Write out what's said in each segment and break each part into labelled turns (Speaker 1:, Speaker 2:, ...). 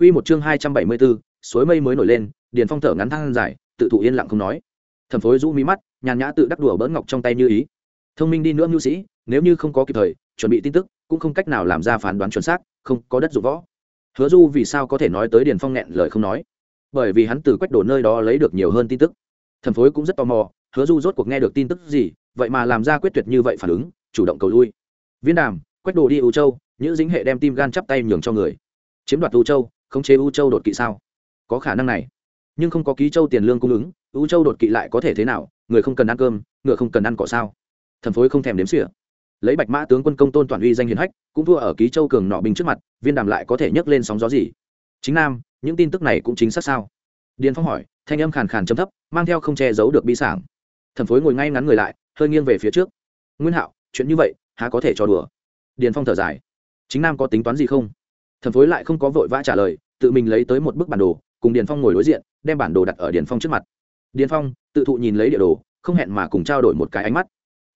Speaker 1: Quy một chương hai trăm bảy mươi 274, suối mây mới nổi lên, Điền Phong thở ngắn than dài, tự thụ yên lặng không nói. Thẩm Phối rũ mí mắt, nhàn nhã tự đắc đùa bỡn ngọc trong tay như ý. Thông minh đi nữa nhu sĩ, nếu như không có kịp thời chuẩn bị tin tức, cũng không cách nào làm ra phán đoán chuẩn xác, không có đất dụng võ. Hứa Du vì sao có thể nói tới Điền Phong nghẹn lời không nói? Bởi vì hắn từ quách đổ nơi đó lấy được nhiều hơn tin tức. Thẩm Phối cũng rất tò mò, Hứa Du rốt cuộc nghe được tin tức gì, vậy mà làm ra quyết tuyệt như vậy phản ứng, chủ động cầu lui. Viên Đàm, quách đồ đi U Châu, những dính hệ đem tim gan chắp tay nhường cho người. Chiếm đoạt U Châu, khống chế U Châu đột kỵ sao? Có khả năng này. Nhưng không có ký châu tiền lương cung ứng, U Châu đột kỵ lại có thể thế nào, người không cần ăn cơm, ngựa không cần ăn cỏ sao? Thần Phối không thèm đếm xỉa. Lấy Bạch Mã tướng quân công tôn toàn uy danh hiển hách, cũng thua ở ký châu cường nọ binh trước mặt, Viên Đàm lại có thể nhấc lên sóng gió gì? Chính Nam, những tin tức này cũng chính xác sao? Điền Phong hỏi, thanh âm khàn khàn trầm thấp, mang theo không che giấu được bi sảng. Thần Phối ngồi ngay ngắn người lại, hơi nghiêng về phía trước. Nguyên Hạo, chuyện như vậy, há có thể cho đùa? Điền Phong thở dài, chính Nam có tính toán gì không? Thẩm Phối lại không có vội vã trả lời, tự mình lấy tới một bức bản đồ, cùng Điền Phong ngồi đối diện, đem bản đồ đặt ở Điền Phong trước mặt. Điền Phong tự thụ nhìn lấy địa đồ, không hẹn mà cùng trao đổi một cái ánh mắt.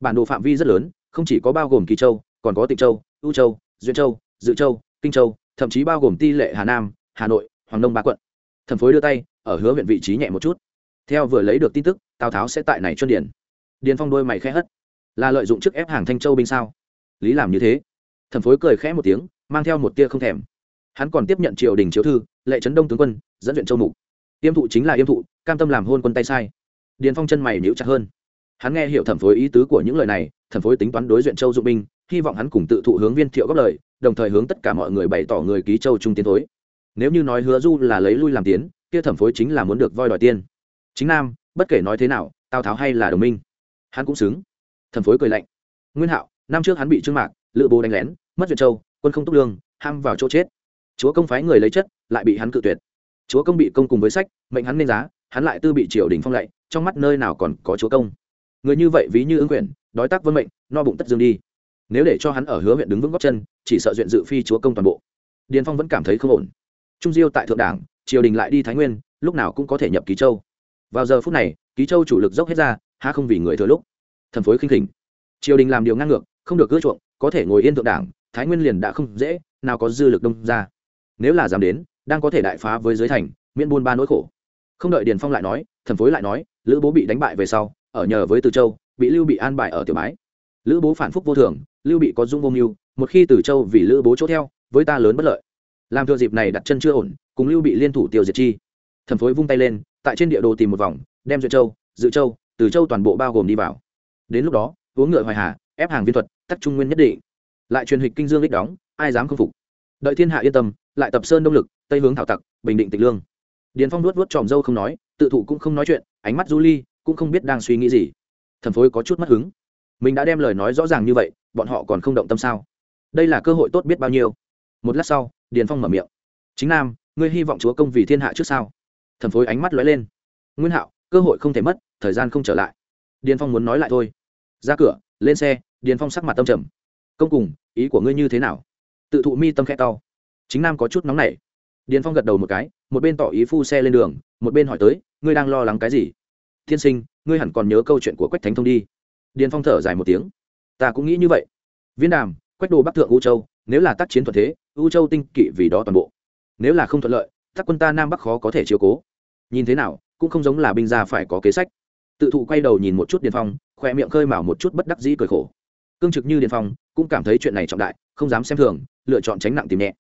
Speaker 1: Bản đồ phạm vi rất lớn, không chỉ có bao gồm Kỳ Châu, còn có Tịnh Châu, U Châu, Duyên Châu, Dự Châu, Kinh Châu, thậm chí bao gồm Ti Lệ Hà Nam, Hà Nội, Hoàng Đông ba quận. Thẩm Phối đưa tay, ở hứa huyện vị trí nhẹ một chút theo vừa lấy được tin tức tào tháo sẽ tại này chuyên điển điền phong đôi mày khẽ hất là lợi dụng chức ép hàng thanh châu binh sao lý làm như thế thần phối cười khẽ một tiếng mang theo một tia không thèm hắn còn tiếp nhận triều đình chiếu thư, lệ trấn đông tướng quân, dẫn viện châu mục. Yêm thụ chính là yêm thụ, cam tâm làm hôn quân tay sai. Điền phong chân mày nhíu chặt hơn. Hắn nghe hiểu thẩm phối ý tứ của những lời này, thẩm phối tính toán đối duyện châu dụng binh, hy vọng hắn cùng tự thụ hướng viên thiệu góp lời, đồng thời hướng tất cả mọi người bày tỏ người ký châu trung tiến thối. Nếu như nói hứa du là lấy lui làm tiến, kia thẩm phối chính là muốn được voi đòi tiên. Chính nam, bất kể nói thế nào, tào tháo hay là đồng minh. Hắn cũng xứng. Thẩm phối cười lạnh. Nguyên hạo, năm trước hắn bị trương mạc lựa bố đánh lén, mất duyện châu, quân không túc lương, ham vào chỗ chết chúa công phái người lấy chất, lại bị hắn cự tuyệt. Chúa công bị công cùng với sách, mệnh hắn nên giá, hắn lại tư bị triều đình phong lệ trong mắt nơi nào còn có chúa công. Người như vậy ví như ứng quyền, đói tác vân mệnh, no bụng tất dương đi. Nếu để cho hắn ở hứa huyện đứng vững góc chân, chỉ sợ duyện dự phi chúa công toàn bộ. Điền phong vẫn cảm thấy không ổn. Trung diêu tại thượng đảng, triều đình lại đi thái nguyên, lúc nào cũng có thể nhập ký châu. Vào giờ phút này, ký châu chủ lực dốc hết ra, há không vì người thừa lúc. Thần phối khinh khỉnh. Triều đình làm điều ngang ngược, không được cưa chuộng, có thể ngồi yên thượng đảng, thái nguyên liền đã không dễ, nào có dư lực đông ra nếu là dám đến, đang có thể đại phá với giới thành, miễn buôn ba nỗi khổ. Không đợi điền phong lại nói thần phối lại nói, lữ bố bị đánh bại về sau, ở nhờ với từ châu, bị lưu bị an bài ở tiểu bái. Lữ bố phản phúc vô thường, lưu bị có dung vô mưu, một khi từ châu vì lữ bố chỗ theo, với ta lớn bất lợi. Làm thừa dịp này đặt chân chưa ổn, cùng lưu bị liên thủ tiêu diệt chi. Thần phối vung tay lên, tại trên địa đồ tìm một vòng, đem duyệt châu, dự châu, từ châu toàn bộ bao gồm đi vào. Đến lúc đó, uống ngựa hoài hà, ép hàng viên thuật, tắc trung nguyên nhất định. Lại truyền hịch kinh dương đích đóng, ai dám không phục? Đợi thiên hạ yên tâm lại tập sơn đông lực, tây hướng thảo tặc, bình định tịch lương. Điền phong nuốt nuốt tròm dâu không nói, tự thụ cũng không nói chuyện, ánh mắt du ly, cũng không biết đang suy nghĩ gì. Thần phối có chút mất hứng. Mình đã đem lời nói rõ ràng như vậy, bọn họ còn không động tâm sao? Đây là cơ hội tốt biết bao nhiêu? Một lát sau, điền phong mở miệng. Chính nam, ngươi hy vọng chúa công vì thiên hạ trước sao? Thần phối ánh mắt lóe lên. Nguyên hạo, cơ hội không thể mất, thời gian không trở lại. Điền phong muốn nói lại thôi. Ra cửa, lên xe, điền phong sắc mặt tâm trầm. Công cùng, ý của ngươi như thế nào? Tự thụ mi tâm khẽ to chính nam có chút nóng nảy. Điền phong gật đầu một cái, một bên tỏ ý phu xe lên đường, một bên hỏi tới, ngươi đang lo lắng cái gì? Thiên sinh, ngươi hẳn còn nhớ câu chuyện của quách thánh thông đi. Điền phong thở dài một tiếng. Ta cũng nghĩ như vậy. Viên đàm, quách đồ bắc thượng u châu, nếu là tác chiến thuận thế, u châu tinh kỵ vì đó toàn bộ. Nếu là không thuận lợi các quân ta nam bắc khó có thể chiếu cố. Nhìn thế nào, cũng không giống là binh gia phải có kế sách. Tự thụ quay đầu nhìn một chút điền phong khoe miệng khơi mào một chút bất đắc dĩ cười khổ. Cương trực như điền phong, cũng cảm thấy chuyện này trọng đại, không dám xem thường, lựa chọn tránh nặng tìm nhẹ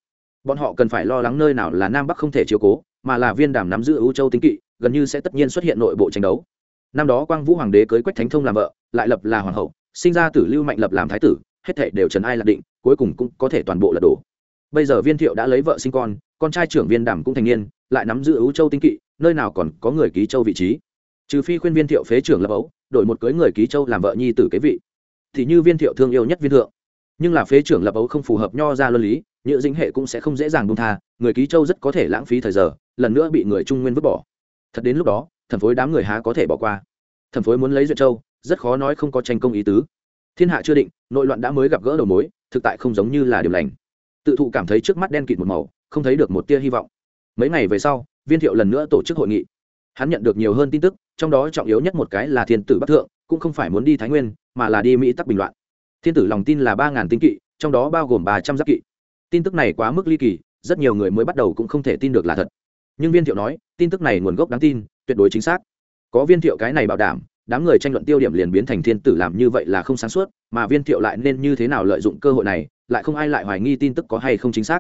Speaker 1: bọn họ cần phải lo lắng nơi nào là nam bắc không thể chiếu cố, mà là viên đàm nắm giữ ưu châu tính kỵ, gần như sẽ tất nhiên xuất hiện nội bộ tranh đấu. Năm đó quang vũ hoàng đế cưới quách thánh thông làm vợ, lại lập là hoàng hậu, sinh ra tử lưu mạnh lập làm thái tử, hết thể đều trần ai lạc định, cuối cùng cũng có thể toàn bộ lật đổ. Bây giờ viên thiệu đã lấy vợ sinh con con trai trưởng viên đàm cũng thành niên, lại nắm giữ ưu châu tinh kỵ, nơi nào còn có người ký châu vị trí. Trừ phi khuyên viên thiệu phế trưởng lập ấu, đổi một cưới người ký châu làm vợ nhi tử kế vị. Thì như viên thiệu thương yêu nhất viên thượng nhưng là phế trưởng lập ấu không phù hợp nho ra luân lý, nhựa dính hệ cũng sẽ không dễ dàng buông tha, người ký châu rất có thể lãng phí thời giờ, lần nữa bị người trung nguyên vứt bỏ. Thật đến lúc đó, thần phối đám người há có thể bỏ qua. Thần phối muốn lấy duyệt châu, rất khó nói không có tranh công ý tứ. Thiên hạ chưa định, nội loạn đã mới gặp gỡ đầu mối, thực tại không giống như là điểm lành. Tự thụ cảm thấy trước mắt đen kịt một màu, không thấy được một tia hy vọng. Mấy ngày về sau, viên thiệu lần nữa tổ chức hội nghị. Hắn nhận được nhiều hơn tin tức, trong đó trọng yếu nhất một cái là thiên tử bắc thượng, cũng không phải muốn đi thái nguyên, mà là đi mỹ tắc bình loạn thiên tử lòng tin là ba ngàn tinh kỵ, trong đó bao gồm ba trăm giáp kỵ. Tin tức này quá mức ly kỳ, rất nhiều người mới bắt đầu cũng không thể tin được là thật. Nhưng viên thiệu nói, tin tức này nguồn gốc đáng tin, tuyệt đối chính xác. Có viên thiệu cái này bảo đảm, đám người tranh luận tiêu điểm liền biến thành thiên tử làm như vậy là không sáng suốt, mà viên thiệu lại nên như thế nào lợi dụng cơ hội này, lại không ai lại hoài nghi tin tức có hay không chính xác.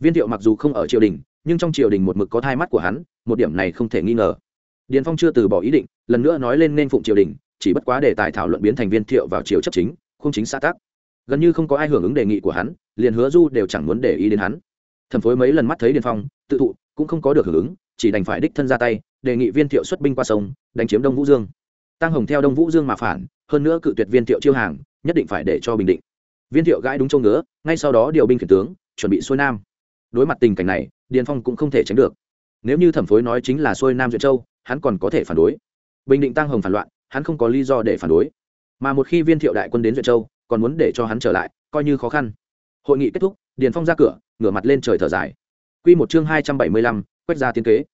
Speaker 1: Viên thiệu mặc dù không ở triều đình, nhưng trong triều đình một mực có thai mắt của hắn, một điểm này không thể nghi ngờ. Điền phong chưa từ bỏ ý định, lần nữa nói lên nên phụng triều đình, chỉ bất quá để tài thảo luận biến thành viên thiệu vào triều chấp chính không chính xã tắc gần như không có ai hưởng ứng đề nghị của hắn, liền hứa du đều chẳng muốn để ý đến hắn. Thẩm phối mấy lần mắt thấy điền phong, tự thụ, cũng không có được hưởng ứng, chỉ đành phải đích thân ra tay, đề nghị viên thiệu xuất binh qua sông, đánh chiếm đông vũ dương. Tăng hồng theo đông vũ dương mà phản, hơn nữa cự tuyệt viên thiệu chiêu hàng, nhất định phải để cho bình định. Viên thiệu gãi đúng châu ngứa, ngay sau đó điều binh khiển tướng, chuẩn bị xuôi nam. Đối mặt tình cảnh này, điền phong cũng không thể tránh được. Nếu như thẩm phối nói chính là xuôi nam duyệt châu, hắn còn có thể phản đối. Bình định tăng hồng phản loạn, hắn không có lý do để phản đối mà một khi viên thiệu đại quân đến duyện châu, còn muốn để cho hắn trở lại, coi như khó khăn. Hội nghị kết thúc, điền phong ra cửa, ngửa mặt lên trời thở dài. Q một chương hai trăm bảy mươi lăm, quét ra tiến kế.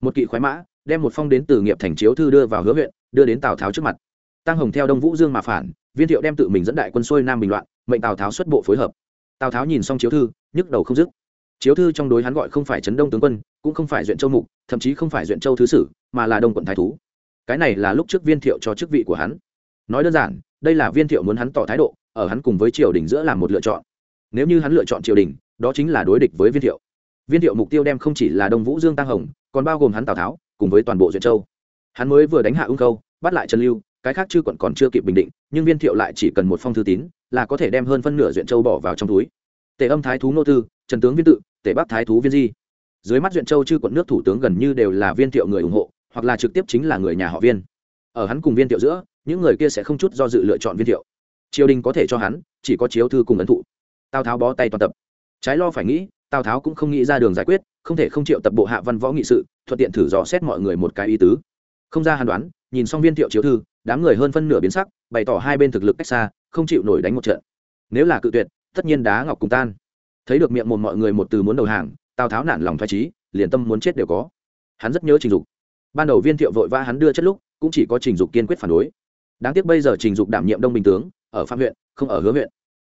Speaker 1: Một kỵ khoái mã, đem một phong đến từ nghiệp thành chiếu thư đưa vào hứa huyện, đưa đến tào tháo trước mặt. Tăng hồng theo đông vũ dương mà phản, viên thiệu đem tự mình dẫn đại quân xuôi nam bình loạn, mệnh tào tháo xuất bộ phối hợp. Tào tháo nhìn xong chiếu thư, nhức đầu không dứt. Chiếu thư trong đối hắn gọi không phải trấn đông tướng quân, cũng không phải duyện châu mục, thậm chí không phải duyện châu thứ sử, mà là đông quận thái thú. Cái này là lúc trước viên thiệu cho chức vị của hắn nói đơn giản, đây là viên thiệu muốn hắn tỏ thái độ, ở hắn cùng với triều đình giữa làm một lựa chọn. Nếu như hắn lựa chọn triều đình, đó chính là đối địch với viên thiệu. Viên thiệu mục tiêu đem không chỉ là đông vũ dương tăng hồng, còn bao gồm hắn tào tháo, cùng với toàn bộ duyện châu. Hắn mới vừa đánh hạ ung câu bắt lại trần lưu, cái khác chưa quận còn chưa kịp bình định, nhưng viên thiệu lại chỉ cần một phong thư tín, là có thể đem hơn phân nửa duyện châu bỏ vào trong túi. Tề âm thái thú nô tư, trần tướng viên tự, tề bắc thái thú viên di. Dưới mắt duyện châu chư quận nước thủ tướng gần như đều là viên thiệu người ủng hộ, hoặc là trực tiếp chính là người nhà họ viên. Ở hắn cùng viên thiệu giữa những người kia sẽ không chút do dự lựa chọn viên thiệu. Triều đình có thể cho hắn, chỉ có chiếu thư cùng ấn thụ. Tào tháo bó tay toàn tập. Trái lo phải nghĩ, tào tháo cũng không nghĩ ra đường giải quyết, không thể không triệu tập bộ hạ văn võ nghị sự, thuận tiện thử dò xét mọi người một cái ý tứ. Không ra hàn đoán, nhìn xong viên thiệu chiếu thư, đám người hơn phân nửa biến sắc, bày tỏ hai bên thực lực cách xa, không chịu nổi đánh một trận. Nếu là cự tuyệt, tất nhiên đá ngọc cùng tan. Thấy được miệng một mọi người một từ muốn đầu hàng, tào tháo nản lòng thoải trí liền tâm muốn chết đều có. Hắn rất nhớ trình dục. Ban đầu viên thiệu vội vã hắn đưa chất lúc, cũng chỉ có trình dục kiên quyết phản đối đáng tiếc bây giờ trình dục đảm nhiệm đông bình tướng, ở phạm huyện, không ở hứa huyện.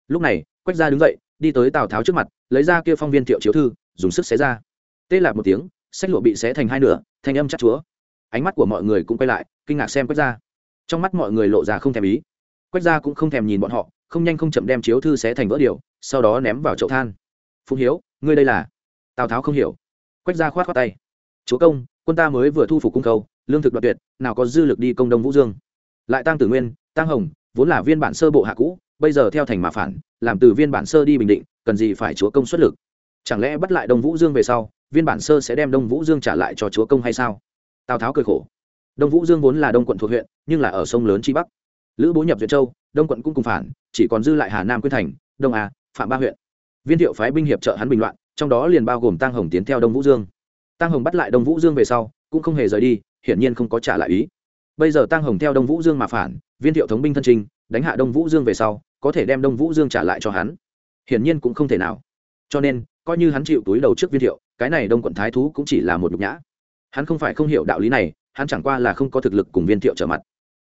Speaker 1: Lúc này, quách gia đứng dậy, đi tới tào tháo trước mặt, lấy ra kia phong viên thiệu chiếu thư, dùng sức xé ra. Tê lạc một tiếng, sách lụa bị xé thành hai nửa, thanh âm chắc chúa. Ánh mắt của mọi người cũng quay lại, kinh ngạc xem quách gia. Trong mắt mọi người lộ ra không thèm ý. Quách gia cũng không thèm nhìn bọn họ, không nhanh không chậm đem chiếu thư xé thành vỡ điều, sau đó ném vào chậu than. Phụng hiếu, ngươi đây là? Tào tháo không hiểu. Quách gia khoát khoát tay. Chúa công, quân ta mới vừa thu phục cung khâu, lương thực đoạt tuyệt, nào có dư lực đi công đông vũ dương? Lại tăng tử nguyên tăng hồng, vốn là viên bản sơ bộ hạ cũ, bây giờ theo thành mà phản, làm từ viên bản sơ đi bình định, cần gì phải chúa công xuất lực? Chẳng lẽ bắt lại đông vũ dương về sau, viên bản sơ sẽ đem đông vũ dương trả lại cho chúa công hay sao? Tào tháo cười khổ. Đông vũ dương vốn là đông quận thuộc huyện, nhưng là ở sông lớn chi bắc. Lữ bố nhập duyệt châu, đông quận cũng cùng phản, chỉ còn dư lại hà nam quyên thành, đông a, phạm ba huyện. Viên thiệu phái binh hiệp trợ hắn bình loạn, trong đó liền bao gồm tăng hồng tiến theo đông vũ dương. Tăng hồng bắt lại đông vũ dương về sau, cũng không hề rời đi, hiển nhiên không có trả lại ý bây giờ tăng hồng theo đông vũ dương mà phản, viên thiệu thống binh thân trình, đánh hạ đông vũ dương về sau, có thể đem đông vũ dương trả lại cho hắn. Hiển nhiên cũng không thể nào. Cho nên, coi như hắn chịu túi đầu trước viên thiệu, cái này đông quận thái thú cũng chỉ là một nhục nhã. Hắn không phải không hiểu đạo lý này, hắn chẳng qua là không có thực lực cùng viên thiệu trở mặt.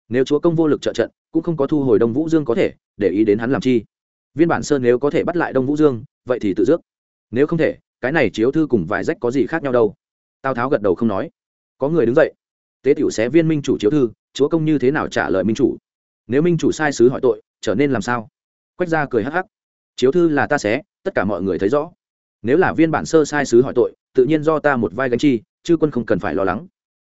Speaker 1: Nếu chúa công vô lực trợ trận, cũng không có thu hồi đông vũ dương có thể, để ý đến hắn làm chi. Viên bản sơn nếu có thể bắt lại đông vũ dương, vậy thì tự dước nếu không thể, cái này chiếu thư cùng vài rách có gì khác nhau đâu. Tào tháo gật đầu không nói. Có người đứng dậy tế tiểu xé viên minh chủ chiếu thư, chúa công như thế nào trả lời minh chủ? Nếu minh chủ sai sứ hỏi tội, trở nên làm sao? Quách gia cười hắc hắc. Chiếu thư là ta xé, tất cả mọi người thấy rõ. Nếu là viên bản sơ sai sứ hỏi tội, tự nhiên do ta một vai gánh chi chư quân không cần phải lo lắng.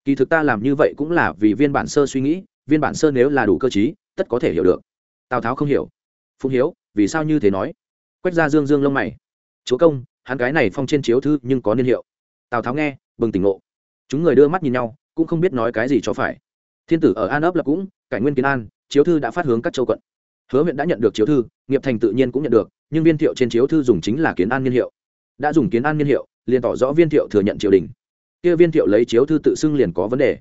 Speaker 1: Kỳ thực ta làm như vậy cũng là vì viên bản sơ suy nghĩ, viên bản sơ nếu là đủ cơ chí tất có thể hiểu được. Tào tháo không hiểu. Phụng hiếu, vì sao như thế nói? Quách ra dương dương lông mày. Chúa công, hắn cái này phong trên chiếu thư nhưng có niên hiệu. Tào tháo nghe, bừng tỉnh ngộ. Chúng người đưa mắt nhìn nhau cũng không biết nói cái gì cho phải. Thiên tử ở an ấp lập cũng, cải nguyên kiến an, chiếu thư đã phát hướng các châu quận. Hứa huyện đã nhận được chiếu thư, nghiệp thành tự nhiên cũng nhận được, nhưng viên thiệu trên chiếu thư dùng chính là kiến an niên hiệu. Đã dùng kiến an niên hiệu, liền tỏ rõ viên thiệu thừa nhận triều đình. Kia viên thiệu lấy chiếu thư tự xưng liền có vấn đề.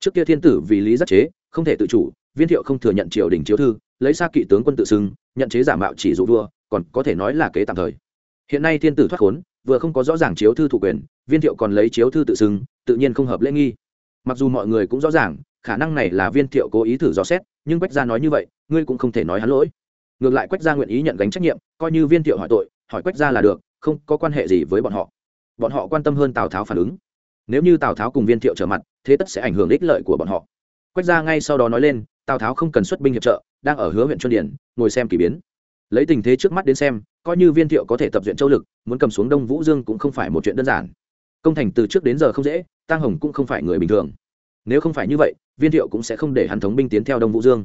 Speaker 1: Trước kia thiên tử vì lý giác chế, không thể tự chủ, viên thiệu không thừa nhận triều đình chiếu thư, lấy xa kỵ tướng quân tự xưng, nhận chế giả mạo chỉ dụ vua, còn có thể nói là kế tạm thời. Hiện nay thiên tử thoát khốn, vừa không có rõ ràng chiếu thư thủ quyền, viên thiệu còn lấy chiếu thư tự xưng, tự nhiên không hợp lễ nghi mặc dù mọi người cũng rõ ràng, khả năng này là viên thiệu cố ý thử dò xét, nhưng quách gia nói như vậy, ngươi cũng không thể nói hắn lỗi. Ngược lại quách gia nguyện ý nhận gánh trách nhiệm, coi như viên thiệu hỏi tội, hỏi quách gia là được, không có quan hệ gì với bọn họ. Bọn họ quan tâm hơn tào tháo phản ứng. Nếu như tào tháo cùng viên thiệu trở mặt, thế tất sẽ ảnh hưởng ích lợi của bọn họ. Quách gia ngay sau đó nói lên, tào tháo không cần xuất binh hiệp trợ, đang ở hứa huyện chuân điển, ngồi xem k ỳ biến. Lấy tình thế trước mắt đến xem, coi như viên thiệu có thể tập duyện châu lực, muốn cầm xuống đông vũ dương cũng không phải một chuyện đơn giản. Công thành từ trước đến giờ không dễ tăng hồng cũng không phải người bình thường. Nếu không phải như vậy, viên thiệu cũng sẽ không để hắn thống binh tiến theo đông vũ dương.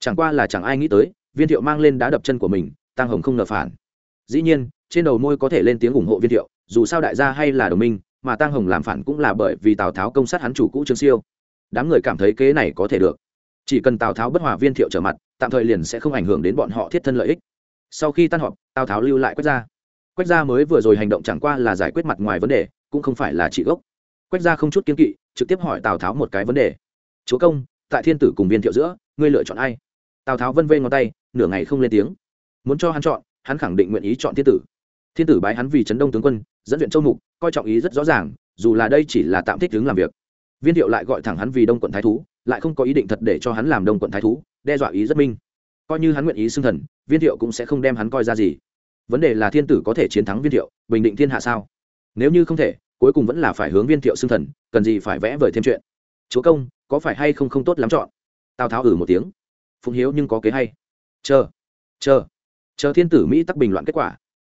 Speaker 1: Chẳng qua là chẳng ai nghĩ tới, viên thiệu mang lên đá đập chân của mình tăng hồng không ngờ phản. Dĩ nhiên, trên đầu môi có thể lên tiếng ủng hộ viên thiệu, dù sao đại gia hay là đồng minh, mà tăng hồng làm phản cũng là bởi vì tào tháo công sát hắn chủ cũ trương siêu. Đám người cảm thấy kế này có thể được. Chỉ cần tào tháo bất hòa viên thiệu trở mặt, tạm thời liền sẽ không ảnh hưởng đến bọn họ thiết thân lợi ích. Sau khi tan họp, tào tháo lưu lại quách gia. Quách gia mới vừa rồi hành động chẳng qua là giải quyết mặt ngoài vấn đề, cũng không phải là trị gốc quách gia không chút kiên kỵ, trực tiếp hỏi tào tháo một cái vấn đề. Chúa công, tại thiên tử cùng viên thiệu giữa, ngươi lựa chọn ai? Tào tháo vân vê ngón tay, nửa ngày không lên tiếng. Muốn cho hắn chọn, hắn khẳng định nguyện ý chọn thiên tử. Thiên tử bái hắn vì trấn đông tướng quân, dẫn viện châu mục, coi trọng ý rất rõ ràng, dù là đây chỉ là tạm thích đứng làm việc. Viên thiệu lại gọi thẳng hắn vì đông quận thái thú, lại không có ý định thật để cho hắn làm đông quận thái thú, đe dọa ý rất minh. Coi như hắn nguyện ý xưng thần, viên thiệu cũng sẽ không đem hắn coi ra gì. Vấn đề là thiên tử có thể chiến thắng viên thiệu, bình định thiên hạ sao? Nếu như không thể cuối cùng vẫn là phải hướng viên thiệu xưng thần, cần gì phải vẽ vời thêm chuyện. Chúa công, có phải hay không không tốt lắm chọn? Tào tháo ử một tiếng. Phụng hiếu nhưng có kế hay. Chờ chờ chờ thiên tử mỹ tắc bình loạn kết quả.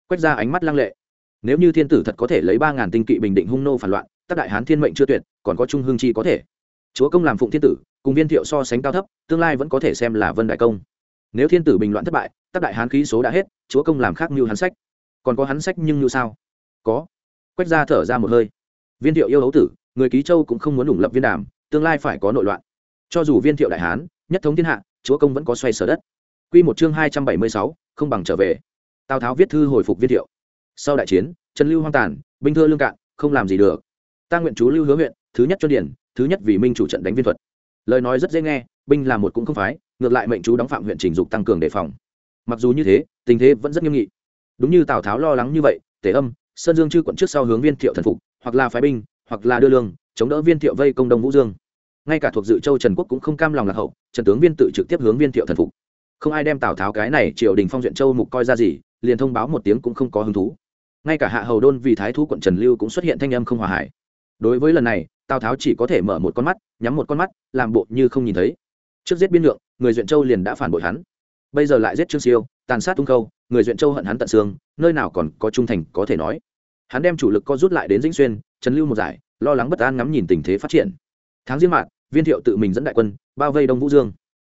Speaker 1: Quét ra ánh mắt lăng lệ. Nếu như thiên tử thật có thể lấy ba ngàn tinh kỵ bình định hung nô phản loạn, tắc đại hán thiên mệnh chưa tuyệt, còn có trung hương chi có thể. Chúa công làm phụng thiên tử, cùng viên thiệu so sánh cao thấp, tương lai vẫn có thể xem là vân đại công. Nếu thiên tử bình loạn thất bại, tắc đại hán khí số đã hết, chúa công làm khác như hắn sách. Còn có hắn sách nhưng như sao? Có quách ra thở ra một hơi. Viên thiệu yêu hấu tử, người ký châu cũng không muốn ủng lập viên đàm, tương lai phải có nội loạn. Cho dù viên thiệu đại hán, nhất thống thiên hạ, chúa công vẫn có xoay sở đất. Quy một chương hai trăm bảy mươi sáu, không bằng trở về. Tào tháo viết thư hồi phục viên thiệu. Sau đại chiến trần lưu hoang tàn, binh thưa lương cạn, không làm gì được. Ta nguyện chú lưu hứa huyện, thứ nhất cho điển, thứ nhất vì minh chủ trận đánh viên thuật. Lời nói rất dễ nghe, binh làm một cũng không phái, ngược lại mệnh chú đóng phạm huyện trình dục tăng cường đề phòng. Mặc dù như thế, tình thế vẫn rất nghiêm nghị. Đúng như tào tháo lo lắng như vậy tể âm sơn dương chư quận trước sau hướng viên thiệu thần phục, hoặc là phái binh, hoặc là đưa lương, chống đỡ viên thiệu vây công đông vũ dương. Ngay cả thuộc dự châu trần quốc cũng không cam lòng lạc hậu, trần tướng viên tự trực tiếp hướng viên thiệu thần phục. Không ai đem tào tháo cái này triều đình phong duyện châu mục coi ra gì, liền thông báo một tiếng cũng không có hứng thú. Ngay cả hạ hầu đôn vì thái thú quận trần lưu cũng xuất hiện thanh âm không hòa hải đối với lần này, tào tháo chỉ có thể mở một con mắt, nhắm một con mắt, làm bộ như không nhìn thấy. Trước giết biên lượng, người duyện châu liền đã phản bội hắn. Bây giờ lại giết trương siêu tàn sát tung khâu, người duyện châu hận hắn tận xương, nơi nào còn có trung thành có thể nói. Hắn đem chủ lực co rút lại đến dĩnh xuyên trần lưu một giải, lo lắng bất an ngắm nhìn tình thế phát triển. Tháng riêng mạng viên thiệu tự mình dẫn đại quân, bao vây đông vũ dương.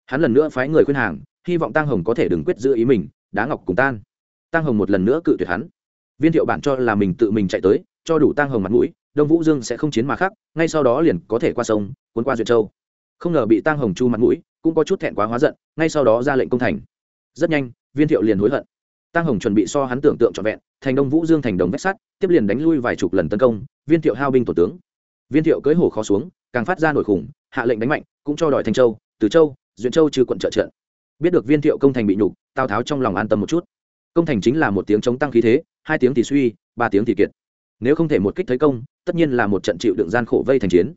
Speaker 1: Hắn lần nữa phái người khuyên hàng, hy vọng tăng hồng có thể đừng quyết giữ ý mình, đá ngọc cùng tan. Tăng hồng một lần nữa cự tuyệt hắn. Viên thiệu bản cho là mình tự mình chạy tới, cho đủ tăng hồng mặt mũi, đông vũ dương sẽ không chiến mà khác, ngay sau đó liền có thể qua sông, cuốn qua duyệt châu. Không ngờ bị tăng hồng chu mặt mũi, cũng có chút thẹn quá hóa giận, ngay sau đó ra lệnh công thành. Rất nhanh viên thiệu liền hối hận. Tăng hồng chuẩn bị so hắn tưởng tượng trọn vẹn, thành đông vũ dương thành đồng vách sắt, tiếp liền đánh lui vài chục lần tấn công, viên thiệu hao binh tổ tướng. Viên thiệu cưỡi hổ khó xuống, càng phát ra nổi khủng, hạ lệnh đánh mạnh, cũng cho đòi thanh châu, từ châu, duyện châu trừ quận trợ trận biết được viên thiệu công thành bị nhục, tào tháo trong lòng an tâm một chút. Công thành chính là một tiếng chống tăng khí thế, hai tiếng thì suy, ba tiếng thì kiệt. Nếu không thể một kích thấy công, tất nhiên là một trận chịu đựng gian khổ vây thành chiến.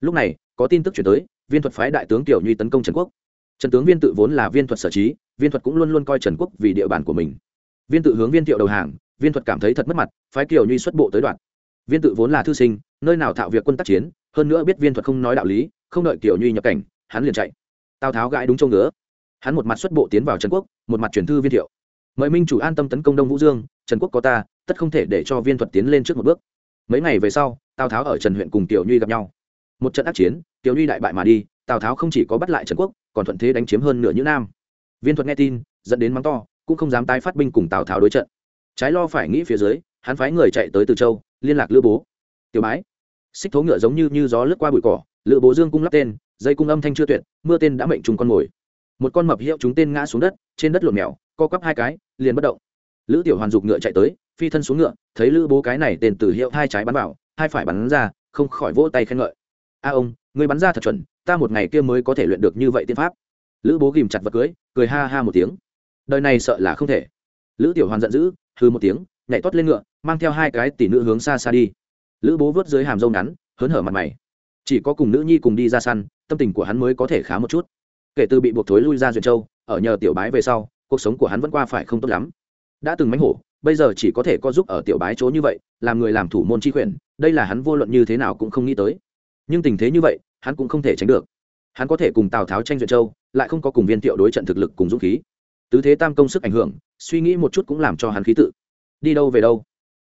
Speaker 1: Lúc này, có tin tức chuyển tới, viên thuật phái đại tướng tiểu nhuy tấn công trần quốc. Trần tướng viên tự vốn là viên thuật sở trí viên thuật cũng luôn luôn coi trần quốc vì địa bàn của mình. Viên tự hướng viên thiệu đầu hàng, viên thuật cảm thấy thật mất mặt, phái kiều nhuy xuất bộ tới đoạn viên tự vốn là thư sinh, nơi nào thạo việc quân tác chiến, hơn nữa biết viên thuật không nói đạo lý, không đợi kiều nhuy nhập cảnh, hắn liền chạy. Tào tháo gãi đúng châu ngứa. Hắn một mặt xuất bộ tiến vào trần quốc, một mặt chuyển thư viên thiệu. Mời minh chủ an tâm tấn công đông vũ dương, trần quốc có ta, tất không thể để cho viên thuật tiến lên trước một bước. Mấy ngày về sau, tào tháo ở trần huyện cùng tiểu nhuy gặp nhau. Một trận ác chiến tiểu nhuy đại bại mà đi, tào tháo không chỉ có bắt lại trần quốc, còn thuận thế đánh chiếm hơn nửa những nam viên thuật nghe tin, dẫn đến mắng to, cũng không dám tái phát binh cùng tào tháo đối trận. Trái lo phải nghĩ phía dưới, hắn phái người chạy tới từ châu, liên lạc lữ bố. Tiểu bái, xích thố ngựa giống như như gió lướt qua bụi cỏ, lữ bố dương cung lắp tên, dây cung âm thanh chưa tuyệt, mưa tên đã mệnh trùng con mồi. Một con mập hiệu chúng tên ngã xuống đất, trên đất lộn mèo, co quắp hai cái, liền bất động. Lữ tiểu hoàn dục ngựa chạy tới, phi thân xuống ngựa, thấy lữ bố cái này tên từ hiệu hai trái bắn vào, hai phải bắn ra, không khỏi vỗ tay khen ngợi. A ông, người bắn ra thật chuẩn, ta một ngày kia mới có thể luyện được như vậy tiên pháp lữ bố ghìm chặt vật cưới, cười ha ha một tiếng. Đời này sợ là không thể. Lữ tiểu hoàn giận dữ hư một tiếng, nhảy toát lên ngựa, mang theo hai cái tỷ nữ hướng xa xa đi. Lữ bố vớt dưới hàm râu ngắn, hớn hở mặt mày. Chỉ có cùng nữ nhi cùng đi ra săn, tâm tình của hắn mới có thể khá một chút. Kể từ bị buộc thối lui ra duyệt châu, ở nhờ tiểu bái về sau, cuộc sống của hắn vẫn qua phải không tốt lắm. Đã từng mánh hổ, bây giờ chỉ có thể có giúp ở tiểu bái chỗ như vậy, làm người làm thủ môn chi quyền đây là hắn vô luận như thế nào cũng không nghĩ tới. Nhưng tình thế như vậy, hắn cũng không thể tránh được hắn có thể cùng tào tháo tranh duyệt châu, lại không có cùng viên thiệu đối trận thực lực cùng dũng khí. Tứ thế tam công sức ảnh hưởng, suy nghĩ một chút cũng làm cho hắn khí tự. Đi đâu về đâu?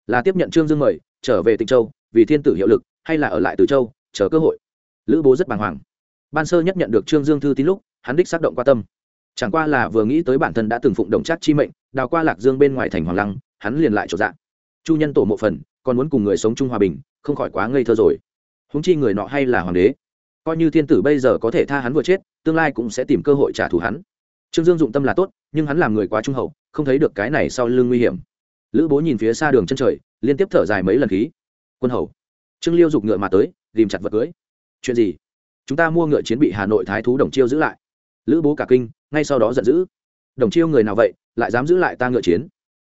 Speaker 1: Là tiếp nhận trương dương mời, trở về tịnh châu, vì thiên tử hiệu lực, hay là ở lại từ châu, chờ cơ hội? Lữ bố rất bàng hoàng. Ban sơ nhất nhận được trương dương thư tín lúc, hắn đích xác động qua tâm. Chẳng qua là vừa nghĩ tới bản thân đã từng phụng đồng chắc chi mệnh, đào qua lạc dương bên ngoài thành hoàng lăng, hắn liền lại trọn dạng chu nhân tổ mộ phần, còn muốn cùng người sống chung hòa bình, không khỏi quá ngây thơ rồi. Húng chi người nọ hay là hoàng đế coi như thiên tử bây giờ có thể tha hắn vừa chết, tương lai cũng sẽ tìm cơ hội trả thù hắn. Trương dương dụng tâm là tốt, nhưng hắn làm người quá trung hậu, không thấy được cái này sau lưng nguy hiểm. Lữ bố nhìn phía xa đường chân trời, liên tiếp thở dài mấy lần khí. Quân hầu. Trương liêu giục ngựa mà tới tìm chặt vật cưới. Chuyện gì? Chúng ta mua ngựa chiến bị hà nội thái thú đồng chiêu giữ lại. Lữ bố cả kinh, ngay sau đó giận dữ. Đồng chiêu người nào vậy, lại dám giữ lại ta ngựa chiến?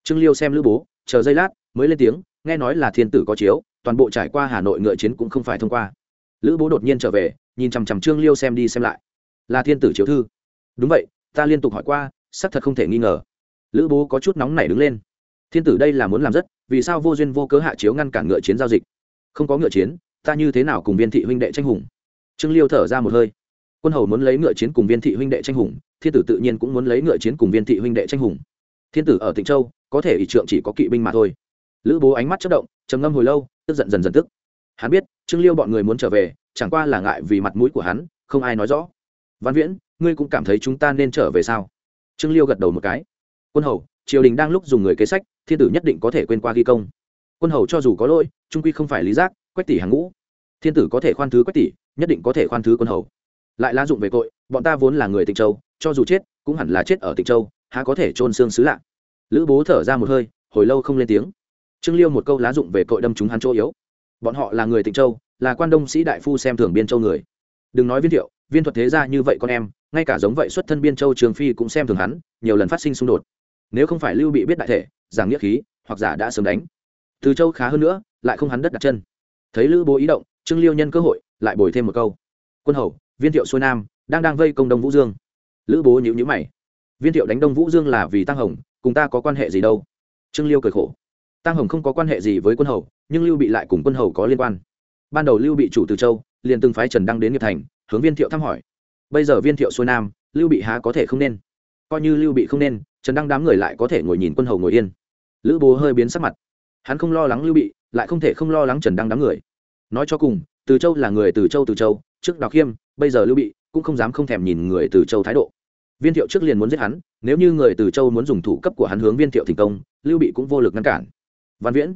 Speaker 1: Trương liêu xem lữ bố, chờ giây lát, mới lên tiếng, nghe nói là thiên tử có chiếu, toàn bộ trải qua hà nội ngựa chiến cũng không phải thông qua lữ bố đột nhiên trở về, nhìn chằm chằm trương liêu xem đi xem lại. Là thiên tử chiếu thư. Đúng vậy, ta liên tục hỏi qua, xác thật không thể nghi ngờ. Lữ bố có chút nóng nảy đứng lên. Thiên tử đây là muốn làm rất, vì sao vô duyên vô cớ hạ chiếu ngăn cản ngựa chiến giao dịch? Không có ngựa chiến, ta như thế nào cùng viên thị huynh đệ tranh hùng? Trương liêu thở ra một hơi. Quân hầu muốn lấy ngựa chiến cùng viên thị huynh đệ tranh hùng, thiên tử tự nhiên cũng muốn lấy ngựa chiến cùng viên thị huynh đệ tranh hùng. Thiên tử ở tịnh châu, có thể ỷ trượng chỉ có kỵ binh mà thôi. Lữ bố ánh mắt chất động, trầm ngâm hồi lâu, tức giận dần dần tức hắn biết, trương liêu bọn người muốn trở về, chẳng qua là ngại vì mặt mũi của hắn, không ai nói rõ. Văn viễn, ngươi cũng cảm thấy chúng ta nên trở về sao? Trương liêu gật đầu một cái. Quân hầu, triều đình đang lúc dùng người kế sách, thiên tử nhất định có thể quên qua ghi công. Quân hầu cho dù có lỗi, trung quy không phải lý giác, quách tỷ hàng ngũ. Thiên tử có thể khoan thứ quách tỷ, nhất định có thể khoan thứ quân hầu. Lại lá dụng về tội, bọn ta vốn là người tịnh châu, cho dù chết, cũng hẳn là chết ở tịnh châu, há có thể trôn xương xứ lạ. Lữ bố thở ra một hơi, hồi lâu không lên tiếng. Trương liêu một câu lá dụng về tội đâm chúng hắn chỗ yếu bọn họ là người tịnh châu, là quan đông sĩ đại phu xem thường biên châu người. Đừng nói viên thiệu, viên thuật thế gia như vậy con em, ngay cả giống vậy xuất thân biên châu trường phi cũng xem thường hắn, nhiều lần phát sinh xung đột. Nếu không phải lưu bị biết đại thể, giảng nghĩa khí, hoặc giả đã sớm đánh. Từ châu khá hơn nữa, lại không hắn đất đặt chân. Thấy lữ bố ý động, trương liêu nhân cơ hội, lại bồi thêm một câu. Quân hầu, viên thiệu xuôi nam, đang đang vây công đông vũ dương. Lữ bố nhữ nhữ mày. Viên thiệu đánh đông vũ dương là vì tăng hồng, cùng ta có quan hệ gì đâu? Trương liêu cười khổ tăng hồng không có quan hệ gì với quân hầu, nhưng lưu bị lại cùng quân hầu có liên quan. Ban đầu lưu bị chủ từ châu, liền từng phái trần đăng đến nghiệp thành, hướng viên thiệu thăm hỏi. Bây giờ viên thiệu xuôi nam, lưu bị há có thể không nên? Coi như lưu bị không nên, trần đăng đám người lại có thể ngồi nhìn quân hầu ngồi yên. Lữ bố hơi biến sắc mặt. Hắn không lo lắng lưu bị, lại không thể không lo lắng trần đăng đám người. Nói cho cùng, từ châu là người từ châu từ châu, trước đào khiêm, bây giờ lưu bị cũng không dám không thèm nhìn người từ châu thái độ. Viên thiệu trước liền muốn giết hắn, nếu như người từ châu muốn dùng thủ cấp của hắn hướng viên thiệu thành công, lưu bị cũng vô lực ngăn cản văn viễn,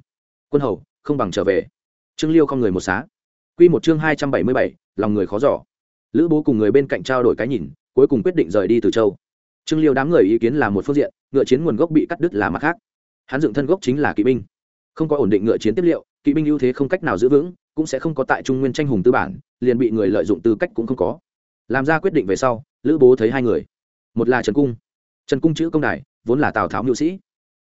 Speaker 1: quân hầu, không bằng trở về. Trương liêu không người một xá. Q một chương hai trăm bảy mươi bảy, lòng người khó giỏ lữ bố cùng người bên cạnh trao đổi cái nhìn, cuối cùng quyết định rời đi từ châu. Trương liêu đám người ý kiến là một phương diện, ngựa chiến nguồn gốc bị cắt đứt là mặt khác. Hắn dựng thân gốc chính là kỵ binh. Không có ổn định ngựa chiến tiếp liệu, kỵ binh ưu thế không cách nào giữ vững, cũng sẽ không có tại trung nguyên tranh hùng tư bản, liền bị người lợi dụng tư cách cũng không có. Làm ra quyết định về sau, lữ bố thấy hai người. Một là trần cung. Trần cung chữ công đài, vốn là tào tháo mưu sĩ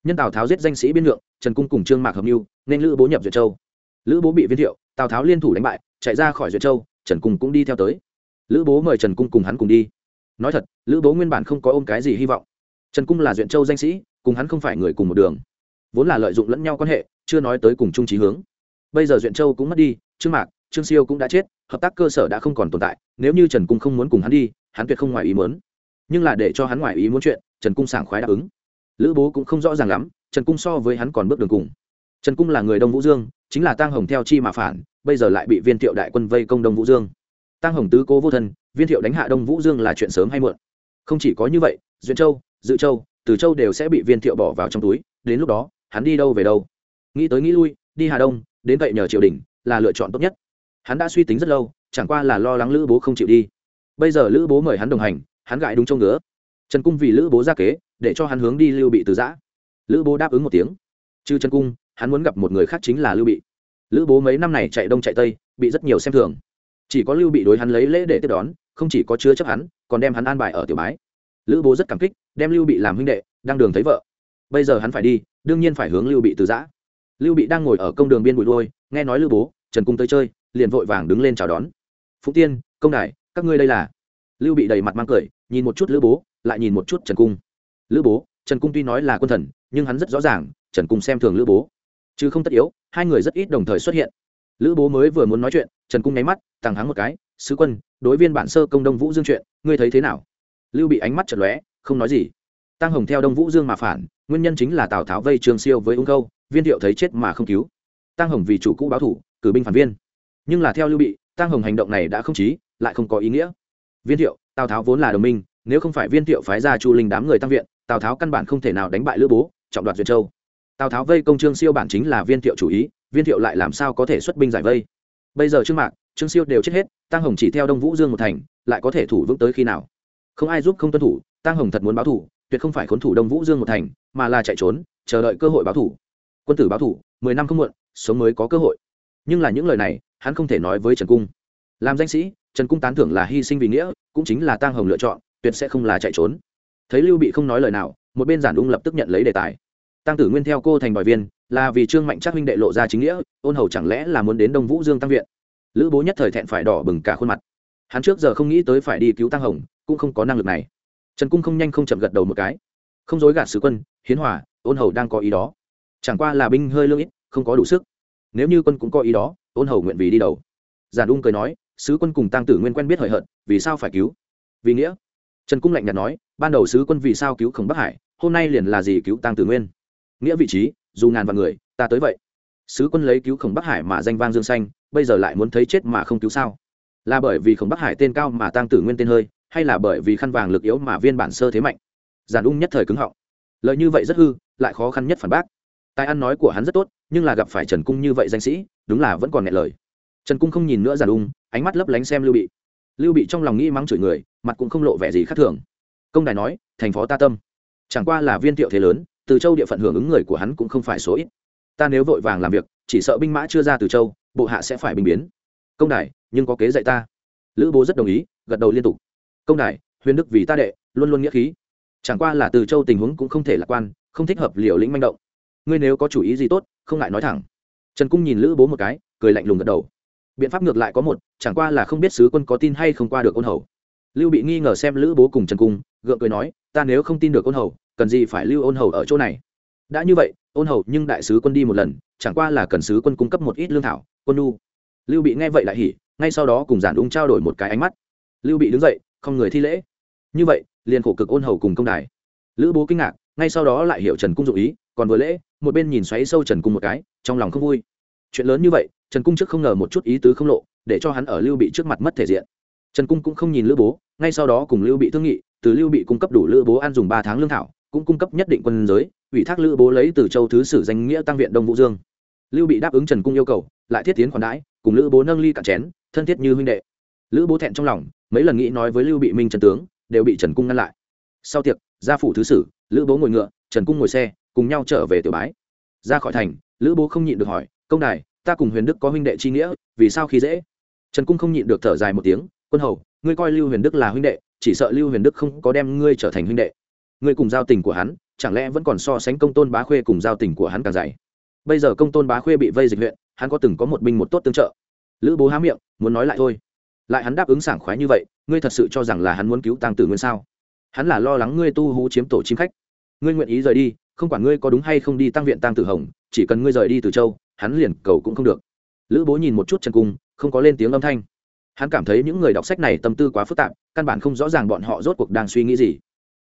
Speaker 1: nhân tào tháo giết danh sĩ biên lượng trần cung cùng trương mạc hợp mưu, nên lữ bố nhập duyệt châu. Lữ bố bị viên thiệu, tào tháo liên thủ đánh bại, chạy ra khỏi duyệt châu, trần cung cũng đi theo tới. Lữ bố mời trần cung cùng hắn cùng đi. Nói thật, lữ bố nguyên bản không có ôm cái gì hy vọng. Trần cung là duyện châu danh sĩ, cùng hắn không phải người cùng một đường. Vốn là lợi dụng lẫn nhau quan hệ, chưa nói tới cùng chung trí hướng. Bây giờ duyện châu cũng mất đi, trương mạc, trương siêu cũng đã chết, hợp tác cơ sở đã không còn tồn tại, nếu như trần cung không muốn cùng hắn đi, hắn tuyệt không ngoài ý muốn. Nhưng là để cho hắn ngoài ý muốn chuyện, trần cung sảng khoái đáp ứng lữ bố cũng không rõ ràng lắm, trần cung so với hắn còn bước đường cùng. Trần cung là người đông vũ dương, chính là tang hồng theo chi mà phản, bây giờ lại bị viên thiệu đại quân vây công đông vũ dương. Tang hồng tứ cố vô thân, viên thiệu đánh hạ đông vũ dương là chuyện sớm hay muộn. Không chỉ có như vậy duyên châu, dự châu, từ châu đều sẽ bị viên thiệu bỏ vào trong túi, đến lúc đó, hắn đi đâu về đâu. Nghĩ tới nghĩ lui, đi hà đông, đến vậy nhờ triều đình là lựa chọn tốt nhất. Hắn đã suy tính rất lâu, chẳng qua là lo lắng lữ bố không chịu đi. Bây giờ lữ bố mời hắn đồng hành, hắn gãi đúng trông ngứa trần cung vì lữ bố ra kế, để cho hắn hướng đi lưu bị từ giã. Lữ bố đáp ứng một tiếng. Chứ trần cung, hắn muốn gặp một người khác chính là lưu bị. Lữ bố mấy năm này chạy đông chạy tây, bị rất nhiều xem thường. Chỉ có lưu bị đối hắn lấy lễ để tiếp đón, không chỉ có chứa chấp hắn, còn đem hắn an bài ở tiểu bái. Lữ bố rất cảm kích, đem lưu bị làm huynh đệ đang đường thấy vợ. Bây giờ hắn phải đi, đương nhiên phải hướng lưu bị từ giã. Lưu bị đang ngồi ở công đường biên bụi đôi nghe nói lưu bố, trần cung tới chơi, liền vội vàng đứng lên chào đón. Phúc tiên, công đài, các ngươi đây là? Lưu bị đầy mặt mang cười, nhìn một chút lữ bố lại nhìn một chút trần cung. Lữ bố, trần cung tuy nói là quân thần, nhưng hắn rất rõ ràng, trần cung xem thường lữ bố. Chứ không tất yếu, hai người rất ít đồng thời xuất hiện. Lữ bố mới vừa muốn nói chuyện, trần cung nháy mắt tàng hắng một cái, sứ quân, đối viên bản sơ công đông vũ dương chuyện, ngươi thấy thế nào? Lưu bị ánh mắt chật lóe, không nói gì. Tăng hồng theo đông vũ dương mà phản, nguyên nhân chính là tào tháo vây trường siêu với ung câu, viên thiệu thấy chết mà không cứu. Tăng hồng vì chủ cũ báo thủ, cử binh phản viên. Nhưng là theo lưu bị tăng hồng hành động này đã không chí, lại không có ý nghĩa. Viên thiệu, tào tháo vốn là đồng minh nếu không phải viên thiệu phái ra chu linh đám người tăng viện, tào tháo căn bản không thể nào đánh bại lữ bố, trọng đoạt duyệt châu. Tào tháo vây công trương siêu bản chính là viên thiệu chủ ý, viên thiệu lại làm sao có thể xuất binh giải vây? Bây giờ trương mạc, trương siêu đều chết hết, tăng hồng chỉ theo đông vũ dương một thành, lại có thể thủ vững tới khi nào? Không ai giúp không tuân thủ, tăng hồng thật muốn báo thủ, tuyệt không phải khốn thủ đông vũ dương một thành, mà là chạy trốn, chờ đợi cơ hội báo thủ. Quân tử báo thủ, mười năm không muộn, sống mới có cơ hội. Nhưng là những lời này, hắn không thể nói với trần cung. Làm danh sĩ, trần cung tán thưởng là hy sinh vì nghĩa, cũng chính là tăng hồng lựa chọn tuyệt sẽ không là chạy trốn. Thấy lưu bị không nói lời nào, một bên giản ung lập tức nhận lấy đề tài. Tăng tử nguyên theo cô thành bòi viên, là vì trương mạnh chắc huynh đệ lộ ra chính nghĩa, ôn hầu chẳng lẽ là muốn đến đông vũ dương tăng viện? Lữ bố nhất thời thẹn phải đỏ bừng cả khuôn mặt. Hắn trước giờ không nghĩ tới phải đi cứu tăng hồng, cũng không có năng lực này. Trần cung không nhanh không chậm gật đầu một cái. Không dối gạt sứ quân, hiến hòa, ôn hầu đang có ý đó. Chẳng qua là binh hơi lương ít, không có đủ sức. Nếu như quân cũng có ý đó, ôn hầu nguyện vì đi đầu. Giản ung cười nói, sứ quân cùng tăng tử nguyên quen biết hời hợt, vì sao phải cứu? Vì nghĩa trần cung lạnh nhạt nói, ban đầu sứ quân vì sao cứu khổng bắc hải, hôm nay liền là gì cứu tăng tử nguyên? Nghĩa vị trí, dù ngàn vạn người, ta tới vậy. Sứ quân lấy cứu khổng bắc hải mà danh vang dương xanh, bây giờ lại muốn thấy chết mà không cứu sao? Là bởi vì khổng bắc hải tên cao mà tăng tử nguyên tên hơi, hay là bởi vì khăn vàng lực yếu mà viên bản sơ thế mạnh? Giản ung nhất thời cứng họng. Lợi như vậy rất hư, lại khó khăn nhất phản bác. Tài ăn nói của hắn rất tốt, nhưng là gặp phải trần cung như vậy danh sĩ, đúng là vẫn còn nghẹn lời. Trần cung không nhìn nữa giản ung, ánh mắt lấp lánh xem lưu bị. Lưu bị trong lòng nghĩ mắng chửi người mặt cũng không lộ vẻ gì khác thường. Công đài nói, thành phó ta tâm. Chẳng qua là viên thiệu thế lớn, từ châu địa phận hưởng ứng người của hắn cũng không phải số ít. Ta nếu vội vàng làm việc, chỉ sợ binh mã chưa ra từ châu, bộ hạ sẽ phải bình biến. Công đài, nhưng có kế dạy ta. Lữ bố rất đồng ý, gật đầu liên tục. Công đài, huyền đức vì ta đệ, luôn luôn nghĩa khí. Chẳng qua là từ châu tình huống cũng không thể lạc quan, không thích hợp liều lĩnh manh động. Ngươi nếu có chủ ý gì tốt, không ngại nói thẳng. Trần cung nhìn lữ bố một cái, cười lạnh lùng gật đầu. Biện pháp ngược lại có một, chẳng qua là không biết sứ quân có tin hay không qua được ôn hầu lưu bị nghi ngờ xem lữ bố cùng trần cung, gượng cười nói, ta nếu không tin được ôn hầu, cần gì phải lưu ôn hầu ở chỗ này? Đã như vậy, ôn hầu nhưng đại sứ quân đi một lần, chẳng qua là cần sứ quân cung cấp một ít lương thảo, quân nu lưu bị nghe vậy lại hỉ, ngay sau đó cùng giản ung trao đổi một cái ánh mắt. Lưu bị đứng dậy, không người thi lễ. Như vậy, liền khổ cực ôn hầu cùng công đài. Lữ bố kinh ngạc, ngay sau đó lại hiểu trần cung dụ ý, còn vừa lễ, một bên nhìn xoáy sâu trần cung một cái, trong lòng không vui. Chuyện lớn như vậy, trần cung trước không ngờ một chút ý tứ không lộ, để cho hắn ở lưu bị trước mặt mất thể diện trần cung cũng không nhìn lữ bố, ngay sau đó cùng lưu bị thương nghị, từ lưu bị cung cấp đủ lữ bố ăn dùng ba tháng lương thảo, cũng cung cấp nhất định quân giới, ủy thác lữ bố lấy từ châu thứ sử danh nghĩa tăng viện đông vũ dương. Lưu bị đáp ứng trần cung yêu cầu, lại thiết tiến khoản đãi, cùng lữ bố nâng ly cạn chén, thân thiết như huynh đệ. Lữ bố thẹn trong lòng, mấy lần nghĩ nói với lưu bị minh trần tướng, đều bị trần cung ngăn lại. Sau tiệc, gia phủ thứ sử, lữ bố ngồi ngựa, trần cung ngồi xe, cùng nhau trở về tiểu bái. Ra khỏi thành, lữ bố không nhịn được hỏi, công đài, ta cùng huyền đức có huynh đệ chi nghĩa, vì sao khi dễ? Trần cung không nhịn được thở dài một tiếng quân hầu, ngươi coi lưu huyền đức là huynh đệ, chỉ sợ lưu huyền đức không có đem ngươi trở thành huynh đệ. Ngươi cùng giao tình của hắn, chẳng lẽ vẫn còn so sánh công tôn bá khuê cùng giao tình của hắn càng dày? Bây giờ công tôn bá khuê bị vây dịch huyện, hắn có từng có một binh một tốt tương trợ. Lữ bố há miệng, muốn nói lại thôi. Lại hắn đáp ứng sảng khoái như vậy, ngươi thật sự cho rằng là hắn muốn cứu tăng tử nguyên sao? Hắn là lo lắng ngươi tu hú chiếm tổ chim khách. Ngươi nguyện ý rời đi, không quản ngươi có đúng hay không đi tăng viện tăng tử hồng, chỉ cần ngươi rời đi từ châu, hắn liền cầu cũng không được. Lữ bố nhìn một chút chân cung, không có lên tiếng âm thanh hắn cảm thấy những người đọc sách này tâm tư quá phức tạp, căn bản không rõ ràng bọn họ rốt cuộc đang suy nghĩ gì.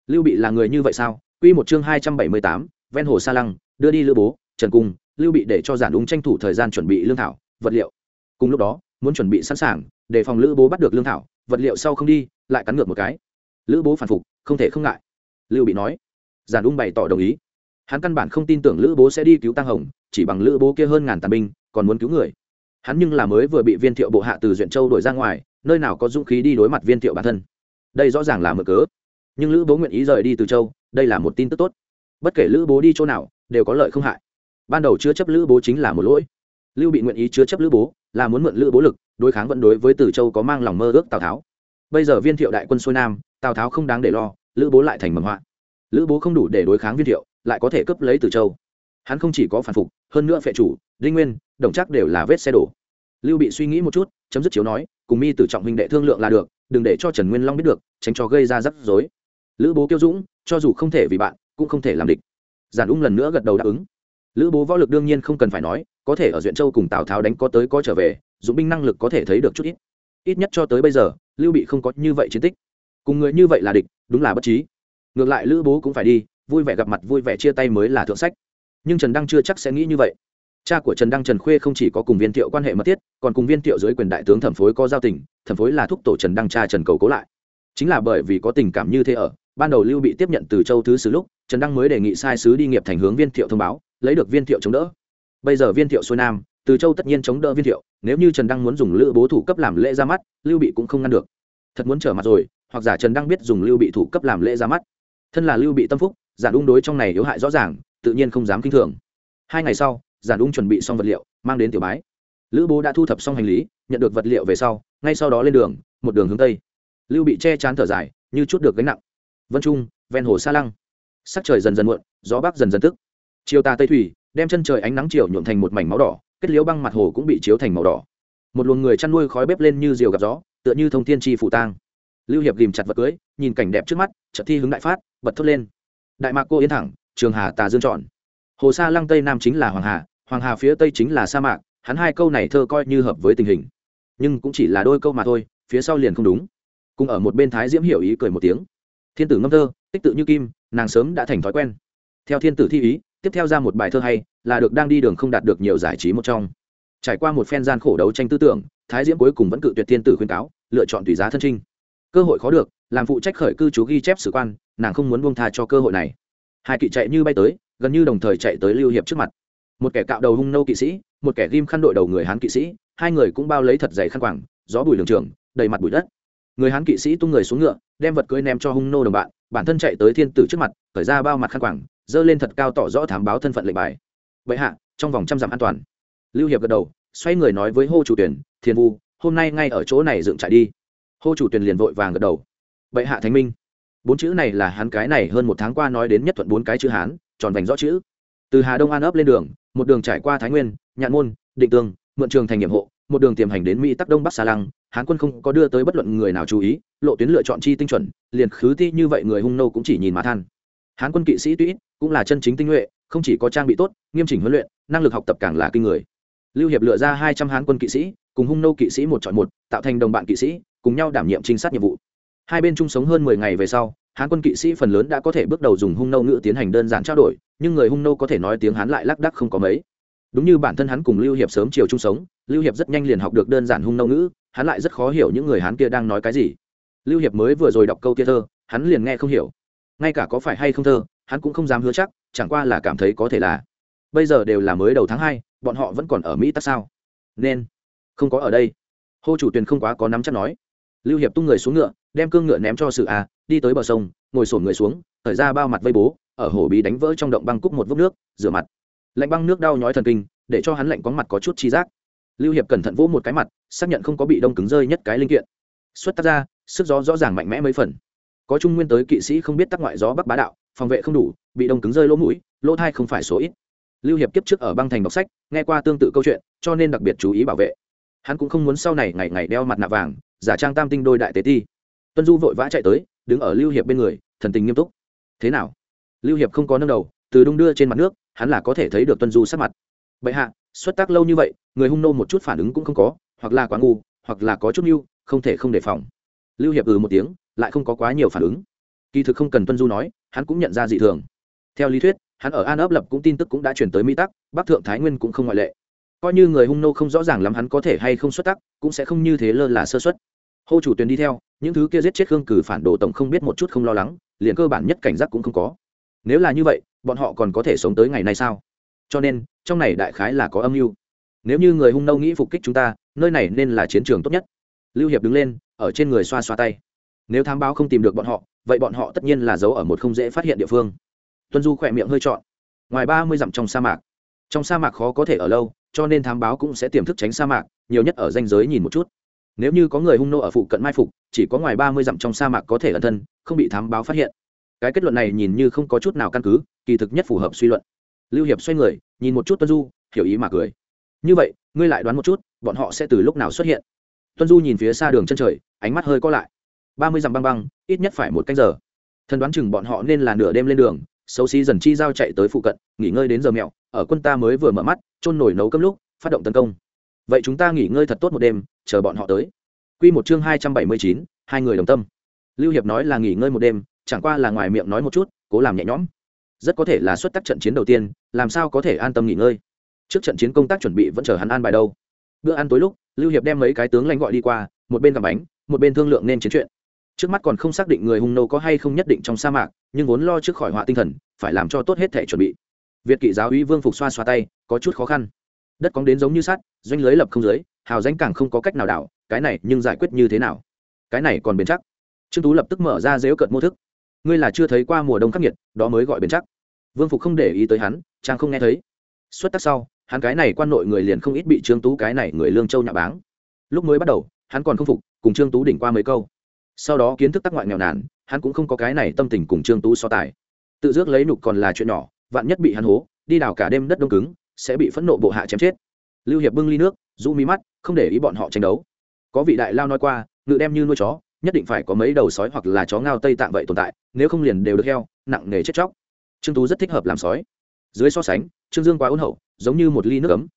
Speaker 1: Lưu bị là người như vậy sao? Quy một chương hai trăm bảy mươi tám, ven hồ sa lăng, đưa đi lữ bố, trần cung, lưu bị để cho giản ung tranh thủ thời gian chuẩn bị lương thảo, vật liệu. Cùng lúc đó, muốn chuẩn bị sẵn sàng, để phòng lữ bố bắt được lương thảo, vật liệu sau không đi, lại cắn ngược một cái. Lữ bố phản phục, không thể không ngại. Lưu bị nói, giản ung bày tỏ đồng ý. Hắn căn bản không tin tưởng lữ bố sẽ đi cứu tăng hồng, chỉ bằng lữ bố kia hơn ngàn tàn binh, còn muốn cứu người hắn nhưng là mới vừa bị viên thiệu bộ hạ từ duyện châu đổi ra ngoài, nơi nào có dũng khí đi đối mặt viên thiệu bản thân. Đây rõ ràng là mở cớ. Nhưng lữ bố nguyện ý rời đi từ châu, đây là một tin tức tốt. Bất kể lữ bố đi chỗ nào, đều có lợi không hại. Ban đầu chứa chấp lữ bố chính là một lỗi. Lưu bị nguyện ý chứa chấp lữ bố, là muốn mượn lữ bố lực, đối kháng vẫn đối với từ châu có mang lòng mơ ước tào tháo. Bây giờ viên thiệu đại quân xuôi nam, tào tháo không đáng để lo, lữ bố lại thành mầm họa. Lữ bố không đủ để đối kháng viên thiệu, lại có thể cướp lấy từ châu. Hắn không chỉ có phản phục, hơn nữa phệ chủ, đinh nguyên đồng chắc đều là vết xe đổ. Lưu bị suy nghĩ một chút, chấm dứt chiếu nói, cùng mi tử trọng huynh đệ thương lượng là được, đừng để cho trần nguyên long biết được, tránh cho gây ra rắc rối. Lữ bố kiêu dũng, cho dù không thể vì bạn, cũng không thể làm địch. Giản ung lần nữa gật đầu đáp ứng. Lữ bố võ lực đương nhiên không cần phải nói, có thể ở duyện châu cùng tào tháo đánh có tới có trở về dũng binh năng lực có thể thấy được chút ít. Ít nhất cho tới bây giờ, lưu bị không có như vậy chiến tích. Cùng người như vậy là địch, đúng là bất trí. Ngược lại lữ bố cũng phải đi, vui vẻ gặp mặt vui vẻ chia tay mới là thượng sách. Nhưng trần đăng chưa chắc sẽ nghĩ như vậy cha của trần đăng trần khuê không chỉ có cùng viên thiệu quan hệ mật thiết, còn cùng viên thiệu dưới quyền đại tướng thẩm phối có giao tình, thẩm phối là thúc tổ trần đăng cha trần cầu cố lại. Chính là bởi vì có tình cảm như thế ở, ban đầu lưu bị tiếp nhận từ châu thứ sứ lúc, trần đăng mới đề nghị sai sứ đi nghiệp thành hướng viên thiệu thông báo, lấy được viên thiệu chống đỡ. Bây giờ viên thiệu xuôi nam, từ châu tất nhiên chống đỡ viên thiệu, nếu như trần đăng muốn dùng lữ bố thủ cấp làm lễ ra mắt, lưu bị cũng không ngăn được. Thật muốn trở mặt rồi, hoặc giả trần đăng biết dùng lưu bị thủ cấp làm lễ ra mắt. Thân là lưu bị tâm phúc, giả ung đối trong này yếu hại rõ ràng, tự nhiên không dám kinh thường. Hai ngày sau giản ung chuẩn bị xong vật liệu, mang đến tiểu bái. Lữ bố đã thu thập xong hành lý, nhận được vật liệu về sau, ngay sau đó lên đường, một đường hướng tây. Lưu bị che chán thở dài, như chút được gánh nặng. Vân trung, ven hồ sa lăng. Sắc trời dần dần muộn, gió bắc dần dần tức. Chiều tà tây thủy, đem chân trời ánh nắng chiều nhuộm thành một mảnh máu đỏ, kết liễu băng mặt hồ cũng bị chiếu thành màu đỏ. Một luồng người chăn nuôi khói bếp lên như diều gặp gió, tựa như thông thiên tri phụ tang. Lưu hiệp ghìm chặt vật cưới, nhìn cảnh đẹp trước mắt, chợt thi hứng đại phát, bật thốt lên. Đại mạc cô yên thẳng, trường hà tà dương trọn. Hồ sa lăng tây nam chính là hoàng hà hoàng hà phía tây chính là sa mạc, hắn hai câu này thơ coi như hợp với tình hình. Nhưng cũng chỉ là đôi câu mà thôi, phía sau liền không đúng. Cùng ở một bên thái diễm hiểu ý cười một tiếng. Thiên tử ngâm thơ, tích tự như kim, nàng sớm đã thành thói quen. Theo thiên tử thi ý, tiếp theo ra một bài thơ hay, là được đang đi đường không đạt được nhiều giải trí một trong. Trải qua một phen gian khổ đấu tranh tư tưởng, thái diễm cuối cùng vẫn cự tuyệt thiên tử khuyên cáo, lựa chọn tùy giá thân trinh. Cơ hội khó được, làm phụ trách khởi cư chú ghi chép sử quan, nàng không muốn buông tha cho cơ hội này. Hai kỵ chạy như bay tới, gần như đồng thời chạy tới lưu hiệp trước mặt một kẻ cạo đầu hung nâu kỵ sĩ, một kẻ ghim khăn đội đầu người hán kỵ sĩ, hai người cũng bao lấy thật dày khăn quảng gió bùi đường trường, đầy mặt bụi đất. Người hán kỵ sĩ tung người xuống ngựa, đem vật cưới ném cho hung nô đồng bạn, bản thân chạy tới thiên tử trước mặt khởi ra bao mặt khăn quảng dơ lên thật cao tỏ rõ thám báo thân phận lệnh bài. Vậy hạ, trong vòng trăm dặm an toàn. Lưu hiệp gật đầu, xoay người nói với hô chủ tuyển thiên vu, hôm nay ngay ở chỗ này dựng trại đi. Hô chủ tuyển liền vội vàng gật đầu. Vậy hạ thánh minh. Bốn chữ này là hắn cái này hơn một tháng qua nói đến nhất thuận bốn cái chữ hán, tròn vành rõ chữ. Từ hà đông an ấp lên đường một đường trải qua thái nguyên, nhạn môn, định tương mượn trường thành nhiệm hộ, một đường tiềm hành đến mỹ tắc đông bắc xa lăng, hán quân không có đưa tới bất luận người nào chú ý, lộ tuyến lựa chọn chi tinh chuẩn, liền khứ ti như vậy người hung nô cũng chỉ nhìn mà than. Hán quân kỵ sĩ tuy cũng là chân chính tinh nhuệ, không chỉ có trang bị tốt, nghiêm chỉnh huấn luyện, năng lực học tập càng là kinh người. Lưu hiệp lựa ra hai trăm hán quân kỵ sĩ, cùng hung nô kỵ sĩ một chọn một, tạo thành đồng bạn kỵ sĩ, cùng nhau đảm nhiệm trinh sát nhiệm vụ. Hai bên chung sống hơn mười ngày về sau hán quân kỵ sĩ phần lớn đã có thể bước đầu dùng hung nô ngữ tiến hành đơn giản trao đổi, nhưng người hung nô có thể nói tiếng hán lại lác đắc không có mấy. Đúng như bản thân hắn cùng lưu hiệp sớm chiều chung sống, lưu hiệp rất nhanh liền học được đơn giản hung nô ngữ, hắn lại rất khó hiểu những người hán kia đang nói cái gì. Lưu hiệp mới vừa rồi đọc câu kia thơ, hắn liền nghe không hiểu. Ngay cả có phải hay không thơ, hắn cũng không dám hứa chắc, chẳng qua là cảm thấy có thể là. Bây giờ đều là mới đầu tháng hai, bọn họ vẫn còn ở mỹ tắc sao? Nên, không có ở đây. Hô chủ tuyền không quá có nắm chắc nói. Lưu hiệp tung người xuống ngựa, đem cương ngựa ném cho sự à đi tới bờ sông, ngồi sổn người xuống, thời ra bao mặt vây bố, ở hồ bí đánh vỡ trong động băng cúc một vốc nước, rửa mặt. Lạnh băng nước đau nhói thần kinh, để cho hắn lạnh có mặt có chút chi giác. Lưu hiệp cẩn thận vỗ một cái mặt, xác nhận không có bị đông cứng rơi nhất cái linh kiện. Xuất tắc ra, sức gió rõ ràng mạnh mẽ mấy phần. Có trung nguyên tới kỵ sĩ không biết tắc ngoại gió bắc bá đạo, phòng vệ không đủ, bị đông cứng rơi lỗ mũi, lỗ thai không phải số ít. Lưu hiệp kiếp trước ở băng thành đọc sách, nghe qua tương tự câu chuyện, cho nên đặc biệt chú ý bảo vệ. Hắn cũng không muốn sau này ngày ngày đeo mặt nạ vàng, giả trang tam tinh đôi đại tế ti. Tuân du vội vã chạy tới đứng ở lưu hiệp bên người, thần tình nghiêm túc. Thế nào? Lưu hiệp không có nâng đầu, từ đung đưa trên mặt nước, hắn là có thể thấy được tuân du sắc mặt. Bệ hạ, xuất tác lâu như vậy, người hung nô một chút phản ứng cũng không có, hoặc là quá ngu, hoặc là có chút mưu, không thể không đề phòng. Lưu hiệp ừ một tiếng, lại không có quá nhiều phản ứng. Kỳ thực không cần tuân du nói, hắn cũng nhận ra dị thường. Theo lý thuyết, hắn ở an ấp lập cũng tin tức cũng đã chuyển tới mỹ tắc, bắc thượng thái nguyên cũng không ngoại lệ. Coi như người hung nô không rõ ràng lắm hắn có thể hay không xuất tắc cũng sẽ không như thế lơ là sơ xuất hô chủ tuyền đi theo, những thứ kia giết chết khương cử phản đồ tổng không biết một chút không lo lắng, liền cơ bản nhất cảnh giác cũng không có. Nếu là như vậy, bọn họ còn có thể sống tới ngày nay sao? Cho nên, trong này đại khái là có âm mưu. Nếu như người hung nâu nghĩ phục kích chúng ta, nơi này nên là chiến trường tốt nhất. Lưu hiệp đứng lên, ở trên người xoa xoa tay. Nếu thám báo không tìm được bọn họ, vậy bọn họ tất nhiên là giấu ở một không dễ phát hiện địa phương. Tuân du khỏe miệng hơi trọn. Ngoài ba mươi dặm trong sa mạc. Trong sa mạc khó có thể ở lâu, cho nên thám báo cũng sẽ tiềm thức tránh sa mạc, nhiều nhất ở danh giới nhìn một chút nếu như có người hung nô ở phụ cận mai phục, chỉ có ngoài ba mươi dặm trong sa mạc có thể ẩn thân, không bị thám báo phát hiện. Cái kết luận này nhìn như không có chút nào căn cứ, kỳ thực nhất phù hợp suy luận. Lưu hiệp xoay người, nhìn một chút tuân du, hiểu ý mà cười. Như vậy, ngươi lại đoán một chút, bọn họ sẽ từ lúc nào xuất hiện? Tuân du nhìn phía xa đường chân trời, ánh mắt hơi co lại. Ba mươi dặm băng băng, ít nhất phải một canh giờ. Thần đoán chừng bọn họ nên là nửa đêm lên đường, xấu xí dần chi giao chạy tới phụ cận, nghỉ ngơi đến giờ mẹo, ở quân ta mới vừa mở mắt trôn nổi nấu cấm lúc, phát động tấn công. Vậy chúng ta nghỉ ngơi thật tốt một đêm chờ bọn họ tới. Quy một chương hai trăm bảy mươi chín, hai người đồng tâm. Lưu hiệp nói là nghỉ ngơi một đêm, chẳng qua là ngoài miệng nói một chút, cố làm nhẹ nhõm. Rất có thể là xuất tác trận chiến đầu tiên, làm sao có thể an tâm nghỉ ngơi? Trước trận chiến công tác chuẩn bị vẫn chờ hắn an bài đâu. Bữa ăn tối lúc, lưu hiệp đem mấy cái tướng lãnh gọi đi qua, một bên cầm bánh, một bên thương lượng nên chiến chuyện. Trước mắt còn không xác định người hung nô có hay không nhất định trong sa mạc, nhưng vốn lo trước khỏi họa tinh thần, phải làm cho tốt hết thể chuẩn bị. Việt kỵ giáo uy vương phục xoa xoa tay, có chút khó khăn. Đất cóng đến giống như sắt, doanh lưới lập không dưới hào danh càng không có cách nào đảo, cái này nhưng giải quyết như thế nào? Cái này còn bền chắc. Trương tú lập tức mở ra dếu cận mô thức. Ngươi là chưa thấy qua mùa đông khắc nghiệt, đó mới gọi bền chắc. Vương phục không để ý tới hắn trang không nghe thấy. Xuất tắc sau, hắn cái này quan nội người liền không ít bị trương tú cái này người lương châu nhạ báng. Lúc mới bắt đầu, hắn còn không phục, cùng trương tú đỉnh qua mấy câu. Sau đó kiến thức tắc ngoại nghèo nàn, hắn cũng không có cái này tâm tình cùng trương tú so tài. Tự dước lấy nục còn là chuyện nhỏ, vạn nhất bị hắn hố, đi đào cả đêm đất đông cứng, sẽ bị phẫn nộ bộ hạ chém chết. Lưu hiệp bưng ly nước, rũ mi mắt không để ý bọn họ tranh đấu. Có vị đại lao nói qua, ngự đem như nuôi chó, nhất định phải có mấy đầu sói hoặc là chó ngao tây tạng vậy tồn tại, nếu không liền đều được heo, nặng nghề chết chóc. Trương tú rất thích hợp làm sói. Dưới so sánh, trương dương quá ôn hậu, giống như một ly nước ấm.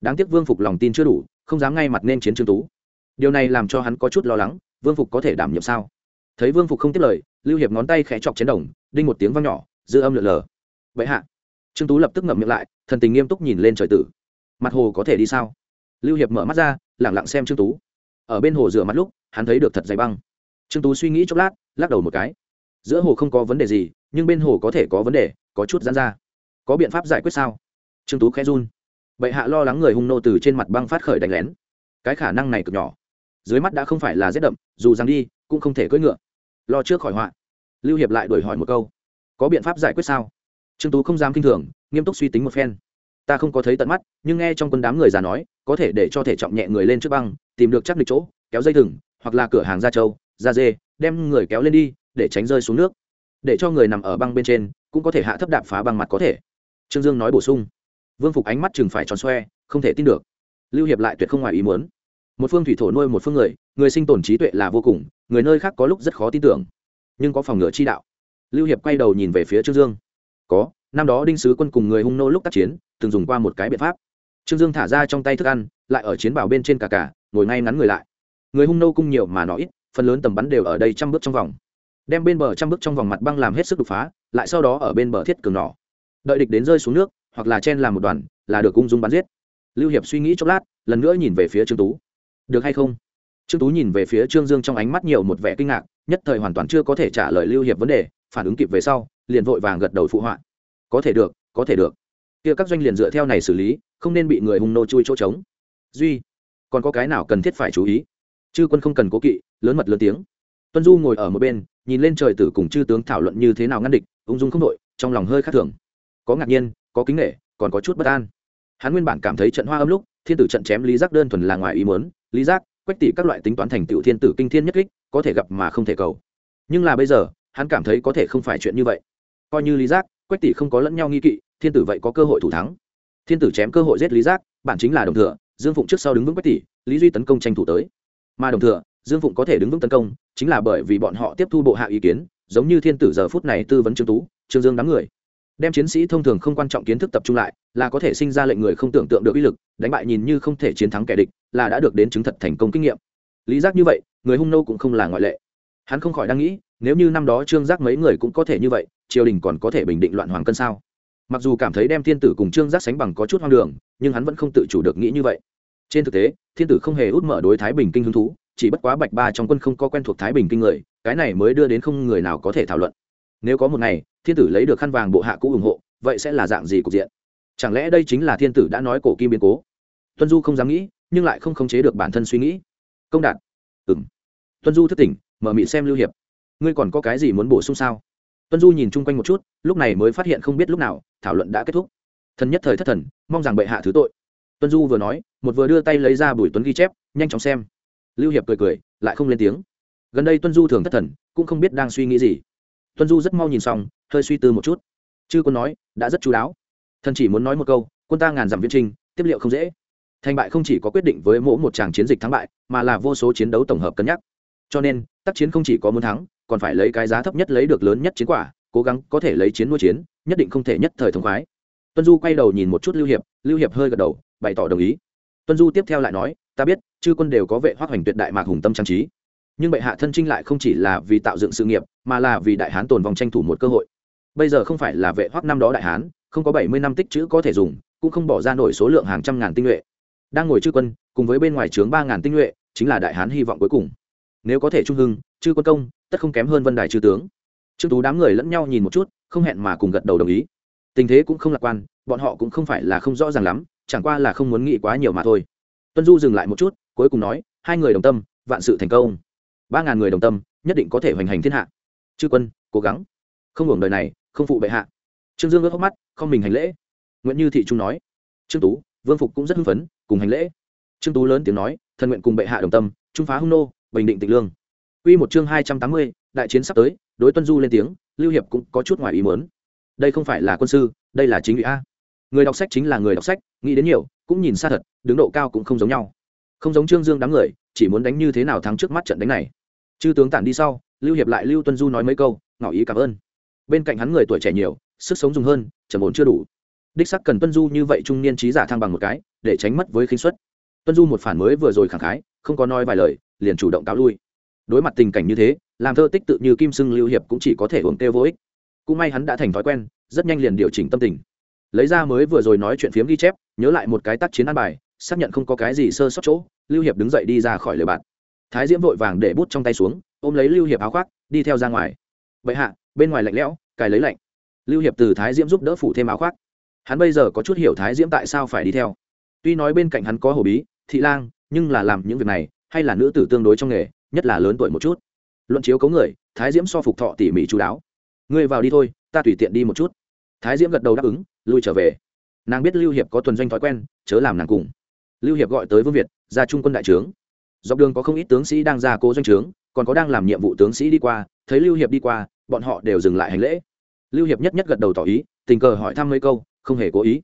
Speaker 1: Đáng tiếc vương phục lòng tin chưa đủ, không dám ngay mặt nên chiến trương tú. Điều này làm cho hắn có chút lo lắng, vương phục có thể đảm nhiệm sao? Thấy vương phục không tiếp lời, lưu hiệp ngón tay khẽ chọc chén đồng, đinh một tiếng vang nhỏ, dư âm lượn lờ. Vậy hạ. Trương tú lập tức ngậm miệng lại, thần tình nghiêm túc nhìn lên trời tử. Mặt hồ có thể đi sao? Lưu hiệp mở mắt ra, lẳng lặng xem trương tú. Ở bên hồ rửa mặt lúc, hắn thấy được thật dày băng. Trương tú suy nghĩ chốc lát, lắc đầu một cái. Giữa hồ không có vấn đề gì, nhưng bên hồ có thể có vấn đề, có chút giãn ra. Có biện pháp giải quyết sao? Trương tú khẽ run. Bệ hạ lo lắng người hung nô từ trên mặt băng phát khởi đánh lén. Cái khả năng này cực nhỏ. Dưới mắt đã không phải là rét đậm, dù rằng đi, cũng không thể cưỡi ngựa. Lo trước khỏi họa. Lưu hiệp lại đổi hỏi một câu. Có biện pháp giải quyết sao? Trương tú không dám k i n h thường, nghiêm túc suy tính một phen ta không có thấy tận mắt, nhưng nghe trong quân đám người già nói, có thể để cho thể trọng nhẹ người lên trước băng, tìm được chắc được chỗ, kéo dây thừng, hoặc là cửa hàng da trâu, da dê, đem người kéo lên đi, để tránh rơi xuống nước. Để cho người nằm ở băng bên trên, cũng có thể hạ thấp đạp phá băng mặt có thể. Trương dương nói bổ sung. Vương phục ánh mắt chừng phải tròn xoe, không thể tin được. Lưu hiệp lại tuyệt không ngoài ý muốn. Một phương thủy thổ nuôi một phương người người sinh tồn trí tuệ là vô cùng, người nơi khác có lúc rất khó tin tưởng, nhưng có phòng ngựa chi đạo. Lưu hiệp quay đầu nhìn về phía trương dương có, năm đó đinh sứ quân cùng người hung nô lúc tác chiến, từng dùng qua một cái biện pháp. Trương dương thả ra trong tay thức ăn, lại ở chiến bảo bên trên cả cả, ngồi ngay ngắn người lại. Người hung nô cung nhiều mà nó ít, phần lớn tầm bắn đều ở đây trăm bước trong vòng. Đem bên bờ trăm bước trong vòng mặt băng làm hết sức đột phá, lại sau đó ở bên bờ thiết cường nỏ. Đợi địch đến rơi xuống nước, hoặc là chen làm một đoàn, là được ung dung bắn giết. Lưu hiệp suy nghĩ chốc lát, lần nữa nhìn về phía trương tú. Được hay không? Trương tú nhìn về phía trương dương trong ánh mắt nhiều một vẻ kinh ngạc, nhất thời hoàn toàn chưa có thể trả lời lưu hiệp vấn đề phản ứng kịp về sau, liền vội vàng gật đầu phụ họa. Có thể được, có thể được. Kia các doanh liền dựa theo này xử lý, không nên bị người hung nô chui chỗ trống. Duy, còn có cái nào cần thiết phải chú ý? Chư quân không cần cố kỵ, lớn mật lớn tiếng. Tuân du ngồi ở một bên, nhìn lên trời tử cùng chư tướng thảo luận như thế nào ngăn địch, ung dung không đội trong lòng hơi khác thường. Có ngạc nhiên, có kính nghệ còn có chút bất an. Hắn nguyên bản cảm thấy trận hoa âm lúc, thiên tử trận chém lý giác đơn thuần là ngoài ý muốn. Lý giác, quách tỷ các loại tính toán thành tựu thiên tử kinh thiên nhất kích, có thể gặp mà không thể cầu. Nhưng là bây giờ hắn cảm thấy có thể không phải chuyện như vậy. Coi như lý giác, quách tỷ không có lẫn nhau nghi kỵ, thiên tử vậy có cơ hội thủ thắng. Thiên tử chém cơ hội giết lý giác, bản chính là đồng thừa, dương phụng trước sau đứng vững quách tỷ, lý duy tấn công tranh thủ tới. Mà đồng thừa, dương phụng có thể đứng vững tấn công, chính là bởi vì bọn họ tiếp thu bộ hạ ý kiến, giống như thiên tử giờ phút này tư vấn trương tú, trương dương đám người. Đem chiến sĩ thông thường không quan trọng kiến thức tập trung lại, là có thể sinh ra lệnh người không tưởng tượng được uy lực, đánh bại nhìn như không thể chiến thắng kẻ địch, là đã được đến chứng thật thành công kinh nghiệm. Lý giác như vậy, người hung nô cũng không là ngoại lệ. Hắn không khỏi đang nghĩ nếu như năm đó trương giác mấy người cũng có thể như vậy, triều đình còn có thể bình định loạn hoàng cân sao? Mặc dù cảm thấy đem thiên tử cùng trương giác sánh bằng có chút hoang đường, nhưng hắn vẫn không tự chủ được nghĩ như vậy. Trên thực tế, thiên tử không hề út mở đối thái bình kinh hứng thú, chỉ bất quá bạch ba trong quân không có quen thuộc thái bình kinh người, cái này mới đưa đến không người nào có thể thảo luận. Nếu có một ngày, thiên tử lấy được khăn vàng bộ hạ cũ ủng hộ, vậy sẽ là dạng gì cục diện? Chẳng lẽ đây chính là thiên tử đã nói cổ kim biến cố? Tuân du không dám nghĩ, nhưng lại không khống chế được bản thân suy nghĩ. Công đạt. Ừng tuân du thất tỉnh, mở mị xem lưu hiệp ngươi còn có cái gì muốn bổ sung sao? Tuân du nhìn chung quanh một chút, lúc này mới phát hiện không biết lúc nào, thảo luận đã kết thúc. Thần nhất thời thất thần, mong rằng bệ hạ thứ tội. Tuân du vừa nói, một vừa đưa tay lấy ra bùi tuấn ghi chép, nhanh chóng xem. Lưu hiệp cười cười, lại không lên tiếng. Gần đây tuân du thường thất thần, cũng không biết đang suy nghĩ gì. Tuân du rất mau nhìn xong, hơi suy tư một chút. Chư quân nói, đã rất chú đáo. Thần chỉ muốn nói một câu, quân ta ngàn dặm viễn trinh tiếp liệu không dễ. Thành bại không chỉ có quyết định với mỗi một tràng chiến dịch thắng bại, mà là vô số chiến đấu tổng hợp cân nhắc. Cho nên, tác chiến không chỉ có muốn thắng còn phải lấy cái giá thấp nhất lấy được lớn nhất chiến quả, cố gắng có thể lấy chiến nuôi chiến, nhất định không thể nhất thời thống khoái. Tuân du quay đầu nhìn một chút lưu hiệp lưu hiệp hơi gật đầu, bày tỏ đồng ý. Tuân du tiếp theo lại nói, ta biết, chư quân đều có vệ hoác hoành tuyệt đại mạc hùng tâm trang trí. Nhưng bệ hạ thân trinh lại không chỉ là vì tạo dựng sự nghiệp, mà là vì đại hán tồn vòng tranh thủ một cơ hội. Bây giờ không phải là vệ hoác năm đó đại hán, không có bảy mươi năm tích chữ có thể dùng, cũng không bỏ ra nổi số lượng hàng trăm ngàn tinh nhuệ. Đang ngồi chư quân, cùng với bên ngoài trướng ba ngàn tinh nhuệ, chính là đại hán hy vọng cuối cùng. Nếu có thể trung hưng, chư quân công tất không kém hơn vân đài chư tướng. Trương tú đám người lẫn nhau nhìn một chút, không hẹn mà cùng gật đầu đồng ý. Tình thế cũng không lạc quan, bọn họ cũng không phải là không rõ ràng lắm, chẳng qua là không muốn nghĩ quá nhiều mà thôi. Tuân du dừng lại một chút, cuối cùng nói, hai người đồng tâm, vạn sự thành công. Ba ngàn người đồng tâm, nhất định có thể hoành hành thiên hạ. Chư quân, cố gắng. Không hưởng đời này, không phụ bệ hạ. Trương dương ướt hốc mắt, không mình hành lễ. Nguyễn như thị trung nói. Trương tú, vương phục cũng rất hưng phấn, cùng hành lễ. Trương tú lớn tiếng nói, thần nguyện cùng bệ hạ đồng tâm, trung phá hung nô, bình định tịch lương. Quy một chương hai trăm tám mươi, đại chiến sắp tới, đối Tuân Du lên tiếng, Lưu Hiệp cũng có chút ngoài ý muốn. Đây không phải là quân sư, đây là chính ủy a. Người đọc sách chính là người đọc sách, nghĩ đến nhiều, cũng nhìn xa thật, đứng độ cao cũng không giống nhau. Không giống Trương Dương đám người, chỉ muốn đánh như thế nào thắng trước mắt trận đánh này. Chư tướng tản đi sau, Lưu Hiệp lại Lưu Tuân Du nói mấy câu, ngỏ ý cảm ơn. Bên cạnh hắn người tuổi trẻ nhiều, sức sống dùng hơn, trầm ổn chưa đủ. Đích sắc cần Tuân Du như vậy trung niên trí giả thăng bằng một cái, để tránh mất với khinh suất. Tuân Du một phản mới vừa rồi khẳng khái, không có nói vài lời, liền chủ động cáo lui đối mặt tình cảnh như thế, làm thơ tích tự như kim sưng lưu hiệp cũng chỉ có thể uống kêu vô ích. Cũng may hắn đã thành thói quen, rất nhanh liền điều chỉnh tâm tình. Lấy ra mới vừa rồi nói chuyện phiếm ghi chép, nhớ lại một cái tác chiến ăn bài, xác nhận không có cái gì sơ sót chỗ, lưu hiệp đứng dậy đi ra khỏi lời bạn. Thái diễm vội vàng để bút trong tay xuống, ôm lấy lưu hiệp áo khoác, đi theo ra ngoài. Bệ hạ, bên ngoài lạnh lẽo, cài lấy lạnh. Lưu hiệp từ thái diễm giúp đỡ phủ thêm áo khoác. Hắn bây giờ có chút hiểu thái diễm tại sao phải đi theo. Tuy nói bên cạnh hắn có hồ bí, thị lang, nhưng là làm những việc này, hay là nữ tử tương đối trong nghề nhất là lớn tuổi một chút. Luận chiếu cấu người, thái diễm so phục thọ tỉ mỉ chú đáo. Ngươi vào đi thôi, ta tùy tiện đi một chút. Thái diễm gật đầu đáp ứng, lui trở về. Nàng biết lưu hiệp có tuần doanh thói quen, chớ làm nàng cùng. Lưu hiệp gọi tới vương việt, ra trung quân đại trướng. Dọc đường có không ít tướng sĩ đang ra cố doanh trướng, còn có đang làm nhiệm vụ tướng sĩ đi qua, thấy lưu hiệp đi qua, bọn họ đều dừng lại hành lễ. Lưu hiệp nhất nhất gật đầu tỏ ý, tình cờ hỏi thăm mấy câu, không hề cố ý.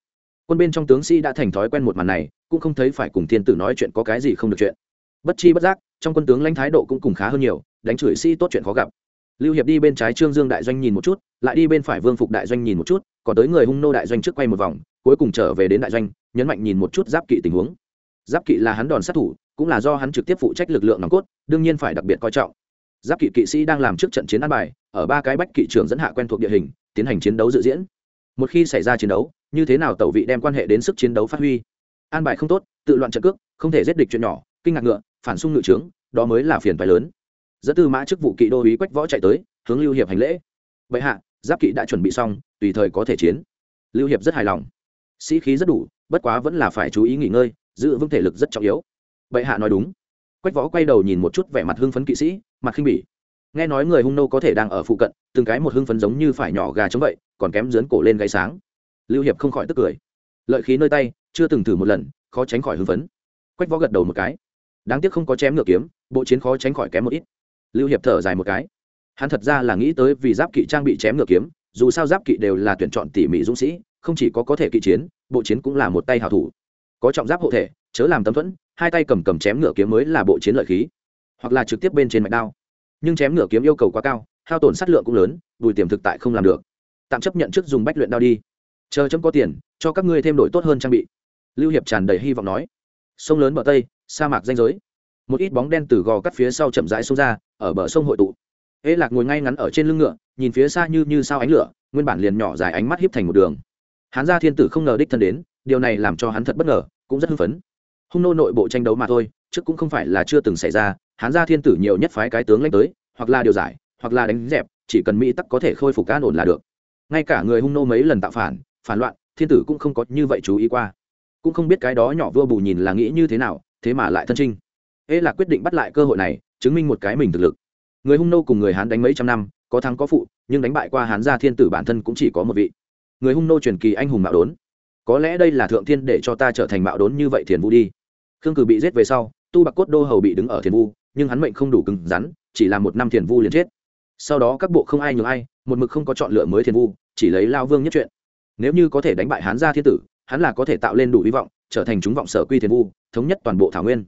Speaker 1: Quân bên trong tướng sĩ đã thành thói quen một màn này, cũng không thấy phải cùng thiên tử nói chuyện có cái gì không được chuyện bất chi bất giác, trong quân tướng lãnh thái độ cũng cùng khá hơn nhiều, đánh chửi sĩ tốt chuyện khó gặp. Lưu hiệp đi bên trái trương dương đại doanh nhìn một chút, lại đi bên phải vương phục đại doanh nhìn một chút, còn tới người hung nô đại doanh trước quay một vòng, cuối cùng trở về đến đại doanh, nhấn mạnh nhìn một chút giáp kỵ tình huống. Giáp kỵ là hắn đòn sát thủ, cũng là do hắn trực tiếp phụ trách lực lượng nòng cốt, đương nhiên phải đặc biệt coi trọng. Giáp kỵ kỵ sĩ đang làm trước trận chiến an bài, ở ba cái bách kỵ trưởng dẫn hạ quen thuộc địa hình, tiến hành chiến đấu dự diễn. Một khi xảy ra chiến đấu, như thế nào tẩu vị đem quan hệ đến sức chiến đấu phát huy? An bài không tốt, tự loạn trận cước, không thể giết địch chuyện nhỏ, kinh ngạc ngựa phản xung ngự trướng, đó mới là phiền phái lớn. Dẫn tư mã chức vụ kỵ đô úy quách võ chạy tới, hướng lưu hiệp hành lễ. Bệ hạ, giáp kỵ đã chuẩn bị xong, tùy thời có thể chiến. Lưu hiệp rất hài lòng. Sĩ khí rất đủ, bất quá vẫn là phải chú ý nghỉ ngơi, giữ vững thể lực rất trọng yếu. Bệ hạ nói đúng. Quách võ quay đầu nhìn một chút vẻ mặt hưng phấn kỵ sĩ, mặt khinh bỉ. Nghe nói người hung nô có thể đang ở phụ cận, từng cái một hưng phấn giống như phải nhỏ gà chống vậy, còn kém dướn cổ lên gáy sáng. Lưu hiệp không khỏi tức cười. Lợi khí nơi tay, chưa từng thử một lần, khó tránh khỏi hưng phấn. Quách võ gật đầu một cái đáng tiếc không có chém ngược kiếm, bộ chiến khó tránh khỏi kém một ít. Lưu hiệp thở dài một cái. Hắn thật ra là nghĩ tới vì giáp kỵ trang bị chém ngược kiếm, dù sao giáp kỵ đều là tuyển chọn tỉ mỉ dũng sĩ, không chỉ có có thể kỵ chiến, bộ chiến cũng là một tay hào thủ. Có trọng giáp hộ thể, chớ làm tấm thuẫn, hai tay cầm cầm chém ngựa kiếm mới là bộ chiến lợi khí. Hoặc là trực tiếp bên trên mạch đao. Nhưng chém ngựa kiếm yêu cầu quá cao, hao tổn sát lượng cũng lớn, bùi tiềm thực tại không làm được. Tạm chấp nhận trước dùng bách luyện đao đi. Chờ chấm có tiền, cho các ngươi thêm đổi tốt hơn trang bị. Lưu hiệp tràn đầy hy vọng nói. Sông lớn bờ tây sa mạc danh giới. Một ít bóng đen từ gò cắt phía sau chậm rãi xông ra, ở bờ sông hội tụ. Ế lạc ngồi ngay ngắn ở trên lưng ngựa, nhìn phía xa như như sao ánh lửa, nguyên bản liền nhỏ dài ánh mắt hiếp thành một đường. Hắn gia thiên tử không ngờ đích thân đến, điều này làm cho hắn thật bất ngờ, cũng rất hưng phấn. Hung nô nội bộ tranh đấu mà thôi, trước cũng không phải là chưa từng xảy ra hắn gia thiên tử nhiều nhất phái cái tướng lãnh tới, hoặc là điều giải, hoặc là đánh dẹp, chỉ cần mỹ tắc có thể khôi phục an ổn là được. Ngay cả người hung nô mấy lần tạo phản phản loạn, thiên tử cũng không có như vậy chú ý qua. Cũng không biết cái đó nhỏ vua bù nhìn là nghĩ như thế nào thế mà lại thân trinh. Ê là quyết định bắt lại cơ hội này, chứng minh một cái mình thực lực. Người hung nô cùng người hán đánh mấy trăm năm, có thắng có phụ, nhưng đánh bại qua hán gia thiên tử bản thân cũng chỉ có một vị. Người hung nô truyền kỳ anh hùng mạo đốn. Có lẽ đây là thượng thiên để cho ta trở thành mạo đốn như vậy thiền vu đi. Khương cử bị giết về sau, tu bạc cốt đô hầu bị đứng ở thiền vu, nhưng hắn mệnh không đủ cứng rắn, chỉ là một năm thiền vu liền chết. Sau đó các bộ không ai nhường ai, một mực không có chọn lựa mới thiền vu, chỉ lấy lao vương nhất chuyện. Nếu như có thể đánh bại hán gia thiên tử, hắn là có thể tạo lên đủ hy vọng, trở thành chúng vọng sở quy thiền vu thống nhất toàn bộ thảo nguyên.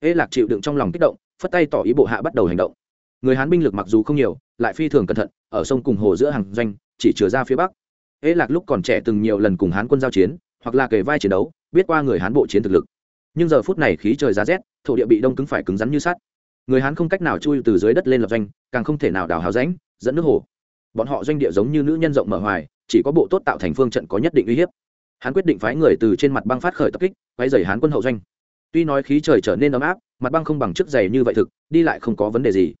Speaker 1: Ê lạc chịu đựng trong lòng kích động, phất tay tỏ ý bộ hạ bắt đầu hành động. Người hán binh lực mặc dù không nhiều, lại phi thường cẩn thận, ở sông cùng hồ giữa hàng doanh, chỉ chừa ra phía bắc. Ế lạc lúc còn trẻ từng nhiều lần cùng hán quân giao chiến, hoặc là kề vai chiến đấu, biết qua người hán bộ chiến thực lực. Nhưng giờ phút này khí trời giá rét, thổ địa bị đông cứng phải cứng rắn như sắt. Người hán không cách nào chui từ dưới đất lên lập doanh, càng không thể nào đào hào ránh dẫn nước hồ. Bọn họ doanh địa giống như nữ nhân rộng mở hoài, chỉ có bộ tốt tạo thành phương trận có nhất định uy hiếp. Hắn quyết định phái người từ trên mặt băng phát khởi tập kích quay dày hán quân hậu doanh tuy nói khí trời trở nên ấm áp, mặt băng không bằng trước dày như vậy thực, đi lại không có vấn đề gì.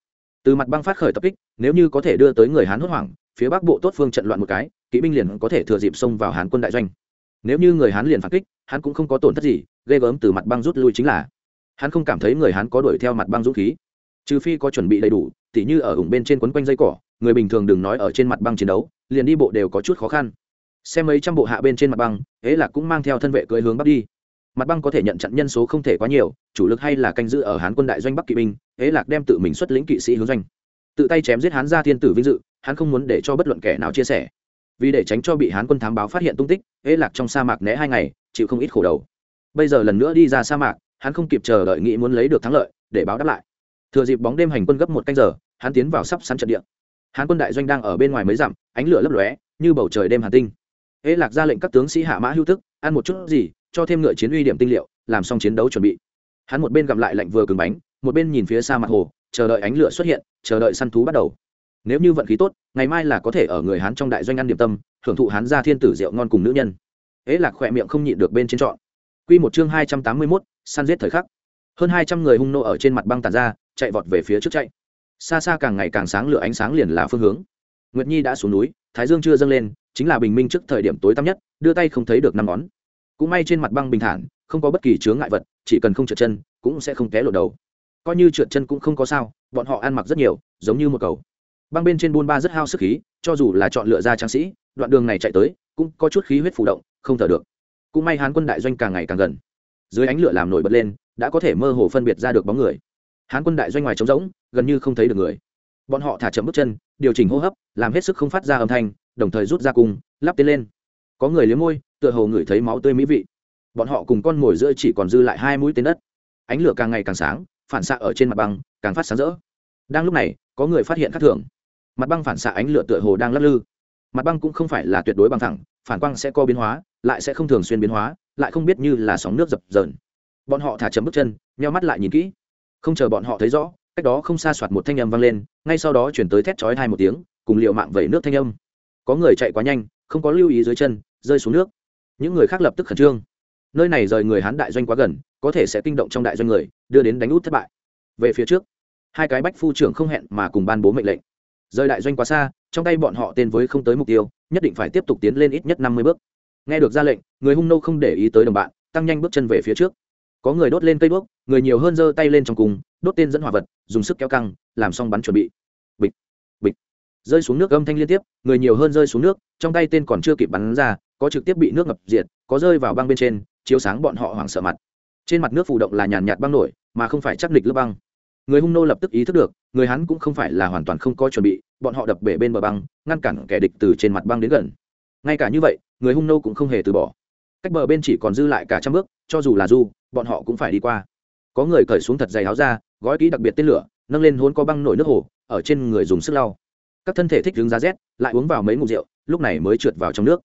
Speaker 1: Từ mặt băng phát khởi tập kích, nếu như có thể đưa tới người hán hốt hoảng, phía bắc bộ tốt phương trận loạn một cái, kỵ binh liền có thể thừa dịp xông vào hán quân đại doanh. Nếu như người hán liền phản kích, hắn cũng không có tổn thất gì, ghê gớm từ mặt băng rút lui chính là. Hắn không cảm thấy người hán có đuổi theo mặt băng dũng khí. Trừ phi có chuẩn bị đầy đủ, tỉ như ở ủng bên trên quấn quanh dây cỏ, người bình thường đừng nói ở trên mặt băng chiến đấu, liền đi bộ đều có chút khó khăn. Xem mấy trăm bộ hạ bên trên mặt băng, ế là cũng mang theo thân vệ cưỡi hướng bắc đi mặt băng có thể nhận chặn nhân số không thể quá nhiều, chủ lực hay là canh giữ ở hán quân đại doanh bắc kỵ binh, ế lạc đem tự mình xuất lĩnh kỵ sĩ hướng doanh. Tự tay chém giết hán gia thiên tử vinh dự, hắn không muốn để cho bất luận kẻ nào chia sẻ. Vì để tránh cho bị hán quân thám báo phát hiện tung tích, ế lạc trong sa mạc né hai ngày, chịu không ít khổ đầu. Bây giờ lần nữa đi ra sa mạc, hắn không kịp chờ đợi nghĩ muốn lấy được thắng lợi, để báo đáp lại. Thừa dịp bóng đêm hành quân gấp một canh giờ, hắn tiến vào sắp sắn trận địa. Hán quân đại doanh đang ở bên ngoài mấy dặm, ánh lửa lấp lóe, như bầu trời đêm hà tinh. Ế lạc ra lệnh các tướng sĩ hạ mã hưu thức, ăn một chút gì cho thêm ngựa chiến uy điểm tinh liệu, làm xong chiến đấu chuẩn bị. Hắn một bên gặm lại lạnh vừa cứng bánh, một bên nhìn phía xa mặt hồ, chờ đợi ánh lửa xuất hiện, chờ đợi săn thú bắt đầu. Nếu như vận khí tốt, ngày mai là có thể ở người hán trong đại doanh ăn điểm tâm hưởng thụ hán gia thiên tử rượu ngon cùng nữ nhân. Ế lạc khỏe miệng không nhịn được bên trên trọn. Q một chương hai trăm tám mươi mốt, săn giết thời khắc. Hơn hai trăm người hung nô ở trên mặt băng tàn ra, chạy vọt về phía trước chạy. Xa xa càng ngày càng sáng lửa ánh sáng liền là phương hướng. Nguyệt nhi đã xuống núi, thái dương chưa dâng lên, chính là bình minh trước thời điểm tối tăm nhất, đưa tay không thấy được năm ngón cũng may trên mặt băng bình thản, không có bất kỳ chướng ngại vật, chỉ cần không trượt chân, cũng sẽ không té lộ đầu. Coi như trượt chân cũng không có sao, bọn họ ăn mặc rất nhiều, giống như một cầu. Băng bên trên buôn ba rất hao sức khí, cho dù là chọn lựa ra tráng sĩ, đoạn đường này chạy tới, cũng có chút khí huyết phủ động, không thở được. Cũng may hán quân đại doanh càng ngày càng gần. Dưới ánh lửa làm nổi bật lên, đã có thể mơ hồ phân biệt ra được bóng người. Hán quân đại doanh ngoài trống rỗng, gần như không thấy được người. Bọn họ thả chậm bước chân, điều chỉnh hô hấp, làm hết sức không phát ra âm thanh, đồng thời rút ra cung, lắp tên lên. Có người liếm môi tựa hồ ngửi thấy máu tươi mỹ vị. Bọn họ cùng con mồi giữa chỉ còn dư lại hai mũi tên đất. Ánh lửa càng ngày càng sáng, phản xạ ở trên mặt băng, càng phát sáng rỡ. Đang lúc này, có người phát hiện khác thường. Mặt băng phản xạ ánh lửa tựa hồ đang lắc lư. Mặt băng cũng không phải là tuyệt đối bằng thẳng, phản quang sẽ có biến hóa, lại sẽ không thường xuyên biến hóa, lại không biết như là sóng nước dập dờn. Bọn họ thả chấm bước chân, nheo mắt lại nhìn kỹ. Không chờ bọn họ thấy rõ, cách đó không xa soạt một thanh âm vang lên, ngay sau đó chuyển tới thét chói hai một tiếng, cùng liệu mạng vẩy nước thanh âm. Có người chạy quá nhanh, không có lưu ý dưới chân, rơi xuống nước những người khác lập tức khẩn trương. Nơi này rời người hán đại doanh quá gần, có thể sẽ kinh động trong đại doanh người, đưa đến đánh út thất bại. Về phía trước, hai cái bách phu trưởng không hẹn mà cùng ban bố mệnh lệnh. Rời đại doanh quá xa, trong tay bọn họ tên với không tới mục tiêu, nhất định phải tiếp tục tiến lên ít nhất năm mươi bước. Nghe được ra lệnh, người hung nô không để ý tới đồng bạn, tăng nhanh bước chân về phía trước. Có người đốt lên cây đuốc, người nhiều hơn giơ tay lên trong cùng, đốt tên dẫn hỏa vật, dùng sức kéo căng, làm xong bắn chuẩn bị. Bịch bịch. Rơi xuống nước âm thanh liên tiếp, người nhiều hơn rơi xuống nước, trong tay tên còn chưa kịp bắn ra có trực tiếp bị nước ngập diệt, có rơi vào băng bên trên, chiếu sáng bọn họ hoảng sợ mặt. Trên mặt nước phù động là nhàn nhạt băng nổi, mà không phải chắc nịch lớp băng. Người hung nô lập tức ý thức được, người hắn cũng không phải là hoàn toàn không có chuẩn bị, bọn họ đập bể bên bờ băng, ngăn cản kẻ địch từ trên mặt băng đến gần. Ngay cả như vậy, người hung nô cũng không hề từ bỏ. Cách bờ bên chỉ còn dư lại cả trăm bước, cho dù là du, bọn họ cũng phải đi qua. Có người cởi xuống thật dày áo ra gói kỹ đặc biệt tên lửa, nâng lên hốn có băng nổi nước hồ, ở trên người dùng sức lau. Các thân thể thích đứng giá rét, lại uống vào mấy ngụm rượu, lúc này mới trượt vào trong nước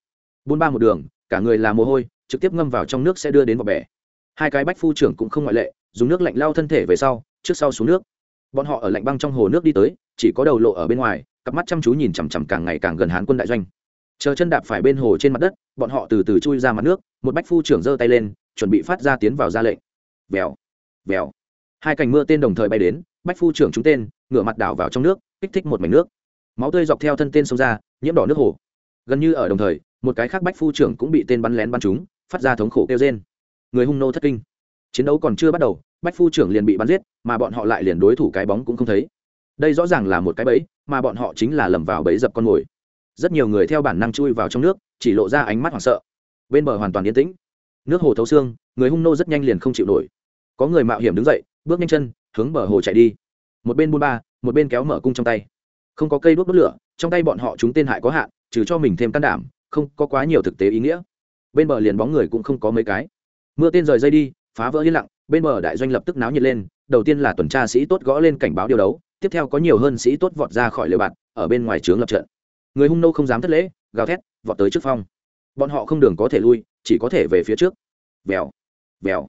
Speaker 1: buôn ba một đường, cả người là mồ hôi, trực tiếp ngâm vào trong nước sẽ đưa đến bọ bè. Hai cái bách phu trưởng cũng không ngoại lệ, dùng nước lạnh lao thân thể về sau, trước sau xuống nước. Bọn họ ở lạnh băng trong hồ nước đi tới, chỉ có đầu lộ ở bên ngoài, cặp mắt chăm chú nhìn chằm chằm càng ngày càng gần hán quân đại doanh. Chờ chân đạp phải bên hồ trên mặt đất, bọn họ từ từ chui ra mặt nước, một bách phu trưởng giơ tay lên, chuẩn bị phát ra tiến vào ra lệnh. Vèo vèo. Hai cành mưa tên đồng thời bay đến, bách phu trưởng chúng tên, ngửa mặt đảo vào trong nước, kích thích một mảnh nước. Máu tươi dọc theo thân tên sông ra, nhiễm đỏ nước hồ. Gần như ở đồng thời một cái khác bách phu trưởng cũng bị tên bắn lén bắn trúng, phát ra thống khổ kêu trên người hung nô thất kinh. Chiến đấu còn chưa bắt đầu, bách phu trưởng liền bị bắn giết, mà bọn họ lại liền đối thủ cái bóng cũng không thấy. Đây rõ ràng là một cái bẫy, mà bọn họ chính là lầm vào bẫy dập con mồi. Rất nhiều người theo bản năng chui vào trong nước, chỉ lộ ra ánh mắt hoảng sợ. Bên bờ hoàn toàn yên tĩnh. Nước hồ thấu xương, người hung nô rất nhanh liền không chịu nổi. Có người mạo hiểm đứng dậy, bước nhanh chân, hướng bờ hồ chạy đi. Một bên buôn ba, một bên kéo mở cung trong tay. Không có cây đuốc đốt lửa, trong tay bọn họ chúng tên hại có hạn, trừ cho mình thêm can đảm không có quá nhiều thực tế ý nghĩa. Bên bờ liền bóng người cũng không có mấy cái. Mưa tên rời dây đi, phá vỡ yên lặng, bên bờ đại doanh lập tức náo nhiệt lên, đầu tiên là tuần tra sĩ tốt gõ lên cảnh báo điều đấu, tiếp theo có nhiều hơn sĩ tốt vọt ra khỏi lều bạt ở bên ngoài trướng lập trận. Người hung nô không dám thất lễ, gào thét, vọt tới trước phong. Bọn họ không đường có thể lui, chỉ có thể về phía trước. Vèo vèo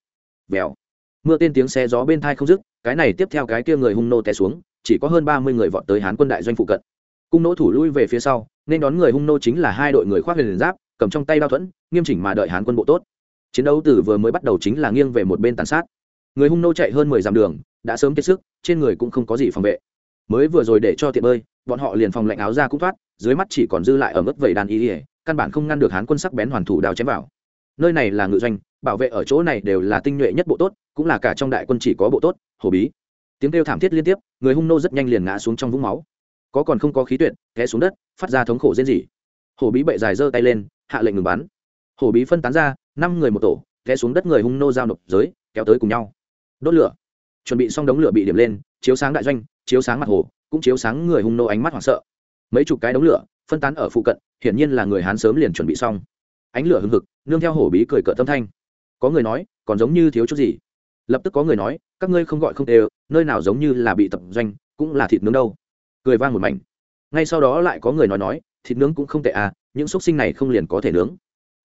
Speaker 1: vèo. Mưa tên tiếng xe gió bên thai không dứt, cái này tiếp theo cái kia người hung nô té xuống, chỉ có hơn ba mươi người vọt tới hán quân đại doanh phụ cận. Cung nỗ thủ lui về phía sau nên đón người hung nô chính là hai đội người khoác huyền giáp, cầm trong tay đao thuẫn, nghiêm chỉnh mà đợi hán quân bộ tốt. Chiến đấu từ vừa mới bắt đầu chính là nghiêng về một bên tàn sát. Người hung nô chạy hơn mười dặm đường, đã sớm kiệt sức, trên người cũng không có gì phòng vệ. Mới vừa rồi để cho tiện bơi, bọn họ liền phòng lạnh áo ra cũng thoát, dưới mắt chỉ còn dư lại ở mức vầy đàn y ỉa căn bản không ngăn được hán quân sắc bén hoàn thủ đào chém vào. Nơi này là ngự doanh, bảo vệ ở chỗ này đều là tinh nhuệ nhất bộ tốt, cũng là cả trong đại quân chỉ có bộ tốt, hổ bí. Tiếng kêu thảm thiết liên tiếp, người hung nô rất nhanh liền ngã xuống trong vũng máu có còn không có khí tuyệt, té xuống đất, phát ra thống khổ rên rỉ. Hổ bí bậy dài giơ tay lên, hạ lệnh ngừng bắn. Hổ bí phân tán ra, năm người một tổ, té xuống đất người hung nô giao nộp giới, kéo tới cùng nhau. Đốt lửa. Chuẩn bị xong đống lửa bị điểm lên, chiếu sáng đại doanh, chiếu sáng mặt hồ, cũng chiếu sáng người hung nô ánh mắt hoảng sợ. Mấy chục cái đống lửa, phân tán ở phụ cận, hiển nhiên là người hán sớm liền chuẩn bị xong. Ánh lửa hưng hực, nương theo hổ bí cười cợt tâm thanh. Có người nói, còn giống như thiếu chút gì? Lập tức có người nói, các ngươi không gọi không đều, nơi nào giống như là bị tập doanh, cũng là thịt nướng đâu cười vang một mảnh. Ngay sau đó lại có người nói nói, thịt nướng cũng không tệ à những xúc sinh này không liền có thể nướng.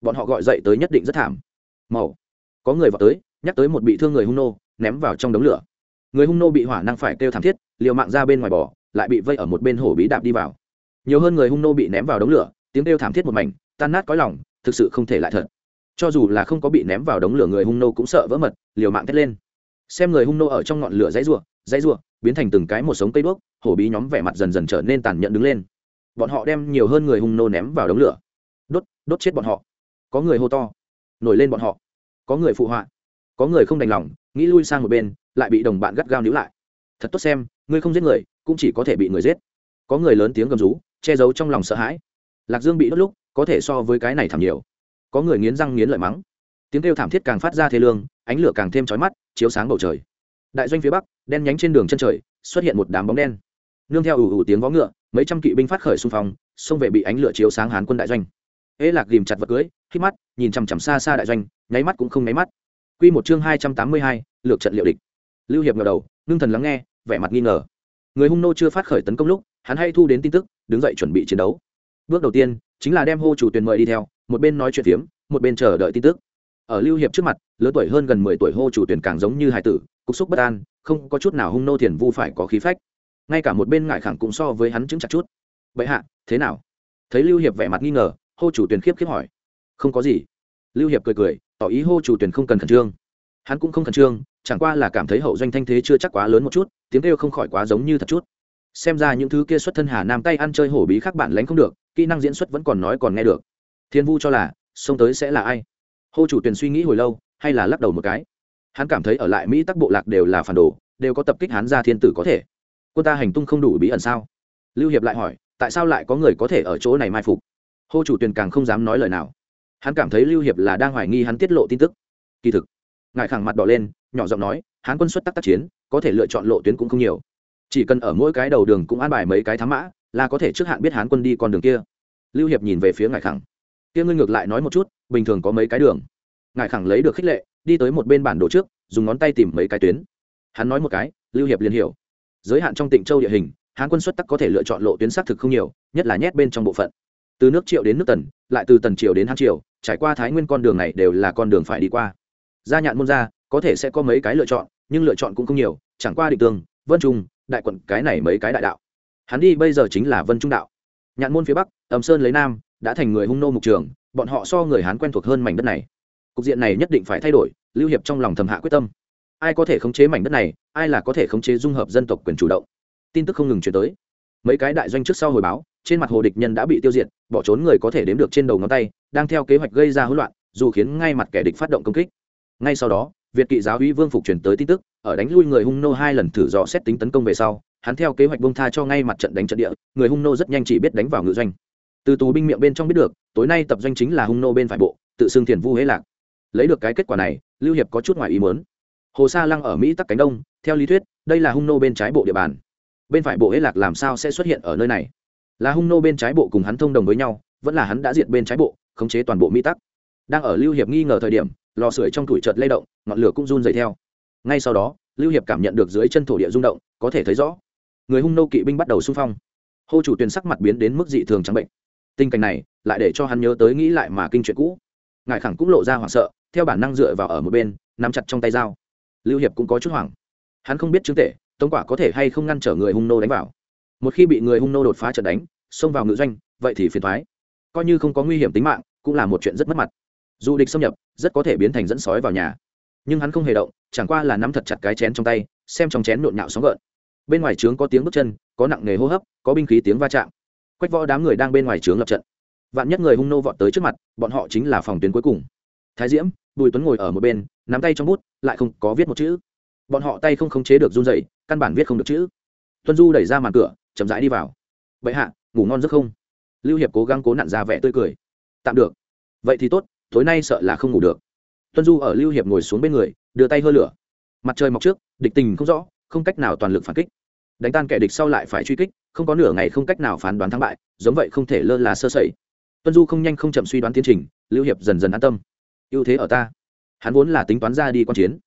Speaker 1: Bọn họ gọi dậy tới nhất định rất thảm. Màu. Có người vào tới, nhắc tới một bị thương người hung nô, ném vào trong đống lửa. Người hung nô bị hỏa năng phải kêu thảm thiết, liều mạng ra bên ngoài bỏ lại bị vây ở một bên hổ bí đạp đi vào. Nhiều hơn người hung nô bị ném vào đống lửa, tiếng kêu thảm thiết một mảnh, tan nát có lòng, thực sự không thể lại thật. Cho dù là không có bị ném vào đống lửa người hung nô cũng sợ vỡ mật, liều mạng thét lên. Xem người hung nô ở trong ngọn lửa dãy ruộng dãy ruộng biến thành từng cái một sống cây đuốc, hổ bí nhóm vẻ mặt dần dần trở nên tàn nhẫn đứng lên. Bọn họ đem nhiều hơn người hung nô ném vào đống lửa. Đốt đốt chết bọn họ. Có người hô to, nổi lên bọn họ. Có người phụ họa, có người không đành lòng, nghĩ lui sang một bên, lại bị đồng bạn gắt gao níu lại. Thật tốt xem, ngươi không giết người, cũng chỉ có thể bị người giết. Có người lớn tiếng gầm rú, che giấu trong lòng sợ hãi. Lạc dương bị đốt lúc, có thể so với cái này thảm nhiều. Có người nghiến răng nghiến lợi mắng. Tiếng kêu thảm thiết càng phát ra thế lương, ánh lửa càng thêm trói mắt, chiếu sáng bầu trời đại doanh phía bắc, đen nhánh trên đường chân trời, xuất hiện một đám bóng đen. Nương theo ủ ủ tiếng vó ngựa, mấy trăm kỵ binh phát khởi xung phong, xông về bị ánh lửa chiếu sáng hán quân đại doanh. Ế lạc ghìm chặt vật cưới khi mắt, nhìn chằm chằm xa xa đại doanh, nháy mắt cũng không nháy mắt. Q một chương hai trăm tám mươi hai, lược trận liệu địch. Lưu hiệp ngờ đầu, ngưng thần lắng nghe, vẻ mặt nghi ngờ. Người hung nô chưa phát khởi tấn công lúc, hắn hay thu đến tin tức, đứng dậy chuẩn bị chiến đấu. Bước đầu tiên, chính là đem hô chủ tuyển mời đi theo, một bên nói chuyện phiếm, một bên chờ đợi tin tức. Ở lưu hiệp trước mặt lớn tuổi hơn gần mười tuổi hô chủ tuyển càng giống như hải tử cục xúc bất an, không có chút nào hung nô thiền vu phải có khí phách. Ngay cả một bên ngại khẳng cũng so với hắn chứng chặt chút. Bệ hạ, thế nào? Thấy lưu hiệp vẻ mặt nghi ngờ, hô chủ tuyển khiếp khiếp hỏi. Không có gì. Lưu hiệp cười cười, tỏ ý hô chủ tuyển không cần khẩn trương. Hắn cũng không khẩn trương, chẳng qua là cảm thấy hậu doanh thanh thế chưa chắc quá lớn một chút, tiếng kêu không khỏi quá giống như thật chút. Xem ra những thứ kia xuất thân hà nam tay ăn chơi hổ bí khác bạn lánh không được, kỹ năng diễn xuất vẫn còn nói còn nghe được. Thiên vu cho là, xông tới sẽ là ai? Hô chủ tuyển suy nghĩ hồi lâu, hay là lắc đầu một cái hắn cảm thấy ở lại mỹ tắc bộ lạc đều là phản đồ, đều có tập kích hắn ra thiên tử có thể. Quân ta hành tung không đủ bí ẩn sao? Lưu hiệp lại hỏi, tại sao lại có người có thể ở chỗ này mai phục? Hô chủ tuyền càng không dám nói lời nào. Hắn cảm thấy lưu hiệp là đang hoài nghi hắn tiết lộ tin tức. Kỳ thực, ngài khẳng mặt đỏ lên, nhỏ giọng nói hán quân xuất tắc tác chiến, có thể lựa chọn lộ tuyến cũng không nhiều. Chỉ cần ở mỗi cái đầu đường cũng an bài mấy cái thám mã, là có thể trước hạn biết hán quân đi con đường kia. Lưu hiệp nhìn về phía ngài khẳng. Kia ngươi ngược lại nói một chút, bình thường có mấy cái đường. Ngài khẳng lấy được khích lệ đi tới một bên bản đồ trước, dùng ngón tay tìm mấy cái tuyến. Hắn nói một cái, lưu hiệp liền hiểu. Giới hạn trong tỉnh châu địa hình, hán quân xuất tắc có thể lựa chọn lộ tuyến xác thực không nhiều, nhất là nhét bên trong bộ phận. Từ nước triệu đến nước tần, lại từ tần triều đến hán triều, trải qua thái nguyên con đường này đều là con đường phải đi qua. Gia nhạn môn ra, có thể sẽ có mấy cái lựa chọn, nhưng lựa chọn cũng không nhiều, chẳng qua định tường vân trung, đại quận, cái này mấy cái đại đạo. Hắn đi bây giờ chính là vân trung đạo. Nhạn môn phía bắc ẩm sơn lấy nam, đã thành người hung nô mục trường, bọn họ so người hán quen thuộc hơn mảnh đất này cục diện này nhất định phải thay đổi, lưu hiệp trong lòng thầm hạ quyết tâm. Ai có thể khống chế mảnh đất này, ai là có thể khống chế dung hợp dân tộc quyền chủ động? Tin tức không ngừng chuyển tới. Mấy cái đại doanh trước sau hồi báo, trên mặt hồ địch nhân đã bị tiêu diệt, bỏ trốn người có thể đếm được trên đầu ngón tay, đang theo kế hoạch gây ra hỗn loạn, dù khiến ngay mặt kẻ địch phát động công kích. Ngay sau đó, việt kỵ giáo uy vương phục chuyển tới tin tức, ở đánh lui người hung nô hai lần thử dò xét tính tấn công về sau, hắn theo kế hoạch bông tha cho ngay mặt trận đánh trận địa, người hung nô rất nhanh chỉ biết đánh vào ngự doanh. Từ tù binh miệng bên trong biết được, tối nay tập doanh chính là hung nô bên phải bộ, tự xưng thiền vu hế lạc lấy được cái kết quả này, lưu hiệp có chút ngoài ý muốn. Hồ sa lăng ở mỹ tắc cánh đông, theo lý thuyết, đây là hung nô bên trái bộ địa bàn. Bên phải bộ hế lạc làm sao sẽ xuất hiện ở nơi này? Là hung nô bên trái bộ cùng hắn thông đồng với nhau, vẫn là hắn đã diệt bên trái bộ, khống chế toàn bộ mỹ tắc. Đang ở lưu hiệp nghi ngờ thời điểm, lò sưởi trong tuổi chợt lay động, ngọn lửa cũng run dậy theo. Ngay sau đó, lưu hiệp cảm nhận được dưới chân thổ địa rung động, có thể thấy rõ, người hung nô kỵ binh bắt đầu xung phong. Hô chủ tuyển sắc mặt biến đến mức dị thường trắng bệnh. Tình cảnh này, lại để cho hắn nhớ tới nghĩ lại mà kinh chuyện cũ. Ngài khẳng cũng lộ ra hoảng sợ theo bản năng dựa vào ở một bên, nắm chặt trong tay dao. Lưu hiệp cũng có chút hoảng. Hắn không biết chứng tệ, tống quả có thể hay không ngăn trở người hung nô đánh vào. Một khi bị người hung nô đột phá trận đánh, xông vào ngự doanh, vậy thì phiền thoái coi như không có nguy hiểm tính mạng, cũng là một chuyện rất mất mặt. Dù địch xâm nhập, rất có thể biến thành dẫn sói vào nhà. Nhưng hắn không hề động, chẳng qua là nắm thật chặt cái chén trong tay, xem trong chén nhộn nhạo sóng gợn. Bên ngoài trướng có tiếng bước chân, có nặng nghề hô hấp, có binh khí tiếng va chạm. Quách võ đám người đang bên ngoài trướng lập trận. Vạn nhất người hung nô vọt tới trước mặt, bọn họ chính là phòng tuyến cuối cùng thái diễm, bùi tuấn ngồi ở một bên, nắm tay trong bút, lại không có viết một chữ. Bọn họ tay không khống chế được run dậy căn bản viết không được chữ. Tuân du đẩy ra màn cửa, chậm rãi đi vào. Vậy hạ, ngủ ngon giấc không? Lưu hiệp cố gắng cố nặn ra vẻ tươi cười. Tạm được. Vậy thì tốt, tối nay sợ là không ngủ được. Tuân du ở lưu hiệp ngồi xuống bên người, đưa tay hơi lửa. Mặt trời mọc trước, địch tình không rõ, không cách nào toàn lực phản kích. Đánh tan kẻ địch sau lại phải truy kích, không có nửa ngày không cách nào phán đoán thắng bại, giống vậy không thể lơ là sơ sẩy. Tuân du không nhanh không chậm suy đoán tiến trình, lưu hiệp dần dần an tâm ưu thế ở ta. Hắn vốn là tính toán ra đi quan chiến,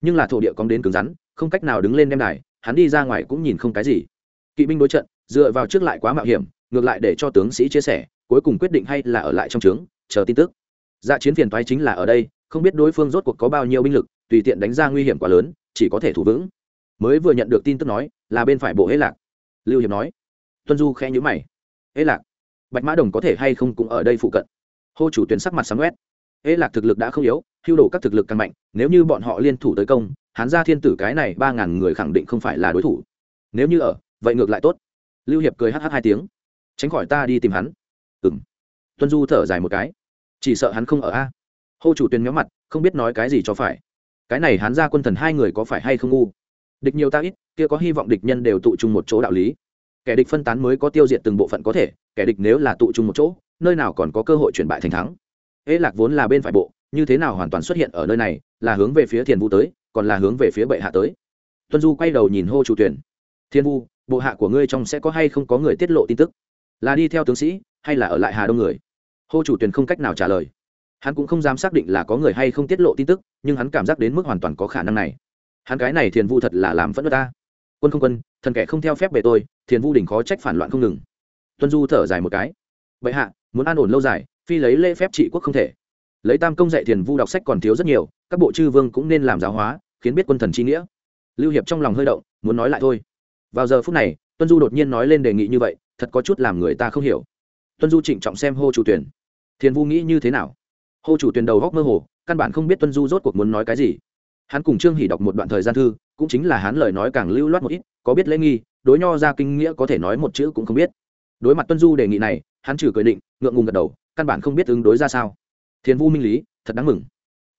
Speaker 1: nhưng là thổ địa cóng đến cứng rắn, không cách nào đứng lên đem đài, hắn đi ra ngoài cũng nhìn không cái gì. Kỵ binh đối trận, dựa vào trước lại quá mạo hiểm, ngược lại để cho tướng sĩ chia sẻ, cuối cùng quyết định hay là ở lại trong trướng, chờ tin tức. Dạ chiến phiền toái chính là ở đây, không biết đối phương rốt cuộc có bao nhiêu binh lực, tùy tiện đánh ra nguy hiểm quá lớn, chỉ có thể thủ vững. Mới vừa nhận được tin tức nói, là bên phải bộ hễ lạc. Lưu hiệp nói. Tuân du khẽ nhữ mày. Hễ lạc, bạch mã đồng có thể hay không cũng ở đây phụ cận? Hô chủ tuyến sắc mặt sáng quét hễ lạc thực lực đã không yếu, hưu đồ các thực lực càng mạnh, nếu như bọn họ liên thủ tới công, hán gia thiên tử cái này ba ngàn người khẳng định không phải là đối thủ. Nếu như ở, vậy ngược lại tốt. Lưu hiệp cười hh hai tiếng. Tránh khỏi ta đi tìm hắn. Ừ m tuân du thở dài một cái. Chỉ sợ hắn không ở a. Hô chủ tuyên méo mặt, không biết nói cái gì cho phải. Cái này hắn ra quân thần hai người có phải hay không ngu? Địch nhiều ta ít, kia có hy vọng địch nhân đều tụ chung một chỗ đạo lý. Kẻ địch phân tán mới có tiêu diệt từng bộ phận có thể, kẻ địch nếu là tụ chung một chỗ, nơi nào còn có cơ hội chuyển bại thành thắng? Ế lạc vốn là bên phải bộ, như thế nào hoàn toàn xuất hiện ở nơi này, là hướng về phía thiền vu tới, còn là hướng về phía bệ hạ tới. Tuân du quay đầu nhìn hô chủ tuyển. Thiên vu, bộ hạ của ngươi trong sẽ có hay không có người tiết lộ tin tức? Là đi theo tướng sĩ, hay là ở lại hà đông người? Hô chủ tuyển không cách nào trả lời. Hắn cũng không dám xác định là có người hay không tiết lộ tin tức, nhưng hắn cảm giác đến mức hoàn toàn có khả năng này. Hắn cái này thiền vu thật là làm phẫn nộ ta. Quân không quân, thần kẻ không theo phép về tôi, thiền vu đỉnh khó trách phản loạn không ngừng. Tuân du thở dài một cái. Vậy hạ, muốn an ổn lâu dài phi lấy lễ phép trị quốc không thể. Lấy tam công dạy thiền vu đọc sách còn thiếu rất nhiều, các bộ chư vương cũng nên làm giáo hóa, khiến biết quân thần chi nghĩa. Lưu hiệp trong lòng hơi động, muốn nói lại thôi. Vào giờ phút này, tuân du đột nhiên nói lên đề nghị như vậy, thật có chút làm người ta không hiểu. Tuân du trịnh trọng xem hô chủ tuyển thiền vu nghĩ như thế nào? Hô chủ tuyển đầu góc mơ hồ, căn bản không biết tuân du rốt cuộc muốn nói cái gì. Hắn cùng trương hỷ đọc một đoạn thời gian thư, cũng chính là hắn lời nói càng lưu loát một ít, có biết lễ nghi, đối nho ra kinh nghĩa có thể nói một chữ cũng không biết. Đối mặt tuân du đề nghị này hắn trừ cười định ngượng ngùng gật đầu, căn bản không biết ứng đối ra sao. Thiền vu minh lý, thật đáng mừng.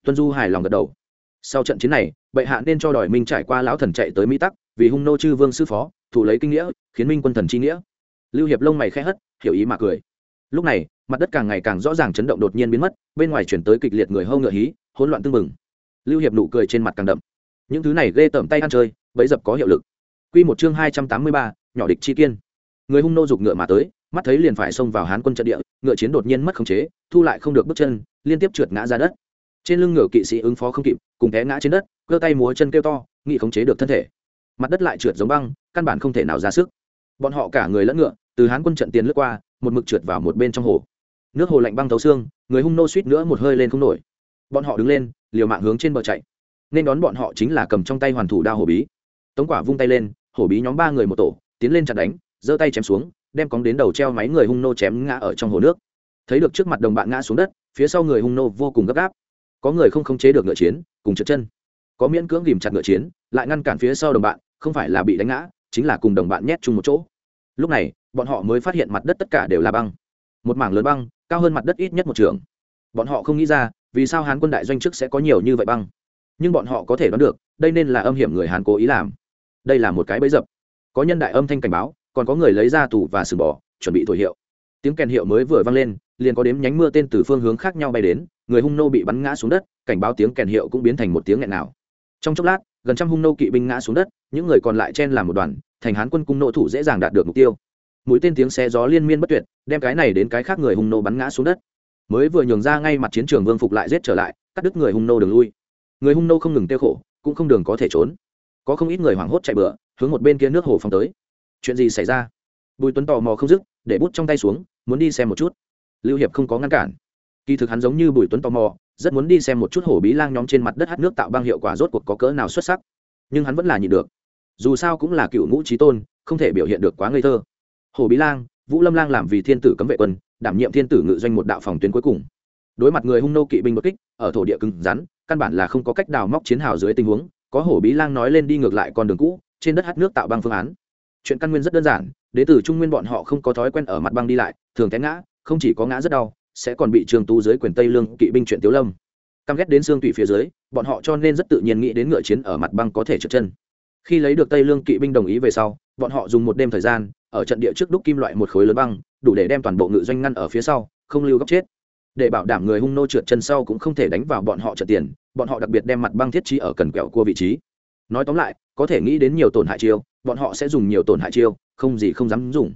Speaker 1: Tuân du hài lòng gật đầu. Sau trận chiến này, bệ hạ nên cho đòi minh trải qua lão thần chạy tới mỹ tắc, vì hung nô chư vương sư phó thủ lấy kinh nghĩa, khiến minh quân thần chi nghĩa. Lưu hiệp lông mày khẽ hất, hiểu ý mà cười. Lúc này, mặt đất càng ngày càng rõ ràng chấn động đột nhiên biến mất, bên ngoài chuyển tới kịch liệt người hâu ngựa hí, hỗn loạn tưng bừng. Lưu hiệp nụ cười trên mặt càng đậm. Những thứ này ghê tởm tay ăn chơi bẫy dập có hiệu lực. Q một chương hai trăm tám mươi ba, nhỏ địch chi kiên. Người hung nô giục ngựa mà tới mắt thấy liền phải xông vào hán quân trận địa, ngựa chiến đột nhiên mất khống chế, thu lại không được bước chân, liên tiếp trượt ngã ra đất. Trên lưng ngựa kỵ sĩ ứng phó không kịp, cùng té ngã trên đất, cơ tay múa chân kêu to nghị khống chế được thân thể. Mặt đất lại trượt giống băng, căn bản không thể nào ra sức. Bọn họ cả người lẫn ngựa, từ hán quân trận tiền lướt qua, một mực trượt vào một bên trong hồ. Nước hồ lạnh băng thấu xương, người hung nô suýt nữa một hơi lên không nổi. Bọn họ đứng lên, liều mạng hướng trên bờ chạy. Nên đón bọn họ chính là cầm trong tay hoàn thủ đao hổ bí. Tống quả vung tay lên, hổ bí nhóm ba người một tổ, tiến lên chặt đánh, giơ tay chém xuống đem cóng đến đầu treo máy người hung nô chém ngã ở trong hồ nước. Thấy được trước mặt đồng bạn ngã xuống đất, phía sau người hung nô vô cùng gấp gáp. Có người không khống chế được ngựa chiến, cùng trượt chân. Có miễn cưỡng ghìm chặt ngựa chiến, lại ngăn cản phía sau đồng bạn, không phải là bị đánh ngã, chính là cùng đồng bạn nhét chung một chỗ. Lúc này, bọn họ mới phát hiện mặt đất tất cả đều là băng. Một mảng lớn băng, cao hơn mặt đất ít nhất một trường. Bọn họ không nghĩ ra, vì sao hán quân đại doanh chức sẽ có nhiều như vậy băng. Nhưng bọn họ có thể đoán được, đây nên là âm hiểm người hán cố ý làm. Đây là một cái bẫy dập. Có nhân đại âm thanh cảnh báo còn có người lấy ra tủ và sừng bò, chuẩn bị thổi hiệu. Tiếng kèn hiệu mới vừa vang lên, liền có đếm nhánh mưa tên từ phương hướng khác nhau bay đến, người hung nô bị bắn ngã xuống đất, cảnh báo tiếng kèn hiệu cũng biến thành một tiếng nghẹn nào. Trong chốc lát, gần trăm hung nô kỵ binh ngã xuống đất, những người còn lại chen làm một đoàn, thành hán quân cung nô thủ dễ dàng đạt được mục tiêu. Mũi tên tiếng xe gió liên miên bất tuyệt, đem cái này đến cái khác người hung nô bắn ngã xuống đất. Mới vừa nhường ra ngay mặt chiến trường vương phục lại giết trở lại, cắt đứt người hung nô đường lui. Người hung nô không ngừng tiêu khổ, cũng không đường có thể trốn. Có không ít người hoảng hốt chạy bựa hướng một bên kia nước hồ phong tới chuyện gì xảy ra? Bùi tuấn tò mò không dứt, để bút trong tay xuống, muốn đi xem một chút. Lưu hiệp không có ngăn cản. Kỳ thực hắn giống như bùi tuấn tò mò, rất muốn đi xem một chút hổ bí lang nhóm trên mặt đất hát nước tạo băng hiệu quả rốt cuộc có cỡ nào xuất sắc. Nhưng hắn vẫn là nhịn được. Dù sao cũng là cựu ngũ trí tôn, không thể biểu hiện được quá ngây thơ. Hồ bí lang, vũ lâm lang làm vì thiên tử cấm vệ quân, đảm nhiệm thiên tử ngự doanh một đạo phòng tuyến cuối cùng. Đối mặt người hung nô kỵ binh bất kích, ở thổ địa cứng rắn, căn bản là không có cách đào móc chiến hào dưới tình huống, có hổ bí lang nói lên đi ngược lại con đường cũ, trên đất hát nước tạo băng phương án chuyện căn nguyên rất đơn giản đế tử trung nguyên bọn họ không có thói quen ở mặt băng đi lại, thường té ngã, không chỉ có ngã rất đau, sẽ còn bị trường tú dưới quyền tây lương kỵ binh chuyện tiếu lâm. Căm ghét đến xương tủy phía dưới, bọn họ cho nên rất tự nhiên nghĩ đến ngựa chiến ở mặt băng có thể trượt chân. Khi lấy được tây lương kỵ binh đồng ý về sau, bọn họ dùng một đêm thời gian, ở trận địa trước đúc kim loại một khối lớn băng, đủ để đem toàn bộ ngự doanh ngăn ở phía sau, không lưu góc chết. Để bảo đảm người hung nô trượt chân sau cũng không thể đánh vào bọn họ trận tiền, bọn họ đặc biệt đem mặt băng thiết trí ở cần quẹo cua vị trí. Nói tóm lại, có thể nghĩ đến nhiều tổn hại chiêu bọn họ sẽ dùng nhiều tổn hại chiêu, không gì không dám dùng.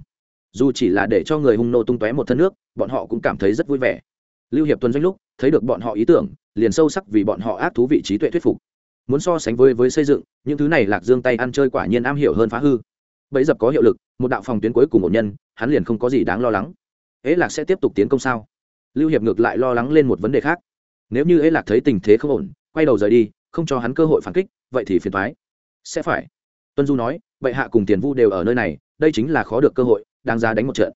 Speaker 1: Dù chỉ là để cho người hung nô tung tóe một thân nước, bọn họ cũng cảm thấy rất vui vẻ. Lưu hiệp tuần doanh lúc, thấy được bọn họ ý tưởng, liền sâu sắc vì bọn họ ác thú vị trí tuệ thuyết phục. Muốn so sánh với với xây dựng, những thứ này lạc dương tay ăn chơi quả nhiên am hiểu hơn phá hư. Bẫy dập có hiệu lực, một đạo phòng tuyến cuối cùng một nhân, hắn liền không có gì đáng lo lắng. Ế lạc sẽ tiếp tục tiến công sao? Lưu hiệp ngược lại lo lắng lên một vấn đề khác. Nếu như ế lạc thấy tình thế không ổn, quay đầu rời đi, không cho hắn cơ hội phản kích, vậy thì phiền thoái sẽ phải. Tuân du nói bệ hạ cùng tiền vu đều ở nơi này, đây chính là khó được cơ hội, đáng giá đánh một trận.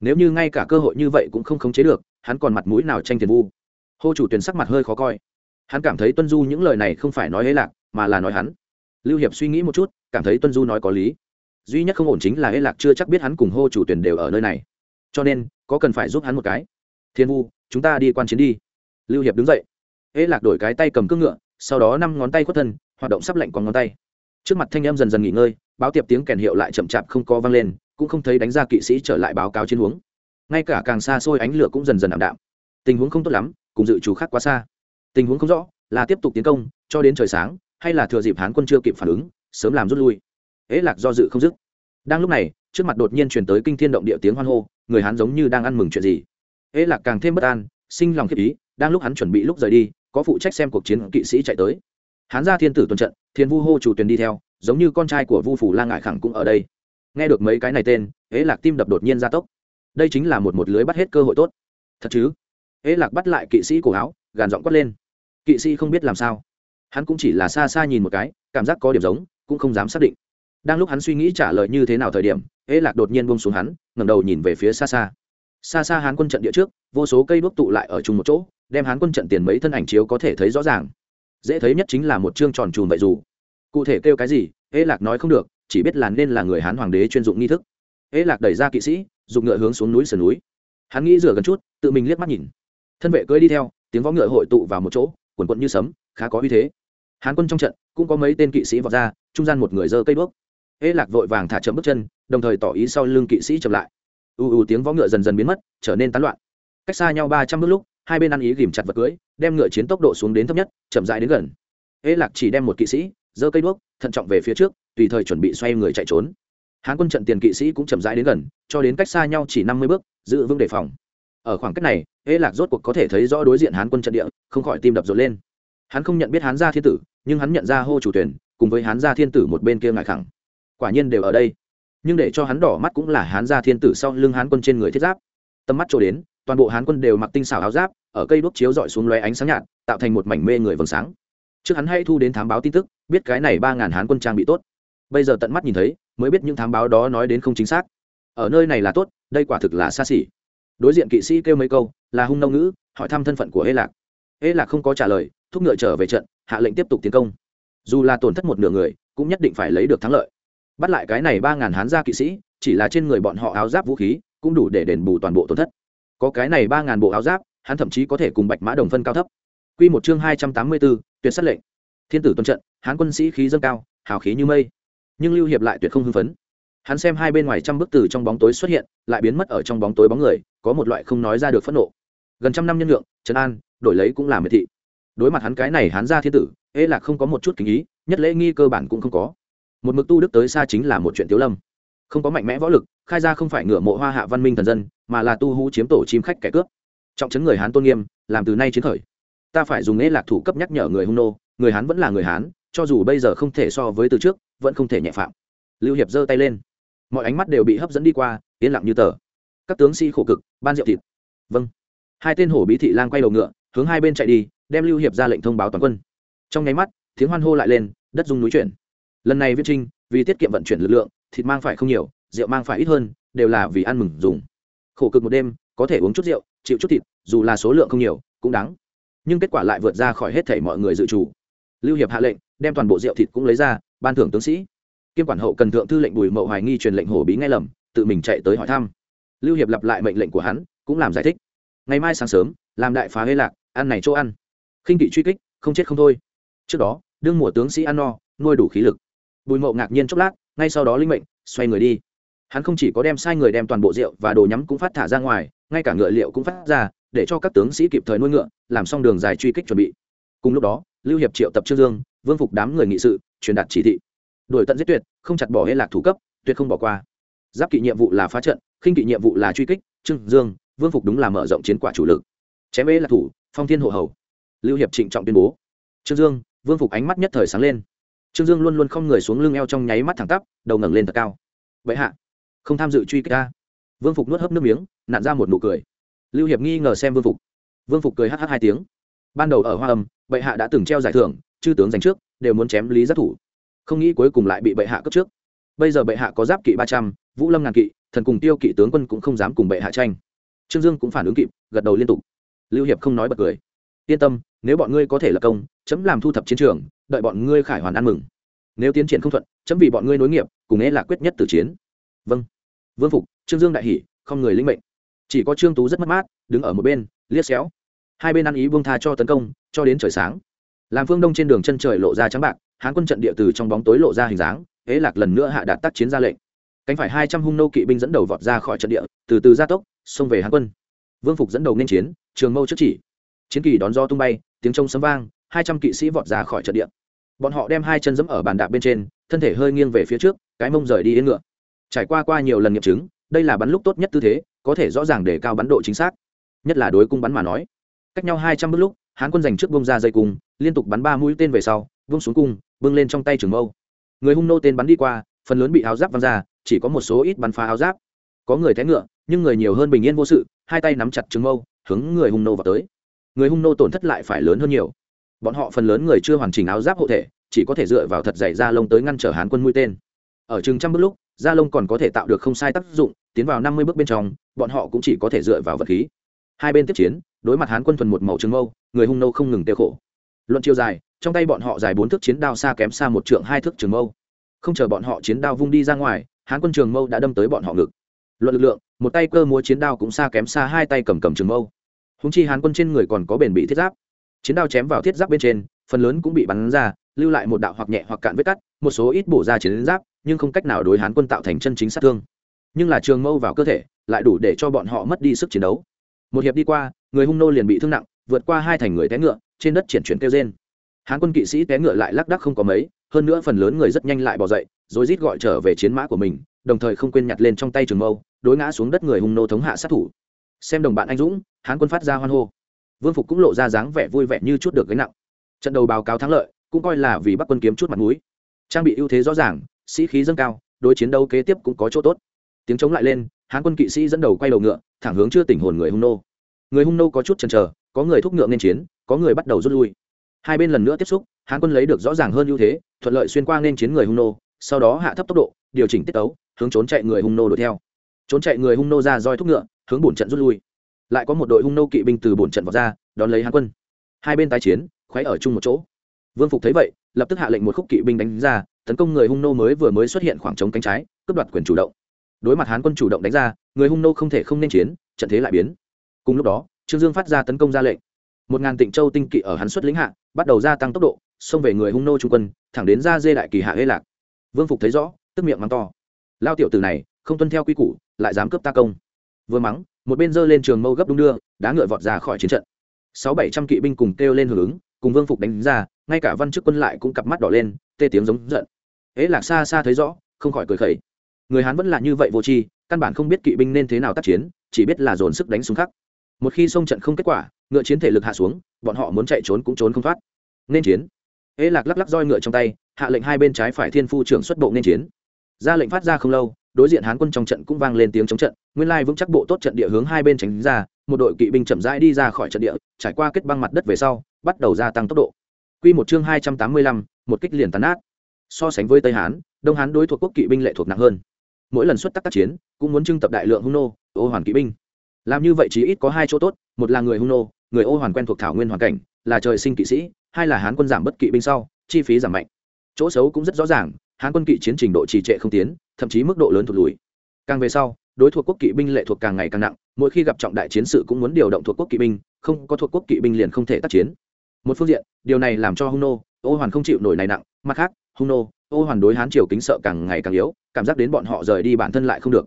Speaker 1: Nếu như ngay cả cơ hội như vậy cũng không khống chế được, hắn còn mặt mũi nào tranh tiền vu? Hô chủ tuyển sắc mặt hơi khó coi. Hắn cảm thấy tuân du những lời này không phải nói hế lạc, mà là nói hắn. Lưu hiệp suy nghĩ một chút, cảm thấy tuân du nói có lý. Duy nhất không ổn chính là hế lạc chưa chắc biết hắn cùng hô chủ tuyển đều ở nơi này. Cho nên, có cần phải giúp hắn một cái? Thiên vu, chúng ta đi quan chiến đi. Lưu hiệp đứng dậy. Hế lạc đổi cái tay cầm cước ngựa, sau đó năm ngón tay khuất thân, hoạt động sắp lạnh còn ngón tay trước mặt thanh em dần dần nghỉ ngơi, báo tiệp tiếng kèn hiệu lại chậm chạp không có vang lên, cũng không thấy đánh ra kỵ sĩ trở lại báo cáo chiến huống. Ngay cả càng xa xôi ánh lửa cũng dần dần ảm đạm. Tình huống không tốt lắm, cùng dự chủ khác quá xa. Tình huống không rõ, là tiếp tục tiến công, cho đến trời sáng, hay là thừa dịp hán quân chưa kịp phản ứng, sớm làm rút lui. Ế lạc do dự không dứt. Đang lúc này, trước mặt đột nhiên chuyển tới kinh thiên động địa tiếng hoan hô, người hán giống như đang ăn mừng chuyện gì. Ế lạc càng thêm bất an, sinh lòng khiếp ý, đang lúc hắn chuẩn bị lúc rời đi, có phụ trách xem cuộc chiến kỵ sĩ chạy tới. Hán ra thiên tử tuần trận thiên vu hô chủ tuyền đi theo, giống như con trai của vu phủ lang ngại khẳng cũng ở đây. Nghe được mấy cái này tên ế lạc tim đập đột nhiên gia tốc. Đây chính là một một lưới bắt hết cơ hội tốt. Thật chứ? Ế lạc bắt lại kỵ sĩ cổ áo, gàn giọng quất lên. Kỵ sĩ không biết làm sao. Hắn cũng chỉ là xa xa nhìn một cái, cảm giác có điểm giống, cũng không dám xác định. Đang lúc hắn suy nghĩ trả lời như thế nào thời điểm ế lạc đột nhiên bông xuống hắn, ngẩng đầu nhìn về phía xa xa. Xa xa hán quân trận địa trước, vô số cây đuốc tụ lại ở chung một chỗ, đem hán quân trận tiền mấy thân ảnh chiếu có thể thấy rõ ràng dễ thấy nhất chính là một chương tròn trùm vậy dù. Cụ thể kêu cái gì ế lạc nói không được, chỉ biết là nên là người hán hoàng đế chuyên dụng nghi thức. Ế lạc đẩy ra kỵ sĩ dùng ngựa hướng xuống núi sườn núi. Hắn nghĩ rửa gần chút, tự mình liếc mắt nhìn. Thân vệ cưỡi đi theo, tiếng võ ngựa hội tụ vào một chỗ, quần quận như sấm, khá có uy thế. Hán quân trong trận, cũng có mấy tên kỵ sĩ vọt ra, trung gian một người giơ cây bước ế lạc vội vàng thả chậm bước chân, đồng thời tỏ ý sau lưng kỵ sĩ chậm lại. U u tiếng võ ngựa dần dần biến mất, trở nên tán loạn. Cách xa nhau ba trăm bước lúc hai bên ăn ý ghìm chặt vật cưới, đem ngựa chiến tốc độ xuống đến thấp nhất, chậm rãi đến gần. Ế lạc chỉ đem một kỵ sĩ, giơ cây đuốc, thận trọng về phía trước, tùy thời chuẩn bị xoay người chạy trốn. Hán quân trận tiền kỵ sĩ cũng chậm rãi đến gần, cho đến cách xa nhau chỉ năm mươi bước, giữ vững đề phòng. Ở khoảng cách này ế lạc rốt cuộc có thể thấy rõ đối diện hán quân trận địa, không khỏi tim đập rộn lên. Hắn không nhận biết hán gia thiên tử, nhưng hắn nhận ra hô chủ tuyển cùng với hán gia thiên tử một bên kia ngại khẳng. Quả nhiên đều ở đây. Nhưng để cho hắn đỏ mắt cũng là hán gia thiên tử sau lưng hán quân trên người thiết giáp. Tầm mắt trôi đến toàn bộ hán quân đều mặc tinh xảo áo giáp, ở cây đuốc chiếu dọi xuống lóe ánh sáng nhạt, tạo thành một mảnh mê người vầng sáng. Trước hắn hay thu đến thám báo tin tức, biết cái này ba ngàn hán quân trang bị tốt. Bây giờ tận mắt nhìn thấy, mới biết những thám báo đó nói đến không chính xác. Ở nơi này là tốt, đây quả thực là xa xỉ. Đối diện kỵ sĩ kêu mấy câu, là hung nông ngữ, hỏi thăm thân phận của hê lạc. Hê lạc không có trả lời, thúc ngựa trở về trận, hạ lệnh tiếp tục tiến công. Dù là tổn thất một nửa người, cũng nhất định phải lấy được thắng lợi. Bắt lại cái này ba ngàn hán gia kỵ sĩ, chỉ là trên người bọn họ áo giáp vũ khí, cũng đủ để đền bù toàn bộ tổn thất có cái này ba ngàn bộ áo giáp, hắn thậm chí có thể cùng bạch mã đồng phân cao thấp. Quy một chương hai trăm tám mươi bốn, tuyệt sát lệnh. Thiên tử tuần trận hắn quân sĩ khí dâng cao, hào khí như mây. Nhưng lưu hiệp lại tuyệt không hưng phấn. Hắn xem hai bên ngoài trăm bức tử trong bóng tối xuất hiện, lại biến mất ở trong bóng tối bóng người, có một loại không nói ra được phẫn nộ. Gần trăm năm nhân lượng trấn an, đổi lấy cũng là miệt thị. Đối mặt hắn cái này hắn ra thiên tử, ê là không có một chút kính ý, nhất lễ nghi cơ bản cũng không có. Một mực tu đức tới xa chính là một chuyện tiếu lâm không có mạnh mẽ võ lực, khai ra không phải ngựa mộ hoa hạ văn minh thần dân, mà là tu hú chiếm tổ chim khách kẻ cướp. Trọng chấn người hán tôn nghiêm, làm từ nay chiến khởi. Ta phải dùng nghệ lạc thủ cấp nhắc nhở người hung nô, người hán vẫn là người hán, cho dù bây giờ không thể so với từ trước, vẫn không thể nhẹ phạm. Lưu hiệp giơ tay lên. Mọi ánh mắt đều bị hấp dẫn đi qua, yên lặng như tờ. Các tướng sĩ khổ cực, ban rượu thịt. Vâng. Hai tên hổ bí thị lang quay đầu ngựa, hướng hai bên chạy đi, đem lưu hiệp ra lệnh thông báo toàn quân. Trong nháy mắt, tiếng hoan hô lại lên, đất dung núi chuyển. Lần này viết trinh vì tiết kiệm vận chuyển lực lượng thịt mang phải không nhiều, rượu mang phải ít hơn, đều là vì ăn mừng dùng. Khổ cực một đêm, có thể uống chút rượu, chịu chút thịt, dù là số lượng không nhiều, cũng đáng. Nhưng kết quả lại vượt ra khỏi hết thảy mọi người dự trù. Lưu hiệp hạ lệnh, đem toàn bộ rượu thịt cũng lấy ra, ban thưởng tướng sĩ. Kiêm quản hậu cần thượng thư lệnh bùi mậu hoài nghi truyền lệnh hổ bí ngay lầm, tự mình chạy tới hỏi thăm. Lưu hiệp lặp lại mệnh lệnh của hắn, cũng làm giải thích. Ngày mai sáng sớm, làm đại phá hê lạc, ăn này chỗ ăn. Khinh kỵ truy kích, không chết không thôi. Trước đó, đương mùa tướng sĩ ăn no, nuôi đủ khí lực. Bùi mậu ngạc nhiên chốc lát ngay sau đó linh mệnh, xoay người đi. Hắn không chỉ có đem sai người đem toàn bộ rượu và đồ nhắm cũng phát thả ra ngoài, ngay cả ngựa liệu cũng phát ra, để cho các tướng sĩ kịp thời nuôi ngựa, làm xong đường dài truy kích chuẩn bị. Cùng lúc đó, lưu hiệp triệu tập trương dương, vương phục đám người nghị sự, truyền đạt chỉ thị. Đuổi tận giết tuyệt, không chặt bỏ hết lạc thủ cấp, tuyệt không bỏ qua. Giáp kỵ nhiệm vụ là phá trận, khinh kỵ nhiệm vụ là truy kích, trương dương, vương phục đúng là mở rộng chiến quả chủ lực. Chém ế là thủ, phong thiên hộ hầu. Lưu hiệp trịnh trọng tuyên bố. Trương dương, vương phục ánh mắt nhất thời sáng lên trương dương luôn luôn không người xuống lưng eo trong nháy mắt thẳng tắp, đầu ngẩng lên thật cao. Vậy hạ, không tham dự truy kích ta. Vương phục nuốt hấp nước miếng nạn ra một nụ cười. Lưu hiệp nghi ngờ xem vương phục. Vương phục cười hh hai tiếng. Ban đầu ở hoa âm, bệ hạ đã từng treo giải thưởng, chư tướng giành trước, đều muốn chém lý giác thủ. Không nghĩ cuối cùng lại bị bệ hạ cướp trước. Bây giờ bệ hạ có giáp kỵ ba trăm, vũ lâm ngàn kỵ, thần cùng tiêu kỵ tướng quân cũng không dám cùng bệ hạ tranh. Trương dương cũng phản ứng kịp, gật đầu liên tục. Lưu hiệp không nói bật cười. Yên tâm, nếu bọn ngươi có thể lập công, chấm làm thu thập chiến trường đợi bọn ngươi khải hoàn ăn mừng. Nếu tiến triển không thuận, chấm vì bọn ngươi nối nghiệp, cùng é là quyết nhất tử chiến. Vâng. Vương phục, trương dương đại hỷ không người linh mệnh. Chỉ có trương tú rất mất mát, đứng ở một bên, liếc xéo. Hai bên ăn ý vương tha cho tấn công, cho đến trời sáng. Làm phương đông trên đường chân trời lộ ra trắng bạc, hán quân trận địa từ trong bóng tối lộ ra hình dáng ế lạc lần nữa hạ đạt tác chiến ra lệnh. Cánh phải hai trăm hung nô kỵ binh dẫn đầu vọt ra khỏi trận địa, từ từ gia tốc, xông về hán quân. Vương phục dẫn đầu nên chiến, trường mâu trước chỉ. Chiến kỳ đón do tung bay, tiếng trông sấm vang, hai trăm kỵ sĩ vọt ra khỏi trận địa bọn họ đem hai chân dẫm ở bàn đạp bên trên, thân thể hơi nghiêng về phía trước, cái mông rời đi yên ngựa. Trải qua qua nhiều lần nghiệm chứng, đây là bắn lúc tốt nhất tư thế, có thể rõ ràng để cao bắn độ chính xác. Nhất là đối cung bắn mà nói. Cách nhau hai trăm bước lúc, hán quân giành trước bông ra dây cung, liên tục bắn ba mũi tên về sau vung xuống cung vung lên trong tay trường mâu. Người hung nô tên bắn đi qua, phần lớn bị áo giáp văng ra, chỉ có một số ít bắn phá áo giáp. Có người té ngựa, nhưng người nhiều hơn bình yên vô sự, hai tay nắm chặt trường mâu, hướng người hung nô vào tới. Người hung nô tổn thất lại phải lớn hơn nhiều bọn họ phần lớn người chưa hoàn chỉnh áo giáp hộ thể, chỉ có thể dựa vào thật dày da lông tới ngăn trở hán quân mũi tên. Ở chừng trăm bước lúc, da lông còn có thể tạo được không sai tác dụng, tiến vào năm mươi bước bên trong, bọn họ cũng chỉ có thể dựa vào vật khí. Hai bên tiếp chiến, đối mặt hán quân thuần một màu trường mâu, người hung nô không ngừng tiêu khổ. Luận chiều dài, trong tay bọn họ dài bốn thước chiến đao xa kém xa một trượng hai thước trường mâu. Không chờ bọn họ chiến đao vung đi ra ngoài, hán quân trường mâu đã đâm tới bọn họ ngực. Luận lực lượng, một tay cơ múa chiến đao cũng xa kém xa hai tay cầm cầm trường mâu. Húng chi hán quân trên người còn có bền bị thiết giáp chiến đao chém vào thiết giáp bên trên, phần lớn cũng bị bắn ra, lưu lại một đạo hoặc nhẹ hoặc cạn vết cắt, một số ít bổ ra chiến giáp, nhưng không cách nào đối hán quân tạo thành chân chính sát thương. Nhưng là trường mâu vào cơ thể, lại đủ để cho bọn họ mất đi sức chiến đấu. Một hiệp đi qua, người hung nô liền bị thương nặng, vượt qua hai thành người té ngựa, trên đất triển chuyển kêu trên hán quân kỵ sĩ té ngựa lại lác đác không có mấy, hơn nữa phần lớn người rất nhanh lại bỏ dậy rồi rít gọi trở về chiến mã của mình, đồng thời không quên nhặt lên trong tay trường mâu, đối ngã xuống đất người hung nô thống hạ sát thủ. Xem đồng bạn anh dũng, hán quân phát ra hoan hô vương phục cũng lộ ra dáng vẻ vui vẻ như chút được gánh nặng. Trận đầu báo cáo thắng lợi, cũng coi là vì bắc quân kiếm chút mặt mũi. Trang bị ưu thế rõ ràng, sĩ khí dâng cao, đối chiến đấu kế tiếp cũng có chỗ tốt. Tiếng chống lại lên, hán quân kỵ sĩ dẫn đầu quay đầu ngựa, thẳng hướng chưa tỉnh hồn người hung nô. Người hung nô có chút chần chờ, có người thúc ngựa nên chiến, có người bắt đầu rút lui. Hai bên lần nữa tiếp xúc, hán quân lấy được rõ ràng hơn ưu thế, thuận lợi xuyên qua nên chiến người hung nô, sau đó hạ thấp tốc độ, điều chỉnh tiết tấu, hướng trốn chạy người hung nô đuổi theo. Trốn chạy người hung nô ra roi thúc ngựa, hướng bổn trận rút lui lại có một đội hung nô kỵ binh từ bổn trận vào ra, đón lấy hán quân. Hai bên tái chiến khoáy ở chung một chỗ. Vương phục thấy vậy, lập tức hạ lệnh một khúc kỵ binh đánh ra, tấn công người hung nô mới vừa mới xuất hiện khoảng trống cánh trái, cướp đoạt quyền chủ động. Đối mặt hán quân chủ động đánh ra, người hung nô không thể không nên chiến, trận thế lại biến. Cùng lúc đó, trương dương phát ra tấn công ra lệnh. Một ngàn tịnh châu tinh kỵ ở hắn xuất lĩnh hạ, bắt đầu gia tăng tốc độ, xông về người hung nô trung quân, thẳng đến ra dê đại kỳ hạ hê lạc. Vương phục thấy rõ, tức miệng mắng to. Lao tiểu từ này, không tuân theo quy củ, lại dám cướp ta công. Vừa mắng một bên giơ lên trường mâu gấp đung đưa, đá ngựa vọt ra khỏi chiến trận. Sáu bảy trăm kỵ binh cùng kêu lên hưởng ứng, cùng vương phục đánh ra, ngay cả văn chức quân lại cũng cặp mắt đỏ lên, tê tiếng giống giận. Ế lạc xa xa thấy rõ, không khỏi cười khẩy. Người hán vẫn là như vậy vô tri, căn bản không biết kỵ binh nên thế nào tác chiến, chỉ biết là dồn sức đánh xuống khắc. Một khi sông trận không kết quả, ngựa chiến thể lực hạ xuống, bọn họ muốn chạy trốn cũng trốn không thoát. Nên chiến. Ế lạc lắc lắc roi ngựa trong tay, hạ lệnh hai bên trái phải thiên phu trưởng xuất bộ nên chiến. Ra lệnh phát ra không lâu đối diện hán quân trong trận cũng vang lên tiếng chống trận nguyên lai vững chắc bộ tốt trận địa hướng hai bên tránh ra một đội kỵ binh chậm rãi đi ra khỏi trận địa trải qua kết băng mặt đất về sau bắt đầu gia tăng tốc độ. Quy một chương hai trăm tám mươi lăm, một kích liền tàn nát so sánh với tây hán đông hán đối thuộc quốc kỵ binh lệ thuộc nặng hơn. Mỗi lần xuất tác tác chiến cũng muốn trưng tập đại lượng hung nô ô hoàn kỵ binh. Làm như vậy chỉ ít có hai chỗ tốt một là người hung nô người ô hoàn quen thuộc thảo nguyên hoàn cảnh là trời sinh kỵ sĩ hai là hán quân giảm bất kỵ binh sau chi phí giảm mạnh. Chỗ xấu cũng rất rõ ràng hán quân kỵ chiến trình độ trì trệ không tiến, thậm chí mức độ lớn thụt lùi. Càng về sau, đối thuộc quốc kỵ binh lệ thuộc càng ngày càng nặng, mỗi khi gặp trọng đại chiến sự cũng muốn điều động thuộc quốc kỵ binh, không có thuộc quốc kỵ binh liền không thể tác chiến. Một phương diện, điều này làm cho hung nô, ô hoàn không chịu nổi này nặng, mặt khác, hung nô, ô hoàn đối hán triều kính sợ càng ngày càng yếu, cảm giác đến bọn họ rời đi bản thân lại không được.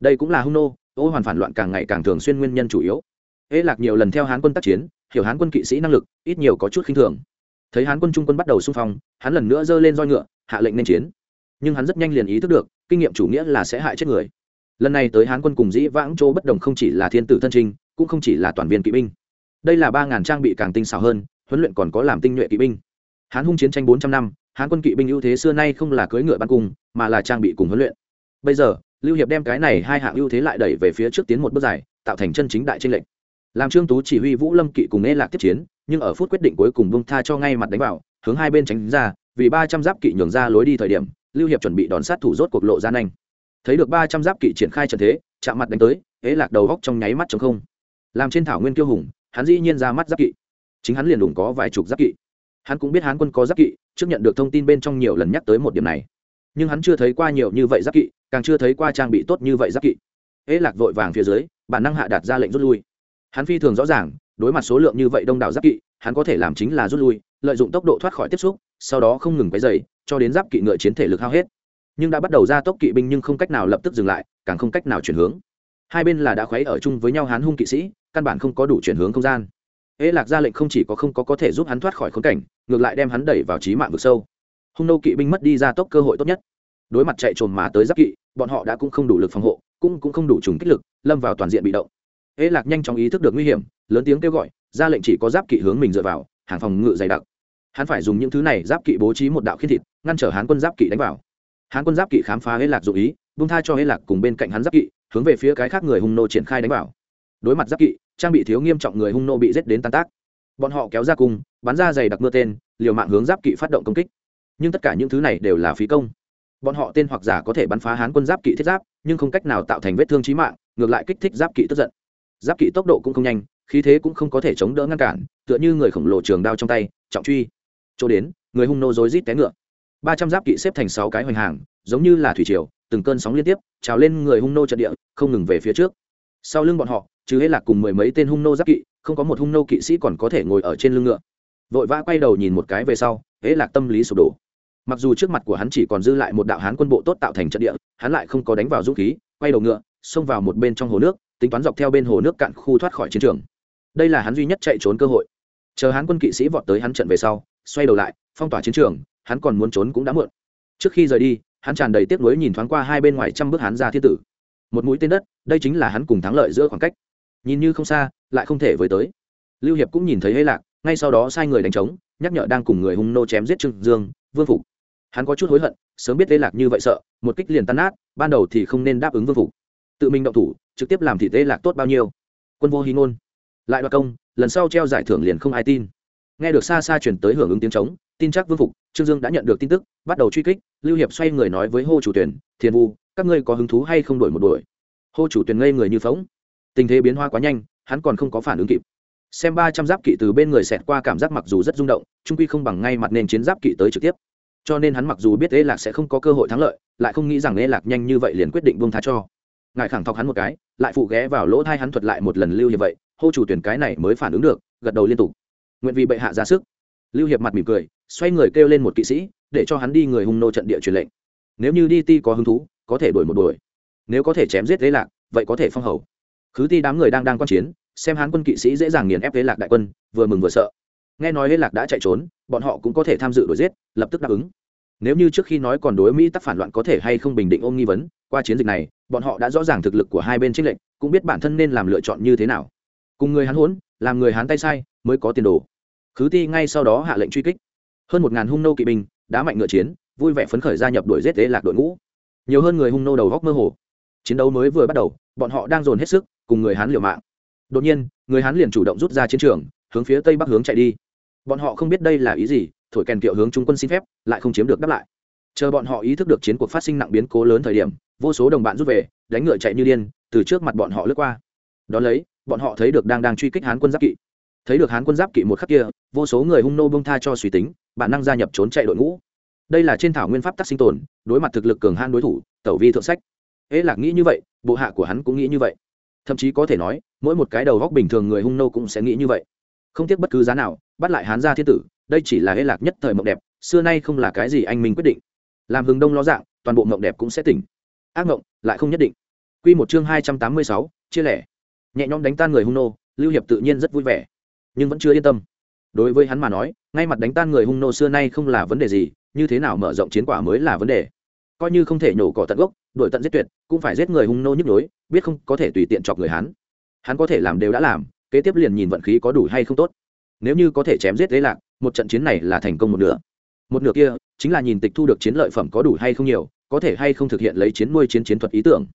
Speaker 1: Đây cũng là hung nô, ô hoàn phản loạn càng ngày càng thường xuyên nguyên nhân chủ yếu. Ế lạc nhiều lần theo hán quân tác chiến, hiểu hán quân kỵ sĩ năng lực, ít nhiều có chút khinh thường thấy hán quân trung quân bắt đầu xung phong, hắn lần nữa giơ lên roi ngựa, hạ lệnh nên chiến. Nhưng hắn rất nhanh liền ý thức được, kinh nghiệm chủ nghĩa là sẽ hại chết người. Lần này tới hán quân cùng dĩ vãng chỗ bất đồng không chỉ là thiên tử thân trinh, cũng không chỉ là toàn viên kỵ binh. Đây là ba ngàn trang bị càng tinh xảo hơn, huấn luyện còn có làm tinh nhuệ kỵ binh. Hán hung chiến tranh bốn trăm năm, hán quân kỵ binh ưu thế xưa nay không là cưỡi ngựa bắn cung, mà là trang bị cùng huấn luyện. Bây giờ, lưu hiệp đem cái này hai hạng ưu thế lại đẩy về phía trước tiến một bước dài, tạo thành chân chính đại tranh lệnh làm trương tú chỉ huy vũ lâm kỵ cùng nghe lạc tiếp chiến nhưng ở phút quyết định cuối cùng bông tha cho ngay mặt đánh vào, hướng hai bên tránh ra, vì ba trăm giáp kỵ nhường ra lối đi thời điểm, lưu hiệp chuẩn bị đòn sát thủ rốt cuộc lộ ra nhanh. Thấy được ba trăm giáp kỵ triển khai trận thế, chạm mặt đánh tới, ế lạc đầu góc trong nháy mắt chống không. Làm trên thảo nguyên kiêu hùng, hắn dĩ nhiên ra mắt giáp kỵ. Chính hắn liền đủng có vài chục giáp kỵ. Hắn cũng biết hán quân có giáp kỵ, trước nhận được thông tin bên trong nhiều lần nhắc tới một điểm này. Nhưng hắn chưa thấy qua nhiều như vậy giáp kỵ, càng chưa thấy qua trang bị tốt như vậy giáp kỵ. Ế lạc vội vàng phía dưới, bản năng hạ đạt ra lệnh rút lui. Hắn phi thường rõ ràng đối mặt số lượng như vậy đông đảo giáp kỵ, hắn có thể làm chính là rút lui, lợi dụng tốc độ thoát khỏi tiếp xúc, sau đó không ngừng quấy dày cho đến giáp kỵ ngựa chiến thể lực hao hết. Nhưng đã bắt đầu ra tốc kỵ binh nhưng không cách nào lập tức dừng lại, càng không cách nào chuyển hướng. Hai bên là đã khuấy ở chung với nhau hán hung kỵ sĩ, căn bản không có đủ chuyển hướng không gian. Ế lạc ra lệnh không chỉ có không có có thể giúp hắn thoát khỏi khốn cảnh, ngược lại đem hắn đẩy vào trí mạng vực sâu. Hung nô kỵ binh mất đi ra tốc cơ hội tốt nhất. Đối mặt chạy trồn mà tới giáp kỵ, bọn họ đã cũng không đủ lực phòng hộ, cũng cũng không đủ trùng kích lực, lâm vào toàn diện bị động. Ế lạc nhanh chóng ý thức được nguy hiểm lớn tiếng kêu gọi, ra lệnh chỉ có giáp kỵ hướng mình dựa vào, hàng phòng ngự dày đặc. Hắn phải dùng những thứ này giáp kỵ bố trí một đạo khiên thịt, ngăn trở hán quân giáp kỵ đánh vào. Hán quân giáp kỵ khám phá hết lạc dụ ý bung tha cho hết lạc cùng bên cạnh hắn giáp kỵ, hướng về phía cái khác người hung nô triển khai đánh vào. Đối mặt giáp kỵ, trang bị thiếu nghiêm trọng người hung nô bị giết đến tan tác. Bọn họ kéo ra cung, bắn ra dày đặc mưa tên, liều mạng hướng giáp kỵ phát động công kích. Nhưng tất cả những thứ này đều là phí công. Bọn họ tên hoặc giả có thể bắn phá hán quân giáp kỵ thiết giáp, nhưng không cách nào tạo thành vết thương trí mạng, ngược lại kích thích giáp kỵ tức giận. Giáp kỵ tốc độ cũng không nhanh khí thế cũng không có thể chống đỡ ngăn cản, tựa như người khổng lồ trường đao trong tay, trọng truy. Chỗ đến, người hung nô rối rít té ngựa. Ba trăm giáp kỵ xếp thành sáu cái hoành hàng, giống như là thủy triều, từng cơn sóng liên tiếp, trào lên người hung nô trận địa, không ngừng về phía trước. Sau lưng bọn họ chứ hết lạc cùng mười mấy tên hung nô giáp kỵ, không có một hung nô kỵ sĩ còn có thể ngồi ở trên lưng ngựa. Vội vã quay đầu nhìn một cái về sau hễ lạc tâm lý sụp đổ. Mặc dù trước mặt của hắn chỉ còn dư lại một đạo hán quân bộ tốt tạo thành trận địa, hắn lại không có đánh vào dũng khí, quay đầu ngựa, xông vào một bên trong hồ nước, tính toán dọc theo bên hồ nước cạn khu thoát khỏi chiến trường đây là hắn duy nhất chạy trốn cơ hội. Chờ hắn quân kỵ sĩ vọt tới hắn trận về sau, xoay đầu lại, phong tỏa chiến trường, hắn còn muốn trốn cũng đã muộn. Trước khi rời đi, hắn tràn đầy tiếc nuối nhìn thoáng qua hai bên ngoài trăm bước hắn ra thiên tử. Một mũi tên đất, đây chính là hắn cùng thắng lợi giữa khoảng cách. Nhìn như không xa, lại không thể với tới. Lưu hiệp cũng nhìn thấy hế lạc, ngay sau đó sai người đánh trống, nhắc nhở đang cùng người hung nô chém giết trương dương, vương phục. Hắn có chút hối hận, sớm biết hế lạc như vậy sợ, một kích liền tan nát, ban đầu thì không nên đáp ứng vương phục. Tự mình động thủ, trực tiếp làm thị tế lạc tốt bao nhiêu. Quân vô hy ngôn lại đoạt công, lần sau treo giải thưởng liền không ai tin. Nghe được xa xa chuyển tới hưởng ứng tiếng trống, tin chắc vương phục, trương dương đã nhận được tin tức, bắt đầu truy kích, lưu hiệp xoay người nói với hô chủ tuyển thiền vu, các ngươi có hứng thú hay không đổi một đuổi? Hô chủ tuyển ngây người như phóng. Tình thế biến hoa quá nhanh, hắn còn không có phản ứng kịp. Xem ba trăm giáp kỵ từ bên người xẹt qua cảm giác mặc dù rất rung động, trung quy không bằng ngay mặt nền chiến giáp kỵ tới trực tiếp. Cho nên hắn mặc dù biết ế lạc sẽ không có cơ hội thắng lợi, lại không nghĩ rằng ế lạc nhanh như vậy liền quyết định buông tha cho. Ngài khẳng thọc hắn một cái, lại phụ ghé vào lỗ thai hắn thuật lại một lần lưu hiệp vậy hô chủ tuyển cái này mới phản ứng được, gật đầu liên tục. Nguyện vì bệ hạ ra sức. Lưu hiệp mặt mỉm cười, xoay người kêu lên một kỵ sĩ, để cho hắn đi người hung nô trận địa truyền lệnh. Nếu như đi ti có hứng thú, có thể đổi một đuổi. Nếu có thể chém giết thế lạc, vậy có thể phong hầu. Khứ ti đám người đang đang quan chiến, xem hán quân kỵ sĩ dễ dàng nghiền ép thế lạc đại quân, vừa mừng vừa sợ. Nghe nói thế lạc đã chạy trốn, bọn họ cũng có thể tham dự đuổi giết, lập tức đáp ứng. Nếu như trước khi nói còn đối mỹ tắc phản loạn có thể hay không bình định ôm nghi vấn, qua chiến dịch này, bọn họ đã rõ ràng thực lực của hai bên trích lệnh cũng biết bản thân nên làm lựa chọn như thế nào cùng người hán hỗn, làm người hán tay sai, mới có tiền đồ. Khứ ti ngay sau đó hạ lệnh truy kích. Hơn một ngàn hung nô kỵ binh đã mạnh ngựa chiến, vui vẻ phấn khởi gia nhập đuổi giết tế lạc đội ngũ. Nhiều hơn người hung nô đầu góc mơ hồ. Chiến đấu mới vừa bắt đầu, bọn họ đang dồn hết sức cùng người hán liều mạng. Đột nhiên, người hán liền chủ động rút ra chiến trường, hướng phía tây bắc hướng chạy đi. Bọn họ không biết đây là ý gì, thổi kèn kiệu hướng trung quân xin phép, lại không chiếm được đáp lại. Chờ bọn họ ý thức được chiến cuộc phát sinh nặng biến cố lớn thời điểm, vô số đồng bạn rút về, đánh ngựa chạy như điên, từ trước mặt bọn họ lướt qua. Đón lấy bọn họ thấy được đang đang truy kích hán quân giáp kỵ. Thấy được hán quân giáp kỵ một khắc kia, vô số người hung nô bông tha cho suy tính, bản năng gia nhập trốn chạy đội ngũ. Đây là trên thảo nguyên pháp tắc sinh tồn, đối mặt thực lực cường han đối thủ, tẩu vi thượng sách. Ế lạc nghĩ như vậy, bộ hạ của hắn cũng nghĩ như vậy. Thậm chí có thể nói, mỗi một cái đầu góc bình thường người hung nô cũng sẽ nghĩ như vậy. Không tiếc bất cứ giá nào, bắt lại hán gia thiên tử, đây chỉ là ế lạc nhất thời mộng đẹp, xưa nay không là cái gì anh minh quyết định. Làm hừng đông lo dạng, toàn bộ mộng đẹp cũng sẽ tỉnh. Ác mộng, lại không nhất định. Quy một chương hai trăm tám mươi sáu, chia lẻ nhẹ nhõm đánh tan người hung nô, lưu hiệp tự nhiên rất vui vẻ, nhưng vẫn chưa yên tâm. Đối với hắn mà nói, ngay mặt đánh tan người hung nô xưa nay không là vấn đề gì, như thế nào mở rộng chiến quả mới là vấn đề. Coi như không thể nhổ cỏ tận gốc, đuổi tận giết tuyệt, cũng phải giết người hung nô nhức nhối, biết không có thể tùy tiện chọc người hắn. Hắn có thể làm đều đã làm, kế tiếp liền nhìn vận khí có đủ hay không tốt. Nếu như có thể chém giết thế lạc, một trận chiến này là thành công một nửa. Một nửa kia, chính là nhìn tịch thu được chiến lợi phẩm có đủ hay không nhiều, có thể hay không thực hiện lấy chiến nuôi chiến chiến thuật ý tưởng.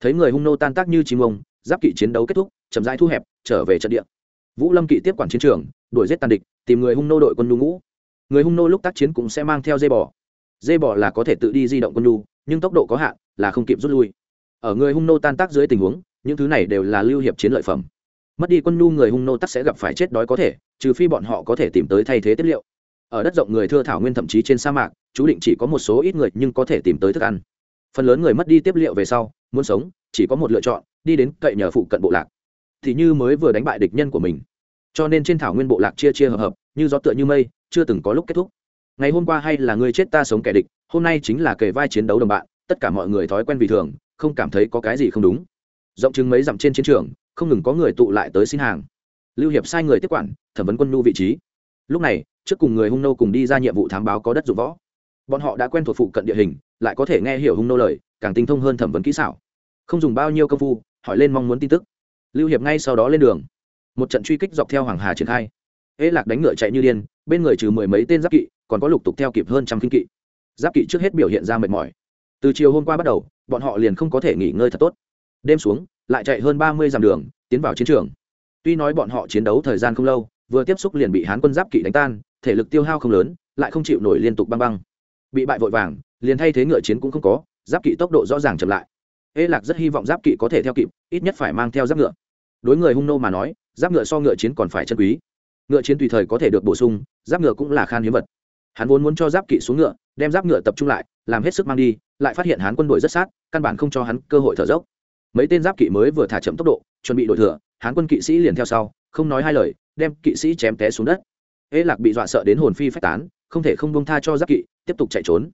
Speaker 1: Thấy người hung nô tan tác như chim ông giáp kỵ chiến đấu kết thúc, chậm rãi thu hẹp, trở về trận địa. Vũ lâm kỵ tiếp quản chiến trường, đuổi giết tàn địch, tìm người hung nô đội quân nhu ngũ. Người hung nô lúc tác chiến cũng sẽ mang theo dây bò. Dây bò là có thể tự đi di động quân nhu, nhưng tốc độ có hạn, là không kịp rút lui. Ở người hung nô tan tác dưới tình huống, những thứ này đều là lưu hiệp chiến lợi phẩm. Mất đi quân nhu, người hung nô tắc sẽ gặp phải chết đói có thể, trừ phi bọn họ có thể tìm tới thay thế tiết liệu. Ở đất rộng người thưa thảo nguyên thậm chí trên sa mạc, chú định chỉ có một số ít người nhưng có thể tìm tới thức ăn. Phần lớn người mất đi tiếp liệu về sau, muốn sống, chỉ có một lựa chọn đi đến cậy nhờ phụ cận bộ lạc. Thì như mới vừa đánh bại địch nhân của mình. Cho nên trên thảo nguyên bộ lạc chia chia hợp hợp, như gió tựa như mây, chưa từng có lúc kết thúc. Ngày hôm qua hay là người chết ta sống kẻ địch, hôm nay chính là kề vai chiến đấu đồng bạn, tất cả mọi người thói quen vì thường, không cảm thấy có cái gì không đúng. Rộng chứng mấy dặm trên chiến trường, không ngừng có người tụ lại tới xin hàng. Lưu hiệp sai người tiếp quản, thẩm vấn quân nhu vị trí. Lúc này, trước cùng người hung nô cùng đi ra nhiệm vụ thám báo có đất dụng võ. Bọn họ đã quen thuộc phụ cận địa hình, lại có thể nghe hiểu hung nô lời, càng tinh thông hơn thẩm vấn kỹ xảo. Không dùng bao nhiêu công phu hỏi lên mong muốn tin tức. Lưu hiệp ngay sau đó lên đường. Một trận truy kích dọc theo hoàng hà triển khai. Ế lạc đánh ngựa chạy như điên, bên người trừ mười mấy tên giáp kỵ, còn có lục tục theo kịp hơn trăm kinh kỵ. Giáp kỵ trước hết biểu hiện ra mệt mỏi. Từ chiều hôm qua bắt đầu, bọn họ liền không có thể nghỉ ngơi thật tốt. Đêm xuống, lại chạy hơn ba mươi dặm đường, tiến vào chiến trường. Tuy nói bọn họ chiến đấu thời gian không lâu, vừa tiếp xúc liền bị hán quân giáp kỵ đánh tan, thể lực tiêu hao không lớn, lại không chịu nổi liên tục băng băng. Bị bại vội vàng, liền thay thế ngựa chiến cũng không có, giáp kỵ tốc độ rõ ràng chậm lại ê lạc rất hy vọng giáp kỵ có thể theo kịp, ít nhất phải mang theo giáp ngựa. Đối người hung nô mà nói, giáp ngựa so ngựa chiến còn phải chân quý. Ngựa chiến tùy thời có thể được bổ sung, giáp ngựa cũng là khan hiếm vật. Hắn vốn muốn cho giáp kỵ xuống ngựa, đem giáp ngựa tập trung lại, làm hết sức mang đi, lại phát hiện hán quân đội rất sát, căn bản không cho hắn cơ hội thở dốc. Mấy tên giáp kỵ mới vừa thả chậm tốc độ, chuẩn bị đội thừa hán quân kỵ sĩ liền theo sau, không nói hai lời, đem kỵ sĩ chém té xuống đất. Ê lạc bị dọa sợ đến hồn phi phách tán, không thể không bông tha cho giáp kỵ, tiếp tục chạy trốn.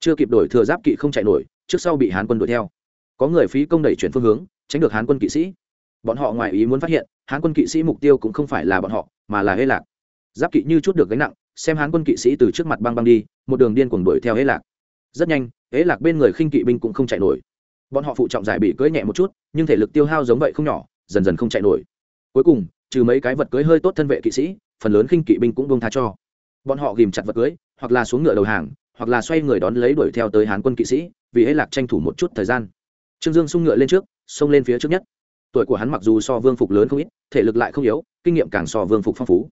Speaker 1: Chưa kịp đổi thừa giáp kỵ không chạy nổi, trước sau bị hán quân đuổi theo có người phí công đẩy chuyển phương hướng, tránh được hán quân kỵ sĩ. Bọn họ ngoài ý muốn phát hiện, hán quân kỵ sĩ mục tiêu cũng không phải là bọn họ, mà là hê lạc giáp kỵ như chút được gánh nặng, xem hán quân kỵ sĩ từ trước mặt băng băng đi, một đường điên cuồng đuổi theo hê lạc rất nhanh hê lạc bên người khinh kỵ binh cũng không chạy nổi. Bọn họ phụ trọng giải bị cưỡi nhẹ một chút, nhưng thể lực tiêu hao giống vậy không nhỏ, dần dần không chạy nổi. Cuối cùng, trừ mấy cái vật cưới hơi tốt thân vệ kỵ sĩ, phần lớn khinh kỵ binh cũng bông tha cho. Bọn họ ghìm chặt vật cưới hoặc là xuống ngựa đầu hàng, hoặc là xoay người đón lấy đuổi theo tới hán quân kỵ sĩ, vì hê lạc tranh thủ một chút thời gian trương dương sung ngựa lên trước, xông lên phía trước nhất. Tuổi của hắn mặc dù so vương phục lớn không ít, thể lực lại không yếu, kinh nghiệm càng so vương phục phong phú.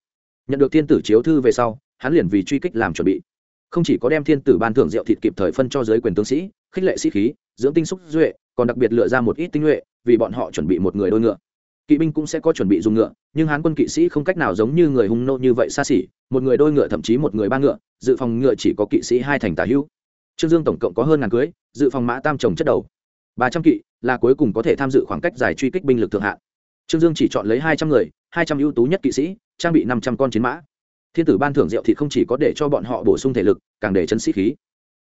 Speaker 1: Nhận được thiên tử chiếu thư về sau, hắn liền vì truy kích làm chuẩn bị. Không chỉ có đem thiên tử ban thưởng rượu thịt kịp thời phân cho giới quyền tướng sĩ, khích lệ sĩ khí, dưỡng tinh xúc duệ, còn đặc biệt lựa ra một ít tinh nhuệ, vì bọn họ chuẩn bị một người đôi ngựa. Kỵ binh cũng sẽ có chuẩn bị dùng ngựa, nhưng hán quân kỵ sĩ không cách nào giống như người hung nô như vậy xa xỉ, một người đôi ngựa thậm chí một người ba ngựa, dự phòng ngựa chỉ có kỵ sĩ hai thành tả hữu. Trương dương tổng cộng có hơn ngàn cưới, dự phòng mã tam trồng chất đầu ba trăm kỵ là cuối cùng có thể tham dự khoảng cách dài truy kích binh lực thượng hạn. Trương dương chỉ chọn lấy hai trăm người, hai trăm ưu tú nhất kỵ sĩ, trang bị năm trăm con chiến mã. Thiên tử ban thưởng rượu thì không chỉ có để cho bọn họ bổ sung thể lực, càng để chấn sĩ khí.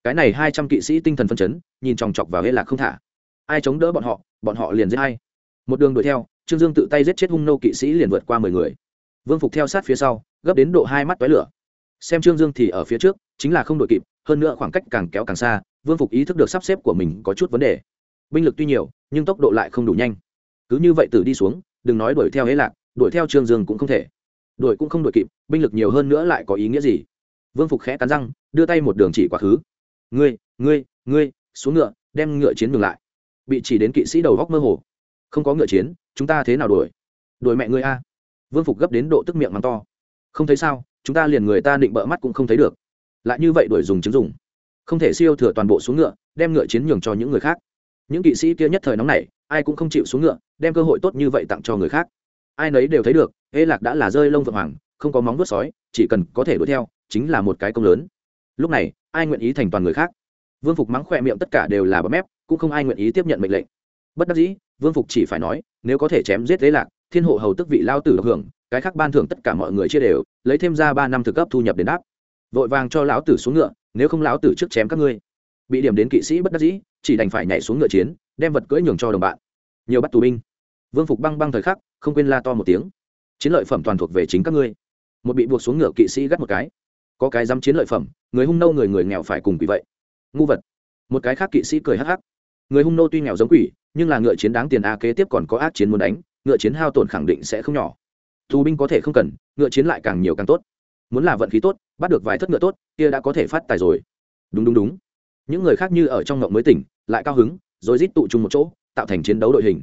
Speaker 1: Cái này hai trăm kỵ sĩ tinh thần phân chấn, nhìn chòng chọc vào hê lạc không thả. Ai chống đỡ bọn họ bọn họ liền giết hay một đường đuổi theo, trương dương tự tay giết chết hung nô kỵ sĩ liền vượt qua mười người. Vương phục theo sát phía sau, gấp đến độ hai mắt toái lửa. Xem trương dương thì ở phía trước, chính là không đội kịp, hơn nữa khoảng cách càng kéo càng xa, vương phục ý thức được sắp xếp của mình có chút vấn đề binh lực tuy nhiều, nhưng tốc độ lại không đủ nhanh. Cứ như vậy tử đi xuống, đừng nói đuổi theo hế lạc, đuổi theo trương dương cũng không thể. Đuổi cũng không đuổi kịp, binh lực nhiều hơn nữa lại có ý nghĩa gì? Vương phục khẽ cắn răng, đưa tay một đường chỉ quá khứ. Ngươi ngươi ngươi, xuống ngựa, đem ngựa chiến ngừng lại. Bị chỉ đến kỵ sĩ đầu góc mơ hồ. Không có ngựa chiến, chúng ta thế nào đuổi? Đuổi mẹ ngươi a. Vương phục gấp đến độ tức miệng mắng to. Không thấy sao, chúng ta liền người ta định bợ mắt cũng không thấy được. Lại như vậy đuổi dùng chứng dùng. Không thể siêu thừa toàn bộ xuống ngựa, đem ngựa chiến nhường cho những người khác những kỵ sĩ kia nhất thời nóng này ai cũng không chịu xuống ngựa, đem cơ hội tốt như vậy tặng cho người khác. Ai nấy đều thấy được, ê lạc đã là rơi lông vượng hoàng, không có móng vuốt sói, chỉ cần có thể đuổi theo, chính là một cái công lớn. Lúc này, ai nguyện ý thành toàn người khác? Vương phục mắng khoe miệng tất cả đều là bấm mép, cũng không ai nguyện ý tiếp nhận mệnh lệnh. Bất đắc dĩ, vương phục chỉ phải nói, nếu có thể chém giết ê lạc, thiên hộ hầu tức vị lao tử hưởng, cái khác ban thưởng tất cả mọi người chia đều, lấy thêm ra ba năm thực cấp thu nhập đến đáp. Vội vàng cho lão tử xuống ngựa, nếu không lão tử trước chém các ngươi. Bị điểm đến kỵ sĩ bất đắc dĩ chỉ đành phải nhảy xuống ngựa chiến, đem vật cưỡi nhường cho đồng bạn. Nhiều bắt tù binh. Vương phục băng băng thời khắc, không quên la to một tiếng. Chiến lợi phẩm toàn thuộc về chính các ngươi. Một bị buộc xuống ngựa kỵ sĩ gắt một cái. Có cái dám chiến lợi phẩm, người hung nô người người nghèo phải cùng quỷ vậy. Ngu vật. Một cái khác kỵ sĩ cười hắc hắc. Người hung nô tuy nghèo giống quỷ, nhưng là ngựa chiến đáng tiền a kế tiếp còn có ác chiến muốn đánh, ngựa chiến hao tổn khẳng định sẽ không nhỏ. Tù binh có thể không cần, ngựa chiến lại càng nhiều càng tốt. Muốn là vận khí tốt, bắt được vài thất ngựa tốt, kia đã có thể phát tài rồi. Đúng đúng đúng. Những người khác như ở trong ngộng mới tỉnh lại cao hứng rồi rít tụ chung một chỗ tạo thành chiến đấu đội hình.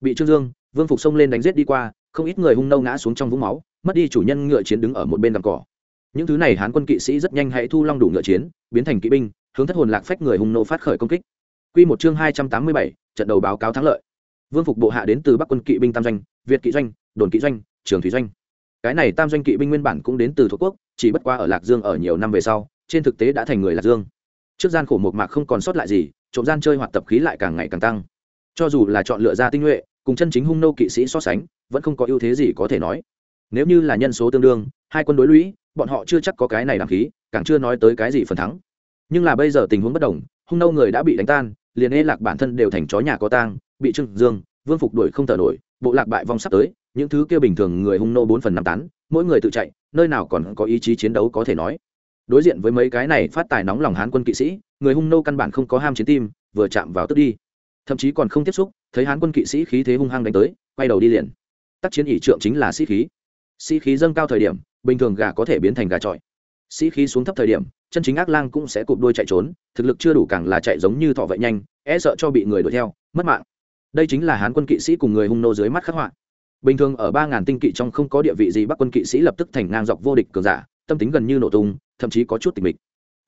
Speaker 1: Bị trương dương vương phục xông lên đánh giết đi qua không ít người hung nâu ngã xuống trong vũng máu mất đi chủ nhân ngựa chiến đứng ở một bên đằng cỏ. Những thứ này hán quân kỵ sĩ rất nhanh hãy thu long đủ ngựa chiến biến thành kỵ binh hướng thất hồn lạc phách người hung nô phát khởi công kích. Quy một chương hai trăm tám mươi bảy, trận đầu báo cáo thắng lợi. Vương phục bộ hạ đến từ bắc quân kỵ binh tam doanh việt kỵ doanh đồn kỵ doanh trường thủy doanh. Cái này tam doanh kỵ binh nguyên bản cũng đến từ thuộc quốc chỉ bất qua ở lạc dương ở nhiều năm về sau trên thực tế đã thành người lạc dương. Trước gian khổ một mạc không còn sót lại gì trộm gian chơi hoạt tập khí lại càng ngày càng tăng. Cho dù là chọn lựa ra tinh nhuệ, cùng chân chính hung nô kỵ sĩ so sánh, vẫn không có ưu thế gì có thể nói. Nếu như là nhân số tương đương, hai quân đối lũy, bọn họ chưa chắc có cái này làm khí, càng chưa nói tới cái gì phần thắng. Nhưng là bây giờ tình huống bất đồng, hung nô người đã bị đánh tan, liền ê lạc bản thân đều thành chó nhà có tang, bị trưng dương, vương phục đuổi không thở nổi, bộ lạc bại vong sắp tới, những thứ kia bình thường người hung nô bốn phần năm tán, mỗi người tự chạy, nơi nào còn có ý chí chiến đấu có thể nói. Đối diện với mấy cái này phát tài nóng lòng hán quân kỵ sĩ người hung nô căn bản không có ham chiến tim, vừa chạm vào tức đi. Thậm chí còn không tiếp xúc, thấy hán quân kỵ sĩ khí thế hung hăng đánh tới, quay đầu đi liền. Tác chiến ỷ trượng chính là sĩ khí. Sĩ khí dâng cao thời điểm, bình thường gà có thể biến thành gà trọi. Sĩ khí xuống thấp thời điểm, chân chính ác lang cũng sẽ cụp đuôi chạy trốn, thực lực chưa đủ càng là chạy giống như thọ vậy nhanh e sợ cho bị người đuổi theo, mất mạng. Đây chính là hán quân kỵ sĩ cùng người hung nô dưới mắt khắc họa. Bình thường ở ba ngàn tinh kỵ trong không có địa vị gì, bắc quân kỵ sĩ lập tức thành ngang dọc vô địch cường giả, tâm tính gần như nổ tung, thậm chí có chút tịch mịch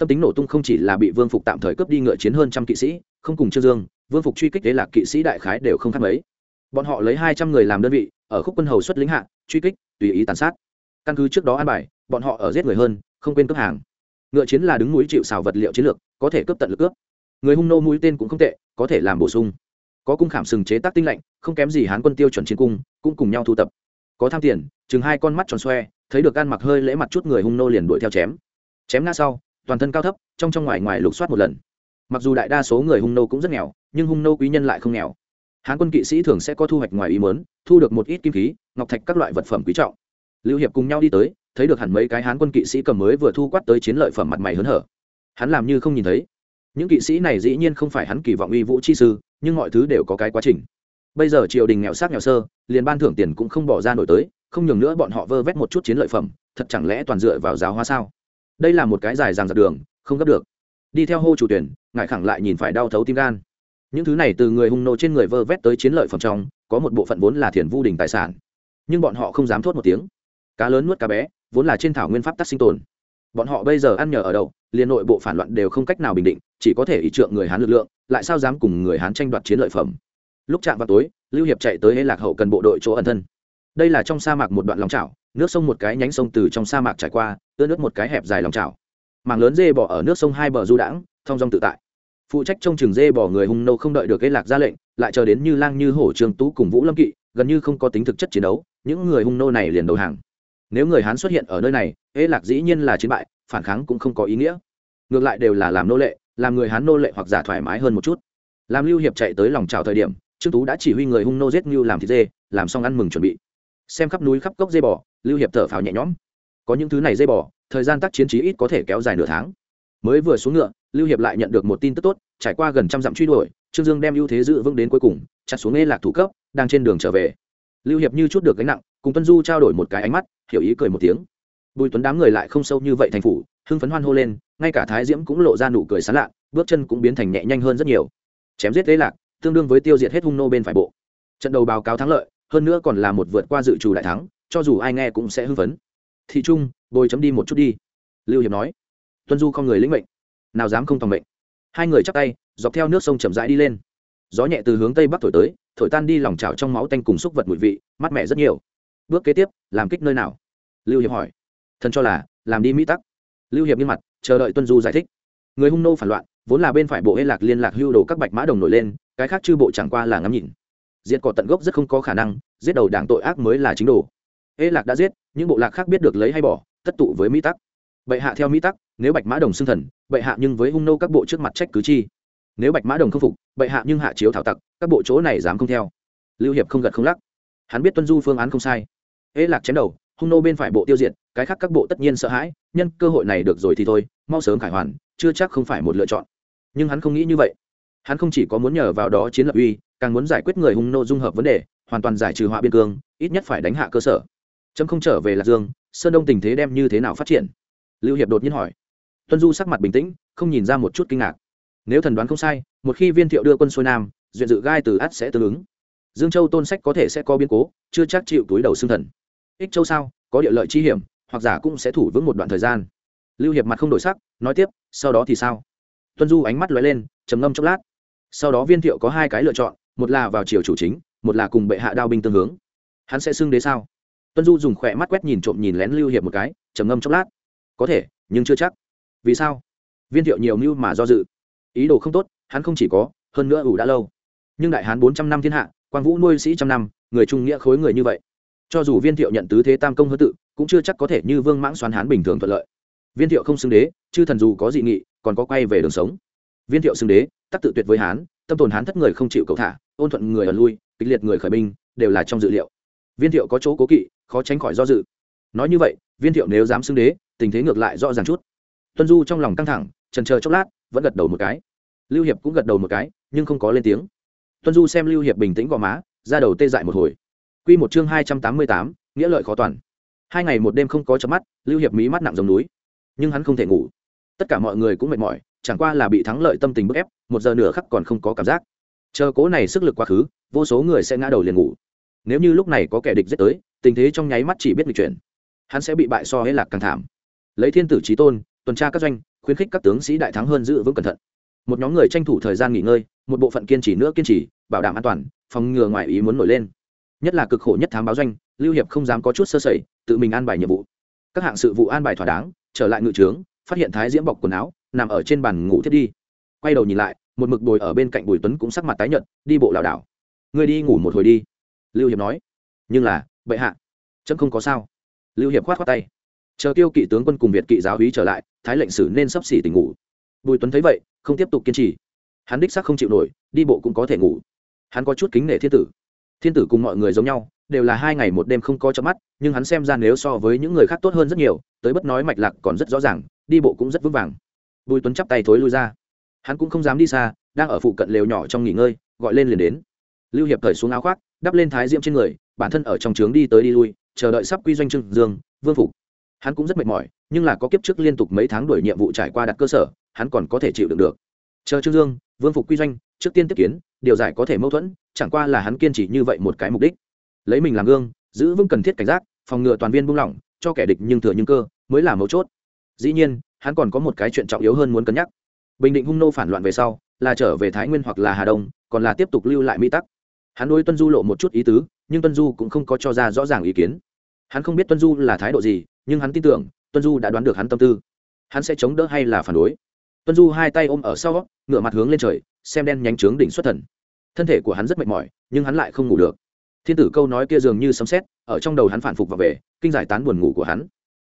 Speaker 1: tâm tính nổ tung không chỉ là bị vương phục tạm thời cướp đi ngựa chiến hơn trăm kỵ sĩ, không cùng trương dương, vương phục truy kích thế lạc kỵ sĩ đại khái đều không khác mấy. Bọn họ lấy hai trăm người làm đơn vị, ở khúc quân hầu xuất lính hạ, truy kích, tùy ý tàn sát. Căn cứ trước đó an bài, bọn họ ở giết người hơn, không quên cướp hàng. Ngựa chiến là đứng núi chịu xào vật liệu chiến lược, có thể cướp tận lực cướp. Người hung nô mũi tên cũng không tệ, có thể làm bổ sung. Có cung khảm sừng chế tác tinh lạnh, không kém gì hán quân tiêu chuẩn chiến cung, cũng cùng nhau thu tập. Có tham tiền, chừng hai con mắt tròn xoe, thấy được ăn mặc hơi lễ mặt chút người hung nô liền đuổi theo chém. Chém ngã sau toàn thân cao thấp, trong trong ngoài ngoài lục soát một lần. Mặc dù đại đa số người hung nô cũng rất nghèo, nhưng hung nô quý nhân lại không nghèo. Hán quân kỵ sĩ thường sẽ có thu hoạch ngoài ý mớn thu được một ít kim khí, ngọc thạch các loại vật phẩm quý trọng. Lưu hiệp cùng nhau đi tới, thấy được hẳn mấy cái hán quân kỵ sĩ cầm mới vừa thu quát tới chiến lợi phẩm mặt mày hớn hở. Hắn làm như không nhìn thấy. Những kỵ sĩ này dĩ nhiên không phải hắn kỳ vọng uy vũ chi sư, nhưng mọi thứ đều có cái quá trình. Bây giờ triều đình nghèo sát nghèo sơ, liền ban thưởng tiền cũng không bỏ ra nổi tới, không nhường nữa bọn họ vơ vét một chút chiến lợi phẩm, thật chẳng lẽ toàn dựa vào giáo hoa sao? Đây là một cái dài dàng dạt đường, không gấp được. Đi theo hô chủ tuyển ngại khẳng lại nhìn phải đau thấu tim gan. Những thứ này từ người hung nô trên người vơ vét tới chiến lợi phẩm trong, có một bộ phận vốn là thiền vu đình tài sản. Nhưng bọn họ không dám thốt một tiếng. Cá lớn nuốt cá bé, vốn là trên thảo nguyên pháp tắc sinh tồn. Bọn họ bây giờ ăn nhờ ở đậu liền nội bộ phản loạn đều không cách nào bình định, chỉ có thể ý trượng người hán lực lượng, lại sao dám cùng người hán tranh đoạt chiến lợi phẩm? Lúc chạm vào tối, lưu hiệp chạy tới hê lạc hậu cần bộ đội chỗ ẩn thân. Đây là trong sa mạc một đoạn lòng chảo nước sông một cái nhánh sông từ trong sa mạc trải qua ướt nước một cái hẹp dài lòng trào mảng lớn dê bỏ ở nước sông hai bờ du đãng, thong dong tự tại. Phụ trách trông chừng dê bỏ người hung nô không đợi được cái lạc ra lệnh, lại chờ đến như lang như hổ, trường tú cùng vũ lâm kỵ, gần như không có tính thực chất chiến đấu, những người hung nô này liền đầu hàng. Nếu người hán xuất hiện ở nơi này, ế lạc dĩ nhiên là chiến bại, phản kháng cũng không có ý nghĩa. Ngược lại đều là làm nô lệ, làm người hán nô lệ hoặc giả thoải mái hơn một chút. Làm lưu hiệp chạy tới lòng trào thời điểm, trương tú đã chỉ huy người hung nô giết như làm thịt dê, làm xong ăn mừng chuẩn bị. Xem khắp núi khắp cốc dê bò lưu hiệp thở phào nhẹ nhõm. Có những thứ này dây bò, thời gian tác chiến trí ít có thể kéo dài nửa tháng. Mới vừa xuống ngựa, lưu hiệp lại nhận được một tin tức tốt, trải qua gần trăm dặm truy đuổi, trương dương đem ưu thế giữ vững đến cuối cùng, chặt xuống nghe lạc thủ cấp, đang trên đường trở về. Lưu hiệp như chút được gánh nặng, cùng tuân du trao đổi một cái ánh mắt, hiểu ý cười một tiếng. Bùi tuấn đám người lại không sâu như vậy thành phủ, hưng phấn hoan hô lên, ngay cả thái diễm cũng lộ ra nụ cười sán lạ, bước chân cũng biến thành nhẹ nhanh hơn rất nhiều. Chém giết lấy lạc, tương đương với tiêu diệt hết hung nô bên phải bộ. Trận đầu báo cáo thắng lợi, hơn nữa còn là một vượt qua dự trù đại thắng cho dù ai nghe cũng sẽ hưng phấn. Thị trung, bồi chấm đi một chút đi. Lưu hiệp nói. Tuân du không người lĩnh mệnh. Nào dám không phòng mệnh. Hai người chắp tay, dọc theo nước sông chậm rãi đi lên. Gió nhẹ từ hướng tây bắc thổi tới, thổi tan đi lòng trào trong máu tanh cùng xúc vật mùi vị, mát mẻ rất nhiều. Bước kế tiếp, làm kích nơi nào? Lưu hiệp hỏi. Thần cho là, làm đi mỹ tắc. Lưu hiệp nghiêm mặt, chờ đợi tuân du giải thích. Người hung nô phản loạn, vốn là bên phải bộ hê lạc liên lạc hưu đồ các bạch mã đồng nổi lên, cái khác chư bộ chẳng qua là ngắm nhìn. Diệt cỏ tận gốc rất không có khả năng, giết đầu đảng tội ác mới là chính đồ hệ lạc đã giết, những bộ lạc khác biết được lấy hay bỏ, tất tụ với mỹ tắc. Bệ hạ theo mỹ tắc, nếu bạch mã đồng xưng thần, bệ hạ nhưng với hung nô các bộ trước mặt trách cứ chi. Nếu bạch mã đồng không phục, bệ hạ nhưng hạ chiếu thảo tặc, các bộ chỗ này dám không theo. Lưu hiệp không gật không lắc. Hắn biết tuân du phương án không sai. Ê lạc chém đầu, hung nô bên phải bộ tiêu diệt, cái khác các bộ tất nhiên sợ hãi, nhân cơ hội này được rồi thì thôi, mau sớm khải hoàn, chưa chắc không phải một lựa chọn. Nhưng hắn không nghĩ như vậy. Hắn không chỉ có muốn nhờ vào đó chiến lập uy, càng muốn giải quyết người hung nô dung hợp vấn đề, hoàn toàn giải trừ họa biên cương, ít nhất phải đánh hạ cơ sở chấm không trở về lạc dương, sơn đông tình thế đem như thế nào phát triển? Lưu hiệp đột nhiên hỏi. Tuân du sắc mặt bình tĩnh, không nhìn ra một chút kinh ngạc. Nếu thần đoán không sai, một khi viên thiệu đưa quân xuôi nam, duyện dự gai từ át sẽ tương ứng. Dương châu tôn sách có thể sẽ có biến cố, chưa chắc chịu túi đầu xương thần. Ích châu sao, có địa lợi chi hiểm, hoặc giả cũng sẽ thủ vững một đoạn thời gian. Lưu hiệp mặt không đổi sắc, nói tiếp, sau đó thì sao? Tuân du ánh mắt lóe lên, trầm ngâm chốc lát. Sau đó viên thiệu có hai cái lựa chọn, một là vào triều chủ chính, một là cùng bệ hạ đao binh tương hướng. Hắn sẽ xưng đế sao? Tuân du dùng khỏe mắt quét nhìn trộm nhìn lén lưu hiệp một cái, trầm ngâm chốc lát. Có thể, nhưng chưa chắc. Vì sao? Viên thiệu nhiều mưu mà do dự. Ý đồ không tốt, hắn không chỉ có, hơn nữa ủ đã lâu. Nhưng đại hán bốn trăm năm thiên hạ, quang vũ nuôi sĩ trăm năm, người trung nghĩa khối người như vậy. Cho dù viên thiệu nhận tứ thế tam công hứa tự, cũng chưa chắc có thể như vương mãng xoán hán bình thường thuận lợi. Viên thiệu không xưng đế, chư thần dù có dị nghị, còn có quay về đường sống. Viên thiệu xưng đế, tắc tự tuyệt với hán, tâm tồn hán thất người không chịu cầu thả, ôn thuận người ở lui, kịch liệt người khởi binh, đều là trong dự liệu. Viên thiệu có chỗ cố kỵ khó tránh khỏi do dự. Nói như vậy, viên thiệu nếu dám xưng đế, tình thế ngược lại rõ ràng chút. Tuân du trong lòng căng thẳng trần chờ chốc lát, vẫn gật đầu một cái. Lưu hiệp cũng gật đầu một cái, nhưng không có lên tiếng. Tuân du xem lưu hiệp bình tĩnh gò má, ra đầu tê dại một hồi. Q một chương hai trăm tám mươi tám, nghĩa lợi khó toàn. Hai ngày một đêm không có chấm mắt, lưu hiệp mí mắt nặng giống núi. Nhưng hắn không thể ngủ. Tất cả mọi người cũng mệt mỏi, chẳng qua là bị thắng lợi tâm tình bức ép, một giờ nửa khắc còn không có cảm giác. Chờ cố này sức lực quá khứ, vô số người sẽ ngã đầu liền ngủ. Nếu như lúc này có kẻ địch giết tới tình thế trong nháy mắt chỉ biết nghịch chuyển. Hắn sẽ bị bại so hết lạc càng thảm. Lấy thiên tử trí tôn, tuần tra các doanh, khuyến khích các tướng sĩ đại thắng hơn giữ vững cẩn thận. Một nhóm người tranh thủ thời gian nghỉ ngơi, một bộ phận kiên trì nữa kiên trì, bảo đảm an toàn, phòng ngừa ngoài ý muốn nổi lên. Nhất là cực khổ nhất thám báo doanh, lưu hiệp không dám có chút sơ sẩy, tự mình an bài nhiệm vụ. Các hạng sự vụ an bài thỏa đáng, trở lại ngự trướng, phát hiện thái diễm bọc quần áo, nằm ở trên bàn ngủ thiết đi. Quay đầu nhìn lại, một mực bồi ở bên cạnh bùi tuấn cũng sắc mặt tái nhợt, đi bộ lảo đảo. Ngươi đi ngủ một hồi đi, lưu hiệp nói. Nhưng là bệ hạ, chấm không có sao. Lưu hiệp khoát khoát tay. Chờ tiêu kỵ tướng quân cùng việt kỵ giáo hí trở lại, thái lệnh sử nên sắp xỉ tỉnh ngủ. Bùi tuấn thấy vậy, không tiếp tục kiên trì. Hắn đích sắc không chịu nổi, đi bộ cũng có thể ngủ. Hắn có chút kính nể thiên tử. Thiên tử cùng mọi người giống nhau, đều là hai ngày một đêm không có cho mắt, nhưng hắn xem ra nếu so với những người khác tốt hơn rất nhiều, tới bất nói mạch lạc còn rất rõ ràng, đi bộ cũng rất vững vàng. Bùi tuấn chắp tay thối lui ra. Hắn cũng không dám đi xa, đang ở phụ cận lều nhỏ trong nghỉ ngơi, gọi lên liền đến. Lưu hiệp thời xuống áo khoác, đắp lên thái diễm trên người bản thân ở trong trướng đi tới đi lui, chờ đợi sắp quy doanh trương dương, vương phục. Hắn cũng rất mệt mỏi, nhưng là có kiếp trước liên tục mấy tháng đuổi nhiệm vụ trải qua đặt cơ sở, hắn còn có thể chịu đựng được. Chờ trương dương, vương phục quy doanh, trước tiên tiếp kiến, điều giải có thể mâu thuẫn, chẳng qua là hắn kiên trì như vậy một cái mục đích. Lấy mình làm gương, giữ vững cần thiết cảnh giác, phòng ngừa toàn viên buông lỏng, cho kẻ địch nhưng thừa nhưng cơ, mới là mấu chốt. Dĩ nhiên, hắn còn có một cái chuyện trọng yếu hơn muốn cân nhắc. Bình định hung nô phản loạn về sau, là trở về thái nguyên hoặc là hà đông, còn là tiếp tục lưu lại mỹ tắc. Hắn đối tuân du lộ một chút ý tứ nhưng tuân du cũng không có cho ra rõ ràng ý kiến. Hắn không biết tuân du là thái độ gì, nhưng hắn tin tưởng, tuân du đã đoán được hắn tâm tư. Hắn sẽ chống đỡ hay là phản đối? Tuân du hai tay ôm ở sau ngựa mặt hướng lên trời, xem đen nhánh trướng đỉnh xuất thần. Thân thể của hắn rất mệt mỏi, nhưng hắn lại không ngủ được. Thiên tử câu nói kia dường như sấm xét ở trong đầu hắn phản phục và về, kinh giải tán buồn ngủ của hắn.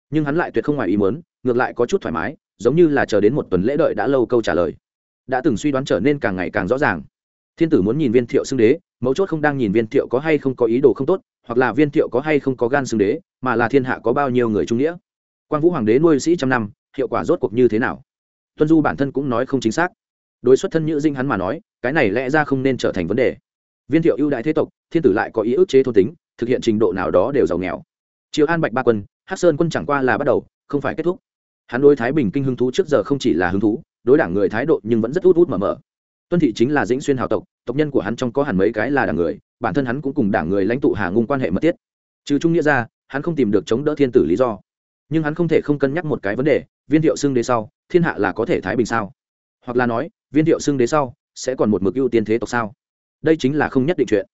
Speaker 1: Nhưng hắn lại tuyệt không ngoài ý muốn, ngược lại có chút thoải mái, giống như là chờ đến một tuần lễ đợi đã lâu câu trả lời. Đã từng suy đoán trở nên càng ngày càng rõ ràng. Thiên tử muốn nhìn viên thiệu xưng đế mấu chốt không đang nhìn viên thiệu có hay không có ý đồ không tốt, hoặc là viên thiệu có hay không có gan xưng đế, mà là thiên hạ có bao nhiêu người trung nghĩa. Quan vũ hoàng đế nuôi sĩ trăm năm, hiệu quả rốt cuộc như thế nào? Tuân du bản thân cũng nói không chính xác. Đối xuất thân nhữ dinh hắn mà nói, cái này lẽ ra không nên trở thành vấn đề. Viên thiệu ưu đại thế tộc, thiên tử lại có ý ức chế thôn tính, thực hiện trình độ nào đó đều giàu nghèo. Triều an bạch ba quân, hắc sơn quân chẳng qua là bắt đầu, không phải kết thúc. Hắn đối thái bình kinh hứng thú trước giờ không chỉ là hứng thú, đối đảng người thái độ nhưng vẫn rất út út mở mở tuân thị chính là dĩnh xuyên hào tộc tộc nhân của hắn trong có hẳn mấy cái là đảng người, bản thân hắn cũng cùng đảng người lãnh tụ hà ngung quan hệ mật thiết. Trừ trung nghĩa ra, hắn không tìm được chống đỡ thiên tử lý do. Nhưng hắn không thể không cân nhắc một cái vấn đề, viên thiệu xưng đế sau, thiên hạ là có thể thái bình sao? Hoặc là nói, viên thiệu xưng đế sau, sẽ còn một mực ưu tiên thế tộc sao? Đây chính là không nhất định chuyện.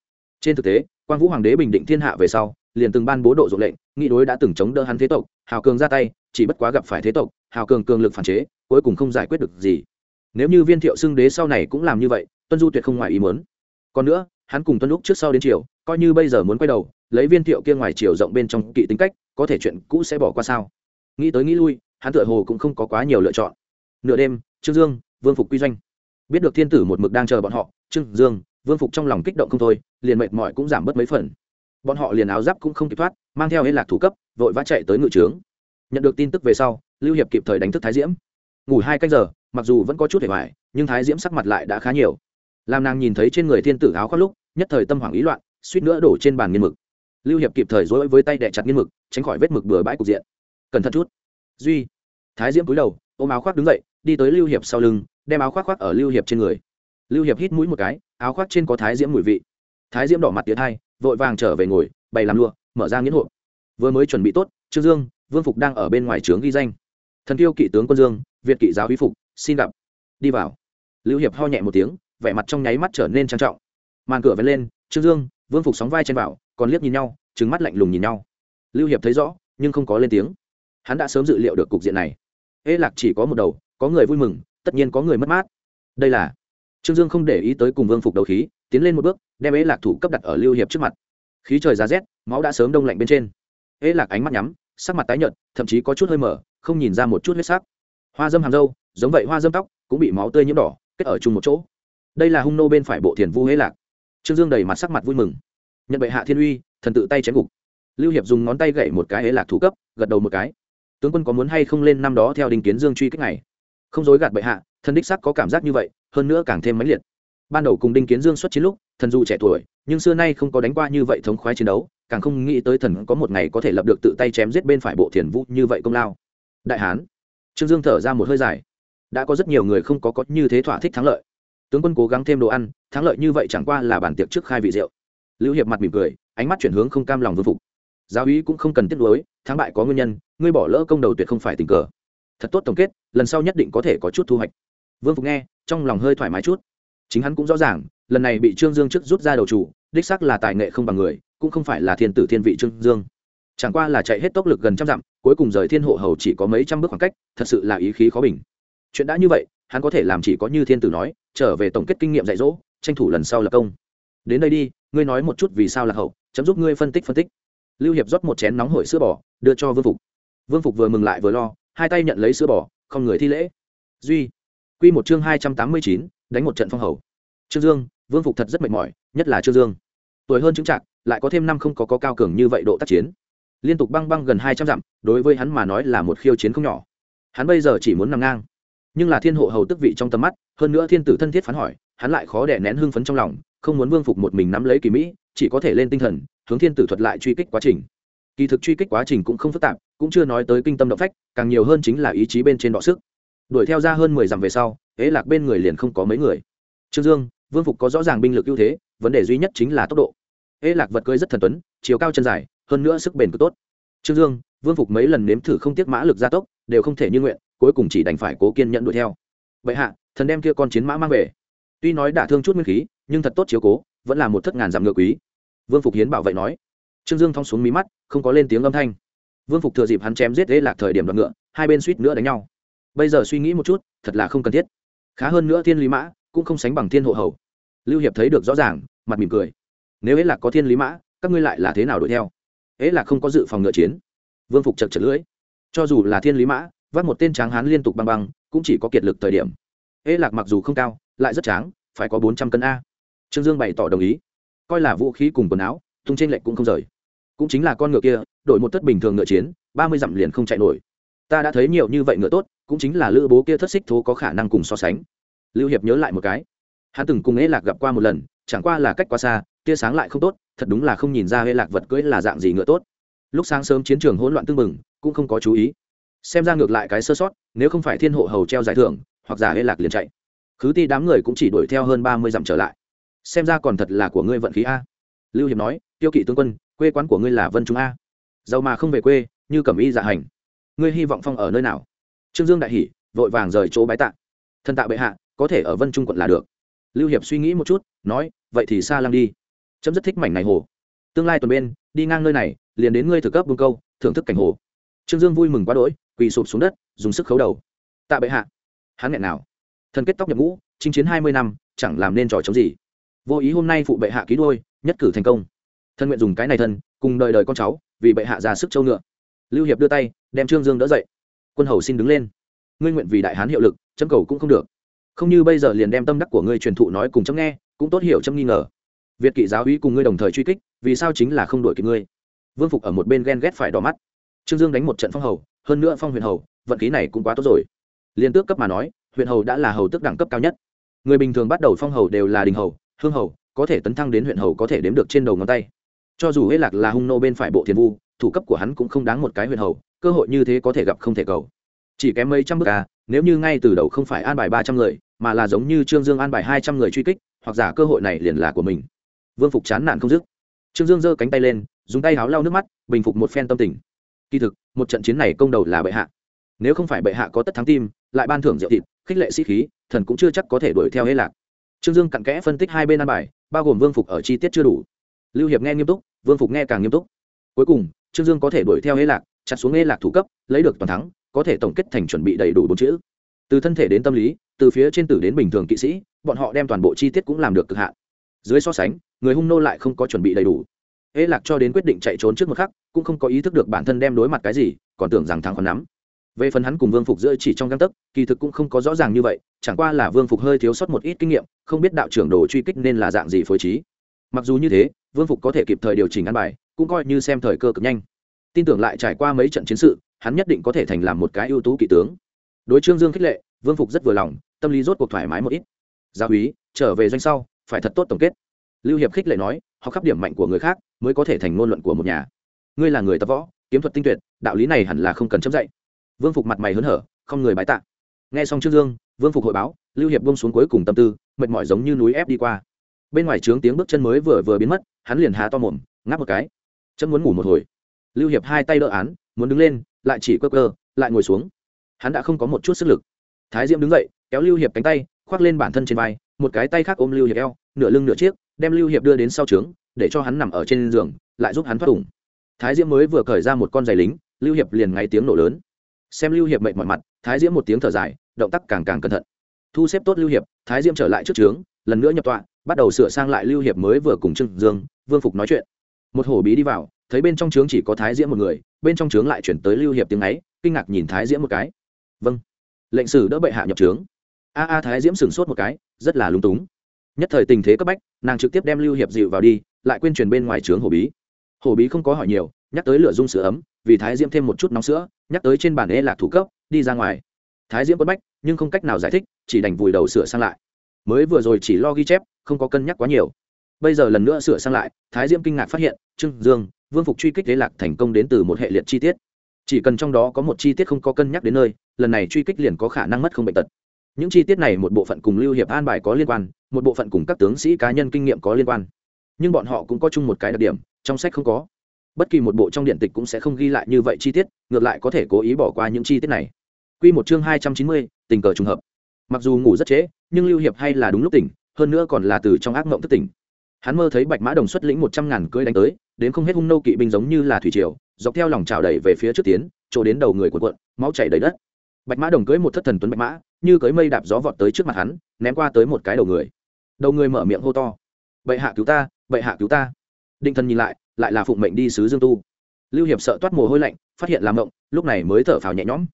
Speaker 1: Trên thực tế quan vũ hoàng đế bình định thiên hạ về sau, liền từng ban bố độ dụng lệnh, nghị đối đã từng chống đỡ hắn thế tộc, hào cường ra tay, chỉ bất quá gặp phải thế tộc, hào cường cường lực phản chế, cuối cùng không giải quyết được gì nếu như viên thiệu xưng đế sau này cũng làm như vậy, tuân du tuyệt không ngoài ý muốn. Còn nữa, hắn cùng tuân lúc trước sau đến chiều coi như bây giờ muốn quay đầu, lấy viên thiệu kia ngoài triều rộng bên trong kỵ tính cách, có thể chuyện cũ sẽ bỏ qua sao? Nghĩ tới nghĩ lui, hắn tựa hồ cũng không có quá nhiều lựa chọn. Nửa đêm, trương dương, vương phục quy doanh. Biết được thiên tử một mực đang chờ bọn họ, trương dương, vương phục trong lòng kích động không thôi, liền mệt mỏi cũng giảm bớt mấy phần. Bọn họ liền áo giáp cũng không kịp thoát, mang theo hệ lạc thủ cấp, vội vã chạy tới ngự trướng. Nhận được tin tức về sau, lưu hiệp kịp thời đánh thức thái diễm. Ngủ hai canh giờ mặc dù vẫn có chút hề hoài, nhưng thái diễm sắc mặt lại đã khá nhiều. Làm nàng nhìn thấy trên người thiên tử áo khoác lúc, nhất thời tâm hoảng ý loạn, suýt nữa đổ trên bàn nghiên mực. Lưu hiệp kịp thời dối với tay đẻ chặt nghiên mực, tránh khỏi vết mực bừa bãi cục diện. Cẩn thận chút. Duy. Thái diễm cúi đầu, ôm áo khoác đứng dậy, đi tới lưu hiệp sau lưng, đem áo khoác khoác ở lưu hiệp trên người. Lưu hiệp hít mũi một cái, áo khoác trên có thái diễm mùi vị. Thái diễm đỏ mặt tiến hai, vội vàng trở về ngồi, bày làm lụa, mở ra nghiến hộp. Vừa mới chuẩn bị tốt, trương dương, vương phục đang ở bên ngoài trướng ghi danh. Thần tiêu kỵ tướng quân dương, việt kỵ giáo huy phục xin gặp. Đi vào. Lưu hiệp ho nhẹ một tiếng, vẻ mặt trong nháy mắt trở nên trang trọng. Màn cửa vén lên, trương dương, vương phục sóng vai trên vào còn liếc nhìn nhau trứng mắt lạnh lùng nhìn nhau. Lưu hiệp thấy rõ, nhưng không có lên tiếng. Hắn đã sớm dự liệu được cục diện này. Ê lạc chỉ có một đầu, có người vui mừng, tất nhiên có người mất mát. Đây là trương dương không để ý tới cùng vương phục đầu khí, tiến lên một bước, đem ê lạc thủ cấp đặt ở lưu hiệp trước mặt. Khí trời giá rét, máu đã sớm đông lạnh bên trên. Ê lạc ánh mắt nhắm, sắc mặt tái nhợt, thậm chí có chút hơi mở, không nhìn ra một chút huyết sắc. Hoa dâm hàm dâu giống vậy hoa dâm tóc, cũng bị máu tươi nhiễm đỏ, kết ở chung một chỗ. Đây là hung nô bên phải bộ thiền vu hế lạc. Trương dương đầy mặt sắc mặt vui mừng. Nhận bệ hạ thiên uy, thần tự tay chém gục. Lưu hiệp dùng ngón tay gậy một cái hế lạc thủ cấp, gật đầu một cái. Tướng quân có muốn hay không lên năm đó theo đình kiến dương truy kích này? Không dối gạt bệ hạ, thần đích sắc có cảm giác như vậy, hơn nữa càng thêm mãnh liệt. Ban đầu cùng đinh kiến dương xuất chiến lúc, thần dù trẻ tuổi, nhưng xưa nay không có đánh qua như vậy thống khoái chiến đấu, càng không nghĩ tới thần có một ngày có thể lập được tự tay chém giết bên phải bộ thiền vũ như vậy công lao. Đại hán. Trương dương thở ra một hơi dài đã có rất nhiều người không có có như thế thỏa thích thắng lợi. Tướng quân cố gắng thêm đồ ăn, thắng lợi như vậy chẳng qua là bản tiệc trước khai vị rượu. Lưu hiệp mặt mỉm cười, ánh mắt chuyển hướng không cam lòng vương phục. Giáo úy cũng không cần tiếc nuối, thắng bại có nguyên nhân, ngươi bỏ lỡ công đầu tuyệt không phải tình cờ. Thật tốt tổng kết, lần sau nhất định có thể có chút thu hoạch. Vương phục nghe, trong lòng hơi thoải mái chút. Chính hắn cũng rõ ràng, lần này bị trương dương trước rút ra đầu chủ, đích xác là tài nghệ không bằng người, cũng không phải là thiên tử thiên vị trương dương. Chẳng qua là chạy hết tốc lực gần trăm dặm, cuối cùng rời thiên hộ hầu chỉ có mấy trăm bước khoảng cách, thật sự là ý khí khó bình chuyện đã như vậy hắn có thể làm chỉ có như thiên tử nói trở về tổng kết kinh nghiệm dạy dỗ tranh thủ lần sau lập công. Đến đây đi ngươi nói một chút vì sao là hậu chấm giúp ngươi phân tích phân tích. Lưu hiệp rót một chén nóng hổi sữa bò đưa cho vương phục. Vương phục vừa mừng lại vừa lo hai tay nhận lấy sữa bò không người thi lễ. Duy q một chương hai trăm tám mươi chín đánh một trận phong hầu. Trương dương vương phục thật rất mệt mỏi nhất là trương dương. Tuổi hơn chứng trạc lại có thêm năm không có, có cao cường như vậy độ tác chiến. Liên tục băng băng gần hai trăm dặm đối với hắn mà nói là một khiêu chiến không nhỏ. Hắn bây giờ chỉ muốn nằm ngang nhưng là thiên hộ hầu tức vị trong tầm mắt, hơn nữa thiên tử thân thiết phán hỏi, hắn lại khó đẻ nén hưng phấn trong lòng, không muốn vương phục một mình nắm lấy kỳ mỹ, chỉ có thể lên tinh thần, hướng thiên tử thuật lại truy kích quá trình. Kỳ thực truy kích quá trình cũng không phức tạp, cũng chưa nói tới kinh tâm động phách, càng nhiều hơn chính là ý chí bên trên đọ sức. Đuổi theo ra hơn mười dặm về sau, ế lạc bên người liền không có mấy người. Trương dương, vương phục có rõ ràng binh lực ưu thế, vấn đề duy nhất chính là tốc độ. Ế lạc vật cưới rất thần tuấn, chiều cao chân dài, hơn nữa sức bền cực tốt. Trương dương, vương phục mấy lần nếm thử không tiếc mã lực gia tốc, đều không thể như nguyện cuối cùng chỉ đành phải cố kiên nhẫn đuổi theo. Vậy hạ, thần đem kia con chiến mã mang về. Tuy nói đả thương chút nguyên khí, nhưng thật tốt chiếu cố, vẫn là một thất ngàn dặm ngựa quý. Vương phục hiến bảo vệ nói. Trương dương thong xuống mí mắt, không có lên tiếng âm thanh. Vương phục thừa dịp hắn chém giết ế lạc thời điểm đoạn ngựa, hai bên suýt nữa đánh nhau. Bây giờ suy nghĩ một chút, thật là không cần thiết. Khá hơn nữa thiên lý mã, cũng không sánh bằng thiên hộ hầu. Lưu hiệp thấy được rõ ràng, mặt mỉm cười. Nếu ấy lạc có thiên lý mã, các ngươi lại là thế nào đuổi theo? Ấy lạc không có dự phòng ngựa chiến. Vương phục chật chật lưỡi. Cho dù là thiên lý mã vác một tên tráng hán liên tục băng băng, cũng chỉ có kiệt lực thời điểm. Ê lạc mặc dù không cao, lại rất tráng, phải có bốn trăm cân a. Trương dương bày tỏ đồng ý. Coi là vũ khí cùng quần áo, tung trên lệnh cũng không rời. Cũng chính là con ngựa kia, đổi một tất bình thường ngựa chiến, ba mươi dặm liền không chạy nổi. Ta đã thấy nhiều như vậy ngựa tốt, cũng chính là lữ bố kia thất xích thố có khả năng cùng so sánh. Lưu hiệp nhớ lại một cái. Hắn từng cùng ê lạc gặp qua một lần, chẳng qua là cách quá xa, tia sáng lại không tốt, thật đúng là không nhìn ra ê lạc vật cưỡi là dạng gì ngựa tốt. Lúc sáng sớm chiến trường hỗn loạn tưng bừng, cũng không có chú ý xem ra ngược lại cái sơ sót, nếu không phải thiên hộ hầu treo giải thưởng, hoặc giả hê lạc liền chạy. Khứ ti đám người cũng chỉ đuổi theo hơn ba mươi dặm trở lại. Xem ra còn thật là của ngươi vận khí a. Lưu hiệp nói, tiêu kỵ tướng quân, quê quán của ngươi là vân trung a. Giàu mà không về quê, như cẩm y dạ hành. Ngươi hy vọng phong ở nơi nào? Trương dương đại hỉ, vội vàng rời chỗ bái tạ. Thân tạ bệ hạ, có thể ở vân trung quận là được. Lưu hiệp suy nghĩ một chút, nói, vậy thì xa lăng đi. Chấm rất thích mảnh này hồ. Tương lai tuần bên, đi ngang nơi này, liền đến ngươi thử cấp buông câu, thưởng thức cảnh hồ trương dương vui mừng quá đỗi, quỳ sụp xuống đất, dùng sức khấu đầu. Tạ bệ hạ, hắn nghẹn nào? Thần kết tóc nhập ngũ, chinh chiến hai mươi năm, chẳng làm nên trò chống gì. Vô ý hôm nay phụ bệ hạ ký đôi, nhất cử thành công. Thân nguyện dùng cái này thân, cùng đời đời con cháu, vì bệ hạ ra sức châu ngựa. Lưu hiệp đưa tay, đem trương dương đỡ dậy. Quân hầu xin đứng lên. Ngươi nguyện vì đại hán hiệu lực, chấm cầu cũng không được. Không như bây giờ liền đem tâm đắc của ngươi truyền thụ nói cùng chấm nghe, cũng tốt hiểu chấm nghi ngờ. Việt kỵ giáo uy cùng ngươi đồng thời truy kích, vì sao chính là không đổi kịp ngươi? Vương phục ở một bên ghen ghét phải đỏ mắt trương dương đánh một trận phong hầu, hơn nữa phong huyền hầu, vận khí này cũng quá tốt rồi. Liên tước cấp mà nói huyện hầu đã là hầu tước đẳng cấp cao nhất. Người bình thường bắt đầu phong hầu đều là đình hầu, hương hầu, có thể tấn thăng đến huyện hầu có thể đếm được trên đầu ngón tay. Cho dù hễ lạc là hung nô bên phải bộ thiền vu, thủ cấp của hắn cũng không đáng một cái huyện hầu, cơ hội như thế có thể gặp không thể cầu. Chỉ kém mấy trăm bước à nếu như ngay từ đầu không phải an bài ba trăm người, mà là giống như trương dương an bài hai trăm người truy kích, hoặc giả cơ hội này liền là của mình. Vương phục chán nản không dứt. Trương dương giơ cánh tay lên, dùng tay háo lau nước mắt, bình phục một phen tâm tình kỳ thực, một trận chiến này công đầu là bệ hạ. Nếu không phải bệ hạ có tất thắng tim, lại ban thưởng diệu thịt, khích lệ sĩ khí, thần cũng chưa chắc có thể đuổi theo hết lạc trương dương cặn kẽ phân tích hai bên ăn bài, bao gồm vương phục ở chi tiết chưa đủ. Lưu hiệp nghe nghiêm túc, vương phục nghe càng nghiêm túc. Cuối cùng, trương dương có thể đuổi theo hết lạc chặt xuống hết lạc thủ cấp, lấy được toàn thắng, có thể tổng kết thành chuẩn bị đầy đủ bốn chữ. Từ thân thể đến tâm lý, từ phía trên tử đến bình thường kỵ sĩ, bọn họ đem toàn bộ chi tiết cũng làm được cực hạn. Dưới so sánh, người hung nô lại không có chuẩn bị đầy đủ ế lạc cho đến quyết định chạy trốn trước một khắc, cũng không có ý thức được bản thân đem đối mặt cái gì, còn tưởng rằng thắng còn nắm. Về phần hắn cùng vương phục giữa chỉ trong găng tấc, kỳ thực cũng không có rõ ràng như vậy, chẳng qua là vương phục hơi thiếu sót một ít kinh nghiệm, không biết đạo trưởng đồ truy kích nên là dạng gì phối trí. Mặc dù như thế, vương phục có thể kịp thời điều chỉnh ăn bài, cũng coi như xem thời cơ cực nhanh. Tin tưởng lại trải qua mấy trận chiến sự, hắn nhất định có thể thành làm một cái ưu tú kỵ tướng. Đối trương dương khích lệ, vương phục rất vừa lòng, tâm lý rốt cuộc thoải mái một ít. Gia úy, trở về doanh sau, phải thật tốt tổng kết. Lưu hiệp khích lệ nói, học khắp điểm mạnh của người khác mới có thể thành ngôn luận của một nhà. Ngươi là người tập võ, kiếm thuật tinh tuyệt, đạo lý này hẳn là không cần chấp dạy. Vương phục mặt mày hớn hở, không người bái tạ. Nghe xong trương dương, vương phục hội báo, lưu hiệp bông xuống cuối cùng tâm tư, mệt mỏi giống như núi ép đi qua. Bên ngoài trướng tiếng bước chân mới vừa vừa biến mất, hắn liền há to mồm, ngáp một cái. Chân muốn ngủ một hồi. Lưu hiệp hai tay đỡ án, muốn đứng lên, lại chỉ cơ cơ lại ngồi xuống. Hắn đã không có một chút sức lực. Thái diễm đứng dậy, kéo lưu hiệp cánh tay, khoác lên bản thân trên vai, một cái tay khác ôm lưu hiệp eo, nửa lưng nửa chiếc, đem lưu hiệp đưa đến sau trướng để cho hắn nằm ở trên giường, lại giúp hắn thoát ủng. Thái diễm mới vừa cởi ra một con giày lính, lưu hiệp liền ngay tiếng nổ lớn. Xem lưu hiệp mệnh mọi mặt, thái diễm một tiếng thở dài, động tác càng càng cẩn thận. Thu xếp tốt lưu hiệp, thái diễm trở lại trước trướng, lần nữa nhập tọa, bắt đầu sửa sang lại lưu hiệp mới vừa cùng trương dương, vương phục nói chuyện. Một hổ bí đi vào, thấy bên trong trướng chỉ có thái diễm một người, bên trong trướng lại chuyển tới lưu hiệp tiếng ấy, kinh ngạc nhìn thái diễm một cái. Vâng lệnh sử đỡ bệ hạ nhập trướng. A a thái diễm sửng sốt một cái, rất là lúng túng nhất thời tình thế cấp bách, nàng trực tiếp đem lưu hiệp dịu vào đi, lại quên truyền bên ngoài trướng hổ bí. Hổ bí không có hỏi nhiều, nhắc tới lửa dung sữa ấm, vì thái diễm thêm một chút nóng sữa, nhắc tới trên bản ê lạc thủ cấp, đi ra ngoài. Thái diễm quất bách, nhưng không cách nào giải thích, chỉ đành vùi đầu sửa sang lại. Mới vừa rồi chỉ lo ghi chép, không có cân nhắc quá nhiều. Bây giờ lần nữa sửa sang lại, thái diễm kinh ngạc phát hiện, trương dương, vương phục truy kích thế lạc thành công đến từ một hệ liệt chi tiết. Chỉ cần trong đó có một chi tiết không có cân nhắc đến nơi, lần này truy kích liền có khả năng mất không bệnh tật những chi tiết này một bộ phận cùng lưu hiệp an bài có liên quan, một bộ phận cùng các tướng sĩ cá nhân kinh nghiệm có liên quan. Nhưng bọn họ cũng có chung một cái đặc điểm, trong sách không có. Bất kỳ một bộ trong điện tịch cũng sẽ không ghi lại như vậy chi tiết, ngược lại có thể cố ý bỏ qua những chi tiết này. Q một chương hai trăm chín mươi, tình cờ trùng hợp. Mặc dù ngủ rất trễ, nhưng lưu hiệp hay là đúng lúc tỉnh, hơn nữa còn là từ trong ác mộng thức tỉnh. Hắn mơ thấy bạch mã đồng xuất lĩnh một trăm ngàn cưỡi đánh tới, đến không hết hung nô kỵ binh giống như là thủy triều, dọc theo lòng trào đẩy về phía trước tiến, chỗ đến đầu người quần quận máu chảy đầy đất. Bạch mã đồng cưỡi một thất thần tuấn bạch mã như cưới mây đạp gió vọt tới trước mặt hắn, ném qua tới một cái đầu người. Đầu người mở miệng hô to. Bệ hạ cứu ta, bệ hạ cứu ta. Định thần nhìn lại lại là phụng mệnh đi sứ dương tu. Lưu hiệp sợ toát mồ hôi lạnh, phát hiện làm mộng lúc này mới thở phào nhẹ nhõm.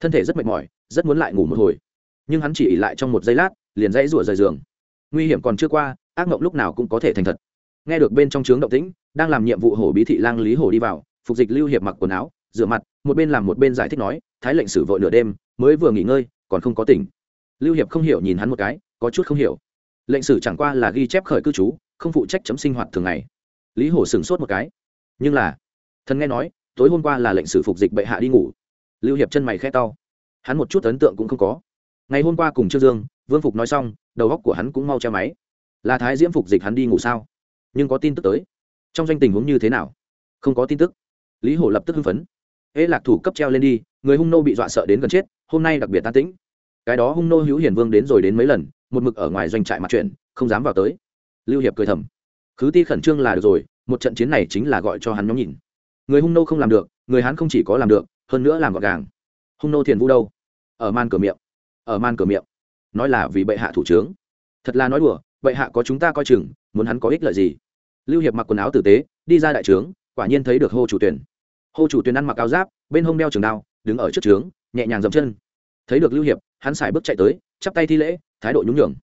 Speaker 1: Thân thể rất mệt mỏi, rất muốn lại ngủ một hồi. Nhưng hắn chỉ ỉ lại trong một giây lát, liền dãy rủa rời giường. Nguy hiểm còn chưa qua, ác mộng lúc nào cũng có thể thành thật. Nghe được bên trong trướng động tĩnh, đang làm nhiệm vụ hổ bí thị lang lý hổ đi vào, phục dịch lưu hiệp mặc quần áo, rửa mặt, một bên làm một bên giải thích nói, thái lệnh sử vội nửa đêm, mới vừa nghỉ ngơi còn không có tỉnh. Lưu hiệp không hiểu nhìn hắn một cái, có chút không hiểu. Lệnh sử chẳng qua là ghi chép khởi cư trú, không phụ trách chấm sinh hoạt thường ngày. Lý hổ sửng sốt một cái. Nhưng là, thần nghe nói, tối hôm qua là lệnh sử phục dịch bệ hạ đi ngủ. Lưu hiệp chân mày khe to. Hắn một chút ấn tượng cũng không có. Ngày hôm qua cùng trương dương, vương phục nói xong, đầu góc của hắn cũng mau che máy. Là thái diễm phục dịch hắn đi ngủ sao? Nhưng có tin tức tới. Trong danh tình huống như thế nào? Không có tin tức. Lý hổ lập tức hưng phấn ế lạc thủ cấp treo lên đi, người hung nô bị dọa sợ đến gần chết, hôm nay đặc biệt tan tĩnh. Cái đó hung nô hữu hiển vương đến rồi đến mấy lần, một mực ở ngoài doanh trại mặt chuyện, không dám vào tới. Lưu hiệp cười thầm. Khứ ti khẩn trương là được rồi, một trận chiến này chính là gọi cho hắn nhóm nhìn. Người hung nô không làm được, người hắn không chỉ có làm được, hơn nữa làm gọn gàng. Hung nô thiền vũ đâu? Ở man cửa miệng. Ở man cửa miệng. Nói là vì bệ hạ thủ trướng thật là nói đùa, bệ hạ có chúng ta coi chừng, muốn hắn có ích lợi gì? Lưu hiệp mặc quần áo tử tế, đi ra đại trướng, quả nhiên thấy được hô chủ tuyển hô chủ tuyền ăn mặc áo giáp, bên hông đeo trường đao, đứng ở trước trướng, nhẹ nhàng dậm chân. Thấy được lưu hiệp, hắn xài bước chạy tới, chắp tay thi lễ, thái độ nhún nhường.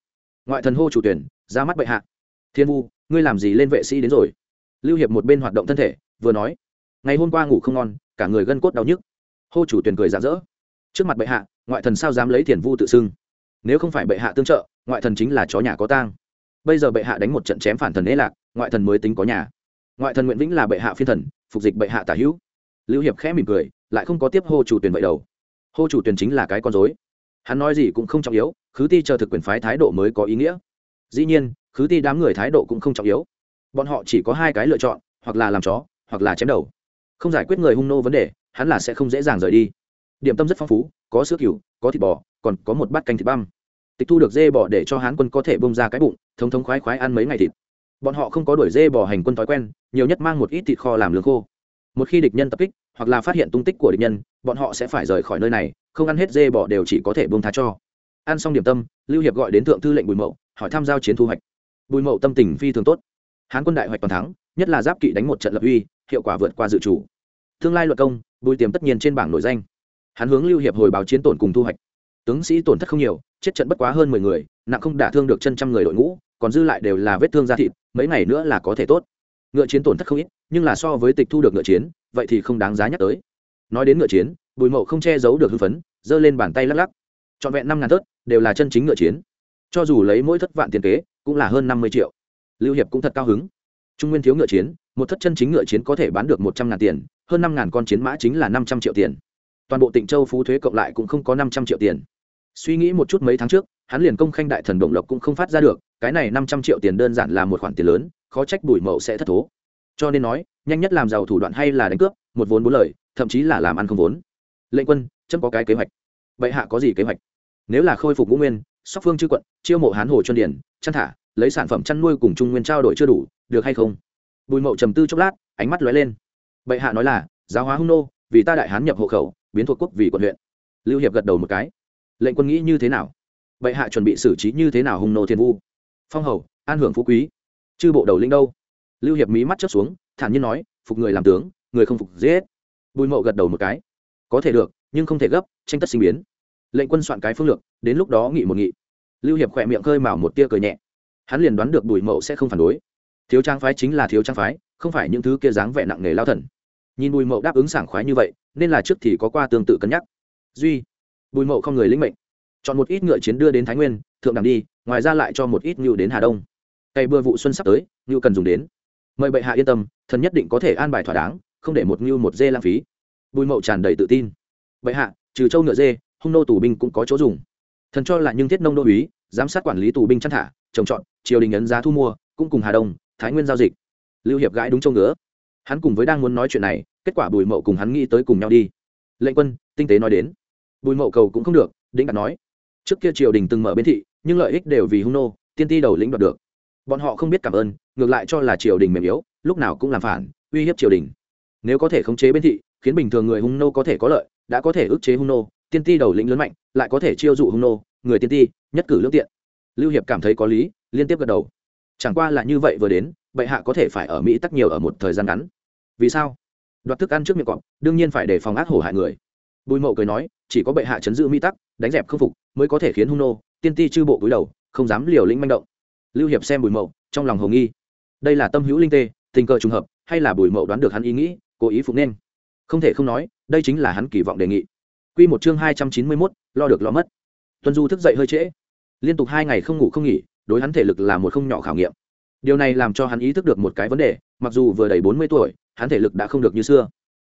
Speaker 1: Ngoại thần hô chủ tuyển ra mắt bệ hạ. Thiên vu, ngươi làm gì lên vệ sĩ đến rồi? Lưu hiệp một bên hoạt động thân thể, vừa nói. Ngày hôm qua ngủ không ngon, cả người gân cốt đau nhức. Hô chủ tuyển cười rạng rỡ. Trước mặt bệ hạ, ngoại thần sao dám lấy thiền vu tự xưng? Nếu không phải bệ hạ tương trợ, ngoại thần chính là chó nhà có tang. Bây giờ bệ hạ đánh một trận chém phản thần ế lạc, ngoại thần mới tính có nhà. Ngoại thần nguyện vĩnh là bệ hạ phiên thần, phục dịch bệ hạ tả hữu lưu hiệp khẽ mỉm cười, lại không có tiếp hô chủ tuyển vậy đầu hô chủ tuyển chính là cái con dối hắn nói gì cũng không trọng yếu, khứ ti chờ thực quyền phái thái độ mới có ý nghĩa. Dĩ nhiên, khứ ti đám người thái độ cũng không trọng yếu. Bọn họ chỉ có hai cái lựa chọn, hoặc là làm chó, hoặc là chém đầu. Không giải quyết người hung nô vấn đề, hắn là sẽ không dễ dàng rời đi. Điểm tâm rất phong phú, có sữa cừu, có thịt bò, còn có một bát canh thịt băm. Tịch thu được dê bò để cho hán quân có thể bông ra cái bụng, thống thống khoái khoái ăn mấy ngày thịt. Bọn họ không có đuổi dê bò hành quân thói quen, nhiều nhất mang một ít thịt kho làm lương khô một khi địch nhân tập kích, hoặc là phát hiện tung tích của địch nhân, bọn họ sẽ phải rời khỏi nơi này, không ăn hết dê bò đều chỉ có thể bông tha cho. Ăn xong điểm tâm, lưu hiệp gọi đến thượng thư lệnh bùi mậu, hỏi tham giao chiến thu hoạch. Bùi mậu tâm tình phi thường tốt. Hán quân đại hoạch toàn thắng, nhất là giáp kỵ đánh một trận lập uy, hiệu quả vượt qua dự chủ tương lai luật công, bùi tiềm tất nhiên trên bảng nổi danh. Hắn hướng lưu hiệp hồi báo chiến tổn cùng thu hoạch. Tướng sĩ tổn thất không nhiều, chết trận bất quá hơn mười người, nặng không đả thương được chân trăm người đội ngũ, còn dư lại đều là vết thương da thịt, mấy ngày nữa là có thể tốt ngựa chiến tổn thất không ít, nhưng là so với tịch thu được ngựa chiến, vậy thì không đáng giá nhắc tới. Nói đến ngựa chiến, bùi mậu không che giấu được hưng phấn, giơ lên bàn tay lắc lắc. Trọn vẹn năm ngàn tớt đều là chân chính ngựa chiến. Cho dù lấy mỗi thất vạn tiền kế, cũng là hơn năm mươi triệu. Lưu hiệp cũng thật cao hứng. Trung nguyên thiếu ngựa chiến, một thất chân chính ngựa chiến có thể bán được một trăm ngàn tiền, hơn năm ngàn con chiến mã chính là năm trăm triệu tiền. Toàn bộ tỉnh châu phú thuế cộng lại cũng không có năm trăm triệu tiền. Suy nghĩ một chút mấy tháng trước, hắn liền công khanh đại thần động lộc cũng không phát ra được, cái này năm trăm triệu tiền đơn giản là một khoản tiền lớn khó trách bùi mậu sẽ thất thố. Cho nên nói, nhanh nhất làm giàu thủ đoạn hay là đánh cướp, một vốn bốn lời, thậm chí là làm ăn không vốn. Lệnh quân, chấm có cái kế hoạch. Bệ hạ có gì kế hoạch? Nếu là khôi phục ngũ nguyên, sóc phương chư quận, chiêu mộ hán hồ chuân điển, chăn thả, lấy sản phẩm chăn nuôi cùng trung nguyên trao đổi chưa đủ, được hay không? Bùi mậu trầm tư chốc lát, ánh mắt lóe lên. Bệ hạ nói là, giáo hóa hung nô, vì ta đại hán nhập hộ khẩu, biến thuộc quốc vì quận huyện. Lưu hiệp gật đầu một cái. Lệnh quân nghĩ như thế nào? Bệ hạ chuẩn bị xử trí như thế nào hung nô thiên vu? Phong hầu, an hưởng phú quý chư bộ đầu lĩnh đâu? Lưu hiệp mí mắt chớp xuống, thản nhiên nói, phục người làm tướng, người không phục giết. Bùi mậu gật đầu một cái. Có thể được, nhưng không thể gấp, tranh tất sinh biến. Lệnh quân soạn cái phương lược, đến lúc đó nghị một nghị. Lưu hiệp khỏe miệng khơi mào một tia cười nhẹ. Hắn liền đoán được bùi mậu sẽ không phản đối. Thiếu trang phái chính là thiếu trang phái, không phải những thứ kia dáng vẻ nặng nề lao thần. Nhìn bùi mậu đáp ứng sảng khoái như vậy, nên là trước thì có qua tương tự cân nhắc. Duy. Bùi mậu không người lĩnh mệnh. Chọn một ít ngựa chiến đưa đến thái nguyên, thượng đẳng đi, ngoài ra lại cho một ít ngưu đến hà đông cây bưa vụ xuân sắp tới, ngưu cần dùng đến. Mời bệ hạ yên tâm, thần nhất định có thể an bài thỏa đáng, không để một ngưu một dê lãng phí. Bùi mậu tràn đầy tự tin. Bệ hạ, trừ châu ngựa dê, hung nô tù binh cũng có chỗ dùng. Thần cho là nhưng thiết nông đô úy, giám sát quản lý tù binh chăn thả, trồng trọt, triều đình ấn giá thu mua, cũng cùng hà đông, thái nguyên giao dịch. Lưu hiệp gãi đúng châu ngứa hắn cùng với đang muốn nói chuyện này, kết quả bùi mậu cùng hắn nghĩ tới cùng nhau đi. Lệnh quân, tinh tế nói đến. Bùi mậu cầu cũng không được, đĩnh đạt nói. Trước kia triều đình từng mở bến thị, nhưng lợi ích đều vì hung nô, tiên ti đầu lĩnh đoạt được bọn họ không biết cảm ơn, ngược lại cho là triều đình mềm yếu, lúc nào cũng làm phản, uy hiếp triều đình. Nếu có thể khống chế bên thị, khiến bình thường người hung nô có thể có lợi, đã có thể ức chế hung nô, tiên ti đầu lĩnh lớn mạnh, lại có thể chiêu dụ hung nô, người tiên ti, nhất cử lương tiện. Lưu hiệp cảm thấy có lý, liên tiếp gật đầu. Chẳng qua là như vậy vừa đến, bệ hạ có thể phải ở mỹ tắc nhiều ở một thời gian ngắn. Vì sao? Đoạt thức ăn trước miệng cọp, đương nhiên phải đề phòng ác hổ hại người. Bùi mậu cười nói, chỉ có bệ hạ chấn giữ mỹ tắc, đánh dẹp khâm phục, mới có thể khiến hung nô, tiên ti chư bộ cúi đầu, không dám liều lĩnh manh động lưu hiệp xem bùi mậu trong lòng hồ nghi đây là tâm hữu linh tê tình cờ trùng hợp hay là bùi mậu đoán được hắn ý nghĩ cố ý phục nên không thể không nói đây chính là hắn kỳ vọng đề nghị Quy một chương hai trăm chín mươi 291, lo được lo mất. Tuân Du thức dậy hơi trễ, liên tục hai ngày không ngủ không nghỉ, đối hắn thể lực là một không nhỏ khảo nghiệm. Điều này làm cho hắn ý thức được một cái vấn đề, mặc dù vừa đầy bốn mươi tuổi, hắn thể lực đã không được như xưa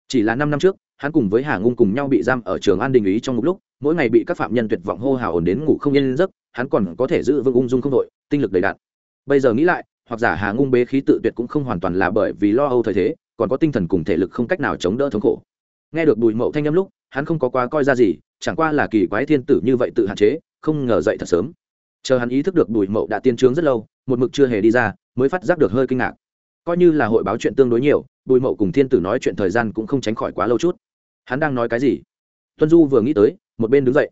Speaker 1: chỉ là năm năm trước, hắn cùng với hà ngung cùng nhau bị giam ở trường an đình ý trong một lúc, mỗi ngày bị các phạm nhân tuyệt vọng hô hào ổn đến ngủ không yên giấc, hắn còn có thể giữ vững ung dung không đội, tinh lực đầy đạn. Bây giờ nghĩ lại, hoặc giả hà ngung bế khí tự tuyệt cũng không hoàn toàn là bởi vì lo âu thời thế, còn có tinh thần cùng thể lực không cách nào chống đỡ thống khổ. Nghe được bùi mậu thanh â m lúc, hắn không có quá coi ra gì, chẳng qua là kỳ quái thiên tử như vậy tự hạn chế, không ngờ dậy thật sớm. Chờ hắn ý thức được bùi mậu đã tiên trướng rất lâu, một mực chưa hề đi ra, mới phát giác được hơi kinh ngạc coi như là hội báo chuyện tương đối nhiều, bùi mậu cùng thiên tử nói chuyện thời gian cũng không tránh khỏi quá lâu chút. Hắn đang nói cái gì? Tuân du vừa nghĩ tới, một bên đứng dậy.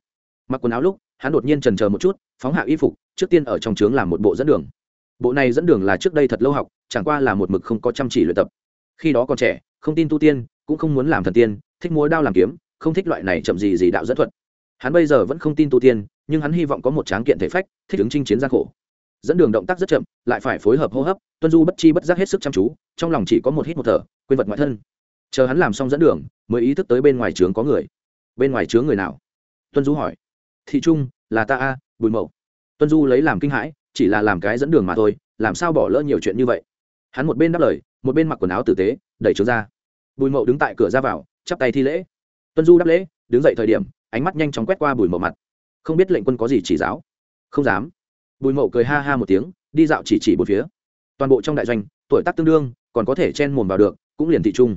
Speaker 1: Mặc quần áo lúc, hắn đột nhiên trần c một chút, phóng hạ y phục, trước tiên ở trong trướng làm một bộ dẫn đường. Bộ này dẫn đường là trước đây thật lâu học, chẳng qua là một mực không có chăm chỉ luyện tập. Khi đó còn trẻ, không tin tu tiên, cũng không muốn làm thần tiên, thích múa đao làm kiếm, không thích loại này chậm gì gì đạo dẫn thuật. Hắn bây giờ vẫn không tin tu tiên, nhưng hắn hy vọng có một tráng kiện thể phách, thích ứng chinh chiến gian khổ dẫn đường động tác rất chậm, lại phải phối hợp hô hấp, tuân du bất chi bất giác hết sức chăm chú, trong lòng chỉ có một hít một thở, quên vật ngoại thân. Chờ hắn làm xong dẫn đường, mới ý thức tới bên ngoài trướng có người. Bên ngoài trướng người nào? Tuân du hỏi. Thị trung, là ta a, bùi mậu. Tuân du lấy làm kinh hãi, chỉ là làm cái dẫn đường mà thôi, làm sao bỏ lỡ nhiều chuyện như vậy? Hắn một bên đáp lời, một bên mặc quần áo tử tế, đẩy trướng ra. Bùi mậu đứng tại cửa ra vào, chắp tay thi lễ. Tuân du đáp lễ, đứng dậy thời điểm, ánh mắt nhanh chóng quét qua bùi mậu mặt. Không biết lệnh quân có gì chỉ giáo? Không dám bùi mậu cười ha ha một tiếng, đi dạo chỉ chỉ một phía. Toàn bộ trong đại doanh, tuổi tác tương đương, còn có thể chen mồm vào được, cũng liền thị trung.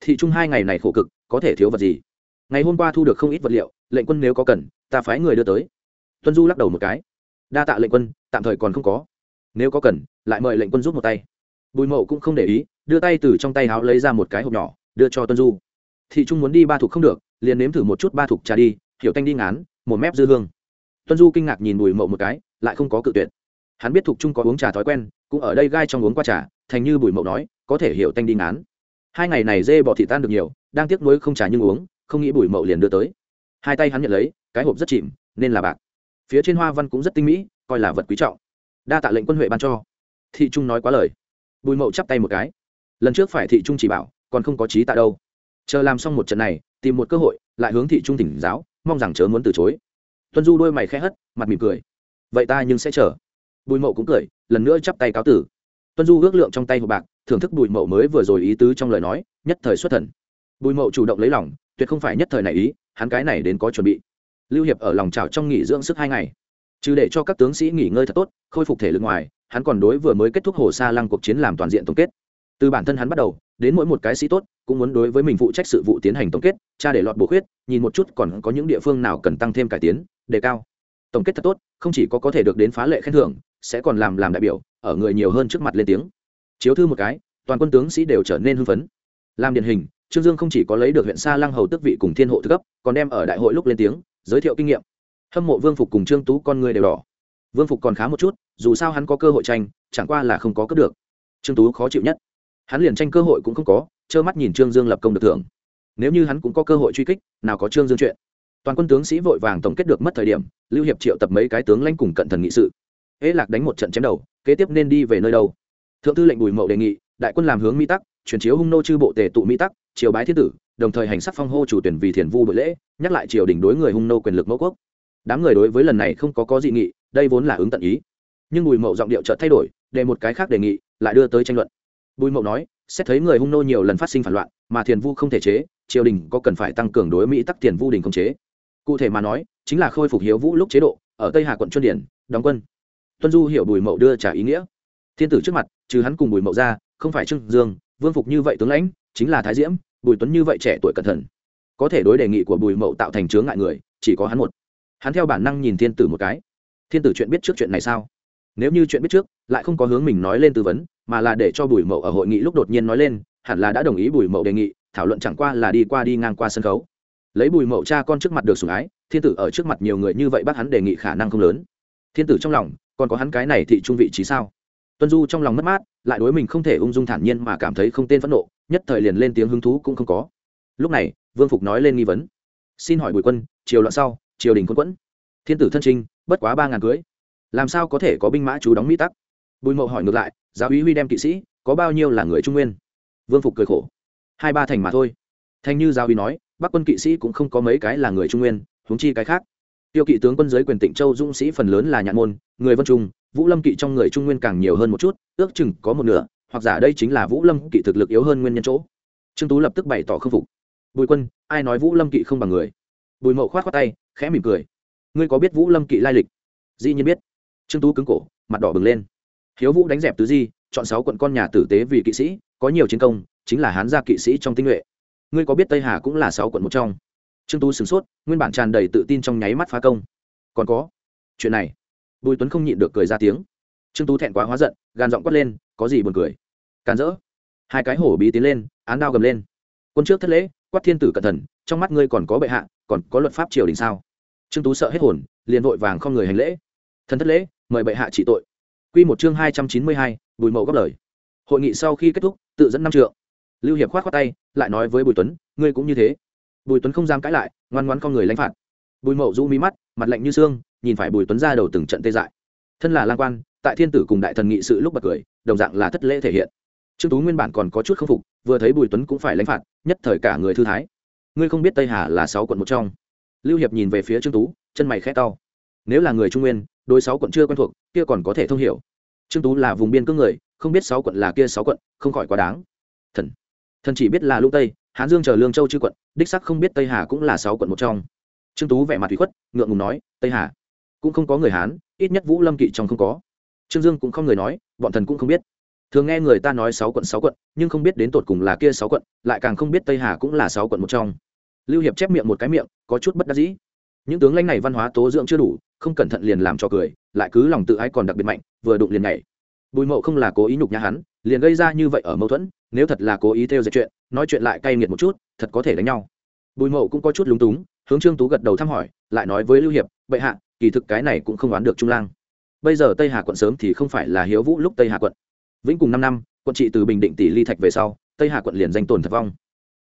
Speaker 1: Thị trung hai ngày này khổ cực, có thể thiếu vật gì? Ngày hôm qua thu được không ít vật liệu, lệnh quân nếu có cần, ta phái người đưa tới. Tuân du lắc đầu một cái. Đa tạ lệnh quân, tạm thời còn không có. Nếu có cần, lại mời lệnh quân giúp một tay. Bùi mậu cũng không để ý, đưa tay từ trong tay áo lấy ra một cái hộp nhỏ, đưa cho tuân du. Thị trung muốn đi ba thục không được, liền nếm thử một chút ba thục trà đi, hiểu tanh đi ngán, một mép dư hương. Tuân du kinh ngạc nhìn bùi mậu một cái lại không có cự tuyệt. Hắn biết thục trung có uống trà thói quen, cũng ở đây gai trong uống qua trà, thành như bùi mậu nói, có thể hiểu tanh đi ngán. Hai ngày này dê bọ thị tan được nhiều, đang tiếc nuối không trà nhưng uống, không nghĩ bùi mậu liền đưa tới. Hai tay hắn nhận lấy, cái hộp rất chìm, nên là bạc. Phía trên hoa văn cũng rất tinh mỹ, coi là vật quý trọng. Đa tạ lệnh quân huệ ban cho. Thị trung nói quá lời. Bùi mậu chắp tay một cái. Lần trước phải thị trung chỉ bảo, còn không có trí tạ đâu. Chờ làm xong một trận này, tìm một cơ hội, lại hướng thị trung tỉnh giáo, mong rằng chớ muốn từ chối. Tuân du đôi mày khẽ hất, mặt mỉm cười vậy ta nhưng sẽ chờ. Bùi mậu cũng cười, lần nữa chắp tay cáo tử. Tuân du ước lượng trong tay hộp bạc, thưởng thức bùi mậu mới vừa rồi ý tứ trong lời nói, nhất thời xuất thần. Bùi mậu chủ động lấy lòng, tuyệt không phải nhất thời này ý, hắn cái này đến có chuẩn bị. Lưu hiệp ở lòng trào trong nghỉ dưỡng sức hai ngày. Trừ để cho các tướng sĩ nghỉ ngơi thật tốt, khôi phục thể lực ngoài, hắn còn đối vừa mới kết thúc hồ sa lăng cuộc chiến làm toàn diện tổng kết. Từ bản thân hắn bắt đầu, đến mỗi một cái sĩ tốt, cũng muốn đối với mình phụ trách sự vụ tiến hành tổng kết tra để lọt bổ khuyết, nhìn một chút còn có những địa phương nào cần tăng thêm cải tiến, đề cao tổng kết thật tốt, không chỉ có có thể được đến phá lệ khen thưởng, sẽ còn làm làm đại biểu, ở người nhiều hơn trước mặt lên tiếng. Chiếu thư một cái, toàn quân tướng sĩ đều trở nên hưng phấn. Làm điển hình, trương dương không chỉ có lấy được huyện sa lăng hầu tước vị cùng thiên hộ thứ cấp, còn đem ở đại hội lúc lên tiếng, giới thiệu kinh nghiệm. Hâm mộ vương phục cùng trương tú con người đều đỏ. Vương phục còn khá một chút, dù sao hắn có cơ hội tranh, chẳng qua là không có cướp được. Trương tú khó chịu nhất. Hắn liền tranh cơ hội cũng không có, trơ mắt nhìn trương dương lập công được thưởng. Nếu như hắn cũng có cơ hội truy kích, nào có trương dương chuyện? Toàn quân tướng sĩ vội vàng tổng kết được mất thời điểm, lưu hiệp triệu tập mấy cái tướng lãnh cùng cận thần nghị sự. Ế lạc đánh một trận chém đầu, kế tiếp nên đi về nơi đâu? Thượng thư lệnh bùi mậu đề nghị, đại quân làm hướng mỹ tắc, chuyển chiếu hung nô chư bộ tề tụ mỹ tắc, triều bái thiên tử, đồng thời hành sắc phong hô chủ tuyển vì thiền vu bội lễ, nhắc lại triều đình đối người hung nô quyền lực mẫu quốc. Đám người đối với lần này không có có dị nghị, đây vốn là ứng tận ý. Nhưng bùi mậu giọng điệu chợt thay đổi để một cái khác đề nghị, lại đưa tới tranh luận. Bùi mậu nói, xét thấy người hung nô nhiều lần phát sinh phản loạn, mà thiền vu không thể chế, triều đình có cần phải tăng cường đối mỹ tắc thiền vu đình không chế cụ thể mà nói, chính là khôi phục hiếu vũ lúc chế độ, ở tây hà quận chuân điển, đóng quân. Tuân du hiểu bùi mậu đưa trả ý nghĩa. Thiên tử trước mặt, trừ hắn cùng bùi mậu ra, không phải trương dương, vương phục như vậy tướng lãnh, chính là thái diễm, bùi tuấn như vậy trẻ tuổi cẩn thận. Có thể đối đề nghị của bùi mậu tạo thành chướng ngại người, chỉ có hắn một. Hắn theo bản năng nhìn thiên tử một cái. Thiên tử chuyện biết trước chuyện này sao? Nếu như chuyện biết trước, lại không có hướng mình nói lên tư vấn, mà là để cho bùi mậu ở hội nghị lúc đột nhiên nói lên, hẳn là đã đồng ý bùi mậu đề nghị, thảo luận chẳng qua là đi qua đi ngang qua sân khấu lấy bùi mậu cha con trước mặt được sủng ái, thiên tử ở trước mặt nhiều người như vậy bắt hắn đề nghị khả năng không lớn. Thiên tử trong lòng, còn có hắn cái này thị trung vị trí sao? Tuân du trong lòng mất mát, lại đối mình không thể ung dung thản nhiên mà cảm thấy không tên phẫn nộ, nhất thời liền lên tiếng hứng thú cũng không có. Lúc này, vương phục nói lên nghi vấn. Xin hỏi bùi quân, triều loạn sau, triều đình quân quẫn. Thiên tử thân trinh bất quá ba ngàn cưới. Làm sao có thể có binh mã chú đóng mỹ tắc? Bùi mậu hỏi ngược lại, giáo úy huy đem kỵ sĩ, có bao nhiêu là người trung nguyên? Vương phục cười khổ. Hai ba thành mà thôi. Thành như giáo úy nói bắc quân kỵ sĩ cũng không có mấy cái là người trung nguyên, huống chi cái khác. Tiêu kỵ tướng quân giới quyền tịnh châu dũng sĩ phần lớn là nhạn môn, người vân trung, vũ lâm kỵ trong người trung nguyên càng nhiều hơn một chút, ước chừng có một nửa, hoặc giả đây chính là vũ lâm kỵ thực lực yếu hơn nguyên nhân chỗ. Trương tú lập tức bày tỏ k phục. Bùi quân, ai nói vũ lâm kỵ không bằng người? Bùi mậu khoát khoát tay, khẽ mỉm cười. Ngươi có biết vũ lâm kỵ lai lịch? Dĩ nhiên biết. Trương tú cứng cổ, mặt đỏ bừng lên. Hiếu vũ đánh dẹp tứ di, chọn sáu quận con nhà tử tế vì kỵ sĩ, có nhiều chiến công, chính là hán gia kỵ sĩ trong tinh nhuệ ngươi có biết tây hà cũng là sáu quận một trong trương tú sửng sốt nguyên bản tràn đầy tự tin trong nháy mắt phá công còn có chuyện này bùi tuấn không nhịn được cười ra tiếng trương tú thẹn quá hóa giận gan giọng quát lên có gì buồn cười càn rỡ hai cái hổ bí tiến lên án đao gầm lên quân trước thất lễ quát thiên tử cẩn thận trong mắt ngươi còn có bệ hạ còn có luật pháp triều đình sao trương tú sợ hết hồn liền vội vàng không người hành lễ thần thất lễ mời bệ hạ trị tội quy một chương hai trăm chín mươi hai, bùi mậu góp lời. Hội nghị sau khi kết thúc, tự dẫn năm trượng lưu hiệp khoát khoát tay, lại nói với bùi tuấn, ngươi cũng như thế. Bùi tuấn không dám cãi lại, ngoan ngoan con người lãnh phạt. Bùi mậu rũ mí mắt, mặt lạnh như xương, nhìn phải bùi tuấn ra đầu từng trận tê dại. Thân là lang quan, tại thiên tử cùng đại thần nghị sự lúc bật cười, đồng dạng là thất lễ thể hiện. Trương tú nguyên bản còn có chút k phục, vừa thấy bùi tuấn cũng phải lãnh phạt, nhất thời cả người thư thái. Ngươi không biết tây hà là sáu quận một trong. Lưu hiệp nhìn về phía trương tú, chân mày khẽ to. Nếu là người trung nguyên, đối sáu quận chưa quen thuộc, kia còn có thể thông hiểu. Trương tú là vùng biên cương người, không biết sáu quận là kia sáu quận, không khỏi quá đáng. Thần thần chỉ biết là lũng tây, hán dương chờ lương châu chư quận, đích sắc không biết tây hà cũng là sáu quận một trong. Trương tú vẻ mặt thủy khuất, ngượng ngùng nói, tây hà? Cũng không có người hán, ít nhất vũ lâm kỵ trong không có. Trương dương cũng không người nói, bọn thần cũng không biết. Thường nghe người ta nói sáu quận sáu quận, nhưng không biết đến tột cùng là kia sáu quận, lại càng không biết tây hà cũng là sáu quận một trong. Lưu hiệp chép miệng một cái miệng, có chút bất đắc dĩ. Những tướng lãnh này văn hóa tố dưỡng chưa đủ, không cẩn thận liền làm cho cười, lại cứ lòng tự ái còn đặc biệt mạnh, vừa đụng liền nhảy. Bùi mậu không là cố ý nhục nhã hắn, liền gây ra như vậy ở mâu thuẫn nếu thật là cố ý theo dệt chuyện, nói chuyện lại cay nghiệt một chút, thật có thể đánh nhau. Bùi mậu cũng có chút lúng túng, hướng trương tú gật đầu thăm hỏi, lại nói với lưu hiệp, bệ hạ, kỳ thực cái này cũng không đoán được trung lang. Bây giờ tây hà quận sớm thì không phải là hiếu vũ lúc tây hà quận. Vĩnh cùng năm năm, quận trị từ bình định tỷ ly thạch về sau, tây hà quận liền danh tồn thật vong.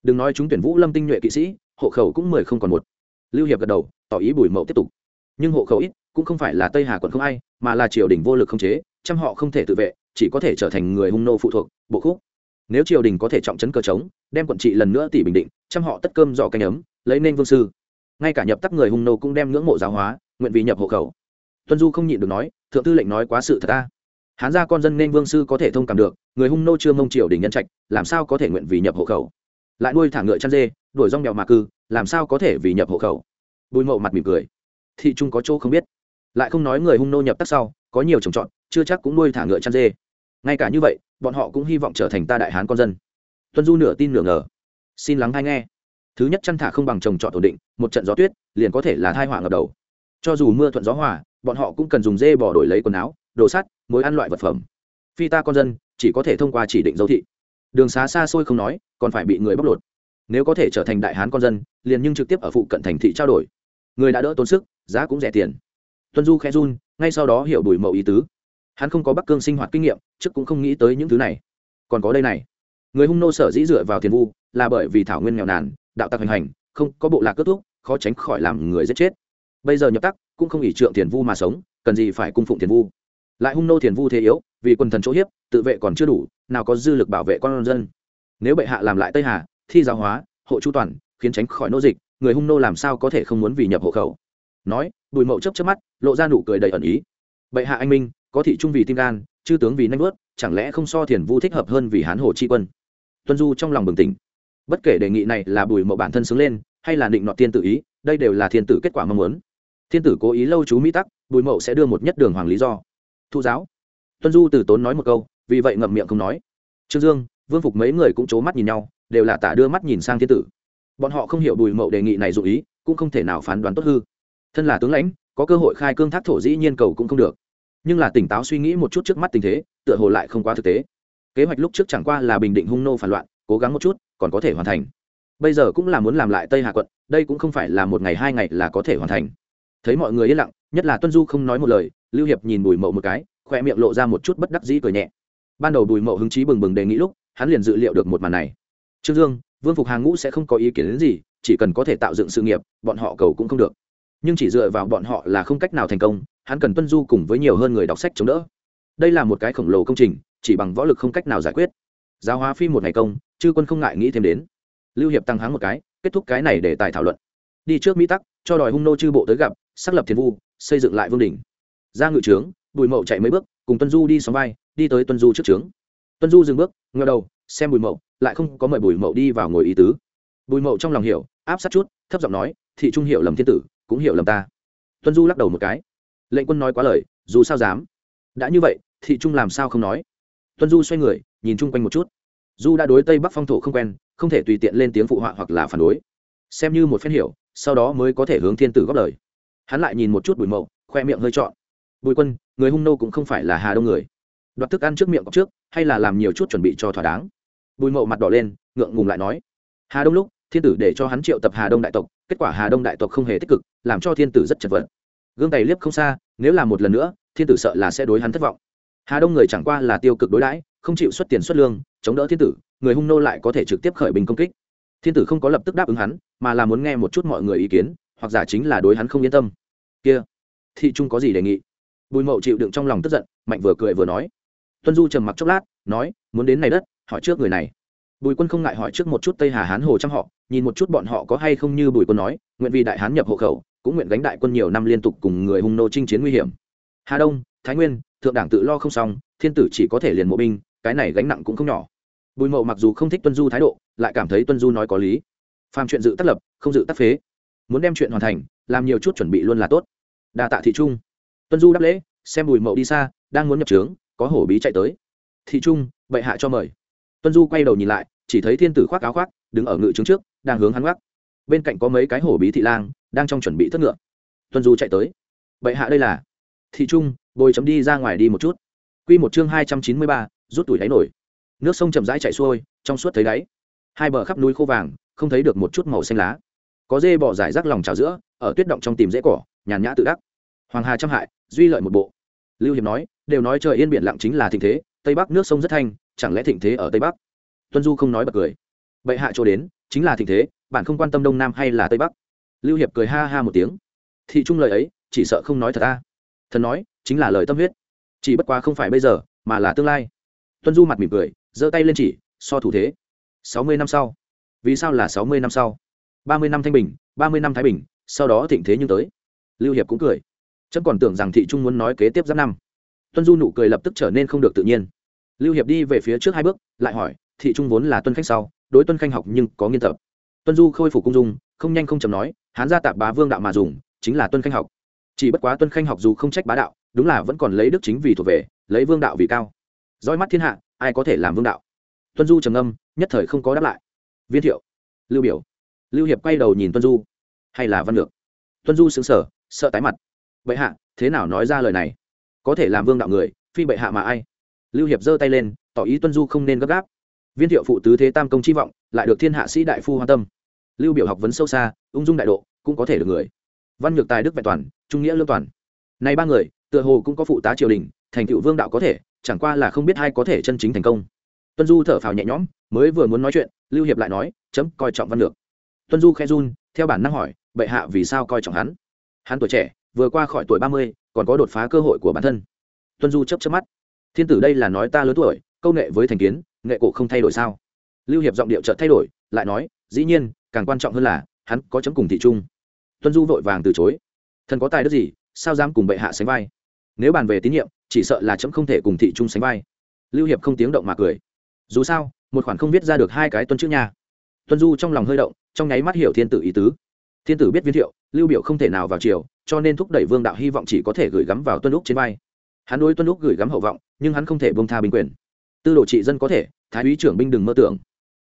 Speaker 1: Đừng nói chúng tuyển vũ lâm tinh nhuệ kỵ sĩ, hộ khẩu cũng mười không còn một. Lưu hiệp gật đầu, tỏ ý bùi mậu tiếp tục. Nhưng hộ khẩu ít, cũng không phải là tây hà quận không ai, mà là triều đình vô lực không chế, trăm họ không thể tự vệ, chỉ có thể trở thành người hung nô phụ thuộc, bộ khúc nếu triều đình có thể trọng trấn cơ chống, đem quận trị lần nữa tỷ bình định, chăm họ tất cơm dò canh ấm, lấy nên vương sư. Ngay cả nhập tắc người hung nô cũng đem ngưỡng mộ giáo hóa, nguyện vì nhập hộ khẩu. Tuân du không nhịn được nói, thượng tư lệnh nói quá sự thật ta. Hán gia con dân nên vương sư có thể thông cảm được, người hung nô chưa mông triều đình nhân trạch, làm sao có thể nguyện vì nhập hộ khẩu? Lại nuôi thả ngựa chăn dê, đuổi rong mèo mà cư, làm sao có thể vì nhập hộ khẩu? Bùi mậu mặt mỉm cười. Thị trung có chỗ không biết. Lại không nói người hung nô nhập tắc sau, có nhiều trồng trọt, chưa chắc cũng nuôi thả ngựa chăn dê. Ngay cả như vậy bọn họ cũng hy vọng trở thành ta đại hán con dân. Tuân du nửa tin nửa ngờ. Xin lắng hay nghe. Thứ nhất chăn thả không bằng trồng trọt ổn định, một trận gió tuyết, liền có thể là thai họa ngập đầu. Cho dù mưa thuận gió hòa, bọn họ cũng cần dùng dê bỏ đổi lấy quần áo, đồ sắt mối ăn loại vật phẩm. Phi ta con dân, chỉ có thể thông qua chỉ định dấu thị. Đường xá xa xôi không nói, còn phải bị người bóc lột. Nếu có thể trở thành đại hán con dân, liền nhưng trực tiếp ở phụ cận thành thị trao đổi. Người đã đỡ tốn sức, giá cũng rẻ tiền. Tuân du khẽ run, ngay sau đó hiểu đuổi mậu ý tứ hắn không có bắc cương sinh hoạt kinh nghiệm trước cũng không nghĩ tới những thứ này. Còn có đây này. Người hung nô sở dĩ dựa vào tiền vu là bởi vì thảo nguyên nghèo nàn đạo tặc hành hành không có bộ lạc cướp thuốc, khó tránh khỏi làm người giết chết. Bây giờ nhập tắc cũng không ỷ trượng tiền vu mà sống cần gì phải cung phụng tiền vu. Lại hung nô tiền vu thế yếu vì quần thần chỗ hiếp tự vệ còn chưa đủ nào có dư lực bảo vệ con dân. Nếu bệ hạ làm lại tây hà thi giáo hóa hộ chu toàn khiến tránh khỏi nô dịch người hung nô làm sao có thể không muốn vì nhập hộ khẩu? Nói bùi mậu chấp chấp mắt lộ ra nụ cười đầy ẩn ý. Bệ hạ anh minh có thị trung vì tim gan, chư tướng vì nanh vớt chẳng lẽ không so thiền vu thích hợp hơn vì hán hồ chi quân? Tuân du trong lòng bừng tỉnh. Bất kể đề nghị này là bùi mậu bản thân xứng lên, hay là định nọ tiên tự ý, đây đều là thiên tử kết quả mong muốn. Thiên tử cố ý lâu chú mỹ tắc, bùi mậu sẽ đưa một nhất đường hoàng lý do. Thu giáo. Tuân du từ tốn nói một câu, vì vậy ngậm miệng không nói. Trương dương, vương phục mấy người cũng c h ố mắt nhìn nhau, đều là tả đưa mắt nhìn sang thiên tử. Bọn họ không hiểu bùi mậu đề nghị này dụ ý, cũng không thể nào phán đoán tốt hư. Thân là tướng lãnh, có cơ hội khai cương thác thổ dĩ nhiên cầu cũng không được nhưng là tỉnh táo suy nghĩ một chút trước mắt tình thế, tựa hồ lại không quá thực tế. Kế hoạch lúc trước chẳng qua là bình định hung nô phản loạn, cố gắng một chút, còn có thể hoàn thành. Bây giờ cũng là muốn làm lại tây hà quận, đây cũng không phải là một ngày hai ngày là có thể hoàn thành. Thấy mọi người yên lặng, nhất là tuân du không nói một lời, lưu hiệp nhìn bùi mậu một cái, khoe miệng lộ ra một chút bất đắc dĩ cười nhẹ. Ban đầu bùi mậu hứng chí bừng bừng đề nghị lúc, hắn liền dự liệu được một màn này. Trương dương, vương phục hàng ngũ sẽ không có ý kiến đến gì, chỉ cần có thể tạo dựng sự nghiệp, bọn họ cầu cũng không được. Nhưng chỉ dựa vào bọn họ là không cách nào thành công hắn cần tuân du cùng với nhiều hơn người đọc sách chống đỡ. Đây là một cái khổng lồ công trình, chỉ bằng võ lực không cách nào giải quyết. Giáo hóa phi một ngày công, chư quân không ngại nghĩ thêm đến. Lưu hiệp tăng háng một cái, kết thúc cái này để tài thảo luận. Đi trước mỹ tắc, cho đòi hung nô chư bộ tới gặp, xác lập thiên vu, xây dựng lại vương đình ra ngự trướng, bùi mậu chạy mấy bước, cùng tuân du đi xóm vai, đi tới tuân du trước trướng. Tuân du dừng bước ngờ đầu, xem bùi mậu, lại không có mời bùi mậu đi vào ngồi ý tứ. Bùi mậu trong lòng hiểu, áp sát chút, thấp giọng nói, thị trung hiểu lầm thiên tử, cũng hiểu lầm ta. Tuân du lắc đầu một cái lệnh quân nói quá lời, dù sao dám. Đã như vậy, thị trung làm sao không nói? Tuân du xoay người, nhìn chung quanh một chút. Du đã đối tây bắc phong thổ không quen, không thể tùy tiện lên tiếng phụ họa hoặc là phản đối. Xem như một phen hiểu, sau đó mới có thể hướng thiên tử góp lời. Hắn lại nhìn một chút bùi mậu, khoe miệng hơi trọn. Bùi quân, người hung nô cũng không phải là hà đông người. Đoạt thức ăn trước miệng cọc trước, hay là làm nhiều chút chuẩn bị cho thỏa đáng? Bùi mậu mặt đỏ lên, ngượng ngùng lại nói. Hà đông lúc, thiên tử để cho hắn triệu tập hà đông đại tộc, kết quả hà đông đại tộc không hề tích cực, làm cho thiên tử rất chật vật gương tay liếp không xa, nếu là một lần nữa, thiên tử sợ là sẽ đối hắn thất vọng. Hà đông người chẳng qua là tiêu cực đối đãi, không chịu xuất tiền xuất lương, chống đỡ thiên tử, người hung nô lại có thể trực tiếp khởi bình công kích. Thiên tử không có lập tức đáp ứng hắn, mà là muốn nghe một chút mọi người ý kiến, hoặc giả chính là đối hắn không yên tâm. Kia, thị trung có gì đề nghị? Bùi mậu chịu đựng trong lòng tức giận, mạnh vừa cười vừa nói. Tuân du trầm mặc chốc lát, nói, muốn đến này đất, hỏi trước người này. Bùi quân không ngại hỏi trước một chút tây hà hán hồ trăm họ, nhìn một chút bọn họ có hay không như bùi quân nói, nguyện vì đại hán nhập hộ khẩu cũng nguyện gánh đại quân nhiều năm liên tục cùng người hung nô chinh chiến nguy hiểm. Hà đông, thái nguyên, thượng đảng tự lo không xong, thiên tử chỉ có thể liền mộ binh, cái này gánh nặng cũng không nhỏ. Bùi mậu mặc dù không thích tuân du thái độ, lại cảm thấy tuân du nói có lý. Phàm chuyện dự tác lập, không dự tác phế. Muốn đem chuyện hoàn thành, làm nhiều chút chuẩn bị luôn là tốt. Đa tạ thị trung. Tuân du đáp lễ, xem bùi mậu đi xa, đang muốn nhập trướng, có hổ bí chạy tới. Thị trung, bệ hạ cho mời. Tuân du quay đầu nhìn lại, chỉ thấy thiên tử khoác áo khoác, đứng ở ngự trướng trước, đang hướng hắn gác bên cạnh có mấy cái hổ bí thị lang đang trong chuẩn bị thất ngựa. Tuân du chạy tới. Bệ hạ đây là. Thị trung, bồi chấm đi ra ngoài đi một chút. Q một chương hai trăm chín mươi ba, rút tuổi đáy nổi. Nước sông chậm rãi chạy xuôi, trong suốt thấy đáy. Hai bờ khắp núi khô vàng, không thấy được một chút màu xanh lá. Có dê bỏ giải rác lòng trào giữa, ở tuyết động trong tìm rễ cỏ, nhàn nhã tự đắc. Hoàng hà trăm hại, duy lợi một bộ. Lưu hiệp nói, đều nói trời yên biển lặng chính là thịnh thế, tây bắc nước sông rất thanh, chẳng lẽ thịnh thế ở tây bắc? Tuân du không nói bật cười. Bệ hạ chỗ đến chính là thịnh thế, bạn không quan tâm đông nam hay là tây bắc. Lưu hiệp cười ha ha một tiếng. Thị trung lời ấy, chỉ sợ không nói thật ta thần nói, chính là lời tâm huyết. Chỉ bất quá không phải bây giờ, mà là tương lai. Tuân du mặt mỉm cười, giơ tay lên chỉ, so thủ thế. Sáu mươi năm sau. Vì sao là sáu mươi năm sau? Ba mươi năm thanh bình, ba mươi năm thái bình, sau đó thịnh thế nhưng tới. Lưu hiệp cũng cười. Chấm còn tưởng rằng thị trung muốn nói kế tiếp giáp năm. Tuân du nụ cười lập tức trở nên không được tự nhiên. Lưu hiệp đi về phía trước hai bước, lại hỏi, thị trung vốn là tuân khách sau đối tuân khanh học nhưng có nghiên tập. Tuân du khôi phục cung dung, không nhanh không chầm nói, hán gia tạp bá vương đạo mà dùng, chính là tuân khanh học. Chỉ bất quá tuân khanh học dù không trách bá đạo, đúng là vẫn còn lấy đức chính vì thuộc về, lấy vương đạo vì cao. Roi mắt thiên hạ, ai có thể làm vương đạo? Tuân du trầm âm nhất thời không có đáp lại. Viên thiệu, lưu biểu, lưu hiệp quay đầu nhìn tuân du. Hay là văn lược tuân du xứng sở sợ tái mặt. Bệ hạ, thế nào nói ra lời này? Có thể làm vương đạo người, phi bệ hạ mà ai? Lưu hiệp giơ tay lên, tỏ ý tuân du không nên gấp gáp viên thiệu phụ tứ thế tam công chi vọng, lại được thiên hạ sĩ đại phu hoa tâm. Lưu biểu học vấn sâu xa, ung dung đại độ, cũng có thể được người. Văn nhược tài đức vẹn toàn, trung nghĩa lương toàn. Này ba người, tựa hồ cũng có phụ tá triều đình, thành tựu vương đạo có thể, chẳng qua là không biết ai có thể chân chính thành công. Tuân du thở phào nhẹ nhõm, mới vừa muốn nói chuyện, lưu hiệp lại nói, chấm, coi trọng văn lược tuân du khe run, theo bản năng hỏi, bệ hạ vì sao coi trọng hắn? Hắn tuổi trẻ, vừa qua khỏi tuổi ba mươi, còn có đột phá cơ hội của bản thân. Tuân du chấp chấp mắt, thiên tử đây là nói ta lớn tuổi, câu nghệ với thành kiến nghệ cổ không thay đổi sao? Lưu hiệp giọng điệu chợt thay đổi, lại nói, dĩ nhiên, càng quan trọng hơn là, hắn có chấm cùng thị trung. Tuân du vội vàng từ chối. Thần có tài đức gì, sao dám cùng bệ hạ sánh vai? Nếu bàn về tín nhiệm, chỉ sợ là chấm không thể cùng thị trung sánh vai. Lưu hiệp không tiếng động mà cười. Dù sao, một khoản không viết ra được hai cái tuân chữ nha. Tuân du trong lòng hơi động, trong nháy mắt hiểu thiên tử ý tứ. Thiên tử biết viên thiệu, lưu biểu không thể nào vào triều, cho nên thúc đẩy vương đạo hy vọng chỉ có thể gửi gắm vào tuân lúc trên vai. Hắn đối tuân lúc gửi gắm hậu vọng, nhưng hắn không thể bông tha bình quyền tư đồ trị dân có thể, thái úy trưởng binh đừng mơ tưởng.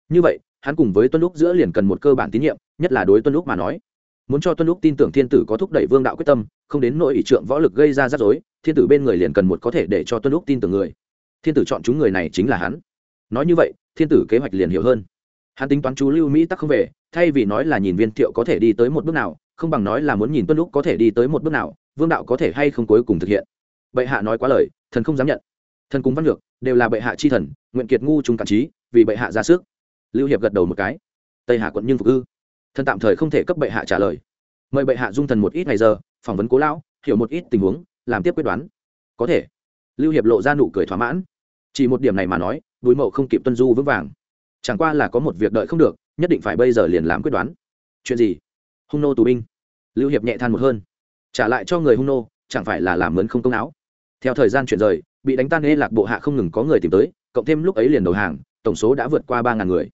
Speaker 1: Như vậy, hắn cùng với tuân lúc giữa liền cần một cơ bản tín nhiệm, nhất là đối tuân lúc mà nói. Muốn cho tuân lúc tin tưởng thiên tử có thúc đẩy vương đạo quyết tâm, không đến nội ỷ trượng võ lực gây ra rắc rối, thiên tử bên người liền cần một có thể để cho tuân lúc tin tưởng người. Thiên tử chọn chúng người này chính là hắn. Nói như vậy, thiên tử kế hoạch liền hiểu hơn. Hắn tính toán chú lưu mỹ tắc không về, thay vì nói là nhìn viên thiệu có thể đi tới một bước nào, không bằng nói là muốn nhìn tuân lúc có thể đi tới một bước nào, vương đạo có thể hay không cuối cùng thực hiện. Bệ hạ nói quá lời, thần không dám nhận thần cùng văn lược đều là bệ hạ chi thần, nguyện kiệt ngu trung cản trí, vì bệ hạ ra sức. Lưu hiệp gật đầu một cái. Tây hạ quận nhưng phục ư thần tạm thời không thể cấp bệ hạ trả lời. Mời bệ hạ dung thần một ít ngày giờ, phỏng vấn cố lão, hiểu một ít tình huống, làm tiếp quyết đoán. Có thể. Lưu hiệp lộ ra nụ cười thỏa mãn. Chỉ một điểm này mà nói, bùi mậu không kịp tuân du vững vàng. Chẳng qua là có một việc đợi không được, nhất định phải bây giờ liền làm quyết đoán. Chuyện gì? Hung nô tù binh. Lưu hiệp nhẹ than một hơn. Trả lại cho người hung nô, chẳng phải là làm mướn không công áo. Theo thời gian chuyển rời bị đánh tan ê lạc bộ hạ không ngừng có người tìm tới, cộng thêm lúc ấy liền đầu hàng, tổng số đã vượt qua ba ngàn người.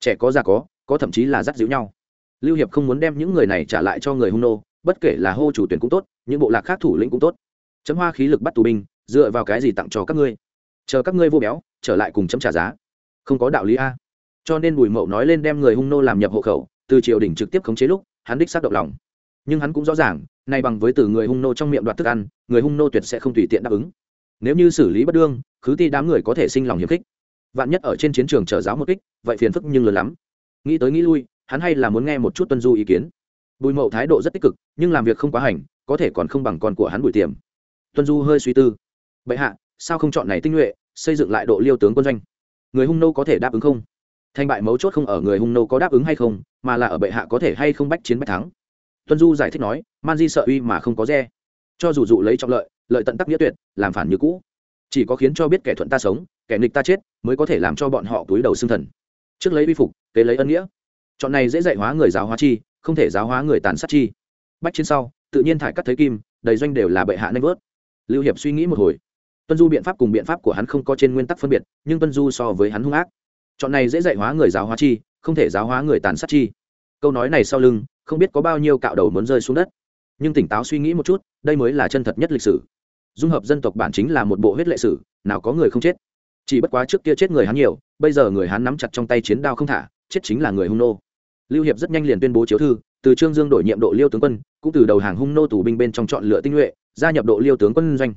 Speaker 1: Trẻ có già có có thậm chí là dắt giữ nhau. Lưu hiệp không muốn đem những người này trả lại cho người hung nô, bất kể là hô chủ tuyển cũng tốt, những bộ lạc khác thủ lĩnh cũng tốt. Chấm hoa khí lực bắt tù binh, dựa vào cái gì tặng cho các ngươi? Chờ các ngươi vô béo, trở lại cùng chấm trả giá. Không có đạo lý a. Cho nên bùi mậu nói lên đem người hung nô làm nhập hộ khẩu, từ triều đình trực tiếp khống chế lúc, hắn đích xác động lòng. Nhưng hắn cũng rõ ràng, nay bằng với từ người hung nô trong miệng đoạt thức ăn, người hung nô tuyệt sẽ không tùy tiện đáp ứng nếu như xử lý bất đương, khứ ti đám người có thể sinh lòng hiềm khích. Vạn nhất ở trên chiến trường trở giáo một kích, vậy phiền phức nhưng lớn lắm. Nghĩ tới nghĩ lui, hắn hay là muốn nghe một chút tuân du ý kiến. Bùi mậu thái độ rất tích cực, nhưng làm việc không quá hành, có thể còn không bằng con của hắn bùi tiềm. Tuân du hơi suy tư. Bệ hạ, sao không chọn này tinh nhuệ, xây dựng lại độ liêu tướng quân doanh? Người hung nô có thể đáp ứng không? Thành bại mấu chốt không ở người hung nô có đáp ứng hay không, mà là ở bệ hạ có thể hay không bách chiến bách thắng. Tuân du giải thích nói, man di sợ uy mà không có re. Cho dù dụ lấy trọng lợi lợi tận tắc nghĩa tuyệt, làm phản như cũ. Chỉ có khiến cho biết kẻ thuận ta sống, kẻ nghịch ta chết, mới có thể làm cho bọn họ túi đầu xương thần. Trước lấy vi phục, kế lấy ân nghĩa. Chọn này dễ dạy hóa người giáo hóa chi, không thể giáo hóa người tàn sát chi. Bách chiến sau, tự nhiên thải cắt thấy kim, đầy doanh đều là bệ hạ nanh vớt. Lưu hiệp suy nghĩ một hồi. Tuân du biện pháp cùng biện pháp của hắn không có trên nguyên tắc phân biệt, nhưng tuân du so với hắn hung ác. Chọn này dễ dạy hóa người giáo hóa chi, không thể giáo hóa người tàn sát chi. Câu nói này sau lưng, không biết có bao nhiêu cạo đầu muốn rơi xuống đất. Nhưng tỉnh táo suy nghĩ một chút, đây mới là chân thật nhất lịch sử dung hợp dân tộc bản chính là một bộ huyết lệ sử, nào có người không chết. Chỉ bất quá trước kia chết người hắn nhiều, bây giờ người hắn nắm chặt trong tay chiến đao không thả, chết chính là người hung nô. Lưu hiệp rất nhanh liền tuyên bố chiếu thư, từ trương dương đổi nhiệm độ liêu tướng quân, cũng từ đầu hàng hung nô tù binh bên trong chọn lựa tinh nhuệ, gia nhập độ liêu tướng quân doanh.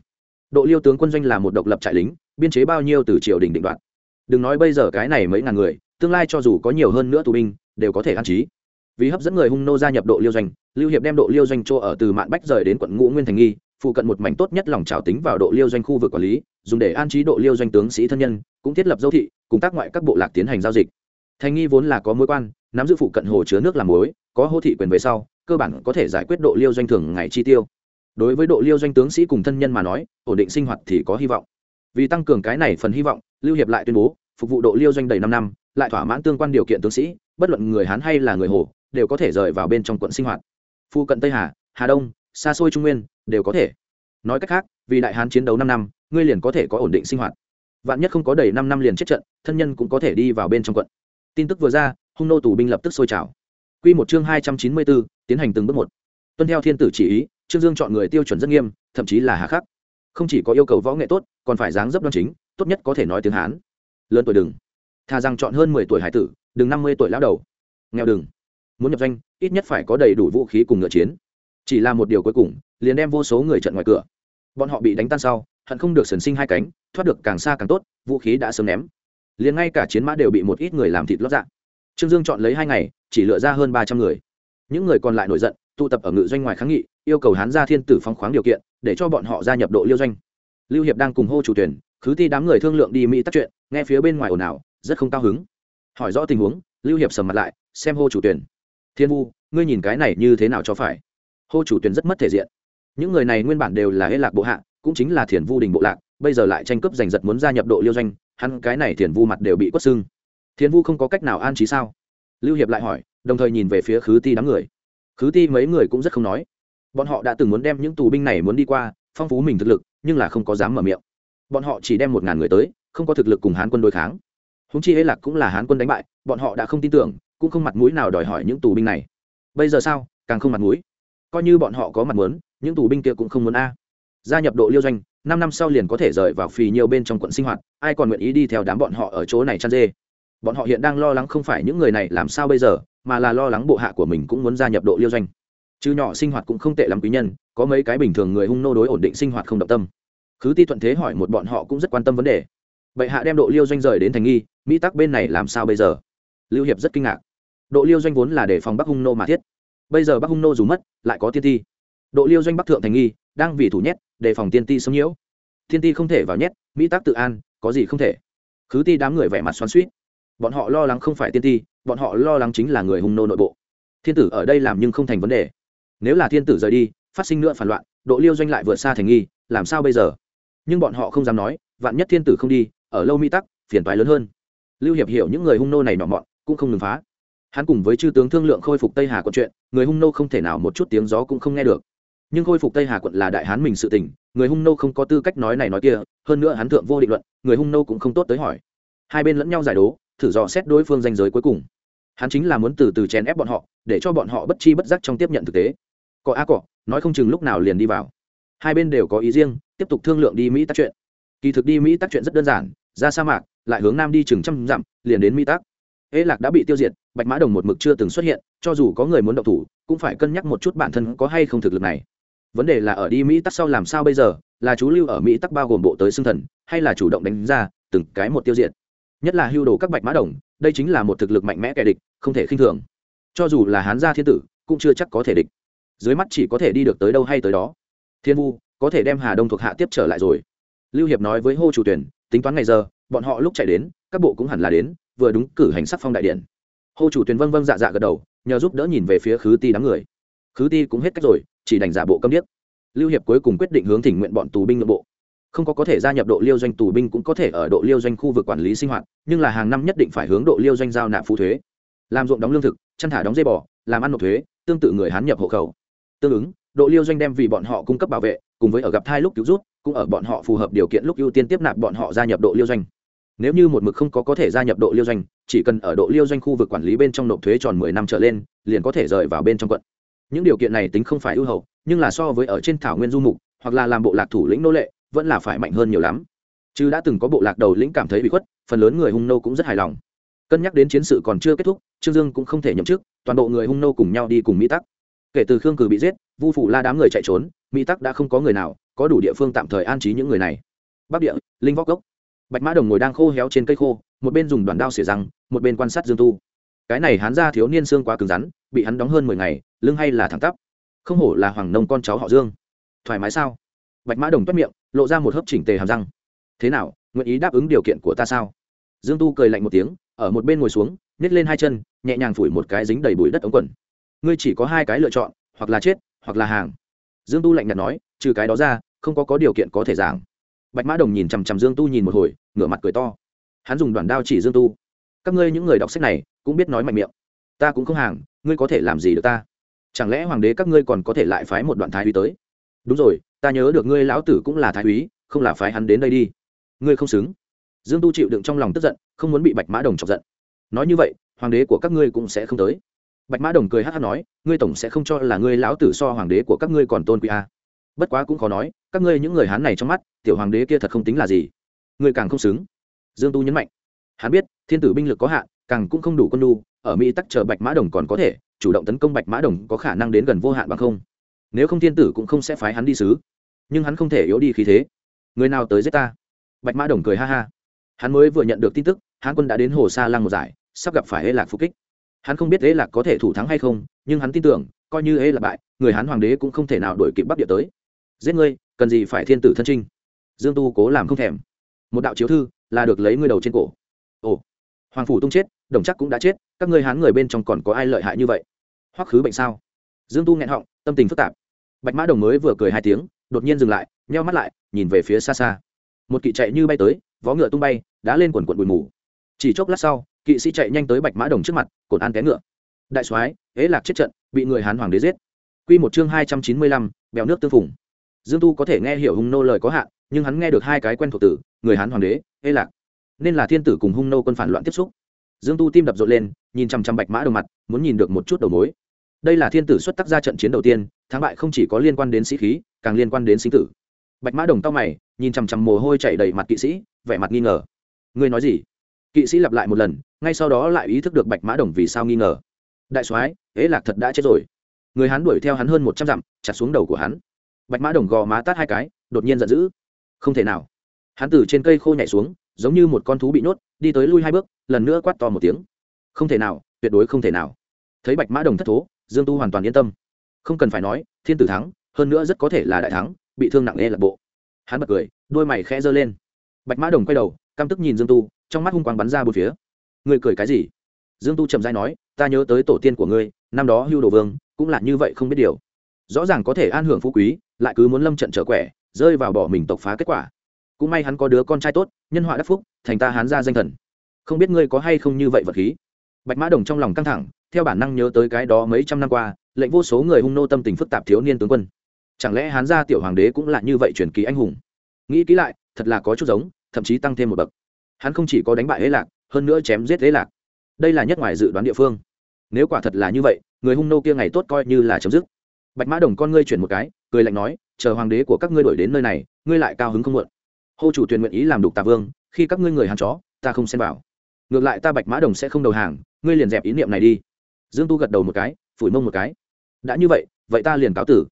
Speaker 1: Độ liêu tướng quân doanh là một độc lập trại lính, biên chế bao nhiêu từ triều đình định đoạt. Đừng nói bây giờ cái này mấy ngàn người, tương lai cho dù có nhiều hơn nữa tù binh, đều có thể an trí. Vì hấp dẫn người hung nô gia nhập độ liêu doanh, lưu hiệp đem độ liêu doanh chỗ ở từ mạn bách rời đến quận ngũ nguyên thành nghi phụ cận một mảnh tốt nhất lòng trào tính vào độ liêu doanh khu vực quản lý, dùng để an trí độ liêu doanh tướng sĩ thân nhân, cũng thiết lập dấu thị, cùng tác ngoại các bộ lạc tiến hành giao dịch. Thành nghi vốn là có mối quan, nắm giữ phụ cận hồ chứa nước làm mối có hô thị quyền về sau, cơ bản có thể giải quyết độ liêu doanh thường ngày chi tiêu. Đối với độ liêu doanh tướng sĩ cùng thân nhân mà nói, ổn định sinh hoạt thì có hy vọng. Vì tăng cường cái này phần hy vọng, lưu hiệp lại tuyên bố, phục vụ độ liêu doanh đầy năm năm, lại thỏa mãn tương quan điều kiện tướng sĩ, bất luận người hán hay là người hồ, đều có thể rời vào bên trong quận sinh hoạt. Phu cận tây hà hà đông, xa xôi trung nguyên đều có thể. Nói cách khác, vì đại hán chiến đấu năm năm, ngươi liền có thể có ổn định sinh hoạt. Vạn nhất không có đầy năm năm liền chết trận, thân nhân cũng có thể đi vào bên trong quận. Tin tức vừa ra, hung nô tù binh lập tức sôi trào. Quy một chương hai trăm chín mươi bốn, tiến hành từng bước một. Tuân theo thiên tử chỉ ý, trương dương chọn người tiêu chuẩn rất nghiêm, thậm chí là hà khắc. Không chỉ có yêu cầu võ nghệ tốt, còn phải dáng dấp đoan chính, tốt nhất có thể nói tiếng hán. Lớn tuổi đừng. Thà rằng chọn hơn mười tuổi hải tử, đừng năm mươi tuổi lão đầu. Nghèo đừng. Muốn nhập danh ít nhất phải có đầy đủ vũ khí cùng ngựa chiến chỉ là một điều cuối cùng, liền đem vô số người trận ngoài cửa. Bọn họ bị đánh tan sau, hận không được sần sinh hai cánh, thoát được càng xa càng tốt, vũ khí đã sớm ném. Liền ngay cả chiến mã đều bị một ít người làm thịt lót dạng trương dương chọn lấy hai ngày, chỉ lựa ra hơn ba trăm người. Những người còn lại nổi giận, tụ tập ở ngự doanh ngoài kháng nghị, yêu cầu hán gia thiên tử phong khoáng điều kiện, để cho bọn họ gia nhập độ liêu doanh. Lưu hiệp đang cùng hô chủ tuyển, khứ ti đám người thương lượng đi mỹ tắt chuyện, nghe phía bên ngoài ồn ào, rất không cao hứng. Hỏi rõ tình huống, lưu hiệp sầm mặt lại, xem hô chủ tuyển. Thiên vu, ngươi nhìn cái này như thế nào cho phải? Hô chủ tuyển rất mất thể diện. Những người này nguyên bản đều là hê lạc bộ hạ, cũng chính là thiền vu đình bộ lạc, bây giờ lại tranh cướp giành giật muốn gia nhập độ liêu doanh, hắn cái này thiền vu mặt đều bị quất xưng thiền vu không có cách nào an trí sao? Lưu hiệp lại hỏi, đồng thời nhìn về phía khứ ti đám người. Khứ ti mấy người cũng rất không nói. Bọn họ đã từng muốn đem những tù binh này muốn đi qua, phong phú mình thực lực, nhưng là không có dám mở miệng. Bọn họ chỉ đem một ngàn người tới, không có thực lực cùng hán quân đối kháng. Húng chi hễ lạc cũng là hán quân đánh bại, bọn họ đã không tin tưởng, cũng không mặt mũi nào đòi hỏi những tù binh này. Bây giờ sao? Càng không mặt mũi coi như bọn họ có mặt muốn, những tù binh kia cũng không muốn a. Gia nhập độ liêu doanh, năm năm sau liền có thể rời vào phì nhiều bên trong quận sinh hoạt, ai còn nguyện ý đi theo đám bọn họ ở chỗ này chăn dê? Bọn họ hiện đang lo lắng không phải những người này làm sao bây giờ, mà là lo lắng bộ hạ của mình cũng muốn gia nhập độ liêu doanh. Chứ nhỏ sinh hoạt cũng không tệ lắm quý nhân, có mấy cái bình thường người hung nô đối ổn định sinh hoạt không động tâm. Khứ ti thuận thế hỏi một bọn họ cũng rất quan tâm vấn đề. Bệ hạ đem độ liêu doanh rời đến thành nghi, mỹ tắc bên này làm sao bây giờ? Lưu hiệp rất kinh ngạc. Độ liêu doanh vốn là để phòng bắc hung nô mà thiết bây giờ bắc hung nô dù mất, lại có tiên ti. Độ liêu doanh bắc thượng thành nghi, đang vì thủ nhét, đề phòng tiên ti xâm nhiễu. Thiên ti không thể vào nhét, mỹ tác tự an, có gì không thể. Khứ ti đám người vẻ mặt xoắn suýt bọn họ lo lắng không phải tiên ti, bọn họ lo lắng chính là người hung nô nội bộ. Thiên tử ở đây làm nhưng không thành vấn đề. Nếu là thiên tử rời đi, phát sinh nữa phản loạn, độ liêu doanh lại vượt xa thành nghi, làm sao bây giờ? Nhưng bọn họ không dám nói, vạn nhất thiên tử không đi, ở lâu mỹ tắc, phiền toái lớn hơn. Lưu hiệp hiểu những người hung nô này nhỏ mọn, cũng không ngừng phá hắn cùng với chư tướng thương lượng khôi phục tây hà quận chuyện, người hung nô không thể nào một chút tiếng gió cũng không nghe được. Nhưng khôi phục tây hà quận là đại hán mình sự tình, người hung nô không có tư cách nói này nói kia, hơn nữa hắn thượng vô định luận, người hung nô cũng không tốt tới hỏi. Hai bên lẫn nhau giải đố, thử dò xét đối phương danh giới cuối cùng. Hắn chính là muốn từ từ chèn ép bọn họ, để cho bọn họ bất chi bất giác trong tiếp nhận thực tế. Cọ a cọ, nói không chừng lúc nào liền đi vào. Hai bên đều có ý riêng, tiếp tục thương lượng đi mỹ tác chuyện. Kỳ thực đi mỹ tác chuyện rất đơn giản, ra sa mạc, lại hướng nam đi chừng trăm dặm, liền đến mỹ tác. Ế lạc đã bị tiêu diệt bạch mã đồng một mực chưa từng xuất hiện, cho dù có người muốn động thủ, cũng phải cân nhắc một chút bản thân có hay không thực lực này. Vấn đề là ở đi mỹ tắc sau làm sao bây giờ, là chú lưu ở mỹ tắc bao gồm bộ tới xương thần, hay là chủ động đánh ra, từng cái một tiêu diệt. Nhất là hưu đồ các bạch mã đồng, đây chính là một thực lực mạnh mẽ kẻ địch, không thể khinh thường. Cho dù là hán gia thiên tử, cũng chưa chắc có thể địch. Dưới mắt chỉ có thể đi được tới đâu hay tới đó. Thiên vu, có thể đem hà đông thuộc hạ tiếp trở lại rồi. Lưu hiệp nói với hô chủ tuyển, tính toán ngày giờ, bọn họ lúc chạy đến, các bộ cũng hẳn là đến, vừa đúng cử hành sắc phong đại điện hồ chủ Tuyền vâng vâng dạ dạ gật đầu, nhờ giúp đỡ nhìn về phía khứ ti đám người. Khứ ti cũng hết cách rồi, chỉ đành giả bộ câm điếc. Lưu hiệp cuối cùng quyết định hướng thỉnh nguyện bọn tù binh nội bộ. Không có có thể gia nhập độ liêu doanh tù binh cũng có thể ở độ liêu doanh khu vực quản lý sinh hoạt, nhưng là hàng năm nhất định phải hướng độ liêu doanh giao nạp phụ thuế. Làm ruộng đóng lương thực, chăn thả đóng dây bò, làm ăn nộp thuế, tương tự người hán nhập hộ khẩu. Tương ứng, độ liêu doanh đem vì bọn họ cung cấp bảo vệ, cùng với ở gặp thai lúc cứu rút cũng ở bọn họ phù hợp điều kiện lúc ưu tiên tiếp nạp bọn họ gia nhập độ liêu doanh nếu như một mực không có có thể gia nhập độ liêu doanh, chỉ cần ở độ liêu doanh khu vực quản lý bên trong nộp thuế tròn mười năm trở lên, liền có thể rời vào bên trong quận. Những điều kiện này tính không phải ưu hậu, nhưng là so với ở trên thảo nguyên du mục, hoặc là làm bộ lạc thủ lĩnh nô lệ, vẫn là phải mạnh hơn nhiều lắm. Chứ đã từng có bộ lạc đầu lĩnh cảm thấy bị khuất, phần lớn người hung nô cũng rất hài lòng. Cân nhắc đến chiến sự còn chưa kết thúc, trương dương cũng không thể nhậm chức, toàn bộ người hung nô cùng nhau đi cùng mỹ tắc. Kể từ khương cử bị giết, vu phủ la đám người chạy trốn, mỹ tắc đã không có người nào có đủ địa phương tạm thời an trí những người này. Bắc địa, linh vóc gốc bạch mã đồng ngồi đang khô héo trên cây khô, một bên dùng đoàn đao xỉa răng, một bên quan sát dương tu. Cái này hắn ra thiếu niên xương quá cứng rắn, bị hắn đóng hơn mười ngày, lưng hay là thẳng tắp. Không hổ là hoàng nông con cháu họ dương. Thoải mái sao? Bạch mã đồng toét miệng, lộ ra một hớp chỉnh tề hàm răng. Thế nào, nguyện ý đáp ứng điều kiện của ta sao? Dương tu cười lạnh một tiếng, ở một bên ngồi xuống nhét lên hai chân, nhẹ nhàng phủi một cái dính đầy bụi đất ống quần. Ngươi chỉ có hai cái lựa chọn, hoặc là chết, hoặc là hàng. Dương tu lạnh nhạt nói, trừ cái đó ra, không có có điều kiện có thể giảng bạch mã đồng nhìn chằm chằm dương tu nhìn một hồi, ngửa mặt cười to. Hắn dùng đoàn đao chỉ dương tu. Các ngươi những người đọc sách này cũng biết nói mạnh miệng. Ta cũng không hàng, ngươi có thể làm gì được ta? Chẳng lẽ hoàng đế các ngươi còn có thể lại phái một đoạn thái úy tới? Đúng rồi, ta nhớ được ngươi lão tử cũng là thái úy, không là phái hắn đến đây đi. Ngươi không xứng. Dương tu chịu đựng trong lòng tức giận, không muốn bị bạch mã đồng chọc giận. Nói như vậy, hoàng đế của các ngươi cũng sẽ không tới. Bạch mã đồng cười hát hát nói, ngươi tổng sẽ không cho là ngươi lão tử so hoàng đế của các ngươi còn tôn quý a. à bất quá cũng khó nói, các ngươi những người hán này trong mắt, tiểu hoàng đế kia thật không tính là gì. Người càng không xứng. Dương tu nhấn mạnh. Hắn biết, thiên tử binh lực có hạn, càng cũng không đủ quân đu ở mỹ tắc chờ bạch mã đồng còn có thể, chủ động tấn công bạch mã đồng có khả năng đến gần vô hạn bằng không. Nếu không thiên tử cũng không sẽ phái hắn đi sứ. Nhưng hắn không thể yếu đi khí thế. Người nào tới giết ta? Bạch mã đồng cười ha ha. Hắn mới vừa nhận được tin tức, hán quân đã đến hồ sa lăng một giải, sắp gặp phải hê lạc phục kích. Hắn không biết hê lạc có thể thủ thắng hay không, nhưng hắn tin tưởng, coi như hê lạc bại, người hán hoàng đế cũng không thể nào đổi kịp bắc địa tới giết ngươi, cần gì phải thiên tử thân trinh? Dương tu cố làm không thèm. Một đạo chiếu thư là được lấy ngươi đầu trên cổ. Ồ, hoàng phủ tung chết, đồng chắc cũng đã chết, các ngươi hán người bên trong còn có ai lợi hại như vậy? Hoắc khứ bệnh sao? Dương tu nghẹn họng, tâm tình phức tạp. Bạch mã đồng mới vừa cười hai tiếng, đột nhiên dừng lại, nheo mắt lại, nhìn về phía xa xa. Một kỵ chạy như bay tới, vó ngựa tung bay đã lên quần quần bụi mù. Chỉ chốc lát sau, kỵ sĩ chạy nhanh tới bạch mã đồng trước mặt, cột an té ngựa. Đại soái, ế lạc chết trận, bị người hán hoàng đế giết. Quy một chương hai trăm chín mươi lăm, bèo nước tương phùng dương tu có thể nghe hiểu hung nô lời có hạn, nhưng hắn nghe được hai cái quen thuộc tử người hán hoàng đế, ê lạc. Nên là thiên tử cùng hung nô quân phản loạn tiếp xúc. Dương tu tim đập rộn lên, nhìn chằm chằm bạch mã đầu mặt, muốn nhìn được một chút đầu mối. Đây là thiên tử xuất tác ra trận chiến đầu tiên, thắng bại không chỉ có liên quan đến sĩ khí, càng liên quan đến sinh tử. Bạch mã đồng tao mày, nhìn chằm chằm mồ hôi chảy đầy mặt kỵ sĩ, vẻ mặt nghi ngờ. Ngươi nói gì? Kỵ sĩ lặp lại một lần, ngay sau đó lại ý thức được bạch mã đồng vì sao nghi ngờ. Đại soái ế lạc thật đã chết rồi. Người hắn đuổi theo hắn hơn một trăm dặm, chặt xuống đầu của hắn bạch mã đồng gò má tát hai cái, đột nhiên giận dữ. Không thể nào. Hắn từ trên cây khô nhảy xuống, giống như một con thú bị nhốt, đi tới lui hai bước, lần nữa quát to một tiếng. Không thể nào, tuyệt đối không thể nào. Thấy bạch mã đồng thất thố, dương tu hoàn toàn yên tâm. Không cần phải nói, thiên tử thắng, hơn nữa rất có thể là đại thắng, bị thương nặng nề lạc bộ. Hắn bật cười, đôi mày khẽ giơ lên. Bạch mã đồng quay đầu, căm tức nhìn dương tu, trong mắt hung quang bắn ra bốn phía. Ngươi cười cái gì? Dương tu chậm dai nói, ta nhớ tới tổ tiên của ngươi, năm đó hưu đồ vương, cũng là như vậy không biết điều rõ ràng có thể an hưởng phú quý, lại cứ muốn lâm trận trở quẻ, rơi vào bỏ mình tộc phá kết quả. Cũng may hắn có đứa con trai tốt, nhân họa đắc phúc, thành ta hán ra danh thần. Không biết ngươi có hay không như vậy vật khí? Bạch mã đồng trong lòng căng thẳng, theo bản năng nhớ tới cái đó mấy trăm năm qua, lệnh vô số người hung nô tâm tình phức tạp thiếu niên tướng quân. Chẳng lẽ hán gia tiểu hoàng đế cũng là như vậy truyền kỳ anh hùng? Nghĩ kỹ lại, thật là có chút giống, thậm chí tăng thêm một bậc. Hắn không chỉ có đánh bại hế lạc, hơn nữa chém giết hế lạc. Đây là nhất ngoài dự đoán địa phương. Nếu quả thật là như vậy, người hung nô kia ngày tốt coi như là chấm dứt bạch mã đồng con ngươi chuyển một cái, cười lạnh nói, chờ hoàng đế của các ngươi đổi đến nơi này, ngươi lại cao hứng không muộn. Hô chủ tuyển nguyện ý làm đục tà vương, khi các ngươi người hàn chó, ta không xem vào. Ngược lại ta bạch mã đồng sẽ không đầu hàng, ngươi liền dẹp ý niệm này đi. Dương tu gật đầu một cái, phủi mông một cái. Đã như vậy vậy ta liền cáo tử.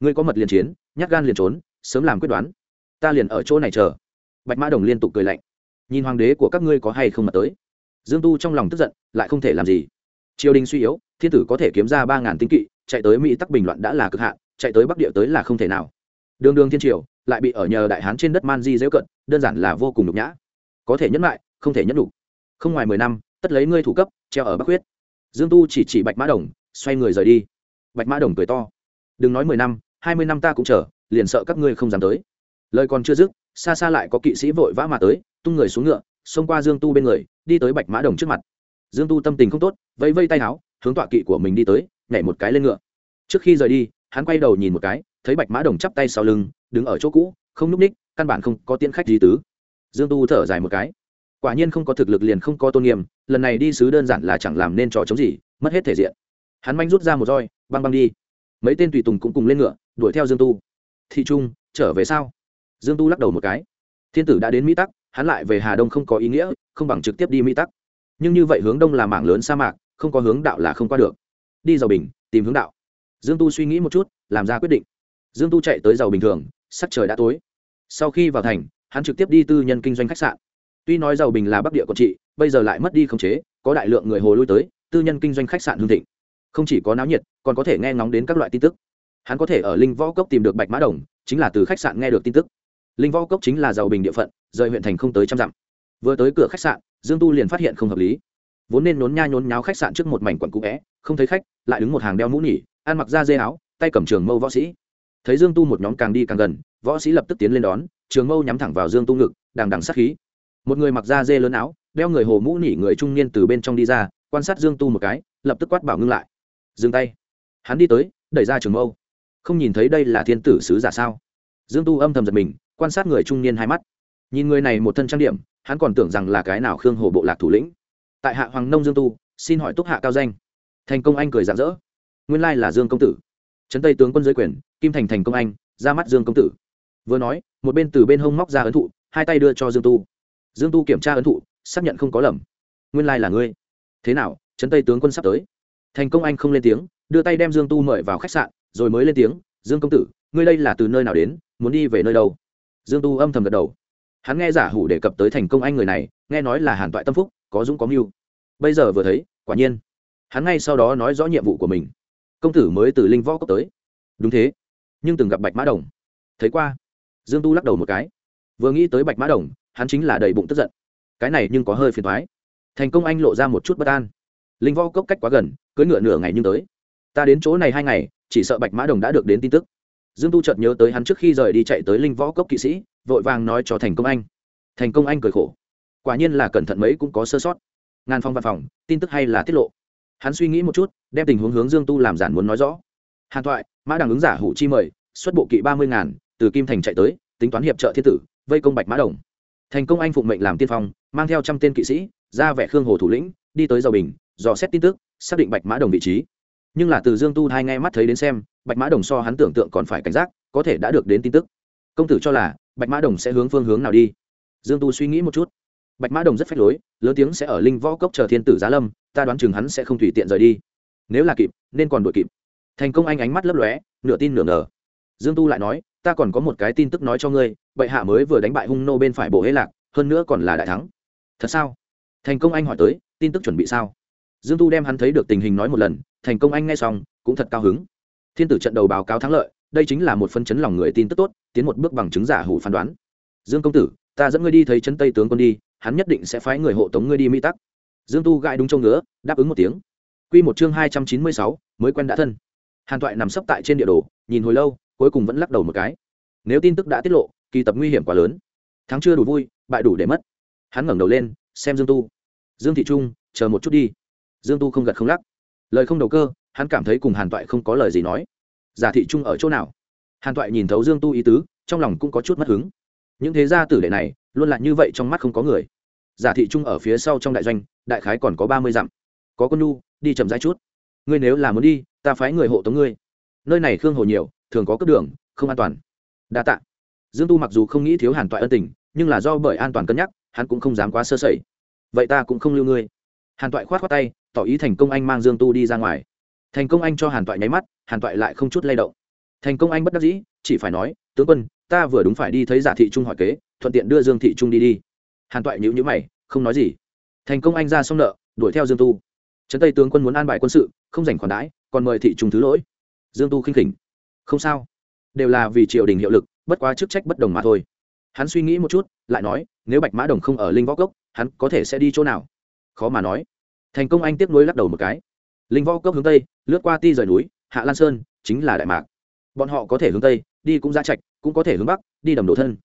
Speaker 1: Ngươi có mật liền chiến, nhát gan liền trốn, sớm làm quyết đoán. Ta liền ở chỗ này chờ. Bạch mã đồng liên tục cười lạnh. Nhìn hoàng đế của các ngươi có hay không mà tới? Dương tu trong lòng tức giận, lại không thể làm gì. Triều đình suy yếu, thiên tử có thể kiếm ra ba ngàn tinh kỵ chạy tới mỹ tắc bình loạn đã là cực hạn, chạy tới bắc địa tới là không thể nào. Đường đường thiên triều lại bị ở nhờ đại hán trên đất man di dễu cận, đơn giản là vô cùng nhục nhã. Có thể nhẫn lại không thể nhẫn đủ không ngoài mười năm, tất lấy ngươi thủ cấp, treo ở bắc huyết. Dương tu chỉ chỉ bạch mã đồng, xoay người rời đi. Bạch mã đồng cười to. Đừng nói mười năm, hai mươi năm ta cũng chờ, liền sợ các ngươi không dám tới. Lời còn chưa dứt, xa xa lại có kỵ sĩ vội vã mà tới, tung người xuống ngựa, xông qua dương tu bên người, đi tới bạch mã đồng trước mặt. Dương tu tâm tình không tốt, vẫy vây tay áo, hướng tọa kỵ của mình đi tới nhảy một cái lên ngựa. Trước khi rời đi, hắn quay đầu nhìn một cái, thấy bạch mã đồng chắp tay sau lưng, đứng ở chỗ cũ, không núp ních, căn bản không có tiễn khách gì tứ. Dương tu thở dài một cái. Quả nhiên không có thực lực liền không có tôn nghiêm, lần này đi sứ đơn giản là chẳng làm nên trò chống gì, mất hết thể diện. Hắn manh rút ra một roi, băng băng đi. Mấy tên tùy tùng cũng cùng lên ngựa, đuổi theo dương tu. Thị trung, trở về sao? Dương tu lắc đầu một cái. Thiên tử đã đến mỹ tắc, hắn lại về hà đông không có ý nghĩa, không bằng trực tiếp đi mỹ tắc. Nhưng như vậy hướng đông là mảng lớn sa mạc, không có hướng đạo là không qua được đi giàu bình, tìm hướng đạo. Dương tu suy nghĩ một chút, làm ra quyết định. Dương tu chạy tới giàu bình thường, sắc trời đã tối. Sau khi vào thành, hắn trực tiếp đi tư nhân kinh doanh khách sạn. Tuy nói giàu bình là bắc địa quản trị, bây giờ lại mất đi khống chế, có đại lượng người hồ lui tới, tư nhân kinh doanh khách sạn hương thịnh. Không chỉ có náo nhiệt, còn có thể nghe ngóng đến các loại tin tức. Hắn có thể ở linh võ cốc tìm được bạch mã đồng, chính là từ khách sạn nghe được tin tức. Linh võ cốc chính là giàu bình địa phận, rời huyện thành không tới trăm dặm. Vừa tới cửa khách sạn, dương tu liền phát hiện không hợp lý. Vốn nên nhốn nha nhốn nháo khách sạn trước một mảnh quận cũ vẽ không thấy khách, lại đứng một hàng đeo mũ nhỉ ăn mặc da dê áo, tay cầm trường mâu võ sĩ. Thấy dương tu một nhóm càng đi càng gần, võ sĩ lập tức tiến lên đón, trường mâu nhắm thẳng vào dương tu ngực, đằng đằng sát khí. Một người mặc da dê lớn áo, đeo người hồ mũ nỉ người trung niên từ bên trong đi ra, quan sát dương tu một cái, lập tức quát bảo ngưng lại. Dừng tay. Hắn đi tới, đẩy ra trường mâu. Không nhìn thấy đây là thiên tử sứ giả sao? Dương tu âm thầm giật mình, quan sát người trung niên hai mắt. Nhìn người này một thân trang điểm, hắn còn tưởng rằng là cái nào khương hồ bộ lạc thủ lĩnh. Tại hạ hoàng nông dương tu, xin hỏi túc hạ cao danh thành công anh cười rạng rỡ. Nguyên lai là dương công tử. Trấn tây tướng quân giới quyền, kim thành thành công anh, ra mắt dương công tử. Vừa nói, một bên từ bên hông móc ra ấn thụ, hai tay đưa cho dương tu. Dương tu kiểm tra ấn thụ, xác nhận không có lầm. Nguyên lai là ngươi. Thế nào, trấn tây tướng quân sắp tới? Thành công anh không lên tiếng, đưa tay đem dương tu mời vào khách sạn, rồi mới lên tiếng, dương công tử, ngươi đây là từ nơi nào đến, muốn đi về nơi đâu? Dương tu âm thầm gật đầu. Hắn nghe giả hủ đề cập tới thành công anh người này, nghe nói là hàn toại tâm phúc, có dũng có mưu. Bây giờ vừa thấy, quả nhiên hắn ngay sau đó nói rõ nhiệm vụ của mình. Công tử mới từ linh võ cốc tới. Đúng thế. Nhưng từng gặp bạch mã đồng. Thấy qua. Dương tu lắc đầu một cái. Vừa nghĩ tới bạch mã đồng, hắn chính là đầy bụng tức giận. Cái này nhưng có hơi phiền thoái thành công anh lộ ra một chút bất an. Linh võ cốc cách quá gần cưới ngựa nửa ngày nhưng tới. Ta đến chỗ này hai ngày, chỉ sợ bạch mã đồng đã được đến tin tức. Dương tu chợt nhớ tới hắn trước khi rời đi chạy tới linh võ cốc kỵ sĩ, vội vàng nói cho thành công anh. Thành công anh cười khổ. Quả nhiên là cẩn thận mấy cũng có sơ sót. Ngàn phong văn phòng, tin tức hay là tiết lộ hắn suy nghĩ một chút, đem tình huống hướng dương tu làm giản muốn nói rõ. Hàn thoại, mã đằng ứng giả hủ chi mời, xuất bộ kỵ ba mươi ngàn, từ kim thành chạy tới, tính toán hiệp trợ thiên tử, vây công bạch mã đồng. Thành công anh phụng mệnh làm tiên phong, mang theo trăm tên kỵ sĩ, ra vẻ khương hồ thủ lĩnh, đi tới dầu bình, dò xét tin tức, xác định bạch mã đồng vị trí. Nhưng là từ dương tu hai ngay mắt thấy đến xem, bạch mã đồng so hắn tưởng tượng còn phải cảnh giác, có thể đã được đến tin tức. Công tử cho là, bạch mã đồng sẽ hướng phương hướng nào đi? Dương tu suy nghĩ một chút bạch mã đồng rất phách lối, lớn tiếng sẽ ở linh võ cốc chờ thiên tử giá lâm, ta đoán chừng hắn sẽ không tùy tiện rời đi. Nếu là kịp, nên còn đuổi kịp. Thành công anh ánh mắt lấp lóe, nửa tin nửa ngờ. Dương tu lại nói, ta còn có một cái tin tức nói cho ngươi, bệ hạ mới vừa đánh bại hung nô bên phải bộ hễ lạc, hơn nữa còn là đại thắng. Thật sao? Thành công anh hỏi tới, tin tức chuẩn bị sao? Dương tu đem hắn thấy được tình hình nói một lần, thành công anh nghe xong, cũng thật cao hứng. Thiên tử trận đầu báo cáo thắng lợi, đây chính là một phân chấn lòng người tin tức tốt, tiến một bước bằng chứng giả hủ phán đoán. Dương công tử ta dẫn ngươi đi thấy chân tây tướng quân đi, hắn nhất định sẽ phái người hộ tống ngươi đi mỹ tắc. Dương tu gãi đúng trông ngứa, đáp ứng một tiếng. Q một chương hai trăm chín mươi sáu, mới quen đã thân. Hàn toại nằm sấp tại trên địa đồ, nhìn hồi lâu, cuối cùng vẫn lắc đầu một cái. Nếu tin tức đã tiết lộ, kỳ tập nguy hiểm quá lớn. Thắng chưa đủ vui, bại đủ để mất. Hắn ngẩng đầu lên, xem dương tu. Dương thị trung, chờ một chút đi. Dương tu không gật không lắc. Lời không đầu cơ, hắn cảm thấy cùng hàn toại không có lời gì nói. Giả thị trung ở chỗ nào? Hàn toại nhìn thấu dương tu ý tứ, trong lòng cũng có chút mất hứng những thế gia tử đệ này, luôn là như vậy trong mắt không có người. Giả thị trung ở phía sau trong đại doanh, đại khái còn có ba mươi dặm. Có con nhu, đi chậm rãi chút. Ngươi nếu là muốn đi, ta phái người hộ tống ngươi. Nơi này khương hồ nhiều, thường có cấp đường, không an toàn. Đa tạ. Dương tu mặc dù không nghĩ thiếu hàn toại ân tình, nhưng là do bởi an toàn cân nhắc, hắn cũng không dám quá sơ sẩy. Vậy ta cũng không lưu ngươi. Hàn toại khoát khoát tay, tỏ ý thành công anh mang dương tu đi ra ngoài. Thành công anh cho hàn toại nháy mắt, hàn toại lại không chút lay động. Thành công anh bất đắc dĩ, chỉ phải nói, tướng quân ta vừa đúng phải đi thấy giả thị trung hỏi kế, thuận tiện đưa dương thị trung đi đi. Hàn toại nhữ nhữ mày, không nói gì. Thành công anh ra xong nợ, đuổi theo dương tu. Trấn tây tướng quân muốn an bài quân sự, không dành khoản đãi, còn mời thị trung thứ lỗi. Dương tu khinh khỉnh. Không sao. Đều là vì triều đình hiệu lực, bất quá chức trách bất đồng mà thôi. Hắn suy nghĩ một chút, lại nói, nếu bạch mã đồng không ở linh võ cốc, hắn có thể sẽ đi chỗ nào? Khó mà nói. Thành công anh tiếp nối lắc đầu một cái. Linh võ cốc hướng tây, lướt qua ti rời núi, hạ lan sơn, chính là đại mạc. Bọn họ có thể hướng tây, đi cũng ra trạch cũng có thể hướng bắc, đi đầm đổ thân.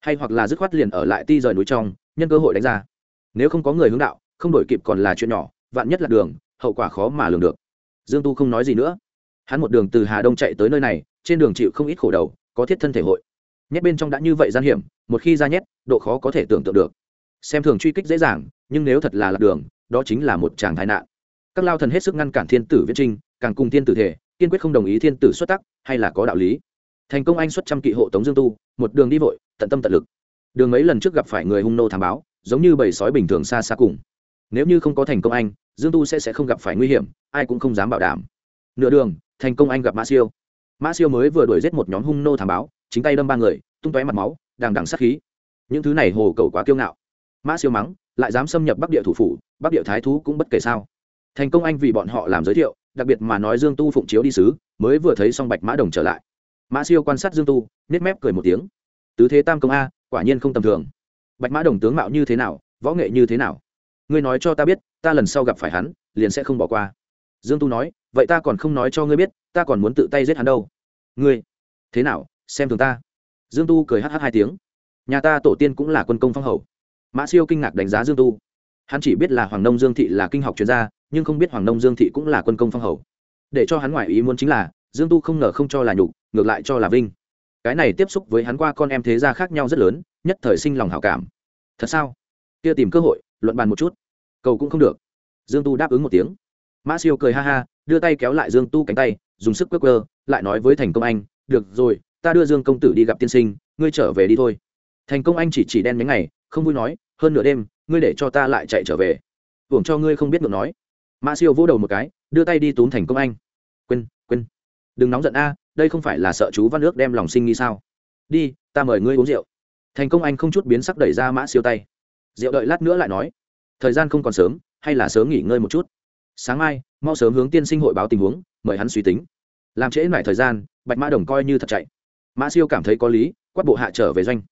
Speaker 1: Hay hoặc là dứt khoát liền ở lại ti rời núi trong, nhân cơ hội đánh ra. Nếu không có người hướng đạo, không đổi kịp còn là chuyện nhỏ, vạn nhất là đường, hậu quả khó mà lường được. Dương tu không nói gì nữa. Hắn một đường từ hà đông chạy tới nơi này, trên đường chịu không ít khổ đầu, có thiết thân thể hội. Nhét bên trong đã như vậy gian hiểm, một khi ra nhét, độ khó có thể tưởng tượng được. Xem thường truy kích dễ dàng, nhưng nếu thật là lạc đường, đó chính là một tràng tai nạn. Các lao thần hết sức ngăn cản thiên tử viễn trinh, càng cùng thiên tử thể, kiên quyết không đồng ý thiên tử xuất tắc, hay là có đạo lý thành công anh xuất trăm kỵ hộ tống dương tu, một đường đi vội, tận tâm tận lực. Đường mấy lần trước gặp phải người hung nô thám báo, giống như bầy sói bình thường xa xa cùng. Nếu như không có thành công anh, dương tu sẽ sẽ không gặp phải nguy hiểm, ai cũng không dám bảo đảm. Nửa đường, thành công anh gặp mã siêu. Mã siêu mới vừa đuổi giết một nhóm hung nô thám báo, chính tay đâm ba người, tung tóe mặt máu, đằng đằng sát khí. Những thứ này hồ cầu quá kiêu ngạo. Mã siêu mắng, lại dám xâm nhập bắc địa thủ phủ, bắc địa thái thú cũng bất kể sao. Thành công anh vì bọn họ làm giới thiệu, đặc biệt mà nói dương tu phụng chiếu đi sứ, mới vừa thấy xong bạch mã đồng trở lại mã siêu quan sát dương tu nết mép cười một tiếng. Tứ thế tam công a, quả nhiên không tầm thường. Bạch mã đồng tướng mạo như thế nào, võ nghệ như thế nào? Ngươi nói cho ta biết, ta lần sau gặp phải hắn, liền sẽ không bỏ qua. Dương tu nói, vậy ta còn không nói cho ngươi biết, ta còn muốn tự tay giết hắn đâu. Ngươi, thế nào, xem thường ta? Dương tu cười hh hai tiếng. Nhà ta tổ tiên cũng là quân công phong hầu. Mã siêu kinh ngạc đánh giá dương tu. Hắn chỉ biết là hoàng nông dương thị là kinh học chuyên gia, nhưng không biết hoàng nông dương thị cũng là quân công phong hầu. Để cho hắn ngoại ý muốn chính là dương tu không ngờ không cho là nhục, ngược lại cho là vinh. Cái này tiếp xúc với hắn qua con em thế gia khác nhau rất lớn, nhất thời sinh lòng hảo cảm. Thật sao? Kia tìm cơ hội, luận bàn một chút. Cầu cũng không được. Dương tu đáp ứng một tiếng. Mã siêu cười ha ha, đưa tay kéo lại dương tu cánh tay, dùng sức quất quơ, lại nói với thành công anh, được rồi, ta đưa dương công tử đi gặp tiên sinh, ngươi trở về đi thôi. Thành công anh chỉ chỉ đen mấy ngày, không vui nói, hơn nửa đêm, ngươi để cho ta lại chạy trở về. Hưởng cho ngươi không biết ngược nói. Mã siêu vỗ đầu một cái, đưa tay đi túm thành công anh. Quên quên đừng nóng giận a, đây không phải là sợ chú văn nước đem lòng sinh nghi sao? Đi, ta mời ngươi uống rượu. Thành công anh không chút biến sắc đẩy ra mã siêu tay. Rượu đợi lát nữa lại nói. Thời gian không còn sớm, hay là sớm nghỉ ngơi một chút. Sáng mai, mau sớm hướng tiên sinh hội báo tình huống, mời hắn suy tính. Làm trễ lại thời gian, bạch mã đồng coi như thật chạy. Mã siêu cảm thấy có lý, quát bộ hạ trở về doanh.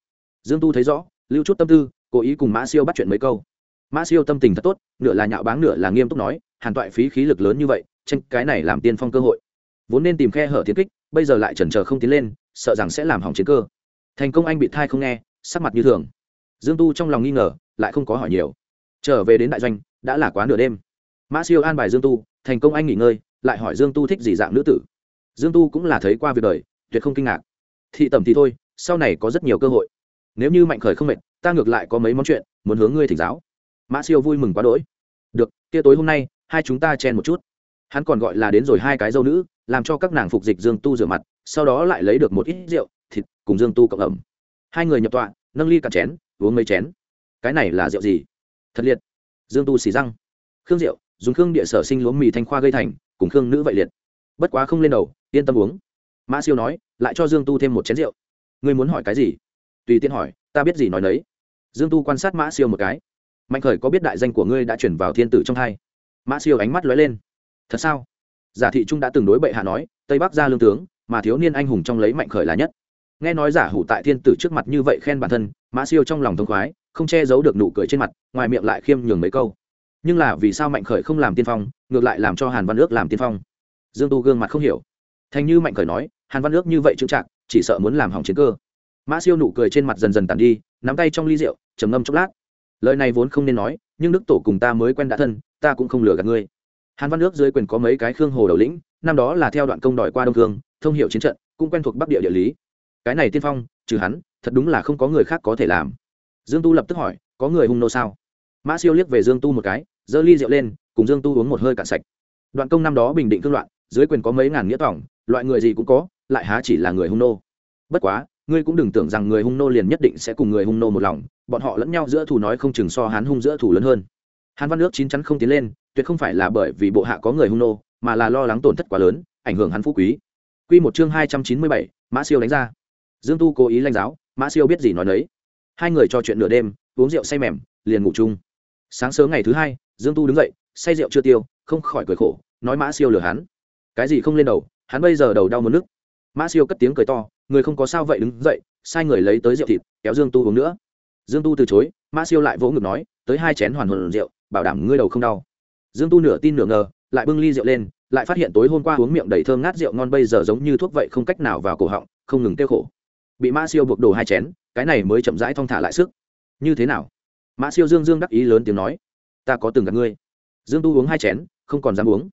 Speaker 1: Dương tu thấy rõ, lưu chút tâm tư, cố ý cùng mã siêu bắt chuyện mấy câu. Mã siêu tâm tình thật tốt, nửa là nhạo báng nửa là nghiêm túc nói, hàn toại phí khí lực lớn như vậy, tranh cái này làm tiên phong cơ hội vốn nên tìm khe hở tiến kích, bây giờ lại chần chờ không tiến lên, sợ rằng sẽ làm hỏng chiến cơ. Thành công anh bị thai không nghe, sắc mặt như thường. Dương tu trong lòng nghi ngờ, lại không có hỏi nhiều. Trở về đến đại doanh, đã là quá nửa đêm. Mã siêu an bài dương tu, thành công anh nghỉ ngơi, lại hỏi dương tu thích gì dạng nữ tử. Dương tu cũng là thấy qua việc đời, tuyệt không kinh ngạc. Thị tẩm thì thôi, sau này có rất nhiều cơ hội. Nếu như mạnh khởi không mệt, ta ngược lại có mấy món chuyện, muốn hướng ngươi thỉnh giáo. Mã siêu vui mừng quá đỗi. Được, kia tối hôm nay, hai chúng ta chen một chút hắn còn gọi là đến rồi hai cái dâu nữ, làm cho các nàng phục dịch dương tu rửa mặt, sau đó lại lấy được một ít rượu, thịt cùng dương tu cộng ẩm. Hai người nhập tọa, nâng ly cả chén, uống mấy chén. Cái này là rượu gì? Thật liệt. Dương tu xì răng. Khương rượu, dùng khương địa sở sinh lúa mì thanh khoa gây thành, cùng khương nữ vậy liệt. Bất quá không lên đầu, yên tâm uống. Mã siêu nói, lại cho dương tu thêm một chén rượu. Ngươi muốn hỏi cái gì? Tùy tiên hỏi, ta biết gì nói nấy. Dương tu quan sát mã siêu một cái. Mạnh khởi có biết đại danh của ngươi đã chuyển vào thiên tử trong hai? Mã siêu ánh mắt lóe lên thật sao? Giả thị trung đã từng đối bệ hạ nói, tây bắc ra lương tướng, mà thiếu niên anh hùng trong lấy mạnh khởi là nhất. Nghe nói giả hủ tại thiên tử trước mặt như vậy khen bản thân, mã siêu trong lòng thông khoái, không che giấu được nụ cười trên mặt, ngoài miệng lại khiêm nhường mấy câu. Nhưng là vì sao mạnh khởi không làm tiên phong, ngược lại làm cho hàn văn ước làm tiên phong? Dương tu gương mặt không hiểu. Thành như mạnh khởi nói, hàn văn ước như vậy trưng trạng chỉ sợ muốn làm hỏng chiến cơ. Mã siêu nụ cười trên mặt dần dần tàn đi, nắm tay trong ly rượu, trầm ngâm chốc lát. Lời này vốn không nên nói, nhưng đức tổ cùng ta mới quen đã thân, ta cũng không lừa gạt ngươi hàn văn ước dưới quyền có mấy cái khương hồ đầu lĩnh, năm đó là theo đoạn công đòi qua đông thương thông hiệu chiến trận, cũng quen thuộc bắc địa địa lý. Cái này tiên phong, trừ hắn, thật đúng là không có người khác có thể làm. Dương tu lập tức hỏi, có người hung nô sao? Mã siêu liếc về dương tu một cái, giơ ly rượu lên, cùng dương tu uống một hơi cạn sạch. Đoạn công năm đó bình định cương loạn, dưới quyền có mấy ngàn nghĩa tỏng loại người gì cũng có, lại há chỉ là người hung nô. Bất quá, ngươi cũng đừng tưởng rằng người hung nô liền nhất định sẽ cùng người hung nô một lòng, bọn họ lẫn nhau giữa thủ nói không chừng so hán hung giữa thủ lớn hơn. Hán văn nước chín chắn không tiến lên tuyệt không phải là bởi vì bộ hạ có người hung nô mà là lo lắng tổn thất quá lớn ảnh hưởng hắn phú quý Quy một chương hai trăm chín mươi bảy, Mã Siêu đánh ra. Dương Tu cố ý lanh giáo, Mã Siêu biết gì nói nấy. Hai người trò chuyện nửa đêm, uống rượu say mềm, liền ngủ chung. Sáng sớm ngày thứ hai, Dương Tu đứng dậy, say rượu chưa tiêu, không khỏi cười khổ, nói Mã Siêu lừa hắn. Cái gì không lên đầu, hắn bây giờ đầu đau muốn nức. Mã Siêu cất tiếng cười to, người không có sao vậy đứng dậy, sai người lấy tới rượu thịt, kéo Dương Tu uống nữa. Dương Tu từ chối, Mã Siêu lại vỗ ngực nói, tới hai chén hoàn hồn rượu, bảo đảm ngươi đầu không đau. Dương Tu nửa tin nửa ngờ, lại bưng ly rượu lên, lại phát hiện tối hôm qua uống miệng đầy thơm ngát rượu ngon bây giờ giống như thuốc vậy không cách nào vào cổ họng không ngừng tiêu khổ. Bị mã siêu buộc đổ hai chén cái này mới chậm rãi thong thả lại sức. Như thế nào? Mã siêu dương dương đắc ý lớn tiếng nói. Ta có từng gặp ngươi. Dương tu uống hai chén không còn dám uống.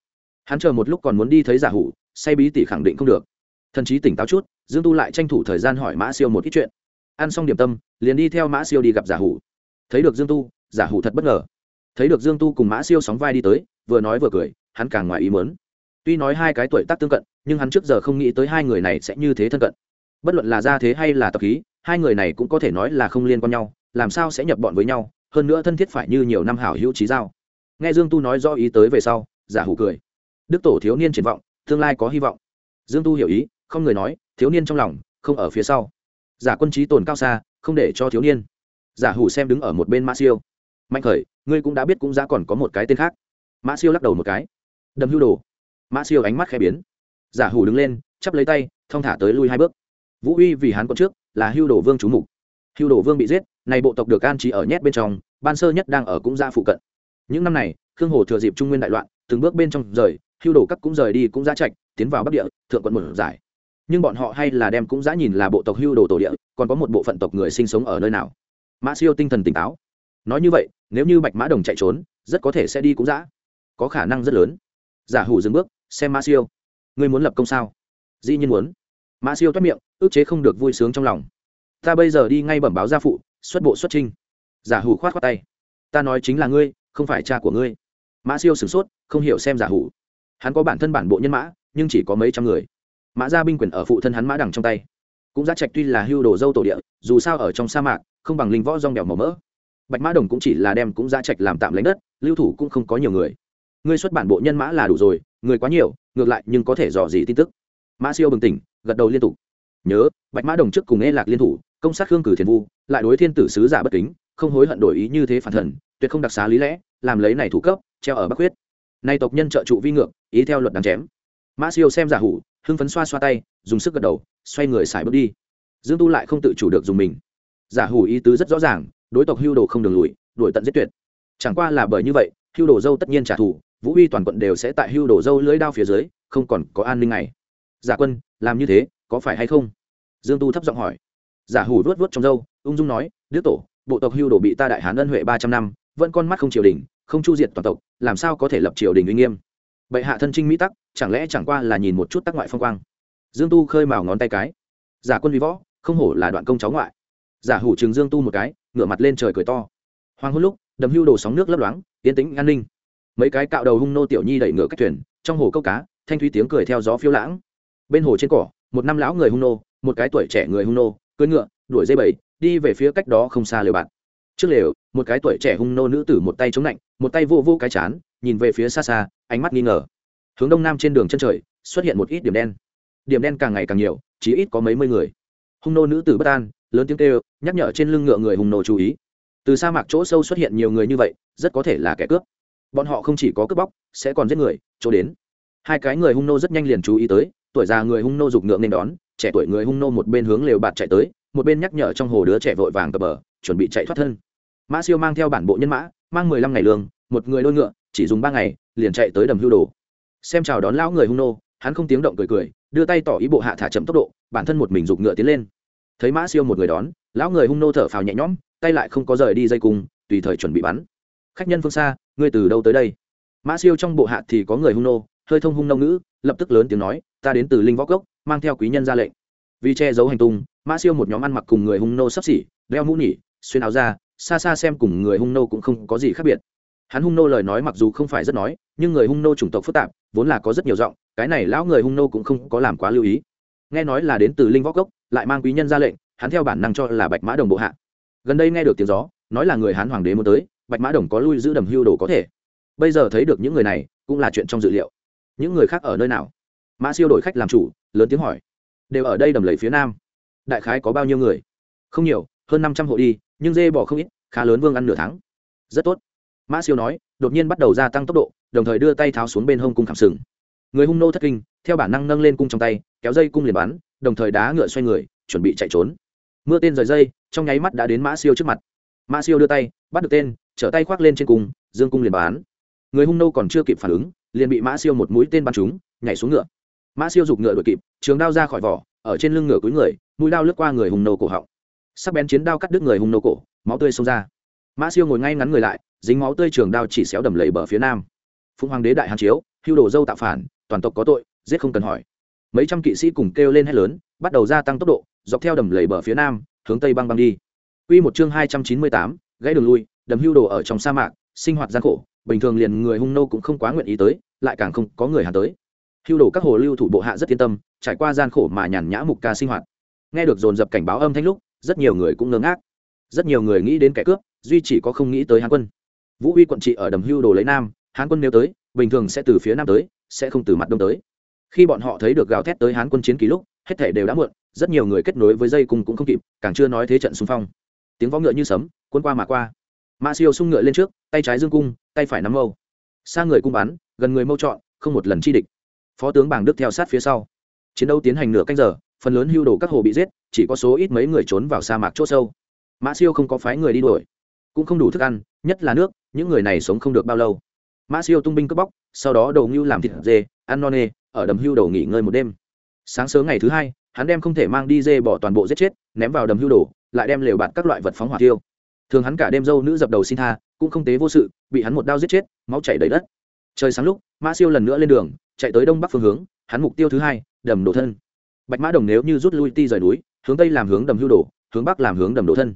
Speaker 1: Hắn chờ một lúc còn muốn đi thấy giả hủ say bí tỉ khẳng định không được. Thần chí tỉnh táo chút dương tu lại tranh thủ thời gian hỏi mã siêu một ít chuyện. Ăn xong điểm tâm liền đi theo mã siêu đi gặp giả hủ. Thấy được dương tu giả hủ thật bất ngờ thấy được dương tu cùng mã siêu sóng vai đi tới, vừa nói vừa cười, hắn càng ngoài ý mớn tuy nói hai cái tuổi tác tương cận, nhưng hắn trước giờ không nghĩ tới hai người này sẽ như thế thân cận. Bất luận là gia thế hay là tập khí, hai người này cũng có thể nói là không liên quan nhau, làm sao sẽ nhập bọn với nhau, hơn nữa thân thiết phải như nhiều năm hảo hữu trí giao. Nghe dương tu nói do ý tới về sau, giả hủ cười. Đức tổ thiếu niên triển vọng, tương lai có hy vọng. Dương tu hiểu ý, không người nói, thiếu niên trong lòng, không ở phía sau. Giả quân trí tồn cao xa, không để cho thiếu niên. Giả hủ xem đứng ở một bên mã siêu. Mạnh khởi ngươi cũng đã biết cũng đã còn có một cái tên khác. Mã siêu lắc đầu một cái. Đầm hưu đồ. Mã siêu ánh mắt khẽ biến. Giả hủ đứng lên, chắp lấy tay, thong thả tới lui hai bước. Vũ uy vì hắn còn trước, là hưu đồ vương chú mục. Hưu đồ vương bị giết, này bộ tộc được an trí ở nhét bên trong, ban sơ nhất đang ở cũng ra phụ cận. Những năm này, khương hồ thừa dịp trung nguyên đại loạn, từng bước bên trong rời, hưu đồ các cũng rời đi cũng ra trạch, tiến vào bắc địa, thượng quận một giải. Nhưng bọn họ hay là đem cũng đã nhìn là bộ tộc hưu đồ tổ địa, còn có một bộ phận tộc người sinh sống ở nơi nào? Mã siêu tinh thần tỉnh táo. Nói như vậy nếu như bạch mã đồng chạy trốn, rất có thể sẽ đi cũng dã. Có khả năng rất lớn. Giả hủ dừng bước, xem mã siêu. Ngươi muốn lập công sao? Dĩ nhiên muốn. Mã siêu toát miệng, ước chế không được vui sướng trong lòng. Ta bây giờ đi ngay bẩm báo gia phụ, xuất bộ xuất trinh. Giả hủ khoát khoát tay. Ta nói chính là ngươi, không phải cha của ngươi. Mã siêu sửng sốt, không hiểu xem giả hủ. Hắn có bản thân bản bộ nhân mã, nhưng chỉ có mấy trăm người. Mã gia binh quyền ở phụ thân hắn mã đằng trong tay. Cũng giá trạch tuy là hưu đồ dâu tổ địa, dù sao ở trong sa mạc, không bằng linh võ rong bèo màu mỡ bạch mã đồng cũng chỉ là đem cũng ra trạch làm tạm lánh đất, lưu thủ cũng không có nhiều người. Ngươi xuất bản bộ nhân mã là đủ rồi, người quá nhiều, ngược lại nhưng có thể dò dỉ tin tức. Mã siêu bừng tỉnh, gật đầu liên tục. Nhớ, bạch mã đồng trước cùng e lạc liên thủ, công sát khương cử thiền vu, lại đối thiên tử sứ giả bất kính, không hối hận đổi ý như thế phản thần, tuyệt không đặc xá lý lẽ, làm lấy này thủ cấp, treo ở bắc huyết. Nay tộc nhân trợ trụ vi ngược, ý theo luật đáng chém. Mã siêu xem giả hủ, hưng phấn xoa xoa tay, dùng sức gật đầu, xoay người xài bước đi. Dương tu lại không tự chủ được dùng mình. Giả hủ ý tứ rất rõ ràng đối tộc hưu đồ không đường lùi, đuổi tận giết tuyệt. Chẳng qua là bởi như vậy, hưu đồ dâu tất nhiên trả thù, vũ uy toàn quận đều sẽ tại hưu đồ dâu lưỡi đao phía dưới, không còn có an ninh này giả quân, làm như thế, có phải hay không? Dương tu thấp giọng hỏi. Giả hủ vuốt vuốt trong dâu, ung dung nói, đức tổ, bộ tộc hưu đồ bị ta đại hán ân huệ ba trăm năm, vẫn con mắt không triều đình, không chu diệt toàn tộc, làm sao có thể lập triều đình uy nghiêm? Bệ hạ thân trinh mỹ tắc, chẳng lẽ chẳng qua là nhìn một chút tắc ngoại phong quang? Dương tu khơi mào ngón tay cái. Giả quân vi võ, không hổ là đoạn công cháu ngoại. Giả hủ chừng dương tu một cái ngửa mặt lên trời cười to. Hoàng hôn lúc, đầm hưu đổ sóng nước lấp loáng, yên tĩnh, an ninh. Mấy cái cạo đầu hung nô tiểu nhi đẩy ngựa cách thuyền, trong hồ câu cá, thanh thúy tiếng cười theo gió phiêu lãng. Bên hồ trên cỏ, một năm lão người hung nô, một cái tuổi trẻ người hung nô, cưỡi ngựa, đuổi dây bầy, đi về phía cách đó không xa lều bạn. Trước lều, một cái tuổi trẻ hung nô nữ tử một tay chống lạnh một tay vô vô cái chán, nhìn về phía xa xa, ánh mắt nghi ngờ. Hướng đông nam trên đường chân trời, xuất hiện một ít điểm đen. Điểm đen càng ngày càng nhiều chỉ ít có mấy mươi người. Hung nô nữ tử bất an lớn tiếng kêu, nhắc nhở trên lưng ngựa người hung nô chú ý. Từ sa mạc chỗ sâu xuất hiện nhiều người như vậy, rất có thể là kẻ cướp. Bọn họ không chỉ có cướp bóc, sẽ còn giết người, chỗ đến. Hai cái người hung nô rất nhanh liền chú ý tới, tuổi già người hung nô giục ngựa nên đón, trẻ tuổi người hung nô một bên hướng lều bạt chạy tới, một bên nhắc nhở trong hồ đứa trẻ vội vàng cập bờ, chuẩn bị chạy thoát thân. Mã siêu mang theo bản bộ nhân mã, mang mười lăm ngày lương, một người đôi ngựa, chỉ dùng ba ngày, liền chạy tới đầm hưu đồ. Xem chào đón lão người hung nô, hắn không tiếng động cười cười, đưa tay tỏ ý bộ hạ thả chậm tốc độ, bản thân một mình giục ngựa tiến lên thấy mã siêu một người đón, lão người hung nô thở phào nhẹ nhõm, tay lại không có rời đi dây cung, tùy thời chuẩn bị bắn. Khách nhân phương xa, ngươi từ đâu tới đây? Mã siêu trong bộ hạ thì có người hung nô, hơi thông hung nông ngữ, lập tức lớn tiếng nói, ta đến từ linh võ cốc, mang theo quý nhân ra lệnh. Vì che giấu hành tung, mã siêu một nhóm ăn mặc cùng người hung nô sắp xỉ, đeo mũ nỉ, xuyên áo ra xa xa xem cùng người hung nô cũng không có gì khác biệt. Hắn hung nô lời nói mặc dù không phải rất nói, nhưng người hung nô chủng tộc phức tạp, vốn là có rất nhiều giọng, cái này lão người hung nô cũng không có làm quá lưu ý. Nghe nói là đến từ linh võ cốc lại mang quý nhân ra lệnh, hắn theo bản năng cho là bạch mã đồng bộ hạ. Gần đây nghe được tiếng gió, nói là người hán hoàng đế muốn tới, bạch mã đồng có lui giữ đầm hưu đồ có thể. Bây giờ thấy được những người này, cũng là chuyện trong dự liệu. Những người khác ở nơi nào? Mã siêu đổi khách làm chủ, lớn tiếng hỏi. Đều ở đây đầm lầy phía nam. Đại khái có bao nhiêu người? Không nhiều, hơn năm trăm hộ đi, nhưng dê bỏ không ít, khá lớn vương ăn nửa tháng. Rất tốt. Mã siêu nói, đột nhiên bắt đầu gia tăng tốc độ, đồng thời đưa tay tháo xuống bên hông cung khảm sừng. Người hung nô thất kinh, theo bản năng nâng lên cung trong tay, kéo dây cung liền bắn đồng thời đá ngựa xoay người, chuẩn bị chạy trốn. Mưa tên rời dây, trong nháy mắt đã đến mã siêu trước mặt. Mã siêu đưa tay, bắt được tên, trở tay khoác lên trên cung dương cung liền bán. Người hung nô còn chưa kịp phản ứng, liền bị mã siêu một mũi tên bắn trúng, nhảy xuống ngựa. Mã siêu giục ngựa đuổi kịp, trường đao ra khỏi vỏ, ở trên lưng ngựa cuối người, mũi đao lướt qua người hung nô cổ họng. Sắc bén chiến đao cắt đứt người hung nô cổ, máu tươi xông ra. Mã siêu ngồi ngay ngắn người lại, dính máu tươi trường đao chỉ xéo đầm lầy bờ phía nam. Phụng hoàng đế đại hàn chiếu, hưu đồ dâu tạo phản, toàn tộc có tội, giết không cần hỏi mấy trăm kỵ sĩ cùng kêu lên hét lớn bắt đầu gia tăng tốc độ dọc theo đầm lầy bờ phía nam hướng tây băng băng đi Quy một chương hai trăm chín mươi tám, gãy đường lui, đầm hưu đồ ở trong sa mạc, sinh hoạt gian khổ, bình thường liền người hung nô cũng không quá nguyện ý tới, lại càng không có người hà tới. Hưu đồ các hồ lưu thủ bộ hạ rất yên tâm, trải qua gian khổ mà nhàn nhã mục ca sinh hoạt. Nghe được dồn dập cảnh báo âm thanh lúc, rất nhiều người cũng ngơ ngác. Rất nhiều người nghĩ đến kẻ cướp, duy chỉ có không nghĩ tới Hán quân. Vũ Uy quận trị ở đầm hưu đồ lấy nam, Hán quân nếu tới, bình thường sẽ từ phía nam tới, sẽ không từ mặt đông tới. Khi bọn họ thấy được gào thét tới Hán quân chiến kỳ lúc, hết thể đều đã muộn, rất nhiều người kết nối với dây cung cũng không kịp, càng chưa nói thế trận xung phong. Tiếng võ ngựa như sấm cuốn qua mà qua. Ma siêu sung ngựa lên trước tay trái dương cung tay phải nắm mâu. Xa người cung bắn gần người mâu chọn không một lần chi địch. Phó tướng bảng đức theo sát phía sau. Chiến đấu tiến hành nửa canh giờ phần lớn hưu đồ các hồ bị giết chỉ có số ít mấy người trốn vào sa mạc c h ỗ sâu. Mã siêu không có phái người đi đuổi cũng không đủ thức ăn nhất là nước những người này sống không được bao lâu. Mã siêu tung binh cướp bóc sau đó đầu ngưu làm thịt dê ăn no nê ở đầm hưu đồ nghỉ ngơi một đêm. Sáng sớm ngày thứ hai, hắn đem không thể mang đi dê bỏ toàn bộ giết chết, ném vào đầm hưu đồ, lại đem lều bạt các loại vật phóng hỏa tiêu thường hắn cả đêm dâu nữ dập đầu xin tha, cũng không tế vô sự, bị hắn một đao giết chết, máu chảy đầy đất. Trời sáng lúc, mã siêu lần nữa lên đường, chạy tới đông bắc phương hướng, hắn mục tiêu thứ hai, đầm đổ thân. Bạch mã đồng nếu như rút lui ti rời núi, hướng tây làm hướng đầm hưu đổ hướng bắc làm hướng đầm đổ thân.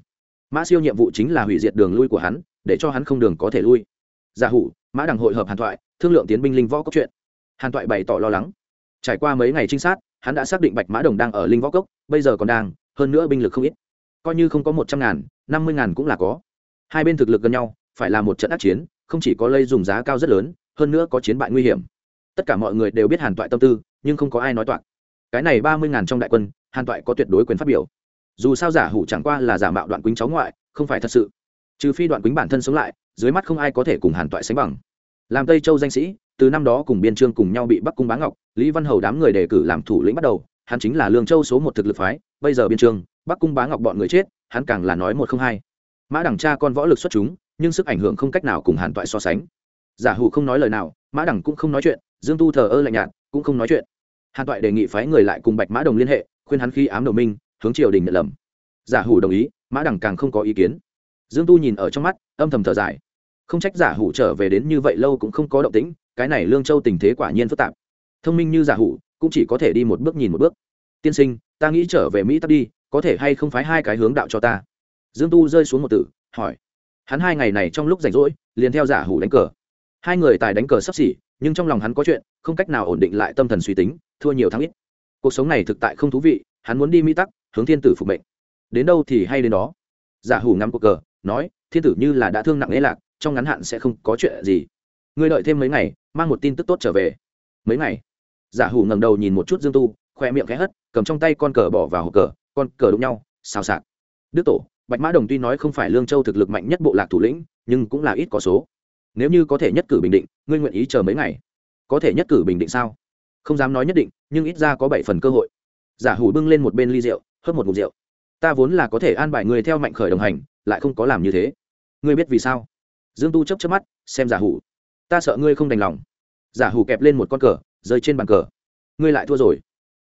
Speaker 1: Mã siêu nhiệm vụ chính là hủy diệt đường lui của hắn, để cho hắn không đường có thể lui. Giả hủ, mã đằng hội hợp hàn thoại, thương lượng tiến binh linh võ cốc chuyện hàn Toại bày tỏ lo lắng. Trải qua mấy ngày trinh sát, hắn đã xác định bạch mã đồng đang ở linh võ cốc, bây giờ còn đang, hơn nữa binh lực không ít. Coi như không có một trăm ngàn, năm mươi ngàn cũng là có. Hai bên thực lực gần nhau, phải là một trận ác chiến, không chỉ có lây dùng giá cao rất lớn, hơn nữa có chiến bại nguy hiểm. Tất cả mọi người đều biết hàn toại tâm tư, nhưng không có ai nói toạc. Cái này ba mươi ngàn trong đại quân, hàn toại có tuyệt đối quyền phát biểu. Dù sao giả hủ chẳng qua là giả mạo đoạn quýnh cháu ngoại, không phải thật sự. Trừ phi đoạn quýnh bản thân sống lại, dưới mắt không ai có thể cùng hàn toại sánh bằng. Làm tây châu danh sĩ từ năm đó cùng biên trương cùng nhau bị bắc cung bá ngọc, lý văn hầu đám người đề cử làm thủ lĩnh bắt đầu, hắn chính là lương châu số một thực lực phái, bây giờ biên trương, bắc cung bá ngọc bọn người chết, hắn càng là nói một không hai. Mã đẳng cha con võ lực xuất chúng, nhưng sức ảnh hưởng không cách nào cùng hàn toại so sánh. Giả hủ không nói lời nào, mã đẳng cũng không nói chuyện, dương tu thờ ơ lạnh nhạt, cũng không nói chuyện. Hàn toại đề nghị phái người lại cùng bạch mã đồng liên hệ, khuyên hắn khi ám đồng minh, hướng triều đình nhận lầm. Giả hủ đồng ý, mã đẳng càng không có ý kiến. Dương tu nhìn ở trong mắt, âm thầm thở dài. Không trách giả hủ trở về đến như vậy lâu cũng không có động tĩnh cái này lương châu tình thế quả nhiên phức tạp. Thông minh như giả hủ, cũng chỉ có thể đi một bước nhìn một bước. Tiên sinh, ta nghĩ trở về mỹ tắt đi, có thể hay không phái hai cái hướng đạo cho ta? Dương tu rơi xuống một tử, hỏi. Hắn hai ngày này trong lúc rảnh rỗi, liền theo giả hủ đánh cờ. Hai người tài đánh cờ sắp xỉ, nhưng trong lòng hắn có chuyện, không cách nào ổn định lại tâm thần suy tính, thua nhiều tháng ít. Cuộc sống này thực tại không thú vị, hắn muốn đi mỹ tắc, hướng thiên tử phục mệnh. Đến đâu thì hay đến đó. Giả hủ ngắm cuộc cờ, nói, thiên tử như là đã thương nặng nề lạc, trong ngắn hạn sẽ không có chuyện gì ngươi đợi thêm mấy ngày, mang một tin tức tốt trở về. Mấy ngày? Giả hủ ngẩng đầu nhìn một chút dương tu khoe miệng khẽ hất, cầm trong tay con cờ bỏ vào hộp cờ, con cờ đụng nhau, xào xạc. Đức tổ, bạch mã đồng tuy nói không phải lương châu thực lực mạnh nhất bộ lạc thủ lĩnh, nhưng cũng là ít có số. Nếu như có thể nhất cử bình định, ngươi nguyện ý chờ mấy ngày? Có thể nhất cử bình định sao? Không dám nói nhất định, nhưng ít ra có bảy phần cơ hội. Giả hủ bưng lên một bên ly rượu, hớp một ngụm rượu. Ta vốn là có thể an bài người theo mạnh khởi đồng hành, lại không có làm như thế. Ngươi biết vì sao? Dương tu chấp chấp mắt, xem giả hủ ta sợ ngươi không đành lòng. Giả hủ kẹp lên một con cờ, rơi trên bàn cờ. Ngươi lại thua rồi.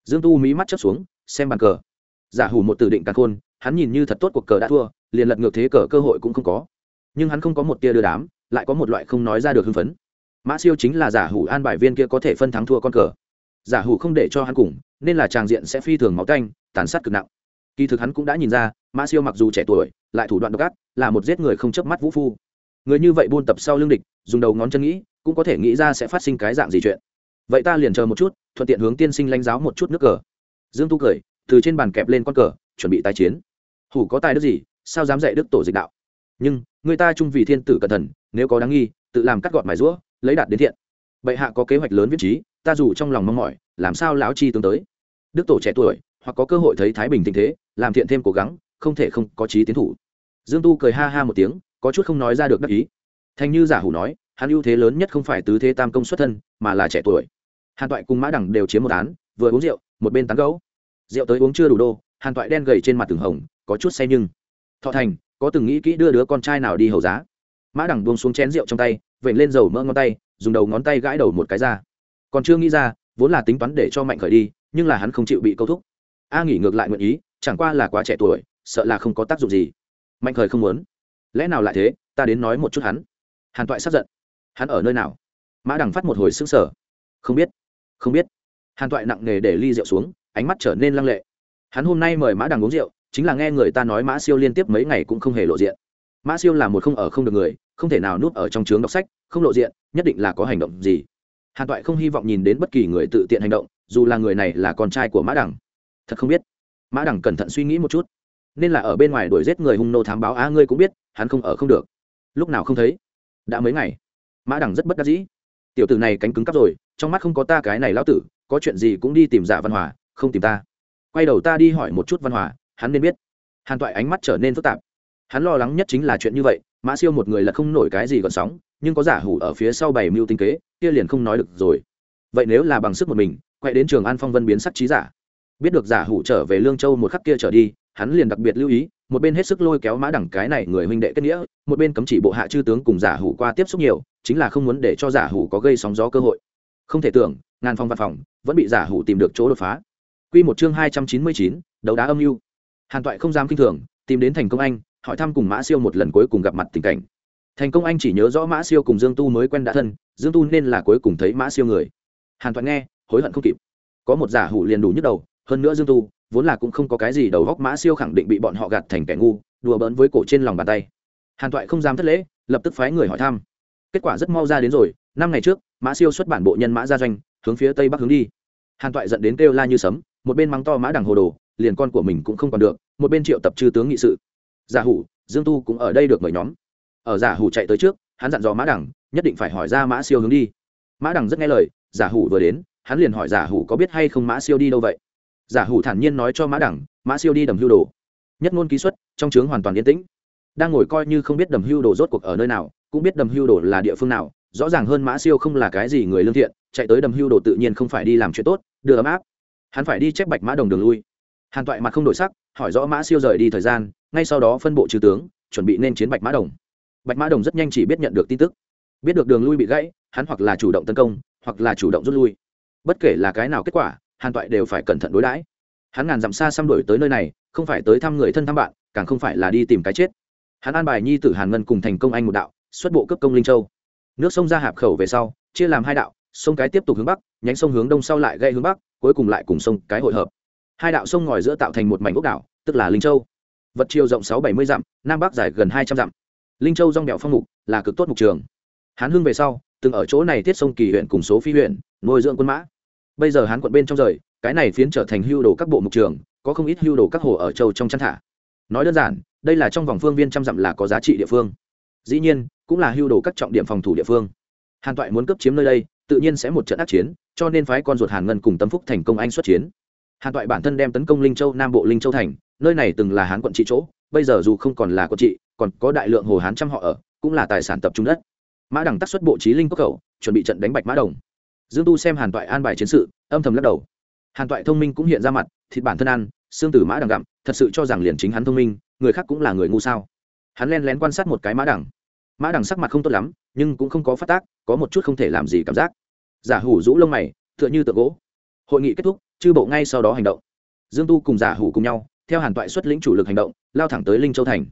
Speaker 1: Dương tu mí mắt chấp xuống, xem bàn cờ. Giả hủ một từ định càng khôn, hắn nhìn như thật tốt cuộc cờ đã thua, liền lật ngược thế cờ cơ hội cũng không có. Nhưng hắn không có một tia đưa đám, lại có một loại không nói ra được hưng phấn. Mã siêu chính là giả hủ an bài viên kia có thể phân thắng thua con cờ. Giả hủ không để cho hắn cùng, nên là tràng diện sẽ phi thường máu canh, tàn sát cực nặng. Kỳ thực hắn cũng đã nhìn ra, mã siêu mặc dù trẻ tuổi, lại thủ đoạn độc ác, là một giết người không chớp mắt vũ phu người như vậy buôn tập sau lưng địch, dùng đầu ngón chân nghĩ, cũng có thể nghĩ ra sẽ phát sinh cái dạng gì chuyện. Vậy ta liền chờ một chút, thuận tiện hướng tiên sinh lãnh giáo một chút nước cờ. Dương tu cười, từ trên bàn kẹp lên con cờ, chuẩn bị tái chiến. Hủ có tài đức gì, sao dám dạy đức tổ dịch đạo? Nhưng, người ta trung vì thiên tử cẩn thận, nếu có đáng nghi, tự làm cắt gọt mài rũa, lấy đạt đến thiện. Bệ hạ có kế hoạch lớn viết trí, ta dù trong lòng mong mỏi, làm sao lão chi tướng tới? Đức tổ trẻ tuổi, hoặc có cơ hội thấy thái bình tình thế, làm thiện thêm cố gắng, không thể không có trí tiến thủ. Dương tu cười ha ha một tiếng có chút không nói ra được đắc ý. Thành như giả hủ nói, hắn ưu thế lớn nhất không phải tứ thế tam công xuất thân, mà là trẻ tuổi. Hàn toại cùng mã đẳng đều chiếm một án, vừa uống rượu, một bên tán gấu rượu tới uống chưa đủ đô, hàn toại đen gầy trên mặt từng hồng, có chút say nhưng. Thọ thành, có từng nghĩ kỹ đưa đứa con trai nào đi hầu giá? Mã đẳng buông xuống chén rượu trong tay vẩy lên dầu mỡ ngón tay, dùng đầu ngón tay gãi đầu một cái ra. Còn chưa nghĩ ra, vốn là tính toán để cho mạnh khởi đi, nhưng là hắn không chịu bị câu thúc. A nghỉ ngược lại nguyện ý, chẳng qua là quá trẻ tuổi, sợ là không có tác dụng gì. Mạnh khởi không muốn lẽ nào lại thế? Ta đến nói một chút hắn. Hàn toại sắp giận. Hắn ở nơi nào? Mã đằng phát một hồi xứng sở không biết. Không biết. Hàn toại nặng nề để ly rượu xuống, ánh mắt trở nên lăng lệ. Hắn hôm nay mời mã đằng uống rượu, chính là nghe người ta nói mã siêu liên tiếp mấy ngày cũng không hề lộ diện. Mã siêu là một không ở không được người, không thể nào núp ở trong trướng đọc sách, không lộ diện, nhất định là có hành động gì. Hàn toại không hy vọng nhìn đến bất kỳ người tự tiện hành động, dù là người này là con trai của mã đằng. Thật không biết. Mã đằng cẩn thận suy nghĩ một chút. Nên là ở bên ngoài đuổi giết người hung nô thám báo, á, ngươi cũng biết hắn không ở không được. Lúc nào không thấy? Đã mấy ngày. Mã đằng rất bất đắc dĩ. Tiểu tử này cánh cứng cắp rồi, trong mắt không có ta cái này lão tử, có chuyện gì cũng đi tìm giả văn hòa, không tìm ta. Quay đầu ta đi hỏi một chút văn hòa, hắn nên biết. Hàn toại ánh mắt trở nên phức tạp. Hắn lo lắng nhất chính là chuyện như vậy, mã siêu một người là không nổi cái gì còn sóng, nhưng có giả hủ ở phía sau bảy mưu tinh kế, kia liền không nói được rồi. Vậy nếu là bằng sức một mình quay đến trường an phong vân biến sắc trí giả. Biết được giả hủ trở về lương châu một khắc kia trở đi, hắn liền đặc biệt lưu ý một bên hết sức lôi kéo mã đẳng cái này người huynh đệ kết nghĩa một bên cấm chỉ bộ hạ chư tướng cùng giả hủ qua tiếp xúc nhiều chính là không muốn để cho giả hủ có gây sóng gió cơ hội không thể tưởng ngàn phong văn phòng vẫn bị giả hủ tìm được chỗ đột phá Quy một chương hai trăm chín mươi chín, đấu đá âm mưu. Hàn Toại không dám kinh thường, tìm đến Thành Công Anh, hỏi thăm cùng Mã Siêu một lần cuối cùng gặp mặt tình cảnh. Thành Công Anh chỉ nhớ rõ Mã Siêu cùng Dương Tu mới quen đã thân, Dương Tu nên là cuối cùng thấy Mã Siêu người. Hàn Toại nghe, hối hận không kịp. Có một giả hủ liền đủ nhức đầu, hơn nữa Dương Tu, vốn là cũng không có cái gì đầu góc Mã Siêu khẳng định bị bọn họ gạt thành kẻ ngu, đùa bỡn với cổ trên lòng bàn tay. Hàn Toại không dám thất lễ, lập tức phái người hỏi thăm. Kết quả rất mau ra đến rồi, năm ngày trước, Mã Siêu xuất bản bộ nhân mã gia doanh, hướng phía tây bắc hướng đi. Hàn Toại giận đến kêu la như sấm, một bên mắng to mã đằng hồ đồ liền con của mình cũng không còn được một bên triệu tập chư tướng nghị sự giả hủ dương tu cũng ở đây được mời nhóm ở giả hủ chạy tới trước hắn dặn dò mã đằng nhất định phải hỏi ra mã siêu hướng đi mã đằng rất nghe lời giả hủ vừa đến hắn liền hỏi giả hủ có biết hay không mã siêu đi đâu vậy giả hủ thản nhiên nói cho mã đẳng, mã siêu đi đầm hưu đồ. Nhất ngôn ký xuất trong trướng hoàn toàn yên tĩnh. Đang ngồi coi như không biết đầm hưu đồ rốt cuộc ở nơi nào cũng biết đầm hưu đồ là địa phương nào rõ ràng hơn mã siêu không là cái gì người lương thiện chạy tới đầm hưu đồ tự nhiên không phải đi làm chuyện tốt đưa ấm áp. Hắn phải đi chép bạch mã đồng đường lui. Hàn toại mặt không đổi sắc hỏi rõ mã siêu rời đi thời gian ngay sau đó phân bộ trừ tướng chuẩn bị nên chiến bạch mã đồng. Bạch mã đồng rất nhanh chỉ biết nhận được tin tức. Biết được đường lui bị gãy hắn hoặc là chủ động tấn công hoặc là chủ động rút lui. Bất kể là cái nào kết quả hàn toại đều phải cẩn thận đối đãi. Hắn ngàn dặm xa xăm đổi tới nơi này, không phải tới thăm người thân thăm bạn, càng không phải là đi tìm cái chết. Hắn an bài nhi tử hàn ngân cùng thành công anh một đạo, xuất bộ cấp công linh châu. Nước sông ra hạp khẩu về sau, chia làm hai đạo, sông cái tiếp tục hướng bắc, nhánh sông hướng đông sau lại gây hướng bắc, cuối cùng lại cùng sông cái hội hợp. Hai đạo sông ngòi giữa tạo thành một mảnh ốc đảo, tức là linh châu. Vật chiều rộng sáu bảy mươi dặm, nam bắc dài gần hai trăm dặm. Linh châu rong đèo phong mục, là cực tốt mục trường. Hán hưng về sau, từng ở chỗ này thiết sông kỳ huyện cùng số phi huyện, nuôi dưỡng quân mã bây giờ hán quận bên trong rời, cái này phiến trở thành hưu đồ các bộ mục trường, có không ít hưu đồ các hồ ở châu trong chăn thả. Nói đơn giản, đây là trong vòng phương viên trăm dặm là có giá trị địa phương. Dĩ nhiên, cũng là hưu đồ các trọng điểm phòng thủ địa phương. Hàn toại muốn cấp chiếm nơi đây, tự nhiên sẽ một trận ác chiến, cho nên phái con ruột hàn ngân cùng tâm phúc thành công anh xuất chiến. Hàn toại bản thân đem tấn công linh châu, nam bộ linh châu thành, nơi này từng là hán quận trị chỗ, bây giờ dù không còn là quận trị, còn có đại lượng hồ hán trăm họ ở, cũng là tài sản tập trung đất. Mã đẳng tác xuất bộ trí linh quốc khẩu, chuẩn bị trận đánh bạch mã đồng dương tu xem hàn toại an bài chiến sự âm thầm lắc đầu. Hàn toại thông minh cũng hiện ra mặt thịt bản thân ăn xương tử mã đằng gặm thật sự cho rằng liền chính hắn thông minh người khác cũng là người ngu sao. Hắn len lén quan sát một cái mã đằng, mã đằng sắc mặt không tốt lắm nhưng cũng không có phát tác có một chút không thể làm gì cảm giác. Giả hủ rũ lông mày tựa như tượng gỗ. Hội nghị kết thúc chư bộ ngay sau đó hành động. Dương tu cùng giả hủ cùng nhau theo hàn toại xuất lĩnh chủ lực hành động lao thẳng tới linh châu thành.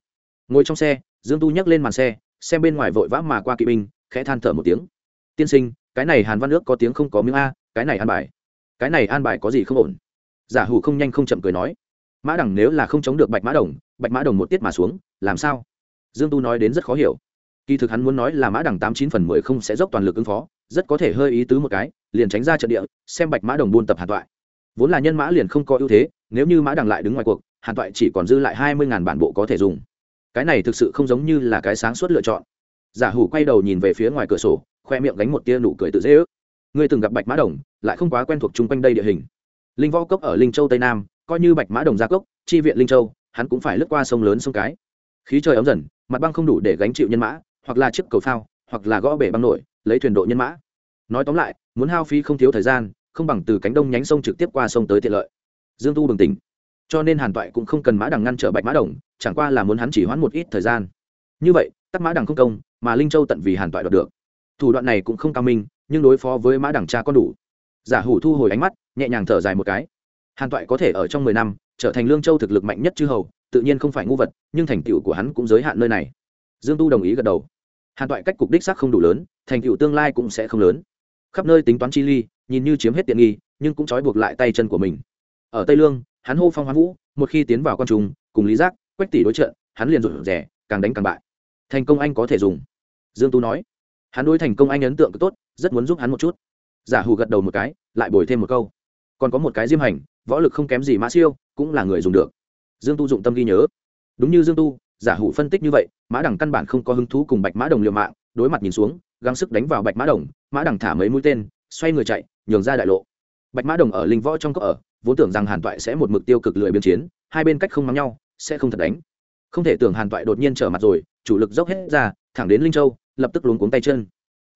Speaker 1: Ngồi trong xe dương tu nhấc lên màn xe xem bên ngoài vội vã mà qua kỵ binh khẽ than thở một tiếng. Tiên sinh cái này hàn văn nước có tiếng không có miếng a, cái này an bài. Cái này an bài có gì không ổn? Giả hủ không nhanh không chậm cười nói. Mã đẳng nếu là không chống được bạch mã đồng, bạch mã đồng một tiết mà xuống, làm sao? Dương tu nói đến rất khó hiểu. Kỳ thực hắn muốn nói là mã đằng tám chín phần mười không sẽ dốc toàn lực ứng phó, rất có thể hơi ý tứ một cái, liền tránh ra trận địa, xem bạch mã đồng buôn tập hàn toại vốn là nhân mã liền không có ưu thế, nếu như mã đằng lại đứng ngoài cuộc, hàn toại chỉ còn dư lại hai mươi ngàn bản bộ có thể dùng. Cái này thực sự không giống như là cái sáng suốt lựa chọn. Giả hủ quay đầu nhìn về phía ngoài cửa sổ khoe miệng gánh một tia nụ cười tự dễ ước. Ngươi từng gặp bạch mã đồng, lại không quá quen thuộc chung quanh đây địa hình. Linh võ cốc ở linh châu tây nam, coi như bạch mã đồng gia cốc, chi viện linh châu, hắn cũng phải lướt qua sông lớn sông cái. Khí trời ấm dần, mặt băng không đủ để gánh chịu nhân mã, hoặc là chiếc cầu phao, hoặc là gõ bể băng nổi, lấy thuyền độ nhân mã. Nói tóm lại, muốn hao phí không thiếu thời gian, không bằng từ cánh đông nhánh sông trực tiếp qua sông tới tiện lợi. Dương tu bừng tỉnh. Cho nên hàn toại cũng không cần mã đằng ngăn trở bạch mã đồng, chẳng qua là muốn hắn chỉ hoãn một ít thời gian. Như vậy, tắc mã đằng không công, mà linh châu tận vì hàn toại đoạt được thủ đoạn này cũng không cao minh, nhưng đối phó với mã đẳng cha con đủ. Giả hủ thu hồi ánh mắt, nhẹ nhàng thở dài một cái. Hàn toại có thể ở trong mười năm, trở thành lương châu thực lực mạnh nhất chư hầu, tự nhiên không phải ngu vật, nhưng thành tựu của hắn cũng giới hạn nơi này. Dương tu đồng ý gật đầu. Hàn toại cách cục đích sắc không đủ lớn, thành tựu tương lai cũng sẽ không lớn. Khắp nơi tính toán chi ly, nhìn như chiếm hết tiện nghi, nhưng cũng trói buộc lại tay chân của mình. Ở tây lương, hắn hô phong hoán vũ, một khi tiến vào con trùng cùng lý giác, quách tỷ đối trận, hắn liền rụt rẻ càng đánh càng bại. Thành công anh có thể dùng. Dương tu nói hắn đối thành công anh ấn tượng tốt, rất muốn giúp hắn một chút. Giả hù gật đầu một cái, lại bồi thêm một câu. Còn có một cái diêm hành, võ lực không kém gì mã siêu, cũng là người dùng được. Dương tu dụng tâm ghi nhớ. Đúng như dương tu, giả hủ phân tích như vậy, mã đằng căn bản không có hứng thú cùng bạch mã đồng liều mạng, đối mặt nhìn xuống, gắng sức đánh vào bạch mã đồng, mã đằng thả mấy mũi tên, xoay người chạy, nhường ra đại lộ. Bạch mã đồng ở linh võ trong cốc ở, vốn tưởng rằng hàn toại sẽ một mực tiêu cực lười biên chiến, hai bên cách không mắng nhau, sẽ không thật đánh. Không thể tưởng hàn toại đột nhiên trở mặt rồi, chủ lực dốc hết ra, thẳng đến linh châu lập tức luống cuống tay chân.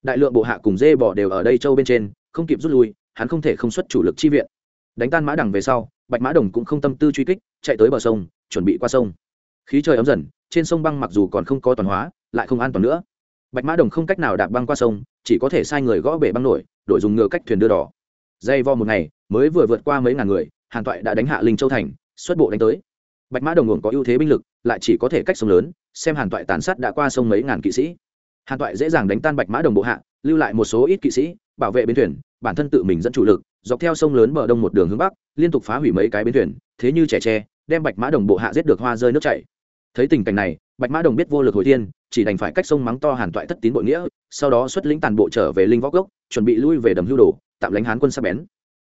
Speaker 1: Đại lượng bộ hạ cùng dê bỏ đều ở đây châu bên trên, không kịp rút lui, hắn không thể không xuất chủ lực chi viện. Đánh tan mã đằng về sau, bạch mã đồng cũng không tâm tư truy kích, chạy tới bờ sông, chuẩn bị qua sông. Khí trời ấm dần, trên sông băng mặc dù còn không có toàn hóa, lại không an toàn nữa. Bạch mã đồng không cách nào đạp băng qua sông, chỉ có thể sai người gõ bể băng nổi, đổi dùng ngựa cách thuyền đưa đỏ. Dây vo một ngày, mới vừa vượt qua mấy ngàn người, hàn toại đã đánh hạ linh châu thành, xuất bộ đánh tới. Bạch mã đồng ngưỡng có ưu thế binh lực, lại chỉ có thể cách sông lớn, xem hàn toại tàn sát đã qua sông mấy ngàn kỵ sĩ hàn toại dễ dàng đánh tan bạch mã đồng bộ hạ, lưu lại một số ít kỵ sĩ, bảo vệ bến thuyền, bản thân tự mình dẫn chủ lực, dọc theo sông lớn bờ đông một đường hướng bắc, liên tục phá hủy mấy cái bến thuyền, thế như trẻ tre, đem bạch mã đồng bộ hạ giết được hoa rơi nước chảy. Thấy tình cảnh này, bạch mã đồng biết vô lực hồi tiên chỉ đành phải cách sông mắng to hàn toại thất tín bội nghĩa, sau đó xuất lĩnh tàn bộ trở về linh võ gốc chuẩn bị lui về đầm hưu đồ, tạm lánh hán quân sắp bén.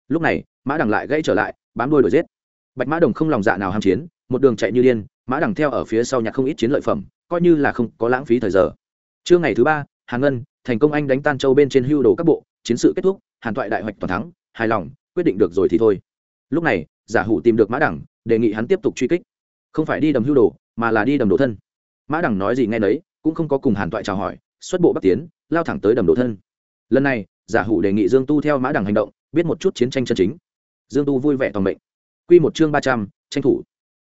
Speaker 1: Lúc này, mã đằng lại gây trở lại, bám đuôi đuổi giết. Bạch mã đồng không lòng dạ nào ham chiến, một đường chạy như điên, mã đằng theo ở phía sau nhặt không ít chiến lợi phẩm, coi như là không có lãng phí thời giờ trưa ngày thứ ba, hàn ngân, thành công anh đánh tan châu bên trên hưu đồ các bộ, chiến sự kết thúc, hàn toại đại hoạch toàn thắng, hài lòng, quyết định được rồi thì thôi. Lúc này, giả hủ tìm được mã đẳng, đề nghị hắn tiếp tục truy kích. Không phải đi đầm hưu đồ, mà là đi đầm đồ thân. Mã đẳng nói gì nghe nấy, cũng không có cùng hàn toại chào hỏi, xuất bộ bắc tiến, lao thẳng tới đầm đồ thân. Lần này, giả hủ đề nghị dương tu theo mã đẳng hành động, biết một chút chiến tranh chân chính. Dương tu vui vẻ toàn mệnh. Q một chương ba trăm, tranh thủ.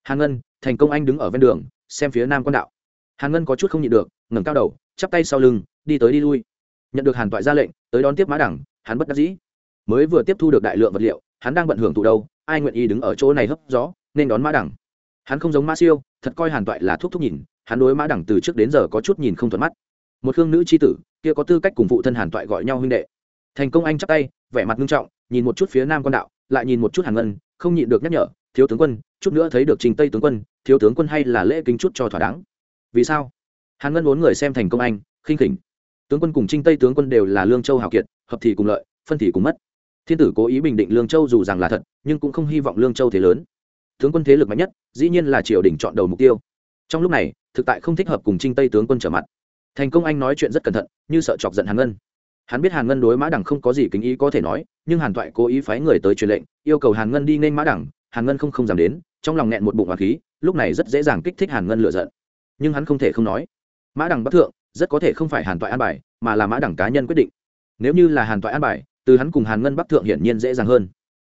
Speaker 1: Hàn ngân, thành công anh đứng ở ven đường, xem phía nam quan đạo. Hàn ngân có chút không nhịn được, ngẩng cao đầu chắp tay sau lưng, đi tới đi lui. Nhận được hàn toại ra lệnh, tới đón tiếp mã đẳng, hắn bất đắc dĩ. Mới vừa tiếp thu được đại lượng vật liệu, hắn đang bận hưởng thụ đâu, ai nguyện ý đứng ở chỗ này hấp gió, nên đón mã đẳng. Hắn không giống mã siêu, thật coi hàn toại là thuốc thúc nhìn, hắn đối mã đẳng từ trước đến giờ có chút nhìn không thuận mắt. Một hương nữ c h i tử, kia có tư cách cùng phụ thân hàn toại gọi nhau huynh đệ. Thành công anh chắp tay, vẻ mặt nghiêm trọng, nhìn một chút phía nam quan đạo, lại nhìn một chút hàn ngân, không nhịn được nhắc nhở, thiếu tướng quân, chút nữa thấy được trình tây tướng quân, thiếu tướng quân hay là lễ kính chút cho thỏa đáng. Vì sao? Hàn ngân bốn người xem thành công anh, khinh khỉnh. Tướng quân cùng trinh tây tướng quân đều là lương châu hào kiệt, hợp thì cùng lợi, phân thì cùng mất. Thiên tử cố ý bình định lương châu dù rằng là thật, nhưng cũng không hy vọng lương châu thế lớn. Tướng quân thế lực mạnh nhất, dĩ nhiên là triều đình chọn đầu mục tiêu. Trong lúc này, thực tại không thích hợp cùng trinh tây tướng quân trở mặt. Thành công anh nói chuyện rất cẩn thận, như sợ chọc giận hàn ngân. Hắn biết hàn ngân đối mã đẳng không có gì kính ý có thể nói, nhưng hàn toại cố ý phái người tới truyền lệnh, yêu cầu hàn ngân đi nên mã đẳng. Hàn ngân không không dám đến, trong lòng nghẹn một bụng hoa khí, lúc này rất dễ dàng kích thích hàn ngân lựa giận. Nhưng hắn không thể không nói mã Đằng bắc thượng rất có thể không phải hàn toại an bài, mà là mã Đằng cá nhân quyết định. Nếu như là hàn toại an bài, từ hắn cùng hàn ngân bắc thượng hiển nhiên dễ dàng hơn.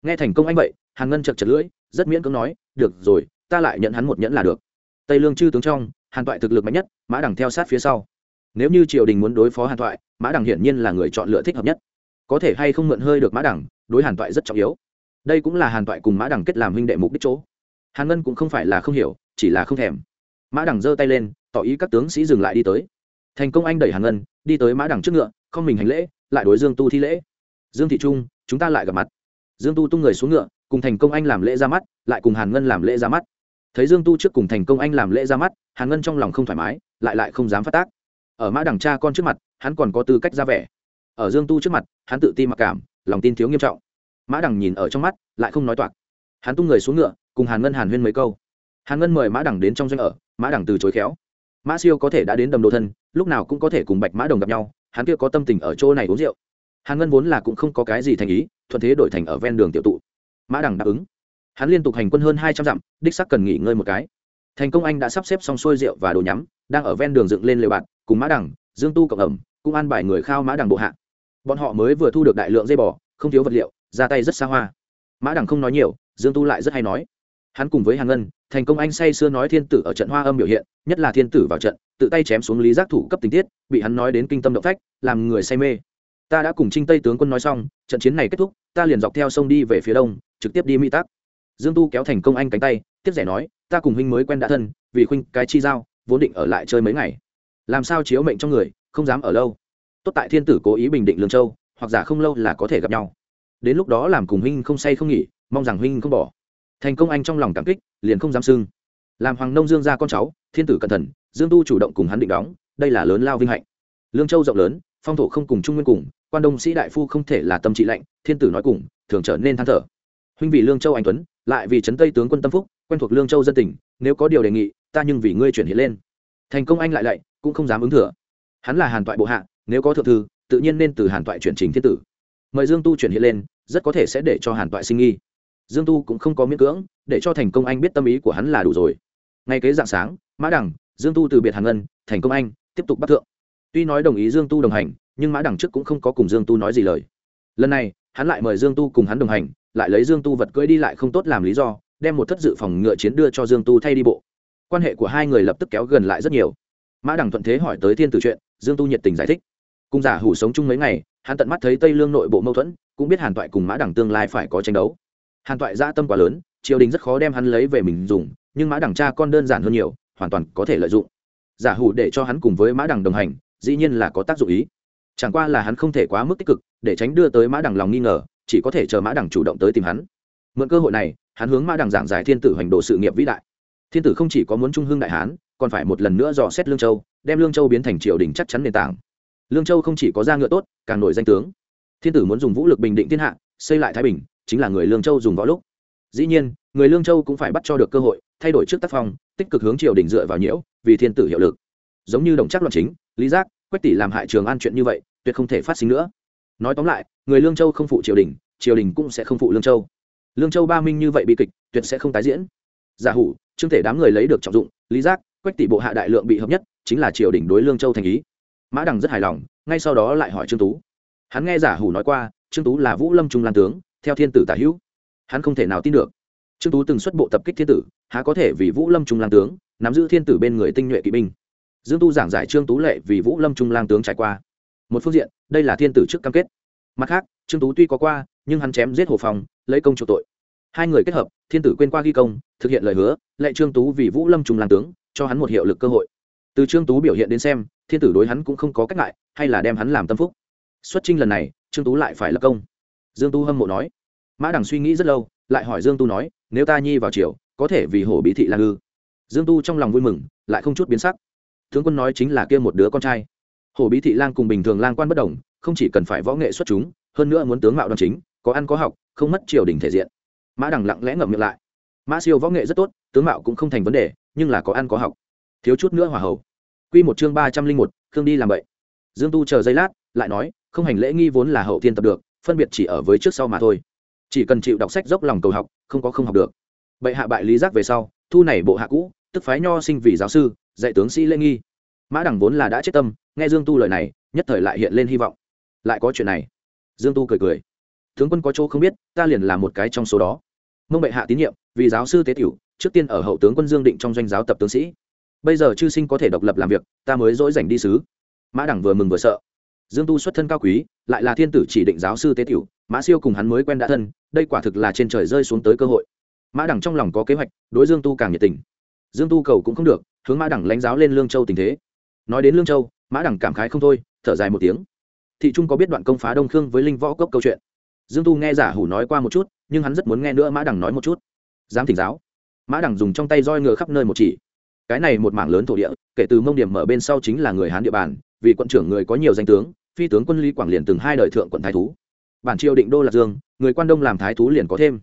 Speaker 1: Nghe thành công anh vậy, hàn ngân chật chật lưỡi, rất miễn cưỡng nói, được rồi, ta lại nhận hắn một nhẫn là được. Tây lương chư tướng trong, hàn toại thực lực mạnh nhất, mã Đằng theo sát phía sau. Nếu như triều đình muốn đối phó hàn toại, mã Đằng hiển nhiên là người chọn lựa thích hợp nhất. Có thể hay không mượn hơi được mã Đằng đối hàn toại rất trọng yếu. Đây cũng là hàn toại cùng mã Đằng kết làm huynh đệ mục đích chỗ. Hàn ngân cũng không phải là không hiểu, chỉ là không thèm. Mã Đằng giơ tay lên tỏ ý các tướng sĩ dừng lại đi tới. Thành công anh đẩy hàn ngân, đi tới mã đẳng trước ngựa, không mình hành lễ, lại đối dương tu thi lễ. Dương thị trung, chúng ta lại gặp mặt. Dương tu tung người xuống ngựa, cùng thành công anh làm lễ ra mắt, lại cùng hàn ngân làm lễ ra mắt. Thấy dương tu trước cùng thành công anh làm lễ ra mắt, hàn ngân trong lòng không thoải mái, lại lại không dám phát tác. Ở mã đằng cha con trước mặt, hắn còn có tư cách ra vẻ. Ở dương tu trước mặt, hắn tự ti mặc cảm, lòng tin thiếu nghiêm trọng. Mã đằng nhìn ở trong mắt, lại không nói toạc. Hắn tung người xuống ngựa, cùng hàn ngân hàn huyên mấy câu. Hàn ngân mời mã đằng đến trong doanh ở, mã đằng từ chối khéo mã siêu có thể đã đến đầm đồ thân, lúc nào cũng có thể cùng bạch mã đồng gặp nhau, hắn kia có tâm tình ở chỗ này uống rượu. Hàn ngân vốn là cũng không có cái gì thành ý, thuận thế đổi thành ở ven đường tiểu tụ. Mã đằng đáp ứng. Hắn liên tục hành quân hơn hai trăm dặm, đích sắc cần nghỉ ngơi một cái. Thành công anh đã sắp xếp xong xuôi rượu và đồ nhắm, đang ở ven đường dựng lên lều bạt, cùng mã đằng, dương tu cộng ẩm, cũng an bài người khao mã đằng bộ hạ. Bọn họ mới vừa thu được đại lượng dây bò, không thiếu vật liệu, ra tay rất xa hoa. Mã đằng không nói nhiều, dương tu lại rất hay nói hắn cùng với hàng ngân, thành công anh say xưa nói thiên tử ở trận hoa âm biểu hiện, nhất là thiên tử vào trận, tự tay chém xuống lý giác thủ cấp tình tiết, bị hắn nói đến kinh tâm động phách, làm người say mê. Ta đã cùng trinh tây tướng quân nói xong, trận chiến này kết thúc, ta liền dọc theo sông đi về phía đông, trực tiếp đi mỹ tắc. Dương tu kéo thành công anh cánh tay, tiếp rẻ nói, ta cùng huynh mới quen đã thân, vì huynh cái chi giao, vốn định ở lại chơi mấy ngày. Làm sao chiếu mệnh trong người, không dám ở lâu. Tốt tại thiên tử cố ý bình định lương châu, hoặc giả không lâu là có thể gặp nhau. Đến lúc đó làm cùng huynh không say không nghỉ, mong rằng huynh không bỏ thành công anh trong lòng cảm kích, liền không dám sưng làm hoàng nông dương ra con cháu, thiên tử cẩn thận, dương tu chủ động cùng hắn định đóng, đây là lớn lao vinh hạnh. Lương châu rộng lớn, phong thổ không cùng trung nguyên cùng, quan đông sĩ đại phu không thể là tâm trị lạnh, thiên tử nói cùng, thường trở nên than thở. Huynh vì lương châu anh tuấn, lại vì trấn tây tướng quân tâm phúc, quen thuộc lương châu dân tỉnh nếu có điều đề nghị, ta nhưng vì ngươi chuyển hiện lên. Thành công anh lại lạy, cũng không dám ứng thừa. Hắn là hàn toại bộ hạ, nếu có thượng thư, tự nhiên nên từ hàn toại chuyển trình thiên tử. Mời dương tu chuyển hiện lên, rất có thể sẽ để cho hàn toại sinh nghi dương tu cũng không có miễn cưỡng, để cho thành công anh biết tâm ý của hắn là đủ rồi. Ngay kế dạng sáng, mã đẳng dương tu từ biệt hàn ngân, thành công anh, tiếp tục bắt thượng. Tuy nói đồng ý dương tu đồng hành, nhưng mã đẳng trước cũng không có cùng dương tu nói gì lời. Lần này, hắn lại mời dương tu cùng hắn đồng hành, lại lấy dương tu vật cưỡi đi lại không tốt làm lý do, đem một thất dự phòng ngựa chiến đưa cho dương tu thay đi bộ. Quan hệ của hai người lập tức kéo gần lại rất nhiều. Mã đẳng thuận thế hỏi tới thiên tử chuyện, dương tu nhiệt tình giải thích. Cung giả hủ sống chung mấy ngày, hắn tận mắt thấy tây lương nội bộ mâu thuẫn, cũng biết hàn toại cùng mã đẳng tương lai phải có tranh đấu hàn toại gia tâm quá lớn, triều đình rất khó đem hắn lấy về mình dùng, nhưng mã Đằng cha con đơn giản hơn nhiều, hoàn toàn có thể lợi dụng. Giả hủ để cho hắn cùng với mã Đằng đồng hành, dĩ nhiên là có tác dụng ý. Chẳng qua là hắn không thể quá mức tích cực, để tránh đưa tới mã Đằng lòng nghi ngờ, chỉ có thể chờ mã Đằng chủ động tới tìm hắn. Mượn cơ hội này, hắn hướng mã Đằng giảng giải thiên tử hành đồ sự nghiệp vĩ đại. Thiên tử không chỉ có muốn trung hương đại hán, còn phải một lần nữa dò xét lương châu, đem lương châu biến thành triều đình chắc chắn nền tảng. Lương châu không chỉ có gia ngựa tốt, càng nổi danh tướng. Thiên tử muốn dùng vũ lực bình định thiên hạ, xây lại thái bình chính là người lương châu dùng võ lúc. Dĩ nhiên, người lương châu cũng phải bắt cho được cơ hội, thay đổi trước tác phong, tích cực hướng triều đình dựa vào nhiễu, vì thiên tử hiệu lực. Giống như đồng chắc loạn chính, lý giác, quách tỷ làm hại trường an chuyện như vậy, tuyệt không thể phát sinh nữa. Nói tóm lại, người lương châu không phụ triều đình triều đình cũng sẽ không phụ lương châu. Lương châu ba minh như vậy bi kịch, tuyệt sẽ không tái diễn. Giả hủ, trương thể đám người lấy được trọng dụng, lý giác, quách tỷ bộ hạ đại lượng bị hợp nhất, chính là triều đình đối lương châu thành ý. Mã đằng rất hài lòng, ngay sau đó lại hỏi trương tú. Hắn nghe giả hủ nói qua, trương tú là vũ lâm trung lan tướng theo thiên tử tả hữu. Hắn không thể nào tin được. Trương tú từng xuất bộ tập kích thiên tử há có thể vì vũ lâm trung lang tướng nắm giữ thiên tử bên người tinh nhuệ kỵ binh. Dương tu giảng giải trương tú lệ vì vũ lâm trung lang tướng trải qua. Một phương diện đây là thiên tử trước cam kết. Mặt khác trương tú tuy có qua nhưng hắn chém giết hồ phòng, lấy công chủ tội. Hai người kết hợp thiên tử quên qua ghi công thực hiện lời hứa lệ trương tú vì vũ lâm trung lang tướng cho hắn một hiệu lực cơ hội. Từ trương tú biểu hiện đến xem thiên tử đối hắn cũng không có cách ngại hay là đem hắn làm tâm phúc. Xuất trinh lần này trương tú lại phải lập công dương tu hâm mộ nói. Mã đằng suy nghĩ rất lâu, lại hỏi dương tu nói, nếu ta nhi vào triều, có thể vì hổ bí thị lang ư dương tu trong lòng vui mừng, lại không chút biến sắc. Tướng quân nói chính là kia một đứa con trai. Hổ bí thị lang cùng bình thường lang quan bất đồng, không chỉ cần phải võ nghệ xuất chúng, hơn nữa muốn tướng mạo đoan chính, có ăn có học, không mất triều đình thể diện. Mã đằng lặng lẽ ngậm miệng lại. Mã siêu võ nghệ rất tốt, tướng mạo cũng không thành vấn đề, nhưng là có ăn có học. Thiếu chút nữa hòa hậu q một chương ba trăm linh một, khương đi làm vậy dương tu chờ giây lát, lại nói, không hành lễ nghi vốn là hậu thiên tập được phân biệt chỉ ở với trước sau mà thôi. Chỉ cần chịu đọc sách dốc lòng cầu học, không có không học được. Bệ hạ bại lý giác về sau, thu này bộ hạ cũ, tức phái nho sinh vì giáo sư, dạy tướng sĩ lễ nghi. Mã đẳng vốn là đã chết tâm, nghe dương tu lời này, nhất thời lại hiện lên hy vọng. Lại có chuyện này. Dương tu cười cười. Tướng quân có chỗ không biết, ta liền là một cái trong số đó. Mông bệ hạ tín nhiệm, vì giáo sư tế tiểu, trước tiên ở hậu tướng quân dương định trong doanh giáo tập tướng sĩ. Bây giờ chư sinh có thể độc lập làm việc, ta mới dỗi dành đi sứ. Mã đẳng vừa mừng vừa sợ dương tu xuất thân cao quý, lại là thiên tử chỉ định giáo sư tế tiểu, mã siêu cùng hắn mới quen đã thân, đây quả thực là trên trời rơi xuống tới cơ hội. Mã đẳng trong lòng có kế hoạch, đối dương tu càng nhiệt tình. Dương tu cầu cũng không được, hướng mã đẳng lãnh giáo lên lương châu tình thế. Nói đến lương châu, mã đẳng cảm khái không thôi, thở dài một tiếng. Thị trung có biết đoạn công phá đông khương với linh võ cốc câu chuyện? Dương tu nghe giả hủ nói qua một chút, nhưng hắn rất muốn nghe nữa mã đẳng nói một chút. Dám thỉnh giáo. Mã đẳng dùng trong tay roi ngựa khắp nơi một chỉ. Cái này một mảng lớn thổ địa, kể từ mông điểm mở bên sau chính là người hán địa bàn, vì quận trưởng người có nhiều danh tướng phi tướng quân lý quảng liền từng hai đời thượng quận thái thú. Bản triều định đô lạc dương, người quan đông làm thái thú liền có thêm.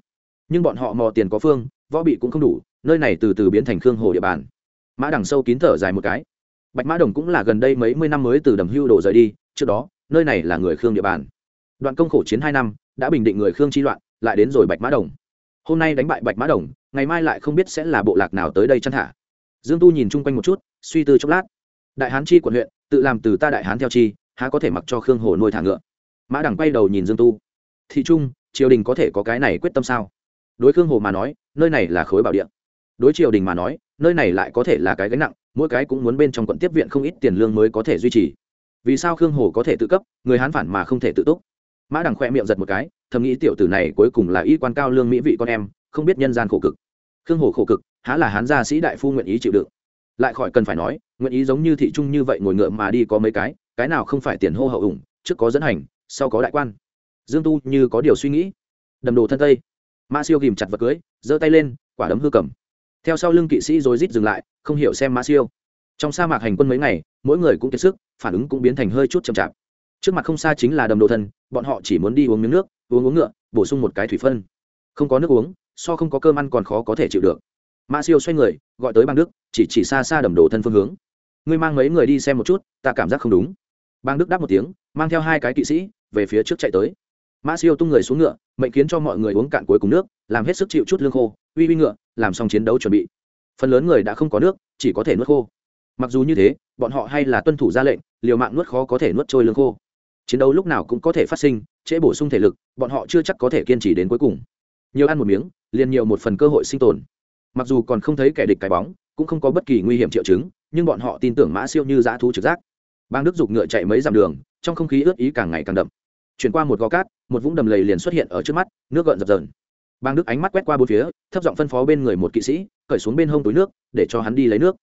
Speaker 1: Nhưng bọn họ mò tiền có phương, võ bị cũng không đủ, nơi này từ từ biến thành khương hồ địa bàn. Mã đằng sâu kín thở dài một cái. Bạch mã đồng cũng là gần đây mấy mươi năm mới từ đầm hưu đổ rời đi, trước đó, nơi này là người khương địa bàn. Đoạn công khổ chiến hai năm, đã bình định người khương chi loạn, lại đến rồi bạch mã đồng. Hôm nay đánh bại bạch mã đồng, ngày mai lại không biết sẽ là bộ lạc nào tới đây chăn thả. Dương tu nhìn chung quanh một chút, suy tư chốc lát. Đại hán chi quận huyện, tự làm từ ta đại hán theo chi há có thể mặc cho khương hồ nuôi thả ngựa. Mã đằng quay đầu nhìn dương tu. Thị trung, triều đình có thể có cái này quyết tâm sao? Đối khương hồ mà nói, nơi này là khối bảo địa. Đối triều đình mà nói, nơi này lại có thể là cái gánh nặng, mỗi cái cũng muốn bên trong quận tiếp viện không ít tiền lương mới có thể duy trì. Vì sao khương hồ có thể tự cấp, người hán phản mà không thể tự túc? Mã đằng khoe miệng giật một cái, thầm nghĩ tiểu tử này cuối cùng là y quan cao lương mỹ vị con em, không biết nhân gian khổ cực. Khương hồ khổ cực, há là hán gia sĩ đại phu nguyện ý chịu đựng. Lại khỏi cần phải nói, nguyện ý giống như thị trung như vậy ngồi ngựa mà đi có mấy cái cái nào không phải tiền hô hậu ủng, trước có dẫn hành, sau có đại quan. Dương tu như có điều suy nghĩ. Đầm đồ thân tây. Mã siêu ghìm chặt vật cưới, giơ tay lên, quả đấm hư cầm. Theo sau lưng kỵ sĩ rồi rít dừng lại, không hiểu xem mã siêu. Trong sa mạc hành quân mấy ngày, mỗi người cũng kiệt sức, phản ứng cũng biến thành hơi chút chậm chạp. Trước mặt không xa chính là đầm đồ thân, bọn họ chỉ muốn đi uống miếng nước, uống uống ngựa, bổ sung một cái thủy phân. Không có nước uống, so không có cơm ăn còn khó có thể chịu được. Mã siêu xoay người, gọi tới bằng đức, chỉ chỉ xa xa đầm đồ thân phương hướng. Ngươi mang mấy người đi xem một chút, ta cảm giác không đúng bang đức đáp một tiếng, mang theo hai cái kỵ sĩ, về phía trước chạy tới. Mã siêu tung người xuống ngựa, mệnh khiến cho mọi người uống cạn cuối cùng nước, làm hết sức chịu chút lương khô, uy uy ngựa, làm xong chiến đấu chuẩn bị. Phần lớn người đã không có nước, chỉ có thể nuốt khô. Mặc dù như thế, bọn họ hay là tuân thủ ra lệnh, liều mạng nuốt khó có thể nuốt trôi lương khô. Chiến đấu lúc nào cũng có thể phát sinh, trễ bổ sung thể lực, bọn họ chưa chắc có thể kiên trì đến cuối cùng. Nhiều ăn một miếng, liền nhiều một phần cơ hội sinh tồn. Mặc dù còn không thấy kẻ địch cái bóng, cũng không có bất kỳ nguy hiểm triệu chứng, nhưng bọn họ tin tưởng mã siêu như dã thú trực giác bang đức giục ngựa chạy mấy dặm đường, trong không khí ướt ý càng ngày càng đậm. Chuyển qua một gò cát, một vũng đầm lầy liền xuất hiện ở trước mắt, nước gợn dập dờn. Bang đức ánh mắt quét qua bốn phía, thấp giọng phân phó bên người một kỵ sĩ, cởi xuống bên hông túi nước, để cho hắn đi lấy nước.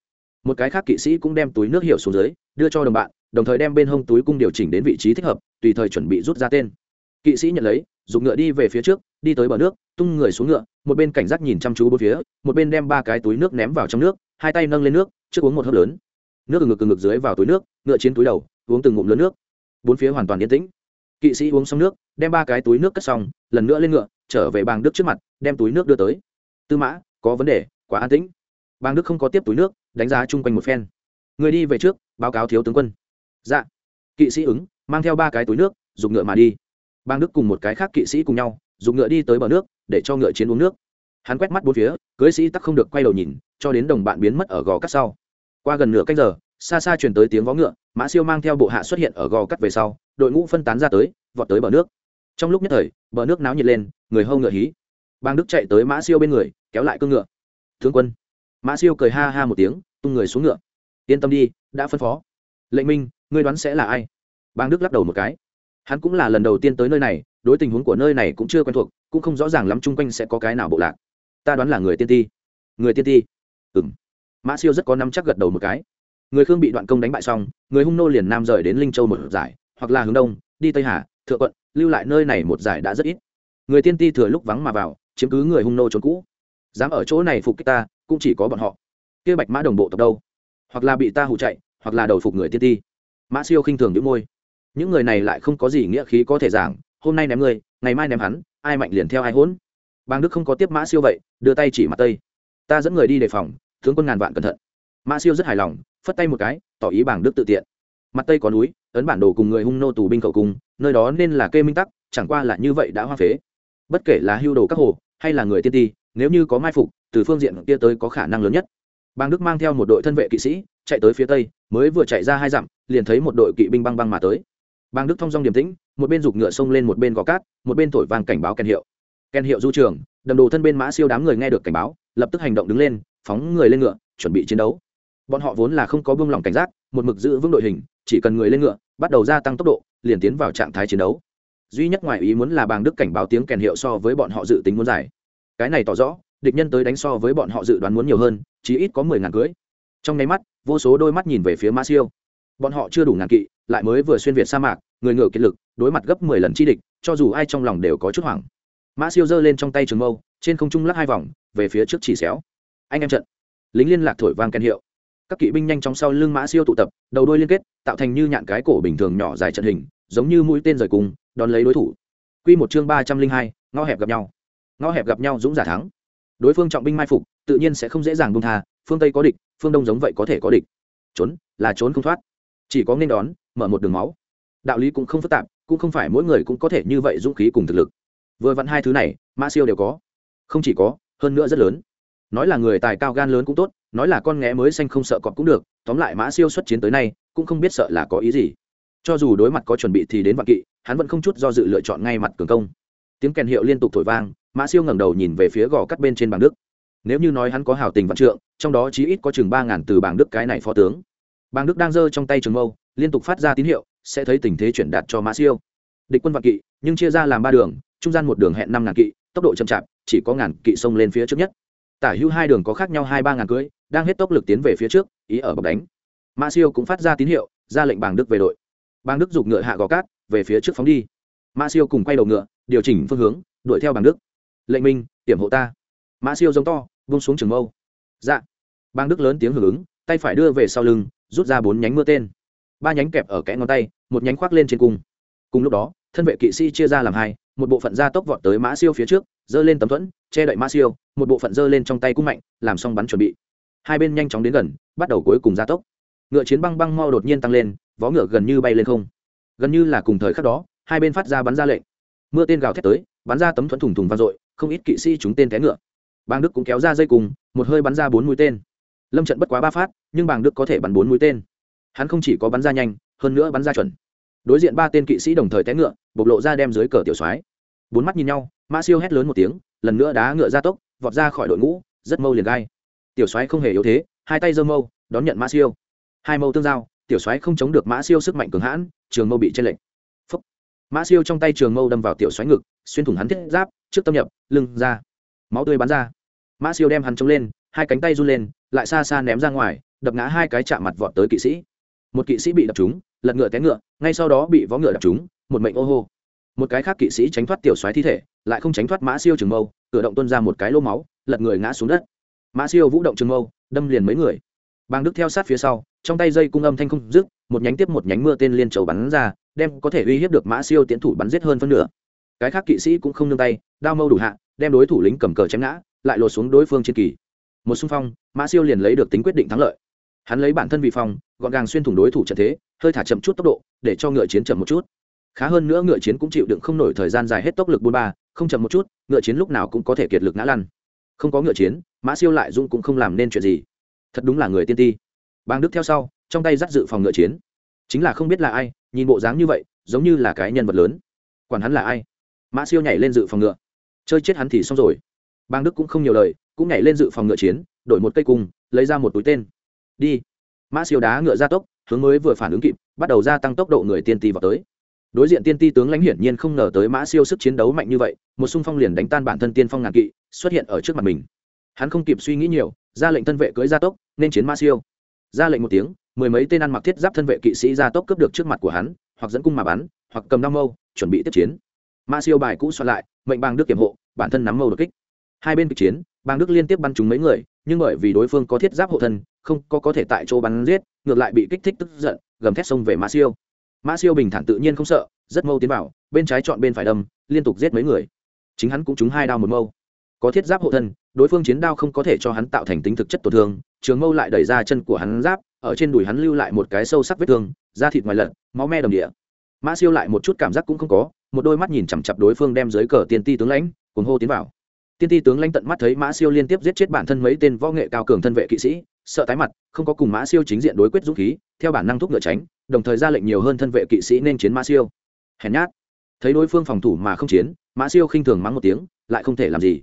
Speaker 1: Một cái khác kỵ sĩ cũng đem túi nước hiểu xuống dưới, đưa cho đồng bạn, đồng thời đem bên hông túi cung điều chỉnh đến vị trí thích hợp, tùy thời chuẩn bị rút ra tên. Kỵ sĩ nhận lấy dùng ngựa đi về phía trước, đi tới bờ nước, tung người xuống ngựa, một bên cảnh giác nhìn chăm chú bốn phía, một bên đem ba cái túi nước ném vào trong nước, hai tay nâng lên nước, trước uống một hớp lớn nước từ ngực từ ngực dưới vào túi nước, ngựa chiến túi đầu, uống từng ngụm lớn nước. Bốn phía hoàn toàn yên tĩnh. Kỵ sĩ uống xong nước, đem ba cái túi nước cất xong, lần nữa lên ngựa, trở về bàng đức trước mặt, đem túi nước đưa tới. Tư mã, có vấn đề, quá an tĩnh. Bàng đức không có tiếp túi nước, đánh giá chung quanh một phen. Người đi về trước, báo cáo thiếu tướng quân. Dạ. Kỵ sĩ ứng, mang theo ba cái túi nước, dùng ngựa mà đi. Bang đức cùng một cái khác kỵ sĩ cùng nhau, dùng ngựa đi tới bờ nước, để cho ngựa chiến uống nước. Hắn quét mắt bốn phía, cưới sĩ tắc không được quay đầu nhìn, cho đến đồng bạn biến mất ở gò cắt sau qua gần nửa canh giờ, xa xa truyền tới tiếng vó ngựa, mã siêu mang theo bộ hạ xuất hiện ở gò cắt về sau, đội ngũ phân tán ra tới, vọt tới bờ nước. Trong lúc nhất thời, bờ nước náo nhiệt lên, người hâu ngựa hí. Bang đức chạy tới mã siêu bên người, kéo lại cương ngựa. Thương quân. Mã siêu cười ha ha một tiếng, tung người xuống ngựa. Yên tâm đi, đã phân phó. Lệnh minh, ngươi đoán sẽ là ai? Bang đức lắc đầu một cái. Hắn cũng là lần đầu tiên tới nơi này, đối tình huống của nơi này cũng chưa quen thuộc, cũng không rõ ràng lắm chung quanh sẽ có cái nào bộ lạc. Ta đoán là người tiên ti. Người tiên ti? Ừng mã siêu rất có năm chắc gật đầu một cái. Người khương bị đoạn công đánh bại xong, người hung nô liền nam rời đến linh châu một giải, hoặc là hướng đông, đi tây hà, thượng quận, lưu lại nơi này một giải đã rất ít. Người tiên ti thừa lúc vắng mà vào, chiếm cứ người hung nô trốn cũ. Dám ở chỗ này phục kích ta, cũng chỉ có bọn họ. Kia bạch mã đồng bộ tộc đâu? Hoặc là bị ta hụ chạy, hoặc là đầu phục người tiên ti. Mã siêu khinh thường những môi. Những người này lại không có gì nghĩa khí có thể giảng, hôm nay ném ngươi ngày mai ném hắn, ai mạnh liền theo ai hỗn. Bang đức không có tiếp mã siêu vậy, đưa tay chỉ mặt tây. Ta dẫn người đi đề phòng tướng quân ngàn vạn cẩn thận. Mã siêu rất hài lòng, phất tay một cái, tỏ ý bảng đức tự tiện. Mặt tây có núi, ấn bản đồ cùng người hung nô tù binh cầu cung nơi đó nên là kê minh tắc, chẳng qua là như vậy đã hoa phế. Bất kể là hưu đồ các hồ, hay là người tiên ti, nếu như có mai phục, từ phương diện kia tới có khả năng lớn nhất. Bang đức mang theo một đội thân vệ kỵ sĩ, chạy tới phía tây, mới vừa chạy ra hai dặm, liền thấy một đội kỵ binh băng băng mà tới. Bang đức thong dong điềm tĩnh, một bên giục ngựa sông lên một bên gò cát, một bên thổi vàng cảnh báo kèn hiệu. Kèn hiệu du trường, đầm đồ thân bên mã siêu đám người nghe được cảnh báo, lập tức hành động đứng lên phóng người lên ngựa, chuẩn bị chiến đấu. Bọn họ vốn là không có buông lỏng cảnh giác, một mực giữ vững đội hình, chỉ cần người lên ngựa, bắt đầu gia tăng tốc độ, liền tiến vào trạng thái chiến đấu. Duy nhất ngoài ý muốn là bàng đức cảnh báo tiếng kèn hiệu so với bọn họ dự tính muốn giải cái này tỏ rõ, địch nhân tới đánh so với bọn họ dự đoán muốn nhiều hơn chỉ ít có mười ngàn cưới. Trong nháy mắt, vô số đôi mắt nhìn về phía ma siêu. Bọn họ chưa đủ ngàn kỵ, lại mới vừa xuyên việt sa mạc, người ngựa kiệt lực, đối mặt gấp mười lần chi địch, cho dù ai trong lòng đều có chút hoảng. Mã siêu giơ lên trong tay trường mâu, trên không trung lắc hai vòng, về phía trước chỉ xéo anh em trận. Lính liên lạc thổi vang kèn hiệu. Các kỵ binh nhanh chóng sau lưng mã siêu tụ tập, đầu đuôi liên kết, tạo thành như nhạn cái cổ bình thường nhỏ dài trận hình, giống như mũi tên rời cùng, đón lấy đối thủ. Quy một chương ba trăm linh hai, ngõ hẹp gặp nhau. Ngõ hẹp gặp nhau dũng giả thắng. Đối phương trọng binh mai phục, tự nhiên sẽ không dễ dàng buông tha, phương tây có địch, phương đông giống vậy có thể có địch. Trốn, là trốn không thoát. Chỉ có nên đón, mở một đường máu. Đạo lý cũng không phức tạp, cũng không phải mỗi người cũng có thể như vậy dũng khí cùng thực lực. Vừa vặn hai thứ này, mã siêu đều có. Không chỉ có, hơn nữa rất lớn nói là người tài cao gan lớn cũng tốt, nói là con nghé mới xanh không sợ cọp cũng được, tóm lại mã siêu xuất chiến tới nay, cũng không biết sợ là có ý gì. Cho dù đối mặt có chuẩn bị thì đến vạn kỵ, hắn vẫn không chút do dự lựa chọn ngay mặt cường công. Tiếng kèn hiệu liên tục thổi vang, mã siêu ngẩng đầu nhìn về phía gò cắt bên trên bảng đức. Nếu như nói hắn có hào tình vạn trượng, trong đó chí ít có chừng ba ngàn từ bảng đức cái này phó tướng. Bảng đức đang giơ trong tay trường mâu, liên tục phát ra tín hiệu, sẽ thấy tình thế chuyển đạt cho mã siêu. Địch quân vạn kỵ, nhưng chia ra làm ba đường, trung gian một đường hẹn năm ngàn kỵ, tốc độ chậm chạp, chỉ có ngàn kỵ xông lên phía trước nhất tả hữu hai đường có khác nhau hai ba ngàn cưới, đang hết tốc lực tiến về phía trước, ý ở bọc đánh. Mã siêu cũng phát ra tín hiệu, ra lệnh bàng đức về đội. Bàng đức giục ngựa hạ gò cát, về phía trước phóng đi. Mã siêu cùng quay đầu ngựa, điều chỉnh phương hướng, đuổi theo bàng đức. Lệnh minh, tiểm hộ ta. Mã siêu giống to, vung xuống trường mâu. Dạ. Bàng đức lớn tiếng hưởng ứng, tay phải đưa về sau lưng, rút ra bốn nhánh mưa tên. Ba nhánh kẹp ở kẽ ngón tay, một nhánh khoác lên trên cung. Cùng lúc đó thân vệ kỵ sĩ chia ra làm hai, một bộ phận ra tốc vọt tới mã siêu phía trước, giơ lên tấm thuẫn, che đậy mã siêu, một bộ phận giơ lên trong tay cung mạnh, làm xong bắn chuẩn bị. Hai bên nhanh chóng đến gần, bắt đầu cuối cùng ra tốc. Ngựa chiến băng băng mau đột nhiên tăng lên, vó ngựa gần như bay lên không. Gần như là cùng thời khắc đó, hai bên phát ra bắn ra lệnh. Mưa tên gào thét tới, bắn ra tấm thuẫn thùng thùng vang dội, không ít kỵ sĩ chúng tên té ngựa. Bàng đức cũng kéo ra dây cùng, một hơi bắn ra bốn mũi tên. Lâm trận bất quá ba phát, nhưng bàng đức có thể bắn bốn mũi tên. Hắn không chỉ có bắn ra nhanh, hơn nữa bắn ra chuẩn đối diện ba tên kỵ sĩ đồng thời té ngựa, bộc lộ ra đem dưới cờ tiểu soái. Bốn mắt nhìn nhau, mã siêu hét lớn một tiếng, lần nữa đá ngựa ra tốc, vọt ra khỏi đội ngũ, rất mâu liền gai. Tiểu soái không hề yếu thế, hai tay giơ mâu, đón nhận mã siêu. Hai mâu tương giao, tiểu soái không chống được mã siêu sức mạnh cường hãn, trường mâu bị chênh lệnh Phúc. mã siêu trong tay trường mâu đâm vào tiểu soái ngực, xuyên thủng hắn thiết giáp, trước tâm nhập, lưng ra. Máu tươi bắn ra. Mã siêu đem hắn chống lên, hai cánh tay run lên, lại xa xa ném ra ngoài, đập ngã hai cái chạm mặt vọt tới kỵ sĩ. Một kỵ sĩ bị đập trúng lật ngựa té ngựa, ngay sau đó bị vó ngựa đập trúng, một mệnh ô hô. Một cái khác kỵ sĩ tránh thoát tiểu soái thi thể, lại không tránh thoát mã siêu trường mâu cửa động tuân ra một cái lô máu, lật người ngã xuống đất. Mã siêu vũ động trường mâu, đâm liền mấy người. Bang đức theo sát phía sau, trong tay dây cung âm thanh không dứt, một nhánh tiếp một nhánh mưa tên liên trầu bắn ra, đem có thể uy hiếp được mã siêu tiến thủ bắn giết hơn phân nửa. Cái khác kỵ sĩ cũng không nương tay, đao mâu đủ hạ, đem đối thủ lính cầm cờ chém ngã, lại lột xuống đối phương trên kỳ. Một xung phong, mã siêu liền lấy được tính quyết định thắng lợi hắn lấy bản thân vì phòng, gọn gàng xuyên thủng đối thủ trận thế, hơi thả chậm chút tốc độ, để cho ngựa chiến chậm một chút. Khá hơn nữa ngựa chiến cũng chịu đựng không nổi thời gian dài hết tốc lực bốn ba, không chậm một chút, ngựa chiến lúc nào cũng có thể kiệt lực ngã lăn. Không có ngựa chiến, mã siêu lại dung cũng không làm nên chuyện gì. Thật đúng là người tiên ti. Bang đức theo sau, trong tay dắt dự phòng ngựa chiến. Chính là không biết là ai, nhìn bộ dáng như vậy, giống như là cái nhân vật lớn. Quản hắn là ai? Mã siêu nhảy lên dự phòng ngựa. Chơi chết hắn thì xong rồi. Bang đức cũng không nhiều lời, cũng nhảy lên dự phòng ngựa chiến, đổi một cây cung, lấy ra một túi tên đi. Mã siêu đá ngựa ra tốc, hướng mới vừa phản ứng kịp, bắt đầu gia tăng tốc độ người tiên ti vào tới. Đối diện tiên ti tướng lãnh hiển nhiên không ngờ tới mã siêu sức chiến đấu mạnh như vậy, một xung phong liền đánh tan bản thân tiên phong ngàn kỵ, xuất hiện ở trước mặt mình. Hắn không kịp suy nghĩ nhiều, ra lệnh thân vệ cưới gia tốc, nên chiến mã siêu. Ra lệnh một tiếng, mười mấy tên ăn mặc thiết giáp thân vệ kỵ sĩ gia tốc cướp được trước mặt của hắn, hoặc dẫn cung mà bắn, hoặc cầm đao mâu, chuẩn bị tiếp chiến. Mã siêu bài cũ soạn lại, mệnh bang đức kiểm hộ, bản thân nắm mâu đột kích. Hai bên kịch chiến, bang đức liên tiếp bắn trúng mấy người nhưng bởi vì đối phương có thiết giáp hộ thân, không có có thể tại chỗ bắn giết, ngược lại bị kích thích tức giận, gầm thét xông về mã siêu. Mã siêu bình thản tự nhiên không sợ, rất mâu tiến vào, bên trái chọn bên phải đâm, liên tục giết mấy người. Chính hắn cũng trúng hai đao một mâu. Có thiết giáp hộ thân, đối phương chiến đao không có thể cho hắn tạo thành tính thực chất tổn thương, trường mâu lại đẩy ra chân của hắn giáp, ở trên đùi hắn lưu lại một cái sâu sắc vết thương, da thịt ngoài lợn, máu me đầm địa. Mã siêu lại một chút cảm giác cũng không có, một đôi mắt nhìn chằm chặp đối phương đem dưới cờ tiên ti tướng lãnh, cuồng hô tiến vào tiên ti tướng lãnh tận mắt thấy mã siêu liên tiếp giết chết bản thân mấy tên võ nghệ cao cường thân vệ kỵ sĩ, sợ tái mặt, không có cùng mã siêu chính diện đối quyết dũng khí, theo bản năng thúc ngựa tránh, đồng thời ra lệnh nhiều hơn thân vệ kỵ sĩ nên chiến mã siêu. Hèn nhát. Thấy đối phương phòng thủ mà không chiến, mã siêu khinh thường mắng một tiếng, lại không thể làm gì.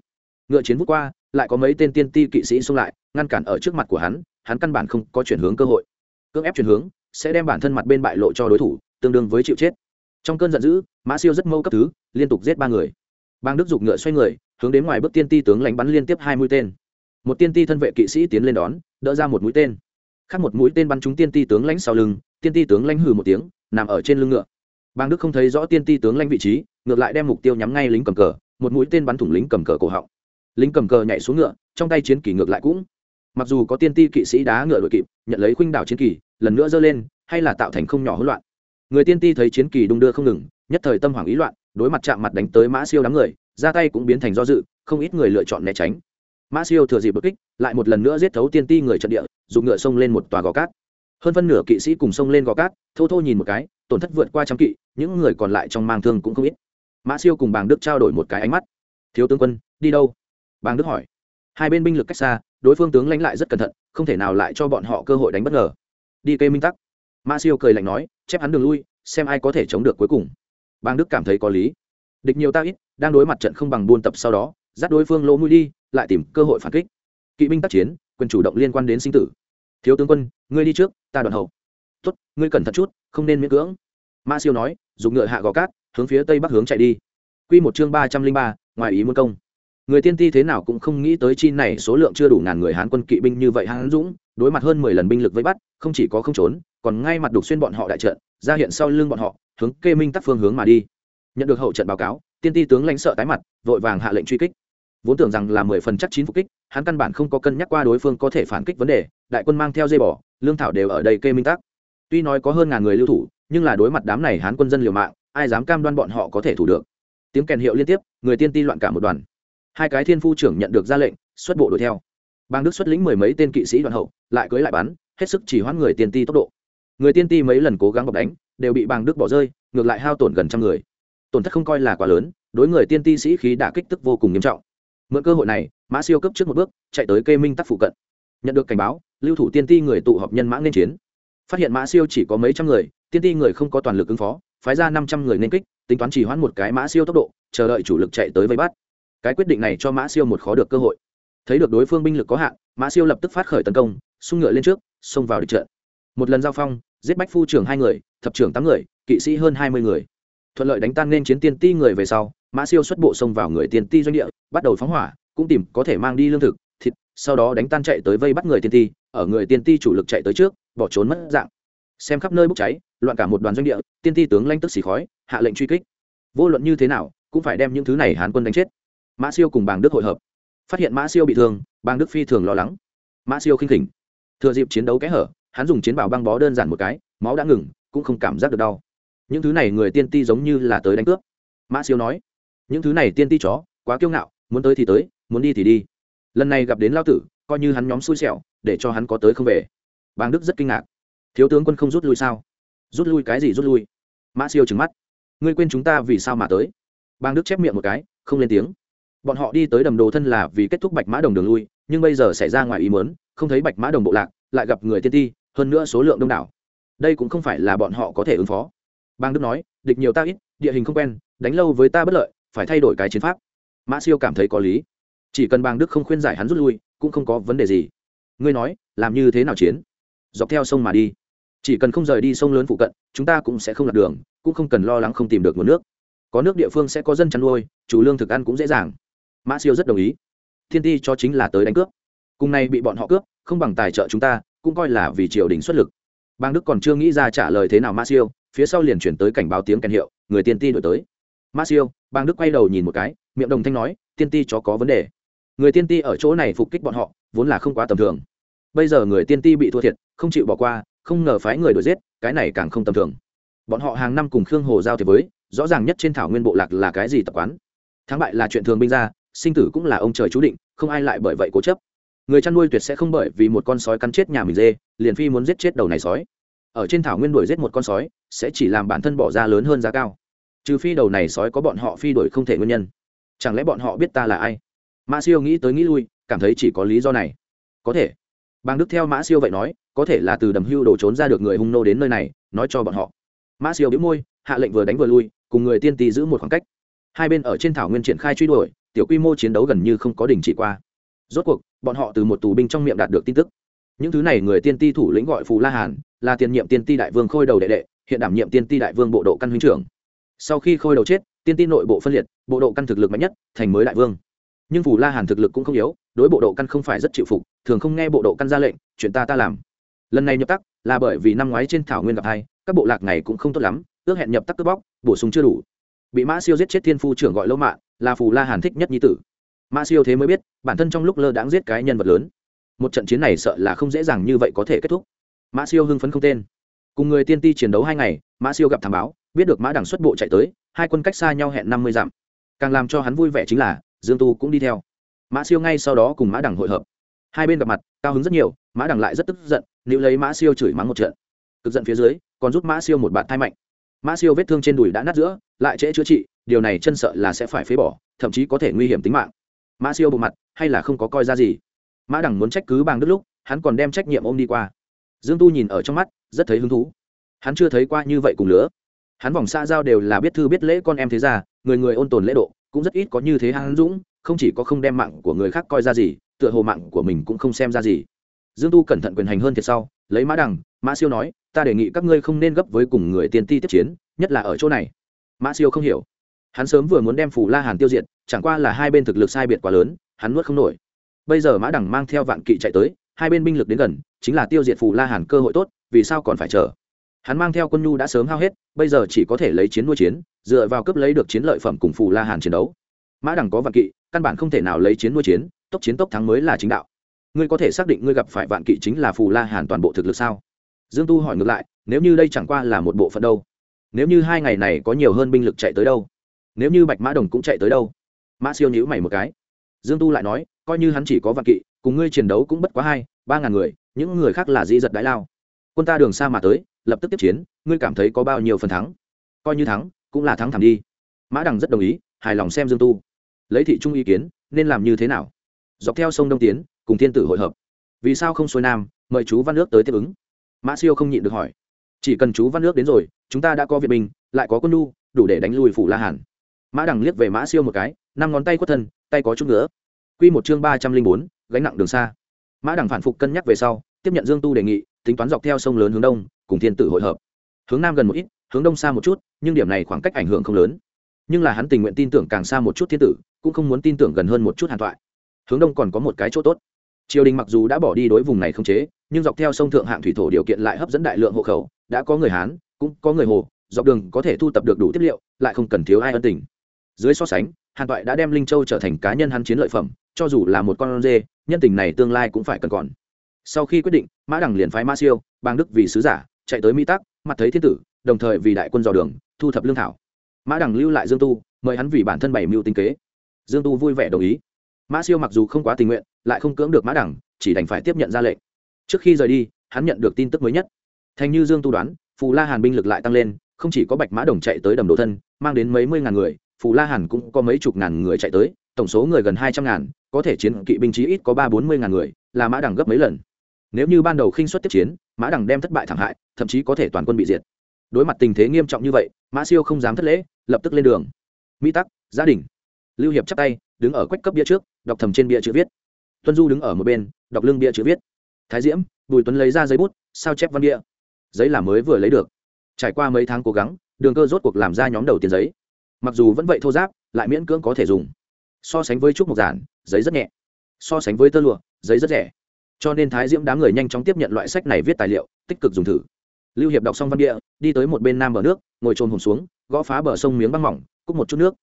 Speaker 1: Ngựa chiến vút qua, lại có mấy tên tiên ti kỵ sĩ xung lại, ngăn cản ở trước mặt của hắn hắn căn bản không có chuyển hướng cơ hội. Cưỡng ép chuyển hướng, sẽ đem bản thân mặt bên bại lộ cho đối thủ, tương đương với chịu chết. Trong cơn giận dữ, mã siêu rất mâu cấp thứ, liên tục giết ba người. Bang đức giục ngựa xoay người hướng đến ngoài bước tiên ti tướng lánh bắn liên tiếp hai mũi tên. Một tiên ti thân vệ kỵ sĩ tiến lên đón, đỡ ra một mũi tên. Khác một mũi tên bắn trúng tiên ti tướng lãnh sau lưng, tiên ti tướng lãnh hừ một tiếng, nằm ở trên lưng ngựa. Bang đức không thấy rõ tiên ti tướng lãnh vị trí, ngược lại đem mục tiêu nhắm ngay lính cầm cờ, một mũi tên bắn thủng lính cầm cờ cổ họng. Lính cầm cờ nhảy xuống ngựa, trong tay chiến kỳ ngược lại cũng. Mặc dù có tiên ti kỵ sĩ đá ngựa đội kịp, nhận lấy khuynh đảo chiến kỳ, lần nữa dơ lên, hay là tạo thành không nhỏ hỗn loạn. Người tiên ti thấy chiến kỳ đung đưa không ngừng, nhất thời tâm hoảng ý loạn, đối mặt chạm mặt đánh tới mã siêu đám người ra tay cũng biến thành do dự, không ít người lựa chọn né tránh. Mã siêu thừa dịp bất kích, lại một lần nữa giết thấu tiên ti người trận địa, dùng ngựa xông lên một tòa gò cát. Hơn phân nửa kỵ sĩ cùng xông lên gò cát, thô thô nhìn một cái, tổn thất vượt qua trăm kỵ, những người còn lại trong mang thương cũng không ít. Mã siêu cùng bàng đức trao đổi một cái ánh mắt. Thiếu tướng quân, đi đâu? Bàng đức hỏi. Hai bên binh lực cách xa, đối phương tướng lãnh lại rất cẩn thận, không thể nào lại cho bọn họ cơ hội đánh bất ngờ. Đi cây minh tắc. Mã siêu cười lạnh nói, chép hắn đường lui, xem ai có thể chống được cuối cùng. Bang đức cảm thấy có lý địch nhiều ta ít, đang đối mặt trận không bằng buôn tập sau đó, dắt đối phương lỗ mũi đi, lại tìm cơ hội phản kích. Kỵ binh tác chiến, quyền chủ động liên quan đến sinh tử. Thiếu tướng quân, ngươi đi trước, ta đoạn hậu. Tốt, ngươi cẩn thận chút, không nên miễn cưỡng. Ma siêu nói dùng ngựa hạ gò cát, hướng phía tây bắc hướng chạy đi. Q một chương ba trăm linh ba, ngoài ý muốn công. Người tiên ti thế nào cũng không nghĩ tới chi này, số lượng chưa đủ ngàn người hán quân kỵ binh như vậy hán dũng, đối mặt hơn mười lần binh lực vây bắt, không chỉ có không trốn, còn ngay mặt đục xuyên bọn họ đại trận, ra hiện sau lưng bọn họ, hướng kê minh tắc phương hướng mà đi nhận được hậu trận báo cáo, tiên ti tướng lãnh sợ tái mặt, vội vàng hạ lệnh truy kích. Vốn tưởng rằng là mười phần chắc chín phục kích, hắn căn bản không có cân nhắc qua đối phương có thể phản kích vấn đề, đại quân mang theo dây bỏ lương thảo đều ở đây kê minh tắc. Tuy nói có hơn ngàn người lưu thủ, nhưng là đối mặt đám này hán quân dân liều mạng, ai dám cam đoan bọn họ có thể thủ được? Tiếng kèn hiệu liên tiếp, người tiên ti loạn cả một đoàn. Hai cái thiên phu trưởng nhận được ra lệnh, xuất bộ đuổi theo. Bang đức xuất lĩnh mười mấy tên kỵ sĩ đoàn hậu, lại cưới lại bắn, hết sức chỉ hoãn người tiên ti tốc độ. Người tiên ti mấy lần cố gắng bọc đánh, đều bị bang đức bỏ rơi, ngược lại hao tổn gần trăm người tổn thất không coi là quá lớn, đối người tiên ti sĩ khí đã kích tức vô cùng nghiêm trọng. Mượn cơ hội này, mã siêu cấp trước một bước, chạy tới kê minh tắc phụ cận. Nhận được cảnh báo, lưu thủ tiên ti người tụ họp nhân mã nên chiến. Phát hiện mã siêu chỉ có mấy trăm người, tiên ti người không có toàn lực ứng phó, phái ra năm trăm người nên kích, tính toán chỉ hoãn một cái mã siêu tốc độ, chờ đợi chủ lực chạy tới vây bắt. Cái quyết định này cho mã siêu một khó được cơ hội. Thấy được đối phương binh lực có hạn, mã siêu lập tức phát khởi tấn công, xung ngựa lên trước, xông vào địch trận. Một lần giao phong, giết bách phu trưởng hai người, thập trưởng tám người, kỵ sĩ hơn hai mươi người thuận lợi đánh tan nên chiến tiên ti người về sau, mã siêu xuất bộ xông vào người tiên ti doanh địa, bắt đầu phóng hỏa, cũng tìm có thể mang đi lương thực, thịt, sau đó đánh tan chạy tới vây bắt người tiên ti, ở người tiên ti chủ lực chạy tới trước, bỏ trốn mất dạng. Xem khắp nơi bốc cháy, loạn cả một đoàn doanh địa, tiên ti tướng lanh tức xì khói, hạ lệnh truy kích. Vô luận như thế nào, cũng phải đem những thứ này hán quân đánh chết. Mã siêu cùng bàng đức hội hợp. Phát hiện mã siêu bị thương, bàng đức phi thường lo lắng. Mã siêu khinh khỉnh. Thừa dịp chiến đấu kẽ hở, hắn dùng chiến bảo băng bó đơn giản một cái, máu đã ngừng, cũng không cảm giác được đau những thứ này người tiên ti giống như là tới đánh cướp. Mã siêu nói, những thứ này tiên ti chó, quá kiêu ngạo, muốn tới thì tới, muốn đi thì đi. Lần này gặp đến lao tử, coi như hắn nhóm xui xẻo, để cho hắn có tới không về. Bàng đức rất kinh ngạc. Thiếu tướng quân không rút lui sao? Rút lui cái gì rút lui? Mã siêu trừng mắt. Ngươi quên chúng ta vì sao mà tới? Bàng đức chép miệng một cái, không lên tiếng. Bọn họ đi tới đầm đồ thân là vì kết thúc bạch mã đồng đường lui, nhưng bây giờ xảy ra ngoài ý mớn không thấy bạch mã đồng bộ lạc, lại gặp người tiên ti, hơn nữa số lượng đông đảo. Đây cũng không phải là bọn họ có thể ứng phó bang đức nói, địch nhiều ta ít, địa hình không quen, đánh lâu với ta bất lợi, phải thay đổi cái chiến pháp. Mã siêu cảm thấy có lý. Chỉ cần bang đức không khuyên giải hắn rút lui, cũng không có vấn đề gì. Ngươi nói, làm như thế nào chiến? Dọc theo sông mà đi. Chỉ cần không rời đi sông lớn phụ cận, chúng ta cũng sẽ không lạc đường, cũng không cần lo lắng không tìm được nguồn nước. Có nước địa phương sẽ có dân chăn nuôi, chủ lương thực ăn cũng dễ dàng. Mã siêu rất đồng ý. Thiên ti cho chính là tới đánh cướp. Cùng nay bị bọn họ cướp, không bằng tài trợ chúng ta, cũng coi là vì triều đình xuất lực. Bang đức còn chưa nghĩ ra trả lời thế nào mã siêu phía sau liền chuyển tới cảnh báo tiếng kèn hiệu, người tiên ti đổi tới. Mã siêu bang đức quay đầu nhìn một cái, miệng đồng thanh nói, tiên ti chó có vấn đề. Người tiên ti ở chỗ này phục kích bọn họ, vốn là không quá tầm thường. Bây giờ người tiên ti bị thua thiệt, không chịu bỏ qua, không ngờ phái người đuổi giết, cái này càng không tầm thường. Bọn họ hàng năm cùng khương hồ giao thế với, rõ ràng nhất trên thảo nguyên bộ lạc là cái gì tập quán. Thắng bại là chuyện thường binh ra, sinh tử cũng là ông trời chú định, không ai lại bởi vậy cố chấp. Người chăn nuôi tuyệt sẽ không bởi vì một con sói cắn chết nhà mình dê, liền phi muốn giết chết đầu này sói ở trên thảo nguyên đuổi giết một con sói, sẽ chỉ làm bản thân bỏ ra lớn hơn giá cao. Trừ phi đầu này sói có bọn họ phi đuổi không thể nguyên nhân. Chẳng lẽ bọn họ biết ta là ai? Mã siêu nghĩ tới nghĩ lui, cảm thấy chỉ có lý do này. Có thể. Bang đức theo mã siêu vậy nói, có thể là từ đầm hưu đổ trốn ra được người hung nô đến nơi này, nói cho bọn họ. Mã siêu đĩu môi, hạ lệnh vừa đánh vừa lui, cùng người tiên tì giữ một khoảng cách. Hai bên ở trên thảo nguyên triển khai truy đuổi, tiểu quy mô chiến đấu gần như không có đình chỉ qua. Rốt cuộc, bọn họ từ một tù binh trong miệng đạt được tin tức những thứ này người tiên ti thủ lĩnh gọi phù la hàn, là tiền nhiệm tiên ti đại vương khôi đầu đệ đệ, hiện đảm nhiệm tiên ti đại vương bộ độ căn huynh trưởng. Sau khi khôi đầu chết, tiên ti nội bộ phân liệt, bộ độ căn thực lực mạnh nhất, thành mới đại vương. Nhưng phù la hàn thực lực cũng không yếu, đối bộ độ căn không phải rất chịu phục, thường không nghe bộ độ căn ra lệnh, chuyện ta ta làm. Lần này nhập tắc, là bởi vì năm ngoái trên thảo nguyên gặp hai, các bộ lạc này cũng không tốt lắm, ước hẹn nhập tắc cướp bóc, bổ sung chưa đủ. Bị mã siêu giết chết thiên phu trưởng gọi lâu mạ, là phù la hàn thích nhất nhi tử. Mã siêu thế mới biết, bản thân trong lúc lơ đãng giết cái nhân vật lớn một trận chiến này sợ là không dễ dàng như vậy có thể kết thúc. Mã siêu hưng phấn không tên. Cùng người tiên ti chiến đấu hai ngày, mã siêu gặp thảm báo, biết được mã Đằng xuất bộ chạy tới, hai quân cách xa nhau hẹn năm mươi dặm. Càng làm cho hắn vui vẻ chính là, dương tu cũng đi theo. Mã siêu ngay sau đó cùng mã Đằng hội hợp. Hai bên gặp mặt, cao hứng rất nhiều, mã Đằng lại rất tức giận, nếu lấy mã siêu chửi mắng một trận, cực giận phía dưới, còn rút mã siêu một bạn thai mạnh. Mã siêu vết thương trên đùi đã nát giữa, lại trễ chữa trị, điều này chân sợ là sẽ phải phế bỏ, thậm chí có thể nguy hiểm tính mạng. Mã siêu bộ mặt, hay là không có coi ra gì mã đẳng muốn trách cứ bàng đức lúc, hắn còn đem trách nhiệm ôm đi qua. Dương tu nhìn ở trong mắt, rất thấy hứng thú. Hắn chưa thấy qua như vậy cùng lứa. Hắn vòng xa giao đều là biết thư biết lễ con em thế ra người người ôn tồn lễ độ, cũng rất ít có như thế hắn dũng, không chỉ có không đem mạng của người khác coi ra gì, tựa hồ mạng của mình cũng không xem ra gì. Dương tu cẩn thận quyền hành hơn thiệt sau, lấy mã đằng, mã siêu nói, ta đề nghị các ngươi không nên gấp với cùng người tiền ti tiếp chiến, nhất là ở chỗ này. Mã siêu không hiểu. Hắn sớm vừa muốn đem phủ la hàn tiêu diệt, chẳng qua là hai bên thực lực sai biệt quá lớn, hắn nuốt không nổi bây giờ mã đằng mang theo vạn kỵ chạy tới, hai bên binh lực đến gần, chính là tiêu diệt phù la hàn cơ hội tốt, vì sao còn phải chờ? Hắn mang theo quân nhu đã sớm hao hết, bây giờ chỉ có thể lấy chiến nuôi chiến, dựa vào cấp lấy được chiến lợi phẩm cùng phù la hàn chiến đấu. Mã đằng có vạn kỵ, căn bản không thể nào lấy chiến nuôi chiến, tốc chiến tốc thắng mới là chính đạo. Ngươi có thể xác định ngươi gặp phải vạn kỵ chính là phù la hàn toàn bộ thực lực sao? Dương tu hỏi ngược lại, nếu như đây chẳng qua là một bộ phận đâu? Nếu như hai ngày này có nhiều hơn binh lực chạy tới đâu? Nếu như bạch mã đồng cũng chạy tới đâu? Mã siêu nhữ mày một cái. Dương tu lại nói coi như hắn chỉ có vạn kỵ, cùng ngươi chiến đấu cũng bất quá hai, ba ngàn người, những người khác là di giật đái lao. Quân ta đường xa mà tới, lập tức tiếp chiến, ngươi cảm thấy có bao nhiêu phần thắng? Coi như thắng, cũng là thắng thảm đi. Mã đằng rất đồng ý, hài lòng xem dương tu. Lấy thị trung ý kiến, nên làm như thế nào? Dọc theo sông đông tiến, cùng thiên tử hội hợp. Vì sao không xuôi nam, mời chú văn nước tới tiếp ứng? Mã siêu không nhịn được hỏi. Chỉ cần chú văn nước đến rồi, chúng ta đã có viện binh, lại có quân nu đủ để đánh lùi phủ la hàn. Mã đằng liếc về mã siêu một cái, năm ngón tay quất thân, tay có chút nữa Quy một chương ba trăm linh bốn, gánh nặng đường xa. Mã đằng phản phục cân nhắc về sau, tiếp nhận dương tu đề nghị, tính toán dọc theo sông lớn hướng đông, cùng thiên tử hội hợp. Hướng nam gần một ít, hướng đông xa một chút, nhưng điểm này khoảng cách ảnh hưởng không lớn. Nhưng là hắn tình nguyện tin tưởng càng xa một chút thiên tử, cũng không muốn tin tưởng gần hơn một chút hàn toại hướng đông còn có một cái chỗ tốt. Triều đình mặc dù đã bỏ đi đối vùng này không chế, nhưng dọc theo sông thượng hạng thủy thổ điều kiện lại hấp dẫn đại lượng hộ khẩu, đã có người hán, cũng có người hồ, dọc đường có thể thu tập được đủ tiếp liệu, lại không cần thiếu ai ân tình. Dưới so sánh, hàn toại đã đem linh châu trở thành cá nhân hắn chiến lợi phẩm cho dù là một con dê nhân tình này tương lai cũng phải cần còn. Sau khi quyết định, mã đằng liền phái ma siêu bang đức vì sứ giả, chạy tới mỹ tắc, mặt thấy thiên tử, đồng thời vì đại quân dò đường, thu thập lương thảo. Mã đằng lưu lại dương tu, mời hắn vì bản thân bảy mưu tinh kế. Dương tu vui vẻ đồng ý. Mã siêu mặc dù không quá tình nguyện, lại không cưỡng được mã đẳng chỉ đành phải tiếp nhận ra lệnh. Trước khi rời đi, hắn nhận được tin tức mới nhất. Thành như dương tu đoán, phù la hàn binh lực lại tăng lên, không chỉ có bạch mã đồng chạy tới đầm đồ thân, mang đến mấy mươi ngàn người, phù la hàn cũng có mấy chục ngàn người chạy tới, tổng số người gần hai trăm ngàn có thể chiến kỵ binh chí ít có ba bốn mươi ngàn người, là mã đằng gấp mấy lần. Nếu như ban đầu khinh suất tiếp chiến, mã đằng đem thất bại thảm hại, thậm chí có thể toàn quân bị diệt. Đối mặt tình thế nghiêm trọng như vậy, mã siêu không dám thất lễ, lập tức lên đường. Mỹ tắc, gia đình. Lưu hiệp chắp tay, đứng ở quách cấp bia trước, đọc thầm trên bia chữ viết. Tuân du đứng ở một bên, đọc lưng bia chữ viết. Thái diễm, bùi tuấn lấy ra giấy bút, sao chép văn bia. Giấy là mới vừa lấy được. Trải qua mấy tháng cố gắng, đường cơ rốt cuộc làm ra nhóm đầu tiền giấy. Mặc dù vẫn vậy thô giáp, lại miễn cưỡng có thể dùng. So sánh với trúc mộc giản giấy rất nhẹ. So sánh với tơ lụa, giấy rất rẻ. Cho nên thái diễm đám người nhanh chóng tiếp nhận loại sách này viết tài liệu, tích cực dùng thử. Lưu hiệp đọc xong văn địa, đi tới một bên nam bờ nước, ngồi trồn hồn xuống, gõ phá bờ sông miếng băng mỏng, cúc một chút nước.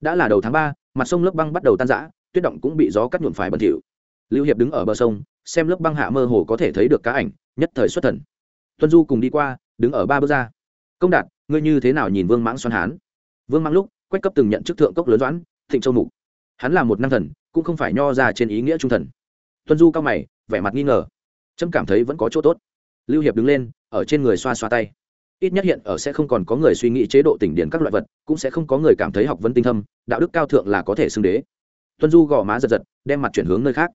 Speaker 1: Đã là đầu tháng ba, mặt sông lớp băng bắt đầu tan rã, tuyết động cũng bị gió cắt nhuộm phải bẩn thỉu. Lưu hiệp đứng ở bờ sông, xem lớp băng hạ mơ hồ có thể thấy được cá ảnh, nhất thời xuất thần. Tuân du cùng đi qua, đứng ở ba bước ra. Công đạt, ngươi như thế nào nhìn vương mãng xoan hán? Vương mãng lúc quách cấp từng nhận chức thượng cốc lớn doãn, thịnh châu mục. Hắn là một năng thần cũng không phải nho ra trên ý nghĩa trung thần. Tuân du cao mày, vẻ mặt nghi ngờ. Trâm cảm thấy vẫn có chỗ tốt. Lưu hiệp đứng lên, ở trên người xoa xoa tay. Ít nhất hiện ở sẽ không còn có người suy nghĩ chế độ tỉnh điển các loại vật, cũng sẽ không có người cảm thấy học vấn tinh thâm, đạo đức cao thượng là có thể xưng đế. Tuân du gò má giật giật, đem mặt chuyển hướng nơi khác.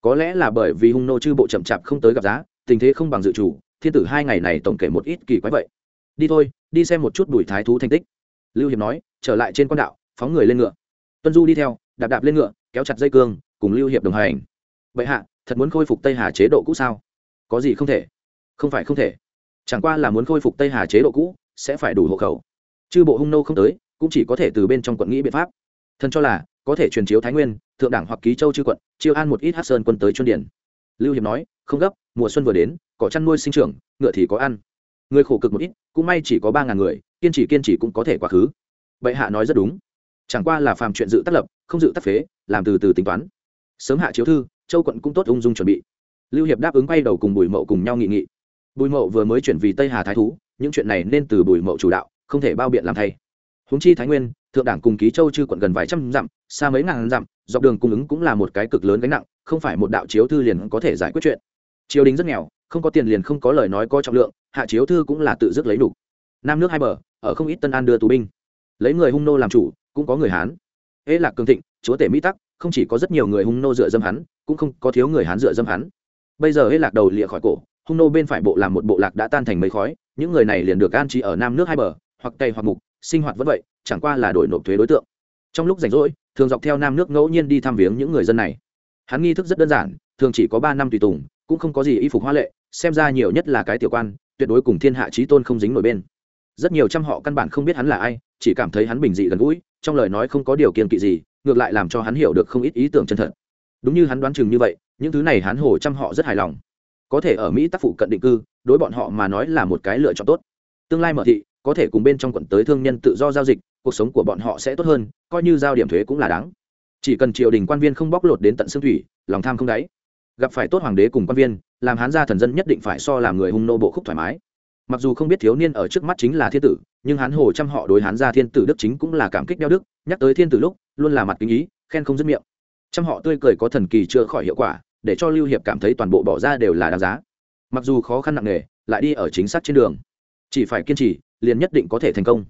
Speaker 1: Có lẽ là bởi vì hung nô chư bộ chậm chạp không tới gặp giá, tình thế không bằng dự chủ, thiên tử hai ngày này tổng kể một ít kỳ quái vậy. Đi thôi, đi xem một chút bùi thái thú thành tích. Lưu hiệp nói, trở lại trên quan đạo, phóng người lên ngựa. Tuân du đi theo đạp đạp lên ngựa, kéo chặt dây cương, cùng lưu hiệp đồng hành. Vậy hạ, thật muốn khôi phục tây hà chế độ cũ sao? Có gì không thể. Không phải không thể. Chẳng qua là muốn khôi phục tây hà chế độ cũ, sẽ phải đủ hộ khẩu. Chư bộ hung nô không tới, cũng chỉ có thể từ bên trong quận nghĩ biện pháp. Thân cho là, có thể truyền chiếu thái nguyên, thượng đảng hoặc ký châu chư quận, chiêu an một ít hát sơn quân tới chuyên điển lưu hiệp nói, không gấp, mùa xuân vừa đến, cỏ chăn nuôi sinh trưởng, ngựa thì có ăn. Người khổ cực một ít, cũng may chỉ có ba ngàn người, kiên trì kiên trì cũng có thể quá khứ. Bệ hạ nói rất đúng chẳng qua là phàm chuyện dự tác lập, không dự tác phế, làm từ từ tính toán. Sớm hạ chiếu thư, châu quận cũng tốt ung dung chuẩn bị. Lưu hiệp đáp ứng quay đầu cùng bùi mậu cùng nhau nghị nghị. Bùi mậu vừa mới chuyển vì tây hà thái thú, những chuyện này nên từ bùi mậu chủ đạo, không thể bao biện làm thay. Húng chi thái nguyên, thượng đảng cùng ký châu chư quận gần vài trăm dặm, xa mấy ngàn dặm, dọc đường cung ứng cũng là một cái cực lớn gánh nặng, không phải một đạo chiếu thư liền có thể giải quyết chuyện. Triều đình rất nghèo, không có tiền liền không có lời nói có trọng lượng, hạ chiếu thư cũng là tự dứt lấy đủ. Nam nước hai bờ, ở không ít tân an đưa tù binh. Lấy người hung nô làm chủ cũng có người hán. Ế lạc cường thịnh, chúa tể mỹ tắc, không chỉ có rất nhiều người hung nô dựa dâm hắn, cũng không có thiếu người hán dựa dâm hắn. Bây giờ ế lạc đầu lịa khỏi cổ, hung nô bên phải bộ làm một bộ lạc đã tan thành mấy khói, những người này liền được an trí ở nam nước hai bờ, hoặc tây hoặc mục, sinh hoạt vẫn vậy, chẳng qua là đổi nộp thuế đối tượng. Trong lúc rảnh rỗi, thường dọc theo nam nước ngẫu nhiên đi thăm viếng những người dân này. Hắn nghi thức rất đơn giản, thường chỉ có ba năm tùy tùng, cũng không có gì y phục hoa lệ, xem ra nhiều nhất là cái tiểu quan, tuyệt đối cùng thiên hạ trí tôn không dính nổi bên. Rất nhiều trăm họ căn bản không biết hắn là ai, chỉ cảm thấy hắn bình dị gần gũi trong lời nói không có điều kiện kỵ gì, ngược lại làm cho hắn hiểu được không ít ý tưởng chân thật. Đúng như hắn đoán chừng như vậy, những thứ này hắn hồ trăm họ rất hài lòng. Có thể ở mỹ tác phụ cận định cư, đối bọn họ mà nói là một cái lựa chọn tốt. Tương lai mở thị, có thể cùng bên trong quận tới thương nhân tự do giao dịch, cuộc sống của bọn họ sẽ tốt hơn, coi như giao điểm thuế cũng là đáng. Chỉ cần triều đình quan viên không bóc lột đến tận xương thủy, lòng tham không đáy. Gặp phải tốt hoàng đế cùng quan viên, làm hán gia thần dân nhất định phải so làm người hung nô bộ khúc thoải mái mặc dù không biết thiếu niên ở trước mắt chính là thiên tử, nhưng hán hồ trăm họ đối hán gia thiên tử đức chính cũng là cảm kích đeo đức, nhắc tới thiên tử lúc, luôn là mặt kính ý, khen không dứt miệng. Trăm họ tươi cười có thần kỳ chữa khỏi hiệu quả, để cho lưu hiệp cảm thấy toàn bộ bỏ ra đều là đáng giá. Mặc dù khó khăn nặng nề, lại đi ở chính xác trên đường. Chỉ phải kiên trì, liền nhất định có thể thành công.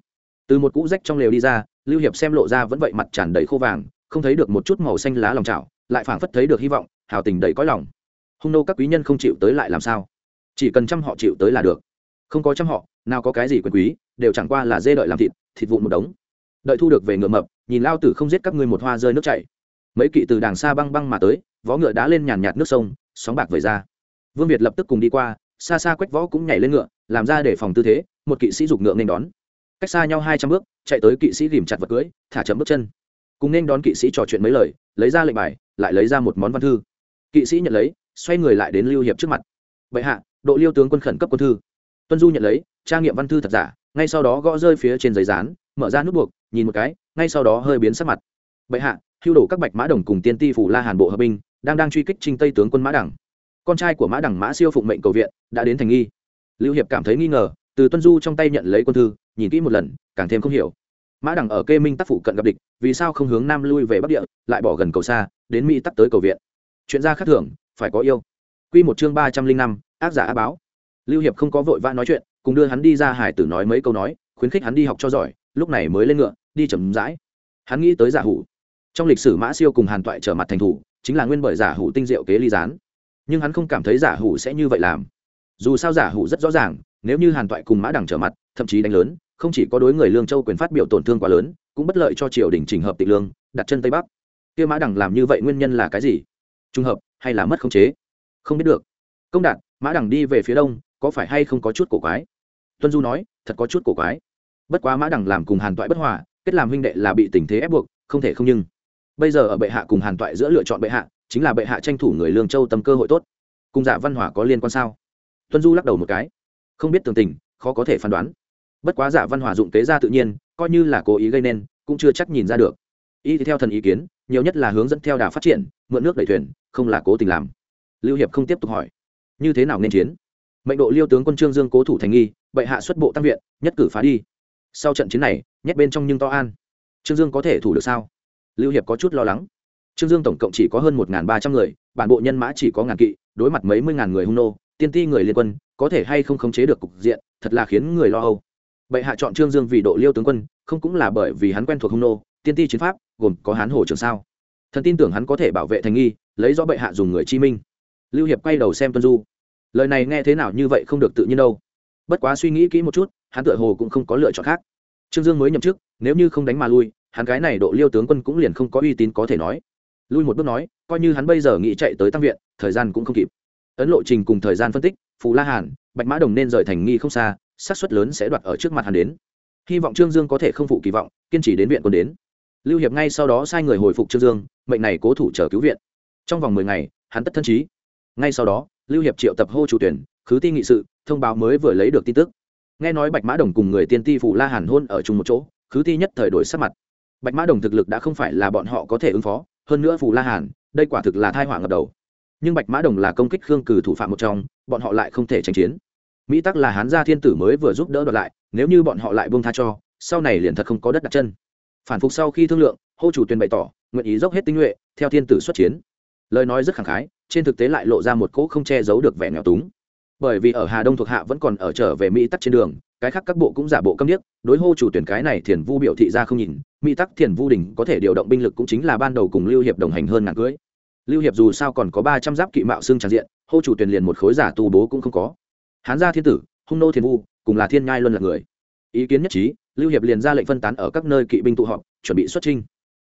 Speaker 1: Từ một cũ rách trong lều đi ra, lưu hiệp xem lộ ra vẫn vậy mặt tràn đầy khô vàng, không thấy được một chút màu xanh lá lòng trào lại phảng phất thấy được hy vọng, hào tình đầy cõi lòng. Hung nô các quý nhân không chịu tới lại làm sao? Chỉ cần trăm họ chịu tới là được không có trăm họ, nào có cái gì quyền quý, đều chẳng qua là dê đợi làm thịt thịt vụn một đống. Đợi thu được về ngựa mập, nhìn lao tử không giết các ngươi một hoa rơi nước chảy. Mấy kỵ từ đàng xa băng băng mà tới, vó ngựa đã lên nhàn nhạt nước sông, sóng bạc vẩy ra. Vương việt lập tức cùng đi qua, xa xa quách võ cũng nhảy lên ngựa, làm ra để phòng tư thế, một kỵ sĩ giục ngựa nên đón. Cách xa nhau hai trăm bước, chạy tới kỵ sĩ ghìm chặt vật cưới, thả chậm bước chân. Cùng nên đón kỵ sĩ trò chuyện mấy lời, lấy ra lệnh bài, lại lấy ra một món văn thư. Kỵ sĩ nhận lấy, xoay người lại đến lưu hiệp trước mặt. Bệ hạ, độ liêu tướng quân khẩn cấp quân thư tuân du nhận lấy trang nghiệm văn thư thật giả, ngay sau đó gõ rơi phía trên giấy dán, mở ra nút buộc, nhìn một cái, ngay sau đó hơi biến sắc mặt. Bệ hạ, hưu đổ các bạch mã đồng cùng tiên ti phủ la hàn bộ hợp binh, đang đang truy kích trinh tây tướng quân mã đẳng. Con trai của mã đẳng mã siêu phụng mệnh cầu viện, đã đến thành nghi. Lưu hiệp cảm thấy nghi ngờ, từ tuân du trong tay nhận lấy quân thư, nhìn kỹ một lần, càng thêm không hiểu. Mã đẳng ở kê minh tác phụ cận gặp địch, vì sao không hướng nam lui về bắc địa, lại bỏ gần cầu xa, đến mỹ tắc tới cầu viện. Chuyện ra khác thường, phải có yêu. Quy một chương ba trăm linh năm, ác giả á báo lưu hiệp không có vội vã nói chuyện, cùng đưa hắn đi ra hải tử nói mấy câu nói, khuyến khích hắn đi học cho giỏi, lúc này mới lên ngựa, đi chậm rãi. Hắn nghĩ tới giả hủ. Trong lịch sử mã siêu cùng hàn toại trở mặt thành thủ, chính là nguyên bởi giả hủ tinh diệu kế ly gián. Nhưng hắn không cảm thấy giả hủ sẽ như vậy làm. Dù sao giả hủ rất rõ ràng, nếu như hàn toại cùng mã đẳng trở mặt, thậm chí đánh lớn, không chỉ có đối người lương châu quyền phát biểu tổn thương quá lớn, cũng bất lợi cho triều đình trình hợp tịch lương, đặt chân tây bắc. Kia mã đẳng làm như vậy nguyên nhân là cái gì? Trùng hợp hay là mất khống chế? Không biết được. Công đạt, mã đẳng đi về phía đông có phải hay không có chút cổ quái? Tuân du nói, thật có chút cổ quái. Bất quá mã đẳng làm cùng hàn toại bất hòa, kết làm huynh đệ là bị tình thế ép buộc, không thể không nhưng. Bây giờ ở bệ hạ cùng hàn toại giữa lựa chọn bệ hạ, chính là bệ hạ tranh thủ người lương châu tâm cơ hội tốt. Cùng giả văn hòa có liên quan sao? Tuân du lắc đầu một cái. Không biết tường tình, khó có thể phán đoán. Bất quá giả văn hòa dụng kế ra tự nhiên, coi như là cố ý gây nên, cũng chưa chắc nhìn ra được. Ý thì theo thần ý kiến, nhiều nhất là hướng dẫn theo đà phát triển, mượn nước đẩy thuyền, không là cố tình làm. Lưu hiệp không tiếp tục hỏi. Như thế nào nên chiến? Mệnh độ liêu tướng quân trương dương cố thủ thành nghi, bệ hạ xuất bộ tăng viện, nhất cử phá đi. Sau trận chiến này, nhét bên trong nhưng to an. Trương dương có thể thủ được sao? Lưu hiệp có chút lo lắng. Trương dương tổng cộng chỉ có hơn một ba trăm người, bản bộ nhân mã chỉ có ngàn kỵ, đối mặt mấy mươi ngàn người hung nô, tiên ti người liên quân, có thể hay không khống chế được cục diện, thật là khiến người lo âu. Bệ hạ chọn trương dương vì độ liêu tướng quân, không cũng là bởi vì hắn quen thuộc hung nô, tiên ti chiến pháp, gồm có hán hồ trường sao. Thần tin tưởng hắn có thể bảo vệ thành nghi, lấy do bệ hạ dùng người chi minh. Lưu hiệp quay đầu xem tuân du lời này nghe thế nào như vậy không được tự nhiên đâu. Bất quá suy nghĩ kỹ một chút, hắn tựa hồ cũng không có lựa chọn khác. Trương dương mới nhậm chức, nếu như không đánh mà lui, hắn cái này độ liêu tướng quân cũng liền không có uy tín có thể nói. Lui một bước nói, coi như hắn bây giờ nghĩ chạy tới tăng viện, thời gian cũng không kịp. Ấn lộ trình cùng thời gian phân tích, phù la hàn, bạch mã đồng nên rời thành nghi không xa, xác suất lớn sẽ đoạt ở trước mặt hắn đến. Hy vọng trương dương có thể không phụ kỳ vọng, kiên trì đến viện quân đến. Lưu hiệp ngay sau đó sai người hồi phục trương dương, mệnh này cố thủ chờ cứu viện. Trong vòng mười ngày, hắn tất thân trí. Ngay sau đó lưu hiệp triệu tập hô chủ tuyển, khứ ti nghị sự, thông báo mới vừa lấy được tin tức. Nghe nói bạch mã đồng cùng người tiên ti phụ la hàn hôn ở chung một chỗ, khứ ti nhất thời đổi sắc mặt. Bạch mã đồng thực lực đã không phải là bọn họ có thể ứng phó, hơn nữa Phủ la hàn, đây quả thực là thai họa ngập đầu. Nhưng bạch mã đồng là công kích khương cử thủ phạm một trong, bọn họ lại không thể tranh chiến. Mỹ tắc là hán gia thiên tử mới vừa giúp đỡ đoạt lại, nếu như bọn họ lại buông tha cho, sau này liền thật không có đất đặt chân. Phản phục sau khi thương lượng, hô chủ tuyên bày tỏ, nguyện ý dốc hết tinh nhuệ, theo thiên tử xuất chiến. Lời nói rất khẳng khái trên thực tế lại lộ ra một cỗ không che giấu được vẻ nghèo túng. Bởi vì ở hà đông thuộc hạ vẫn còn ở trở về mỹ tắc trên đường, cái khác các bộ cũng giả bộ câm điếc, đối hô chủ tuyển cái này thiền vu biểu thị ra không nhìn, mỹ tắc thiền vu đình có thể điều động binh lực cũng chính là ban đầu cùng lưu hiệp đồng hành hơn ngàn cưới. Lưu hiệp dù sao còn có ba trăm giáp kỵ mạo xương tràn diện, hô chủ tuyển liền một khối giả tu bố cũng không có. Hán gia thiên tử, hung nô thiền vu, cùng là thiên nhai luân là người. Ý kiến nhất trí, lưu hiệp liền ra lệnh phân tán ở các nơi kỵ binh tụ họp, chuẩn bị xuất trinh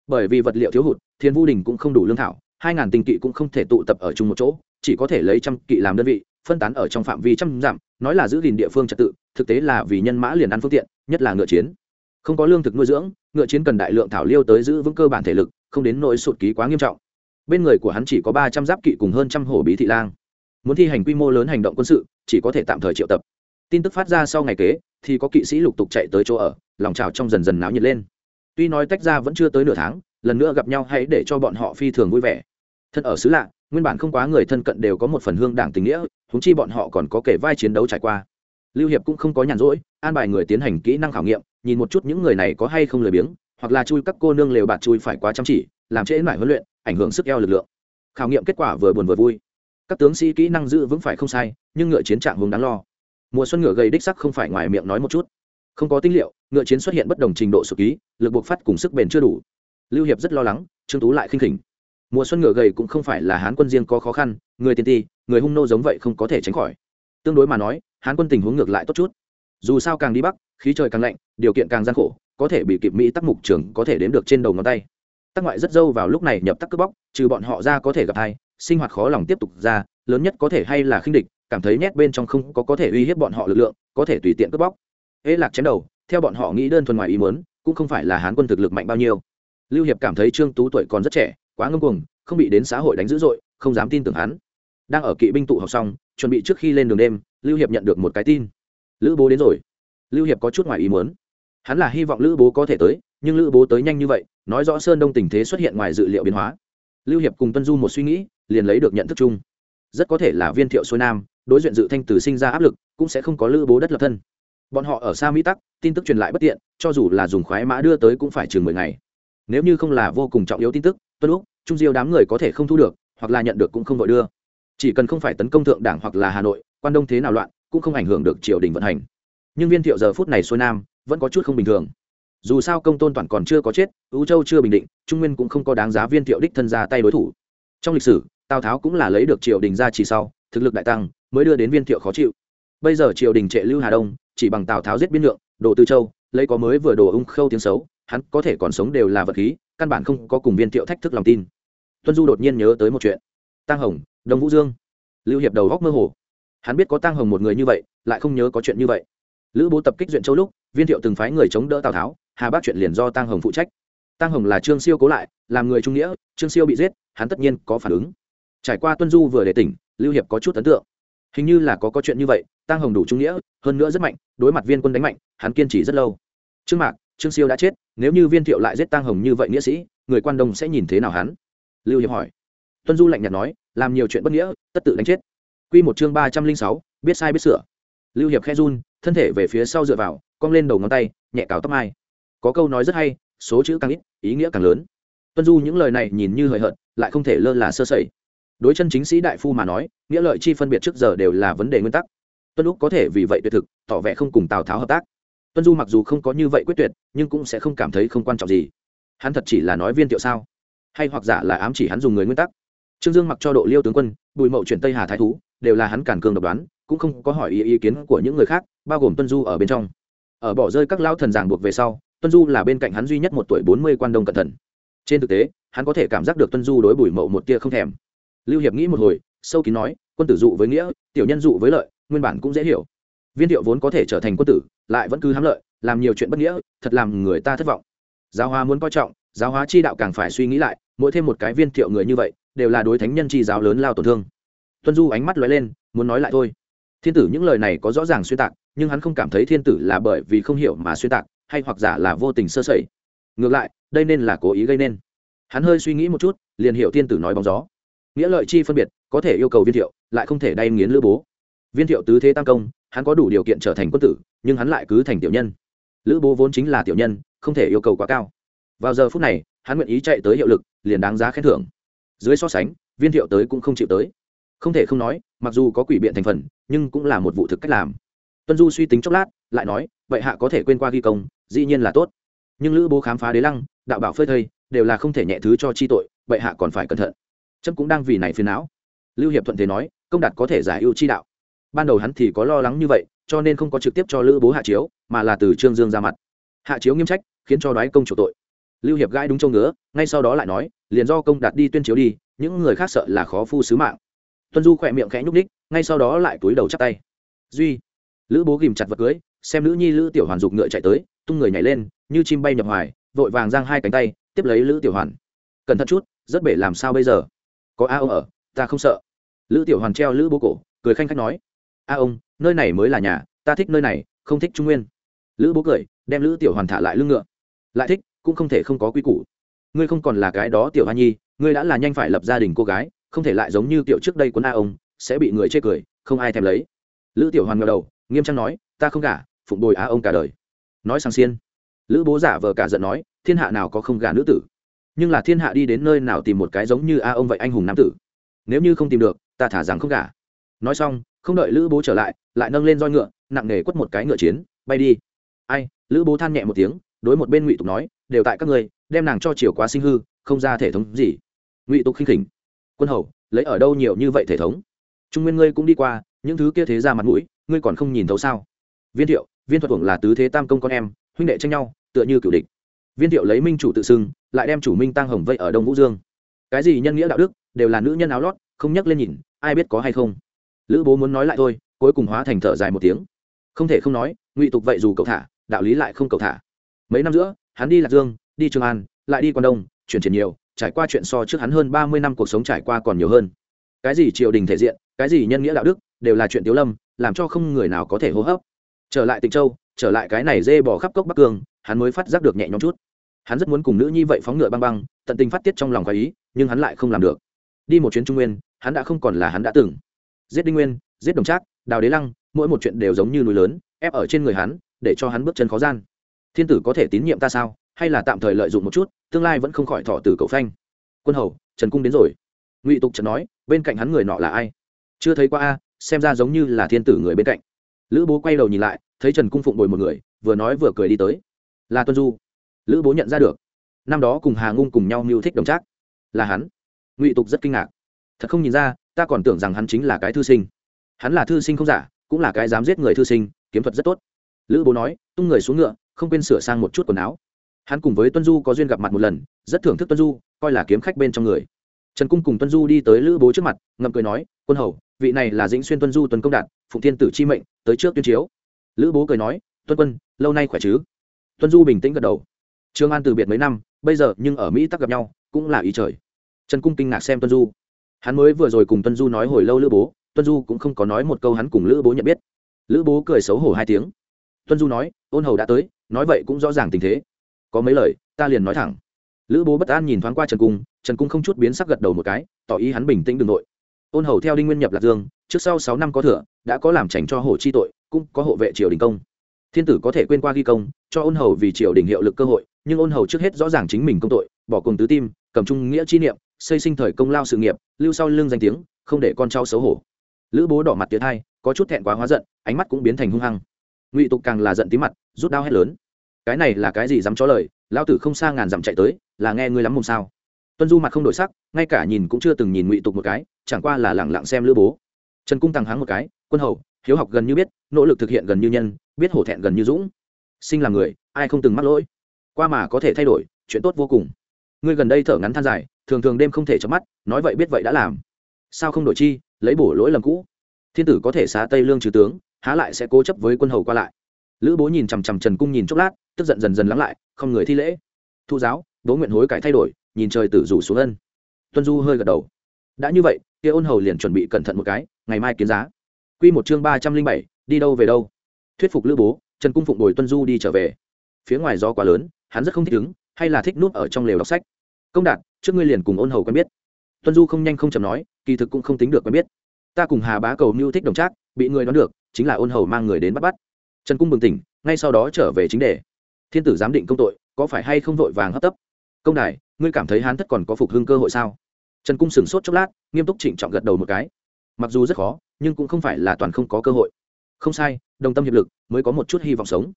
Speaker 1: bởi vì vật liệu thiếu hụt thiên vu đình cũng không đủ lương thảo hai ngàn tinh kỵ cũng không thể tụ tập ở chung một chỗ, chỉ có thể lấy trăm kỵ làm đơn vị, phân tán ở trong phạm vi trăm dặm, nói là giữ gìn địa phương trật tự, thực tế là vì nhân mã liền ăn phương tiện, nhất là ngựa chiến. Không có lương thực nuôi dưỡng, ngựa chiến cần đại lượng thảo liêu tới giữ vững cơ bản thể lực, không đến nỗi sụt ký quá nghiêm trọng. Bên người của hắn chỉ có ba trăm giáp kỵ cùng hơn trăm hổ bí thị lang. Muốn thi hành quy mô lớn hành động quân sự, chỉ có thể tạm thời triệu tập. Tin tức phát ra sau ngày kế, thì có kỵ sĩ lục tục chạy tới chỗ ở, lòng trào trong dần dần náo nhiệt lên. Tuy nói tách ra vẫn chưa tới nửa tháng, lần nữa gặp nhau hãy để cho bọn họ phi thường vui vẻ thân ở xứ lạ, nguyên bản không quá người thân cận đều có một phần hương đảng tình nghĩa húng chi bọn họ còn có kể vai chiến đấu trải qua. Lưu hiệp cũng không có nhàn rỗi, an bài người tiến hành kỹ năng khảo nghiệm, nhìn một chút những người này có hay không lười biếng, hoặc là chui các cô nương lều bạt chui phải quá chăm chỉ, làm trễ mải huấn luyện, ảnh hưởng sức eo lực lượng. Khảo nghiệm kết quả vừa buồn vừa vui. Các tướng sĩ kỹ năng giữ vững phải không sai, nhưng ngựa chiến trạng vùng đáng lo. Mùa xuân ngựa gầy đích sắc không phải ngoài miệng nói một chút. Không có tinh liệu, ngựa chiến xuất hiện bất đồng trình độ sụt ký, lực buộc phát cùng sức bền chưa đủ. Lưu hiệp rất lo lắng, trương tú lại khinh khỉnh mùa xuân ngựa gầy cũng không phải là hán quân riêng có khó khăn, người tiên ti, người hung nô giống vậy không có thể tránh khỏi. Tương đối mà nói, hán quân tình huống ngược lại tốt chút. Dù sao càng đi bắc, khí trời càng lạnh, điều kiện càng gian khổ, có thể bị kịp mỹ tắc mục trưởng có thể đếm được trên đầu ngón tay. Tắc ngoại rất dâu vào lúc này nhập tắc cướp bóc, trừ bọn họ ra có thể gặp hai sinh hoạt khó lòng tiếp tục ra, lớn nhất có thể hay là khinh địch, cảm thấy nhét bên trong không có có thể uy hiếp bọn họ lực lượng, có thể tùy tiện cướp bóc. Ế lạc chém đầu, theo bọn họ nghĩ đơn thuần ngoài ý muốn, cũng không phải là hán quân thực lực mạnh bao nhiêu. Lưu hiệp cảm thấy trương tú tuổi còn rất trẻ quá ngông cuồng, không bị đến xã hội đánh dữ dội, không dám tin tưởng hắn. Đang ở kỵ binh tụ học xong, chuẩn bị trước khi lên đường đêm, lưu hiệp nhận được một cái tin. Lữ bố đến rồi. Lưu hiệp có chút ngoài ý muốn. Hắn là hy vọng lữ bố có thể tới, nhưng lữ bố tới nhanh như vậy, nói rõ sơn đông tình thế xuất hiện ngoài dự liệu biến hóa. Lưu hiệp cùng tuân du một suy nghĩ, liền lấy được nhận thức chung. Rất có thể là viên thiệu xuôi nam, đối diện dự thanh từ sinh ra áp lực, cũng sẽ không có lữ bố đất lập thân. Bọn họ ở xa mỹ tắc, tin tức truyền lại bất tiện, cho dù là dùng khoái mã đưa tới cũng phải chừng mười ngày. Nếu như không là vô cùng trọng yếu tin tức tuân lúc trung diêu đám người có thể không thu được, hoặc là nhận được cũng không vội đưa. Chỉ cần không phải tấn công thượng đảng hoặc là hà nội, quan đông thế nào loạn, cũng không ảnh hưởng được triều đình vận hành. Nhưng viên thiệu giờ phút này xuôi nam, vẫn có chút không bình thường. Dù sao công tôn toàn còn chưa có chết ưu châu chưa bình định, trung nguyên cũng không có đáng giá viên thiệu đích thân ra tay đối thủ. Trong lịch sử, tào tháo cũng là lấy được triều đình ra chỉ sau, thực lực đại tăng, mới đưa đến viên thiệu khó chịu. Bây giờ triều đình trệ lưu hà đông, chỉ bằng tào tháo giết biên lượng, đồ tư châu, lấy có mới vừa đồ ung khâu tiếng xấu hắn có thể còn sống đều là vật khí, căn bản không có cùng viên thiệu thách thức lòng tin. Tuân du đột nhiên nhớ tới một chuyện. Tăng hồng, Đông vũ dương. Lưu hiệp đầu góc mơ hồ. Hắn biết có tăng hồng một người như vậy, lại không nhớ có chuyện như vậy. Lữ bố tập kích duyện châu lúc, viên thiệu từng phái người chống đỡ tào tháo, hà bác chuyện liền do tăng hồng phụ trách. Tăng hồng là trương siêu cố lại, làm người trung nghĩa, trương siêu bị giết, hắn tất nhiên có phản ứng. Trải qua tuân du vừa để tỉnh, lưu hiệp có chút ấn tượng. Hình như là có có chuyện như vậy tăng hồng đủ trung nghĩa, hơn nữa rất mạnh, đối mặt viên quân đánh mạnh, hắn kiên trì rất lâu. Trương mạc trương siêu đã chết, nếu như viên thiệu lại giết tang hồng như vậy nghĩa sĩ, người quan đông sẽ nhìn thế nào hắn? Lưu hiệp hỏi. Tuân du lạnh nhạt nói, làm nhiều chuyện bất nghĩa, tất tự đánh chết. Quy một chương ba trăm linh sáu, biết sai biết sửa. Lưu hiệp khe run, thân thể về phía sau dựa vào, cong lên đầu ngón tay, nhẹ cào tóc mai. Có câu nói rất hay, số chữ càng ít, ý nghĩa càng lớn. Tuân du những lời này nhìn như hời hợt, lại không thể lơ là sơ sẩy. Đối chân chính sĩ đại phu mà nói, nghĩa lợi chi phân biệt trước giờ đều là vấn đề nguyên tắc. Tuân lúc có thể vì vậy tuyệt thực, tỏ vẻ không cùng tào tháo hợp tác tuân du mặc dù không có như vậy quyết tuyệt nhưng cũng sẽ không cảm thấy không quan trọng gì. Hắn thật chỉ là nói viên tiệu sao? Hay hoặc giả là ám chỉ hắn dùng người nguyên tắc? Trương dương mặc cho độ liêu tướng quân bùi mậu chuyển tây hà thái thú đều là hắn cản cường độc đoán cũng không có hỏi ý, ý kiến của những người khác bao gồm tuân du ở bên trong. Ở bỏ rơi các lao thần giảng buộc về sau tuân du là bên cạnh hắn duy nhất một tuổi bốn mươi quan đông cẩn thận. Trên thực tế hắn có thể cảm giác được tuân du đối bùi mậu một tia không thèm. Lưu hiệp nghĩ một hồi sâu kín nói quân tử dụ với nghĩa tiểu nhân dụ với lợi nguyên bản cũng dễ hiểu viên thiệu vốn có thể trở thành quân tử, lại vẫn cứ hám lợi, làm nhiều chuyện bất nghĩa, thật làm người ta thất vọng. Giáo hóa muốn coi trọng, giáo hóa chi đạo càng phải suy nghĩ lại, mỗi thêm một cái viên thiệu người như vậy, đều là đối thánh nhân chi giáo lớn lao tổn thương. Tuân du ánh mắt lóe lên, muốn nói lại thôi. Thiên tử những lời này có rõ ràng xuyên tạc, nhưng hắn không cảm thấy thiên tử là bởi vì không hiểu mà xuyên tạc, hay hoặc giả là vô tình sơ sẩy. Ngược lại, đây nên là cố ý gây nên. Hắn hơi suy nghĩ một chút, liền hiểu thiên tử nói bóng gió. Nghĩa lợi chi phân biệt, có thể yêu cầu viên thiệu, lại không thể đay nghiến lữ bố. Viên thiệu tứ thế tam công hắn có đủ điều kiện trở thành quân tử, nhưng hắn lại cứ thành tiểu nhân. Lữ bố vốn chính là tiểu nhân, không thể yêu cầu quá cao. Vào giờ phút này, hắn nguyện ý chạy tới hiệu lực, liền đáng giá khen thưởng. Dưới so sánh, viên thiệu tới cũng không chịu tới. Không thể không nói, mặc dù có quỷ biện thành phần, nhưng cũng là một vụ thực cách làm. Tuân du suy tính chốc lát, lại nói, vậy hạ có thể quên qua ghi công, dĩ nhiên là tốt. Nhưng lữ bố khám phá đế lăng, đạo bảo phơi thây, đều là không thể nhẹ thứ cho chi tội, vậy hạ còn phải cẩn thận. Trâm cũng đang vì này phiền não. Lưu hiệp thuận thế nói, công đạt có thể giải ưu chi đạo ban đầu hắn thì có lo lắng như vậy, cho nên không có trực tiếp cho lữ bố hạ chiếu, mà là từ trương dương ra mặt. Hạ chiếu nghiêm trách, khiến cho đoái công chủ tội. Lưu hiệp gãi đúng châu ngứa, ngay sau đó lại nói, liền do công đạt đi tuyên chiếu đi, những người khác sợ là khó phu sứ mạng. Tuân du khỏe miệng khẽ nhúc ních ngay sau đó lại túi đầu chắp tay. Duy, lữ bố ghìm chặt vật cưới, xem nữ nhi lữ tiểu hoàn giục ngựa chạy tới, tung người nhảy lên, như chim bay nhập hoài, vội vàng giang hai cánh tay, tiếp lấy lữ tiểu hoàn. Cẩn thận chút, rất bể làm sao bây giờ? Có a ông ở, ta không sợ. Lữ tiểu hoàn treo lữ bố cổ, cười khanh khách nói a ông, nơi này mới là nhà, ta thích nơi này, không thích trung nguyên. Lữ bố cười, đem lữ tiểu hoàn thả lại lưng ngựa. Lại thích, cũng không thể không có quy củ. Ngươi không còn là cái đó tiểu hoa nhi, ngươi đã là nhanh phải lập gia đình cô gái, không thể lại giống như tiểu trước đây của a ông, sẽ bị người chê cười, không ai thèm lấy. Lữ tiểu hoàn ngờ đầu, nghiêm trang nói, ta không gả, phụng bồi á ông cả đời. Nói sang xiên, lữ bố giả vờ cả giận nói, thiên hạ nào có không gả nữ tử? Nhưng là thiên hạ đi đến nơi nào tìm một cái giống như a ông vậy anh hùng nam tử? Nếu như không tìm được, ta thả rằng không gả. Nói xong không đợi lữ bố trở lại lại nâng lên roi ngựa, nặng nề quất một cái ngựa chiến, bay đi. Ai? Lữ bố than nhẹ một tiếng, đối một bên ngụy tục nói, đều tại các người đem nàng cho chiều quá sinh hư, không ra thể thống gì. Ngụy tục khinh khỉnh. Quân hầu, lấy ở đâu nhiều như vậy thể thống? Trung nguyên ngươi cũng đi qua, những thứ kia thế ra mặt mũi, ngươi còn không nhìn thấu sao? Viên thiệu, viên thuật hưởng là tứ thế tam công con em, huynh đệ tranh nhau, tựa như cựu địch. Viên thiệu lấy minh chủ tự xưng, lại đem chủ minh tăng hồng vây ở đông vũ dương. Cái gì nhân nghĩa đạo đức, đều là nữ nhân áo lót, không nhắc lên nhìn, ai biết có hay không? Lữ bố muốn nói lại thôi, cuối cùng hóa thành thở dài một tiếng. Không thể không nói, ngụy tục vậy dù cậu thả, đạo lý lại không cậu thả. Mấy năm giữa, hắn đi lạc dương, đi trường an, lại đi quan đông, chuyển triển nhiều, trải qua chuyện so trước hắn hơn ba mươi năm cuộc sống trải qua còn nhiều hơn. Cái gì triều đình thể diện, cái gì nhân nghĩa đạo đức, đều là chuyện tiếu lâm, làm cho không người nào có thể hô hấp. Trở lại tịnh châu, trở lại cái này dê bỏ khắp cốc bắc cương hắn mới phát giác được nhẹ nhõm chút. Hắn rất muốn cùng nữ nhi vậy phóng ngựa băng băng, tận tình phát tiết trong lòng khoái ý, nhưng hắn lại không làm được. Đi một chuyến trung nguyên, hắn đã không còn là hắn đã từng giết đinh nguyên, giết đồng trác, đào đế lăng, mỗi một chuyện đều giống như núi lớn, ép ở trên người hắn, để cho hắn bước chân khó gian. Thiên tử có thể tín nhiệm ta sao? Hay là tạm thời lợi dụng một chút, tương lai vẫn không khỏi thọ từ cậu phanh? Quân hầu, trần cung đến rồi. Ngụy tục trần nói, bên cạnh hắn người nọ là ai? Chưa thấy qua a, xem ra giống như là thiên tử người bên cạnh. Lữ bố quay đầu nhìn lại, thấy trần cung phụng bồi một người, vừa nói vừa cười đi tới. Là tuân du. Lữ bố nhận ra được. Năm đó cùng hà ngung cùng nhau mưu thích đồng trác. Là hắn. Ngụy tục rất kinh ngạc. Thật không nhìn ra ta còn tưởng rằng hắn chính là cái thư sinh. Hắn là thư sinh không giả, cũng là cái dám giết người thư sinh, kiếm thuật rất tốt. Lữ bố nói, tung người xuống ngựa, không quên sửa sang một chút quần áo. Hắn cùng với tuân du có duyên gặp mặt một lần, rất thưởng thức tuân du, coi là kiếm khách bên trong người. Trần cung cùng tuân du đi tới lữ bố trước mặt, ngậm cười nói, quân hầu, vị này là dĩnh xuyên tuân du tuần công đạt, phụng thiên tử chi mệnh, tới trước tuyên chiếu. Lữ bố cười nói, tuân quân, lâu nay khỏe chứ? Tuân du bình tĩnh gật đầu. Trương an từ biệt mấy năm, bây giờ nhưng ở mỹ tắc gặp nhau, cũng là ý trời. Trần cung kinh ngạc xem tuân du hắn mới vừa rồi cùng tuân du nói hồi lâu lữ bố, tuân du cũng không có nói một câu hắn cùng lữ bố nhận biết. Lữ bố cười xấu hổ hai tiếng. Tuân du nói, ôn hầu đã tới, nói vậy cũng rõ ràng tình thế. Có mấy lời, ta liền nói thẳng. Lữ bố bất an nhìn thoáng qua trần cung trần cung không chút biến sắc gật đầu một cái, tỏ ý hắn bình tĩnh đ ừ n g nội ôn hầu theo đinh nguyên nhập lạc dương, trước sau sáu năm có thừa, đã có làm trành cho hồ chi tội, cũng có hộ vệ triều đình công. Thiên tử có thể quên qua ghi công, cho ôn hầu vì triều đình hiệu lực cơ hội, nhưng ôn hầu trước hết rõ ràng chính mình công tội bỏ cùng tứ tim, cầm trung nghĩa chi niệm, xây sinh thời công lao sự nghiệp, lưu sau lưng danh tiếng, không để con cháu xấu hổ. Lữ bố đỏ mặt tiến hai có chút thẹn quá hóa giận, ánh mắt cũng biến thành hung hăng. Ngụy tục càng là giận tí mặt, rút đao hét lớn. Cái này là cái gì dám cho lời, lão tử không xa ngàn dặm chạy tới, là nghe ngươi lắm mồm sao? Tuân du mặt không đổi sắc, ngay cả nhìn cũng chưa từng nhìn ngụy tục một cái, chẳng qua là lẳng lặng xem lữ bố. Trần cung tăng háng một cái, quân hầu, hiếu học gần như biết, nỗ lực thực hiện gần như nhân, biết hổ thẹn gần như dũng. Sinh là người, ai không từng mắc lỗi. Qua mà có thể thay đổi, chuyện tốt vô cùng ngươi gần đây thở ngắn than dài, thường thường đêm không thể chớp mắt, nói vậy biết vậy đã làm. Sao không đổi chi, lấy bổ lỗi lầm cũ. Thiên tử có thể xá tây lương trừ tướng, há lại sẽ cố chấp với quân hầu qua lại. Lữ bố nhìn chằm chằm trần cung nhìn chốc lát, tức giận dần dần lắng lại, không người thi lễ. Thu giáo, bố nguyện hối cải thay đổi, nhìn trời tử rủ xuống ân. Tuân du hơi gật đầu. Đã như vậy, kia ôn hầu liền chuẩn bị cẩn thận một cái, ngày mai kiến giá. Quy một chương ba trăm linh bảy, đi đâu về đâu. Thuyết phục lữ bố, trần cung phụng bồi tuân du đi trở về. Phía ngoài gió quá lớn, hắn rất không thích ứng hay là thích núp ở trong lều đọc sách công đạt, trước ngươi liền cùng ôn hầu quen biết. Tuân du không nhanh không chầm nói, kỳ thực cũng không tính được quen biết. Ta cùng hà bá cầu mưu thích đồng trác, bị người đón được, chính là ôn hầu mang người đến bắt bắt. Trần cung bừng tỉnh, ngay sau đó trở về chính đề. Thiên tử giám định công tội, có phải hay không vội vàng hấp tấp? Công đài, ngươi cảm thấy hán thất còn có phục hưng cơ hội sao? Trần cung sửng sốt chốc lát, nghiêm túc trịnh trọng gật đầu một cái. Mặc dù rất khó, nhưng cũng không phải là toàn không có cơ hội. Không sai, đồng tâm hiệp lực, mới có một chút hy vọng sống.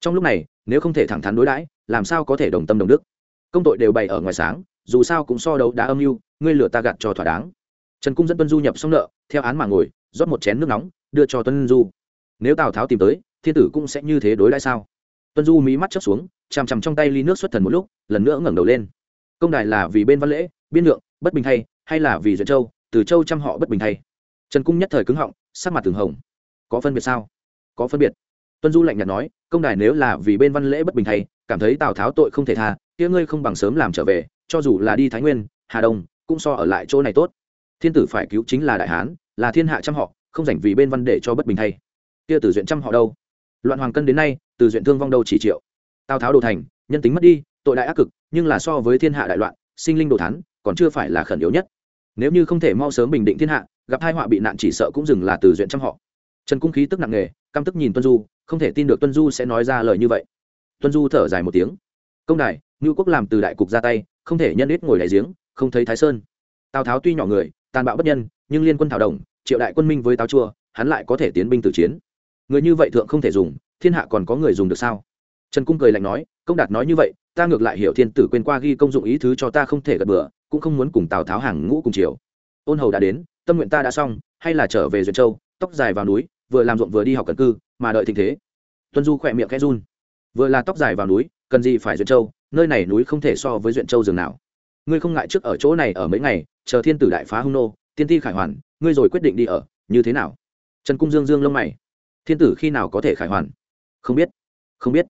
Speaker 1: Trong lúc này, nếu không thể thẳng thắn đối đãi, làm sao có thể đồng tâm đồng đức? Công tội đều bày ở ngoài sáng, dù sao cũng so đấu đã âm mưu, ngươi lừa ta gạt cho thỏa đáng. Trần cung dẫn tuân du nhập xong nợ, theo án mà ngồi, rót một chén nước nóng, đưa cho tuân du. Nếu tào tháo tìm tới, thiên tử cũng sẽ như thế đối đãi sao? Tuân du mí mắt chớp xuống, chằm chằm trong tay ly nước xuất thần một lúc, lần nữa ngẩng đầu lên. Công đài là vì bên văn lễ, biên lượng, bất bình thay, hay là vì duyệt châu, từ châu chăm họ bất bình thay? Trần cung nhất thời cứng họng, sắc mặt từng hồng. Có phân biệt sao? Có phân biệt. Tuân du lạnh nhạt nói, công đài nếu là vì bên văn lễ bất bình thay, cảm thấy tào tháo tội không thể tha kia ngươi không bằng sớm làm trở về, cho dù là đi thái nguyên, hà đông, cũng so ở lại chỗ này tốt. Thiên tử phải cứu chính là đại hán, là thiên hạ trăm họ, không dành vì bên văn để cho bất bình thay. Kia từ duyện trăm họ đâu? Loạn hoàng cân đến nay, từ duyện thương vong đâu chỉ triệu. Tào tháo đồ thành, nhân tính mất đi, tội đại ác cực, nhưng là so với thiên hạ đại loạn, sinh linh đồ thán, còn chưa phải là khẩn yếu nhất. Nếu như không thể mau sớm bình định thiên hạ, gặp hai họa bị nạn chỉ sợ cũng dừng là từ duyện trăm họ. Trần cung khí tức nặng nề, căm tức nhìn tuân du, không thể tin được tuân du sẽ nói ra lời như vậy. Tuân du thở dài một tiếng. Công đài ngưu quốc làm từ đại cục ra tay, không thể nhân ít ngồi đại giếng, không thấy thái sơn. Tào tháo tuy nhỏ người, tàn bạo bất nhân, nhưng liên quân thảo đồng, triệu đại quân minh với táo chua, hắn lại có thể tiến binh tử chiến. Người như vậy thượng không thể dùng, thiên hạ còn có người dùng được sao? Trần cung cười lạnh nói, công đạt nói như vậy, ta ngược lại hiểu thiên tử quên qua ghi công dụng ý thứ cho ta không thể gật bừa, cũng không muốn cùng tào tháo hàng ngũ cùng chiều ôn hầu đã đến, tâm nguyện ta đã xong, hay là trở về duyệt châu, tóc dài vào núi, vừa làm ruộng vừa đi học cần cư, mà đợi tình thế. Tuân du khỏe miệng khẽ run. Vừa là tóc dài vào núi, cần gì phải duyệt châu nơi này núi không thể so với duyện châu rừng nào. Ngươi không ngại trước ở chỗ này ở mấy ngày, chờ thiên tử đại phá hung nô, tiên ti khải hoàn, ngươi rồi quyết định đi ở, như thế nào? Trần cung dương dương lông mày. Thiên tử khi nào có thể khải hoàn? Không biết không biết.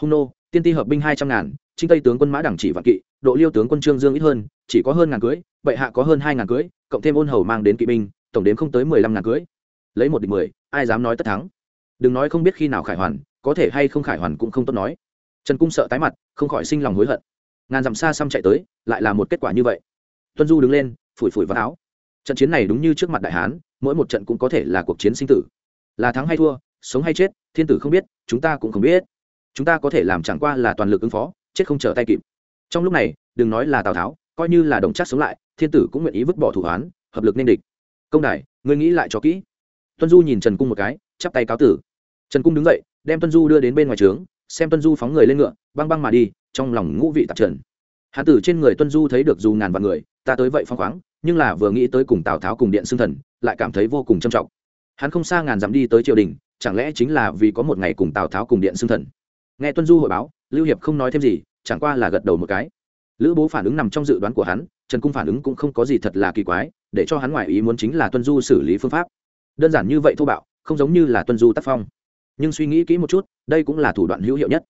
Speaker 1: Hung nô, tiên ti hợp binh hai trăm ngàn, trinh tây tướng quân mã đẳng chỉ vạn kỵ, độ liêu tướng quân trương dương ít hơn, chỉ có hơn ngàn cưới, bệ hạ có hơn hai ngàn cưới, cộng thêm ôn hầu mang đến kỵ binh, tổng đếm không tới mười lăm ngàn cưới. Lấy một địch mười, ai dám nói tất thắng? Đừng nói không biết khi nào khải hoàn, có thể hay không khải hoàn cũng không tốt nói trần cung sợ tái mặt, không khỏi sinh lòng hối hận. Ngàn dặm xa xăm chạy tới, lại là một kết quả như vậy. Tuân du đứng lên, phủi phủi vào áo. Trận chiến này đúng như trước mặt đại hán, mỗi một trận cũng có thể là cuộc chiến sinh tử. Là thắng hay thua, sống hay chết, thiên tử không biết, chúng ta cũng không biết. Chúng ta có thể làm chẳng qua là toàn lực ứng phó, chết không trở tay kịp. Trong lúc này, đừng nói là tào tháo, coi như là đồng chắc sống lại, thiên tử cũng nguyện ý vứt bỏ thủ hoán hợp lực nên địch. Công đài, ngươi nghĩ lại cho kỹ. Tuân du nhìn trần cung một cái, chắp tay cáo tử. Trần cung đứng dậy, đem tuân du đưa đến bên ngoài trướng xem tuân du phóng người lên ngựa, băng băng mà đi, trong lòng ngũ vị tạp trần. Hạ tử trên người tuân du thấy được dù ngàn vạn người, ta tới vậy phong khoáng, nhưng là vừa nghĩ tới cùng tào tháo cùng điện xưng thần, lại cảm thấy vô cùng trầm trọng. Hắn không xa ngàn dặm đi tới triều đình, chẳng lẽ chính là vì có một ngày cùng tào tháo cùng điện xưng thần? Nghe tuân du hội báo, lưu hiệp không nói thêm gì, chẳng qua là gật đầu một cái. Lữ bố phản ứng nằm trong dự đoán của hắn, trần cung phản ứng cũng không có gì thật là kỳ quái, để cho hắn ngoại ý muốn chính là tuân du xử lý phương pháp. Đơn giản như vậy thô bạo, không giống như là tuân du tác phong nhưng suy nghĩ kỹ một chút, đây cũng là thủ đoạn hữu hiệu nhất.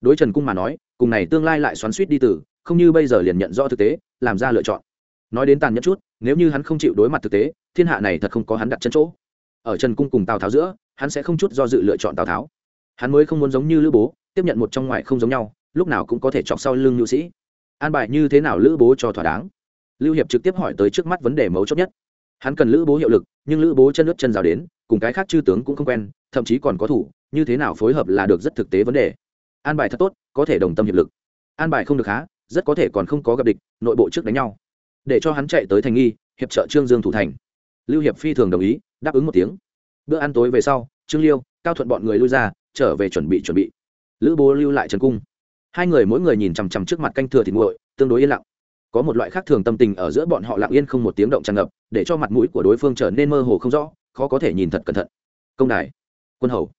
Speaker 1: Đối trần cung mà nói, cùng này tương lai lại xoắn suýt đi từ, không như bây giờ liền nhận rõ thực tế, làm ra lựa chọn. Nói đến tàn nhẫn chút, nếu như hắn không chịu đối mặt thực tế, thiên hạ này thật không có hắn đặt chân chỗ. Ở trần cung cùng tào tháo giữa, hắn sẽ không chút do dự lựa chọn tào tháo. Hắn mới không muốn giống như lữ bố, tiếp nhận một trong ngoài không giống nhau, lúc nào cũng có thể chọc sau lưng nhu sĩ. An bài như thế nào lữ bố cho thỏa đáng? Lưu hiệp trực tiếp hỏi tới trước mắt vấn đề mấu chốt nhất hắn cần lữ bố hiệu lực, nhưng lữ bố chân nước chân rào đến, cùng cái khác chư tướng cũng không quen, thậm chí còn có thủ, như thế nào phối hợp là được rất thực tế vấn đề. An bài thật tốt, có thể đồng tâm hiệp lực. An bài không được há rất có thể còn không có gặp địch, nội bộ trước đánh nhau. Để cho hắn chạy tới thành nghi, hiệp trợ trương dương thủ thành. Lưu hiệp phi thường đồng ý, đáp ứng một tiếng. Bữa ăn tối về sau, trương liêu, cao thuận bọn người lui ra, trở về chuẩn bị chuẩn bị. Lữ bố lưu lại trần cung. Hai người mỗi người nhìn chằm chằm trước mặt canh thừa thịt nguội, tương đối yên lặng có một loại khác thường tâm tình ở giữa bọn họ lặng yên không một tiếng động tràn ngập, để cho mặt mũi của đối phương trở nên mơ hồ không rõ, khó có thể nhìn thật cẩn thận. Công đài, quân hầu.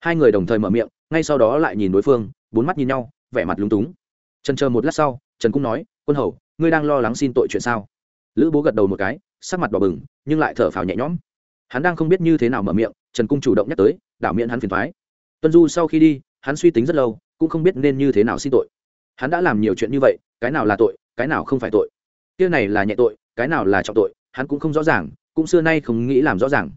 Speaker 1: Hai người đồng thời mở miệng, ngay sau đó lại nhìn đối phương, bốn mắt nhìn nhau, vẻ mặt lúng túng. Trần chờ một lát sau, trần cũng nói, quân hầu, ngươi đang lo lắng xin tội chuyện sao? Lữ bố gật đầu một cái, sắc mặt đỏ bừng, nhưng lại thở phào nhẹ nhõm. Hắn đang không biết như thế nào mở miệng, trần cung chủ động nhắc tới, đảo miệng hắn phiền thoái tuân du sau khi đi, hắn suy tính rất lâu, cũng không biết nên như thế nào xin tội. Hắn đã làm nhiều chuyện như vậy, cái nào là tội cái nào không phải tội? Kia này là nhẹ tội, cái nào là trọng tội, hắn cũng không rõ ràng, cũng xưa nay không nghĩ làm rõ ràng.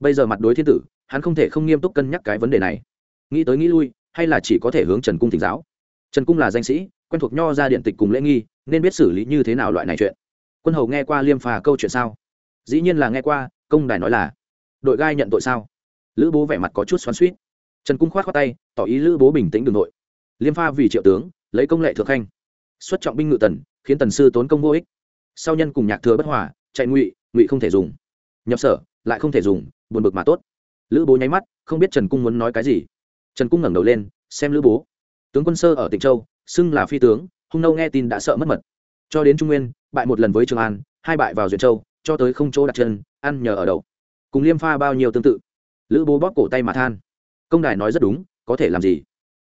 Speaker 1: Bây giờ mặt đối thiên tử, hắn không thể không nghiêm túc cân nhắc cái vấn đề này. Nghĩ tới nghĩ lui, hay là chỉ có thể hướng trần cung thỉnh giáo? Trần cung là danh sĩ, quen thuộc nho ra điện tịch cùng lễ nghi, nên biết xử lý như thế nào loại này chuyện. Quân hầu nghe qua liêm phà câu chuyện sao? Dĩ nhiên là nghe qua, công đài nói là, đội gai nhận tội sao? Lữ bố vẻ mặt có chút xoắn suýt trần cung khoát khoát tay, tỏ ý lữ bố bình tĩnh đường nội. Liêm pha vì triệu tướng, lấy công lệ thượng khanh xuất trọng binh ngự tần, khiến tần sư tốn công vô ích. Sau nhân cùng nhạc thừa bất hòa, chạy ngụy ngụy không thể dùng. Nhập sở, lại không thể dùng, buồn bực mà tốt. Lữ bố nháy mắt, không biết trần cung muốn nói cái gì. Trần cung ngẩng đầu lên, xem lữ bố. Tướng quân sơ ở tịnh châu, xưng là phi tướng, hung nâu nghe tin đã sợ mất mật. Cho đến trung nguyên, bại một lần với trường an, hai bại vào duyệt châu, cho tới không chỗ đặt chân, ăn nhờ ở đậu. Cùng liêm pha bao nhiêu tương tự. Lữ bố bóp cổ tay mà than. Công đài nói rất đúng, có thể làm gì?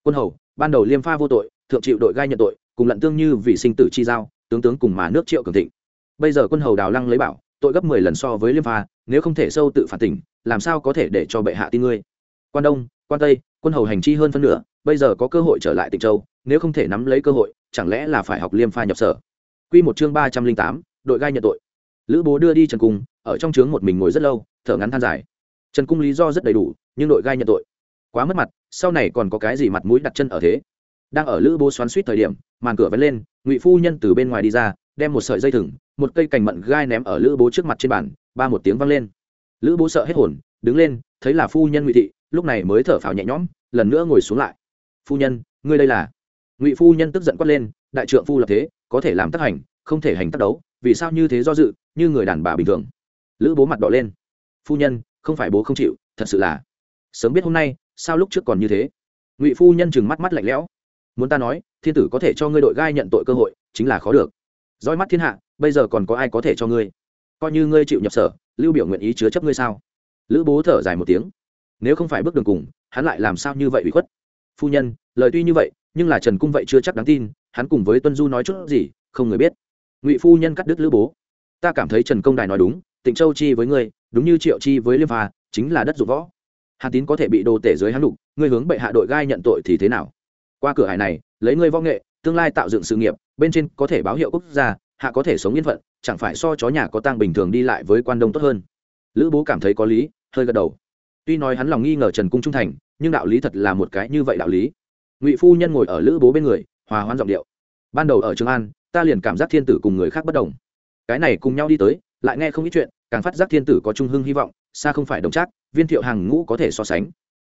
Speaker 1: Quân hầu, ban đầu liêm pha vô tội, thượng chịu đội gai nhận tội cùng lận tương như vì sinh tử chi giao, tướng tướng cùng mà nước triệu cường thịnh. Bây giờ quân hầu đào lăng lấy bảo, tội gấp mười lần so với liêm pha, nếu không thể sâu tự phản tỉnh, làm sao có thể để cho bệ hạ tin ngươi? Quan đông, quan tây, quân hầu hành chi hơn phân nửa, bây giờ có cơ hội trở lại tịnh châu, nếu không thể nắm lấy cơ hội, chẳng lẽ là phải học liêm pha nhập sở? Q một chương ba trăm linh tám, đội gai nhận tội. Lữ bố đưa đi trần cung, ở trong trướng một mình ngồi rất lâu, thở ngắn than dài. Trần cung lý do rất đầy đủ, nhưng đội gai nhận tội. Quá mất mặt, sau này còn có cái gì mặt mũi đặt chân ở thế? Đang ở lữ bố xoắn suýt thời điểm, màn cửa vén lên, ngụy phu nhân từ bên ngoài đi ra, đem một sợi dây thừng, một cây cành mận gai ném ở lữ bố trước mặt trên bàn, ba một tiếng vang lên. Lữ bố sợ hết hồn, đứng lên, thấy là phu nhân ngụy thị, lúc này mới thở phào nhẹ nhõm, lần nữa ngồi xuống lại. Phu nhân, ngươi đây là? Ngụy phu nhân tức giận quát lên, đại trượng phu lập thế, có thể làm tác hành, không thể hành tác đấu, vì sao như thế do dự, như người đàn bà bình thường. Lữ bố mặt đỏ lên. Phu nhân, không phải bố không chịu, thật sự là. Sớm biết hôm nay, sao lúc trước còn như thế? Ngụy phu nhân chừng mắt mắt lạnh lẽo muốn ta nói thiên tử có thể cho ngươi đội gai nhận tội cơ hội chính là khó được. Roi mắt thiên hạ bây giờ còn có ai có thể cho ngươi? Coi như ngươi chịu nhập sở lưu biểu nguyện ý chứa chấp ngươi sao? Lữ bố thở dài một tiếng. Nếu không phải bước đường cùng hắn lại làm sao như vậy ủy khuất? Phu nhân lời tuy như vậy nhưng là trần cung vậy chưa chắc đáng tin hắn cùng với tuân du nói chút gì không người biết. Ngụy phu nhân cắt đứt lữ bố. Ta cảm thấy trần công đài nói đúng tịnh châu chi với ngươi đúng như triệu chi với liêm phà, chính là đất dụng võ. Hàn tín có thể bị đồ tể dưới hắn đục ngươi hướng bệ hạ đội gai nhận tội thì thế nào? Qua cửa hải này, lấy ngươi võ nghệ, tương lai tạo dựng sự nghiệp, bên trên có thể báo hiệu quốc gia, hạ có thể sống yên phận, chẳng phải so chó nhà có tang bình thường đi lại với quan đông tốt hơn. Lữ bố cảm thấy có lý, hơi gật đầu. Tuy nói hắn lòng nghi ngờ trần cung trung thành, nhưng đạo lý thật là một cái như vậy đạo lý. Ngụy phu nhân ngồi ở lữ bố bên người, hòa hoan giọng điệu. Ban đầu ở trường an, ta liền cảm giác thiên tử cùng người khác bất đồng. Cái này cùng nhau đi tới, lại nghe không ít chuyện, càng phát giác thiên tử có trung hưng hy vọng, xa không phải đồng trác, viên thiệu hàng ngũ có thể so sánh.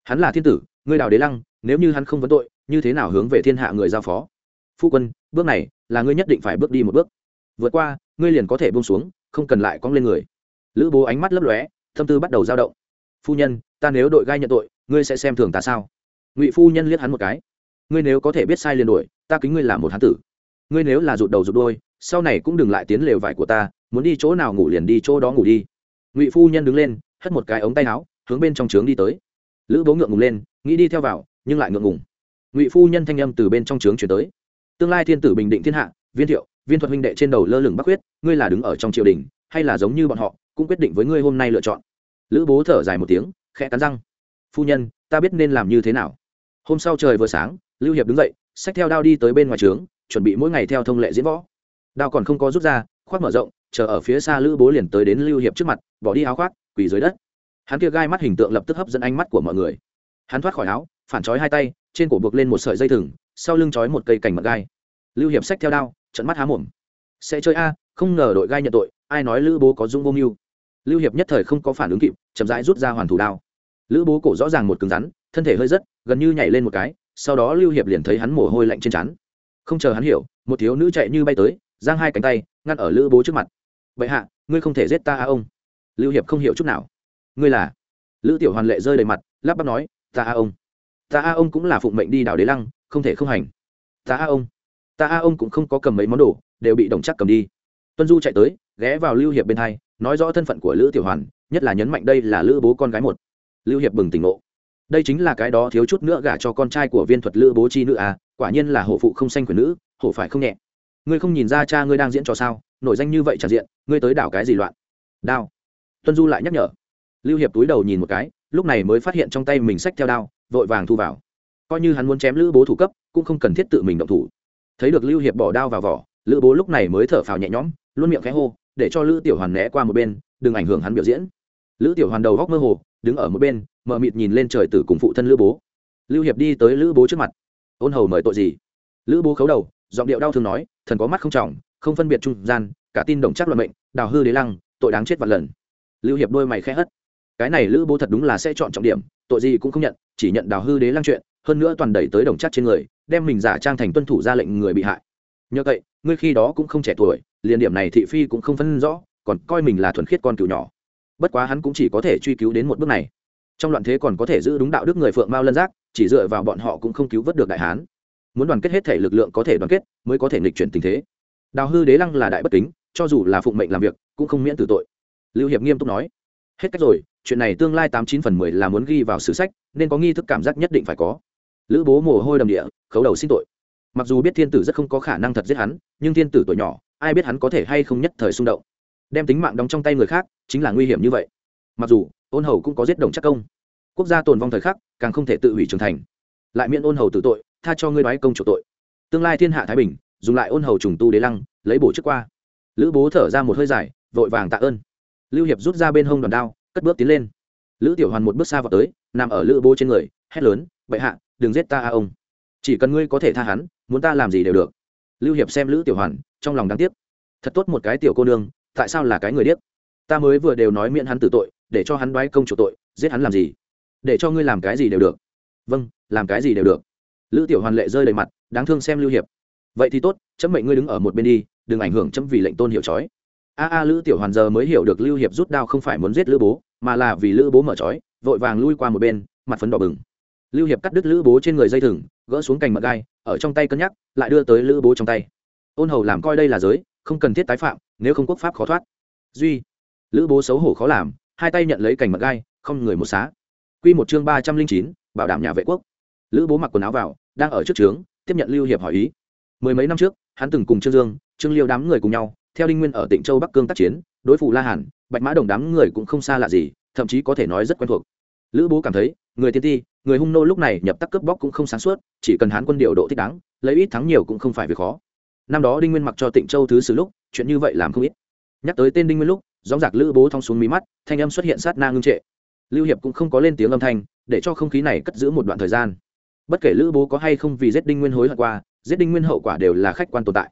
Speaker 1: Hắn là thiên tử, ngươi đào đế lăng, nếu như hắn không vấn tội như thế nào hướng về thiên hạ người giao phó? Phu quân, bước này là ngươi nhất định phải bước đi một bước. Vượt qua, ngươi liền có thể buông xuống, không cần lại cong lên người. Lữ bố ánh mắt lấp lóe, tâm tư bắt đầu dao động. Phu nhân, ta nếu đội gai nhận tội, ngươi sẽ xem thường ta sao? Ngụy phu nhân liếc hắn một cái. Ngươi nếu có thể biết sai liền đổi ta kính ngươi là một hán tử. Ngươi nếu là rụt đầu rụt đôi sau này cũng đừng lại tiến lều vải của ta, muốn đi chỗ nào ngủ liền đi chỗ đó ngủ đi. Ngụy phu nhân đứng lên, hất một cái ống tay áo, hướng bên trong trướng đi tới. Lữ bố ngượng ngùng lên, nghĩ đi theo vào, nhưng lại ngượng ngùng ngụy phu nhân thanh âm từ bên trong trướng chuyển tới. Tương lai thiên tử bình định thiên hạ, viên thiệu, viên thuật huynh đệ trên đầu lơ lửng bắc quyết, ngươi là đứng ở trong triều đình, hay là giống như bọn họ, cũng quyết định với ngươi hôm nay lựa chọn. Lữ bố thở dài một tiếng, khẽ cắn răng. Phu nhân, ta biết nên làm như thế nào. Hôm sau trời vừa sáng, lưu hiệp đứng dậy, xách theo đao đi tới bên ngoài trướng, chuẩn bị mỗi ngày theo thông lệ diễn võ. Đao còn không có rút ra, khoác mở rộng, chờ ở phía xa lữ bố liền tới đến lưu hiệp trước mặt, bỏ đi áo khoác, quỳ dưới đất. Hắn kia gai mắt hình tượng lập tức hấp dẫn ánh mắt của mọi người. Hắn thoát khỏi áo, phản trói hai tay trên cổ buộc lên một sợi dây thừng, sau lưng trói một cây cành mật gai. Lưu hiệp xách theo đao trận mắt há mồm. Sẽ chơi a, không ngờ đội gai nhận tội, ai nói lữ bố có dung vô mưu. Lưu hiệp nhất thời không có phản ứng kịp, chậm rãi rút ra hoàn thủ đao. Lữ bố cổ rõ ràng một cứng rắn, thân thể hơi rất gần như nhảy lên một cái, sau đó lưu hiệp liền thấy hắn mồ hôi lạnh trên trán. không chờ hắn hiểu, một thiếu nữ chạy như bay tới, giang hai cánh tay, ngăn ở lữ bố trước mặt. Vậy hạ, ngươi không thể giết ta a ông? Lưu hiệp không hiểu chút nào. Ngươi là? Lữ tiểu hoàn lệ rơi đầy mặt, lắp bắp nói, ta a ông ta a ông cũng là phụng mệnh đi đảo đế lăng, không thể không hành. Ta a ông, ta a ông cũng không có cầm mấy món đồ, đều bị đồng chắc cầm đi. Tuân du chạy tới, ghé vào lưu hiệp bên hai, nói rõ thân phận của lữ tiểu hoàn, nhất là nhấn mạnh đây là lữ bố con gái một. Lưu hiệp bừng tỉnh ngộ. Đây chính là cái đó thiếu chút nữa gả cho con trai của viên thuật lữ bố chi nữ à quả nhiên là hổ phụ không xanh quyền nữ, hổ phải không nhẹ. Ngươi không nhìn ra cha ngươi đang diễn trò sao, nổi danh như vậy tràn diện, ngươi tới đảo cái gì loạn? Đao. Tuân du lại nhắc nhở. Lưu hiệp túi đầu nhìn một cái lúc này mới phát hiện trong tay mình sách theo đao, vội vàng thu vào. Coi như hắn muốn chém lữ bố thủ cấp, cũng không cần thiết tự mình động thủ. Thấy được lưu hiệp bỏ đao vào vỏ, lữ bố lúc này mới thở phào nhẹ nhõm, luôn miệng khẽ hô, để cho lữ tiểu hoàn né qua một bên, đừng ảnh hưởng hắn biểu diễn. Lữ tiểu hoàn đầu góc mơ hồ, đứng ở một bên mờ mịt nhìn lên trời tử cùng phụ thân lữ bố. Lưu hiệp đi tới lữ bố trước mặt. Ôn hầu mời tội gì? Lữ bố khấu đầu, giọng điệu đau thương nói, thần có mắt không trọng, không phân biệt trung gian, cả tin đồng chắc luận mệnh, đào hư đế lăng, tội đáng chết vạn lần. Lưu hiệp đôi mày khẽ hất cái này lữ bố thật đúng là sẽ chọn trọng điểm, tội gì cũng không nhận, chỉ nhận đào hư đế lăng chuyện, hơn nữa toàn đẩy tới đồng chắc trên người, đem mình giả trang thành tuân thủ ra lệnh người bị hại. Nhờ vậy, ngươi khi đó cũng không trẻ tuổi, liền điểm này thị phi cũng không phân rõ, còn coi mình là thuần khiết con cừu nhỏ. Bất quá hắn cũng chỉ có thể truy cứu đến một bước này. Trong loạn thế còn có thể giữ đúng đạo đức người phượng mao lân giác, chỉ dựa vào bọn họ cũng không cứu vớt được đại hán. Muốn đoàn kết hết thể lực lượng có thể đoàn kết, mới có thể nghịch chuyển tình thế. Đào hư đế lăng là đại bất kính, cho dù là phụng mệnh làm việc, cũng không miễn tử tội. Lưu hiệp nghiêm túc nói, hết cách rồi chuyện này tương lai tám chín phần mười là muốn ghi vào sử sách, nên có nghi thức cảm giác nhất định phải có. Lữ bố mồ hôi đầm địa, khấu đầu xin tội. Mặc dù biết thiên tử rất không có khả năng thật giết hắn, nhưng thiên tử tuổi nhỏ, ai biết hắn có thể hay không nhất thời xung động. Đem tính mạng đóng trong tay người khác, chính là nguy hiểm như vậy. Mặc dù, ôn hầu cũng có giết đồng chắc công. Quốc gia tồn vong thời khắc, càng không thể tự hủy trưởng thành. Lại miễn ôn hầu tự tội, tha cho ngươi đoái công chủ tội. Tương lai thiên hạ thái bình, dùng lại ôn hầu trùng tu đế lăng, lấy bổ trước qua. Lữ bố thở ra một hơi dài, vội vàng tạ ơn. Lưu hiệp rút ra bên hông đoàn đao cất bước tiến lên. Lữ tiểu hoàn một bước xa vào tới, nằm ở lữ bố trên người, hét lớn, bệ hạ, đừng giết ta a ông. Chỉ cần ngươi có thể tha hắn, muốn ta làm gì đều được. Lưu hiệp xem lữ tiểu hoàn, trong lòng đáng tiếc. Thật tốt một cái tiểu cô nương, tại sao là cái người điếc? Ta mới vừa đều nói miễn hắn tử tội, để cho hắn đoái công chủ tội, giết hắn làm gì? Để cho ngươi làm cái gì đều được. Vâng làm cái gì đều được. Lữ tiểu hoàn lệ rơi đầy mặt, đáng thương xem lưu hiệp. Vậy thì tốt, chấm mệnh ngươi đứng ở một bên đi, đừng ảnh hưởng chấm vì lệnh tôn hiệu trói a a lữ tiểu hoàn giờ mới hiểu được lưu hiệp rút đao không phải muốn giết lữ bố, mà là vì lữ bố mở trói, vội vàng lui qua một bên, mặt phấn đỏ bừng. Lưu hiệp cắt đứt lữ bố trên người dây thừng, gỡ xuống cành mật gai, ở trong tay cân nhắc, lại đưa tới lữ bố trong tay. Ôn hầu làm coi đây là giới, không cần thiết tái phạm, nếu không quốc pháp khó thoát. Duy, lữ bố xấu hổ khó làm, hai tay nhận lấy cành mật gai, không người một xá. Quy một chương ba trăm linh chín, bảo đảm nhà vệ quốc. Lữ bố mặc quần áo vào, đang ở trước trướng, tiếp nhận lưu hiệp hỏi ý. Mười mấy năm trước, hắn từng cùng trương dương, trương liêu đám người cùng nhau theo đinh nguyên ở tỉnh châu bắc cương tác chiến, đối phủ la hàn, bạch mã đồng đám người cũng không xa lạ gì, thậm chí có thể nói rất quen thuộc. Lữ bố cảm thấy, người tiên ti, người hung nô lúc này nhập tắc cướp bóc cũng không sáng suốt, chỉ cần hán quân điều độ thích đáng, lấy ít thắng nhiều cũng không phải việc khó. Năm đó đinh nguyên mặc cho tịnh châu thứ sử lúc, chuyện như vậy làm không ít. Nhắc tới tên đinh nguyên lúc dóng giặc lữ bố thong xuống mí mắt, thanh âm xuất hiện sát na ngưng trệ. Lưu hiệp cũng không có lên tiếng âm thanh, để cho không khí này cất giữ một đoạn thời gian. Bất kể lữ bố có hay không vì giết đinh nguyên hối hận qua, giết đinh nguyên hậu quả đều là khách quan tồn tại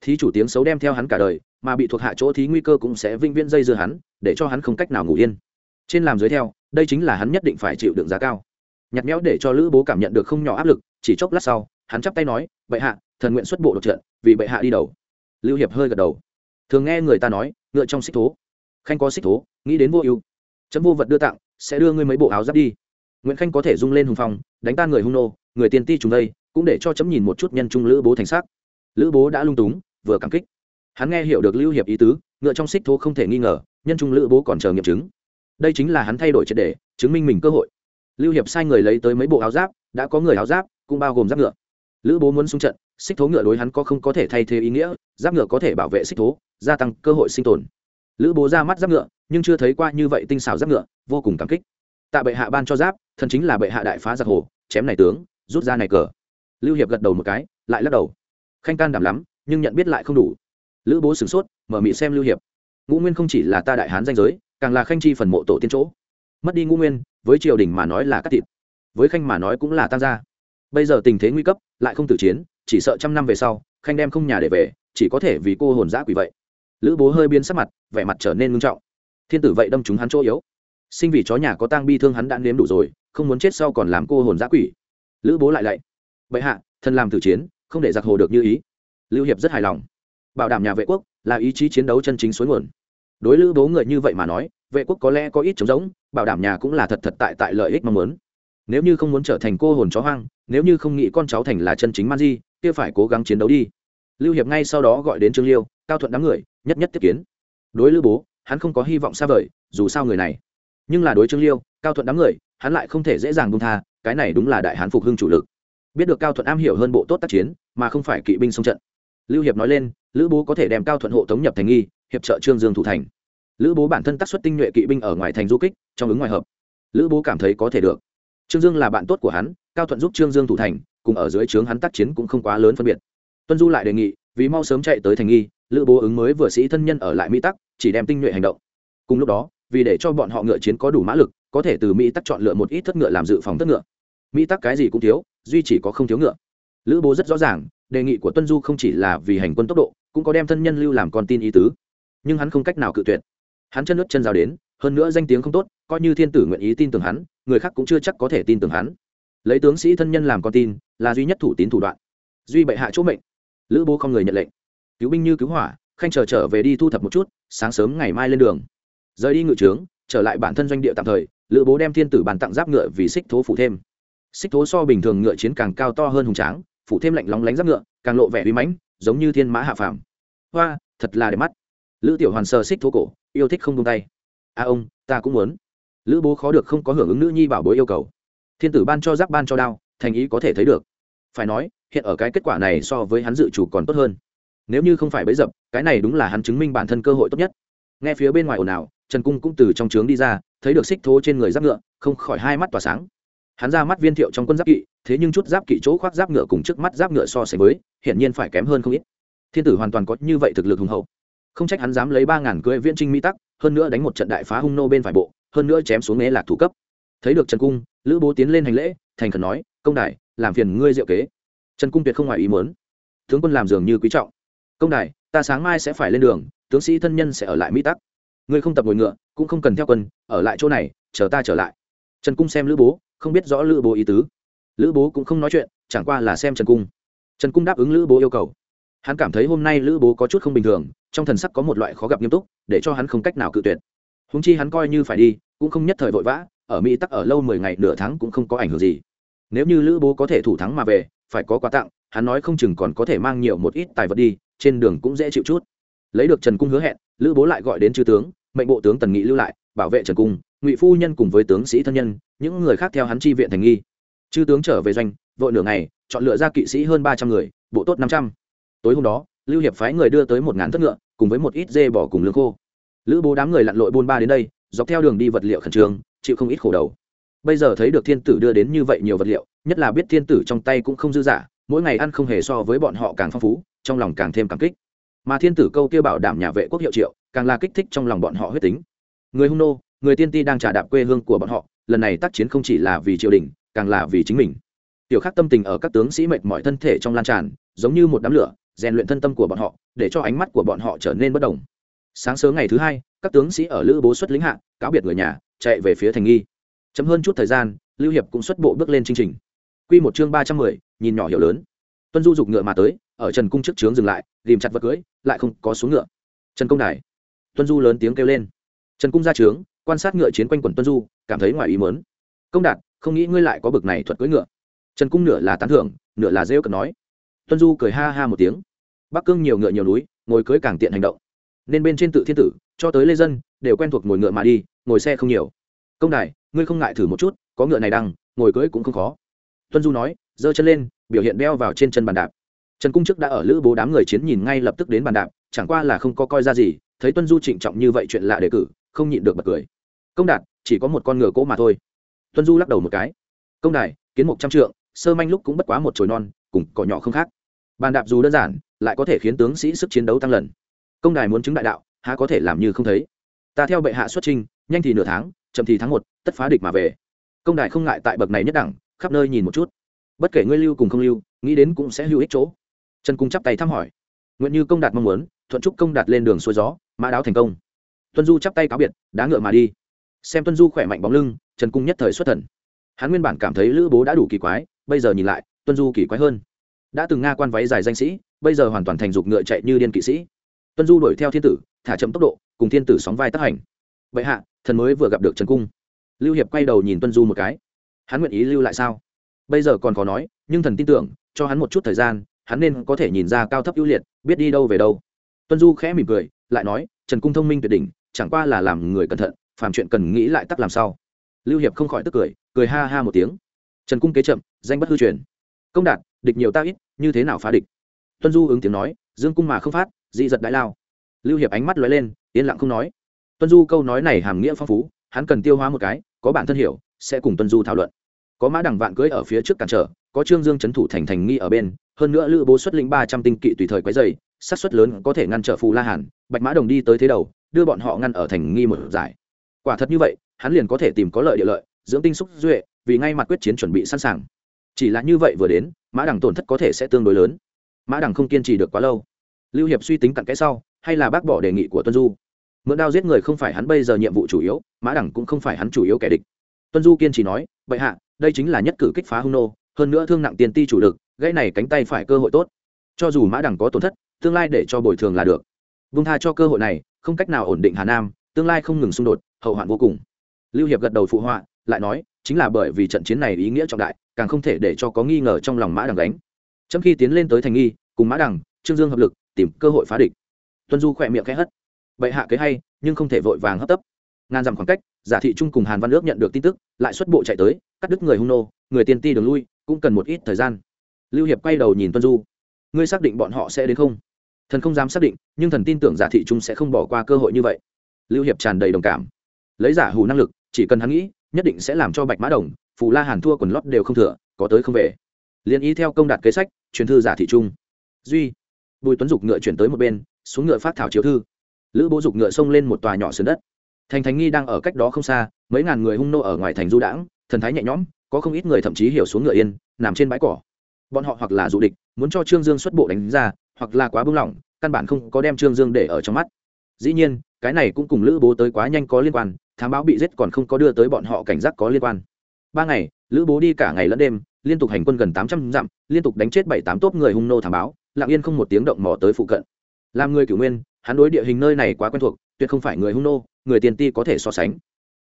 Speaker 1: thí chủ tiếng xấu đem theo hắn cả đời, mà bị thuộc hạ chỗ thí nguy cơ cũng sẽ vinh viễn dây dưa hắn, để cho hắn không cách nào ngủ yên. Trên làm dưới theo, đây chính là hắn nhất định phải chịu đựng giá cao. Nhặt nhẽo để cho lữ bố cảm nhận được không nhỏ áp lực, chỉ chốc lát sau, hắn chắp tay nói, bệ hạ, thần nguyện xuất bộ đột trận, vì bệ hạ đi đầu. Lưu hiệp hơi gật đầu. Thường nghe người ta nói, ngựa trong xích thố. Khanh có xích thố, nghĩ đến vô ưu. Chấm vô vật đưa tặng, sẽ đưa ngươi mấy bộ áo giáp đi. Nguyễn khanh có thể rung lên hùng phong, đánh tan người hung nô, người tiên ti trùng đây, cũng để cho chấm nhìn một chút nhân trung lữ bố thành sắc lữ bố đã lung túng vừa cảm kích. Hắn nghe hiểu được lưu hiệp ý tứ, ngựa trong xích thố không thể nghi ngờ, nhân trung lữ bố còn chờ nghiệm chứng. Đây chính là hắn thay đổi triệt để, chứng minh mình cơ hội. Lưu hiệp sai người lấy tới mấy bộ áo giáp, đã có người áo giáp, cũng bao gồm giáp ngựa. Lữ bố muốn xung trận, xích thố ngựa đối hắn có không có thể thay thế ý nghĩa, giáp ngựa có thể bảo vệ xích thố, gia tăng cơ hội sinh tồn. Lữ bố ra mắt giáp ngựa, nhưng chưa thấy qua như vậy tinh xảo giáp ngựa, vô cùng cảm kích. Tạ bệ hạ ban cho giáp, thần chính là bệ hạ đại phá giặc hồ, chém này tướng, rút ra này cờ. Lưu hiệp gật đầu một cái, lại lắc đầu. Khanh can đảm lắm nhưng nhận biết lại không đủ. Lữ bố sửng sốt, mở mị xem lưu hiệp. Ngũ nguyên không chỉ là ta đại hán danh giới, càng là khanh chi phần mộ tổ tiên chỗ. Mất đi ngũ nguyên, với triều đình mà nói là cắt thịt, với khanh mà nói cũng là tăng gia. Bây giờ tình thế nguy cấp, lại không tử chiến, chỉ sợ trăm năm về sau, khanh đem không nhà để về, chỉ có thể vì cô hồn giã quỷ vậy. Lữ bố hơi biến sắc mặt, vẻ mặt trở nên ngưng trọng. Thiên tử vậy đâm chúng hắn chỗ yếu. Sinh vì chó nhà có tang bi thương hắn đã nếm đủ rồi, không muốn chết sau còn làm cô hồn giã quỷ. Lữ bố lại lạy. Bệ hạ thân làm tử chiến, không để giặc hồ được như ý lưu hiệp rất hài lòng. Bảo đảm nhà vệ quốc là ý chí chiến đấu chân chính suối nguồn. Đối lữ bố người như vậy mà nói, vệ quốc có lẽ có ít trống giống bảo đảm nhà cũng là thật thật tại tại lợi ích mong muốn. Nếu như không muốn trở thành cô hồn chó hoang, nếu như không nghĩ con cháu thành là chân chính man di, kia phải cố gắng chiến đấu đi. Lưu hiệp ngay sau đó gọi đến trương liêu, cao thuận đám người, nhất nhất tiếp kiến. Đối lữ bố, hắn không có hy vọng xa vời, dù sao người này. Nhưng là đối trương liêu, cao thuận đám người, hắn lại không thể dễ dàng buông tha, cái này đúng là đại hán phục hưng chủ lực. Biết được cao thuận am hiểu hơn bộ tốt tác chiến, mà không phải kỵ binh xông trận lưu hiệp nói lên, lữ bố có thể đem cao thuận hộ tống nhập thành nghi, hiệp trợ trương dương thủ thành. Lữ bố bản thân tác xuất tinh nhuệ kỵ binh ở ngoài thành du kích, trong ứng ngoài hợp. Lữ bố cảm thấy có thể được. Trương dương là bạn tốt của hắn, cao thuận giúp trương dương thủ thành, cùng ở dưới trướng hắn tác chiến cũng không quá lớn phân biệt. Tuân du lại đề nghị, vì mau sớm chạy tới thành nghi, lữ bố ứng mới vừa sĩ thân nhân ở lại mỹ tắc, chỉ đem tinh nhuệ hành động. Cùng lúc đó, vì để cho bọn họ ngựa chiến có đủ mã lực, có thể từ mỹ tắc chọn lựa một ít thất ngựa làm dự phòng thất ngựa. Mỹ tắc cái gì cũng thiếu, duy chỉ có không thiếu ngựa. Lữ bố rất rõ ràng đề nghị của tuân du không chỉ là vì hành quân tốc độ, cũng có đem thân nhân lưu làm con tin ý tứ. Nhưng hắn không cách nào cự tuyệt. Hắn chân nước chân rào đến, hơn nữa danh tiếng không tốt, coi như thiên tử nguyện ý tin tưởng hắn, người khác cũng chưa chắc có thể tin tưởng hắn. Lấy tướng sĩ thân nhân làm con tin, là duy nhất thủ tín thủ đoạn. Duy bệ hạ chỗ mệnh. Lữ bố không người nhận lệnh. Cứu binh như cứu hỏa, khanh chờ trở về đi thu thập một chút, sáng sớm ngày mai lên đường. Rời đi ngự trướng, trở lại bản thân doanh địa tạm thời, lữ bố đem thiên tử bàn tặng giáp ngựa vì xích thố phủ thêm. Xích thố so bình thường ngựa chiến càng cao to hơn hùng tráng phủ thêm lạnh lóng lánh giáp ngựa, càng lộ vẻ uy mãnh, giống như thiên mã hạ phàm. Hoa, thật là đẹp mắt. Lữ tiểu hoàn sờ xích thố cổ, yêu thích không tung tay. A ông, ta cũng muốn. Lữ bố khó được không có hưởng ứng nữ nhi bảo bối yêu cầu. Thiên tử ban cho giáp ban cho đao, thành ý có thể thấy được. Phải nói, hiện ở cái kết quả này so với hắn dự chủ còn tốt hơn. Nếu như không phải bấy dập, cái này đúng là hắn chứng minh bản thân cơ hội tốt nhất. Nghe phía bên ngoài ồn ào, trần cung cũng từ trong trướng đi ra, thấy được xích thố trên người giáp ngựa, không khỏi hai mắt tỏa sáng hắn ra mắt viên thiệu trong quân giáp kỵ, thế nhưng chút giáp kỵ chỗ khoác giáp ngựa cùng trước mắt giáp ngựa so sánh với, hiển nhiên phải kém hơn không ít. Thiên tử hoàn toàn có như vậy thực lực hùng hậu. Không trách hắn dám lấy ba ngàn cưỡi viễn trinh mỹ tắc, hơn nữa đánh một trận đại phá hung nô bên phải bộ, hơn nữa chém xuống nghe lạc thủ cấp. Thấy được trần cung, lữ bố tiến lên hành lễ, thành khẩn nói, công đại làm phiền ngươi diệu kế. Trần cung tuyệt không ngoài ý muốn. Tướng quân làm dường như quý trọng. Công đại ta sáng mai sẽ phải lên đường, tướng sĩ thân nhân sẽ ở lại mỹ tắc. Ngươi không tập ngồi ngựa, cũng không cần theo quân, ở lại chỗ này, chờ ta trở lại. Trần cung xem lữ bố không biết rõ lữ bố ý tứ. Lữ bố cũng không nói chuyện, chẳng qua là xem trần cung. Trần cung đáp ứng lữ bố yêu cầu. Hắn cảm thấy hôm nay lữ bố có chút không bình thường, trong thần sắc có một loại khó gặp nghiêm túc, để cho hắn không cách nào cự tuyệt. Húng chi hắn coi như phải đi, cũng không nhất thời vội vã, ở mỹ tắc ở lâu mười ngày nửa tháng cũng không có ảnh hưởng gì. Nếu như lữ bố có thể thủ thắng mà về, phải có quà tặng, hắn nói không chừng còn có thể mang nhiều một ít tài vật đi, trên đường cũng dễ chịu chút. Lấy được trần cung hứa hẹn, lữ bố lại gọi đến chư tướng, mệnh bộ tướng tần nghị lưu lại, bảo vệ trần cung ngụy phu nhân cùng với tướng sĩ thân nhân, những người khác theo hắn chi viện thành nghi. Chư tướng trở về doanh, vội nửa ngày, chọn lựa ra kỵ sĩ hơn ba trăm người, bộ tốt năm trăm. Tối hôm đó, lưu hiệp phái người đưa tới một ngàn thất ngựa, cùng với một ít dê bỏ cùng lương khô. Lữ bố đám người lặn lội buôn ba đến đây, dọc theo đường đi vật liệu khẩn trương, chịu không ít khổ đầu. Bây giờ thấy được thiên tử đưa đến như vậy nhiều vật liệu, nhất là biết thiên tử trong tay cũng không dư giả, mỗi ngày ăn không hề so với bọn họ càng phong phú, trong lòng càng thêm cảm kích. Mà thiên tử câu kia bảo đảm nhà vệ quốc hiệu triệu, càng là kích thích trong lòng bọn họ huyết tính. Người hung nô người tiên ti đang trả đạp quê hương của bọn họ, lần này tác chiến không chỉ là vì triều đình, càng là vì chính mình. Tiểu khắc tâm tình ở các tướng sĩ mệt mỏi thân thể trong lan tràn, giống như một đám lửa, rèn luyện thân tâm của bọn họ, để cho ánh mắt của bọn họ trở nên bất đồng. Sáng sớm ngày thứ hai, các tướng sĩ ở lữ bố xuất lính hạ, cáo biệt người nhà, chạy về phía thành nghi. Chấm hơn chút thời gian, lưu hiệp cũng xuất bộ bước lên chương trình. Quy một chương ba trăm mười, nhìn nhỏ hiểu lớn. Tuân du dục ngựa mà tới, ở trần cung trước trướng dừng lại tìm chặt vật cưới, lại không có xuống ngựa. Trần công đài. Tuân du lớn tiếng kêu lên. Trần cung ra trướng quan sát ngựa chiến quanh quần tuân du, cảm thấy ngoài ý mớn công đạt, không nghĩ ngươi lại có bực này thuật cưỡi ngựa. Trần cung nửa là tán thưởng, nửa là rêu cần nói. Tuân du cười ha ha một tiếng. Bắc cương nhiều ngựa nhiều núi, ngồi cưới càng tiện hành động. Nên bên trên tự thiên tử, cho tới lê dân, đều quen thuộc ngồi ngựa mà đi, ngồi xe không nhiều. Công đài, ngươi không ngại thử một chút, có ngựa này đăng, ngồi cưới cũng không khó. Tuân du nói, giơ chân lên, biểu hiện đeo vào trên chân bàn đạp. Trần cung chức đã ở lữ bố đám người chiến nhìn ngay lập tức đến bàn đạp, chẳng qua là không có coi ra gì, thấy tuân du trịnh trọng như vậy chuyện lạ đề cử, không nhịn được bật cười công đạt, chỉ có một con ngựa cỗ mà thôi. Tuân du lắc đầu một cái. Công đài, kiến một trăm trượng, sơ manh lúc cũng bất quá một chồi non, cùng cỏ nhỏ không khác. Bàn đạp dù đơn giản, lại có thể khiến tướng sĩ sức chiến đấu tăng lần. Công đài muốn chứng đại đạo, há có thể làm như không thấy. Ta theo bệ hạ xuất trinh nhanh thì nửa tháng, chậm thì tháng một, tất phá địch mà về. Công đài không ngại tại bậc này nhất đẳng, khắp nơi nhìn một chút. Bất kể ngươi lưu cùng không lưu, nghĩ đến cũng sẽ lưu ích chỗ. Trần cung chắp tay thăm hỏi. Nguyện như công đạt mong muốn, thuận chúc công đạt lên đường xuôi gió, mã đáo thành công. Tuân du chắp tay cáo biệt, đá ngựa mà đi xem tuân du khỏe mạnh bóng lưng, trần cung nhất thời xuất thần. Hắn nguyên bản cảm thấy lữ bố đã đủ kỳ quái, bây giờ nhìn lại, tuân du kỳ quái hơn. Đã từng nga quan váy dài danh sĩ, bây giờ hoàn toàn thành dục ngựa chạy như điên kỵ sĩ. Tuân du đuổi theo thiên tử, thả chậm tốc độ, cùng thiên tử sóng vai tác hành. Vậy hạ, thần mới vừa gặp được trần cung. Lưu hiệp quay đầu nhìn tuân du một cái. Hắn nguyện ý lưu lại sao? Bây giờ còn khó nói, nhưng thần tin tưởng, cho hắn một chút thời gian, hắn nên có thể nhìn ra cao thấp ưu liệt, biết đi đâu về đâu. Tuân du khẽ mỉm cười, lại nói, trần cung thông minh tuyệt đỉnh, chẳng qua là làm người cẩn thận phàm chuyện cần nghĩ lại tắc làm sao. Lưu hiệp không khỏi tức cười cười ha ha một tiếng. Trần cung kế chậm, danh bất hư truyền. Công đạt, địch nhiều ta ít, như thế nào phá địch? Tuân du ứng tiếng nói, dương cung mà không phát, dị giật đại lao. Lưu hiệp ánh mắt lóe lên, yên lặng không nói. Tuân du câu nói này hàm nghĩa phong phú, hắn cần tiêu hóa một cái, có bản thân hiểu, sẽ cùng tuân du thảo luận. Có mã đẳng vạn cưới ở phía trước cản trở, có trương dương trấn thủ thành thành nghi ở bên, hơn nữa lữ bố xuất lĩnh ba trăm tinh kỵ tùy thời quấy dày sát xuất lớn có thể ngăn trở phù la hàn, bạch mã đồng đi tới thế đầu, đưa bọn họ ngăn ở thành nghi một giải quả thật như vậy, hắn liền có thể tìm có lợi địa lợi, dưỡng tinh xúc duệ, vì ngay mặt quyết chiến chuẩn bị sẵn sàng. Chỉ là như vậy vừa đến, mã đẳng tổn thất có thể sẽ tương đối lớn. Mã đẳng không kiên trì được quá lâu. Lưu hiệp suy tính cặn kẽ sau, hay là bác bỏ đề nghị của tuân du. Mượn đao giết người không phải hắn bây giờ nhiệm vụ chủ yếu, mã đẳng cũng không phải hắn chủ yếu kẻ địch. Tuân du kiên trì nói, bệ hạ, đây chính là nhất cử kích phá hung nô, hơn nữa thương nặng tiền ti chủ lực, gãy này cánh tay phải cơ hội tốt. Cho dù mã đẳng có tổn thất, tương lai để cho bồi thường là được. Vung tha cho cơ hội này, không cách nào ổn định hà nam, tương lai không ngừng xung đột hậu hoạn vô cùng. Lưu hiệp gật đầu phụ họa, lại nói, chính là bởi vì trận chiến này ý nghĩa trọng đại, càng không thể để cho có nghi ngờ trong lòng mã đằng đánh trong khi tiến lên tới thành nghi, cùng mã đằng, trương dương hợp lực, tìm cơ hội phá địch. Tuân du khỏe miệng khẽ hất. Bệ hạ kế hay, nhưng không thể vội vàng hấp tấp. Ngàn dặm khoảng cách, giả thị trung cùng hàn văn ước nhận được tin tức, lại xuất bộ chạy tới, cắt đứt người hung nô, người Tiên ti đường lui, cũng cần một ít thời gian. Lưu hiệp quay đầu nhìn tuân du. Ngươi xác định bọn họ sẽ đến không? Thần không dám xác định, nhưng thần tin tưởng giả thị trung sẽ không bỏ qua cơ hội như vậy. Lưu hiệp tràn đầy đồng cảm lấy giả hù năng lực, chỉ cần hắn nghĩ, nhất định sẽ làm cho bạch mã đồng, phù la hàn thua quần lót đều không thừa, có tới không về. Liền ý theo công đạt kế sách, truyền thư giả thị trung. Duy, bùi tuấn dục ngựa chuyển tới một bên, xuống ngựa phát thảo chiếu thư. Lữ bố dục ngựa xông lên một tòa nhỏ sườn đất. Thành thành nghi đang ở cách đó không xa, mấy ngàn người hung nô ở ngoài thành du đãng, thần thái nhẹ nhõm, có không ít người thậm chí hiểu xuống ngựa yên, nằm trên bãi cỏ. Bọn họ hoặc là du địch, muốn cho trương dương xuất bộ đánh ra, hoặc là quá bưng lỏng, căn bản không có đem trương dương để ở trong mắt. Dĩ nhiên, cái này cũng cùng lữ bố tới quá nhanh có liên quan thám báo bị giết còn không có đưa tới bọn họ cảnh giác có liên quan. Ba ngày, lữ bố đi cả ngày lẫn đêm, liên tục hành quân gần tám trăm dặm, liên tục đánh chết bảy tám tốp người hung nô thám báo, lặng yên không một tiếng động mò tới phụ cận. Làm người cửu nguyên, hắn đối địa hình nơi này quá quen thuộc, tuyệt không phải người hung nô, người tiền ti có thể so sánh.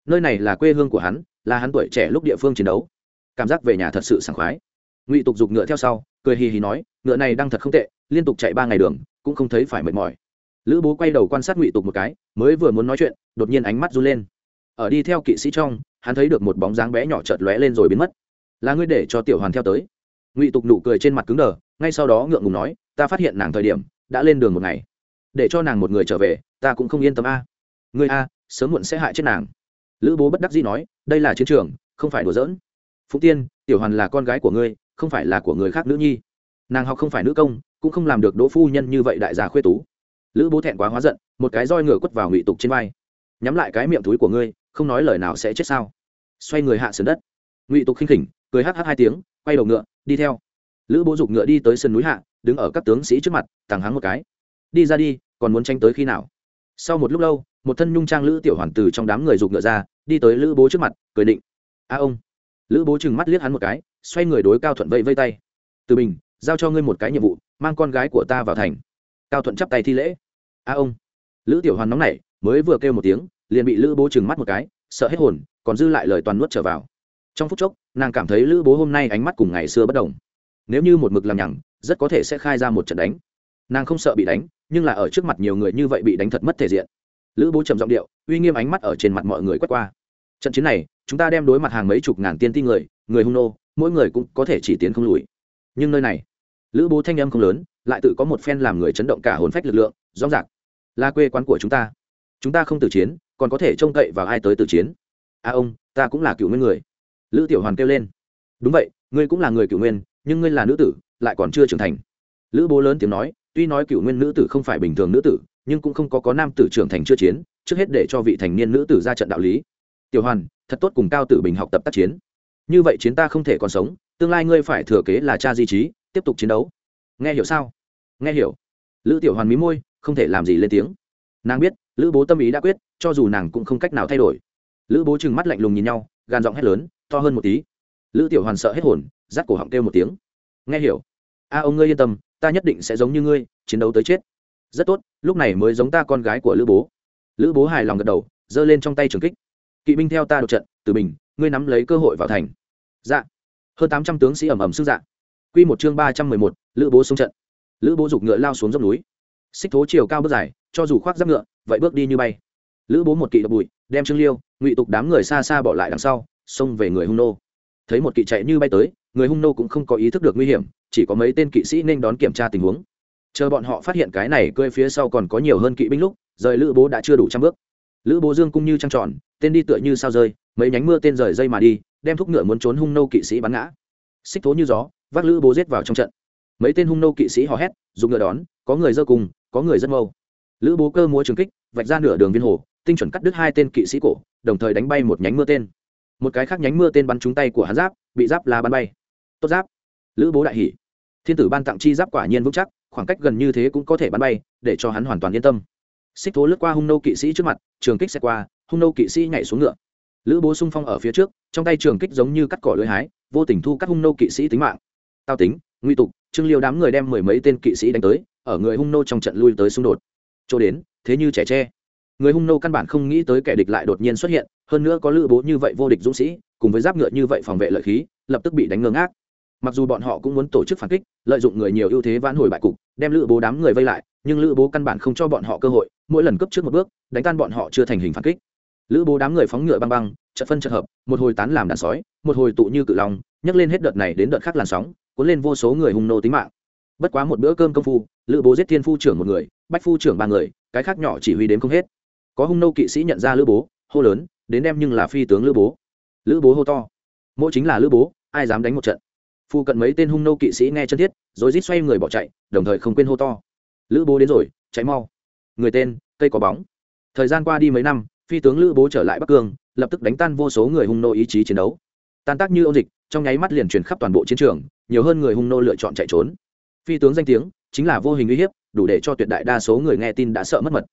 Speaker 1: Nơi này là quê hương của hắn, là hắn tuổi trẻ lúc địa phương chiến đấu. Cảm giác về nhà thật sự sảng khoái. Ngụy tục giục ngựa theo sau, cười hì hì nói, ngựa này đang thật không tệ, liên tục chạy ba ngày đường, cũng không thấy phải mệt mỏi. Lữ bố quay đầu quan sát ngụy tục một cái, mới vừa muốn nói chuyện, đột nhiên ánh mắt run lên ở đi theo kỵ sĩ trong, hắn thấy được một bóng dáng bé nhỏ chợt lóe lên rồi biến mất. Là ngươi để cho tiểu hoàn theo tới. Ngụy tục nụ cười trên mặt cứng đờ, ngay sau đó ngượng ngùng nói, ta phát hiện nàng thời điểm, đã lên đường một ngày. Để cho nàng một người trở về, ta cũng không yên tâm a. Ngươi a, sớm muộn sẽ hại chết nàng. Lữ bố bất đắc dĩ nói, đây là chiến trường, không phải đùa giỡn. Phúc tiên, tiểu hoàn là con gái của ngươi, không phải là của người khác nữ nhi. Nàng học không phải nữ công, cũng không làm được đỗ phu nhân như vậy đại gia khuê tú. Lữ bố thẹn quá hóa giận, một cái roi ngựa quất vào ngụy tục trên vai. Nhắm lại cái miệng túi của ngươi không nói lời nào sẽ chết sao? Xoay người hạ sườn đất. Ngụy tục khinh khỉnh, cười hh hai tiếng, quay đầu ngựa, đi theo. Lữ bố giục ngựa đi tới sườn núi hạ, đứng ở các tướng sĩ trước mặt tàng hắng một cái. Đi ra đi, còn muốn tranh tới khi nào? Sau một lúc lâu, một thân nhung trang lữ tiểu hoàn từ trong đám người giục ngựa ra, đi tới lữ bố trước mặt, cười định. A ông. Lữ bố chừng mắt liếc hắn một cái, xoay người đối cao thuận vẫy vây tay. Từ bình, giao cho ngươi một cái nhiệm vụ, mang con gái của ta vào thành. Cao thuận chắp tay thi lễ. A ông. Lữ tiểu hoàn nóng nảy, mới vừa kêu một tiếng liền bị lữ bố chừng mắt một cái, sợ hết hồn, còn dư lại lời toàn nuốt trở vào. Trong phút chốc, nàng cảm thấy lữ bố hôm nay ánh mắt cùng ngày xưa bất đồng. Nếu như một mực làm nhằng, rất có thể sẽ khai ra một trận đánh. Nàng không sợ bị đánh, nhưng là ở trước mặt nhiều người như vậy bị đánh thật mất thể diện. Lữ bố trầm giọng điệu, uy nghiêm ánh mắt ở trên mặt mọi người quét qua. Trận chiến này, chúng ta đem đối mặt hàng mấy chục ngàn tiên ti người người hung nô, mỗi người cũng có thể chỉ tiến không lùi. Nhưng nơi này, lữ bố thanh âm không lớn, lại tự có một phen làm người chấn động cả hồn phách lực lượng, rõ ràng là quê quán của chúng ta. Chúng ta không tử chiến còn có thể trông cậy vào ai tới tự chiến. A à ông, ta cũng là cựu nguyên người. Lữ tiểu hoàn kêu lên. Đúng vậy, ngươi cũng là người cựu nguyên, nhưng ngươi là nữ tử, lại còn chưa trưởng thành. Lữ bố lớn tiếng nói, tuy nói cựu nguyên nữ tử không phải bình thường nữ tử, nhưng cũng không có có nam tử trưởng thành chưa chiến, trước hết để cho vị thành niên nữ tử ra trận đạo lý. Tiểu hoàn, thật tốt cùng cao tử bình học tập tác chiến. Như vậy chiến ta không thể còn sống, tương lai ngươi phải thừa kế là cha di trí, tiếp tục chiến đấu. Nghe hiểu sao? Nghe hiểu. Lữ tiểu hoàn mí môi, không thể làm gì lên tiếng. Nàng biết, lữ bố tâm ý đã quyết cho dù nàng cũng không cách nào thay đổi. Lữ bố trừng mắt lạnh lùng nhìn nhau, gan giọng hét lớn, to hơn một tí. Lữ tiểu hoàn sợ hết hồn, rát cổ họng kêu một tiếng. Nghe hiểu. A, ông ngươi yên tâm, ta nhất định sẽ giống như ngươi, chiến đấu tới chết. Rất tốt, lúc này mới giống ta con gái của lữ bố. Lữ bố hài lòng gật đầu, giơ lên trong tay trường kích. Kỵ binh theo ta đột trận, từ mình ngươi nắm lấy cơ hội vào thành. Dạ. Hơn tám trăm tướng sĩ ẩm ẩm sức dạ. Q một chương ba trăm mười một, lữ bố xuống trận. Lữ bố giục ngựa lao xuống dốc núi. Xích thố chiều cao bước dài, cho dù khoác giáp ngựa, vậy bước đi như bay lữ bố một kỵ đập bụi, đem trương liêu, ngụy tục đám người xa xa bỏ lại đằng sau, xông về người hung nô. Thấy một kỵ chạy như bay tới, người hung nô cũng không có ý thức được nguy hiểm, chỉ có mấy tên kỵ sĩ nên đón kiểm tra tình huống. Chờ bọn họ phát hiện cái này cơi phía sau còn có nhiều hơn kỵ binh lúc, rời lữ bố đã chưa đủ trăm bước. Lữ bố dương cung như trăng tròn, tên đi tựa như sao rơi, mấy nhánh mưa tên rời dây mà đi, đem thúc ngựa muốn trốn hung nô kỵ sĩ bắn ngã. Xích thố như gió, vác lữ bố giết vào trong trận. Mấy tên hung nô kỵ sĩ hò hét, dùng ngựa đón, có người dơ cùng, có người rất mâu. Lữ bố cơ múa trường kích, vạch ra nửa đường viên hồ tinh chuẩn cắt đứt hai tên kỵ sĩ cổ, đồng thời đánh bay một nhánh mưa tên. Một cái khác nhánh mưa tên bắn trúng tay của hắn giáp, bị giáp la bắn bay. Tốt giáp. Lữ bố đại hỉ. Thiên tử ban tặng chi giáp quả nhiên vững chắc, khoảng cách gần như thế cũng có thể bắn bay, để cho hắn hoàn toàn yên tâm. Xích thố lướt qua hung nô kỵ sĩ trước mặt, trường kích xe qua, hung nô kỵ sĩ nhảy xuống ngựa. Lữ bố sung phong ở phía trước, trong tay trường kích giống như cắt cỏ lưỡi hái, vô tình thu cắt hung nô kỵ sĩ tính mạng. Tao tính, nguy tục, trương liêu đám người đem mười mấy tên kỵ sĩ đánh tới, ở người hung nô trong trận lui tới xung đột. Chỗ đến, thế như trẻ tre người hung nô căn bản không nghĩ tới kẻ địch lại đột nhiên xuất hiện, hơn nữa có lữ bố như vậy vô địch dũng sĩ, cùng với giáp ngựa như vậy phòng vệ lợi khí, lập tức bị đánh ngơ ngác. Mặc dù bọn họ cũng muốn tổ chức phản kích, lợi dụng người nhiều ưu thế vãn hồi bại cục, đem lữ bố đám người vây lại, nhưng lữ bố căn bản không cho bọn họ cơ hội, mỗi lần cấp trước một bước, đánh tan bọn họ chưa thành hình phản kích. Lữ bố đám người phóng ngựa băng băng chật phân chật hợp, một hồi tán làm đàn sói, một hồi tụ như cự long, nhấc lên hết đợt này đến đợt khác làn sóng, cuốn lên vô số người hung nô tính mạng. Bất quá một bữa cơm công phu, lữ bố giết thiên phu trưởng một người, bách phu trưởng ba người, cái khác nhỏ chỉ huy đến không hết có hung nô kỵ sĩ nhận ra lữ bố, hô lớn, đến đem nhưng là phi tướng lữ bố. Lữ bố hô to. Mỗi chính là lữ bố, ai dám đánh một trận? Phu cận mấy tên hung nô kỵ sĩ nghe chân thiết, rồi rít xoay người bỏ chạy, đồng thời không quên hô to. Lữ bố đến rồi cháy mau. Người tên, cây có bóng. Thời gian qua đi mấy năm, phi tướng lữ bố trở lại bắc cương, lập tức đánh tan vô số người hung nô ý chí chiến đấu. Tan tác như ô dịch, trong nháy mắt liền truyền khắp toàn bộ chiến trường, nhiều hơn người hung nô lựa chọn chạy trốn. Phi tướng danh tiếng, chính là vô hình uy hiếp, đủ để cho tuyệt đại đa số người nghe tin đã sợ mất mật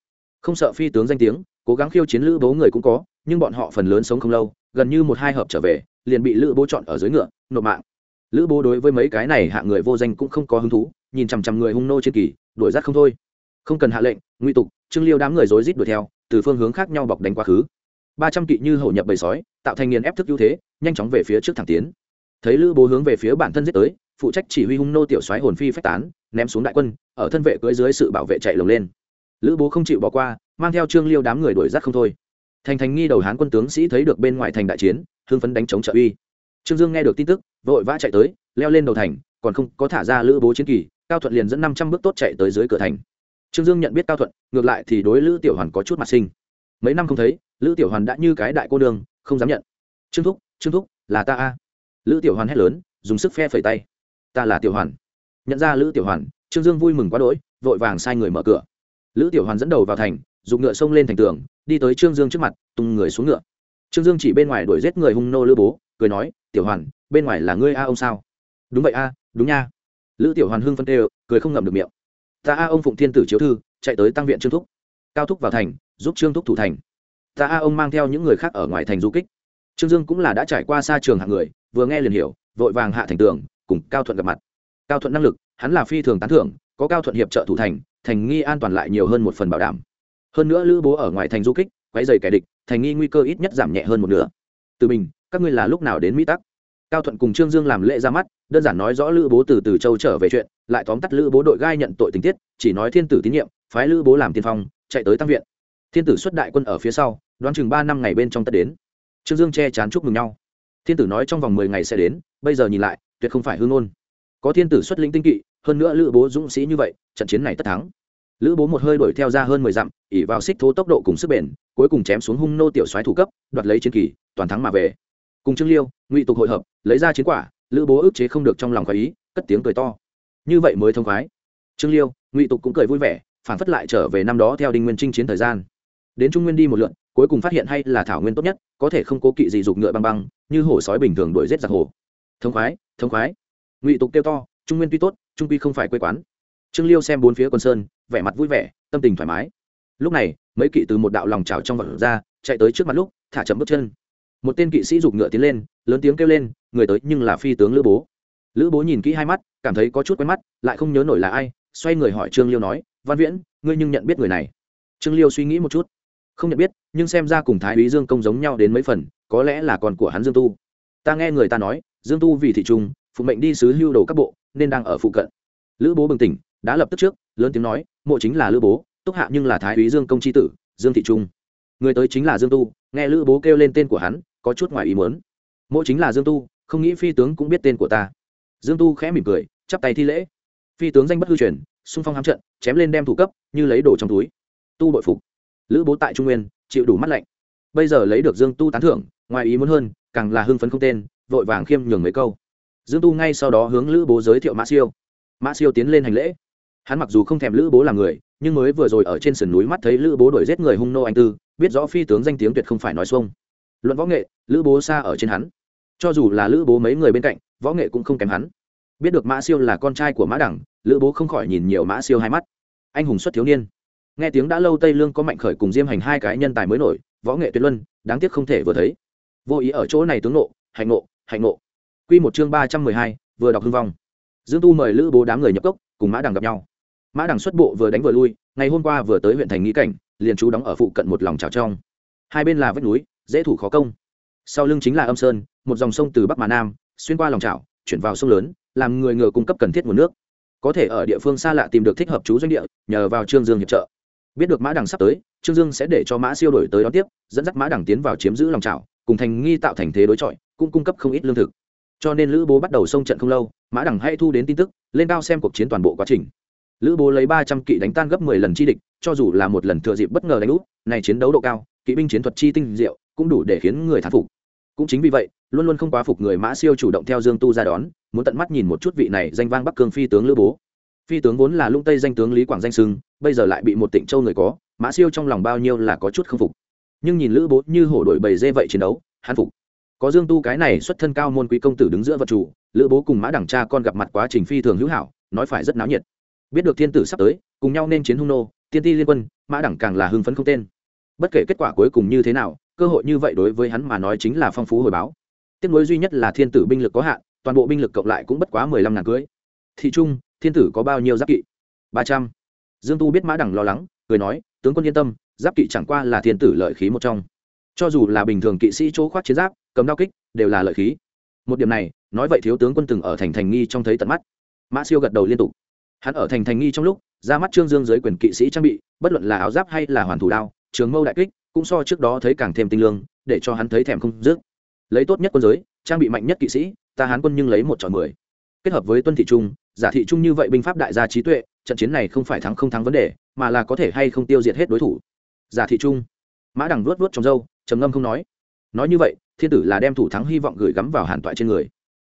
Speaker 1: không sợ phi tướng danh tiếng, cố gắng khiêu chiến lữ bố người cũng có, nhưng bọn họ phần lớn sống không lâu, gần như một hai hợp trở về, liền bị lữ bố chọn ở dưới ngựa, nộp mạng. Lữ bố đối với mấy cái này hạ người vô danh cũng không có hứng thú, nhìn chằm chằm người hung nô trên kỳ, đuổi rát không thôi. Không cần hạ lệnh nguy tục, trương liêu đám người rối rít đuổi theo, từ phương hướng khác nhau bọc đánh quá khứ. Ba trăm kỵ như hậu nhập bầy sói, tạo thành nghiền ép thức ưu thế, nhanh chóng về phía trước thẳng tiến. Thấy lữ bố hướng về phía bản thân giết tới, phụ trách chỉ huy hung nô tiểu soái hồn phi phách tán, ném xuống đại quân, ở thân vệ cưỡi dưới sự bảo vệ chạy lồng lên lữ bố không chịu bỏ qua, mang theo trương liêu đám người đuổi rát không thôi. Thành thành nghi đầu hán quân tướng sĩ thấy được bên ngoài thành đại chiến, hưng phấn đánh chống trợ uy. Trương dương nghe được tin tức, vội vã chạy tới, leo lên đầu thành, còn không có thả ra lữ bố chiến kỳ, cao thuận liền dẫn năm trăm bước tốt chạy tới dưới cửa thành. Trương dương nhận biết cao thuận, ngược lại thì đối lữ tiểu hoàn có chút mặt sinh mấy năm không thấy, lữ tiểu hoàn đã như cái đại cô đường không dám nhận. Trương thúc trương thúc, là ta a. Lữ tiểu hoàn hét lớn, dùng sức phe phẩy tay. Ta là tiểu hoàn. Nhận ra lữ tiểu hoàn, trương dương vui mừng quá đỗi, vội vàng sai người mở cửa lữ tiểu hoàn dẫn đầu vào thành, dùng ngựa xông lên thành tường, đi tới trương dương trước mặt, tung người xuống ngựa. Trương dương chỉ bên ngoài đuổi giết người hung nô lữ bố, cười nói, tiểu hoàn, bên ngoài là ngươi a ông sao? Đúng vậy a, đúng nha. Lữ tiểu hoàn hưng phân tê cười không ngậm được miệng. Ta a ông phụng thiên tử chiếu thư, chạy tới tăng viện trương thúc, cao thúc vào thành, giúp trương thúc thủ thành. Ta a ông mang theo những người khác ở ngoài thành du kích. Trương dương cũng là đã trải qua xa trường hạng người, vừa nghe liền hiểu, vội vàng hạ thành tường, cùng cao thuận gặp mặt. Cao thuận năng lực, hắn là phi thường tán thưởng, có cao thuận hiệp trợ thủ thành thành nghi an toàn lại nhiều hơn một phần bảo đảm. Hơn nữa lữ bố ở ngoài thành du kích, quấy dày kẻ địch, thành nghi nguy cơ ít nhất giảm nhẹ hơn một nửa. Từ mình các ngươi là lúc nào đến mỹ tắc? Cao thuận cùng trương dương làm lễ ra mắt, đơn giản nói rõ lữ bố từ từ châu trở về chuyện, lại tóm tắt lữ bố đội gai nhận tội tình tiết, chỉ nói thiên tử tín nhiệm, phái lữ bố làm tiên phong, chạy tới tăng viện. Thiên tử xuất đại quân ở phía sau, đoán chừng ba năm ngày bên trong tất đến. Trương dương che chán chúc mừng nhau. Thiên tử nói trong vòng mười ngày sẽ đến, bây giờ nhìn lại, tuyệt không phải hương ngôn. Có thiên tử xuất lĩnh tinh kỵ hơn nữa lữ bố dũng sĩ như vậy, trận chiến này tất thắng. Lữ bố một hơi đuổi theo ra hơn mười dặm ỉ vào xích thố tốc độ cùng sức bền, cuối cùng chém xuống hung nô tiểu soái thủ cấp, đoạt lấy chiến kỳ, toàn thắng mà về. Cùng trương liêu, ngụy tục hội hợp, lấy ra chiến quả, lữ bố ức chế không được trong lòng khoái ý, cất tiếng cười to. Như vậy mới thông khoái. Trương liêu, ngụy tục cũng cười vui vẻ, phản phất lại trở về năm đó theo đinh nguyên trinh chiến thời gian. Đến trung nguyên đi một lượn, cuối cùng phát hiện hay là thảo nguyên tốt nhất, có thể không cố kỵ gì dục ngựa băng băng, như hổ sói bình thường đuổi rết giặc hồ. Thông khoái thông khoái. Ngụy tục kêu to trung nguyên tuy tốt, trung quy không phải quê quán. Trương liêu xem bốn phía quần sơn, vẻ mặt vui vẻ, tâm tình thoải mái. Lúc này, mấy kỵ từ một đạo lòng trào trong vật ra, chạy tới trước mặt lúc, thả chậm bước chân. Một tên kỵ sĩ giục ngựa tiến lên, lớn tiếng kêu lên, người tới, nhưng là phi tướng lữ bố. Lữ bố nhìn kỹ hai mắt, cảm thấy có chút quen mắt, lại không nhớ nổi là ai, xoay người hỏi trương liêu nói, văn viễn, ngươi nhưng nhận biết người này? Trương liêu suy nghĩ một chút. Không nhận biết, nhưng xem ra cùng thái úy dương công giống nhau đến mấy phần, có lẽ là con của hắn dương tu. Ta nghe người ta nói, dương tu vì thị trung, phụ mệnh đi sứ hưu đồ các bộ nên đang ở phụ cận. Lữ bố bừng tỉnh, đã lập tức trước, lớn tiếng nói, mộ chính là lữ bố, túc hạ nhưng là thái úy dương công c tử, dương thị trung. Người tới chính là dương tu, nghe lữ bố kêu lên tên của hắn, có chút ngoài ý muốn. Mộ chính là dương tu, không nghĩ phi tướng cũng biết tên của ta. Dương tu khẽ mỉm cười, chắp tay thi lễ. Phi tướng danh bất hư truyền, xung phong hám trận, chém lên đem thủ cấp, như lấy đồ trong túi. Tu bội phục. Lữ bố tại trung nguyên, chịu đủ mắt lạnh. Bây giờ lấy được dương tu tán thưởng, ngoài ý muốn hơn, càng là hưng phấn không tên, vội vàng khiêm nhường mấy câu dương tu ngay sau đó hướng lữ bố giới thiệu mã siêu. Mã siêu tiến lên hành lễ. Hắn mặc dù không thèm lữ bố làm người, nhưng mới vừa rồi ở trên sườn núi mắt thấy lữ bố đuổi giết người hung nô anh tư, biết rõ phi tướng danh tiếng tuyệt không phải nói xuông. Luận võ nghệ, lữ bố xa ở trên hắn. Cho dù là lữ bố mấy người bên cạnh, võ nghệ cũng không kém hắn. Biết được mã siêu là con trai của mã đẳng, lữ bố không khỏi nhìn nhiều mã siêu hai mắt. Anh hùng xuất thiếu niên. Nghe tiếng đã lâu tây lương có mạnh khởi cùng diêm hành hai cái nhân tài mới nổi, võ nghệ tuyệt luân, đáng tiếc không thể vừa thấy. Vô ý ở chỗ này tướng nộ, hạnh nộ hạnh nộ. Quy một chương ba trăm mười hai, vừa đọc hưng vong. Dương tu mời lữ bố đám người nhập cốc, cùng mã đằng gặp nhau. Mã đằng xuất bộ vừa đánh vừa lui, ngày hôm qua vừa tới huyện thành nghĩ cảnh, liền trú đóng ở phụ cận một lòng trào trong. Hai bên là vách núi, dễ thủ khó công. Sau lưng chính là âm sơn, một dòng sông từ bắc mà nam, xuyên qua lòng trào, chuyển vào sông lớn, làm người ngựa cung cấp cần thiết nguồn nước. Có thể ở địa phương xa lạ tìm được thích hợp chú doanh địa, nhờ vào trương dương hiệp trợ. Biết được mã đằng sắp tới, trương dương sẽ để cho mã siêu đổi tới đón tiếp, dẫn dắt mã đằng tiến vào chiếm giữ lòng trào, cùng thành nghi tạo thành thế đối chọi, cũng cung cấp không ít lương thực cho nên lữ bố bắt đầu xông trận không lâu, mã đằng hay thu đến tin tức, lên cao xem cuộc chiến toàn bộ quá trình. Lữ bố lấy ba trăm kỵ đánh tan gấp mười lần chi địch, cho dù là một lần thừa dịp bất ngờ đánh úp, này chiến đấu độ cao, kỵ binh chiến thuật chi tinh diệu, cũng đủ để khiến người thán phục. Cũng chính vì vậy, luôn luôn không quá phục người mã siêu chủ động theo dương tu ra đón, muốn tận mắt nhìn một chút vị này danh vang bắc cương phi tướng lữ bố. Phi tướng vốn là lung tây danh tướng lý quảng danh sưng, bây giờ lại bị một tỉnh châu người có, mã siêu trong lòng bao nhiêu là có chút không phục. Nhưng nhìn lữ bố như hổ đổi bầy dê vậy chiến đấu, hắn phục có dương tu cái này xuất thân cao môn quý công tử đứng giữa vật chủ, lữ bố cùng mã đẳng cha con gặp mặt quá trình phi thường hữu hảo, nói phải rất náo nhiệt. Biết được thiên tử sắp tới, cùng nhau nên chiến hung nô, tiên ti liên quân, mã đẳng càng là hưng phấn không tên. Bất kể kết quả cuối cùng như thế nào, cơ hội như vậy đối với hắn mà nói chính là phong phú hồi báo. Tiếc nối duy nhất là thiên tử binh lực có hạn, toàn bộ binh lực cộng lại cũng bất quá mười lăm ngàn cưới. Thị trung, thiên tử có bao nhiêu giáp kỵ? ba trăm. Dương tu biết mã đẳng lo lắng, cười nói, tướng quân yên tâm, giáp kỵ chẳng qua là thiên tử lợi khí một trong. Cho dù là bình thường kỵ sĩ chỗ khoác chiến giáp cầm đao kích, đều là lợi khí. Một điểm này, nói vậy thiếu tướng quân từng ở thành thành nghi trong thấy tận mắt. Mã siêu gật đầu liên tục. Hắn ở thành thành nghi trong lúc, ra mắt trương dương dưới quyền kỵ sĩ trang bị, bất luận là áo giáp hay là hoàn thủ đao, trường mâu đại kích, cũng so trước đó thấy càng thêm tinh lương, để cho hắn thấy thèm không dứt lấy tốt nhất quân giới, trang bị mạnh nhất kỵ sĩ, ta hán quân nhưng lấy một chọn mười. Kết hợp với tuân thị trung, giả thị trung như vậy binh pháp đại gia trí tuệ, trận chiến này không phải thắng không thắng vấn đề, mà là có thể hay không tiêu diệt hết đối thủ. Giả thị trung. Mã đằng vuốt vuốt trong râu, trầm ngâm không nói nói như vậy, thiên tử là đem thủ thắng hy vọng gửi gắm vào hàn toại trên người.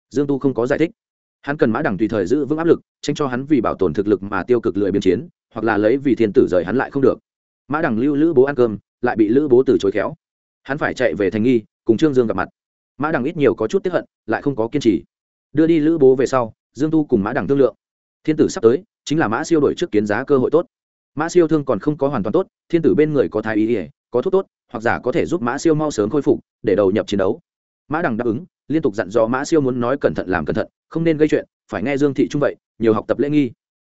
Speaker 1: Dương tu không có giải thích. Hắn cần mã đằng tùy thời giữ vững áp lực tranh cho hắn vì bảo tồn thực lực mà tiêu cực lười biên chiến, hoặc là lấy vì thiên tử rời hắn lại không được. Mã đằng lưu lữ bố ăn cơm, lại bị lữ bố từ chối khéo. Hắn phải chạy về thành nghi, cùng trương dương gặp mặt. Mã đằng ít nhiều có chút tiếp hận, lại không có kiên trì. Đưa đi lữ bố về sau, dương tu cùng mã đằng thương lượng. Thiên tử sắp tới, chính là mã siêu đổi trước kiến giá cơ hội tốt. Mã siêu thương còn không có hoàn toàn tốt, thiên tử bên người có thái ý ỉa có thuốc tốt, hoặc giả có thể giúp mã siêu mau sớm khôi phục, để đầu nhập chiến đấu. Mã đằng đáp ứng, liên tục dặn dò mã siêu muốn nói cẩn thận làm cẩn thận, không nên gây chuyện, phải nghe dương thị trung vậy, nhiều học tập lễ nghi.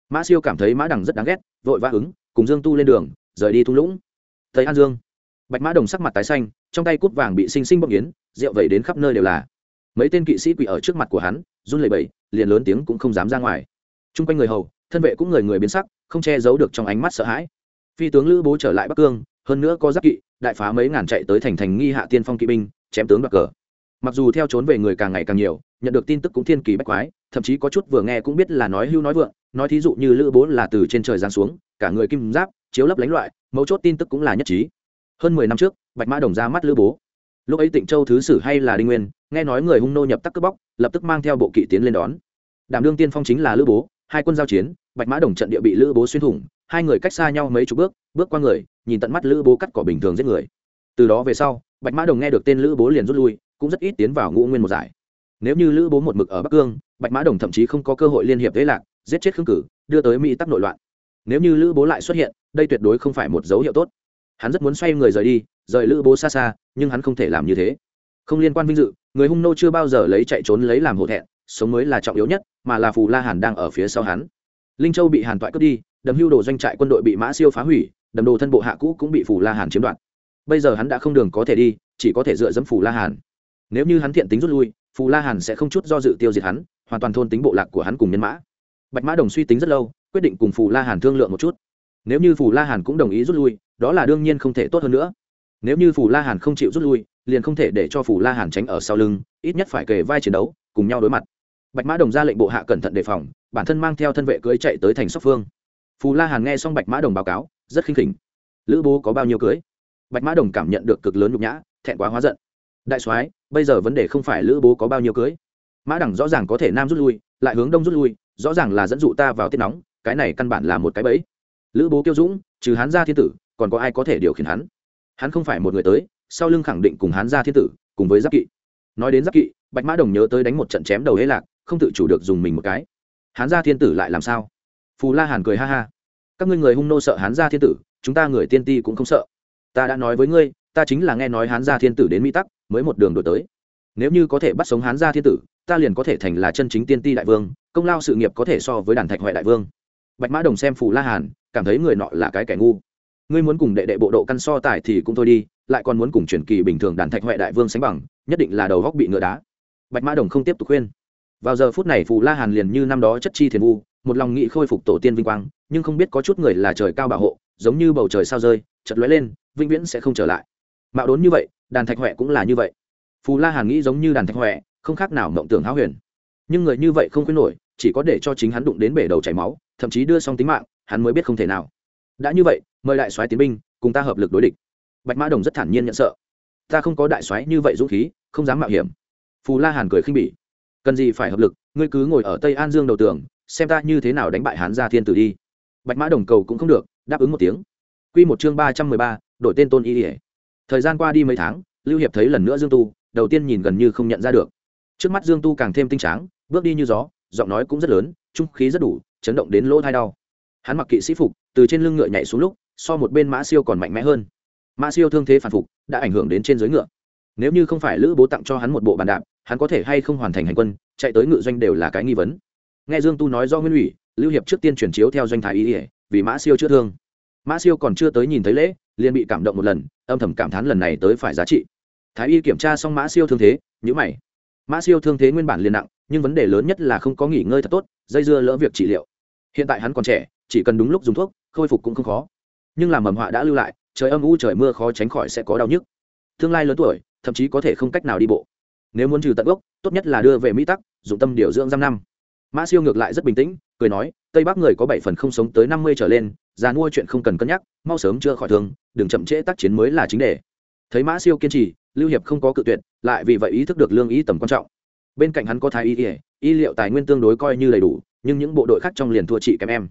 Speaker 1: Mã siêu cảm thấy mã đằng rất đáng ghét, vội vã ứng, cùng dương tu lên đường, rời đi thung lũng. Thấy an dương. Bạch mã đồng sắc mặt tái xanh, trong tay cút vàng bị xinh xinh bọc yến rượu vẩy đến khắp nơi đều là. Mấy tên kỵ sĩ quỳ ở trước mặt của hắn, run lẩy bẩy, liền lớn tiếng cũng không dám ra ngoài. T r u n g quanh người hầu, thân vệ cũng người người biến sắc, không che giấu được trong ánh mắt sợ hãi. Phi tướng lữ bố trở lại bắc cương hơn nữa có giáp kỵ, đại phá mấy ngàn chạy tới thành thành nghi hạ tiên phong kỵ binh, chém tướng đoạt cờ. Mặc dù theo trốn về người càng ngày càng nhiều, nhận được tin tức cũng thiên kỳ bách quái, thậm chí có chút vừa nghe cũng biết là nói hưu nói vượng, nói thí dụ như lữ bố là từ trên trời giáng xuống, cả người kim giáp, chiếu lấp lánh loại, mấu chốt tin tức cũng là nhất trí. Hơn mười năm trước, bạch mã đồng ra mắt lữ bố. Lúc ấy tịnh châu thứ sử hay là đinh nguyên, nghe nói người hung nô nhập tắc cướp bóc, lập tức mang theo bộ kỵ tiến lên đón. Đảm đương tiên phong chính là lữ bố, hai quân giao chiến, bạch mã đồng trận địa bị lữ bố xuyên thủng hai người cách xa nhau mấy chục bước bước qua người, nhìn tận mắt lữ bố cắt cỏ bình thường giết người. Từ đó về sau, bạch mã đồng nghe được tên lữ bố liền rút lui, cũng rất ít tiến vào ngũ nguyên một giải. Nếu như lữ bố một mực ở bắc cương, bạch mã đồng thậm chí không có cơ hội liên hiệp thế lạc, giết chết khương cử, đưa tới mỹ tắc nội loạn. Nếu như lữ bố lại xuất hiện, đây tuyệt đối không phải một dấu hiệu tốt. Hắn rất muốn xoay người rời đi, rời lữ bố xa xa, nhưng hắn không thể làm như thế. Không liên quan vinh dự, người hung nô chưa bao giờ lấy chạy trốn lấy làm hổ thẹn, sống mới là trọng yếu nhất, mà là phù la hàn đang ở phía sau hắn. Linh châu bị hàn toại cướp đi đầm hưu đồ doanh trại quân đội bị mã siêu phá hủy, đầm đồ thân bộ hạ cũ cũng bị phủ la hàn chiếm đoạt. Bây giờ hắn đã không đường có thể đi, chỉ có thể dựa dẫm phủ la hàn. Nếu như hắn thiện tính rút lui, phù la hàn sẽ không chút do dự tiêu diệt hắn, hoàn toàn thôn tính bộ lạc của hắn cùng nhân mã. Bạch mã đồng suy tính rất lâu, quyết định cùng phù la hàn thương lượng một chút. Nếu như phù la hàn cũng đồng ý rút lui, đó là đương nhiên không thể tốt hơn nữa. Nếu như phù la hàn không chịu rút lui, liền không thể để cho phù la hàn tránh ở sau lưng, ít nhất phải kề vai chiến đấu, cùng nhau đối mặt. Bạch mã đồng ra lệnh bộ hạ cẩn thận đề phòng, bản thân mang theo thân vệ cưới chạy tới thành sóc phương phù la hàn nghe xong bạch mã đồng báo cáo, rất khinh khỉnh. Lữ bố có bao nhiêu cưới? Bạch mã đồng cảm nhận được cực lớn nhục nhã, thẹn quá hóa giận. Đại soái, bây giờ vấn đề không phải lữ bố có bao nhiêu cưới. Mã đẳng rõ ràng có thể nam rút lui, lại hướng đông rút lui, rõ ràng là dẫn dụ ta vào tiết nóng, cái này căn bản là một cái bẫy. Lữ bố kiêu dũng, trừ hán gia thiên tử, còn có ai có thể điều khiển hắn? Hắn không phải một người tới, sau lưng khẳng định cùng hán gia thiên tử, cùng với giáp kỵ. Nói đến giáp kỵ, bạch mã đồng nhớ tới đánh một trận chém đầu hế lạc, không tự chủ được dùng mình một cái. Hán gia thiên tử lại làm sao? Phù la hàn cười ha ha. Các ngươi người hung nô sợ hán gia thiên tử, chúng ta người tiên ti cũng không sợ. Ta đã nói với ngươi, ta chính là nghe nói hán gia thiên tử đến mỹ tắc, mới một đường đổi tới. Nếu như có thể bắt sống hán gia thiên tử, ta liền có thể thành là chân chính tiên ti đại vương, công lao sự nghiệp có thể so với đàn thạch huệ đại vương. Bạch mã đồng xem phù la hàn, cảm thấy người nọ là cái kẻ ngu. Ngươi muốn cùng đệ đệ bộ độ căn so tài thì cũng thôi đi, lại còn muốn cùng truyền kỳ bình thường đàn thạch huệ đại vương sánh bằng, nhất định là đầu góc bị ngựa đá. Bạch mã đồng không tiếp tục khuyên. Vào giờ phút này phù la hàn liền như năm đó chất chi thiền vu một lòng nghị khôi phục tổ tiên vinh quang, nhưng không biết có chút người là trời cao bảo hộ, giống như bầu trời sao rơi chật lóe lên, vĩnh viễn sẽ không trở lại. Mạo đốn như vậy, đàn thạch huệ cũng là như vậy. Phù la hàn nghĩ giống như đàn thạch huệ không khác nào mộng tưởng háo huyền. Nhưng người như vậy không khuyên nổi, chỉ có để cho chính hắn đụng đến bể đầu chảy máu, thậm chí đưa xong tính mạng, hắn mới biết không thể nào. Đã như vậy, mời đại soái tiến binh, cùng ta hợp lực đối địch. Bạch mã đồng rất thản nhiên nhận sợ. Ta không có đại soái như vậy dũng khí, không dám mạo hiểm. Phù la hàn cười khinh bỉ. Cần gì phải hợp lực, ngươi cứ ngồi ở tây an dương đầu tường xem ta như thế nào đánh bại hán gia thiên tử đi. Bạch mã đồng cầu cũng không được, đáp ứng một tiếng. Q một chương ba trăm mười ba, đổi tên tôn y ỉa thời gian qua đi mấy tháng, lưu hiệp thấy lần nữa dương tu, đầu tiên nhìn gần như không nhận ra được. Trước mắt dương tu càng thêm tinh tráng, bước đi như gió, giọng nói cũng rất lớn, trung khí rất đủ, chấn động đến lỗ thai đau. Hắn mặc kỵ sĩ phục, từ trên lưng ngựa nhảy xuống lúc, so một bên mã siêu còn mạnh mẽ hơn. Mã siêu thương thế phản phục, đã ảnh hưởng đến trên dưới ngựa. Nếu như không phải lữ bố tặng cho hắn một bộ bàn đạp, hắn có thể hay không hoàn thành hành quân, chạy tới ngự doanh đều là cái nghi vấn nghe dương tu nói do nguyên ủy, lưu hiệp trước tiên chuyển chiếu theo doanh thái ý ỉa vì mã siêu chưa thương. Mã siêu còn chưa tới nhìn thấy lễ, liền bị cảm động một lần, âm thầm cảm thán lần này tới phải giá trị. Thái y kiểm tra xong mã siêu thương thế nhữ mày. Mã siêu thương thế nguyên bản liền nặng, nhưng vấn đề lớn nhất là không có nghỉ ngơi thật tốt, dây dưa lỡ việc trị liệu. Hiện tại hắn còn trẻ, chỉ cần đúng lúc dùng thuốc, khôi phục cũng không khó. Nhưng làm mầm họa đã lưu lại, trời âm u trời mưa khó tránh khỏi sẽ có đau nhức. Tương lai lớn tuổi, thậm chí có thể không cách nào đi bộ. Nếu muốn trừ tận gốc, tốt nhất là đưa về mỹ tắc, dụng tâm điều dưỡng giam năm mã siêu ngược lại rất bình tĩnh, cười nói, tây bắc người có bảy phần không sống tới năm mươi trở lên, già nuôi chuyện không cần cân nhắc, mau sớm chưa khỏi thương, đừng chậm trễ tác chiến mới là chính đề. Thấy mã siêu kiên trì, lưu hiệp không có cự tuyệt, lại vì vậy ý thức được lương ý tầm quan trọng. Bên cạnh hắn có thái y ỉa y liệu tài nguyên tương đối coi như đầy đủ, nhưng những bộ đội khác trong liền thua chị kém em.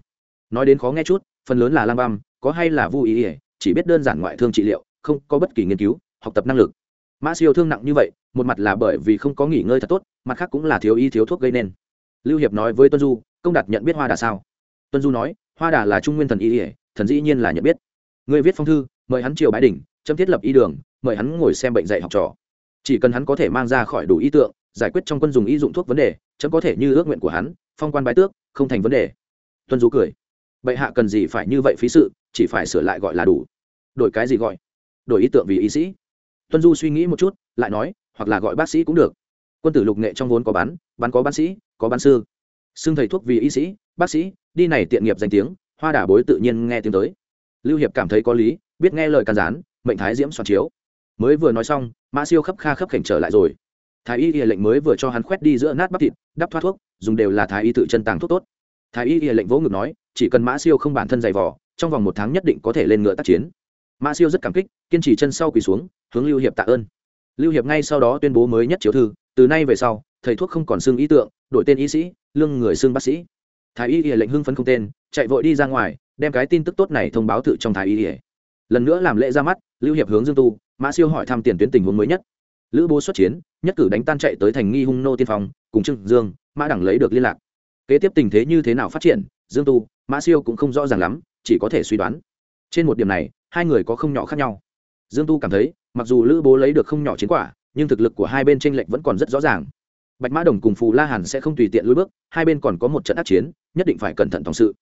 Speaker 1: Nói đến khó nghe chút, phần lớn là lang băm, có hay là vu ý ỉa chỉ biết đơn giản ngoại thương trị liệu, không có bất kỳ nghiên cứu, học tập năng lực. Mã siêu thương nặng như vậy, một mặt là bởi vì không có nghỉ ngơi thật tốt, mặt khác cũng là thiếu y thiếu thuốc gây nên lưu hiệp nói với tuân du, công đạt nhận biết hoa đà sao? Tuân du nói, hoa đà là trung nguyên thần y ỉa thần dĩ nhiên là nhận biết. Người viết phong thư, mời hắn triều bái đỉnh, chấm thiết lập y đường, mời hắn ngồi xem bệnh dạy học trò. Chỉ cần hắn có thể mang ra khỏi đủ ý tượng, giải quyết trong quân dùng y dụng thuốc vấn đề, chấm có thể như ước nguyện của hắn, phong quan bái tước, không thành vấn đề. Tuân du cười, bệ hạ cần gì phải như vậy phí sự, chỉ phải sửa lại gọi là đủ. Đổi cái gì gọi? Đổi ý tượng vì y sĩ. Tuân du suy nghĩ một chút, lại nói, hoặc là gọi bác sĩ cũng được quân tử lục nghệ trong vốn có bán bán có bác sĩ, có bán sư. Xưng thầy thuốc vì y sĩ, bác sĩ, đi này tiện nghiệp danh tiếng, hoa đà bối tự nhiên nghe tiếng tới. Lưu hiệp cảm thấy có lý, biết nghe lời can gián, mệnh thái diễm soạn chiếu. Mới vừa nói xong, mã siêu khấp kha khấp khảnh trở lại rồi. Thái y y lệnh mới vừa cho hắn khoét đi giữa nát bắp thịt, đắp thoát thuốc, dùng đều là thái y tự chân tàng thuốc tốt. Thái y y lệnh vỗ ngực nói, chỉ cần mã siêu không bản thân dày vỏ trong vòng một tháng nhất định có thể lên ngựa tác chiến. Mã siêu rất cảm kích, kiên trì chân sau quỳ xuống, hướng lưu hiệp tạ ơn. Lưu hiệp ngay sau đó tuyên bố mới nhất chiếu thư từ nay về sau, thầy thuốc không còn xưng ý tượng, đổi tên y sĩ, lương người xưng bác sĩ. Thái y y lệnh hưng phấn không tên, chạy vội đi ra ngoài, đem cái tin tức tốt này thông báo tự trong thái y y. Lần nữa làm lễ ra mắt, lưu hiệp hướng dương tu, mã siêu hỏi thăm tiền tuyến tình huống mới nhất. Lữ bố xuất chiến, nhất cử đánh tan chạy tới thành nghi hung nô tiên phong, cùng trương dương, mã đẳng lấy được liên lạc. Kế tiếp tình thế như thế nào phát triển, dương tu, mã siêu cũng không rõ ràng lắm, chỉ có thể suy đoán. Trên một điểm này, hai người có không nhỏ khác nhau. Dương tu cảm thấy, mặc dù lữ bố lấy được không nhỏ chiến quả nhưng thực lực của hai bên tranh lệch vẫn còn rất rõ ràng. Bạch mã đồng cùng phù la hàn sẽ không tùy tiện lùi bước, hai bên còn có một trận ác chiến, nhất định phải cẩn thận tổng sự.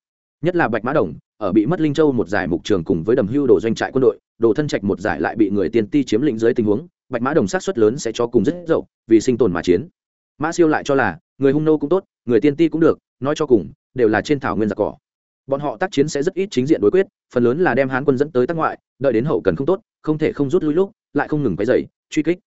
Speaker 1: Nhất là bạch mã đồng, ở bị mất linh châu một giải mục trường cùng với đầm hưu đồ doanh trại quân đội, đồ thân trạch một giải lại bị người tiên ti chiếm lĩnh dưới tình huống, bạch mã đồng sát xuất lớn sẽ cho cùng rất dậu vì sinh tồn mà chiến. Mã siêu lại cho là, người hung nô cũng tốt, người tiên ti cũng được, nói cho cùng, đều là trên thảo nguyên giặc cỏ. Bọn họ tác chiến sẽ rất ít chính diện đối quyết, phần lớn là đem hán quân dẫn tới tác ngoại, đợi đến hậu cần không tốt, không thể không rút lui lúc, lại không ngừng cái dày truy kích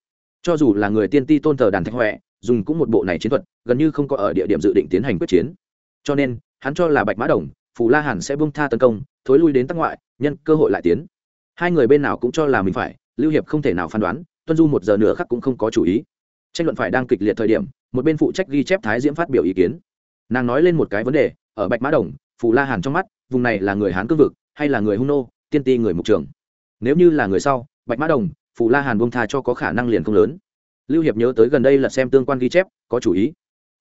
Speaker 1: cho dù là người tiên ti tôn thờ đàn thạch huệ, dùng cũng một bộ này chiến thuật, gần như không có ở địa điểm dự định tiến hành quyết chiến. Cho nên, hắn cho là bạch mã đồng, phù la hàn sẽ bung tha tấn công, thối lui đến tắc ngoại, nhân cơ hội lại tiến. Hai người bên nào cũng cho là mình phải, lưu hiệp không thể nào phán đoán, tuân du một giờ nữa khác cũng không có chủ ý. Tranh luận phải đang kịch liệt thời điểm, một bên phụ trách ghi chép thái diễm phát biểu ý kiến. Nàng nói lên một cái vấn đề, ở bạch mã đồng, phù la hàn trong mắt, vùng này là người hán cương vực, hay là người hung nô, tiên ti người mục trường? Nếu như là người sau, bạch mã đồng phù la hàn bông tha cho có khả năng liền không lớn. Lưu hiệp nhớ tới gần đây là xem tương quan ghi chép, có chủ ý.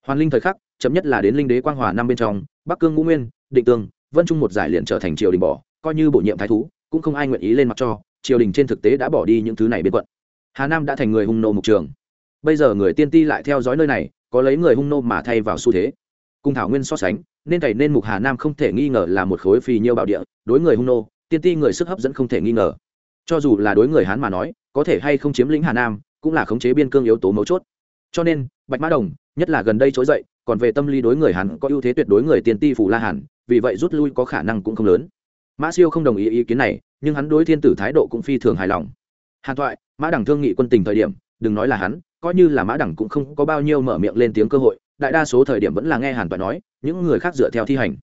Speaker 1: Hoàn linh thời khắc, chậm nhất là đến linh đế quang hòa năm bên trong, bắc cương ngũ nguyên, định tương, vân trung một giải liền trở thành triều đình bỏ, coi như bổ nhiệm thái thú, cũng không ai nguyện ý lên mặt cho, triều đình trên thực tế đã bỏ đi những thứ này biên quận. Hà nam đã thành người hung nô mục trường. Bây giờ người tiên ti lại theo dõi nơi này, có lấy người hung nô mà thay vào xu thế. Cùng thảo nguyên so sánh, nên cày nên mục hà nam không thể nghi ngờ là một khối phì nhiêu bạo địa, đối người hung nô, tiên ti người sức hấp dẫn không thể nghi ngờ cho dù là đối người hán mà nói, có thể hay không chiếm lĩnh hà nam, cũng là khống chế biên cương yếu tố mấu chốt. Cho nên, bạch mã đồng, nhất là gần đây trỗi dậy, còn về tâm lý đối người hán có ưu thế tuyệt đối người Tiền ti phủ la hàn, vì vậy rút lui có khả năng cũng không lớn. Mã siêu không đồng ý ý kiến này, nhưng hắn đối thiên tử thái độ cũng phi thường hài lòng. Hàn thoại, mã đẳng thương nghị quân tình thời điểm, đừng nói là hắn, coi như là mã đẳng cũng không có bao nhiêu mở miệng lên tiếng cơ hội, đại đa số thời điểm vẫn là nghe hàn thoại nói, những người khác dựa theo thi hành.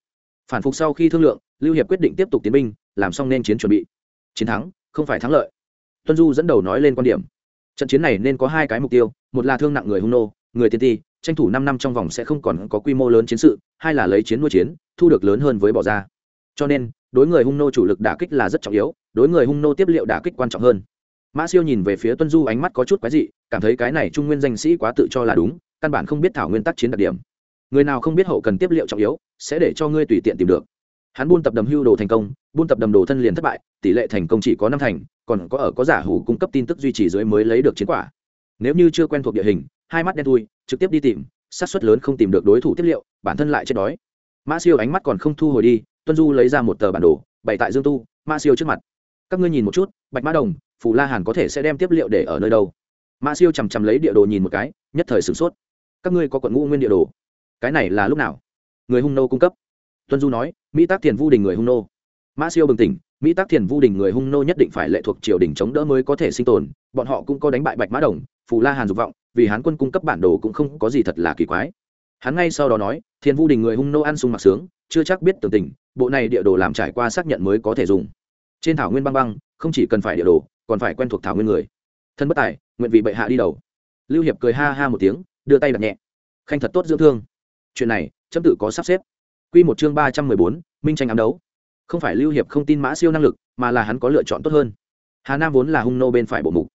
Speaker 1: Phản phục sau khi thương lượng, lưu hiệp quyết định tiếp tục tiến binh, làm xong nên chiến chuẩn bị. Chiến thắng không phải thắng lợi. Tuân du dẫn đầu nói lên quan điểm. Trận chiến này nên có hai cái mục tiêu, một là thương nặng người hung nô, người tiên ti, tranh thủ năm năm trong vòng sẽ không còn có quy mô lớn chiến sự, hai là lấy chiến nuôi chiến, thu được lớn hơn với bỏ ra. Cho nên, đối người hung nô chủ lực đả kích là rất trọng yếu, đối người hung nô tiếp liệu đả kích quan trọng hơn. Mã siêu nhìn về phía tuân du ánh mắt có chút quái dị, cảm thấy cái này trung nguyên danh sĩ quá tự cho là đúng, căn bản không biết thảo nguyên tắc chiến đặc điểm. Người nào không biết hậu cần tiếp liệu trọng yếu, sẽ để cho ngươi tùy tiện tìm được hắn buôn tập đầm hưu đồ thành công, buôn tập đầm đồ thân liền thất bại, tỷ lệ thành công chỉ có năm thành, còn có ở có giả hủ cung cấp tin tức duy trì dưới mới lấy được chiến quả. Nếu như chưa quen thuộc địa hình, hai mắt đen thui, trực tiếp đi tìm sát suất lớn không tìm được đối thủ tiếp liệu, bản thân lại chết đói. Mã siêu ánh mắt còn không thu hồi đi, tuân du lấy ra một tờ bản đồ, bày tại dương tu, mã siêu trước mặt. Các ngươi nhìn một chút, bạch mã đồng, phù la hàn có thể sẽ đem tiếp liệu để ở nơi đâu? Mã siêu chằm chằm lấy địa đồ nhìn một cái, nhất thời sửng sốt. Các ngươi có quận ngũ nguyên địa đồ? Cái này là lúc nào? Người hung nô cung cấp tuân du nói, mỹ tác thiền vu đình người hung nô. Mã siêu bừng tỉnh, mỹ tác thiền vu đình người hung nô nhất định phải lệ thuộc triều đình chống đỡ mới có thể sinh tồn, bọn họ cũng có đánh bại bạch mã đồng, phù la hàn dục vọng, vì hán quân cung cấp bản đồ cũng không có gì thật là kỳ quái. Hắn ngay sau đó nói, thiền vu đình người hung nô ăn sung mặc sướng, chưa chắc biết tường tình, bộ này địa đồ làm trải qua xác nhận mới có thể dùng. Trên thảo nguyên băng băng, không chỉ cần phải địa đồ, còn phải quen thuộc thảo nguyên người. Thân bất tài, nguyện vị bệ hạ đi đầu. Lưu hiệp cười ha ha một tiếng, đưa tay đặt nhẹ. Khanh thật tốt dưỡng thương. Chuyện này, chấm tự có sắp xếp. Quy một chương ba trăm mười bốn, minh tranh ám đấu. Không phải lưu hiệp không tin mã siêu năng lực, mà là hắn có lựa chọn tốt hơn. Hà nam vốn là hung nô bên phải bộ mục.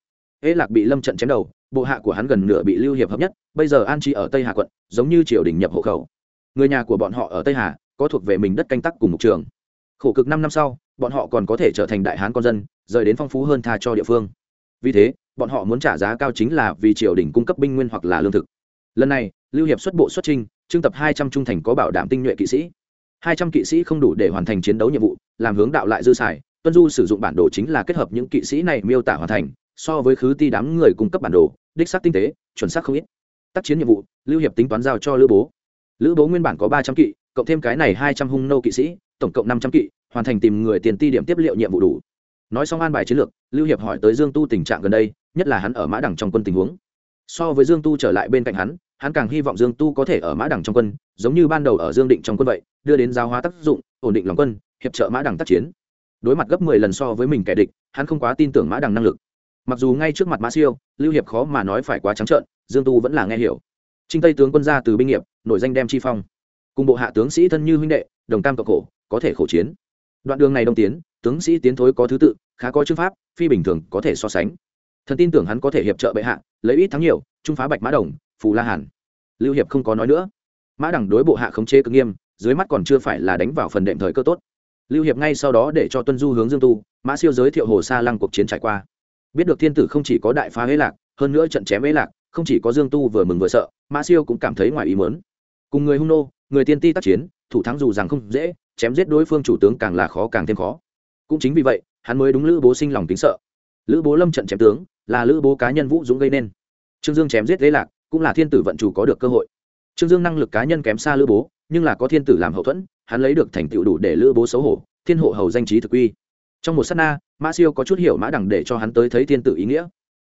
Speaker 1: Hễ lạc bị lâm trận chém đầu, bộ hạ của hắn gần nửa bị lưu hiệp hợp nhất, bây giờ an trí ở tây hà quận, giống như triều đình nhập hộ khẩu. Người nhà của bọn họ ở tây hà, có thuộc về mình đất canh tác cùng mục trường. Khổ cực năm năm sau, bọn họ còn có thể trở thành đại hán con dân, rời đến phong phú hơn tha cho địa phương. Vì thế, bọn họ muốn trả giá cao chính là vì triều đình cung cấp binh nguyên hoặc là lương thực. Lần này, lưu hiệp xuất bộ xuất trình trưng tập hai trăm trung thành có bảo đảm tinh nhuệ kỵ sĩ. Hai trăm kỵ sĩ không đủ để hoàn thành chiến đấu nhiệm vụ, làm hướng đạo lại dư xài. Tuân du sử dụng bản đồ chính là kết hợp những kỵ sĩ này miêu tả hoàn thành, so với khứ ti đám người cung cấp bản đồ, đích xác tinh tế, chuẩn xác không ít. Tác chiến nhiệm vụ, lưu hiệp tính toán giao cho lữ bố. Lữ bố nguyên bản có ba trăm kỵ, cộng thêm cái này hai trăm hung nô kỵ sĩ, tổng cộng năm trăm kỵ, hoàn thành tìm người tiền ti điểm tiếp liệu nhiệm vụ đủ. Nói xong an bài chiến lược, lưu hiệp hỏi tới dương tu tình trạng gần đây, nhất là hắn ở mã đẳng trong quân tình huống. So với dương tu trở lại bên cạnh hắn hắn càng hy vọng dương tu có thể ở mã đẳng trong quân, giống như ban đầu ở dương định trong quân vậy, đưa đến giáo hóa tác dụng, ổn định lòng quân, hiệp trợ mã đẳng tác chiến. Đối mặt gấp mười lần so với mình kẻ địch, hắn không quá tin tưởng mã đẳng năng lực. Mặc dù ngay trước mặt mã siêu, lưu hiệp khó mà nói phải quá trắng trợn, dương tu vẫn là nghe hiểu. Trinh tây tướng quân ra từ binh nghiệp, nổi danh đem chi phong. Cùng bộ hạ tướng sĩ thân như huynh đệ, đồng cam cộng khổ, có thể khổ chiến. Đoạn đường này đông tiến, tướng sĩ tiến thối có thứ tự, khá có chương pháp, phi bình thường có thể so sánh. Thần tin tưởng hắn có thể hiệp trợ bệ hạ, lấy ít thắng nhiều, trung phá bạch mã đồng phù la hàn. Lưu hiệp không có nói nữa. Mã đẳng đối bộ hạ khống chế cực nghiêm, dưới mắt còn chưa phải là đánh vào phần đệm thời cơ tốt. Lưu hiệp ngay sau đó để cho tuân du hướng dương tu, mã siêu giới thiệu hồ sa lăng cuộc chiến trải qua. Biết được thiên tử không chỉ có đại phá Hế lạc, hơn nữa trận chém Hế lạc, không chỉ có dương tu vừa mừng vừa sợ, mã siêu cũng cảm thấy ngoài ý mớn cùng người hung nô, người tiên ti tác chiến, thủ thắng dù rằng không dễ, chém giết đối phương chủ tướng càng là khó càng thêm khó. Cũng chính vì vậy, hắn mới đúng lữ bố sinh lòng tính sợ. Lữ bố lâm trận chém tướng, là lữ bố cá nhân vũ dũng gây nên. Trương dương chém giết Hế lạc cũng là thiên tử vận chủ có được cơ hội. Trương dương năng lực cá nhân kém xa lữ bố, nhưng là có thiên tử làm hậu thuẫn, hắn lấy được thành tựu đủ để lữ bố xấu hổ, thiên hộ hầu danh trí thực uy. Trong một s á t na mã siêu có chút hiểu mã đẳng để cho hắn tới thấy thiên tử ý nghĩa.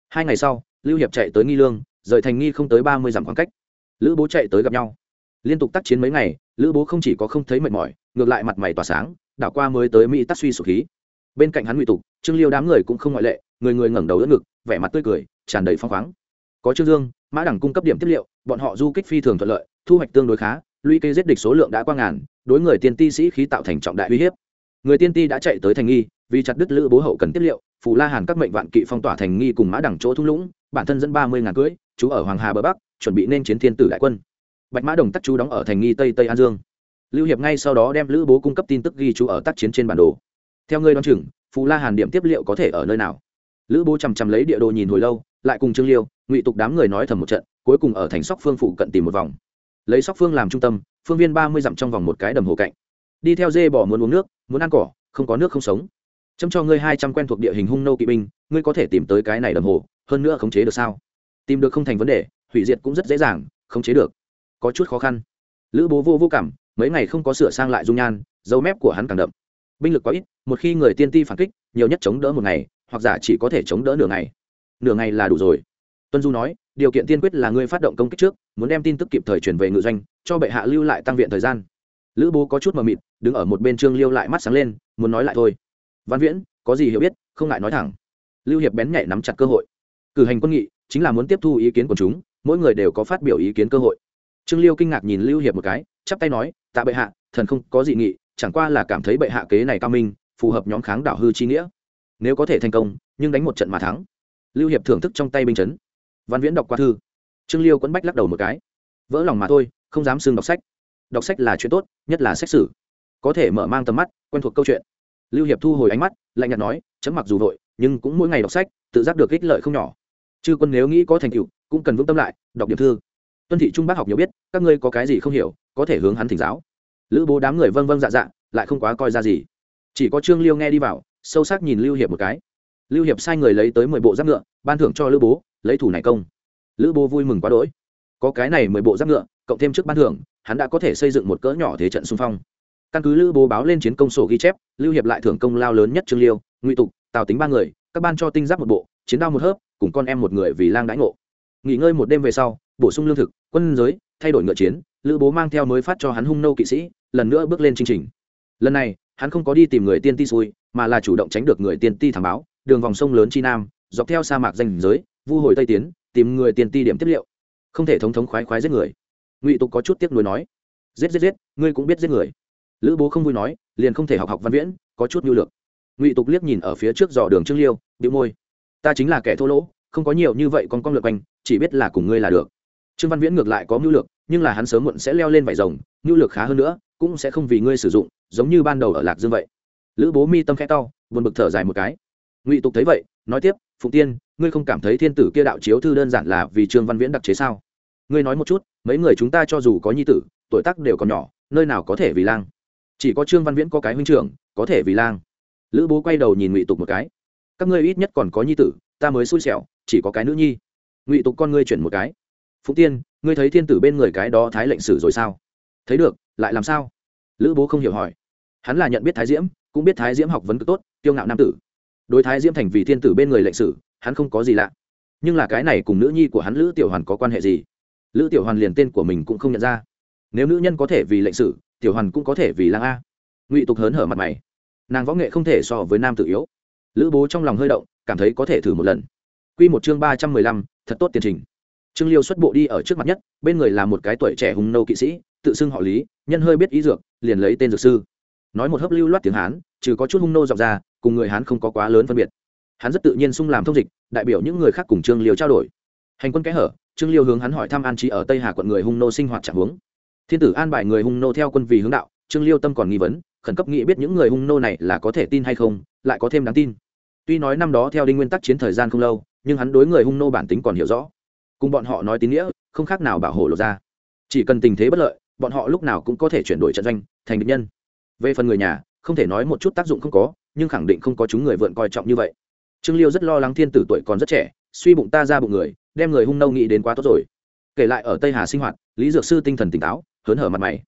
Speaker 1: Hai ngày sau, lưu hiệp chạy tới nghi lương, rời thành nghi không tới ba mươi dặm khoảng cách. Lữ bố chạy tới gặp nhau. Liên tục tác chiến mấy ngày, lữ bố không chỉ có không thấy mệt mỏi, ngược lại mặt mày tỏa sáng, đảo qua mới tới mỹ tắc suy sụp khí. Bên cạnh hắn ngụy tục, trương liêu đám người cũng không ngoại lệ, người người ngẩng đầu đỡ ngực, vẻ mặt tươi cười, tràn đầy phong khoáng. Có trương dương mã đẳng cung cấp điểm tiếp liệu, bọn họ du kích phi thường thuận lợi, thu hoạch tương đối khá, lũy kê giết địch số lượng đã qua ngàn, đối người tiên ti sĩ khí tạo thành trọng đại uy hiếp. Người tiên ti đã chạy tới thành nghi, vì chặt đứt lữ bố hậu cần tiếp liệu, phù la hàn các mệnh vạn kỵ phong tỏa thành nghi cùng mã đẳng chỗ thung lũng, bản thân dẫn ba mươi ngàn cưỡi chú ở hoàng hà bờ bắc, chuẩn bị nên chiến thiên tử đại quân. Bạch mã đồng tắc chú đóng ở thành nghi tây tây an dương. Lưu hiệp ngay sau đó đem lữ bố cung cấp tin tức ghi chú ở tác chiến trên bản đồ. Theo ngươi đoán chừng, phù la hàn điểm tiếp liệu có thể ở nơi nào? Lữ bố chằm chằm lấy địa đồ nhìn hồi lâu lại cùng trương liêu, ngụy tục đám người nói thầm một trận, cuối cùng ở thành sóc phương phụ cận tìm một vòng. Lấy sóc phương làm trung tâm, phương viên ba mươi dặm trong vòng một cái đầm hồ cạnh. Đi theo dê bỏ muốn uống nước, muốn ăn cỏ, không có nước không sống. Chấm cho ngươi hai trăm quen thuộc địa hình hung nô kỵ binh, ngươi có thể tìm tới cái này đầm hồ, hơn nữa khống chế được sao? Tìm được không thành vấn đề, hủy diệt cũng rất dễ dàng, khống chế được. Có chút khó khăn. Lữ bố vô vô cảm, mấy ngày không có sửa sang lại dung nhan, dấu mép của hắn càng đậm. Binh lực quá ít, một khi người tiên ti phản kích, nhiều nhất chống đỡ một ngày, hoặc giả chỉ có thể chống đỡ nửa ngày nửa ngày là đủ rồi. Tuân du nói, điều kiện tiên quyết là ngươi phát động công kích trước, muốn đem tin tức kịp thời chuyển về ngự doanh, cho bệ hạ lưu lại tăng viện thời gian. Lữ bố có chút mờ mịt, đứng ở một bên trương liêu lại mắt sáng lên, muốn nói lại thôi. Văn viễn, có gì hiểu biết, không ngại nói thẳng. Lưu hiệp bén nhạy nắm chặt cơ hội. Cử hành quân nghị, chính là muốn tiếp thu ý kiến của chúng, mỗi người đều có phát biểu ý kiến cơ hội. Trương liêu kinh ngạc nhìn lưu hiệp một cái, chắp tay nói, tạ bệ hạ, thần không có gì nghị, chẳng qua là cảm thấy bệ hạ kế này cao minh, phù hợp nhóm kháng đảo hư chi nghĩa. Nếu có thể thành công, nhưng đánh một trận mà thắng lưu hiệp thưởng thức trong tay binh chấn. Văn viễn đọc qua thư. Trương liêu quẫn bách lắc đầu một cái. Vỡ lòng mà thôi không dám xưng đọc sách. Đọc sách là chuyện tốt nhất là sách sử, có thể mở mang tầm mắt quen thuộc câu chuyện. Lưu hiệp thu hồi ánh mắt lạnh nhạt nói chấm mặc dù vội nhưng cũng mỗi ngày đọc sách tự giác được ích lợi không nhỏ. Chư quân nếu nghĩ có thành tựu cũng cần vững tâm lại đọc điểm thư. Tuân thị trung bác học nhiều biết các ngươi có cái gì không hiểu có thể hướng hắn thỉnh giáo. Lữ bố đám người vâng vâng dạ dạ lại không quá coi ra gì. Chỉ có trương liêu nghe đi vào sâu sắc nhìn lưu hiệp một cái lưu hiệp sai người lấy tới mười bộ giáp ngựa, ban thưởng cho lữ bố, lấy thủ này công. Lữ bố vui mừng quá đỗi. Có cái này mười bộ giáp ngựa, cộng thêm trước ban thưởng, hắn đã có thể xây dựng một cỡ nhỏ thế trận xung phong. Căn cứ lữ bố báo lên chiến công sổ ghi chép, lưu hiệp lại thưởng công lao lớn nhất trương liêu, ngụy tục, tào tính ba người, các ban cho tinh giáp một bộ, chiến đao một hớp, cùng con em một người vì lang đãi ngộ. Nghỉ ngơi một đêm về sau, bổ sung lương thực, quân giới, thay đổi ngựa chiến, lữ bố mang theo mới phát cho hắn hung nâu kỵ sĩ, lần nữa bước lên chương trình. Lần này, hắn không có đi tìm người tiên ti xui, mà là chủ động tránh được người tiên ti thảm báo đường vòng sông lớn chi nam, dọc theo sa mạc danh giới, vu hồi tây tiến, tìm người tiền ti điểm tiếp liệu. Không thể thống thống khoái khoái giết người. Ngụy tục có chút tiếc nuối nói, giết giết giết, ngươi cũng biết giết người. Lữ bố không vui nói, liền không thể học học văn viễn, có chút nhu lược ngụy tục liếc nhìn ở phía trước dò đường trương liêu bị môi, ta chính là kẻ thô lỗ, không có nhiều như vậy con con lượt quanh, chỉ biết là cùng ngươi là được. Trương văn viễn ngược lại có nhu lược nhưng là hắn sớm muộn sẽ leo lên vải rồng, nhu lược khá hơn nữa, cũng sẽ không vì ngươi sử dụng, giống như ban đầu ở lạc dương vậy. Lữ bố mi tâm khẽ to, buồn bực thở dài một cái ngụy tục thấy vậy, nói tiếp, phụng tiên, ngươi không cảm thấy thiên tử kia đạo chiếu thư đơn giản là vì trương văn viễn đặc chế sao? Ngươi nói một chút, mấy người chúng ta cho dù có nhi tử, tuổi tác đều còn nhỏ, nơi nào có thể vì lang? Chỉ có trương văn viễn có cái huynh trưởng, có thể vì lang. Lữ bố quay đầu nhìn ngụy tục một cái. Các ngươi ít nhất còn có nhi tử, ta mới xui xẻo, chỉ có cái nữ nhi. Ngụy tục con ngươi chuyển một cái. Phụng tiên, ngươi thấy thiên tử bên người cái đó thái lệnh sử rồi sao? Thấy được, lại làm sao? Lữ bố không hiểu hỏi. Hắn là nhận biết thái diễm, cũng biết thái diễm học vấn cực tốt tiêu ngạo nam tử đối thái diễm thành vì thiên tử bên người lệnh sử, hắn không có gì lạ. Nhưng là cái này cùng nữ nhi của hắn lữ tiểu hoàn có quan hệ gì? Lữ tiểu hoàn liền tên của mình cũng không nhận ra. Nếu nữ nhân có thể vì lệnh sử, tiểu hoàn cũng có thể vì lang a. Ngụy tục hớn hở mặt mày. Nàng võ nghệ không thể so với nam tử yếu. Lữ bố trong lòng hơi động, cảm thấy có thể thử một lần. Q một chương ba trăm mười lăm, thật tốt tiền trình. Trương liêu xuất bộ đi ở trước mặt nhất, bên người là một cái tuổi trẻ hùng nâu kỵ sĩ, tự xưng họ lý, nhân hơi biết ý dược, liền lấy tên dược sư. Nói một hớp lưu loát tiếng hán, trừ có chút hung nô dọc ra cùng người hán không có quá lớn phân biệt. Hắn rất tự nhiên sung làm thông dịch, đại biểu những người khác cùng trương liêu trao đổi. Hành quân kẽ hở, trương liêu hướng hắn hỏi thăm an trí ở tây hà quận người hung nô sinh hoạt trạng hướng thiên tử an bài người hung nô theo quân vì hướng đạo, trương liêu tâm còn nghi vấn, khẩn cấp nghĩ biết những người hung nô này là có thể tin hay không, lại có thêm đáng tin. Tuy nói năm đó theo đinh nguyên tắc chiến thời gian không lâu, nhưng hắn đối người hung nô bản tính còn hiểu rõ. Cùng bọn họ nói tín nghĩa, không khác nào bảo hộ lột ra chỉ cần tình thế bất lợi, bọn họ lúc nào cũng có thể chuyển đổi trận doanh, thành địch nhân. Về phần người nhà, không thể nói một chút tác dụng không có nhưng khẳng định không có chúng người vượn coi trọng như vậy. Trương liêu rất lo lắng thiên tử tuổi còn rất trẻ, suy bụng ta ra bụng người, đem người hung nâu nghĩ đến quá tốt rồi. Kể lại ở tây hà sinh hoạt, lý dược sư tinh thần tỉnh táo, hớn hở mặt mày.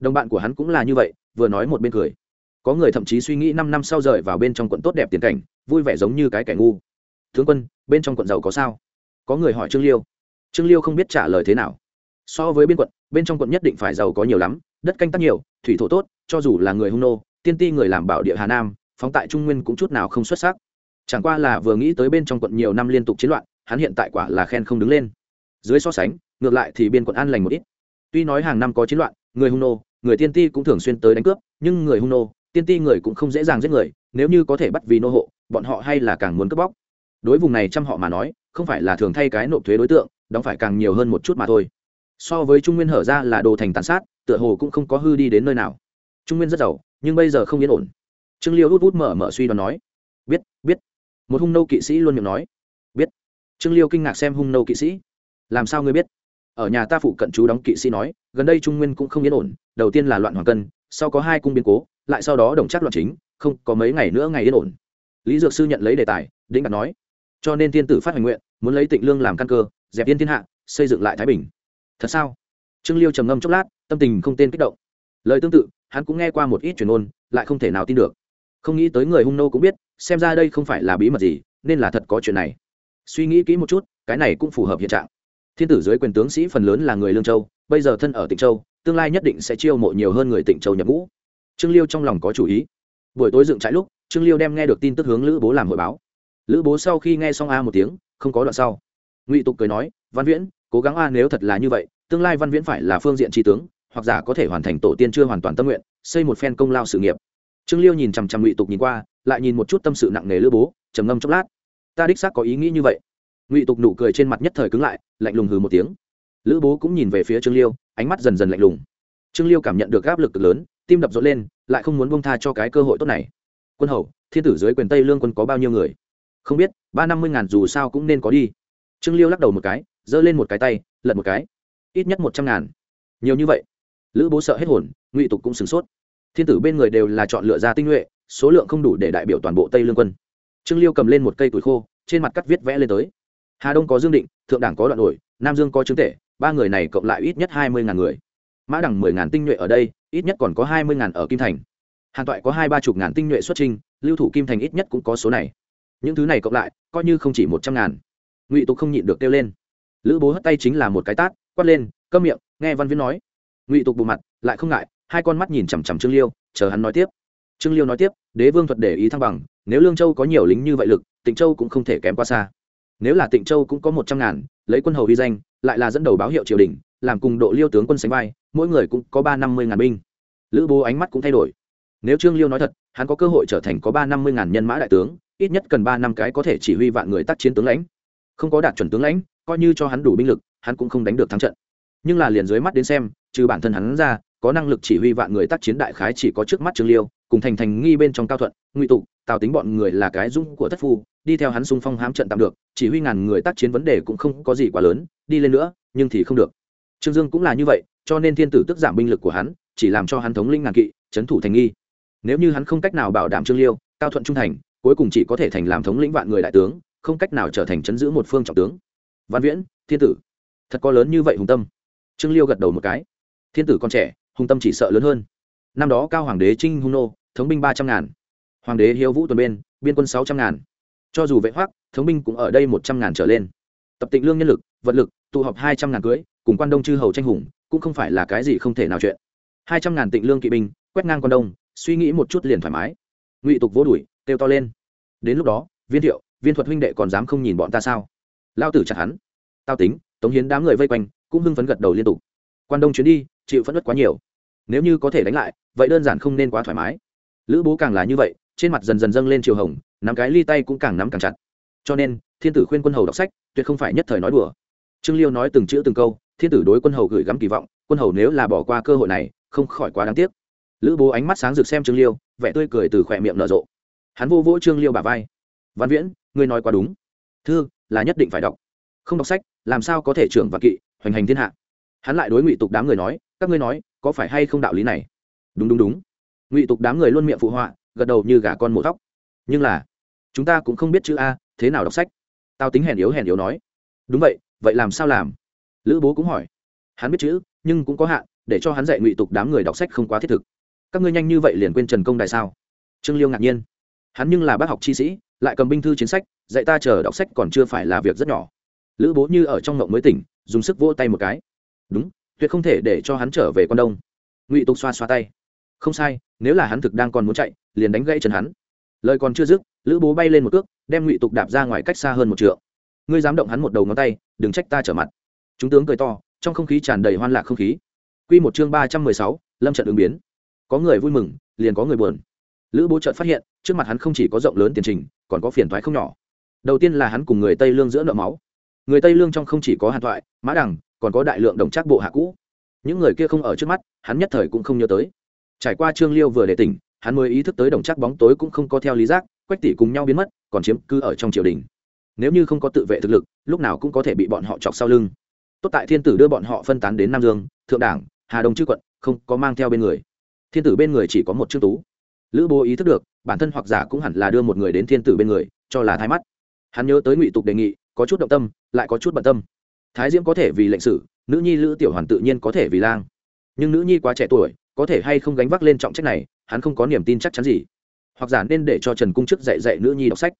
Speaker 1: Đồng bạn của hắn cũng là như vậy, vừa nói một bên cười. Có người thậm chí suy nghĩ năm năm sau rời vào bên trong quận tốt đẹp tiền cảnh, vui vẻ giống như cái kẻ ngu. Tướng quân, bên trong quận giàu có sao? Có người hỏi trương liêu. Trương liêu không biết trả lời thế nào. So với biên quận, bên trong quận nhất định phải giàu có nhiều lắm, đất canh tác nhiều, thủy thổ tốt, cho dù là người hung nô, tiên ti người làm bảo địa hà nam phóng tại trung nguyên cũng chút nào không xuất sắc. Chẳng qua là vừa nghĩ tới bên trong quận nhiều năm liên tục chiến loạn, hắn hiện tại quả là khen không đứng lên. Dưới so sánh, ngược lại thì biên quận an lành một ít. Tuy nói hàng năm có chiến loạn, người hung nô, người tiên ti cũng thường xuyên tới đánh cướp, nhưng người hung nô, tiên ti người cũng không dễ dàng giết người, nếu như có thể bắt vì nô hộ, bọn họ hay là càng muốn cướp bóc. Đối vùng này trăm họ mà nói, không phải là thường thay cái nộp thuế đối tượng, đóng phải càng nhiều hơn một chút mà thôi. So với trung nguyên hở ra là đồ thành tàn sát, tựa hồ cũng không có hư đi đến nơi nào. Trung nguyên rất giàu, nhưng bây giờ không yên ổn trương liêu út út mở mở suy đoán nói. Biết biết. Một hung nô kỵ sĩ luôn miệng nói. Biết. Trương liêu kinh ngạc xem hung nô kỵ sĩ. Làm sao ngươi biết? Ở nhà ta phụ cận chú đóng kỵ sĩ nói, gần đây trung nguyên cũng không yên ổn, đầu tiên là loạn hoàng cân, sau có hai cung biến cố, lại sau đó đồng chắc loạn chính, không có mấy ngày nữa ngày yên ổn. Lý dược sư nhận lấy đề tài, đĩnh đạt nói. Cho nên tiên tử phát hành nguyện, muốn lấy tịnh lương làm căn cơ, dẹp yên thiên hạ, xây dựng lại thái bình. Thật sao? Trương liêu trầm ngâm chốc lát, tâm tình không tên kích động. Lời tương tự, hắn cũng nghe qua một ít truyền ôn lại không thể nào tin được không nghĩ tới người hung nô cũng biết, xem ra đây không phải là bí mật gì, nên là thật có chuyện này. Suy nghĩ kỹ một chút, cái này cũng phù hợp hiện trạng. Thiên tử dưới quyền tướng sĩ phần lớn là người lương châu, bây giờ thân ở tịnh châu, tương lai nhất định sẽ chiêu mộ nhiều hơn người tịnh châu nhập ngũ. Trương liêu trong lòng có chủ ý. Buổi tối dựng trại lúc, trương liêu đem nghe được tin tức hướng lữ bố làm hội báo. Lữ bố sau khi nghe xong a một tiếng, không có đoạn sau. Ngụy tục cười nói, văn viễn, cố gắng a nếu thật là như vậy, tương lai văn viễn phải là phương diện tri tướng, hoặc giả có thể hoàn thành tổ tiên chưa hoàn toàn tâm nguyện, xây một phen công lao sự nghiệp trương liêu nhìn chằm chằm ngụy tục nhìn qua, lại nhìn một chút tâm sự nặng nề lữ bố, trầm ngâm chốc lát. Ta đích xác có ý nghĩ như vậy. Ngụy tục nụ cười trên mặt nhất thời cứng lại, lạnh lùng hừ một tiếng. Lữ bố cũng nhìn về phía trương liêu, ánh mắt dần dần lạnh lùng. Trương liêu cảm nhận được áp lực cực lớn, tim đập rộn lên, lại không muốn bông tha cho cái cơ hội tốt này. Quân hầu, thiên tử dưới quyền tây lương quân có bao nhiêu người? Không biết, ba năm mươi ngàn dù sao cũng nên có đi. Trương liêu lắc đầu một cái, giơ lên một cái tay, lật một cái. Ít nhất một trăm ngàn. Nhiều như vậy. Lữ bố sợ hết hồn, ngụy tục cũng sửng sốt thiên tử bên người đều là chọn lựa ra tinh nhuệ, số lượng không đủ để đại biểu toàn bộ tây lương quân. Trương liêu cầm lên một cây tuổi khô, trên mặt cắt viết vẽ lên tới. Hà đông có dương định, thượng đảng có đoạn đổi, nam dương có chứng tể, ba người này cộng lại ít nhất hai mươi ngàn người. Mã đẳng mười ngàn tinh nhuệ ở đây, ít nhất còn có hai mươi ngàn ở kim thành. Hàn toại có hai ba chục ngàn tinh nhuệ xuất trình lưu thủ kim thành ít nhất cũng có số này. Những thứ này cộng lại, coi như không chỉ một trăm ngàn. Ngụy tục không nhịn được kêu lên. Lữ bố hất tay chính là một cái tát, quát lên cơm miệng, nghe văn viễn nói. Ngụy tục bù mặt, lại không ngại hai con mắt nhìn chằm chằm trương liêu, chờ hắn nói tiếp. Trương liêu nói tiếp, đế vương thuật để ý thăng bằng, nếu lương châu có nhiều lính như vậy lực, tịnh châu cũng không thể kém qua xa. Nếu là tịnh châu cũng có một trăm ngàn, lấy quân hầu vi danh, lại là dẫn đầu báo hiệu triều đình, làm cùng độ liêu tướng quân sánh vai, mỗi người cũng có ba năm mươi ngàn binh. Lữ bố ánh mắt cũng thay đổi. Nếu trương liêu nói thật, hắn có cơ hội trở thành có ba năm mươi ngàn nhân mã đại tướng, ít nhất cần ba năm cái có thể chỉ huy vạn người tác chiến tướng lãnh. Không có đạt chuẩn tướng lãnh, coi như cho hắn đủ binh lực, hắn cũng không đánh được thắng trận. Nhưng là liền dưới mắt đến xem, trừ bản thân hắn ra có năng lực chỉ huy vạn người tác chiến đại khái chỉ có trước mắt trương liêu, cùng thành thành nghi bên trong cao thuận, ngụy tụ, tào tính bọn người là cái dung của thất phu, đi theo hắn xung phong hám trận tạm được, chỉ huy ngàn người tác chiến vấn đề cũng không có gì quá lớn, đi lên nữa, nhưng thì không được. Trương dương cũng là như vậy, cho nên thiên tử tức giảm binh lực của hắn, chỉ làm cho hắn thống linh ngàn kỵ, trấn thủ thành nghi. Nếu như hắn không cách nào bảo đảm trương liêu, cao thuận trung thành, cuối cùng chỉ có thể thành làm thống lĩnh vạn người đại tướng, không cách nào trở thành chấn giữ một phương trọng tướng. Văn viễn, thiên tử, thật có lớn như vậy hùng tâm. Trương liêu gật đầu một cái. Thiên tử còn trẻ hùng tâm chỉ sợ lớn hơn. Năm đó cao hoàng đế trinh hung nô, thống binh ba trăm ngàn. Hoàng đế hiếu vũ tuần bên, biên quân sáu trăm ngàn. Cho dù vệ hoắc, thống binh cũng ở đây một trăm ngàn trở lên. Tập tịnh lương nhân lực, vật lực, tụ họp hai trăm ngàn cưới, cùng quan đông chư hầu tranh hùng, cũng không phải là cái gì không thể nào chuyện. Hai trăm ngàn tịnh lương kỵ binh, quét ngang quan đông, suy nghĩ một chút liền thoải mái. Ngụy tục vỗ đuổi, kêu to lên. Đến lúc đó, viên thiệu, viên thuật huynh đệ còn dám không nhìn bọn ta sao? Lao tử chặt hắn. Tao tính, tống hiến đám người vây quanh, cũng hưng phấn gật đầu liên tục. Quan đông chuyến đi chịu phẫn nứt quá nhiều. Nếu như có thể đánh lại, vậy đơn giản không nên quá thoải mái. Lữ bố càng là như vậy, trên mặt dần dần dâng lên chiều hồng, nắm cái ly tay cũng càng nắm càng chặt. Cho nên, thiên tử khuyên quân hầu đọc sách, tuyệt không phải nhất thời nói đùa. Trương liêu nói từng chữ từng câu, thiên tử đối quân hầu gửi gắm kỳ vọng, quân hầu nếu là bỏ qua cơ hội này, không khỏi quá đáng tiếc. Lữ bố ánh mắt sáng rực xem trương liêu, vẻ tươi cười từ khỏe miệng nở rộ. Hắn vô vỗ trương liêu bà vai. Văn viễn, ngươi nói quá đúng. Thư là nhất định phải đọc. Không đọc sách, làm sao có thể trưởng và kỵ, hoành hành thiên hạ? Hắn lại đối ngụy tục đám người nói, các ngươi nói, có phải hay không đạo lý này? Đúng đúng đúng. Ngụy tục đám người luôn miệng phụ họa, gật đầu như gà con mổ tóc nhưng là, chúng ta cũng không biết chữ a, thế nào đọc sách? Tao tính hèn yếu hèn yếu nói. Đúng vậy vậy làm sao làm? Lữ bố cũng hỏi. Hắn biết chữ, nhưng cũng có hạn, để cho hắn dạy ngụy tục đám người đọc sách không quá thiết thực. Các ngươi nhanh như vậy liền quên trần công đại sao? Trương liêu ngạc nhiên. Hắn nhưng là bác học chi sĩ, lại cầm binh thư chiến sách, dạy ta chờ đọc sách còn chưa phải là việc rất nhỏ. Lữ bố như ở trong ngộng mới tỉnh, dùng sức vỗ tay một cái đúng, tuyệt không thể để cho hắn trở về con đông. Ngụy tục xoa xoa tay. Không sai, nếu là hắn thực đang còn muốn chạy, liền đánh gãy chân hắn. Lời còn chưa dứt, lữ bố bay lên một cước, đem ngụy tục đạp ra ngoài cách xa hơn một t ngươi dám động hắn một đầu ngón tay, đừng trách ta trở mặt. Chúng tướng cười to, trong không khí tràn đầy hoan lạc không khí. Q một chương ba trăm mười sáu, lâm trận ứng biến. Có người vui mừng, liền có người buồn. Lữ bố trợt phát hiện, trước mặt hắn không chỉ có rộng lớn tiền trình, còn có phiền thoái không nhỏ. Đầu tiên là hắn cùng người tây lương giữa nợ máu. Người tây lương trong không chỉ có hàn thoại, mã đằng còn có đại lượng đồng trác bộ hạ cũ. Những người kia không ở trước mắt, hắn nhất thời cũng không nhớ tới. Trải qua trương liêu vừa để tỉnh, hắn mới ý thức tới đồng trác bóng tối cũng không có theo lý giác, quách tỷ cùng nhau biến mất, còn chiếm cư ở trong triều đình. Nếu như không có tự vệ thực lực, lúc nào cũng có thể bị bọn họ chọc sau lưng. Tốt tại thiên tử đưa bọn họ phân tán đến nam dương, thượng đảng, hà đông chư quận, không có mang theo bên người. Thiên tử bên người chỉ có một trương tú. Lữ bố ý thức được, bản thân hoặc giả cũng hẳn là đưa một người đến thiên tử bên người, cho là thái mắt. Hắn nhớ tới ngụy tục đề nghị, có chút động tâm, lại có chút bận tâm thái diễm có thể vì lệnh sử, nữ nhi lữ tiểu hoàn tự nhiên có thể vì lang. Nhưng nữ nhi quá trẻ tuổi, có thể hay không gánh vác lên trọng trách này, hắn không có niềm tin chắc chắn gì. Hoặc giả nên để cho trần cung chức dạy dạy nữ nhi đọc sách.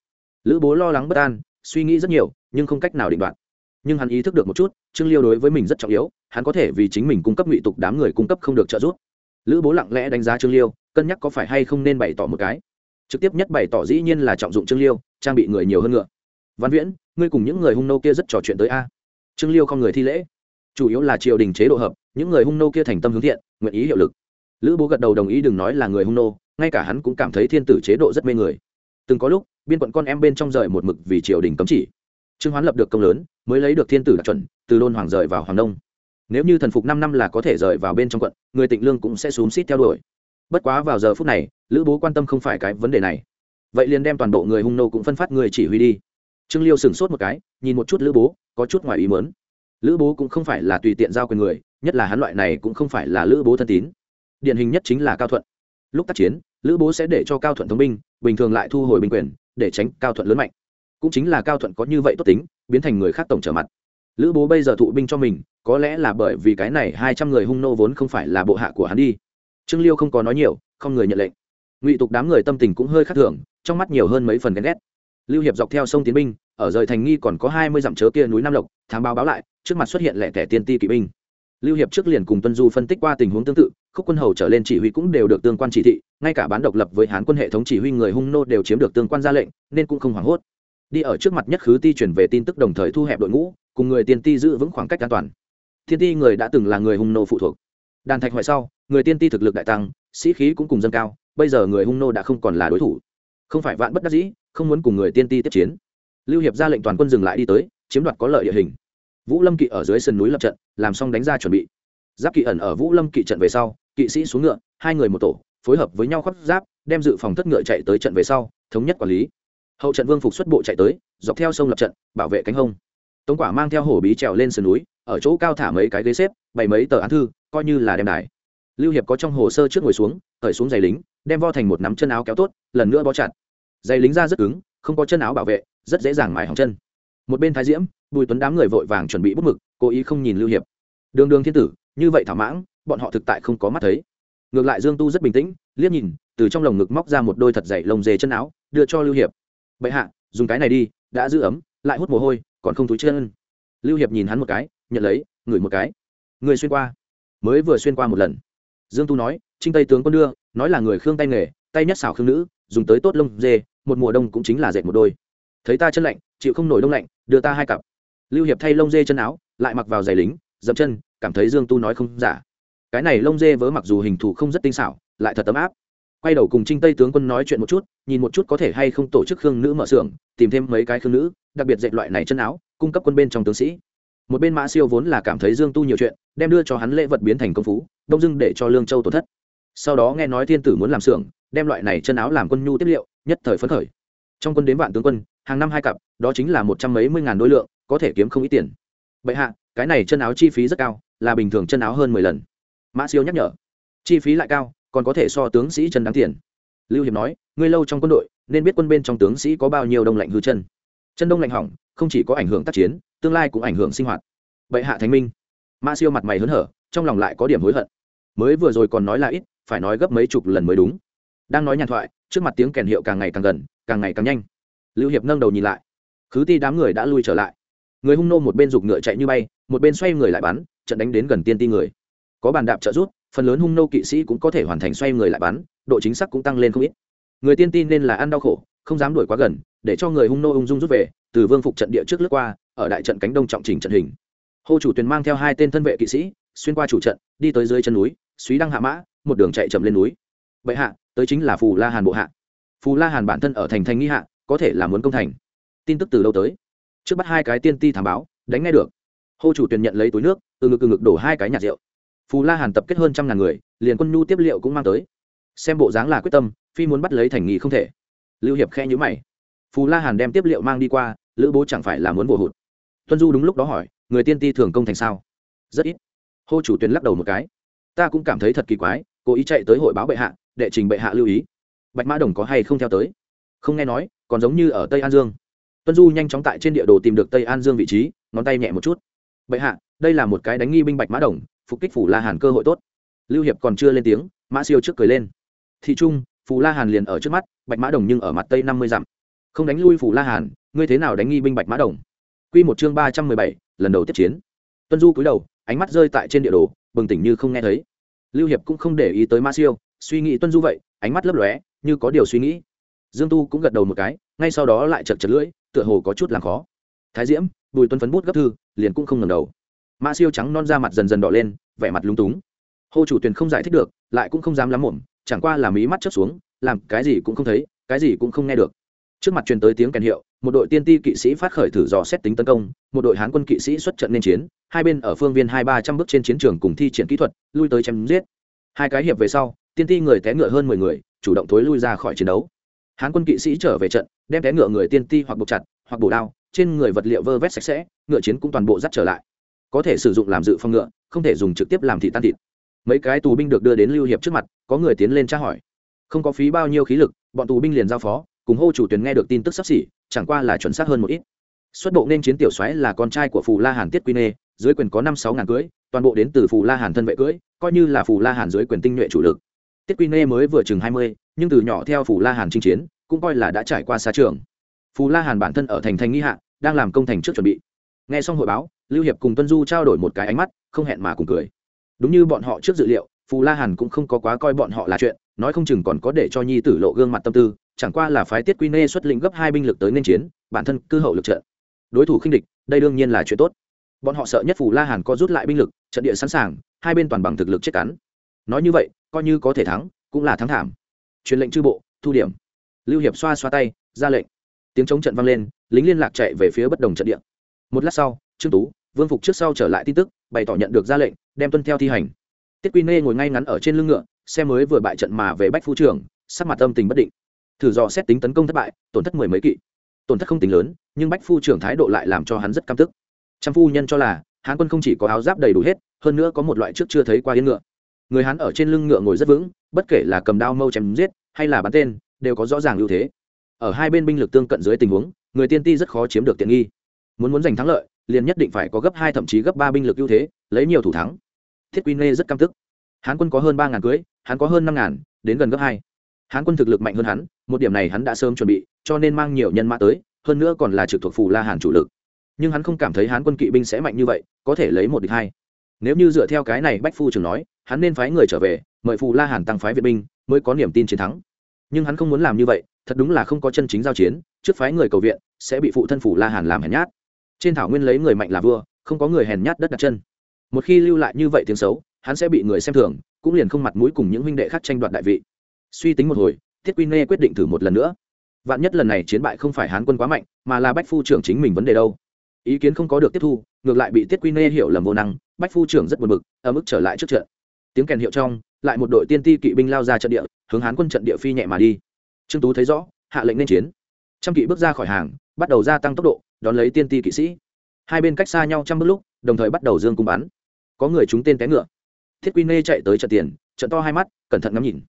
Speaker 1: Lữ bố lo lắng bất an, suy nghĩ rất nhiều, nhưng không cách nào định đoạt. Nhưng hắn ý thức được một chút, trương liêu đối với mình rất trọng yếu, hắn có thể vì chính mình cung cấp ngụy tục đám người cung cấp không được trợ giúp. Lữ bố lặng lẽ đánh giá trương liêu, cân nhắc có phải hay không nên bày tỏ một cái. Trực tiếp nhất bày tỏ dĩ nhiên là trọng dụng trương liêu, trang bị người nhiều hơn ngựa. Văn viễn, ngươi cùng những người hung nô kia rất trò chuyện tới a trương liêu không người thi lễ. Chủ yếu là triều đình chế độ hợp, những người hung nô kia thành tâm hướng thiện, nguyện ý hiệu lực. Lữ bố gật đầu đồng ý đừng nói là người hung nô, ngay cả hắn cũng cảm thấy thiên tử chế độ rất mê người. Từng có lúc, biên quận con em bên trong rời một mực vì triều đình cấm chỉ. Trương hoán lập được công lớn, mới lấy được thiên tử đặc chuẩn, từ đôn hoàng rời vào hoàng đông nếu như thần phục năm năm là có thể rời vào bên trong quận, người tịnh lương cũng sẽ xúm xít theo đuổi. Bất quá vào giờ phút này, lữ bố quan tâm không phải cái vấn đề này. Vậy liền đem toàn bộ người hung nô cũng phân phát người chỉ huy đi. Trương liêu sửng sốt một cái, nhìn một chút lữ bố có chút ngoài ý mớn lữ bố cũng không phải là tùy tiện giao quyền người, nhất là hắn loại này cũng không phải là lữ bố thân tín. Điển hình nhất chính là cao thuận. Lúc tác chiến, lữ bố sẽ để cho cao thuận thống binh, bình thường lại thu hồi binh quyền, để tránh cao thuận lớn mạnh. Cũng chính là cao thuận có như vậy tốt tính, biến thành người khác tổng trở mặt. Lữ bố bây giờ thụ binh cho mình, có lẽ là bởi vì cái này hai trăm người hung nô vốn không phải là bộ hạ của hắn đi. Trương liêu không có nói nhiều, không người nhận lệnh. Ngụy tục đám người tâm tình cũng hơi khác thường, trong mắt nhiều hơn mấy phần ghen ghét. Lưu hiệp dọc theo sông tiến binh ở rời thành nghi còn có hai mươi dặm chớ kia núi nam lộc, thám báo báo lại, trước mặt xuất hiện lẻ tẻ tiên ti kỵ binh. Lưu hiệp trước liền cùng tuân du phân tích qua tình huống tương tự, khúc quân hầu trở lên chỉ huy cũng đều được tương quan chỉ thị, ngay cả bán độc lập với hán quân hệ thống chỉ huy người hung nô đều chiếm được tương quan ra lệnh, nên cũng không hoảng hốt. Đi ở trước mặt nhất khứ ti chuyển về tin tức đồng thời thu hẹp đội ngũ, cùng người tiên ti giữ vững khoảng cách an toàn. Thiên ti người đã từng là người hung nô phụ thuộc. Đàn thạch hoại sau, người tiên ti thực lực đại tăng, sĩ khí cũng cùng dâng cao, bây giờ người hung nô đã không còn là đối thủ. Không phải vạn bất đắc dĩ, không muốn cùng người tiên ti tiếp chiến lưu hiệp ra lệnh toàn quân dừng lại đi tới, chiếm đoạt có lợi địa hình. Vũ lâm kỵ ở dưới sườn núi lập trận, làm xong đánh ra chuẩn bị. Giáp kỵ ẩn ở vũ lâm kỵ trận về sau, kỵ sĩ xuống ngựa, hai người một tổ, phối hợp với nhau khoác giáp, đem dự phòng thất ngựa chạy tới trận về sau, thống nhất quản lý. Hậu trận vương phục xuất bộ chạy tới, dọc theo sông lập trận, bảo vệ cánh hông. Tống quả mang theo hổ bí trèo lên sườn núi, ở chỗ cao thả mấy cái ghế xếp, bày mấy tờ án thư, coi như là đem đài. Lưu hiệp có trong hồ sơ trước ngồi xuống khởi xuống giày lính, đem vo thành một nắm chân áo kéo tốt, lần nữa bó chặt. Giày lính ra rất cứng không có chân áo bảo vệ, rất dễ dàng mài hỏng chân. Một bên thái diễm, bùi tuấn đám người vội vàng chuẩn bị bút mực, cố ý không nhìn lưu hiệp. Đường đường thiên tử, như vậy thảo mãng, bọn họ thực tại không có mắt thấy. Ngược lại dương tu rất bình tĩnh, liếc nhìn, từ trong lồng ngực móc ra một đôi thật dày lồng dề chân áo, đưa cho lưu hiệp. Bệ hạ, dùng cái này đi, đã giữ ấm, lại hút mồ hôi, còn không túi chân. Lưu hiệp nhìn hắn một cái, nhận lấy, ngửi một cái. Người xuyên qua. Mới vừa xuyên qua một lần. Dương tu nói, trinh tây tướng quân đưa, nói là người khương tay nghề, tay nhất xảo khương nữ, dùng tới tốt lông dê một mùa đông cũng chính là dệt một đôi. Thấy ta chân lạnh, chịu không nổi đông lạnh, đưa ta hai cặp. Lưu hiệp thay lông dê chân áo, lại mặc vào giày lính, dậm chân, cảm thấy dương tu nói không giả. Cái này lông dê vớ mặc dù hình thù không rất tinh xảo, lại thật ấm áp. Quay đầu cùng trinh tây tướng quân nói chuyện một chút, nhìn một chút có thể hay không tổ chức khương nữ mở xưởng, tìm thêm mấy cái khương nữ, đặc biệt dệt loại này chân áo, cung cấp quân bên trong tướng sĩ. Một bên mã siêu vốn là cảm thấy dương tu nhiều chuyện, đem đưa cho hắn lễ vật biến thành công phú, đông dưng để cho lương châu tổn thất. Sau đó nghe nói thiên tử muốn làm xưởng đem loại này chân áo làm quân nhu tiếp liệu, nhất thời phấn khởi. Trong quân đến vạn tướng quân, hàng năm hai cặp, đó chính là một trăm mấy mươi ngàn đôi lượng, có thể kiếm không ít tiền. Bệ hạ, cái này chân áo chi phí rất cao, là bình thường chân áo hơn mười lần. Mã siêu nhắc nhở. Chi phí lại cao, còn có thể so tướng sĩ chân đáng tiền. Lưu hiệp nói, ngươi lâu trong quân đội, nên biết quân bên trong tướng sĩ có bao nhiêu đông lạnh hư chân. Chân đông lạnh hỏng, không chỉ có ảnh hưởng tác chiến, tương lai cũng ảnh hưởng sinh hoạt. Bệ hạ thánh minh. Mã siêu mặt mày hớn hở, trong lòng lại có điểm hối hận. Mới vừa rồi còn nói là ít, phải nói gấp mấy chục lần mới đúng đang nói nhàn thoại, trước mặt tiếng kèn hiệu càng ngày càng gần, càng ngày càng nhanh. Lưu hiệp nâng đầu nhìn lại. Khứ ti đám người đã lui trở lại. Người hung nô một bên giục ngựa chạy như bay, một bên xoay người lại bắn, trận đánh đến gần tiên ti người. Có bàn đạp trợ rút phần lớn hung nô kỵ sĩ cũng có thể hoàn thành xoay người lại bắn, độ chính xác cũng tăng lên không ít. Người tiên ti nên là ăn đau khổ, không dám đuổi quá gần, để cho người hung nô ung dung rút về, từ vương phục trận địa trước lướt qua, ở đại trận cánh đông trọng trình trận hình. Hô chủ tuyền mang theo hai tên thân vệ kỵ sĩ, xuyên qua chủ trận, đi tới dưới chân núi, suý đăng hạ mã, một đường chạy chậm lên núi. Bệ hạ tới chính là phù la hàn bộ hạ. Phù la hàn bản thân ở thành thành nghi hạ, có thể là muốn công thành. Tin tức từ đâu tới? Trước bắt hai cái tiên ti thảm báo, đánh ngay được. Hô chủ tuyền nhận lấy túi nước, từ ngực từ ngực đổ hai cái nhạt rượu. Phù la hàn tập kết hơn trăm ngàn người, liền quân nhu tiếp liệu cũng mang tới. Xem bộ dáng là quyết tâm, phi muốn bắt lấy thành nghi không thể. Lưu hiệp khe nhữ mày. Phù la hàn đem tiếp liệu mang đi qua, lữ bố chẳng phải là muốn bổ hụt. Tuân du đúng lúc đó hỏi, người tiên ti thường công thành sao? Rất ít. Hô chủ tuyển lắc đầu một cái. Ta cũng cảm thấy thật kỳ quái, cố ý chạy tới hội báo bệ hạ đệ trình bệ hạ lưu ý. Bạch mã đồng có hay không theo tới? Không nghe nói, còn giống như ở tây an dương. Tuân du nhanh chóng tại trên địa đồ tìm được tây an dương vị trí, ngón tay nhẹ một chút. Bệ hạ, đây là một cái đánh nghi binh bạch mã đồng, phục kích phủ la hàn cơ hội tốt. Lưu hiệp còn chưa lên tiếng, mã siêu trước cười lên. Thị trung, phù la hàn liền ở trước mắt, bạch mã đồng nhưng ở mặt tây năm mươi dặm. Không đánh lui phù la hàn, ngươi thế nào đánh nghi binh bạch mã đồng? Q một chương ba trăm mười bảy, lần đầu tiếp chiến. Tuân du cúi đầu, ánh mắt rơi tại trên địa đồ, bừng tỉnh như không nghe thấy. Lưu hiệp cũng không để ý tới mã siêu suy nghĩ tuân du vậy, ánh mắt lấp lóe, như có điều suy nghĩ. Dương tu cũng gật đầu một cái, ngay sau đó lại chật chật lưỡi, tựa hồ có chút làm khó. Thái diễm, bùi tuân phấn bút gấp thư, liền cũng không ngầm đầu. Mã siêu trắng non ra mặt dần dần đỏ lên, vẻ mặt lúng túng. Hô chủ tuyền không giải thích được, lại cũng không dám lắm mồm chẳng qua là mí mắt chớp xuống, làm cái gì cũng không thấy, cái gì cũng không nghe được. Trước mặt truyền tới tiếng kèn hiệu, một đội tiên ti kỵ sĩ phát khởi thử dò xét tính tấn công, một đội hán quân kỵ sĩ xuất trận nên chiến, hai bên ở phương viên hai ba trăm bước trên chiến trường cùng thi triển kỹ thuật, lui tới chém giết. Hai cái hiệp về sau tiên ti người té ngựa hơn mười người, chủ động thối lui ra khỏi chiến đấu. Hán quân kỵ sĩ trở về trận, đem té ngựa người tiên ti hoặc buộc chặt, hoặc bổ đao, trên người vật liệu vơ vét sạch sẽ, ngựa chiến cũng toàn bộ dắt trở lại. Có thể sử dụng làm dự phòng ngựa, không thể dùng trực tiếp làm thị tan thịt. Mấy cái tù binh được đưa đến lưu hiệp trước mặt, có người tiến lên tra hỏi. Không có phí bao nhiêu khí lực, bọn tù binh liền giao phó, cùng hô chủ tuyển nghe được tin tức sắp xỉ, chẳng qua là chuẩn xác hơn một ít. Xuất bộ nên chiến tiểu xoáy là con trai của phù la hàn tiết quy nê, dưới quyền có năm sáu ngàn cưỡi, toàn bộ đến từ phù la hàn thân vệ cưỡi, coi như là phù la hàn dưới quyền tinh nhuệ chủ lực tiết quy nê mới vừa chừng hai mươi, nhưng từ nhỏ theo phù la hàn chinh chiến, cũng coi là đã trải qua xa trường. Phù la hàn bản thân ở thành thành nghi hạ, đang làm công thành trước chuẩn bị. Nghe xong hội báo, lưu hiệp cùng tuân du trao đổi một cái ánh mắt, không hẹn mà cùng cười. Đúng như bọn họ trước dự liệu, phù la hàn cũng không có quá coi bọn họ là chuyện, nói không chừng còn có để cho nhi tử lộ gương mặt tâm tư, chẳng qua là phái tiết quy nê xuất lĩnh gấp hai binh lực tới nên chiến, bản thân cư hậu lực trận. Đối thủ khinh địch, đây đương nhiên là chuyện tốt. Bọn họ sợ nhất phù la hàn có rút lại binh lực, trận địa sẵn sàng, hai bên toàn bằng thực lực chết cắn. Nói như vậy coi như có thể thắng, cũng là thắng thảm. Truyền lệnh chư bộ, thu điểm. Lưu hiệp xoa xoa tay, ra lệnh. Tiếng chống trận vang lên, lính liên lạc chạy về phía bất đồng trận địa. Một lát sau, trương tú, vương phục trước sau trở lại tin tức, bày tỏ nhận được ra lệnh, đem tuân theo thi hành. Tiết quy nê ngồi ngay ngắn ở trên lưng ngựa, xe mới vừa bại trận mà về bách phu trưởng sắc mặt tâm tình bất định. Thử dò xét tính tấn công thất bại, tổn thất mười mấy kỵ. Tổn thất không tính lớn, nhưng bách phu trưởng thái độ lại làm cho hắn rất căm tức. Trăm phu nhân cho là, hán quân không chỉ có áo giáp đầy đủ hết, hơn nữa có một loại trước chưa thấy qua yên ngựa người hán ở trên lưng ngựa ngồi rất vững, bất kể là cầm đao mâu chém giết, hay là bắn tên, đều có rõ ràng ưu thế. Ở hai bên binh lực tương cận dưới tình huống, người tiên ti rất khó chiếm được tiện nghi. Muốn muốn giành thắng lợi, liền nhất định phải có gấp hai thậm chí gấp ba binh lực ưu thế, lấy nhiều thủ thắng. Thiết quy nê rất căm tức. Hán quân có hơn ba ngàn cưới, hắn có hơn năm ngàn, đến gần gấp hai. Hán quân thực lực mạnh hơn hắn, một điểm này hắn đã sớm chuẩn bị, cho nên mang nhiều nhân mã tới, hơn nữa còn là trực thuộc phù la hàn chủ lực. Nhưng hắn không cảm thấy hán quân kỵ binh sẽ mạnh như vậy, có thể lấy một địch hai. Nếu như dựa theo cái này bách phu trường nói hắn nên phái người trở về, mời phù la hàn tăng phái viện binh, mới có niềm tin chiến thắng. Nhưng hắn không muốn làm như vậy, thật đúng là không có chân chính giao chiến, trước phái người cầu viện, sẽ bị phụ thân phủ la hàn làm hèn nhát. Trên thảo nguyên lấy người mạnh là vua, không có người hèn nhát đất đặt chân. Một khi lưu lại như vậy tiếng xấu, hắn sẽ bị người xem thường, cũng liền không mặt mũi cùng những huynh đệ khác tranh đoạt đại vị. Suy tính một hồi, thiết quy nê quyết định thử một lần nữa. Vạn nhất lần này chiến bại không phải hán quân quá mạnh, mà là bách phu trưởng chính mình vấn đề đâu. Ý kiến không có được tiếp thu, ngược lại bị tiết quy nê hiểu lầm vô năng, bách phu trưởng rất buồn bực ở mức trở lại trước trận tiếng kèn hiệu trong, lại một đội tiên ti kỵ binh lao ra trận địa, hướng hán quân trận địa phi nhẹ mà đi. Trương tú thấy rõ, hạ lệnh nên chiến. Trăm kỵ bước ra khỏi hàng, bắt đầu gia tăng tốc độ, đón lấy tiên ti kỵ sĩ. Hai bên cách xa nhau trăm bước lúc, đồng thời bắt đầu dương cung bắn. Có người trúng tên té ngựa. Thiết quy nê chạy tới trận tiền, trận to hai mắt, cẩn thận ngắm nhìn.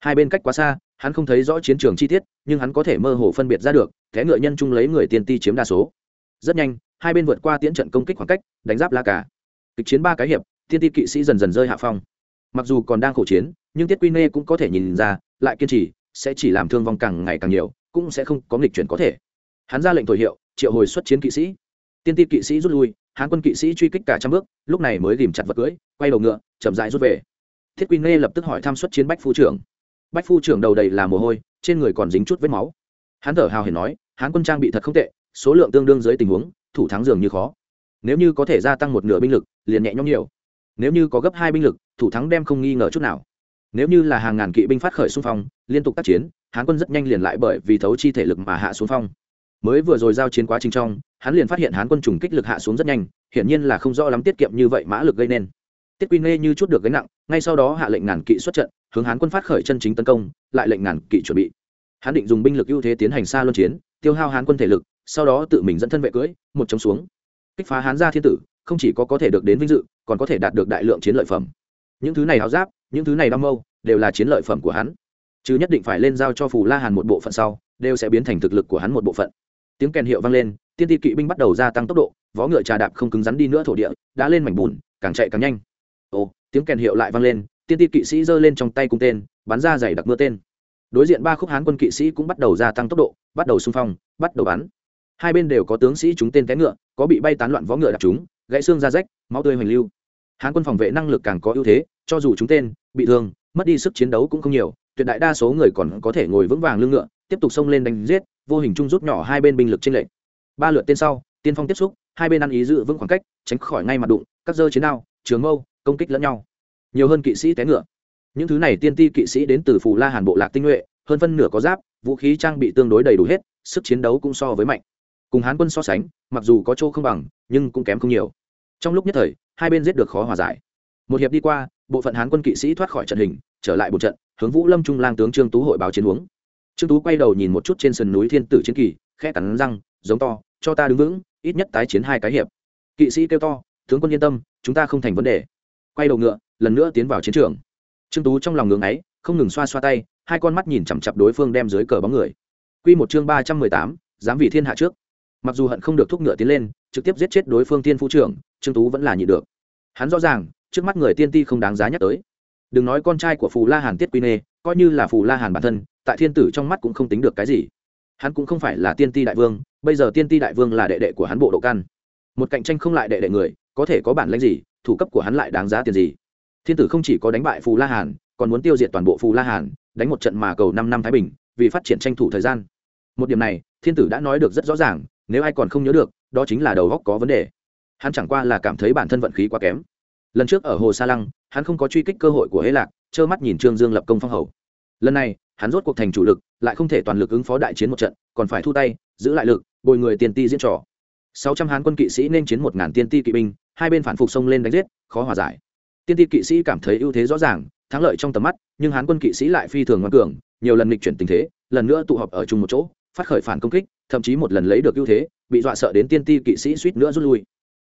Speaker 1: Hai bên cách quá xa, hắn không thấy rõ chiến trường chi tiết, nhưng hắn có thể mơ hồ phân biệt ra được, té ngựa nhân chung lấy người tiên ti chiếm đa số. Rất nhanh, hai bên vượt qua tiễn trận công kích khoảng cách, đánh giáp la cả kịch chiến ba cái hiệp, tiên ti kỵ sĩ dần dần rơi hạ phong mặc dù còn đang khổ chiến, nhưng tiết quy nê cũng có thể nhìn ra, lại kiên trì, sẽ chỉ làm thương vong càng ngày càng nhiều, cũng sẽ không có nghịch chuyển có thể. Hắn ra lệnh thổi hiệu, triệu hồi xuất chiến kỵ sĩ. Tiên ti kỵ sĩ rút lui, hán quân kỵ sĩ truy kích cả trăm bước, lúc này mới ghìm chặt vật cưỡi, quay đầu ngựa, chậm rãi rút về. Thiết quy nê lập tức hỏi thăm xuất chiến bách phu trưởng. Bách phu trưởng đầu đầy là mồ hôi, trên người còn dính chút vết máu. Hắn thở hào hiền nói, hán quân trang bị thật không tệ, số lượng tương đương dưới tình huống, thủ thắng dường như khó. Nếu như có thể gia tăng một nửa binh lực, liền nhẹ nhõm nhiều. Nếu như có gấp hai binh lực thủ thắng đem không nghi ngờ chút nào. Nếu như là hàng ngàn kỵ binh phát khởi xung phong, liên tục tác chiến, hán quân rất nhanh liền lại bởi vì thấu chi thể lực mà hạ xuống phong. Mới vừa rồi giao chiến quá trình trong, hắn liền phát hiện hán quân trùng kích lực hạ xuống rất nhanh, hiển nhiên là không rõ lắm tiết kiệm như vậy mã lực gây nên. Tiết quy nê như chút được gánh nặng, ngay sau đó hạ lệnh ngàn kỵ xuất trận, hướng hán quân phát khởi chân chính tấn công, lại lệnh ngàn kỵ chuẩn bị. Hắn định dùng binh lực ưu thế tiến hành xa luân chiến, tiêu hao hán quân thể lực, sau đó tự mình dẫn thân vệ cưỡi một chống xuống. Kích phá hán gia thiên tử, không chỉ có có thể được đến vinh dự, còn có thể đạt được đại lượng chiến lợi phẩm những thứ này áo giáp, những thứ này đam mâu, đều là chiến lợi phẩm của hắn. Chứ nhất định phải lên giao cho phù la hàn một bộ phận sau, đều sẽ biến thành thực lực của hắn một bộ phận. Tiếng kèn hiệu vang lên, tiên ti kỵ binh bắt đầu gia tăng tốc độ, vó ngựa trà đạp không cứng rắn đi nữa thổ địa, đã lên mảnh bùn, càng chạy càng nhanh. Ồ, tiếng kèn hiệu lại vang lên, tiên ti kỵ sĩ giơ lên trong tay cung tên, bắn ra dày đặc mưa tên. Đối diện ba khúc hán quân kỵ sĩ cũng bắt đầu gia tăng tốc độ, bắt đầu xung phong, bắt đầu bắn. Hai bên đều có tướng sĩ trúng tên té ngựa, có bị bay tán loạn vó ngựa đạp chúng, gãy xương ra rách, máu tươi hoành lưu hán quân phòng vệ năng lực càng có ưu thế, cho dù chúng tên bị thương, mất đi sức chiến đấu cũng không nhiều, tuyệt đại đa số người còn có thể ngồi vững vàng lưng ngựa, tiếp tục xông lên đánh giết, vô hình chung rút nhỏ hai bên binh lực trên lệnh ba lượt tên sau, tiên phong tiếp xúc, hai bên ăn ý giữ vững khoảng cách, tránh khỏi ngay mặt đụng, các dơ chiến đao, trường mâu, công kích lẫn nhau. Nhiều hơn kỵ sĩ té ngựa. Những thứ này tiên ti kỵ sĩ đến từ phù la hàn bộ lạc tinh nhuệ, hơn phân nửa có giáp, vũ khí trang bị tương đối đầy đủ hết, sức chiến đấu cũng so với mạnh. Cùng hán quân so sánh, mặc dù có chỗ không bằng, nhưng cũng kém không nhiều. Trong lúc nhất thời hai bên giết được khó hòa giải. Một hiệp đi qua, bộ phận hán quân kỵ sĩ thoát khỏi trận hình, trở lại một trận, hướng vũ lâm trung lang tướng trương tú hội báo chiến huống. Trương tú quay đầu nhìn một chút trên sườn núi thiên tử chiến kỳ, khẽ cắn răng, giống to, cho ta đứng vững, ít nhất tái chiến hai cái hiệp. Kỵ sĩ kêu to, tướng quân yên tâm, chúng ta không thành vấn đề. Quay đầu ngựa, lần nữa tiến vào chiến trường. Trương tú trong lòng ngưỡng ấy, không ngừng xoa xoa tay, hai con mắt nhìn chằm chặp đối phương đem dưới cờ bóng người. Quy một chương ba trăm mười tám, dám vì thiên hạ trước. Mặc dù hận không được thúc ngựa tiến lên, trực tiếp giết chết đối phương tiên phu trưởng trương tú vẫn là nhị được. Hắn rõ ràng, trước mắt người tiên ti không đáng giá nhắc tới. Đừng nói con trai của phù la hàn tiết quy nê, coi như là phù la hàn bản thân, tại thiên tử trong mắt cũng không tính được cái gì. Hắn cũng không phải là tiên ti đại vương, bây giờ tiên ti đại vương là đệ đệ của hắn bộ độ căn một cạnh tranh không lại đệ đệ người, có thể có bản lãnh gì, thủ cấp của hắn lại đáng giá tiền gì. Thiên tử không chỉ có đánh bại phù la hàn, còn muốn tiêu diệt toàn bộ phù la hàn, đánh một trận mà cầu năm năm thái bình, vì phát triển tranh thủ thời gian. Một điểm này, thiên tử đã nói được rất rõ ràng, nếu ai còn không nhớ được, đó chính là đầu góc có vấn đề hắn chẳng qua là cảm thấy bản thân vận khí quá kém. Lần trước ở hồ sa lăng, hắn không có truy kích cơ hội của hê lạc, trơ mắt nhìn trương dương lập công phong hầu. Lần này, hắn rốt cuộc thành chủ lực, lại không thể toàn lực ứng phó đại chiến một trận, còn phải thu tay, giữ lại lực, bồi người tiền ti diễn trò. Sáu trăm hán quân kỵ sĩ nên chiến một ngàn tiên ti kỵ binh, hai bên phản phục xông lên đánh giết, khó hòa giải. Tiên ti kỵ sĩ cảm thấy ưu thế rõ ràng, thắng lợi trong tầm mắt, nhưng hán quân kỵ sĩ lại phi thường ngoan cường, nhiều lần nghịch chuyển tình thế, lần nữa tụ họp ở chung một chỗ, phát khởi phản công kích, thậm chí một lần lấy được ưu thế, bị dọa sợ đến tiên ti kỵ sĩ suýt nữa rút lui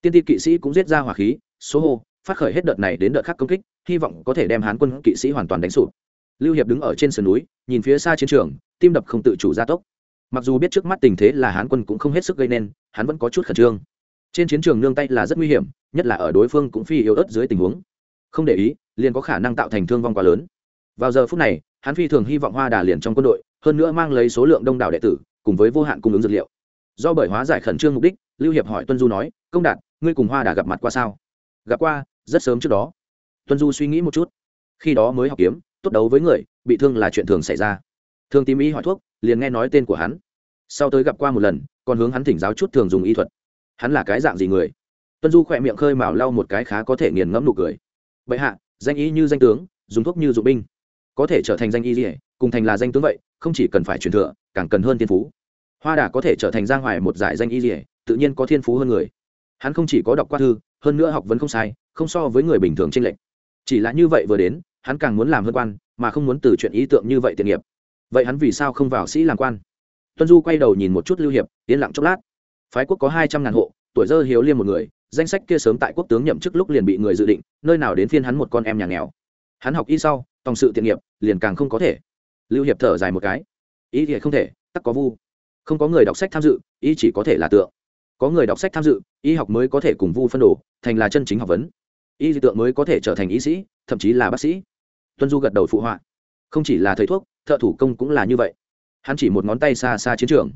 Speaker 1: tiên ti kỵ sĩ cũng giết ra hỏa khí, số hô, phát khởi hết đợt này đến đợt khác công kích, hy vọng có thể đem hán quân kỵ sĩ hoàn toàn đánh sụp. Lưu hiệp đứng ở trên sườn núi, nhìn phía xa chiến trường, tim đập không tự chủ gia tốc. Mặc dù biết trước mắt tình thế là hán quân cũng không hết sức gây nên, hắn vẫn có chút khẩn trương. Trên chiến trường nương tay là rất nguy hiểm, nhất là ở đối phương cũng phi yếu ớt dưới tình huống. Không để ý, liền có khả năng tạo thành thương vong quá lớn. Vào giờ phút này, hắn phi thường hy vọng hoa đà liền trong quân đội, hơn nữa mang lấy số lượng đông đảo đệ tử, cùng với vô hạn cung ứng dược liệu. Do bởi hóa giải khẩn trương mục đích, lưu hiệp hỏi tuân du nói, công đạt ngươi cùng hoa đà gặp mặt qua sao? Gặp qua, rất sớm trước đó. Tuân du suy nghĩ một chút. Khi đó mới học kiếm, tốt đấu với người, bị thương là chuyện thường xảy ra. Thường tìm y hỏi thuốc, liền nghe nói tên của hắn. Sau tới gặp qua một lần, còn hướng hắn thỉnh giáo chút thường dùng y thuật. Hắn là cái dạng gì người? Tuân du khỏe miệng khơi mào lau một cái khá có thể nghiền ngẫm nụ cười. Bệ hạ, danh y như danh tướng, dùng thuốc như dụng binh. Có thể trở thành danh y gì cùng thành là danh tướng vậy, không chỉ cần phải truyền thừa, càng cần hơn thiên phú. Hoa đà có thể trở thành giang hoài một giải danh y gì tự nhiên có thiên phú hơn người hắn không chỉ có đọc qua thư, hơn nữa học vấn không sai, không so với người bình thường trên lệnh chỉ là như vậy vừa đến, hắn càng muốn làm hơn quan, mà không muốn từ chuyện ý tượng như vậy tiền nghiệp. Vậy hắn vì sao không vào sĩ làm quan? Tuân du quay đầu nhìn một chút lưu hiệp, yên lặng chốc lát. Phái quốc có hai trăm ngàn hộ, tuổi dơ hiếu liêm một người, danh sách kia sớm tại quốc tướng nhậm chức lúc liền bị người dự định, nơi nào đến phiên hắn một con em nhà nghèo. Hắn học y sau, tòng sự tiện nghiệp, liền càng không có thể. Lưu hiệp thở dài một cái. Ý thì không thể, tắc có vu. Không có người đọc sách tham dự, ý chỉ có thể là tượng có người đọc sách tham dự, y học mới có thể cùng vu phân đồ thành là chân chính học vấn. Y dị tượng mới có thể trở thành y sĩ, thậm chí là bác sĩ. Tuân du gật đầu phụ họa. Không chỉ là thầy thuốc, thợ thủ công cũng là như vậy. Hắn chỉ một ngón tay xa xa chiến trường.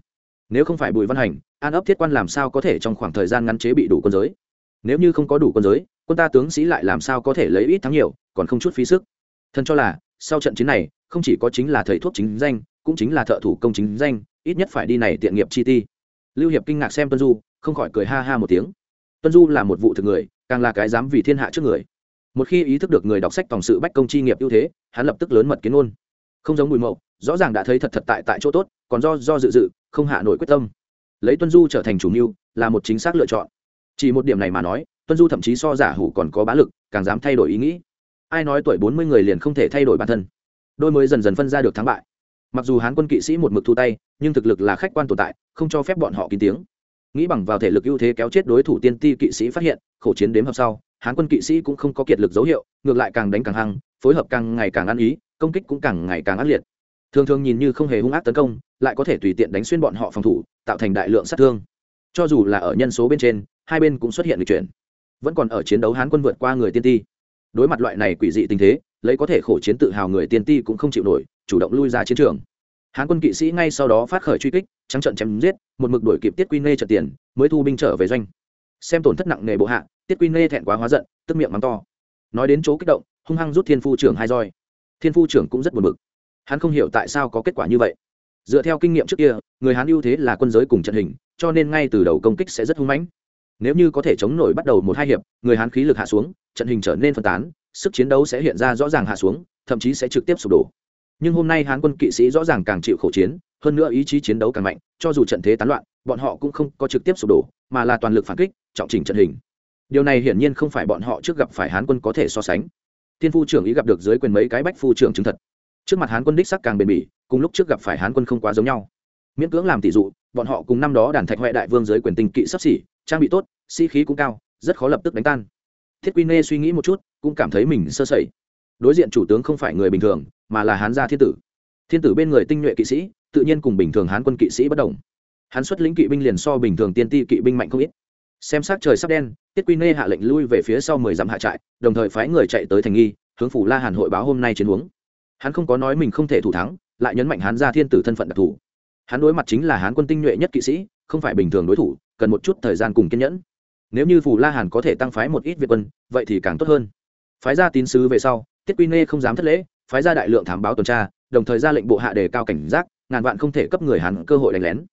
Speaker 1: Nếu không phải bùi văn hành, an ấp thiết quan làm sao có thể trong khoảng thời gian ngắn chế bị đủ quân giới? Nếu như không có đủ quân giới, quân ta tướng sĩ lại làm sao có thể lấy ít thắng nhiều, còn không chút phí sức? Thân cho là, sau trận chiến này, không chỉ có chính là thầy thuốc chính danh, cũng chính là thợ thủ công chính danh, ít nhất phải đi này tiện nghiệp chi ti. Lưu hiệp kinh ngạc xem tuân du không khỏi cười ha ha một tiếng. Tuân du là một vụ thực người, càng là cái dám vì thiên hạ trước người. Một khi ý thức được người đọc sách tổng sự bách công chi nghiệp ưu thế, hắn lập tức lớn mật kiến ôn không giống bùi mậu, rõ ràng đã thấy thật thật tại tại chỗ tốt, còn do do dự dự, không hạ nổi quyết tâm. Lấy tuân du trở thành chủ mưu, là một chính xác lựa chọn. Chỉ một điểm này mà nói, tuân du thậm chí so giả hủ còn có bá lực, càng dám thay đổi ý nghĩ. Ai nói tuổi bốn mươi người liền không thể thay đổi bản thân? Đôi mới dần dần phân ra được thắng bại. Mặc dù hán quân kỵ sĩ một mực thu tay, nhưng thực lực là khách quan tồn tại, không cho phép bọn họ kín tiếng nghĩ bằng vào thể lực ưu thế kéo chết đối thủ tiên ti kỵ sĩ phát hiện, khổ chiến đếm hợp sau, hán quân kỵ sĩ cũng không có kiệt lực dấu hiệu, ngược lại càng đánh càng hăng, phối hợp càng ngày càng ăn ý, công kích cũng càng ngày càng ác liệt. Thường thường nhìn như không hề hung ác tấn công, lại có thể tùy tiện đánh xuyên bọn họ phòng thủ, tạo thành đại lượng sát thương. Cho dù là ở nhân số bên trên, hai bên cũng xuất hiện lịch chuyển. Vẫn còn ở chiến đấu hán quân vượt qua người tiên ti. Đối mặt loại này quỷ dị tình thế, lấy có thể khổ chiến tự hào người tiên ti cũng không chịu nổi, chủ động lui ra chiến trường. Hán quân kỵ sĩ ngay sau đó phát khởi truy kích trắng trận chém giết, một mực đuổi kịp tiết quy nê trận tiền, mới thu binh trở về doanh. Xem tổn thất nặng nề bộ hạ, tiết quy nê thẹn quá hóa giận, tức miệng mắng to. Nói đến chỗ kích động, hung hăng rút thiên phu trưởng hai roi. Thiên phu trưởng cũng rất buồn bực. Hắn không hiểu tại sao có kết quả như vậy. Dựa theo kinh nghiệm trước kia, người hán ưu thế là quân giới cùng trận hình, cho nên ngay từ đầu công kích sẽ rất hung mãnh. Nếu như có thể chống nổi bắt đầu một hai hiệp, người hán khí lực hạ xuống, trận hình trở nên phân tán, sức chiến đấu sẽ hiện ra rõ ràng hạ xuống, thậm chí sẽ trực tiếp sụp đổ. Nhưng hôm nay hán quân kỵ sĩ rõ ràng càng chịu khổ chiến hơn nữa ý chí chiến đấu càng mạnh, cho dù trận thế tán loạn, bọn họ cũng không có trực tiếp sụp đổ, mà là toàn lực phản kích, trọng chỉnh trận hình. Điều này hiển nhiên không phải bọn họ trước gặp phải hán quân có thể so sánh. Thiên phu trưởng ý gặp được dưới quyền mấy cái bách phu trưởng chứng thật. Trước mặt hán quân đích sắc càng bền bỉ, cùng lúc trước gặp phải hán quân không quá giống nhau. Miễn cưỡng làm tỷ dụ, bọn họ cùng năm đó đàn thạch huệ đại vương dưới quyền tình kỵ sắp xỉ, trang bị tốt, sĩ、si、khí cũng cao, rất khó lập tức đánh tan. Thiết quy nê suy nghĩ một chút, cũng cảm thấy mình sơ sẩy. Đối diện chủ tướng không phải người bình thường, mà là hán gia thiên tử. Thiên tử bên người tinh nhuệ kỵ sĩ tự nhiên cùng bình thường hán quân kỵ sĩ bất đồng. Hắn xuất lĩnh kỵ binh liền so bình thường tiên ti kỵ binh mạnh không ít. Xem sát trời sắp đen, tiết quy nê hạ lệnh lui về phía sau mười dặm hạ trại, đồng thời phái người chạy tới thành nghi, hướng phủ la hàn hội báo hôm nay chiến uống. hắn không có nói mình không thể thủ thắng, lại nhấn mạnh hán gia thiên tử thân phận đặc thù. Hắn đối mặt chính là hán quân tinh nhuệ nhất kỵ sĩ, không phải bình thường đối thủ, cần một chút thời gian cùng kiên nhẫn. Nếu như phủ la hàn có thể tăng phái một ít việt quân, vậy thì càng tốt hơn. Phái ra tín sứ về sau, tiết quy nê không dám thất lễ, phái ra đại lượng thám báo tuần tra, đồng thời ra lệnh bộ hạ đề cao cảnh giác ngàn vạn không thể cấp người hắn cơ hội đánh lén.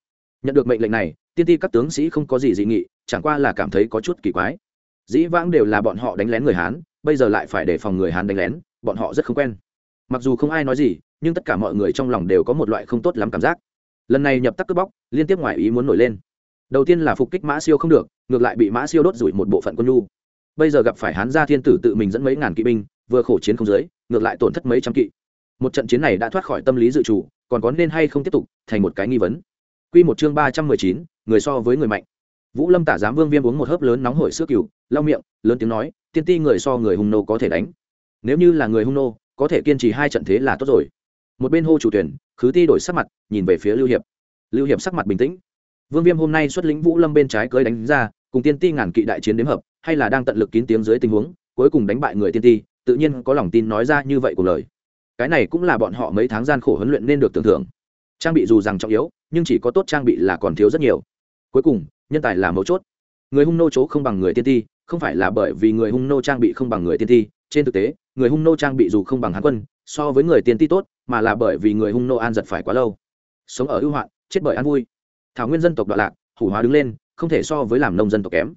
Speaker 1: Nhận được mệnh lệnh này, tiên ti các tướng sĩ không có gì dị nghị, chẳng qua là cảm thấy có chút kỳ quái. Dĩ vãng đều là bọn họ đánh lén người hán, bây giờ lại phải đề phòng người hán đánh lén, bọn họ rất không quen. Mặc dù không ai nói gì, nhưng tất cả mọi người trong lòng đều có một loại không tốt lắm cảm giác. Lần này nhập tắc cướp bóc, liên tiếp ngoài ý muốn nổi lên. Đầu tiên là phục kích mã siêu không được, ngược lại bị mã siêu đốt rủi một bộ phận quân nhu. Bây giờ gặp phải hán gia thiên tử tự mình dẫn mấy ngàn kỵ binh, vừa khổ chiến không dưới, ngược lại tổn thất mấy trăm kỵ một trận chiến này đã thoát khỏi tâm lý dự chủ còn có nên hay không tiếp tục, thành một cái nghi vấn. Quy một chương ba trăm mười chín, người so với người mạnh. Vũ lâm tả giám vương viêm uống một hớp lớn nóng hổi sữa cừu, lau miệng, lớn tiếng nói, tiên ti người so người hung nô có thể đánh. Nếu như là người hung nô, có thể kiên trì hai trận thế là tốt rồi. Một bên hô chủ tuyển, khứ ti đổi sắc mặt, nhìn về phía lưu hiệp. Lưu hiệp sắc mặt bình tĩnh. Vương viêm hôm nay xuất lĩnh vũ lâm bên trái cưới đánh ra, cùng tiên ti ngàn kỵ đại chiến đếm hợp, hay là đang tận lực kín tiếng dưới tình huống, cuối cùng đánh bại người tiên ti, tự nhiên có lòng tin nói ra như vậy của lời cái này cũng là bọn họ mấy tháng gian khổ huấn luyện nên được tưởng thưởng. Trang bị dù rằng trọng yếu, nhưng chỉ có tốt trang bị là còn thiếu rất nhiều. Cuối cùng, nhân tài là mấu chốt. Người hung nô chỗ không bằng người tiên ti, không phải là bởi vì người hung nô trang bị không bằng người tiên ti. Trên thực tế, người hung nô trang bị dù không bằng hán quân, so với người tiên ti tốt, mà là bởi vì người hung nô an giật phải quá lâu. Sống ở ưu hoạn, chết bởi an vui. Thảo nguyên dân tộc đoạn lạc, hủ hóa đứng lên, không thể so với làm nông dân tộc kém.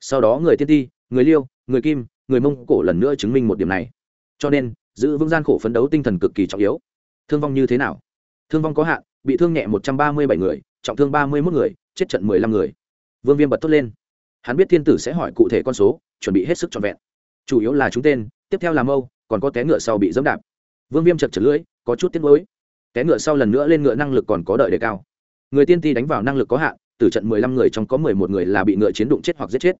Speaker 1: Sau đó người tiên ti, người liêu, người kim, người mông cổ lần nữa chứng minh một điểm này. Cho nên giữ vững gian khổ phấn đấu tinh thần cực kỳ trọng yếu. Thương vong như thế nào? Thương vong có hạn, bị thương nhẹ một trăm ba mươi bảy người, trọng thương ba mươi một người, chết trận mười lăm người. Vương viêm bật thốt lên. Hắn biết thiên tử sẽ hỏi cụ thể con số, chuẩn bị hết sức trọn vẹn. Chủ yếu là chúng tên, tiếp theo là mâu, còn có té ngựa sau bị dẫm đạp. Vương viêm chật chật lưỡi, có chút tiếc mới té ngựa sau lần nữa lên ngựa năng lực còn có đợi đề cao. Người tiên ti đánh vào năng lực có hạn, từ trận mười lăm người trong có mười một người là bị ngựa chiến đụng chết hoặc giết chết.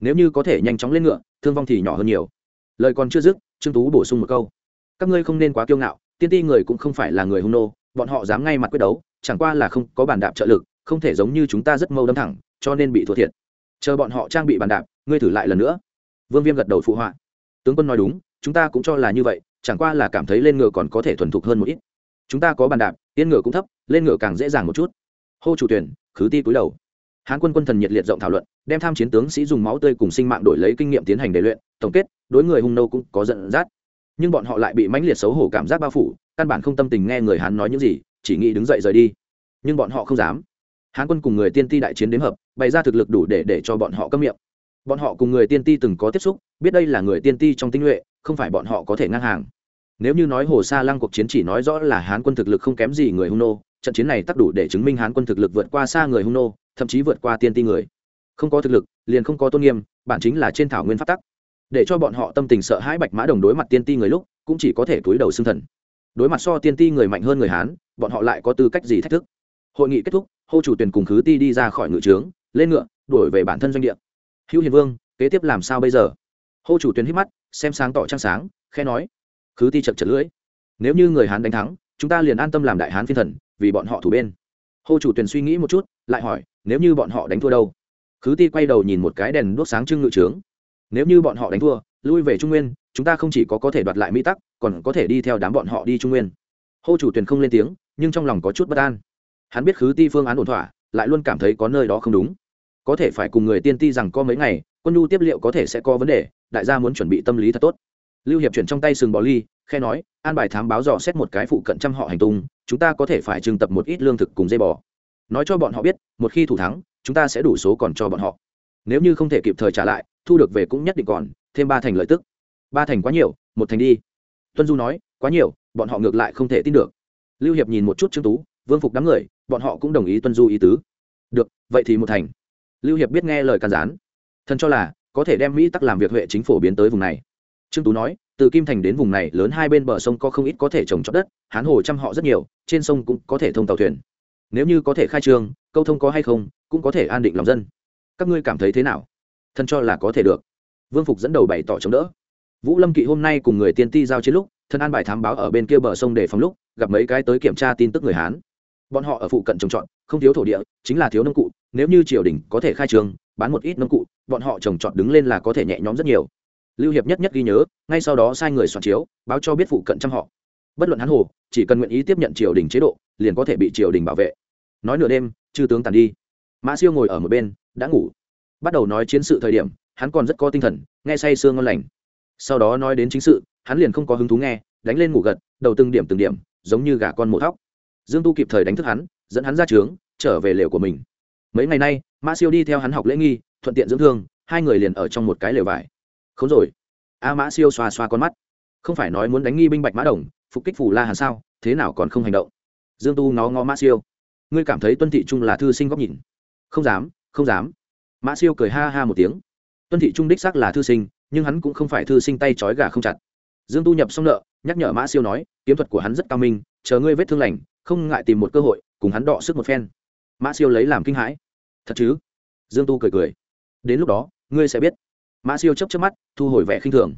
Speaker 1: Nếu như có thể nhanh chóng lên ngựa, thương vong thì nhỏ hơn nhiều. Lời còn chưa dứt, trương tú bổ sung một câu các ngươi không nên quá kiêu ngạo, tiên ti người cũng không phải là người hung nô, bọn họ dám ngay mặt quyết đấu, chẳng qua là không có bàn đạp trợ lực, không thể giống như chúng ta rất mâu đâm thẳng, cho nên bị thua thiệt. Chờ bọn họ trang bị bàn đạp, ngươi thử lại lần nữa. Vương viêm gật đầu phụ họa. Tướng quân nói đúng, chúng ta cũng cho là như vậy, chẳng qua là cảm thấy lên ngựa còn có thể thuần thục hơn một ít. Chúng ta có bàn đạp yên ngựa cũng thấp, lên ngựa càng dễ dàng một chút. Hô chủ tuyển, khứ ti cúi đầu. Hán quân quân thần nhiệt liệt rộng thảo luận, đem tham chiến tướng sĩ dùng máu tươi cùng sinh mạng đổi lấy kinh nghiệm tiến hành đề luyện, tổng kết, đối người hung nâu cũng có giận dắt nhưng bọn họ lại bị mãnh liệt xấu hổ cảm giác bao phủ, căn bản không tâm tình nghe người hán nói những gì, chỉ nghĩ đứng dậy rời đi. Nhưng bọn họ không dám. Hán quân cùng người tiên ti đại chiến đến hợp, bày ra thực lực đủ để để cho bọn họ câm miệng. Bọn họ cùng người tiên ti từng có tiếp xúc, biết đây là người tiên ti trong tinh nhuệ, không phải bọn họ có thể ngang hàng. Nếu như nói hồ sa lăng cuộc chiến chỉ nói rõ là hán quân thực lực không kém gì người hung nô, trận chiến này tác đủ để chứng minh hán quân thực lực vượt qua xa người hung nô, thậm chí vượt qua tiên ti người. Không có thực lực, liền không có tôn nghiêm, bản chính là trên thảo nguyên phát tắc để cho bọn họ tâm tình sợ hãi bạch mã đồng đối mặt tiên ti người lúc, cũng chỉ có thể túi đầu xương thần. Đối mặt so tiên ti người mạnh hơn người hán, bọn họ lại có tư cách gì thách thức? Hội nghị kết thúc, hô chủ tuyển cùng khứ ti đi ra khỏi ngự trướng, lên ngựa, đuổi về bản thân doanh địa. Hữu hiền vương, kế tiếp làm sao bây giờ? Hô chủ tuyển hít mắt, xem sáng tỏ trăng sáng khe nói. Khứ ti chật chật lưỡi. Nếu như người hán đánh thắng, chúng ta liền an tâm làm đại hán phiên thần, vì bọn họ thủ bên. Hô chủ tuyển suy nghĩ một chút, lại hỏi, nếu như bọn họ đánh thua đâu? Khứ ti quay đầu nhìn một cái đèn đốt sáng trưng ngự trướng nếu như bọn họ đánh thua, lui về trung nguyên, chúng ta không chỉ có có thể đoạt lại mỹ tắc, còn có thể đi theo đám bọn họ đi trung nguyên. Hô chủ tuyển không lên tiếng, nhưng trong lòng có chút bất an. Hắn biết khứ ti phương án ổn thỏa, lại luôn cảm thấy có nơi đó không đúng. Có thể phải cùng người tiên ti rằng có mấy ngày, quân nhu tiếp liệu có thể sẽ có vấn đề, đại gia muốn chuẩn bị tâm lý thật tốt. Lưu hiệp chuyển trong tay sừng bò ly, khe nói, an bài thám báo dò xét một cái phụ cận trăm họ hành tung, chúng ta có thể phải trưng tập một ít lương thực cùng dây bò. Nói cho bọn họ biết, một khi thủ thắng, chúng ta sẽ đủ số còn cho bọn họ nếu như không thể kịp thời trả lại, thu được về cũng nhất định còn, thêm ba thành lợi tức. Ba thành quá nhiều, một thành đi. Tuân du nói, quá nhiều, bọn họ ngược lại không thể tin được. Lưu hiệp nhìn một chút trương tú, vương phục đám người, bọn họ cũng đồng ý tuân du ý tứ. Được, vậy thì một thành. Lưu hiệp biết nghe lời can gián. Thần cho là, có thể đem mỹ tắc làm việc huệ chính phổ biến tới vùng này. Trương tú nói, từ kim thành đến vùng này lớn hai bên bờ sông có không ít có thể trồng trọt đất, hán hồ chăm họ rất nhiều, trên sông cũng có thể thông tàu thuyền. Nếu như có thể khai trương, câu thông có hay không, cũng có thể an định lòng dân các ngươi cảm thấy thế nào? Thân cho là có thể được. Vương phục dẫn đầu bày tỏ chống đỡ. Vũ lâm kỵ hôm nay cùng người tiên ti giao chiến lúc thân an bài thám báo ở bên kia bờ sông để phòng lúc, gặp mấy cái tới kiểm tra tin tức người hán. Bọn họ ở phụ cận trồng trọt, không thiếu thổ địa, chính là thiếu nông cụ, nếu như triều đình có thể khai trường, bán một ít nông cụ, bọn họ trồng trọt đứng lên là có thể nhẹ nhõm rất nhiều. Lưu hiệp nhất nhất ghi nhớ, ngay sau đó sai người soạn chiếu, báo cho biết phụ cận trăm họ. Bất luận hắn hồ, chỉ cần nguyện ý tiếp nhận triều đình chế độ, liền có thể bị triều đình bảo vệ. Nói nửa đêm, chư tướng tàn đi mã siêu ngồi ở một bên, đã ngủ. Bắt đầu nói chiến sự thời điểm, hắn còn rất có tinh thần, nghe say sương ngon lành. Sau đó nói đến chính sự, hắn liền không có hứng thú nghe, đánh lên ngủ gật, đầu từng điểm từng điểm, giống như gà con mổ thóc. Dương tu kịp thời đánh thức hắn, dẫn hắn ra trướng, trở về lều của mình. Mấy ngày nay, mã siêu đi theo hắn học lễ nghi, thuận tiện dưỡng thương, hai người liền ở trong một cái lều vải. Không rồi. A mã siêu xoa xoa con mắt. Không phải nói muốn đánh nghi binh bạch mã đồng, phục kích phủ la hàn sao, thế nào còn không hành động. Dương tu nó ngó mã siêu. Ngươi cảm thấy tuân thị trung là thư sinh góc nhìn không dám không dám. Mã siêu cười ha ha một tiếng. Tuân thị trung đích xác là thư sinh, nhưng hắn cũng không phải thư sinh tay trói gà không chặt. Dương tu nhập xong nợ, nhắc nhở mã siêu nói, kiếm thuật của hắn rất cao minh, chờ ngươi vết thương lành, không ngại tìm một cơ hội, cùng hắn đọ sức một phen. Mã siêu lấy làm kinh hãi. Thật chứ? Dương tu cười cười. Đến lúc đó, ngươi sẽ biết. Mã siêu chấp chấp mắt, thu hồi vẻ khinh thường.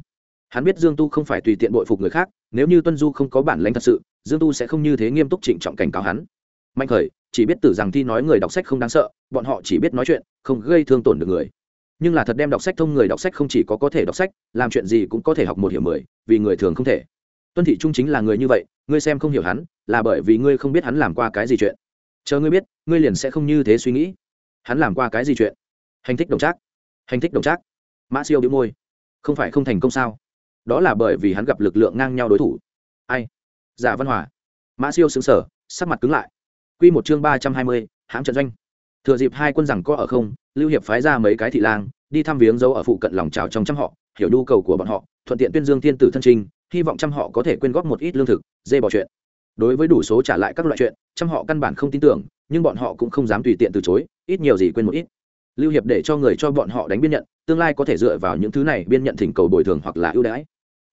Speaker 1: Hắn biết dương tu không phải tùy tiện bội phục người khác, nếu như tuân du không có bản lãnh thật sự, dương tu sẽ không như thế nghiêm túc trịnh trọng cảnh cáo hắn. Mạnh khởi chỉ biết tử rằng thi nói người đọc sách không đáng sợ, bọn họ chỉ biết nói chuyện, không gây thương tổn được người. Nhưng là thật đem đọc sách thông người đọc sách không chỉ có có thể đọc sách, làm chuyện gì cũng có thể học một hiểu mười, vì người thường không thể. Tuân thị trung chính là người như vậy, ngươi xem không hiểu hắn, là bởi vì ngươi không biết hắn làm qua cái gì chuyện. Chờ ngươi biết, ngươi liền sẽ không như thế suy nghĩ. Hắn làm qua cái gì chuyện? Hành thích đồng trác. Hành thích đồng trác. Mã siêu đĩu môi. Không phải không thành công sao? Đó là bởi vì hắn gặp lực lượng ngang nhau đối thủ. Ai? Giả dạ văn hòa. Mã siêu xứng sở sắc mặt cứng lại. Quy một chương ba trăm hai mươi hãm trận doanh. Thừa dịp hai quân rằng có ở không lưu hiệp phái ra mấy cái thị lang đi thăm viếng dấu ở phụ cận lòng trào trong trăm họ hiểu nhu cầu của bọn họ thuận tiện tuyên dương thiên tử thân trình, hy vọng trăm họ có thể quyên góp một ít lương thực dê bỏ chuyện. Đối với đủ số trả lại các loại chuyện trăm họ căn bản không tin tưởng nhưng bọn họ cũng không dám tùy tiện từ chối ít nhiều gì quên một ít. Lưu hiệp để cho người cho bọn họ đánh biên nhận tương lai có thể dựa vào những thứ này biên nhận thỉnh cầu bồi thường hoặc là ưu đãi.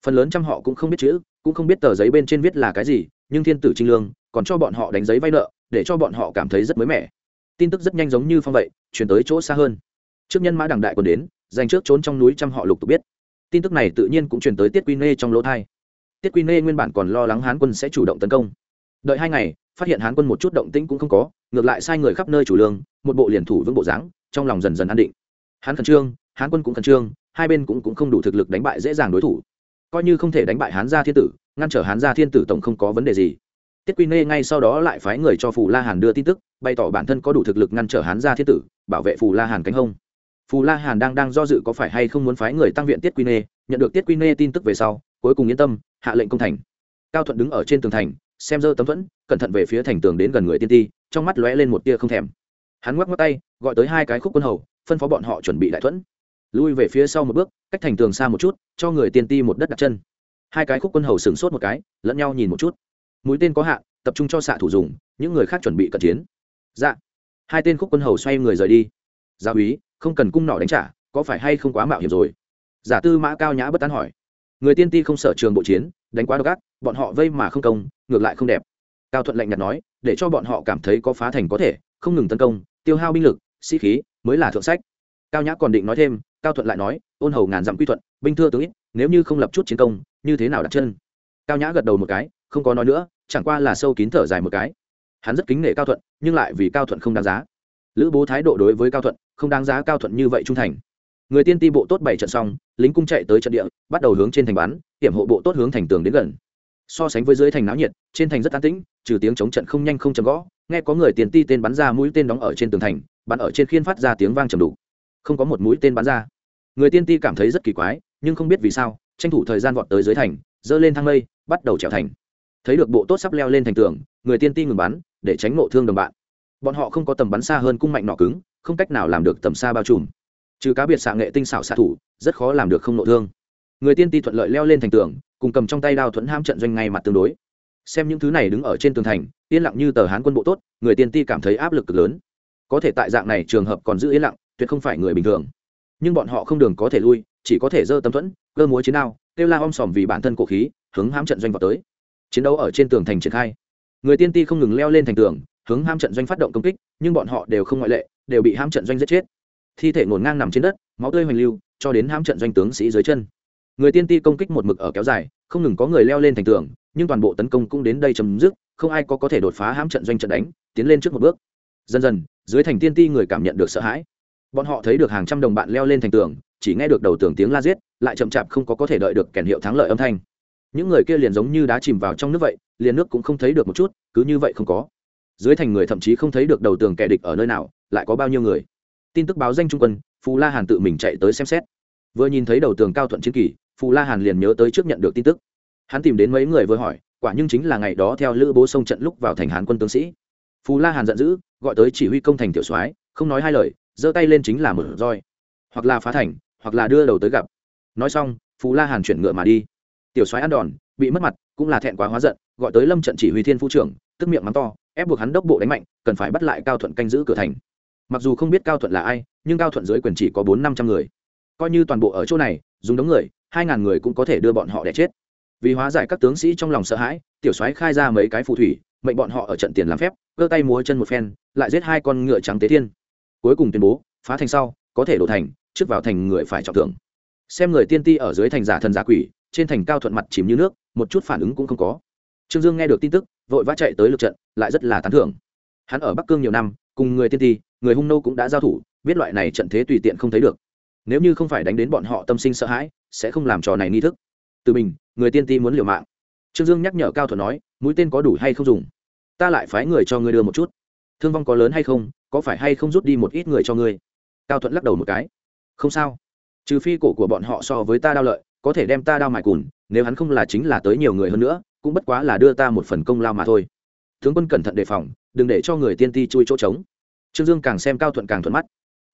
Speaker 1: Phần lớn trăm họ cũng không biết chữ cũng không biết tờ giấy bên trên viết là cái gì nhưng thiên tử trinh lương còn cho bọn họ đánh giấy vay nợ để cho bọn họ cảm thấy rất mới mẻ. Tin tức rất nhanh giống như phong vậy chuyển tới chỗ xa hơn. Trước nhân mã đằng đại còn đến dành trước trốn trong núi trăm họ lục tục biết. Tin tức này tự nhiên cũng truyền tới tiết quy nê trong lỗ thai tiết quy nê nguyên bản còn lo lắng hán quân sẽ chủ động tấn công. Đợi hai ngày phát hiện hán quân một chút động tĩnh cũng không có ngược lại sai người khắp nơi chủ lương một bộ liền thủ vững bộ dáng trong lòng dần dần an định. Hán khẩn trương hán quân cũng khẩn trương hai bên cũng, cũng không đủ thực lực đánh bại dễ dàng đối thủ. Coi như không thể đánh bại hán gia thiên tử ngăn trở hán gia thiên tử tổng không có vấn đề gì. Tiết quy nê ngay sau đó lại phái người cho phù la hàn đưa tin tức, bày tỏ bản thân có đủ thực lực ngăn trở hán gia thiên tử, bảo vệ phù la hàn cánh hông. Phù la hàn đang đang do dự có phải hay không muốn phái người tăng viện tiết quy nê nhận được tiết quy nê tin tức về sau, cuối cùng yên tâm, hạ lệnh công thành. Cao thuận đứng ở trên tường thành, xem dơ tấm thuẫn, cẩn thận về phía thành tường đến gần người tiên ti, trong mắt lóe lên một tia không thèm. Hắn ngoắc ngoắc tay, gọi tới hai cái khúc quân hầu, phân phó bọn họ chuẩn bị đại thuẫn. Lui về phía sau một bước, cách thành tường xa một chút, cho người tiên ti một đất đặt chân hai cái khúc quân hầu sửng sốt một cái, lẫn nhau nhìn một chút. Mũi tên có hạn tập trung cho xạ thủ dùng, những người khác chuẩn bị cận chiến. Dạ. Hai tên khúc quân hầu xoay người rời đi. Gia úy, không cần cung nỏ đánh trả, có phải hay không quá mạo hiểm rồi? Giả tư mã cao nhã bất tán hỏi. Người tiên ti không sợ trường bộ chiến, đánh quá độc ác, bọn họ vây mà không công, ngược lại không đẹp. Cao thuận lạnh nhạt nói, để cho bọn họ cảm thấy có phá thành có thể, không ngừng tấn công, tiêu hao binh lực, sĩ khí, mới là thượng sách. Cao nhã còn định nói thêm, cao thuận lại nói, ôn hầu ngàn dặm quy thuận, binh thưa tướng ít, nếu như không lập chút chiến công như thế nào đặt chân? Cao nhã gật đầu một cái, không có nói nữa, chẳng qua là sâu kín thở dài một cái. Hắn rất kính nể cao thuận, nhưng lại vì cao thuận không đáng giá. Lữ bố thái độ đối với cao thuận, không đáng giá cao thuận như vậy trung thành. Người tiên ti bộ tốt bảy trận xong, lính cung chạy tới trận địa, bắt đầu hướng trên thành bắn, hiểm hộ bộ tốt hướng thành tường đến gần. So sánh với dưới thành náo nhiệt, trên thành rất an tĩnh, trừ tiếng chống trận không nhanh không chấm gõ, nghe có người tiền ti tên bắn ra mũi tên đóng ở trên tường thành, bắn ở trên khiên phát ra tiếng vang trầm đủ không có một mũi tên bắn ra. Người tiên ti cảm thấy rất kỳ quái nhưng không biết vì sao, tranh thủ thời gian vọt tới dưới thành, dơ lên thang lây bắt đầu trèo thành. Thấy được bộ tốt sắp leo lên thành tường, người tiên ti ngừng bắn, để tránh nộ thương đồng bạn. Bọn họ không có tầm bắn xa hơn cung mạnh nọ cứng, không cách nào làm được tầm xa bao trùm. Trừ cá biệt xạ nghệ tinh xảo xạ thủ, rất khó làm được không nộ thương. Người tiên ti thuận lợi leo lên thành tường, cùng cầm trong tay đao thuẫn ham trận doanh ngay mặt tương đối. Xem những thứ này đứng ở trên tường thành, yên lặng như tờ hán quân bộ tốt, người tiên ti cảm thấy áp lực cực lớn. Có thể tại dạng này trường hợp còn giữ yên lặng, tuyệt không phải người bình thường. Nhưng bọn họ không đường có thể lui chỉ có thể giơ tấm thuẫn, cơ múa chiến đao, kêu la om sòm vì bản thân cổ khí, hướng hãm trận doanh vào tới. Chiến đấu ở trên tường thành triển khai. Người tiên ti không ngừng leo lên thành tường, hướng ham trận doanh phát động công kích, nhưng bọn họ đều không ngoại lệ, đều bị ham trận doanh giết chết. Thi thể ngổn ngang nằm trên đất, máu tươi hoành lưu, cho đến ham trận doanh tướng sĩ dưới chân. Người tiên ti công kích một mực ở kéo dài, không ngừng có người leo lên thành tường, nhưng toàn bộ tấn công cũng đến đây chấm dứt, không ai có có thể đột phá hãm trận doanh trận đánh, tiến lên trước một bước. Dần dần, dưới thành tiên ti người cảm nhận được sợ hãi. Bọn họ thấy được hàng trăm đồng bạn leo lên thành tường chỉ nghe được đầu tường tiếng la giết, lại chậm chạp không có có thể đợi được kèn hiệu thắng lợi âm thanh. Những người kia liền giống như đá chìm vào trong nước vậy, liền nước cũng không thấy được một chút, cứ như vậy không có. Dưới thành người thậm chí không thấy được đầu tường kẻ địch ở nơi nào, lại có bao nhiêu người? Tin tức báo danh trung quân, phù la hàn tự mình chạy tới xem xét. Vừa nhìn thấy đầu tường cao thuận chiến kỳ, phù la hàn liền nhớ tới trước nhận được tin tức. Hắn tìm đến mấy người vừa hỏi, quả nhưng chính là ngày đó theo lữ bố sông trận lúc vào thành hán quân tướng sĩ. Phù la hàn giận dữ, gọi tới chỉ huy công thành tiểu soái, không nói hai lời, giơ tay lên chính là mở roi. Hoặc là phá thành hoặc là đưa đầu tới gặp. Nói xong, phú la hàn chuyển ngựa mà đi. Tiểu soái ăn đòn, bị mất mặt, cũng là thẹn quá hóa giận, gọi tới lâm trận chỉ huy thiên phu trưởng, tức miệng mắng to, ép buộc hắn đốc bộ đánh mạnh, cần phải bắt lại cao thuận canh giữ cửa thành. Mặc dù không biết cao thuận là ai, nhưng cao thuận dưới quyền chỉ có bốn năm trăm người. Coi như toàn bộ ở chỗ này, dùng đống người, hai ngàn người cũng có thể đưa bọn họ đẻ chết. Vì hóa giải các tướng sĩ trong lòng sợ hãi, tiểu soái khai ra mấy cái phù thủy, mệnh bọn họ ở trận tiền làm phép, cơ tay múa chân một phen, lại giết hai con ngựa trắng tế thiên. Cuối cùng tuyên bố, phá thành sau, có thể đổ thành trước vào thành người phải trọng thưởng. Xem người tiên ti ở dưới thành giả thần giả quỷ, trên thành cao thuận mặt chìm như nước, một chút phản ứng cũng không có. Trương dương nghe được tin tức, vội vã chạy tới lượt trận, lại rất là tán thưởng. Hắn ở bắc cương nhiều năm, cùng người tiên ti, người hung nô cũng đã giao thủ, biết loại này trận thế tùy tiện không thấy được. Nếu như không phải đánh đến bọn họ tâm sinh sợ hãi, sẽ không làm trò này nghi thức. Từ mình người tiên ti muốn liều mạng. Trương dương nhắc nhở cao thuận nói, mũi tên có đủ hay không dùng? Ta lại phái người cho ngươi đưa một chút. Thương vong có lớn hay không, có phải hay không rút đi một ít người cho ngươi? Cao thuận lắc đầu một cái không sao. Trừ phi cổ của bọn họ so với ta đau lợi, có thể đem ta đau mài cùn, nếu hắn không là chính là tới nhiều người hơn nữa, cũng bất quá là đưa ta một phần công lao mà thôi. Tướng quân cẩn thận đề phòng, đừng để cho người tiên ti chui chỗ trống. Trương dương càng xem cao thuận càng thuận mắt.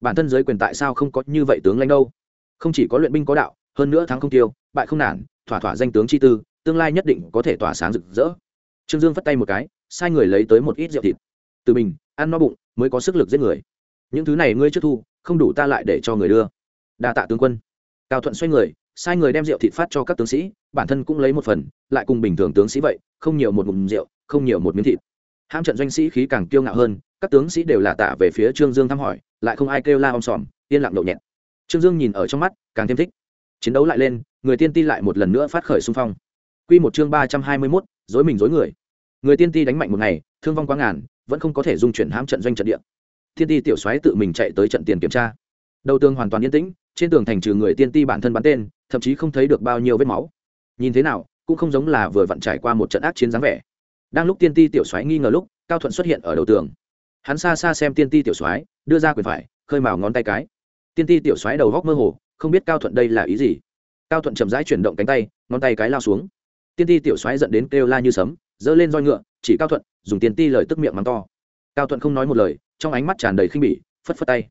Speaker 1: Bản thân giới quyền tại sao không có như vậy tướng lãnh đâu? Không chỉ có luyện binh có đạo, hơn nữa thắng không tiêu, bại không nản, thỏa thỏa danh tướng chi tư, tương lai nhất định có thể tỏa sáng rực rỡ. Trương dương phất tay một cái, sai người lấy tới một ít rượu thịt. Từ mình ăn no bụng, mới có sức lực giết người. Những thứ này ngươi trước thu không đủ ta lại để cho người đưa. Đa tạ tướng quân. Cao thuận xoay người, sai người đem rượu thịt phát cho các tướng sĩ, bản thân cũng lấy một phần, lại cùng bình thường tướng sĩ vậy, không nhiều một ngụm rượu, không nhiều một miếng thịt. Ham trận doanh sĩ khí càng kiêu ngạo hơn, các tướng sĩ đều là tạ về phía trương dương thăm hỏi, lại không ai kêu la om sòm, yên lặng nhậu nhẹt. Trương dương nhìn ở trong mắt, càng thêm thích. Chiến đấu lại lên, người tiên ti lại một lần nữa phát khởi xung phong. Q một chương ba trăm hai mươi mốt, dối mình dối người. Người tiên ti đánh mạnh một ngày, thương vong quá ngàn, vẫn không có thể dung chuyển hãm trận doanh trận địa thiên ti tiểu soái tự mình chạy tới trận tiền kiểm tra. Đầu tường hoàn toàn yên tĩnh, trên tường thành trừ người tiên ti bản thân bắn tên, thậm chí không thấy được bao nhiêu vết máu. Nhìn thế nào, cũng không giống là vừa vặn trải qua một trận ác chiến dáng vẻ. Đang lúc tiên ti tiểu soái nghi ngờ lúc, cao thuận xuất hiện ở đầu tường. Hắn xa xa xem tiên ti tiểu soái, đưa ra quyền phải, khơi mào ngón tay cái. Tiên ti tiểu soái đầu góc mơ hồ, không biết cao thuận đây là ý gì. Cao thuận chậm rãi chuyển động cánh tay, ngón tay cái lao xuống. Tiên ti tiểu soái dẫn đến kêu la như sấm, giơ lên roi ngựa, chỉ cao thuận, dùng tiên ti lời tức miệng mắng to. Cao thuận không nói một lời trong ánh mắt tràn đầy khinh bỉ, phất phất tay.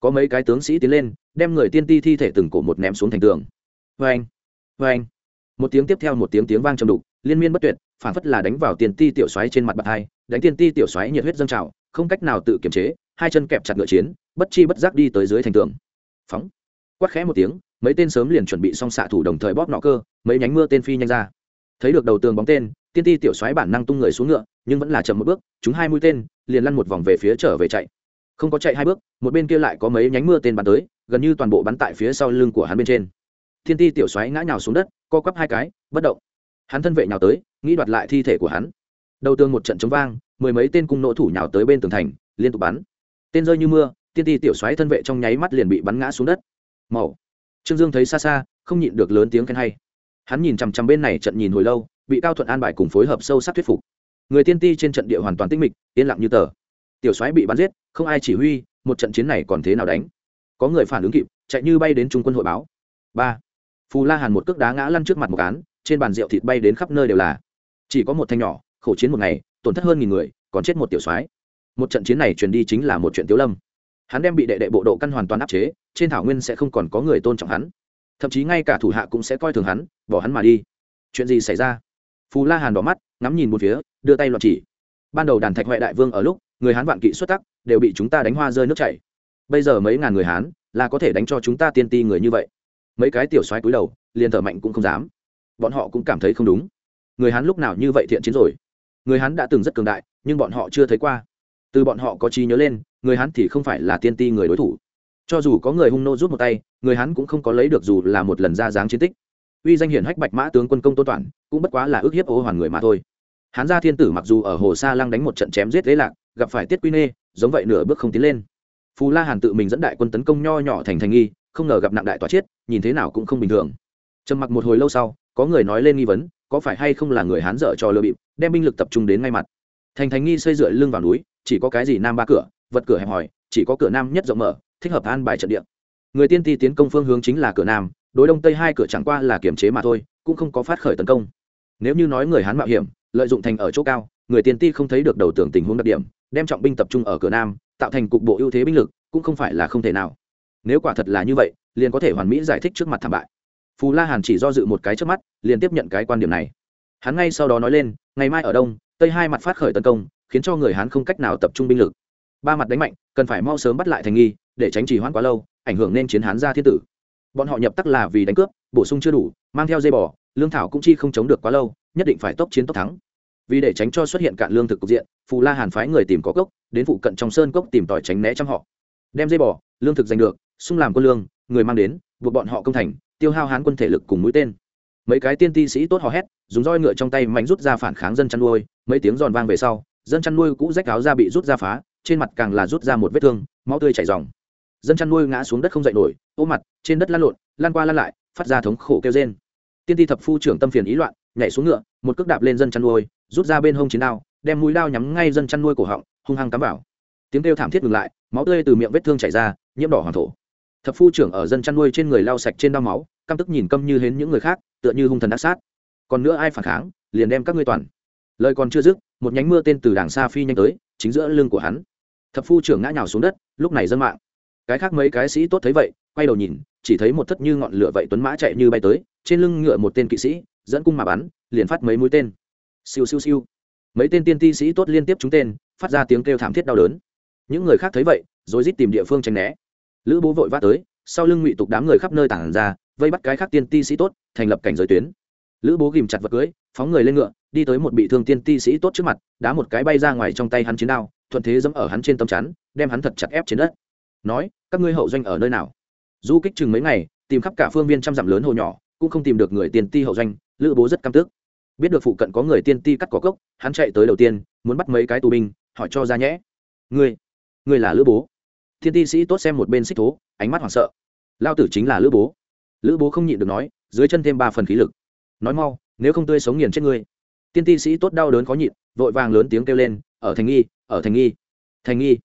Speaker 1: Có mấy cái tướng sĩ tiến lên, đem người tiên ti thi thể từng cổ một ném xuống thành tường. Vê anh vê anh một tiếng tiếp theo một tiếng tiếng vang trầm đục, liên miên bất tuyệt, phản phất là đánh vào tiền ti tiểu xoáy trên mặt bạc hai, đánh tiên ti tiểu xoáy nhiệt huyết dâng trào, không cách nào tự kiềm chế, hai chân kẹp chặt ngựa chiến, bất chi bất giác đi tới dưới thành tường. Phóng. Quát khẽ một tiếng, mấy tên sớm liền chuẩn bị xong xạ thủ đồng thời bóp nọ cơ, mấy nhánh mưa tên phi nhanh ra. Thấy được đầu tường bóng tên tiên ti tiểu xoáy bản năng tung người xuống ngựa, nhưng vẫn là chậm một bước, chúng hai mũi tên liền lăn một vòng về phía trở về chạy. Không có chạy hai bước, một bên kia lại có mấy nhánh mưa tên bắn tới, gần như toàn bộ bắn tại phía sau lưng của hắn bên trên. Thiên ti tiểu xoáy ngã nhào xuống đất, co quắp hai cái, bất động. Hắn thân vệ nhào tới, nghĩ đoạt lại thi thể của hắn. Đầu tường một trận chống vang, mười mấy tên cung nỗ thủ nhào tới bên tường thành, liên tục bắn. Tên rơi như mưa, tiên ti tiểu xoáy thân vệ trong nháy mắt liền bị bắn ngã xuống đất. Màu. Trương dương thấy xa xa, không nhịn được lớn tiếng khen hay. Hắn nhìn chằm chằm bên này trận nhìn hồi lâu bị cao thuận an bài cùng phối hợp sâu sắc thuyết phục. Người tiên ti trên trận địa hoàn toàn tinh mịch, yên lặng như tờ. Tiểu soái bị bắn giết, không ai chỉ huy, một trận chiến này còn thế nào đánh? Có người phản ứng kịp, chạy như bay đến trung quân hội báo. Ba. Phù la hàn một cước đá ngã lăn trước mặt một cán trên bàn rượu thịt bay đến khắp nơi đều là. Chỉ có một thanh nhỏ, khổ chiến một ngày, tổn thất hơn nghìn người, còn chết một tiểu soái. Một trận chiến này truyền đi chính là một chuyện tiếu lâm. Hắn đem bị đệ đệ bộ độ căn hoàn toàn áp chế, trên thảo nguyên sẽ không còn có người tôn trọng hắn. Thậm chí ngay cả thủ hạ cũng sẽ coi thường hắn, bỏ hắn mà đi. Chuyện gì xảy ra? Phù la hàn đỏ mắt, ngắm nhìn một phía, đưa tay loạn chỉ. Ban đầu đàn thạch huệ đại vương ở lúc, người hán vạn kỵ xuất tắc, đều bị chúng ta đánh hoa rơi nước chảy. Bây giờ mấy ngàn người hán, là có thể đánh cho chúng ta tiên ti người như vậy. Mấy cái tiểu xoáy cúi đầu, liền thở mạnh cũng không dám. Bọn họ cũng cảm thấy không đúng. Người hán lúc nào như vậy thiện chiến rồi? Người hán đã từng rất cường đại, nhưng bọn họ chưa thấy qua. Từ bọn họ có trí nhớ lên, người hán thì không phải là tiên ti người đối thủ. Cho dù có người hung nô rút một tay, người hán cũng không có lấy được dù là một lần ra dáng chiến tích uy danh hiển hách bạch mã tướng quân công tôn toàn, cũng bất quá là ước hiếp ô hoàn người mà thôi. Hán gia thiên tử mặc dù ở hồ sa lăng đánh một trận chém giết lễ lạc, gặp phải tiết quy nê, giống vậy nửa bước không tiến lên. Phù la hàn tự mình dẫn đại quân tấn công nho nhỏ thành thành nghi, không ngờ gặp nặng đại toa chết, nhìn thế nào cũng không bình thường. Trầm mặc một hồi lâu sau, có người nói lên nghi vấn, có phải hay không là người hán dở cho lừa bịp, đem binh lực tập trung đến ngay mặt. Thành thành nghi xây dựa lưng vào núi, chỉ có cái gì nam ba cửa, vật cửa hẹp hòi, chỉ có cửa nam nhất rộng mở, thích hợp an bài trận địa. Người tiên ti tiến công phương hướng chính là cửa nam đối đông tây hai cửa chẳng qua là kiềm chế mà thôi, cũng không có phát khởi tấn công. Nếu như nói người hán mạo hiểm, lợi dụng thành ở chỗ cao, người tiền ti không thấy được đầu tưởng tình huống đặc điểm, đem trọng binh tập trung ở cửa nam, tạo thành cục bộ ưu thế binh lực, cũng không phải là không thể nào. Nếu quả thật là như vậy, liền có thể hoàn mỹ giải thích trước mặt thảm bại. Phù la hàn chỉ do dự một cái trước mắt, liền tiếp nhận cái quan điểm này. Hắn ngay sau đó nói lên, ngày mai ở đông, tây hai mặt phát khởi tấn công, khiến cho người hán không cách nào tập trung binh lực. Ba mặt đánh mạnh, cần phải mau sớm bắt lại thành nghi, để tránh trì hoãn quá lâu, ảnh hưởng nên chiến hán ra thiên tử bọn họ nhập tắc là vì đánh cướp, bổ sung chưa đủ, mang theo dây bò, lương thảo cũng chi không chống được quá lâu, nhất định phải tốc chiến tốc thắng. Vì để tránh cho xuất hiện cạn lương thực cục diện, phù la hàn phái người tìm có cốc, đến phụ cận trong sơn cốc tìm tỏi tránh né trong họ. Đem dây bò, lương thực giành được, xung làm quân lương, người mang đến, buộc bọn họ công thành, tiêu hao hán quân thể lực cùng mũi tên. Mấy cái tiên ti sĩ tốt hò hét, dùng roi ngựa trong tay mạnh rút ra phản kháng dân chăn nuôi, mấy tiếng giòn vang về sau, dân chăn nuôi cũ rách áo ra bị rút ra phá, trên mặt càng là rút ra một vết thương, máu tươi chảy dòng dân chăn nuôi ngã xuống đất không dậy nổi ố mặt, trên đất lăn lộn lan qua lăn lại, phát ra thống khổ kêu trên tiên ti thập phu trưởng tâm phiền ý loạn, nhảy xuống ngựa, một cước đạp lên dân chăn nuôi, rút ra bên hông chiến đao, đem mũi đao nhắm ngay dân chăn nuôi cổ họng, hung hăng cắm vào. Tiếng kêu thảm thiết ngừng lại, máu tươi từ miệng vết thương chảy ra, nhiễm đỏ hoàng thổ. Thập phu trưởng ở dân chăn nuôi trên người lau sạch trên đao máu, căm tức nhìn căm như hến những người khác, tựa như hung thần đắc sát. Còn nữa ai phản kháng, liền đem các ngươi toàn. Lời còn chưa dứt, một nhánh mưa tên từ đàng xa phi nhanh tới, chính giữa lưng của hắn. Thập phu trưởng ngã nhào xuống đất, lúc này dân mạng cái khác mấy cái sĩ tốt thấy vậy, quay đầu nhìn, chỉ thấy một thất như ngọn lửa vậy tuấn mã chạy như bay tới, trên lưng ngựa một tên kỵ sĩ, dẫn cung mà bắn, liền phát mấy mũi tên. Siêu siêu siêu. Mấy tên tiên ti sĩ tốt liên tiếp trúng tên, phát ra tiếng kêu thảm thiết đau đớn. Những người khác thấy vậy, rồi rít tìm địa phương tránh né. Lữ bố vội vã tới, sau lưng ngụy tục đám người khắp nơi tản ra, vây bắt cái khác tiên ti sĩ tốt, thành lập cảnh giới tuyến. Lữ bố ghìm chặt vật cưới, phóng người lên ngựa, đi tới một bị thương tiên ti sĩ tốt trước mặt, đá một cái bay ra ngoài trong tay hắn chiến đao, thuận thế dẫm ở hắn trên tấm chắn, đem hắn thật chặt ép trên đất nói, các ngươi hậu doanh ở nơi nào? Du kích chừng mấy ngày, tìm khắp cả phương viên trăm dặm lớn hồ nhỏ, cũng không tìm được người tiên ti hậu doanh, lữ bố rất căm tức. Biết được phụ cận có người tiên ti cắt cỏ cốc, hắn chạy tới đầu tiên, muốn bắt mấy cái tù binh, hỏi cho ra nhẽ. Ngươi ngươi là lữ bố. Thiên ti sĩ tốt xem một bên xích thố, ánh mắt hoảng sợ. Lao tử chính là lữ bố. Lữ bố không nhịn được nói, dưới chân thêm ba phần khí lực. Nói mau, nếu không tươi sống nghiền chết ngươi. Tiên ti sĩ tốt đau đớn khó nhịn, vội vàng lớn tiếng kêu lên, ở thành nghi, ở thành nghi thành nghi.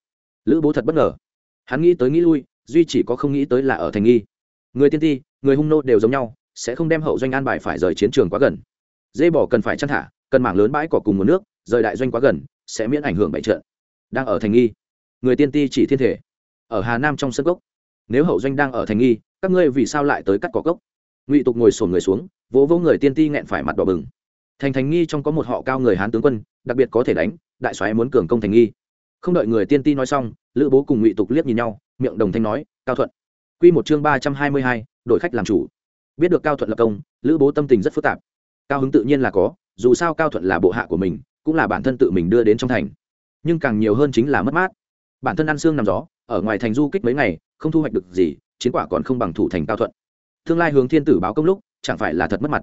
Speaker 1: Lữ bố thật bất ngờ hắn nghĩ tới nghĩ lui, duy chỉ có không nghĩ tới là ở thành nghi. Người tiên ti, người hung nô đều giống nhau, sẽ không đem hậu doanh an bài phải rời chiến trường quá gần. Dê bỏ cần phải chăn thả, cần mảng lớn bãi cỏ cùng nguồn nước, rời đại doanh quá gần, sẽ miễn ảnh hưởng bại trận. Đang ở thành nghi. Người tiên ti chỉ thiên thể. Ở hà nam trong sân gốc nếu hậu doanh đang ở thành nghi, các ngươi vì sao lại tới cắt cỏ gốc ngụy tục ngồi sổn người xuống, vỗ vỗ người tiên ti nghẹn phải mặt đỏ bừng. Thành thành nghi trong có một họ cao người hán tướng quân, đặc biệt có thể đánh, đại soái muốn cường công thành nghi không đợi người tiên ti nói xong, lữ bố cùng ngụy tục liếc nhìn nhau, miệng đồng thanh nói, cao thuận. Quy một chương ba trăm hai mươi hai đội khách làm chủ. Biết được cao thuận lập công, lữ bố tâm tình rất phức tạp. Cao hứng tự nhiên là có, dù sao cao thuận là bộ hạ của mình, cũng là bản thân tự mình đưa đến trong thành. Nhưng càng nhiều hơn chính là mất mát. Bản thân ăn xương nằm gió, ở ngoài thành du kích mấy ngày, không thu hoạch được gì, chiến quả còn không bằng thủ thành cao thuận. Tương lai hướng thiên tử báo công lúc, chẳng phải là thật mất mặt.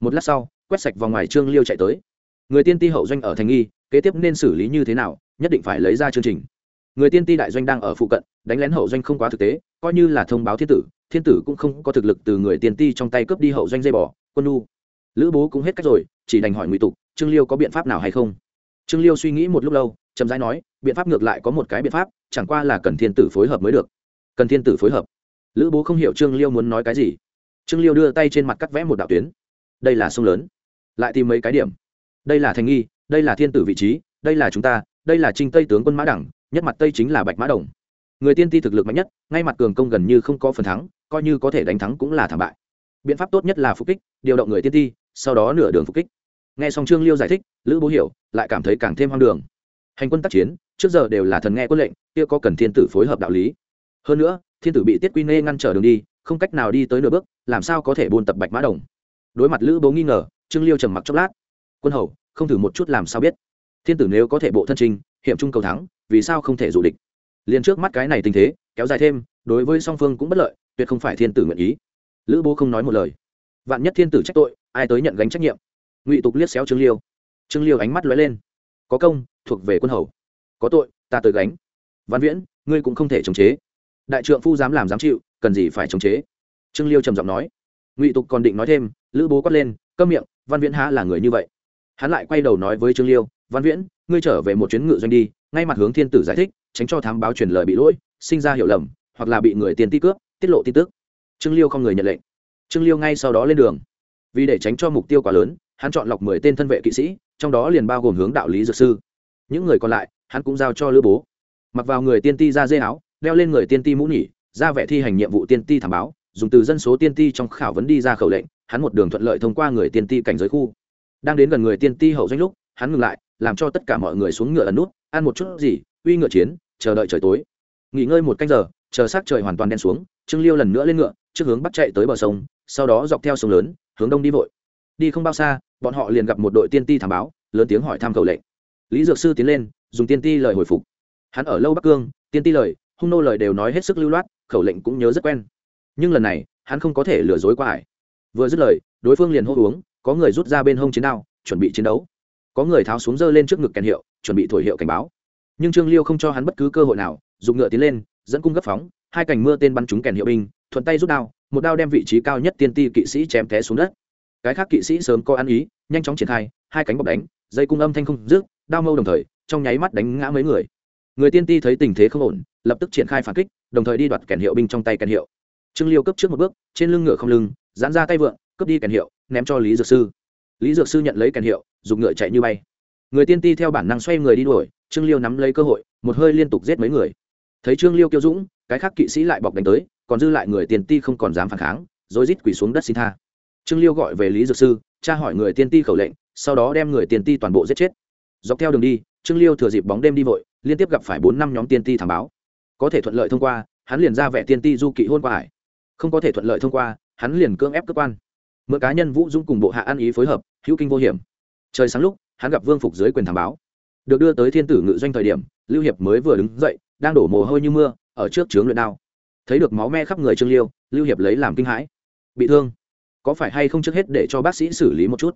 Speaker 1: Một lát sau, quét sạch vào ngoài trương liêu chạy tới. Người tiên ti hậu doanh ở thành nghi, kế tiếp nên xử lý như thế nào nhất định phải lấy ra chương trình. Người tiên ti đại doanh đang ở phụ cận đánh lén hậu doanh không quá thực tế coi như là thông báo thiên tử thiên tử cũng không có thực lực từ người tiên ti trong tay cướp đi hậu doanh dây bỏ quân u, lữ bố cũng hết cách rồi chỉ đành hỏi ngụy tục trương liêu có biện pháp nào hay không? Trương liêu suy nghĩ một lúc lâu chậm rãi nói biện pháp ngược lại có một cái biện pháp chẳng qua là cần thiên tử phối hợp mới được. Cần thiên tử phối hợp. Lữ bố không hiểu trương liêu muốn nói cái gì. Trương liêu đưa tay trên mặt cắt vẽ một đạo tuyến. Đây là sông lớn. Lại tìm mấy cái điểm. Đây là thành nghi đây là thiên tử vị trí đây là chúng ta đây là trinh tây tướng quân mã đẳng, nhất mặt tây chính là bạch mã đồng. Người tiên ti thực lực mạnh nhất, ngay mặt cường công gần như không có phần thắng, coi như có thể đánh thắng cũng là thảm bại. Biện pháp tốt nhất là phục kích, điều động người tiên ti, sau đó nửa đường phục kích. Nghe xong trương liêu giải thích, lữ bố hiểu lại cảm thấy càng thêm hoang đường. Hành quân tác chiến, trước giờ đều là thần nghe quân lệnh, kia có cần thiên tử phối hợp đạo lý. Hơn nữa, thiên tử bị tiết quy nê ngăn trở đường đi, không cách nào đi tới nửa bước, làm sao có thể buôn tập bạch mã đồng? Đối mặt lữ bố nghi ngờ, trương liêu trầm mặc chốc lát. Quân hầu, không thử một chút làm sao biết thiên tử nếu có thể bộ thân trình hiểm trung cầu thắng, vì sao không thể dụ địch? Liền trước mắt cái này tình thế, kéo dài thêm, đối với song phương cũng bất lợi, tuyệt không phải thiên tử nguyện ý. Lữ bố không nói một lời. Vạn nhất thiên tử trách tội, ai tới nhận gánh trách nhiệm? Ngụy tục liếc xéo trương liêu. Trương liêu ánh mắt lóe lên. Có công, thuộc về quân hầu. Có tội, ta tới gánh. Văn viễn, ngươi cũng không thể chống chế. Đại trượng phu dám làm dám chịu, cần gì phải chống chế? Trương liêu trầm giọng nói. Ngụy tục còn định nói thêm, lữ bố quát lên, câm miệng, văn viễn há là người như vậy. Hắn lại quay đầu nói với trương liêu văn viễn, ngươi trở về một chuyến ngự doanh đi, ngay mặt hướng thiên tử giải thích, tránh cho thám báo truyền lời bị lỗi, sinh ra hiểu lầm, hoặc là bị người tiền ti cướp, tiết lộ tin tức. Trương liêu không người nhận lệnh. Trương liêu ngay sau đó lên đường. Vì để tránh cho mục tiêu quá lớn, hắn chọn lọc mười tên thân vệ kỵ sĩ, trong đó liền bao gồm hướng đạo lý dược sư. Những người còn lại, hắn cũng giao cho lữ bố. Mặc vào người tiên ti ra dê áo, đeo lên người tiên ti mũ nhỉ ra vẻ thi hành nhiệm vụ tiên ti thảm báo, dùng từ dân số tiên ti trong khảo vấn đi ra khẩu lệnh, hắn một đường thuận lợi thông qua người tiên ti cảnh giới khu. Đang đến gần người tiên ti hậu doanh lúc, hắn ngừng lại làm cho tất cả mọi người xuống ngựa ẩn nút, ăn một chút gì, uy ngựa chiến, chờ đợi trời tối. Nghỉ ngơi một canh giờ, chờ s trời hoàn toàn đen xuống, trương liêu lần nữa lên ngựa, trước hướng bắt chạy tới bờ sông, sau đó dọc theo sông lớn, hướng đông đi vội. Đi không bao xa, bọn họ liền gặp một đội tiên ti thảm báo, lớn tiếng hỏi thăm cầu lệnh. Lý dược sư tiến lên, dùng tiên ti lời hồi phục. Hắn ở lâu bắc cương, tiên ti lời, hung nô lời đều nói hết sức lưu loát, khẩu lệnh cũng nhớ rất quen. Nhưng lần này, hắn không có thể lừa dối qua ải vừa dứt lời, đối phương liền hô uống, có người rút ra bên hông chiến đao, chuẩn bị chiến đấu có người tháo xuống dơ lên trước ngực kèn hiệu, chuẩn bị thổi hiệu cảnh báo. Nhưng trương liêu không cho hắn bất cứ cơ hội nào, dùng ngựa tiến lên, dẫn cung gấp phóng, hai cành mưa tên bắn trúng kèn hiệu binh, thuận tay rút đao, một đao đem vị trí cao nhất tiên ti kỵ sĩ chém té xuống đất. Cái khác kỵ sĩ sớm có ăn ý, nhanh chóng triển khai, hai cánh bọc đánh, dây cung âm thanh không rước đao mâu đồng thời, trong nháy mắt đánh ngã mấy người. Người tiên ti thấy tình thế không ổn, lập tức triển khai phản kích, đồng thời đi đoạt kèn hiệu binh trong tay kèn hiệu. Trương liêu cấp trước một bước, trên lưng ngựa không lưng dán ra tay vượng, cướp đi kèn hiệu, ném cho lý dược sư. Lý dược sư nhận lấy kèn hiệu dùng ngựa chạy như bay. Người tiên ti theo bản năng xoay người đi đuổi, trương liêu nắm lấy cơ hội, một hơi liên tục giết mấy người. Thấy trương liêu kiêu dũng, cái khác kỵ sĩ lại bọc đánh tới, còn dư lại người tiên ti không còn dám phản kháng, rồi rít quỳ xuống đất xin tha. Trương liêu gọi về lý dược sư, tra hỏi người tiên ti khẩu lệnh, sau đó đem người tiên ti toàn bộ giết chết. Dọc theo đường đi, trương liêu thừa dịp bóng đêm đi vội, liên tiếp gặp phải bốn năm nhóm tiên ti thảm báo. Có thể thuận lợi thông qua, hắn liền ra vẻ tiên ti du kỵ hôn qua hải. Không có thể thuận lợi thông qua, hắn liền cưỡng ép cơ quan. Mượn cá nhân vũ dũng cùng bộ hạ ăn ý phối hợp, hữu kinh vô hiểm trời sáng lúc, hắn gặp vương phục dưới quyền thảm báo. Được đưa tới thiên tử ngự doanh thời điểm, lưu hiệp mới vừa đứng dậy, đang đổ mồ hôi như mưa, ở trước trướng luyện đao. Thấy được máu me khắp người trương liêu, lưu hiệp lấy làm kinh hãi. Bị thương, có phải hay không trước hết để cho bác sĩ xử lý một chút?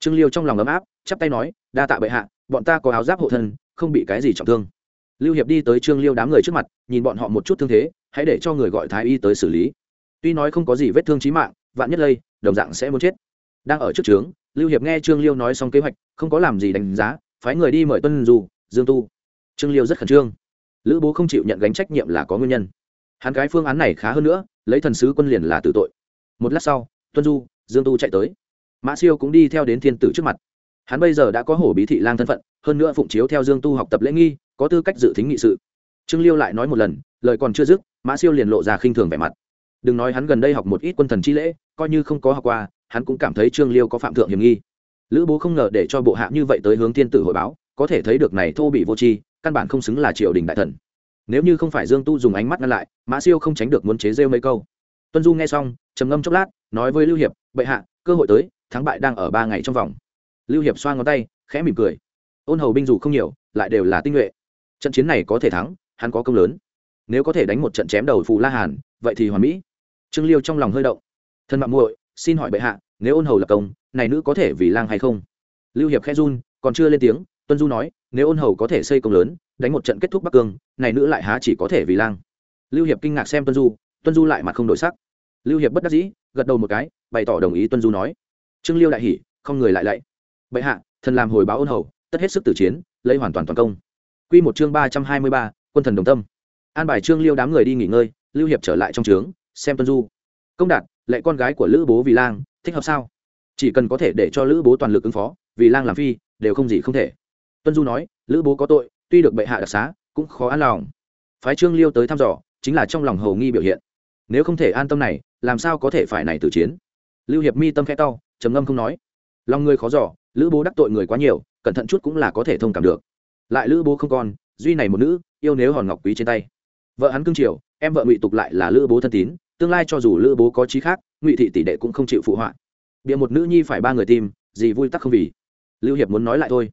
Speaker 1: Trương liêu trong lòng ấm áp, chắp tay nói, đa tạ bệ hạ, bọn ta có áo giáp hộ thân, không bị cái gì trọng thương. Lưu hiệp đi tới trương liêu đám người trước mặt, nhìn bọn họ một chút thương thế, hãy để cho người gọi thái y tới xử lý. Tuy nói không có gì vết thương trí mạng, vạn nhất lây, đồng dạng sẽ muốn chết. Đang ở trước trướng lưu hiệp nghe trương liêu nói xong kế hoạch, không có làm gì đánh giá, phái người đi mời tuân du, dương tu. Trương liêu rất khẩn trương. Lữ bố không chịu nhận gánh trách nhiệm là có nguyên nhân. Hắn cái phương án này khá hơn nữa, lấy thần sứ quân liền là tử tội. Một lát sau, tuân du, dương tu chạy tới. Mã siêu cũng đi theo đến thiên tử trước mặt. Hắn bây giờ đã có hổ bí thị lang thân phận, hơn nữa phụng chiếu theo dương tu học tập lễ nghi, có tư cách dự tính nghị sự. Trương liêu lại nói một lần, lời còn chưa dứt, mã siêu liền lộ ra khinh thường vẻ mặt. Đừng nói hắn gần đây học một ít quân thần chi lễ, coi như không có học qua hắn cũng cảm thấy trương liêu có phạm thượng hiểm nghi. Lữ bố không ngờ để cho bộ hạ như vậy tới hướng thiên tử hội báo, có thể thấy được này thô bị vô tri, căn bản không xứng là triều đình đại thần. Nếu như không phải dương tu dùng ánh mắt ngăn lại, mã siêu không tránh được muốn chế rêu mấy câu. Tuân du nghe xong, trầm ngâm chốc lát, nói với lưu hiệp, bệ hạ, cơ hội tới, thắng bại đang ở ba ngày trong vòng. Lưu hiệp xoa ngón tay, khẽ mỉm cười. Ôn hầu binh dù không nhiều, lại đều là tinh nhuệ. Trận chiến này có thể thắng, hắn có công lớn. Nếu có thể đánh một trận chém đầu phù la hàn, vậy thì hoàn mỹ. Trương liêu trong lòng hơi động. Thân mạng muội xin hỏi bệ hạ, nếu ôn hầu lập công, này nữ có thể vì lang hay không? Lưu hiệp khẽ run, còn chưa lên tiếng, tuân du nói, nếu ôn hầu có thể xây công lớn, đánh một trận kết thúc bắc cương, này nữ lại há chỉ có thể vì lang. Lưu hiệp kinh ngạc xem tuân du tuân du lại mặt không đổi sắc. Lưu hiệp bất đắc dĩ, gật đầu một cái, bày tỏ đồng ý tuân du nói. Trương liêu đại hỉ, không người lại lạy. Bệ hạ, thần làm hồi báo ôn hầu, tất hết sức tử chiến, lấy hoàn toàn toàn công. Quy một chương ba trăm hai mươi ba, quân thần đồng tâm. An bài trương liêu đám người đi nghỉ ngơi, lưu hiệp trở lại trong trướng, xem tuân du. Công đạt lệ con gái của lữ bố vì lang, thích hợp sao? Chỉ cần có thể để cho lữ bố toàn lực ứng phó, vì lang làm phi, đều không gì không thể. Tuân du nói, lữ bố có tội, tuy được bệ hạ đặc xá, cũng khó an lòng. Phái trương liêu tới thăm dò, chính là trong lòng hầu nghi biểu hiện. Nếu không thể an tâm này, làm sao có thể phải này tử chiến? Lưu hiệp mi tâm khẽ tao trầm ngâm không nói. Lòng người khó dò, lữ bố đắc tội người quá nhiều, cẩn thận chút cũng là có thể thông cảm được. Lại lữ bố không còn, duy này một nữ, yêu nếu hòn ngọc quý trên tay. Vợ hắn cưng triều em vợ ngụy tục lại là lữ bố thân tín tương lai cho dù lữ bố có trí khác, ngụy thị tỷ đệ cũng không chịu phụ họa. Bịa một nữ nhi phải ba người tìm, gì vui tắc không vì. Lưu hiệp muốn nói lại thôi.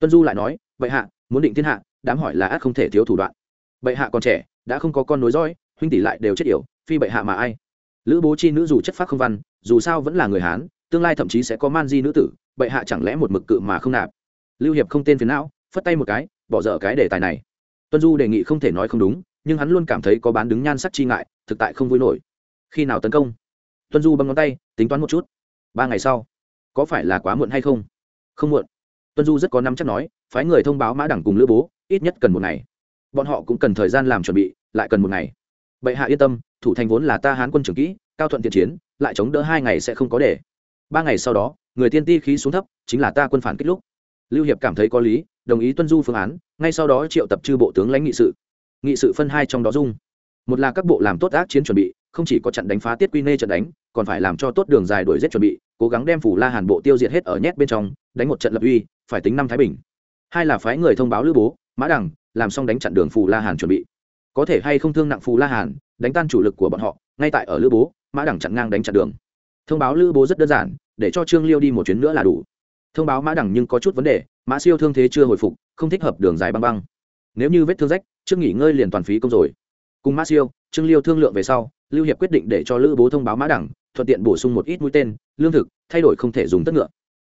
Speaker 1: Tuân du lại nói vậy hạ, muốn định thiên hạ, đám hỏi là ác không thể thiếu thủ đoạn. Bệ hạ còn trẻ, đã không có con nối dõi, huynh tỷ lại đều chết yểu, phi bệ hạ mà ai? Lữ bố chi nữ dù chất phác không văn, dù sao vẫn là người hán, tương lai thậm chí sẽ có man di nữ tử, bệ hạ chẳng lẽ một mực cự mà không nạp? Lưu hiệp không tên phiền não, phất tay một cái, bỏ dở cái đề tài này. Tuân du đề nghị không thể nói không đúng nhưng hắn luôn cảm thấy có bán đứng nhan sắc chi ngại, thực tại không vui nổi. Khi nào tấn công? Tuân du bấm ngón tay, tính toán một chút. Ba ngày sau. Có phải là quá muộn hay không? Không muộn. Tuân du rất có năm chắc nói, phái người thông báo mã đẳng cùng lữ bố, ít nhất cần một ngày. Bọn họ cũng cần thời gian làm chuẩn bị, lại cần một ngày. Bệ hạ yên tâm, thủ thành vốn là ta hán quân trưởng kỹ, cao thuận thiện chiến, lại chống đỡ hai ngày sẽ không có để. Ba ngày sau đó, người tiên ti khí xuống thấp, chính là ta quân phản kích lúc. Lưu hiệp cảm thấy có lý, đồng ý tuân du phương án, ngay sau đó triệu tập chư bộ tướng lãnh nghị sự nghị sự phân hai trong đó dung. Một là các bộ làm tốt ác chiến chuẩn bị, không chỉ có trận đánh phá tiết quy nê trận đánh, còn phải làm cho tốt đường dài đuổi rét chuẩn bị, cố gắng đem phủ la hàn bộ tiêu diệt hết ở nhét bên trong, đánh một trận lập uy, phải tính năm thái bình. Hai là phái người thông báo lữ bố, mã đẳng làm xong đánh chặn đường phù la hàn chuẩn bị. Có thể hay không thương nặng phù la hàn, đánh tan chủ lực của bọn họ, ngay tại ở lữ bố, mã đẳng chặn ngang đánh chặn đường. Thông báo lữ bố rất đơn giản, để cho trương liêu đi một chuyến nữa là đủ. Thông báo mã đẳng nhưng có chút vấn đề, mã siêu thương thế chưa hồi phục, không thích hợp đường dài băng băng. Nếu như vết thương rách trước nghỉ ngơi liền toàn phí công rồi. Cùng mã siêu, trương liêu thương lượng về sau, lưu hiệp quyết định để cho lữ bố thông báo mã đẳng, thuận tiện bổ sung một ít mũi tên, lương thực, thay đổi không thể dùng tất ngựa.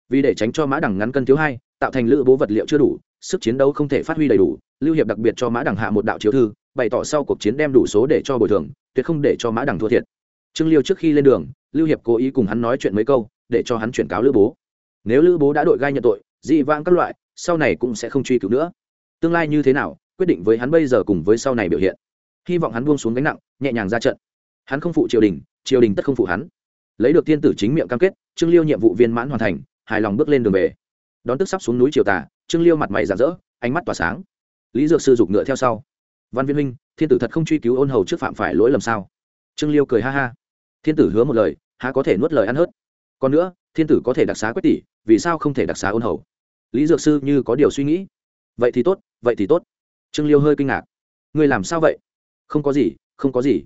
Speaker 1: Vì để tránh cho mã đẳng ngắn cân thiếu hai, tạo thành lữ bố vật liệu chưa đủ, sức chiến đấu không thể phát huy đầy đủ, lưu hiệp đặc biệt cho mã đẳng hạ một đạo chiếu thư, bày tỏ sau cuộc chiến đem đủ số để cho bồi thường, tuyệt không để cho mã đẳng thua thiệt. Trương liêu trước khi lên đường, lưu hiệp cố ý cùng hắn nói chuyện mấy câu, để cho hắn chuyển cáo lữ bố. Nếu lữ bố đã đội gai nhận tội, dị vãng các loại, sau này cũng sẽ không truy cứu nữa. Tương lai như thế nào quyết định với hắn bây giờ cùng với sau này biểu hiện. Hy vọng hắn buông xuống gánh nặng, nhẹ nhàng ra trận. Hắn không phụ triều đình triều đình tất không phụ hắn. Lấy được thiên tử chính miệng cam kết, trương liêu nhiệm vụ viên mãn hoàn thành, hài lòng bước lên đường về. Đón tức sắp xuống núi triều tà, trương liêu mặt mày rạng rỡ, ánh mắt tỏa sáng. Lý dược sư giục ngựa theo sau. Văn viên huynh, thiên tử thật không truy cứu ôn hầu trước phạm phải lỗi lầm sao? Trương liêu cười ha ha. Thiên tử hứa một lời, há có thể nuốt lời ăn hớt. Còn nữa, thiên tử có thể đặc xá quách tỷ, vì sao không thể đặc xá ôn hầu? Lý dược sư như có điều suy nghĩ. Vậy thì tốt, vậy thì tốt trương liêu hơi kinh ngạc. Người làm sao vậy? Không có gì, không có gì.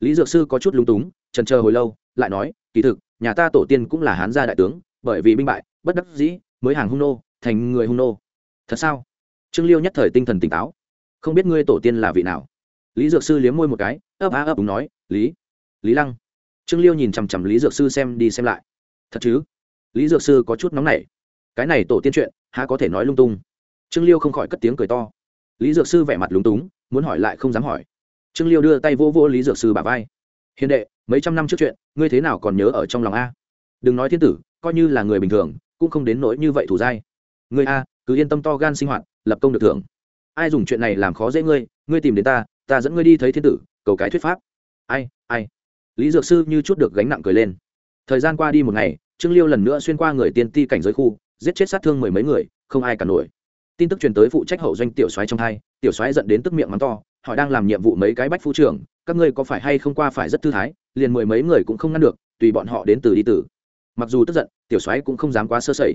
Speaker 1: Lý dược sư có chút lúng túng trần chờ hồi lâu, lại nói, kỳ thực, nhà ta tổ tiên cũng là hán gia đại tướng, bởi vì binh bại, bất đắc dĩ, mới hàng hung nô, thành người hung nô. Thật sao? Trương liêu nhất thời tinh thần tỉnh táo. Không biết ngươi tổ tiên là vị nào? Lý dược sư liếm môi một cái, ấp á ấp đúng nói, lý lý lăng. Trương liêu nhìn chằm chằm lý dược sư xem đi xem lại. Thật chứ? Lý dược sư có chút nóng nảy. Cái này tổ tiên chuyện, há có thể nói lung tung? Trương liêu không khỏi cất tiếng cười to lý dược sư vẻ mặt lúng túng, muốn hỏi lại không dám hỏi. Trương liêu đưa tay vô vô lý dược sư bà vai. Hiền đệ, mấy trăm năm trước chuyện, ngươi thế nào còn nhớ ở trong lòng a? Đừng nói thiên tử, coi như là người bình thường, cũng không đến nỗi như vậy thủ dai. Ngươi a, cứ yên tâm to gan sinh hoạt, lập công được thưởng. Ai dùng chuyện này làm khó dễ ngươi ngươi tìm đến ta ta dẫn ngươi đi thấy thiên tử, cầu cái thuyết pháp. Ai ai? Lý dược sư như chút được gánh nặng cười lên. Thời gian qua đi một ngày, trương liêu lần nữa xuyên qua người tiên ti cảnh giới khu, giết chết sát thương mười mấy người, không ai cả nổi tin tức truyền tới phụ trách hậu doanh tiểu soái trong hai tiểu soái dẫn đến tức miệng mắng to họ đang làm nhiệm vụ mấy cái bách phu trưởng, các ngươi có phải hay không qua phải rất thư thái, liền mười mấy người cũng không ngăn được, tùy bọn họ đến từ đi tử mặc dù tức giận, tiểu soái cũng không dám quá sơ sẩy.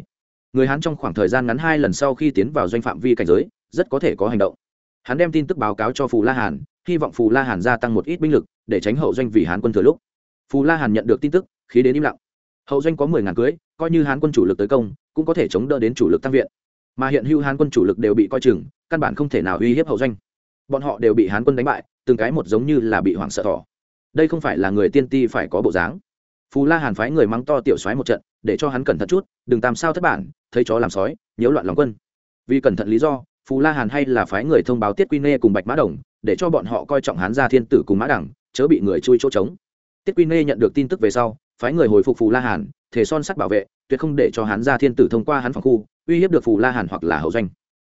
Speaker 1: Người hắn trong khoảng thời gian ngắn hai lần sau khi tiến vào doanh phạm vi cảnh giới, rất có thể có hành động. Hắn đem tin tức báo cáo cho phù la hàn, hy vọng phù la hàn gia tăng một ít binh lực, để tránh hậu doanh vì hán quân thừa lúc. Phù la hàn nhận được tin tức, khí đến im lặng. Hậu doanh có mười ngàn cưới, coi như hán quân chủ lực tới công, cũng có thể chống đỡ đến chủ lực tăng viện mà hiện hưu hán quân chủ lực đều bị coi chừng, căn bản không thể nào uy hiếp hậu doanh. Bọn họ đều bị hán quân đánh bại, từng cái một giống như là bị hoảng sợ thỏ. Đây không phải là người tiên ti phải có bộ dáng. Phù la hàn phái người mắng to tiểu soái một trận, để cho hắn cẩn thận chút, đừng tam sao thất bản, thấy chó làm sói, nhiễu loạn lòng quân. Vì cẩn thận lý do, phù la hàn hay là phái người thông báo tiết quy nê cùng bạch mã đồng, để cho bọn họ coi trọng hán gia thiên tử cùng mã đẳng, chớ bị người chui chỗ trống. Tiết quy nê nhận được tin tức về sau, phái người hồi phục phù la hàn thể son sắt bảo vệ, tuyệt không để cho hắn gia thiên tử thông qua hắn phòng khu, uy hiếp được phù la hàn hoặc là hậu doanh.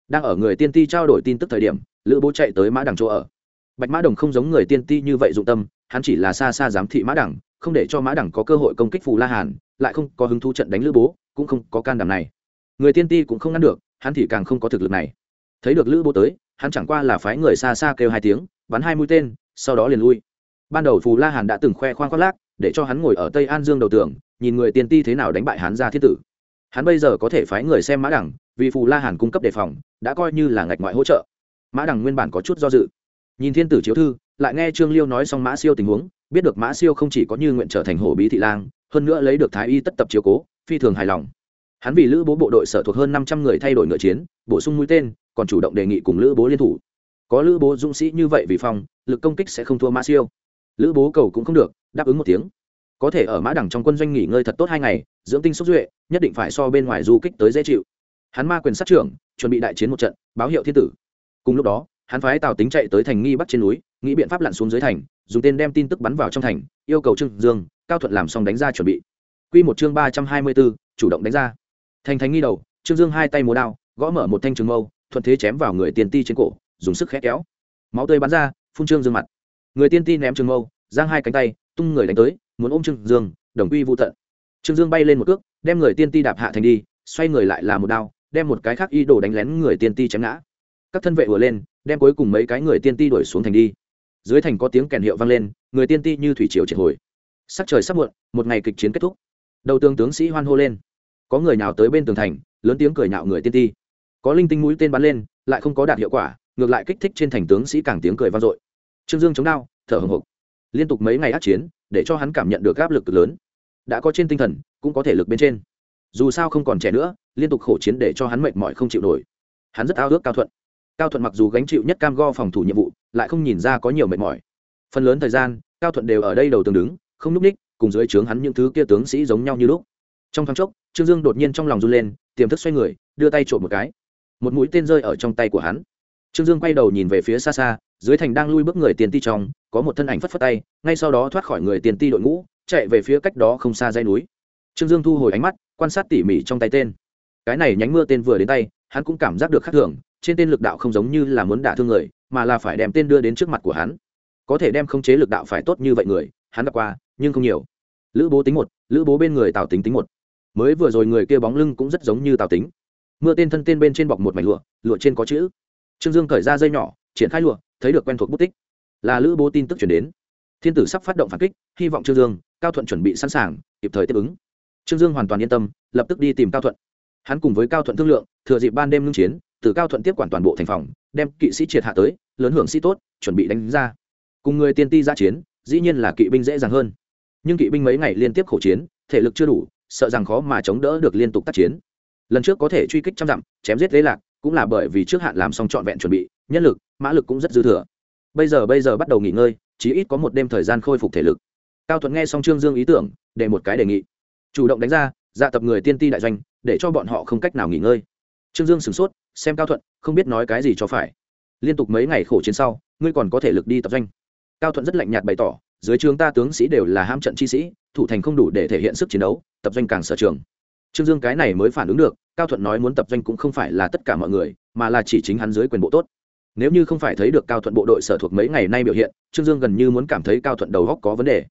Speaker 1: Đang ở người tiên ti trao đổi tin tức thời điểm, lữ bố chạy tới mã đằng chỗ ở. Bạch mã đồng không giống người tiên ti như vậy dụng tâm, hắn chỉ là xa xa giám thị mã đẳng, không để cho mã đẳng có cơ hội công kích phù la hàn, lại không có hứng thú trận đánh lữ bố, cũng không có can đảm này. Người tiên ti cũng không ngăn được, hắn thì càng không có thực lực này. Thấy được lữ bố tới, hắn chẳng qua là phái người xa xa kêu hai tiếng, bắn hai mũi tên, sau đó liền lui. Ban đầu phù la hàn đã từng khoe khoang khoác lác để cho hắn ngồi ở tây an dương đầu tường, nhìn người tiên ti thế nào đánh bại hắn ra thiết tử. Hắn bây giờ có thể phái người xem mã đẳng vì phù la hàn cung cấp đề phòng, đã coi như là ngạch ngoại hỗ trợ. Mã đẳng nguyên bản có chút do dự. Nhìn thiên tử chiếu thư, lại nghe trương liêu nói xong mã siêu tình huống, biết được mã siêu không chỉ có như nguyện trở thành hổ bí thị lang, hơn nữa lấy được thái y tất tập chiếu cố, phi thường hài lòng. Hắn vì lữ bố bộ đội sở thuộc hơn năm trăm người thay đổi ngựa chiến, bổ sung mũi tên, còn chủ động đề nghị cùng lữ bố liên thủ. Có lữ bố dũng sĩ như vậy vì phong, lực công kích sẽ không thua mã siêu. Lữ bố cầu cũng không được đáp ứng một tiếng. Có thể ở mã đẳng trong quân doanh nghỉ ngơi thật tốt hai ngày, dưỡng tinh xúc duệ, nhất định phải so bên ngoài du kích tới dễ chịu. Hắn ma quyền sát trưởng, chuẩn bị đại chiến một trận, báo hiệu thiên tử. Cùng lúc đó, hắn phái tào tính chạy tới thành nghi bắc trên núi, nghĩ biện pháp lặn xuống dưới thành, dùng tên đem tin tức bắn vào trong thành, yêu cầu trương dương, cao thuận làm xong đánh ra chuẩn bị. Q một chương ba trăm hai mươi bốn, chủ động đánh ra. Thành Thánh nghi đầu, trương dương hai tay múa đao, gõ mở một thanh trường mâu, thuận thế chém vào người tiền ti trên cổ, dùng sức khét kéo. Máu tươi bắn ra, phun trương dương mặt. Người tiên ti ném trường mâu, giang hai cánh tay tung người đánh tới, muốn ôm trương dương, đồng quy vô tận. Trương dương bay lên một cước, đem người tiên ti đạp hạ thành đi, xoay người lại là một đao, đem một cái khác y đổ đánh lén người tiên ti chém ngã. Các thân vệ vừa lên, đem cuối cùng mấy cái người tiên ti đuổi xuống thành đi. Dưới thành có tiếng kèn hiệu vang lên, người tiên ti như thủy triều triệt hồi. Sắc trời sắp muộn, một ngày kịch chiến kết thúc. Đầu tướng tướng sĩ hoan hô lên. Có người nào tới bên tường thành, lớn tiếng cười nhạo người tiên ti. Có linh tinh mũi tên bắn lên, lại không có đạt hiệu quả, ngược lại kích thích trên thành tướng sĩ càng tiếng cười vang dội. Trương dương chống đao, thở hồng hộc liên tục mấy ngày ác chiến, để cho hắn cảm nhận được áp lực lớn. Đã có trên tinh thần, cũng có thể lực bên trên. Dù sao không còn trẻ nữa, liên tục khổ chiến để cho hắn mệt mỏi không chịu nổi. Hắn rất ao ước cao thuận. Cao thuận mặc dù gánh chịu nhất cam go phòng thủ nhiệm vụ, lại không nhìn ra có nhiều mệt mỏi. Phần lớn thời gian, cao thuận đều ở đây đầu tường đứng, không núp ních, cùng dưới trướng hắn những thứ kia tướng sĩ giống nhau như lúc. Trong thoáng chốc, trương dương đột nhiên trong lòng run lên, tiềm thức xoay người, đưa tay trộm một cái. Một mũi tên rơi ở trong tay của hắn trương dương quay đầu nhìn về phía xa xa, dưới thành đang lui bước người tiền ti trong, có một thân ảnh phất phất tay, ngay sau đó thoát khỏi người tiền ti đội ngũ, chạy về phía cách đó không xa dây núi. Trương dương thu hồi ánh mắt, quan sát tỉ mỉ trong tay tên. Cái này nhánh mưa tên vừa đến tay, hắn cũng cảm giác được khác thường, trên tên lực đạo không giống như là muốn đả thương người, mà là phải đem tên đưa đến trước mặt của hắn. Có thể đem khống chế lực đạo phải tốt như vậy người, hắn gặp qua, nhưng không nhiều. Lữ bố tính một, lữ bố bên người tào tính tính một. Mới vừa rồi người kia bóng lưng cũng rất giống như tào tính. Mưa tên thân tên bên trên bọc một mảnh lụa lụa trên có chữ trương dương cởi ra dây nhỏ, triển khai lụa, thấy được quen thuộc bút tích. Là lữ bố tin tức chuyển đến. Thiên tử sắp phát động phản kích, hy vọng trương dương, cao thuận chuẩn bị sẵn sàng, kịp thời tiếp ứng. Trương dương hoàn toàn yên tâm, lập tức đi tìm cao thuận. Hắn cùng với cao thuận thương lượng, thừa dịp ban đêm ngưng chiến, từ cao thuận tiếp quản toàn bộ thành phòng, đem kỵ sĩ triệt hạ tới, lớn hưởng sĩ tốt, chuẩn bị đánh ra. Cùng người tiên ti ra chiến, dĩ nhiên là kỵ binh dễ dàng hơn. Nhưng kỵ binh mấy ngày liên tiếp khổ chiến, thể lực chưa đủ, sợ rằng khó mà chống đỡ được liên tục tác chiến. Lần trước có thể truy kích trăm dặm, chém giết lấy lạc cũng là bởi vì trước hạn làm xong trọn vẹn chuẩn bị, nhân lực, mã lực cũng rất dư thừa. Bây giờ bây giờ bắt đầu nghỉ ngơi, chí ít có một đêm thời gian khôi phục thể lực. Cao thuận nghe xong trương dương ý tưởng, để một cái đề nghị. Chủ động đánh ra dạ tập người tiên ti đại doanh, để cho bọn họ không cách nào nghỉ ngơi. Trương dương sửng sốt, xem cao thuận, không biết nói cái gì cho phải. Liên tục mấy ngày khổ chiến sau, ngươi còn có thể lực đi tập doanh. Cao thuận rất lạnh nhạt bày tỏ, dưới trường ta tướng sĩ đều là ham trận chi sĩ, thủ thành không đủ để thể hiện sức chiến đấu, tập doanh càng sở trường. Trương dương cái này mới phản ứng được cao thuận nói muốn tập doanh cũng không phải là tất cả mọi người, mà là chỉ chính hắn dưới quyền bộ tốt. Nếu như không phải thấy được cao thuận bộ đội sở thuộc mấy ngày nay biểu hiện, trương dương gần như muốn cảm thấy cao thuận đầu góc có vấn đề.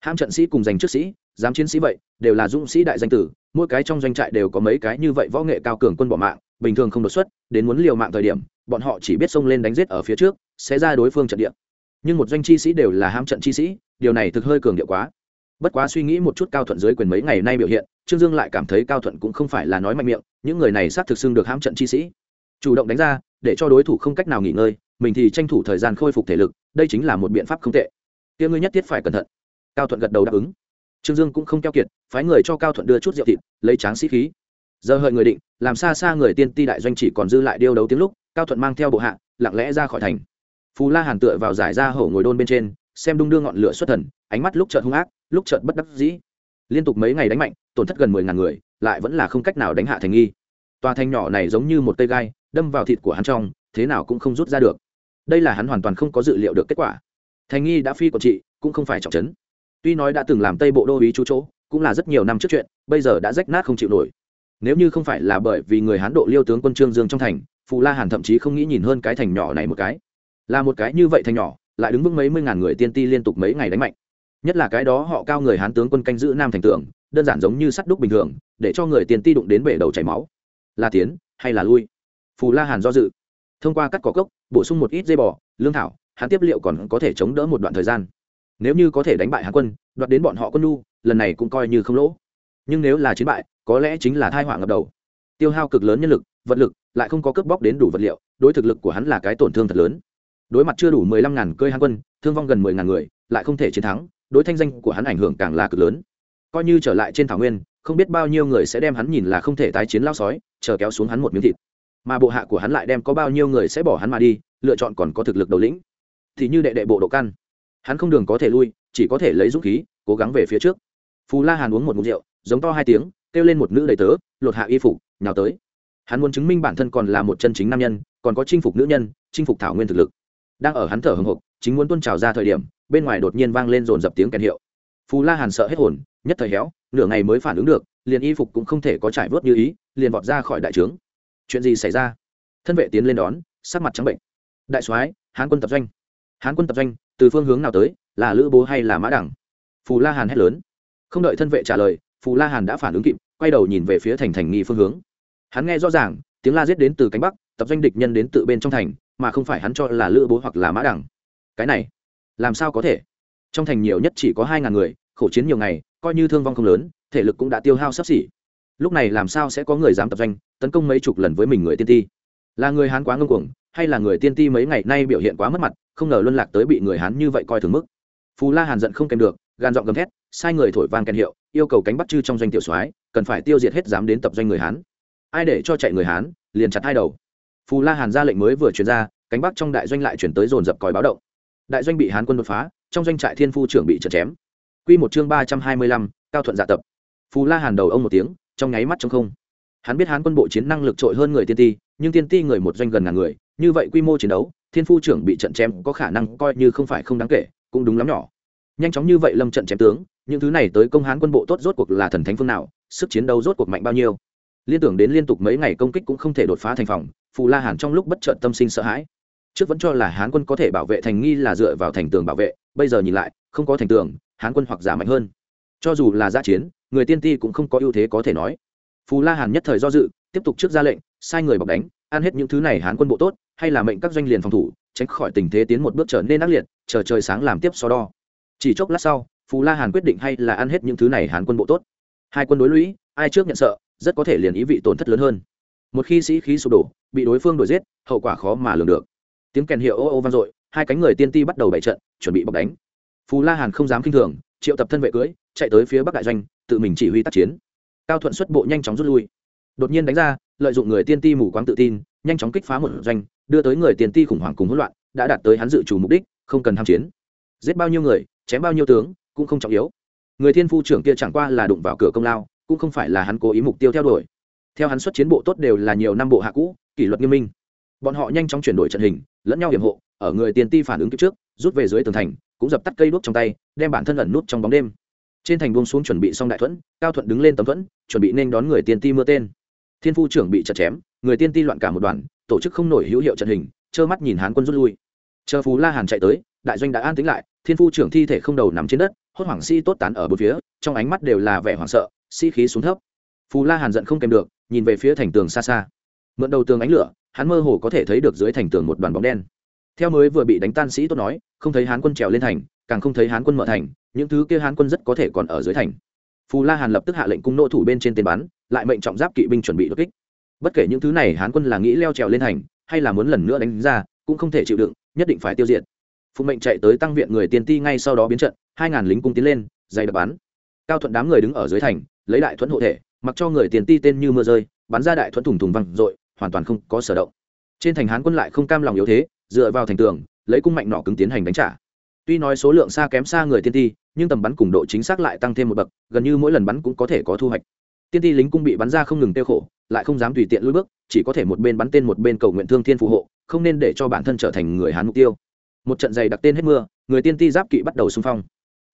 Speaker 1: Ham trận sĩ cùng giành trước sĩ, giám chiến sĩ vậy, đều là dũng sĩ đại danh tử, mỗi cái trong doanh trại đều có mấy cái như vậy võ nghệ cao cường quân bỏ mạng, bình thường không đột xuất, đến muốn liều mạng thời điểm, bọn họ chỉ biết xông lên đánh giết ở phía trước sẽ ra đối phương trận địa. Nhưng một doanh chi sĩ đều là ham trận chi sĩ, điều này thực hơi cường điệu quá bất quá suy nghĩ một chút cao thuận dưới quyền mấy ngày nay biểu hiện, trương dương lại cảm thấy cao thuận cũng không phải là nói mạnh miệng, những người này xác thực xưng được hãm trận chi sĩ. Chủ động đánh ra, để cho đối thủ không cách nào nghỉ ngơi, mình thì tranh thủ thời gian khôi phục thể lực, đây chính là một biện pháp không tệ. Kia ngươi nhất thiết phải cẩn thận. Cao thuận gật đầu đáp ứng. Trương dương cũng không keo kiệt, phái người cho cao thuận đưa chút rượu thịt, lấy tráng sĩ khí. Giờ hợi người định, làm xa xa người tiên ti đại doanh chỉ còn dư lại điêu đấu tiếng lúc, cao thuận mang theo bộ hạ, lặng lẽ ra khỏi thành. Phù la hàn tựa vào giải ra hổ ngồi đôn bên trên xem đung đưa ngọn lửa xuất thần, ánh mắt lúc chợt hung ác, lúc chợt bất đắc dĩ. Liên tục mấy ngày đánh mạnh, tổn thất gần mười ngàn người, lại vẫn là không cách nào đánh hạ thành nghi. Tòa thành nhỏ này giống như một cây gai, đâm vào thịt của hắn trong, thế nào cũng không rút ra được. Đây là hắn hoàn toàn không có dự liệu được kết quả. Thành nghi đã phi quản trị, cũng không phải trọng trấn. Tuy nói đã từng làm tây bộ đô ý chú chỗ, cũng là rất nhiều năm trước chuyện, bây giờ đã rách nát không chịu nổi. Nếu như không phải là bởi vì người hán độ liêu tướng quân trương dương trong thành, phù la hàn thậm chí không nghĩ nhìn hơn cái thành nhỏ này một cái. Là một cái như vậy thành nhỏ lại đứng vững mấy mươi ngàn người tiên ti liên tục mấy ngày đánh mạnh. Nhất là cái đó họ cao người hán tướng quân canh giữ nam thành tường, đơn giản giống như sắt đúc bình thường, để cho người tiên ti đụng đến bể đầu chảy máu. Là tiến, hay là lui? Phù la hàn do dự. Thông qua cắt cỏ cốc, bổ sung một ít dây bò, lương thảo, hắn tiếp liệu còn có thể chống đỡ một đoạn thời gian. Nếu như có thể đánh bại hán quân, đoạt đến bọn họ quân lu lần này cũng coi như không lỗ. Nhưng nếu là chiến bại, có lẽ chính là thai họa ngập đầu. Tiêu hao cực lớn nhân lực, vật lực, lại không có cướp bóc đến đủ vật liệu, đối thực lực của hắn là cái tổn thương thật lớn đối mặt chưa đủ mười lăm ngàn cơi hán quân, thương vong gần mười ngàn người, lại không thể chiến thắng, đối thanh danh của hắn ảnh hưởng càng là cực lớn. Coi như trở lại trên thảo nguyên, không biết bao nhiêu người sẽ đem hắn nhìn là không thể tái chiến lao sói, chờ kéo xuống hắn một miếng thịt. Mà bộ hạ của hắn lại đem có bao nhiêu người sẽ bỏ hắn mà đi, lựa chọn còn có thực lực đầu lĩnh. Thì như đệ đệ bộ độ căn. Hắn không đường có thể lui, chỉ có thể lấy dũng khí, cố gắng về phía trước. Phù la hàn uống một mục rượu, giống to hai tiếng, kêu lên một nữ đầy tớ, lột hạ y phục, nhào tới. Hắn muốn chứng minh bản thân còn là một chân chính nam nhân, còn có chinh phục nữ nhân, chinh phục thảo nguyên thực lực đang ở hắn thở hồng hộc chính muốn tuôn trào ra thời điểm, bên ngoài đột nhiên vang lên dồn dập tiếng kèn hiệu. Phù la hàn sợ hết hồn, nhất thời héo, nửa ngày mới phản ứng được, liền y phục cũng không thể có trải vớt như ý, liền vọt ra khỏi đại trướng. Chuyện gì xảy ra? Thân vệ tiến lên đón, sắc mặt trắng bệnh. Đại soái, hán quân tập doanh. Hán quân tập doanh, từ phương hướng nào tới, là lữ bố hay là mã đẳng? Phù la hàn hét lớn. Không đợi thân vệ trả lời, phù la hàn đã phản ứng kịp, quay đầu nhìn về phía thành thành nghi phương hướng. Hắn nghe rõ ràng, tiếng la giết đến từ cánh bắc, tập doanh địch nhân đến tự bên trong thành mà không phải hắn cho là lữ bố hoặc là mã đẳng cái này, làm sao có thể? Trong thành nhiều nhất chỉ có hai ngàn người, khổ chiến nhiều ngày, coi như thương vong không lớn, thể lực cũng đã tiêu hao sắp xỉ. Lúc này làm sao sẽ có người dám tập doanh, tấn công mấy chục lần với mình người tiên ti? Là người hán quá ngưng cuồng, hay là người tiên ti mấy ngày nay biểu hiện quá mất mặt, không ngờ luân lạc tới bị người hán như vậy coi thường mức. Phù la hàn giận không kèm được, gan giọng gầm thét, sai người thổi vang kèn hiệu, yêu cầu cánh bắt chư trong doanh tiểu soái, cần phải tiêu diệt hết dám đến tập doanh người hán. Ai để cho chạy người hán, liền chặt hai đầu phù la hàn ra lệnh mới vừa chuyển ra, cánh bắc trong đại doanh lại chuyển tới dồn dập còi báo động. Đại doanh bị hán quân đột phá, trong doanh trại thiên phu trưởng bị chật chém. Quy một chương ba trăm hai mươi lăm, cao thuận dạ tập. Phù la hàn đầu ông một tiếng, trong nháy mắt trong không. Hắn biết hán quân bộ chiến năng lực trội hơn người tiên ti, nhưng tiên ti người một doanh gần ngàn người, như vậy quy mô chiến đấu, thiên phu trưởng bị trận chém có khả năng coi như không phải không đáng kể, cũng đúng lắm nhỏ. Nhanh chóng như vậy lâm trận chém tướng, những thứ này tới công hán quân bộ tốt rốt cuộc là thần thánh phương nào, sức chiến đấu rốt cuộc mạnh bao nhiêu? Liên tưởng đến liên tục mấy ngày công kích cũng không thể đột phá thành phòng, phù la hàn trong lúc bất chợt tâm sinh sợ hãi. Trước vẫn cho là hán quân có thể bảo vệ thành nghi là dựa vào thành tường bảo vệ, bây giờ nhìn lại, không có thành tường, hán quân hoặc giả mạnh hơn. Cho dù là giã chiến, người tiên ti cũng không có ưu thế có thể nói. Phù la hàn nhất thời do dự, tiếp tục trước ra lệnh, sai người bọc đánh, ăn hết những thứ này hán quân bộ tốt, hay là mệnh các doanh liền phòng thủ, tránh khỏi tình thế tiến một bước trở nên ác liệt, chờ trời sáng làm tiếp so đo. Chỉ chốc lát sau, phù la hàn quyết định hay là ăn hết những thứ này hán quân bộ tốt. Hai quân đối lũy, ai trước nhận sợ rất có thể liền ý vị tổn thất lớn hơn. Một khi sĩ khí sụp đổ, bị đối phương đuổi giết, hậu quả khó mà lường được. Tiếng kèn hiệu ô ô vang dội, hai cánh người tiên ti bắt đầu bày trận, chuẩn bị bọc đánh. Phù la hàn không dám kinh thường, triệu tập thân vệ cưới chạy tới phía bắc đại doanh, tự mình chỉ huy tác chiến. Cao thuận xuất bộ nhanh chóng rút lui. Đột nhiên đánh ra, lợi dụng người tiên ti mù quáng tự tin, nhanh chóng kích phá một doanh, đưa tới người tiên ti khủng hoảng cùng hỗn loạn, đã đạt tới hắn dự chủ mục đích, không cần tham chiến. Giết bao nhiêu người, chém bao nhiêu tướng, cũng không trọng yếu. Người thiên phu trưởng kia chẳng qua là đụng vào cửa công lao cũng không phải là hắn cố ý mục tiêu theo đuổi. Theo hắn xuất chiến bộ tốt đều là nhiều năm bộ hạ cũ, kỷ luật nghiêm minh. Bọn họ nhanh chóng chuyển đổi trận hình, lẫn nhau hiểm hộ, ở người tiền ti phản ứng kịp trước, rút về dưới tường thành, cũng dập tắt cây đuốc trong tay, đem bản thân ẩn nút trong bóng đêm. Trên thành buông xuống chuẩn bị xong đại thuẫn, cao thuận đứng lên tấm thuẫn, chuẩn bị nên đón người tiên ti mưa tên. Thiên phu trưởng bị chặt chém, người tiên ti loạn cả một đoàn, tổ chức không nổi hữu hiệu trận hình, trơ mắt nhìn hán quân rút lui. Chờ phú la hàn chạy tới, đại doanh đã an tính lại, thiên phu trưởng thi thể không đầu nằm trên đất, hốt hoảng si tốt tán ở bốn phía, trong ánh mắt đều là vẻ hoảng sợ sĩ khí xuống thấp. Phù la hàn giận không kèm được, nhìn về phía thành tường xa xa. Mượn đầu tường ánh lửa, hắn mơ hồ có thể thấy được dưới thành tường một đoàn bóng đen. Theo mới vừa bị đánh tan sĩ tốt nói, không thấy hán quân trèo lên thành, càng không thấy hán quân mở thành, những thứ kia hán quân rất có thể còn ở dưới thành. Phù la hàn lập tức hạ lệnh cung nỗ thủ bên trên tên bắn, lại mệnh trọng giáp kỵ binh chuẩn bị đột kích. Bất kể những thứ này hán quân là nghĩ leo trèo lên thành, hay là muốn lần nữa đánh ra, cũng không thể chịu đựng, nhất định phải tiêu diệt. Phụ mệnh chạy tới tăng viện người tiên ti ngay sau đó biến trận, hai ngàn lính cung tiến lên, dày đập bắn. Cao thuận đám người đứng ở dưới thành lấy đại thuẫn hộ thể, mặc cho người tiền ti tên như mưa rơi, bắn ra đại thuẫn thủng thủng văng r hoàn toàn không có sở động. Trên thành hán quân lại không cam lòng yếu thế, dựa vào thành tường, lấy cung mạnh nọ cứng tiến hành đánh trả. Tuy nói số lượng xa kém xa người tiên ti, nhưng tầm bắn cùng độ chính xác lại tăng thêm một bậc, gần như mỗi lần bắn cũng có thể có thu hoạch. Tiên ti lính cung bị bắn ra không ngừng tiêu khổ, lại không dám tùy tiện lùi bước, chỉ có thể một bên bắn tên một bên cầu nguyện thương thiên phù hộ, không nên để cho bản thân trở thành người hán mục tiêu. Một trận dày đặc tên hết mưa, người tiên ti giáp kỵ bắt đầu xung phong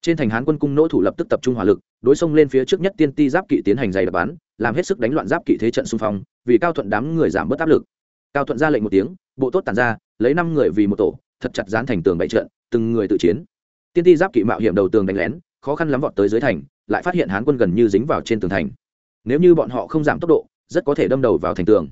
Speaker 1: trên thành hán quân cung nỗ thủ lập tức tập trung hỏa lực, đối xông lên phía trước nhất tiên ti giáp kỵ tiến hành dày đập bắn, làm hết sức đánh loạn giáp kỵ thế trận xung phong, vì cao thuận đám người giảm bớt áp lực. Cao thuận ra lệnh một tiếng, bộ tốt tàn ra, lấy năm người vì một tổ, thật chặt dán thành tường bậy trận, từng người tự chiến. Tiên ti giáp kỵ mạo hiểm đầu tường đánh lén, khó khăn lắm vọt tới dưới thành, lại phát hiện hán quân gần như dính vào trên tường thành. Nếu như bọn họ không giảm tốc độ, rất có thể đâm đầu vào thành tường.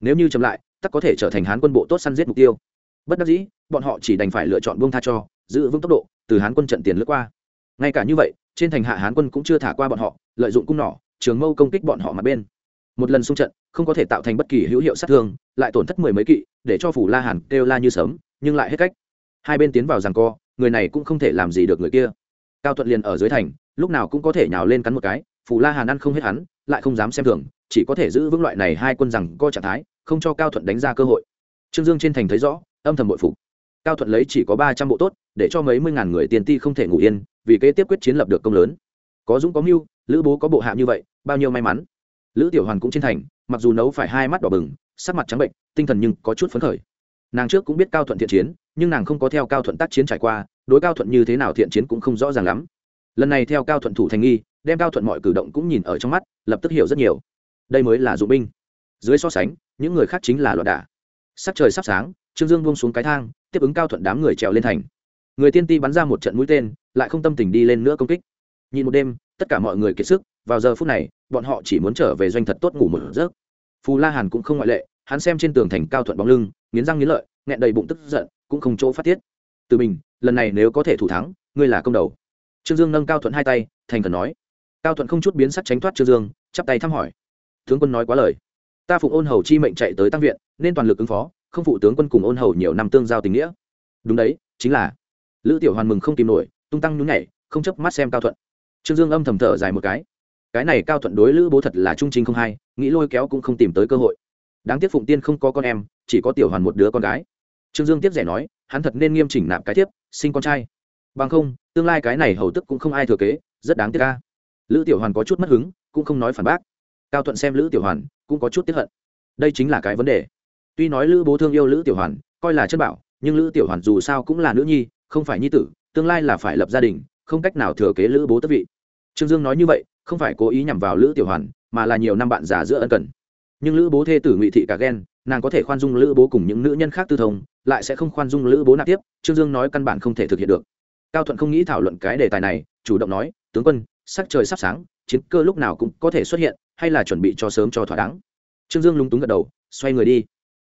Speaker 1: Nếu như chậm lại tắc có thể trở thành hán quân bộ tốt săn giết mục tiêu. Bất đắc dĩ, bọn họ chỉ đành phải lựa chọn buông tha cho, giữ vững tốc độ, từ hán quân trận tiền lướt qua ngay cả như vậy, trên thành hạ hán quân cũng chưa thả qua bọn họ, lợi dụng cung nỏ, trường mâu công kích bọn họ mặt bên. Một lần xung trận, không có thể tạo thành bất kỳ hữu hiệu sát thương, lại tổn thất mười mấy kỵ, để cho phủ la hàn kêu la như sớm nhưng lại hết cách. Hai bên tiến vào rằng co, người này cũng không thể làm gì được người kia. Cao thuận liền ở dưới thành, lúc nào cũng có thể nhào lên cắn một cái, phủ la hàn ăn không hết hắn, lại không dám xem thường, chỉ có thể giữ vững loại này hai quân rằng co trạng thái, không cho cao thuận đánh ra cơ hội. Trương dương trên thành thấy rõ, âm thầm bội phục cao thuận lấy chỉ có ba trăm bộ tốt, để cho mấy mươi ngàn người tiền ti không thể ngủ yên, vì kế tiếp quyết chiến lập được công lớn. Có dũng, có mưu, lữ bố, có bộ hạ như vậy, bao nhiêu may mắn. Lữ tiểu hoàn cũng trên thành, mặc dù nấu phải hai mắt đỏ bừng, sắc mặt trắng bệnh, tinh thần nhưng có chút phấn khởi. Nàng trước cũng biết cao thuận thiện chiến, nhưng nàng không có theo cao thuận tác chiến trải qua, đối cao thuận như thế nào thiện chiến cũng không rõ ràng lắm. Lần này theo cao thuận thủ thành nghi, đem cao thuận mọi cử động cũng nhìn ở trong mắt, lập tức hiểu rất nhiều. Đây mới là dụng binh. Dưới so sánh, những người khác chính là loạn đả. Sắc trời sắp sáng, trương dương buông xuống cái thang tiếp ứng cao thuận đám người trèo lên thành. Người tiên ti bắn ra một trận mũi tên, lại không tâm tình đi lên nữa công kích. Nhìn một đêm, tất cả mọi người kiệt sức, vào giờ phút này, bọn họ chỉ muốn trở về doanh thật tốt ngủ một giấc. Phù la hàn cũng không ngoại lệ, hắn xem trên tường thành cao thuận bóng lưng, nghiến răng nghiến lợi, nghẹn đầy bụng tức giận, cũng không chỗ phát tiết. Từ mình lần này nếu có thể thủ thắng, ngươi là công đầu. Trương dương nâng cao thuận hai tay, thành cần nói. Cao thuận không chút biến sắc tránh thoát trương dương, chắp tay thăm hỏi. Tướng quân nói quá lời. Ta phụng ôn hầu chi mệnh chạy tới tăng viện, nên toàn lực ứng phó không phụ tướng quân cùng ôn hầu nhiều năm tương giao tình nghĩa. Đúng đấy, chính là. Lữ tiểu hoàn mừng không tìm nổi, tung tăng nhún nhảy, không chấp mắt xem cao thuận. Trương dương âm thầm thở dài một cái. Cái này cao thuận đối lữ bố thật là trung trình không hay nghĩ lôi kéo cũng không tìm tới cơ hội. Đáng tiếc phụng tiên không có con em, chỉ có tiểu hoàn một đứa con gái. Trương dương tiếp rẻ nói, hắn thật nên nghiêm chỉnh nạp cái tiếp sinh con trai. Bằng không, tương lai cái này hầu tức cũng không ai thừa kế, rất đáng tiếc ca lữ tiểu hoàn có chút mất hứng, cũng không nói phản bác. Cao thuận xem lữ tiểu hoàn, cũng có chút tiếp hận. Đây chính là cái vấn đề tuy nói lữ bố thương yêu lữ tiểu hoàn, coi là chất bảo, nhưng lữ tiểu hoàn dù sao cũng là nữ nhi, không phải nhi tử, tương lai là phải lập gia đình, không cách nào thừa kế lữ bố tất vị. Trương dương nói như vậy, không phải cố ý nhằm vào lữ tiểu hoàn, mà là nhiều năm bạn già giữa ân cần. Nhưng lữ bố thê tử ngụy thị cả ghen, nàng có thể khoan dung lữ bố cùng những nữ nhân khác tư thông, lại sẽ không khoan dung lữ bố nạp tiếp, trương dương nói căn bản không thể thực hiện được. Cao thuận không nghĩ thảo luận cái đề tài này, chủ động nói, tướng quân, sắc trời sắp sáng, chiến cơ lúc nào cũng có thể xuất hiện, hay là chuẩn bị cho sớm cho thỏa đáng? Trương dương lúng túng gật đầu, xoay người đi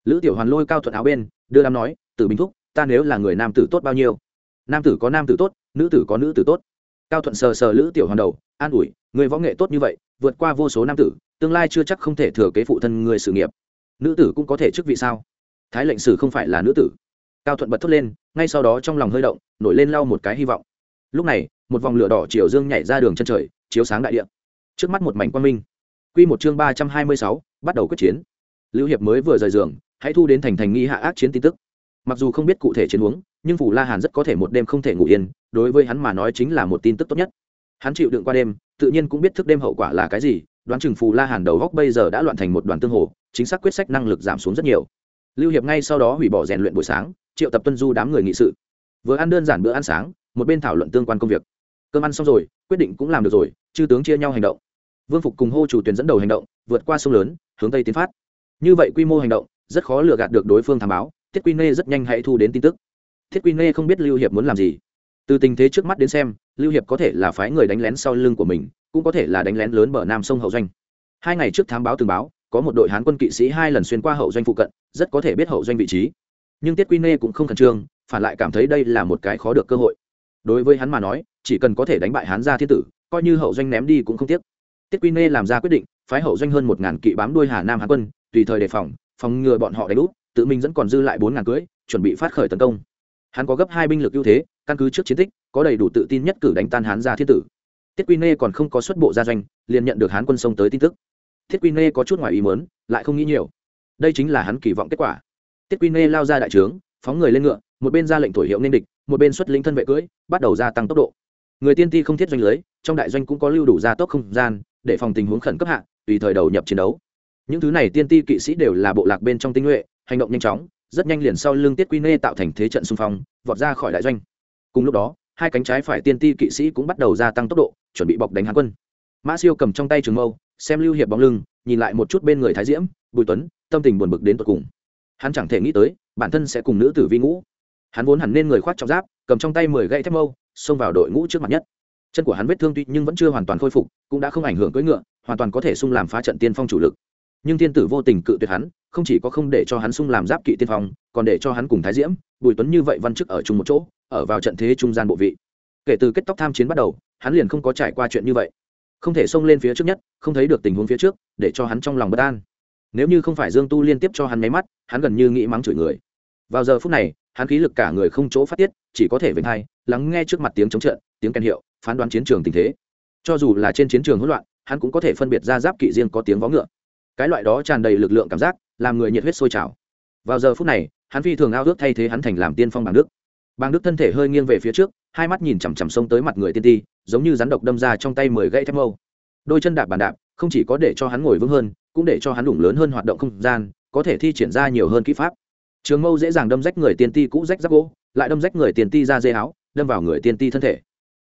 Speaker 1: lữ tiểu hoàn lôi cao thuận áo bên, đưa đám nói, tử bình thúc, ta nếu là người nam tử tốt bao nhiêu? Nam tử có nam tử tốt, nữ tử có nữ tử tốt. Cao thuận sờ sờ lữ tiểu hoàn đầu, an ủi, người võ nghệ tốt như vậy, vượt qua vô số nam tử, tương lai chưa chắc không thể thừa kế phụ thân người sự nghiệp. Nữ tử cũng có thể chức vị sao? Thái lệnh sử không phải là nữ tử. Cao thuận bật thốt lên, ngay sau đó trong lòng hơi động, nổi lên lau một cái hy vọng. Lúc này, một vòng lửa đỏ chiều dương nhảy ra đường chân trời, chiếu sáng đại địa. Trước mắt một mảnh quang minh. Q một chương ba trăm hai mươi sáu, bắt đầu quyết chiến. Lưu hiệp mới vừa rời giường hãy thu đến thành thành nghi hạ ác chiến tin tức. Mặc dù không biết cụ thể chiến huống, nhưng phủ la hàn rất có thể một đêm không thể ngủ yên, đối với hắn mà nói chính là một tin tức tốt nhất. Hắn chịu đựng qua đêm, tự nhiên cũng biết thức đêm hậu quả là cái gì, đoán chừng phù la hàn đầu góc bây giờ đã loạn thành một đoàn tương hồ, chính xác quyết sách năng lực giảm xuống rất nhiều. Lưu hiệp ngay sau đó hủy bỏ rèn luyện buổi sáng, triệu tập tuân du đám người nghị sự. Vừa ăn đơn giản bữa ăn sáng, một bên thảo luận tương quan công việc. Cơm ăn xong rồi, quyết định cũng làm được rồi, chư tướng chia nhau hành động. Vương phục cùng hô chủ tuyển dẫn đầu hành động, vượt qua sông lớn, hướng tây tiến phát. Như vậy quy mô hành động rất khó lừa gạt được đối phương thám báo, thiết quy nê rất nhanh hãy thu đến tin tức. Thiết quy nê không biết lưu hiệp muốn làm gì. Từ tình thế trước mắt đến xem, lưu hiệp có thể là phái người đánh lén sau lưng của mình, cũng có thể là đánh lén lớn bờ nam sông hậu doanh. Hai ngày trước thám báo từng báo, có một đội hán quân kỵ sĩ hai lần xuyên qua hậu doanh phụ cận, rất có thể biết hậu doanh vị trí. Nhưng tiết quy nê cũng không khẩn trương, phản lại cảm thấy đây là một cái khó được cơ hội. Đối với hắn mà nói, chỉ cần có thể đánh bại hán gia thiên tử, coi như hậu doanh ném đi cũng không tiếc. Tiết quy nê làm ra quyết định, phái hậu doanh hơn một ngàn kỵ bám đuôi hà nam hán quân, tùy thời đề phòng phòng ngừa bọn họ đánh úp, tự mình vẫn còn dư lại bốn ngàn cưỡi chuẩn bị phát khởi tấn công. Hắn có gấp hai binh lực ưu thế, căn cứ trước chiến tích, có đầy đủ tự tin nhất cử đánh tan hán gia thiên tử. Tiết quy nê còn không có xuất bộ gia doanh, liền nhận được hán quân sông tới tin tức. Thiết quy nê có chút ngoài ý mớn lại không nghĩ nhiều. Đây chính là hắn kỳ vọng kết quả. Tiết quy nê lao ra đại trướng, phóng người lên ngựa, một bên ra lệnh thổi hiệu nên địch, một bên xuất lĩnh thân vệ cưỡi bắt đầu gia tăng tốc độ. Người tiên ti không thiết doanh lưới, trong đại doanh cũng có lưu đủ gia tốc không gian, để phòng tình huống khẩn cấp hạ, tùy thời đầu nhập chiến đấu những thứ này tiên ti kỵ sĩ đều là bộ lạc bên trong tinh nhuệ, hành động nhanh chóng, rất nhanh liền sau lưng tiết quy nê tạo thành thế trận xung phong, vọt ra khỏi đại doanh. Cùng lúc đó, hai cánh trái phải tiên ti kỵ sĩ cũng bắt đầu gia tăng tốc độ, chuẩn bị bọc đánh hán quân. Mã siêu cầm trong tay trường mâu, xem lưu hiệp bóng lưng, nhìn lại một chút bên người thái diễm, bùi tuấn, tâm tình buồn bực đến tột cùng. Hắn chẳng thể nghĩ tới, bản thân sẽ cùng nữ tử vi ngũ. Hắn vốn hẳn nên người khoác trong giáp, cầm trong tay mười gậy thép mâu, xông vào đội ngũ trước mặt nhất. Chân của hắn vết thương tuy nhưng vẫn chưa hoàn toàn khôi phục, cũng đã không ảnh hưởng cưỡi ngựa, hoàn toàn có thể xung làm phá trận tiên phong chủ lực nhưng thiên tử vô tình cự tuyệt hắn, không chỉ có không để cho hắn sung làm giáp kỵ tiên phong, còn để cho hắn cùng thái diễm, bùi tuấn như vậy văn chức ở chung một chỗ, ở vào trận thế trung gian bộ vị. Kể từ kết tóc tham chiến bắt đầu, hắn liền không có trải qua chuyện như vậy. Không thể xông lên phía trước nhất, không thấy được tình huống phía trước, để cho hắn trong lòng bất an. Nếu như không phải dương tu liên tiếp cho hắn máy mắt, hắn gần như nghĩ mắng chửi người. Vào giờ phút này, hắn khí lực cả người không chỗ phát tiết, chỉ có thể vĩnh hai lắng nghe trước mặt tiếng chống trận, tiếng kèn hiệu, phán đoán chiến trường tình thế. Cho dù là trên chiến trường hỗn loạn, hắn cũng có thể phân biệt ra giáp kỵ riêng có tiếng vó ngựa cái loại đó tràn đầy lực lượng cảm giác, làm người nhiệt huyết sôi trào. Vào giờ phút này, hắn phi thường ao ước thay thế hắn thành làm tiên phong bằng đức. Bằng đức thân thể hơi nghiêng về phía trước, hai mắt nhìn chằm chằm sông tới mặt người tiên ti, giống như rắn độc đâm ra trong tay mười gãy thép mâu. Đôi chân đạp bàn đạp, không chỉ có để cho hắn ngồi vững hơn, cũng để cho hắn đủng lớn hơn hoạt động không gian, có thể thi triển ra nhiều hơn kỹ pháp. Trường mâu dễ dàng đâm rách người tiên ti cũ rách rác gỗ, lại đâm rách người tiên ti ra dê áo, đâm vào người tiên ti thân thể.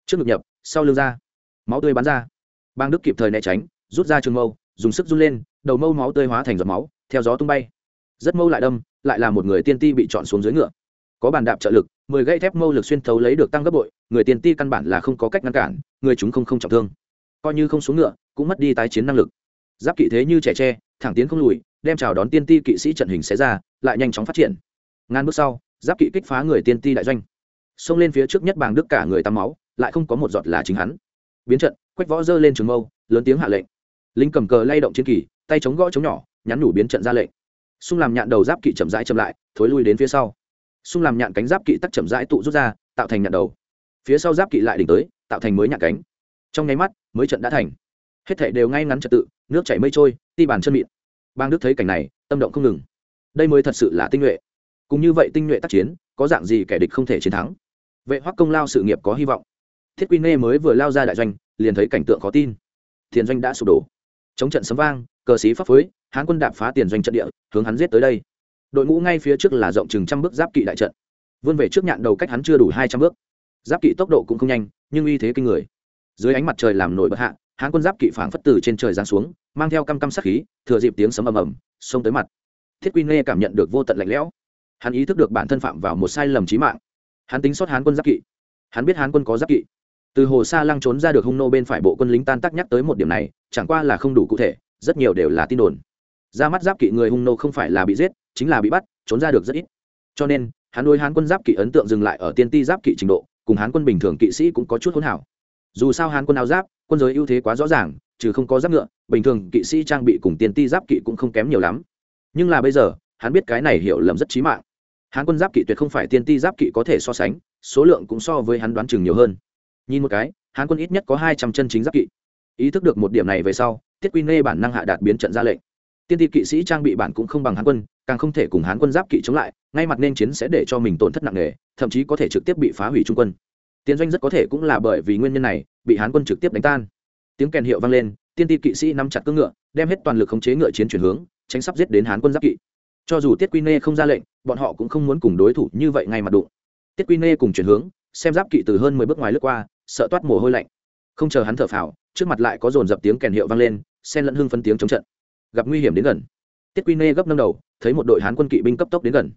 Speaker 1: Trước ngực nhập, sau lưng ra. Máu tươi bắn ra. Bang đức kịp thời né tránh, rút ra trường mâu, dùng sức run lên đầu mâu máu tươi hóa thành giọt máu, theo gió tung bay. Rất mâu lại đâm, lại là một người tiên ti bị chọn xuống dưới ngựa. Có bàn đạp trợ lực, mười gậy thép mâu lực xuyên thấu lấy được tăng gấp bội, người tiên ti căn bản là không có cách ngăn cản, người chúng không không trọng thương. Coi như không xuống ngựa, cũng mất đi tái chiến năng lực. Giáp kỵ thế như trẻ tre, thẳng tiến không lùi, đem chào đón tiên ti kỵ sĩ trận hình xé ra, lại nhanh chóng phát triển. Ngàn bước sau, giáp kỵ kích phá người tiên ti đại doanh. Xông lên phía trước nhất bàng đức cả người tắm máu, lại không có một giọt là chính hắn. Biến trận, quách võ giơ lên trường mâu, lớn tiếng hạ lệnh. Linh cầm cờ lay động chiến kỳ tay chống gõ chống nhỏ, nhắn nhủ biến trận ra lệnh. Xung làm nhạn đầu giáp kỵ chậm rãi chậm lại, thối lui đến phía sau. Xung làm nhạn cánh giáp kỵ tắc chậm rãi tụ rút ra, tạo thành nhạn đầu. Phía sau giáp kỵ lại đỉnh tới, tạo thành mới nhạn cánh. Trong nháy mắt, mới trận đã thành. Hết thể đều ngay ngắn trật tự, nước chảy mây trôi, ti bàn chân mịn. Bang đức thấy cảnh này, tâm động không ngừng. Đây mới thật sự là tinh nhuệ. Cùng như vậy tinh nhuệ tác chiến, có dạng gì kẻ địch không thể chiến thắng? Vệ hoắc công lao sự nghiệp có hy vọng. Thiết quy nê mới vừa lao ra đại doanh, liền thấy cảnh tượng khó tin. Thiền doanh đã sụp đổ. Chống trận sấm vang cờ sĩ pháp phối, hán quân đạp phá tiền doanh trận địa, hướng hắn giết tới đây. Đội ngũ ngay phía trước là rộng chừng trăm bước giáp kỵ đại trận. Vươn về trước nhạn đầu cách hắn chưa đủ hai trăm bước. Giáp kỵ tốc độ cũng không nhanh, nhưng uy thế kinh người. Dưới ánh mặt trời làm nổi bất hạ, hán quân giáp kỵ phảng phất từ trên trời giáng xuống, mang theo căm căm sát khí, thừa dịp tiếng sấm ầm ầm, xông tới mặt. Thiết quy nghe cảm nhận được vô tận lạnh lẽo. Hắn ý thức được bản thân phạm vào một sai lầm chí mạng. Hắn tính sót hán quân giáp kỵ. Hắn biết hán quân có giáp kỵ. Từ hồ sa lăng trốn ra được hung nô bên phải bộ quân lính tan tác nhắc tới một điểm này, chẳng qua là không đủ cụ thể rất nhiều đều là tin đồn. Ra mắt giáp kỵ người hung nô không phải là bị giết, chính là bị bắt, trốn ra được rất ít. Cho nên, hắn đối hán quân giáp kỵ ấn tượng dừng lại ở tiên ti giáp kỵ trình độ, cùng hán quân bình thường kỵ sĩ cũng có chút hỗn hảo. Dù sao hán quân áo giáp, quân giới ưu thế quá rõ ràng, trừ không có giáp ngựa, bình thường kỵ sĩ trang bị cùng tiên ti giáp kỵ cũng không kém nhiều lắm. Nhưng là bây giờ, hắn biết cái này hiểu lầm rất trí mạng. Hán quân giáp kỵ tuyệt không phải tiên ti giáp kỵ có thể so sánh, số lượng cũng so với hắn đoán chừng nhiều hơn. Nhìn một cái, hán quân ít nhất có hai trăm chân chính giáp kỵ. Ý thức được một điểm này về sau tiết quy nê bản năng hạ đạt biến trận ra lệnh. Tiên ti kỵ sĩ trang bị bản cũng không bằng hán quân, càng không thể cùng hán quân giáp kỵ chống lại, ngay mặt nên chiến sẽ để cho mình tổn thất nặng nề, thậm chí có thể trực tiếp bị phá hủy trung quân. Tiến doanh rất có thể cũng là bởi vì nguyên nhân này, bị hán quân trực tiếp đánh tan. Tiếng kèn hiệu vang lên, tiên ti kỵ sĩ nắm chặt cưỡng ngựa, đem hết toàn lực khống chế ngựa chiến chuyển hướng, tránh sắp giết đến hán quân giáp kỵ. Cho dù tiết quy nê không ra lệnh, bọn họ cũng không muốn cùng đối thủ như vậy ngay mặt đụng. Tiết quy nê cùng chuyển hướng, xem giáp kỵ từ hơn mười bước ngoài lướt qua, sợ toát mồ hôi lạnh. Không chờ hắn thở phào, trước mặt lại có dồn dập tiếng kèn hiệu vang lên xen lẫn hưng phân tiếng chống trận. Gặp nguy hiểm đến gần. Tiết quy nê gấp nâng đầu, thấy một đội hán quân kỵ binh cấp tốc đến gần.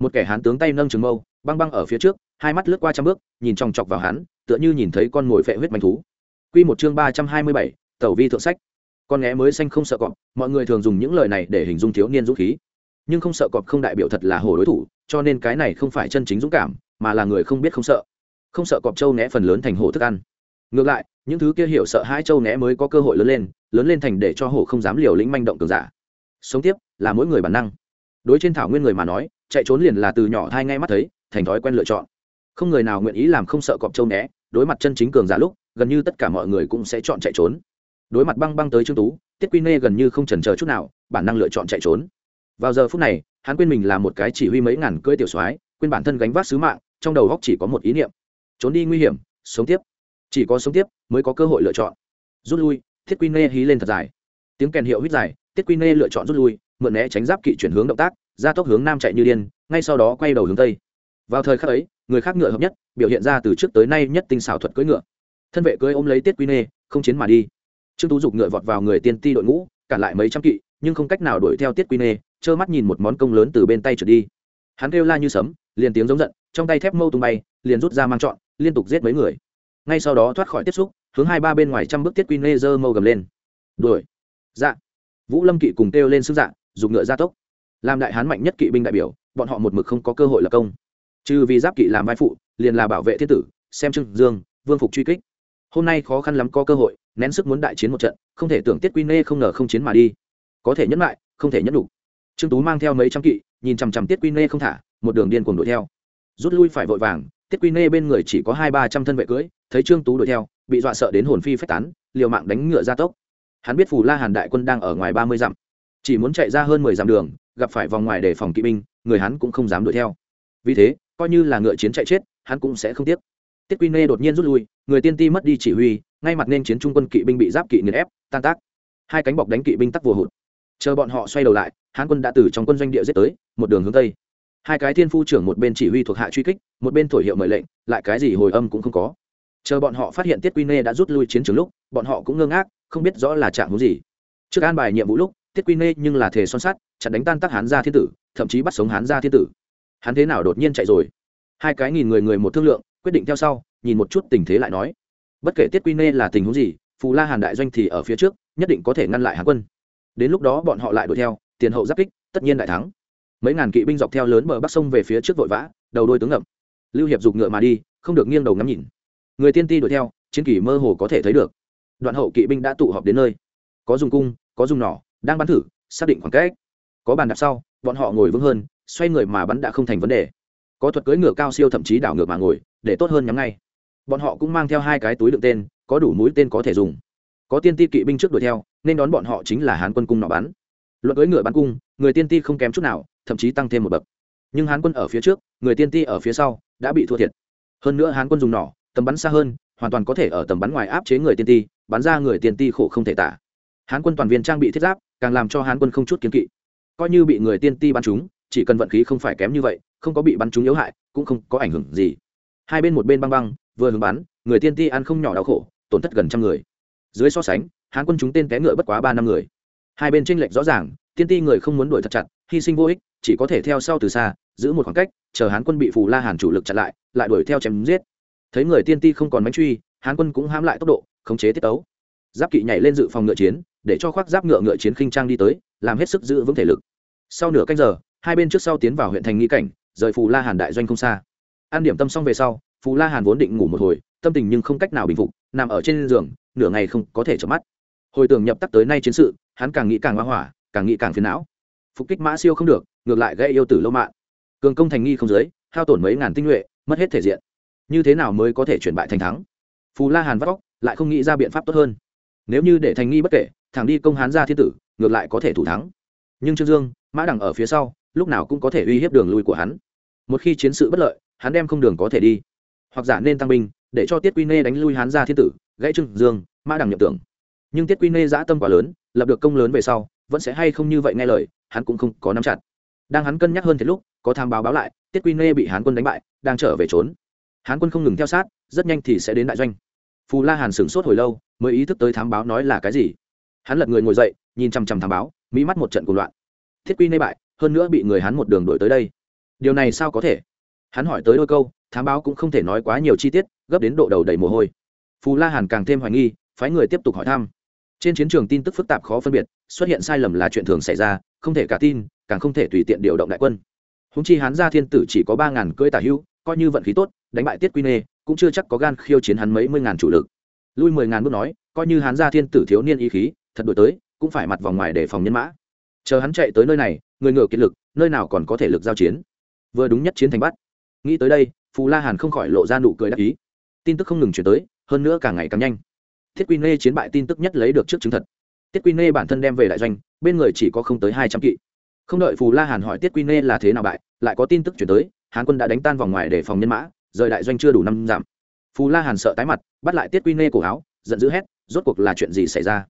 Speaker 1: Một kẻ hán tướng tay nâng trường mâu, băng băng ở phía trước, hai mắt lướt qua trăm bước, nhìn chòng chọc vào hắn, tựa như nhìn thấy con mồi phệ huyết manh thú. Quy một chương ba trăm hai mươi bảy, tẩu vi thượng sách. Con nghé mới xanh không sợ cọp, mọi người thường dùng những lời này để hình dung thiếu niên dũng khí. Nhưng không sợ cọp không đại biểu thật là hổ đối thủ, cho nên cái này không phải chân chính dũng cảm, mà là người không biết không sợ. Không sợ cọp trâu né phần lớn thành hổ thức ăn. Ngược lại, những thứ kia hiểu sợ hai trâu né mới có cơ hội lớn lên lớn lên thành để cho hổ không dám liều lĩnh manh động cường giả. Sống tiếp là mỗi người bản năng. Đối trên thảo nguyên người mà nói, chạy trốn liền là từ nhỏ thai ngay mắt thấy, thành thói quen lựa chọn. Không người nào nguyện ý làm không sợ cọp trâu né, đối mặt chân chính cường giả lúc, gần như tất cả mọi người cũng sẽ chọn chạy trốn. Đối mặt băng băng tới trương tú, tiết quy nê gần như không chần chờ chút nào, bản năng lựa chọn chạy trốn. Vào giờ phút này, hắn quên mình là một cái chỉ huy mấy ngàn cưỡi tiểu soái, quên bản thân gánh vác sứ mạng, trong đầu góc chỉ có một ý niệm. Trốn đi nguy hiểm, sống tiếp. Chỉ có sống tiếp mới có cơ hội lựa chọn. Rút lui thiết quy nê hí lên thật dài. Tiếng kèn hiệu hít dài tiết quy nê lựa chọn rút lui, mượn né tránh giáp kỵ chuyển hướng động tác ra tốc hướng nam chạy như điên, ngay sau đó quay đầu hướng tây. Vào thời khắc ấy, người khác ngựa hợp nhất, biểu hiện ra từ trước tới nay nhất tinh xảo thuật cưỡi ngựa. Thân vệ cưỡi ôm lấy tiết quy nê, không chiến mà đi. Trương tú dục ngựa vọt vào người tiên ti đội ngũ, cản lại mấy trăm kỵ, nhưng không cách nào đuổi theo tiết quy nê, trơ mắt nhìn một món công lớn từ bên tay trượt đi. Hắn kêu la như sấm, liền tiếng giống giận, trong tay thép mâu tung bay, liền rút ra mang trọn, liên tục giết mấy người ngay sau đó thoát khỏi tiếp xúc, hướng hai ba bên ngoài trăm bước tiết quy nê dơ mâu gầm lên. Đuổi. Dạ. Vũ lâm kỵ cùng kêu lên sức dạ dùng ngựa gia tốc. Làm đại hán mạnh nhất kỵ binh đại biểu, bọn họ một mực không có cơ hội lập công. Trừ vì giáp kỵ làm vai phụ, liền là bảo vệ thiên tử, xem trưng dương, vương phục truy kích. Hôm nay khó khăn lắm có cơ hội, nén sức muốn đại chiến một trận, không thể tưởng tiết quy nê không ngờ không chiến mà đi. Có thể nhẫn lại, không thể nhẫn đủ. Trương tú mang theo mấy trăm kỵ, nhìn chằm chằm tiết quy nê không thả, một đường điên cuồng đuổi theo. Rút lui phải vội vàng, tiết quy nê bên người chỉ có hai ba trăm thân vệ cưỡi thấy trương tú đuổi theo, bị dọa sợ đến hồn phi phách tán, liều mạng đánh ngựa ra tốc. Hắn biết phù la hàn đại quân đang ở ngoài ba mươi dặm, chỉ muốn chạy ra hơn mười dặm đường, gặp phải vòng ngoài để phòng kỵ binh, người hắn cũng không dám đuổi theo. Vì thế, coi như là ngựa chiến chạy chết, hắn cũng sẽ không tiếc. Tiết quy nê đột nhiên rút lui, người tiên ti mất đi chỉ huy, ngay mặt nên chiến trung quân kỵ binh bị giáp kỵ nghiền ép, tan tác. Hai cánh bọc đánh kỵ binh tắc vừa hụt. Chờ bọn họ xoay đầu lại, hán quân đã từ trong quân doanh địa giết tới, một đường hướng tây. Hai cái thiên phu trưởng một bên chỉ huy thuộc hạ truy kích, một bên thổi hiệu mời lệnh, lại cái gì hồi âm cũng không có chờ bọn họ phát hiện tiết quy nê đã rút lui chiến trường lúc, bọn họ cũng ngơ ngác, không biết rõ là trạng hướng gì. Trước an bài nhiệm vụ lúc, tiết quy nê nhưng là thể son sắt chặn đánh tan tác hán gia thiên tử, thậm chí bắt sống hán gia thiên tử. Hắn thế nào đột nhiên chạy rồi? Hai cái nghìn người người một thương lượng, quyết định theo sau, nhìn một chút tình thế lại nói. Bất kể tiết quy nê là tình huống gì, phù la hàn đại doanh thì ở phía trước, nhất định có thể ngăn lại hàn quân. Đến lúc đó bọn họ lại đuổi theo, tiền hậu giáp kích, tất nhiên đại thắng. Mấy ngàn kỵ binh dọc theo lớn bờ bắc sông về phía trước vội vã, đầu đôi tướng ngậm. Lưu hiệp giục ngựa mà đi, không được nghiêng đầu ngắm nhìn người tiên ti đuổi theo, chiến kỷ mơ hồ có thể thấy được. Đoạn hậu kỵ binh đã tụ họp đến nơi. Có dùng cung, có dùng nỏ, đang bắn thử, xác định khoảng cách. Có bàn đạp sau, bọn họ ngồi vững hơn, xoay người mà bắn đã không thành vấn đề. Có thuật cưỡi ngựa cao siêu thậm chí đảo ngược mà ngồi, để tốt hơn nhắm ngay. Bọn họ cũng mang theo hai cái túi đựng tên, có đủ mũi tên có thể dùng. Có tiên ti kỵ binh trước đuổi theo, nên đón bọn họ chính là hán quân cung nọ bắn. Luận cưỡi ngựa bắn cung, người tiên ti không kém chút nào, thậm chí tăng thêm một bậc. Nhưng hán quân ở phía trước, người tiên ti ở phía sau, đã bị thua thiệt. Hơn nữa hán quân dùng nỏ tầm bắn xa hơn, hoàn toàn có thể ở tầm bắn ngoài áp chế người tiên ti, bắn ra người tiên ti khổ không thể tả. Hán quân toàn viên trang bị thiết giáp, càng làm cho hán quân không chút kiến kỵ. Coi như bị người tiên ti bắn trúng, chỉ cần vận khí không phải kém như vậy, không có bị bắn trúng yếu hại, cũng không có ảnh hưởng gì. Hai bên một bên băng băng, vừa hướng bắn, người tiên ti ăn không nhỏ đau khổ, tổn thất gần trăm người. Dưới so sánh, hán quân chúng tên té ngựa bất quá ba năm người. Hai bên tranh lệch rõ ràng, tiên ti người không muốn đuổi thật chặt, hy sinh vô ích, chỉ có thể theo sau từ xa, giữ một khoảng cách, chờ hán quân bị phù la hàn chủ lực chặn lại lại đuổi theo chém giết thấy người tiên ti không còn bánh truy, hán quân cũng hãm lại tốc độ, khống chế tiết tấu. Giáp kỵ nhảy lên dự phòng ngựa chiến, để cho khoác giáp ngựa ngựa chiến khinh trang đi tới, làm hết sức giữ vững thể lực. Sau nửa canh giờ, hai bên trước sau tiến vào huyện thành nghi cảnh, rời phù la hàn đại doanh không xa. An điểm tâm xong về sau, phù la hàn vốn định ngủ một hồi, tâm tình nhưng không cách nào bình phục, nằm ở trên giường, nửa ngày không có thể chợp mắt. Hồi tưởng nhập tắc tới nay chiến sự, hắn càng nghĩ càng hoa hỏa, càng nghĩ càng phiền não. Phục kích mã siêu không được, ngược lại gây yêu tử lâu mạng cường công thành nghi không dưới hao tổn mấy ngàn tinh nhuệ, mất hết thể diện như thế nào mới có thể chuyển bại thành thắng? Phù la hàn vắt vóc lại không nghĩ ra biện pháp tốt hơn. Nếu như để thành nghi bất kể, thẳng đi công hán ra thiên tử, ngược lại có thể thủ thắng. Nhưng trương dương, mã đằng ở phía sau, lúc nào cũng có thể uy hiếp đường lui của hắn. Một khi chiến sự bất lợi, hắn đem không đường có thể đi. Hoặc giả nên tăng binh, để cho tiết quy nê đánh lui hắn ra thiên tử, gãy trương dương, mã đằng nhập tưởng. Nhưng tiết quy nê giã tâm quá lớn, lập được công lớn về sau, vẫn sẽ hay không như vậy nghe lời, hắn cũng không có nắm chặt. Đang hắn cân nhắc hơn thế lúc, có tham báo báo lại, tiết quy nê bị hán quân đánh bại, đang trở về trốn hán quân không ngừng theo sát, rất nhanh thì sẽ đến đại doanh. Phù la hàn sửng sốt hồi lâu, mới ý thức tới thám báo nói là cái gì. Hắn lật người ngồi dậy, nhìn chằm chằm thám báo mỹ mắt một trận cuộc loạn. Thiết quy nê bại, hơn nữa bị người hắn một đường đổi tới đây. Điều này sao có thể? Hắn hỏi tới đôi câu, thám báo cũng không thể nói quá nhiều chi tiết, gấp đến độ đầu đầy mồ hôi. Phù la hàn càng thêm hoài nghi, phái người tiếp tục hỏi thăm. Trên chiến trường tin tức phức tạp khó phân biệt, xuất hiện sai lầm là chuyện thường xảy ra, không thể cả tin, càng không thể tùy tiện điều động đại quân. Húng chi hắn ra thiên tử chỉ có ba ngàn cưỡi tả hưu coi như vận khí tốt, đánh bại tiết quy nê cũng chưa chắc có gan khiêu chiến hắn mấy mươi ngàn chủ lực. Lui mười ngàn bước nói, coi như hắn ra thiên tử thiếu niên ý khí, thật đổi tới, cũng phải mặt vòng ngoài để phòng nhân mã. Chờ hắn chạy tới nơi này, người ngựa kiệt lực, nơi nào còn có thể lực giao chiến. Vừa đúng nhất chiến thành bắt. Nghĩ tới đây, phù la hàn không khỏi lộ ra nụ cười đắc ý. Tin tức không ngừng chuyển tới, hơn nữa càng ngày càng nhanh. Thiết quy nê chiến bại tin tức nhất lấy được trước chứng thật. Tiết quy nê bản thân đem về đại doanh, bên người chỉ có không tới hai trăm kỵ. Không đợi phù la hàn hỏi tiết quy nê là thế nào bại, lại có tin tức chuyển tới hán quân đã đánh tan vòng ngoài để phòng nhân mã, rời đại doanh chưa đủ năm giảm phù la hàn sợ tái mặt, bắt lại tiết quy nê cổ áo, giận dữ hét, rốt cuộc là chuyện gì xảy ra?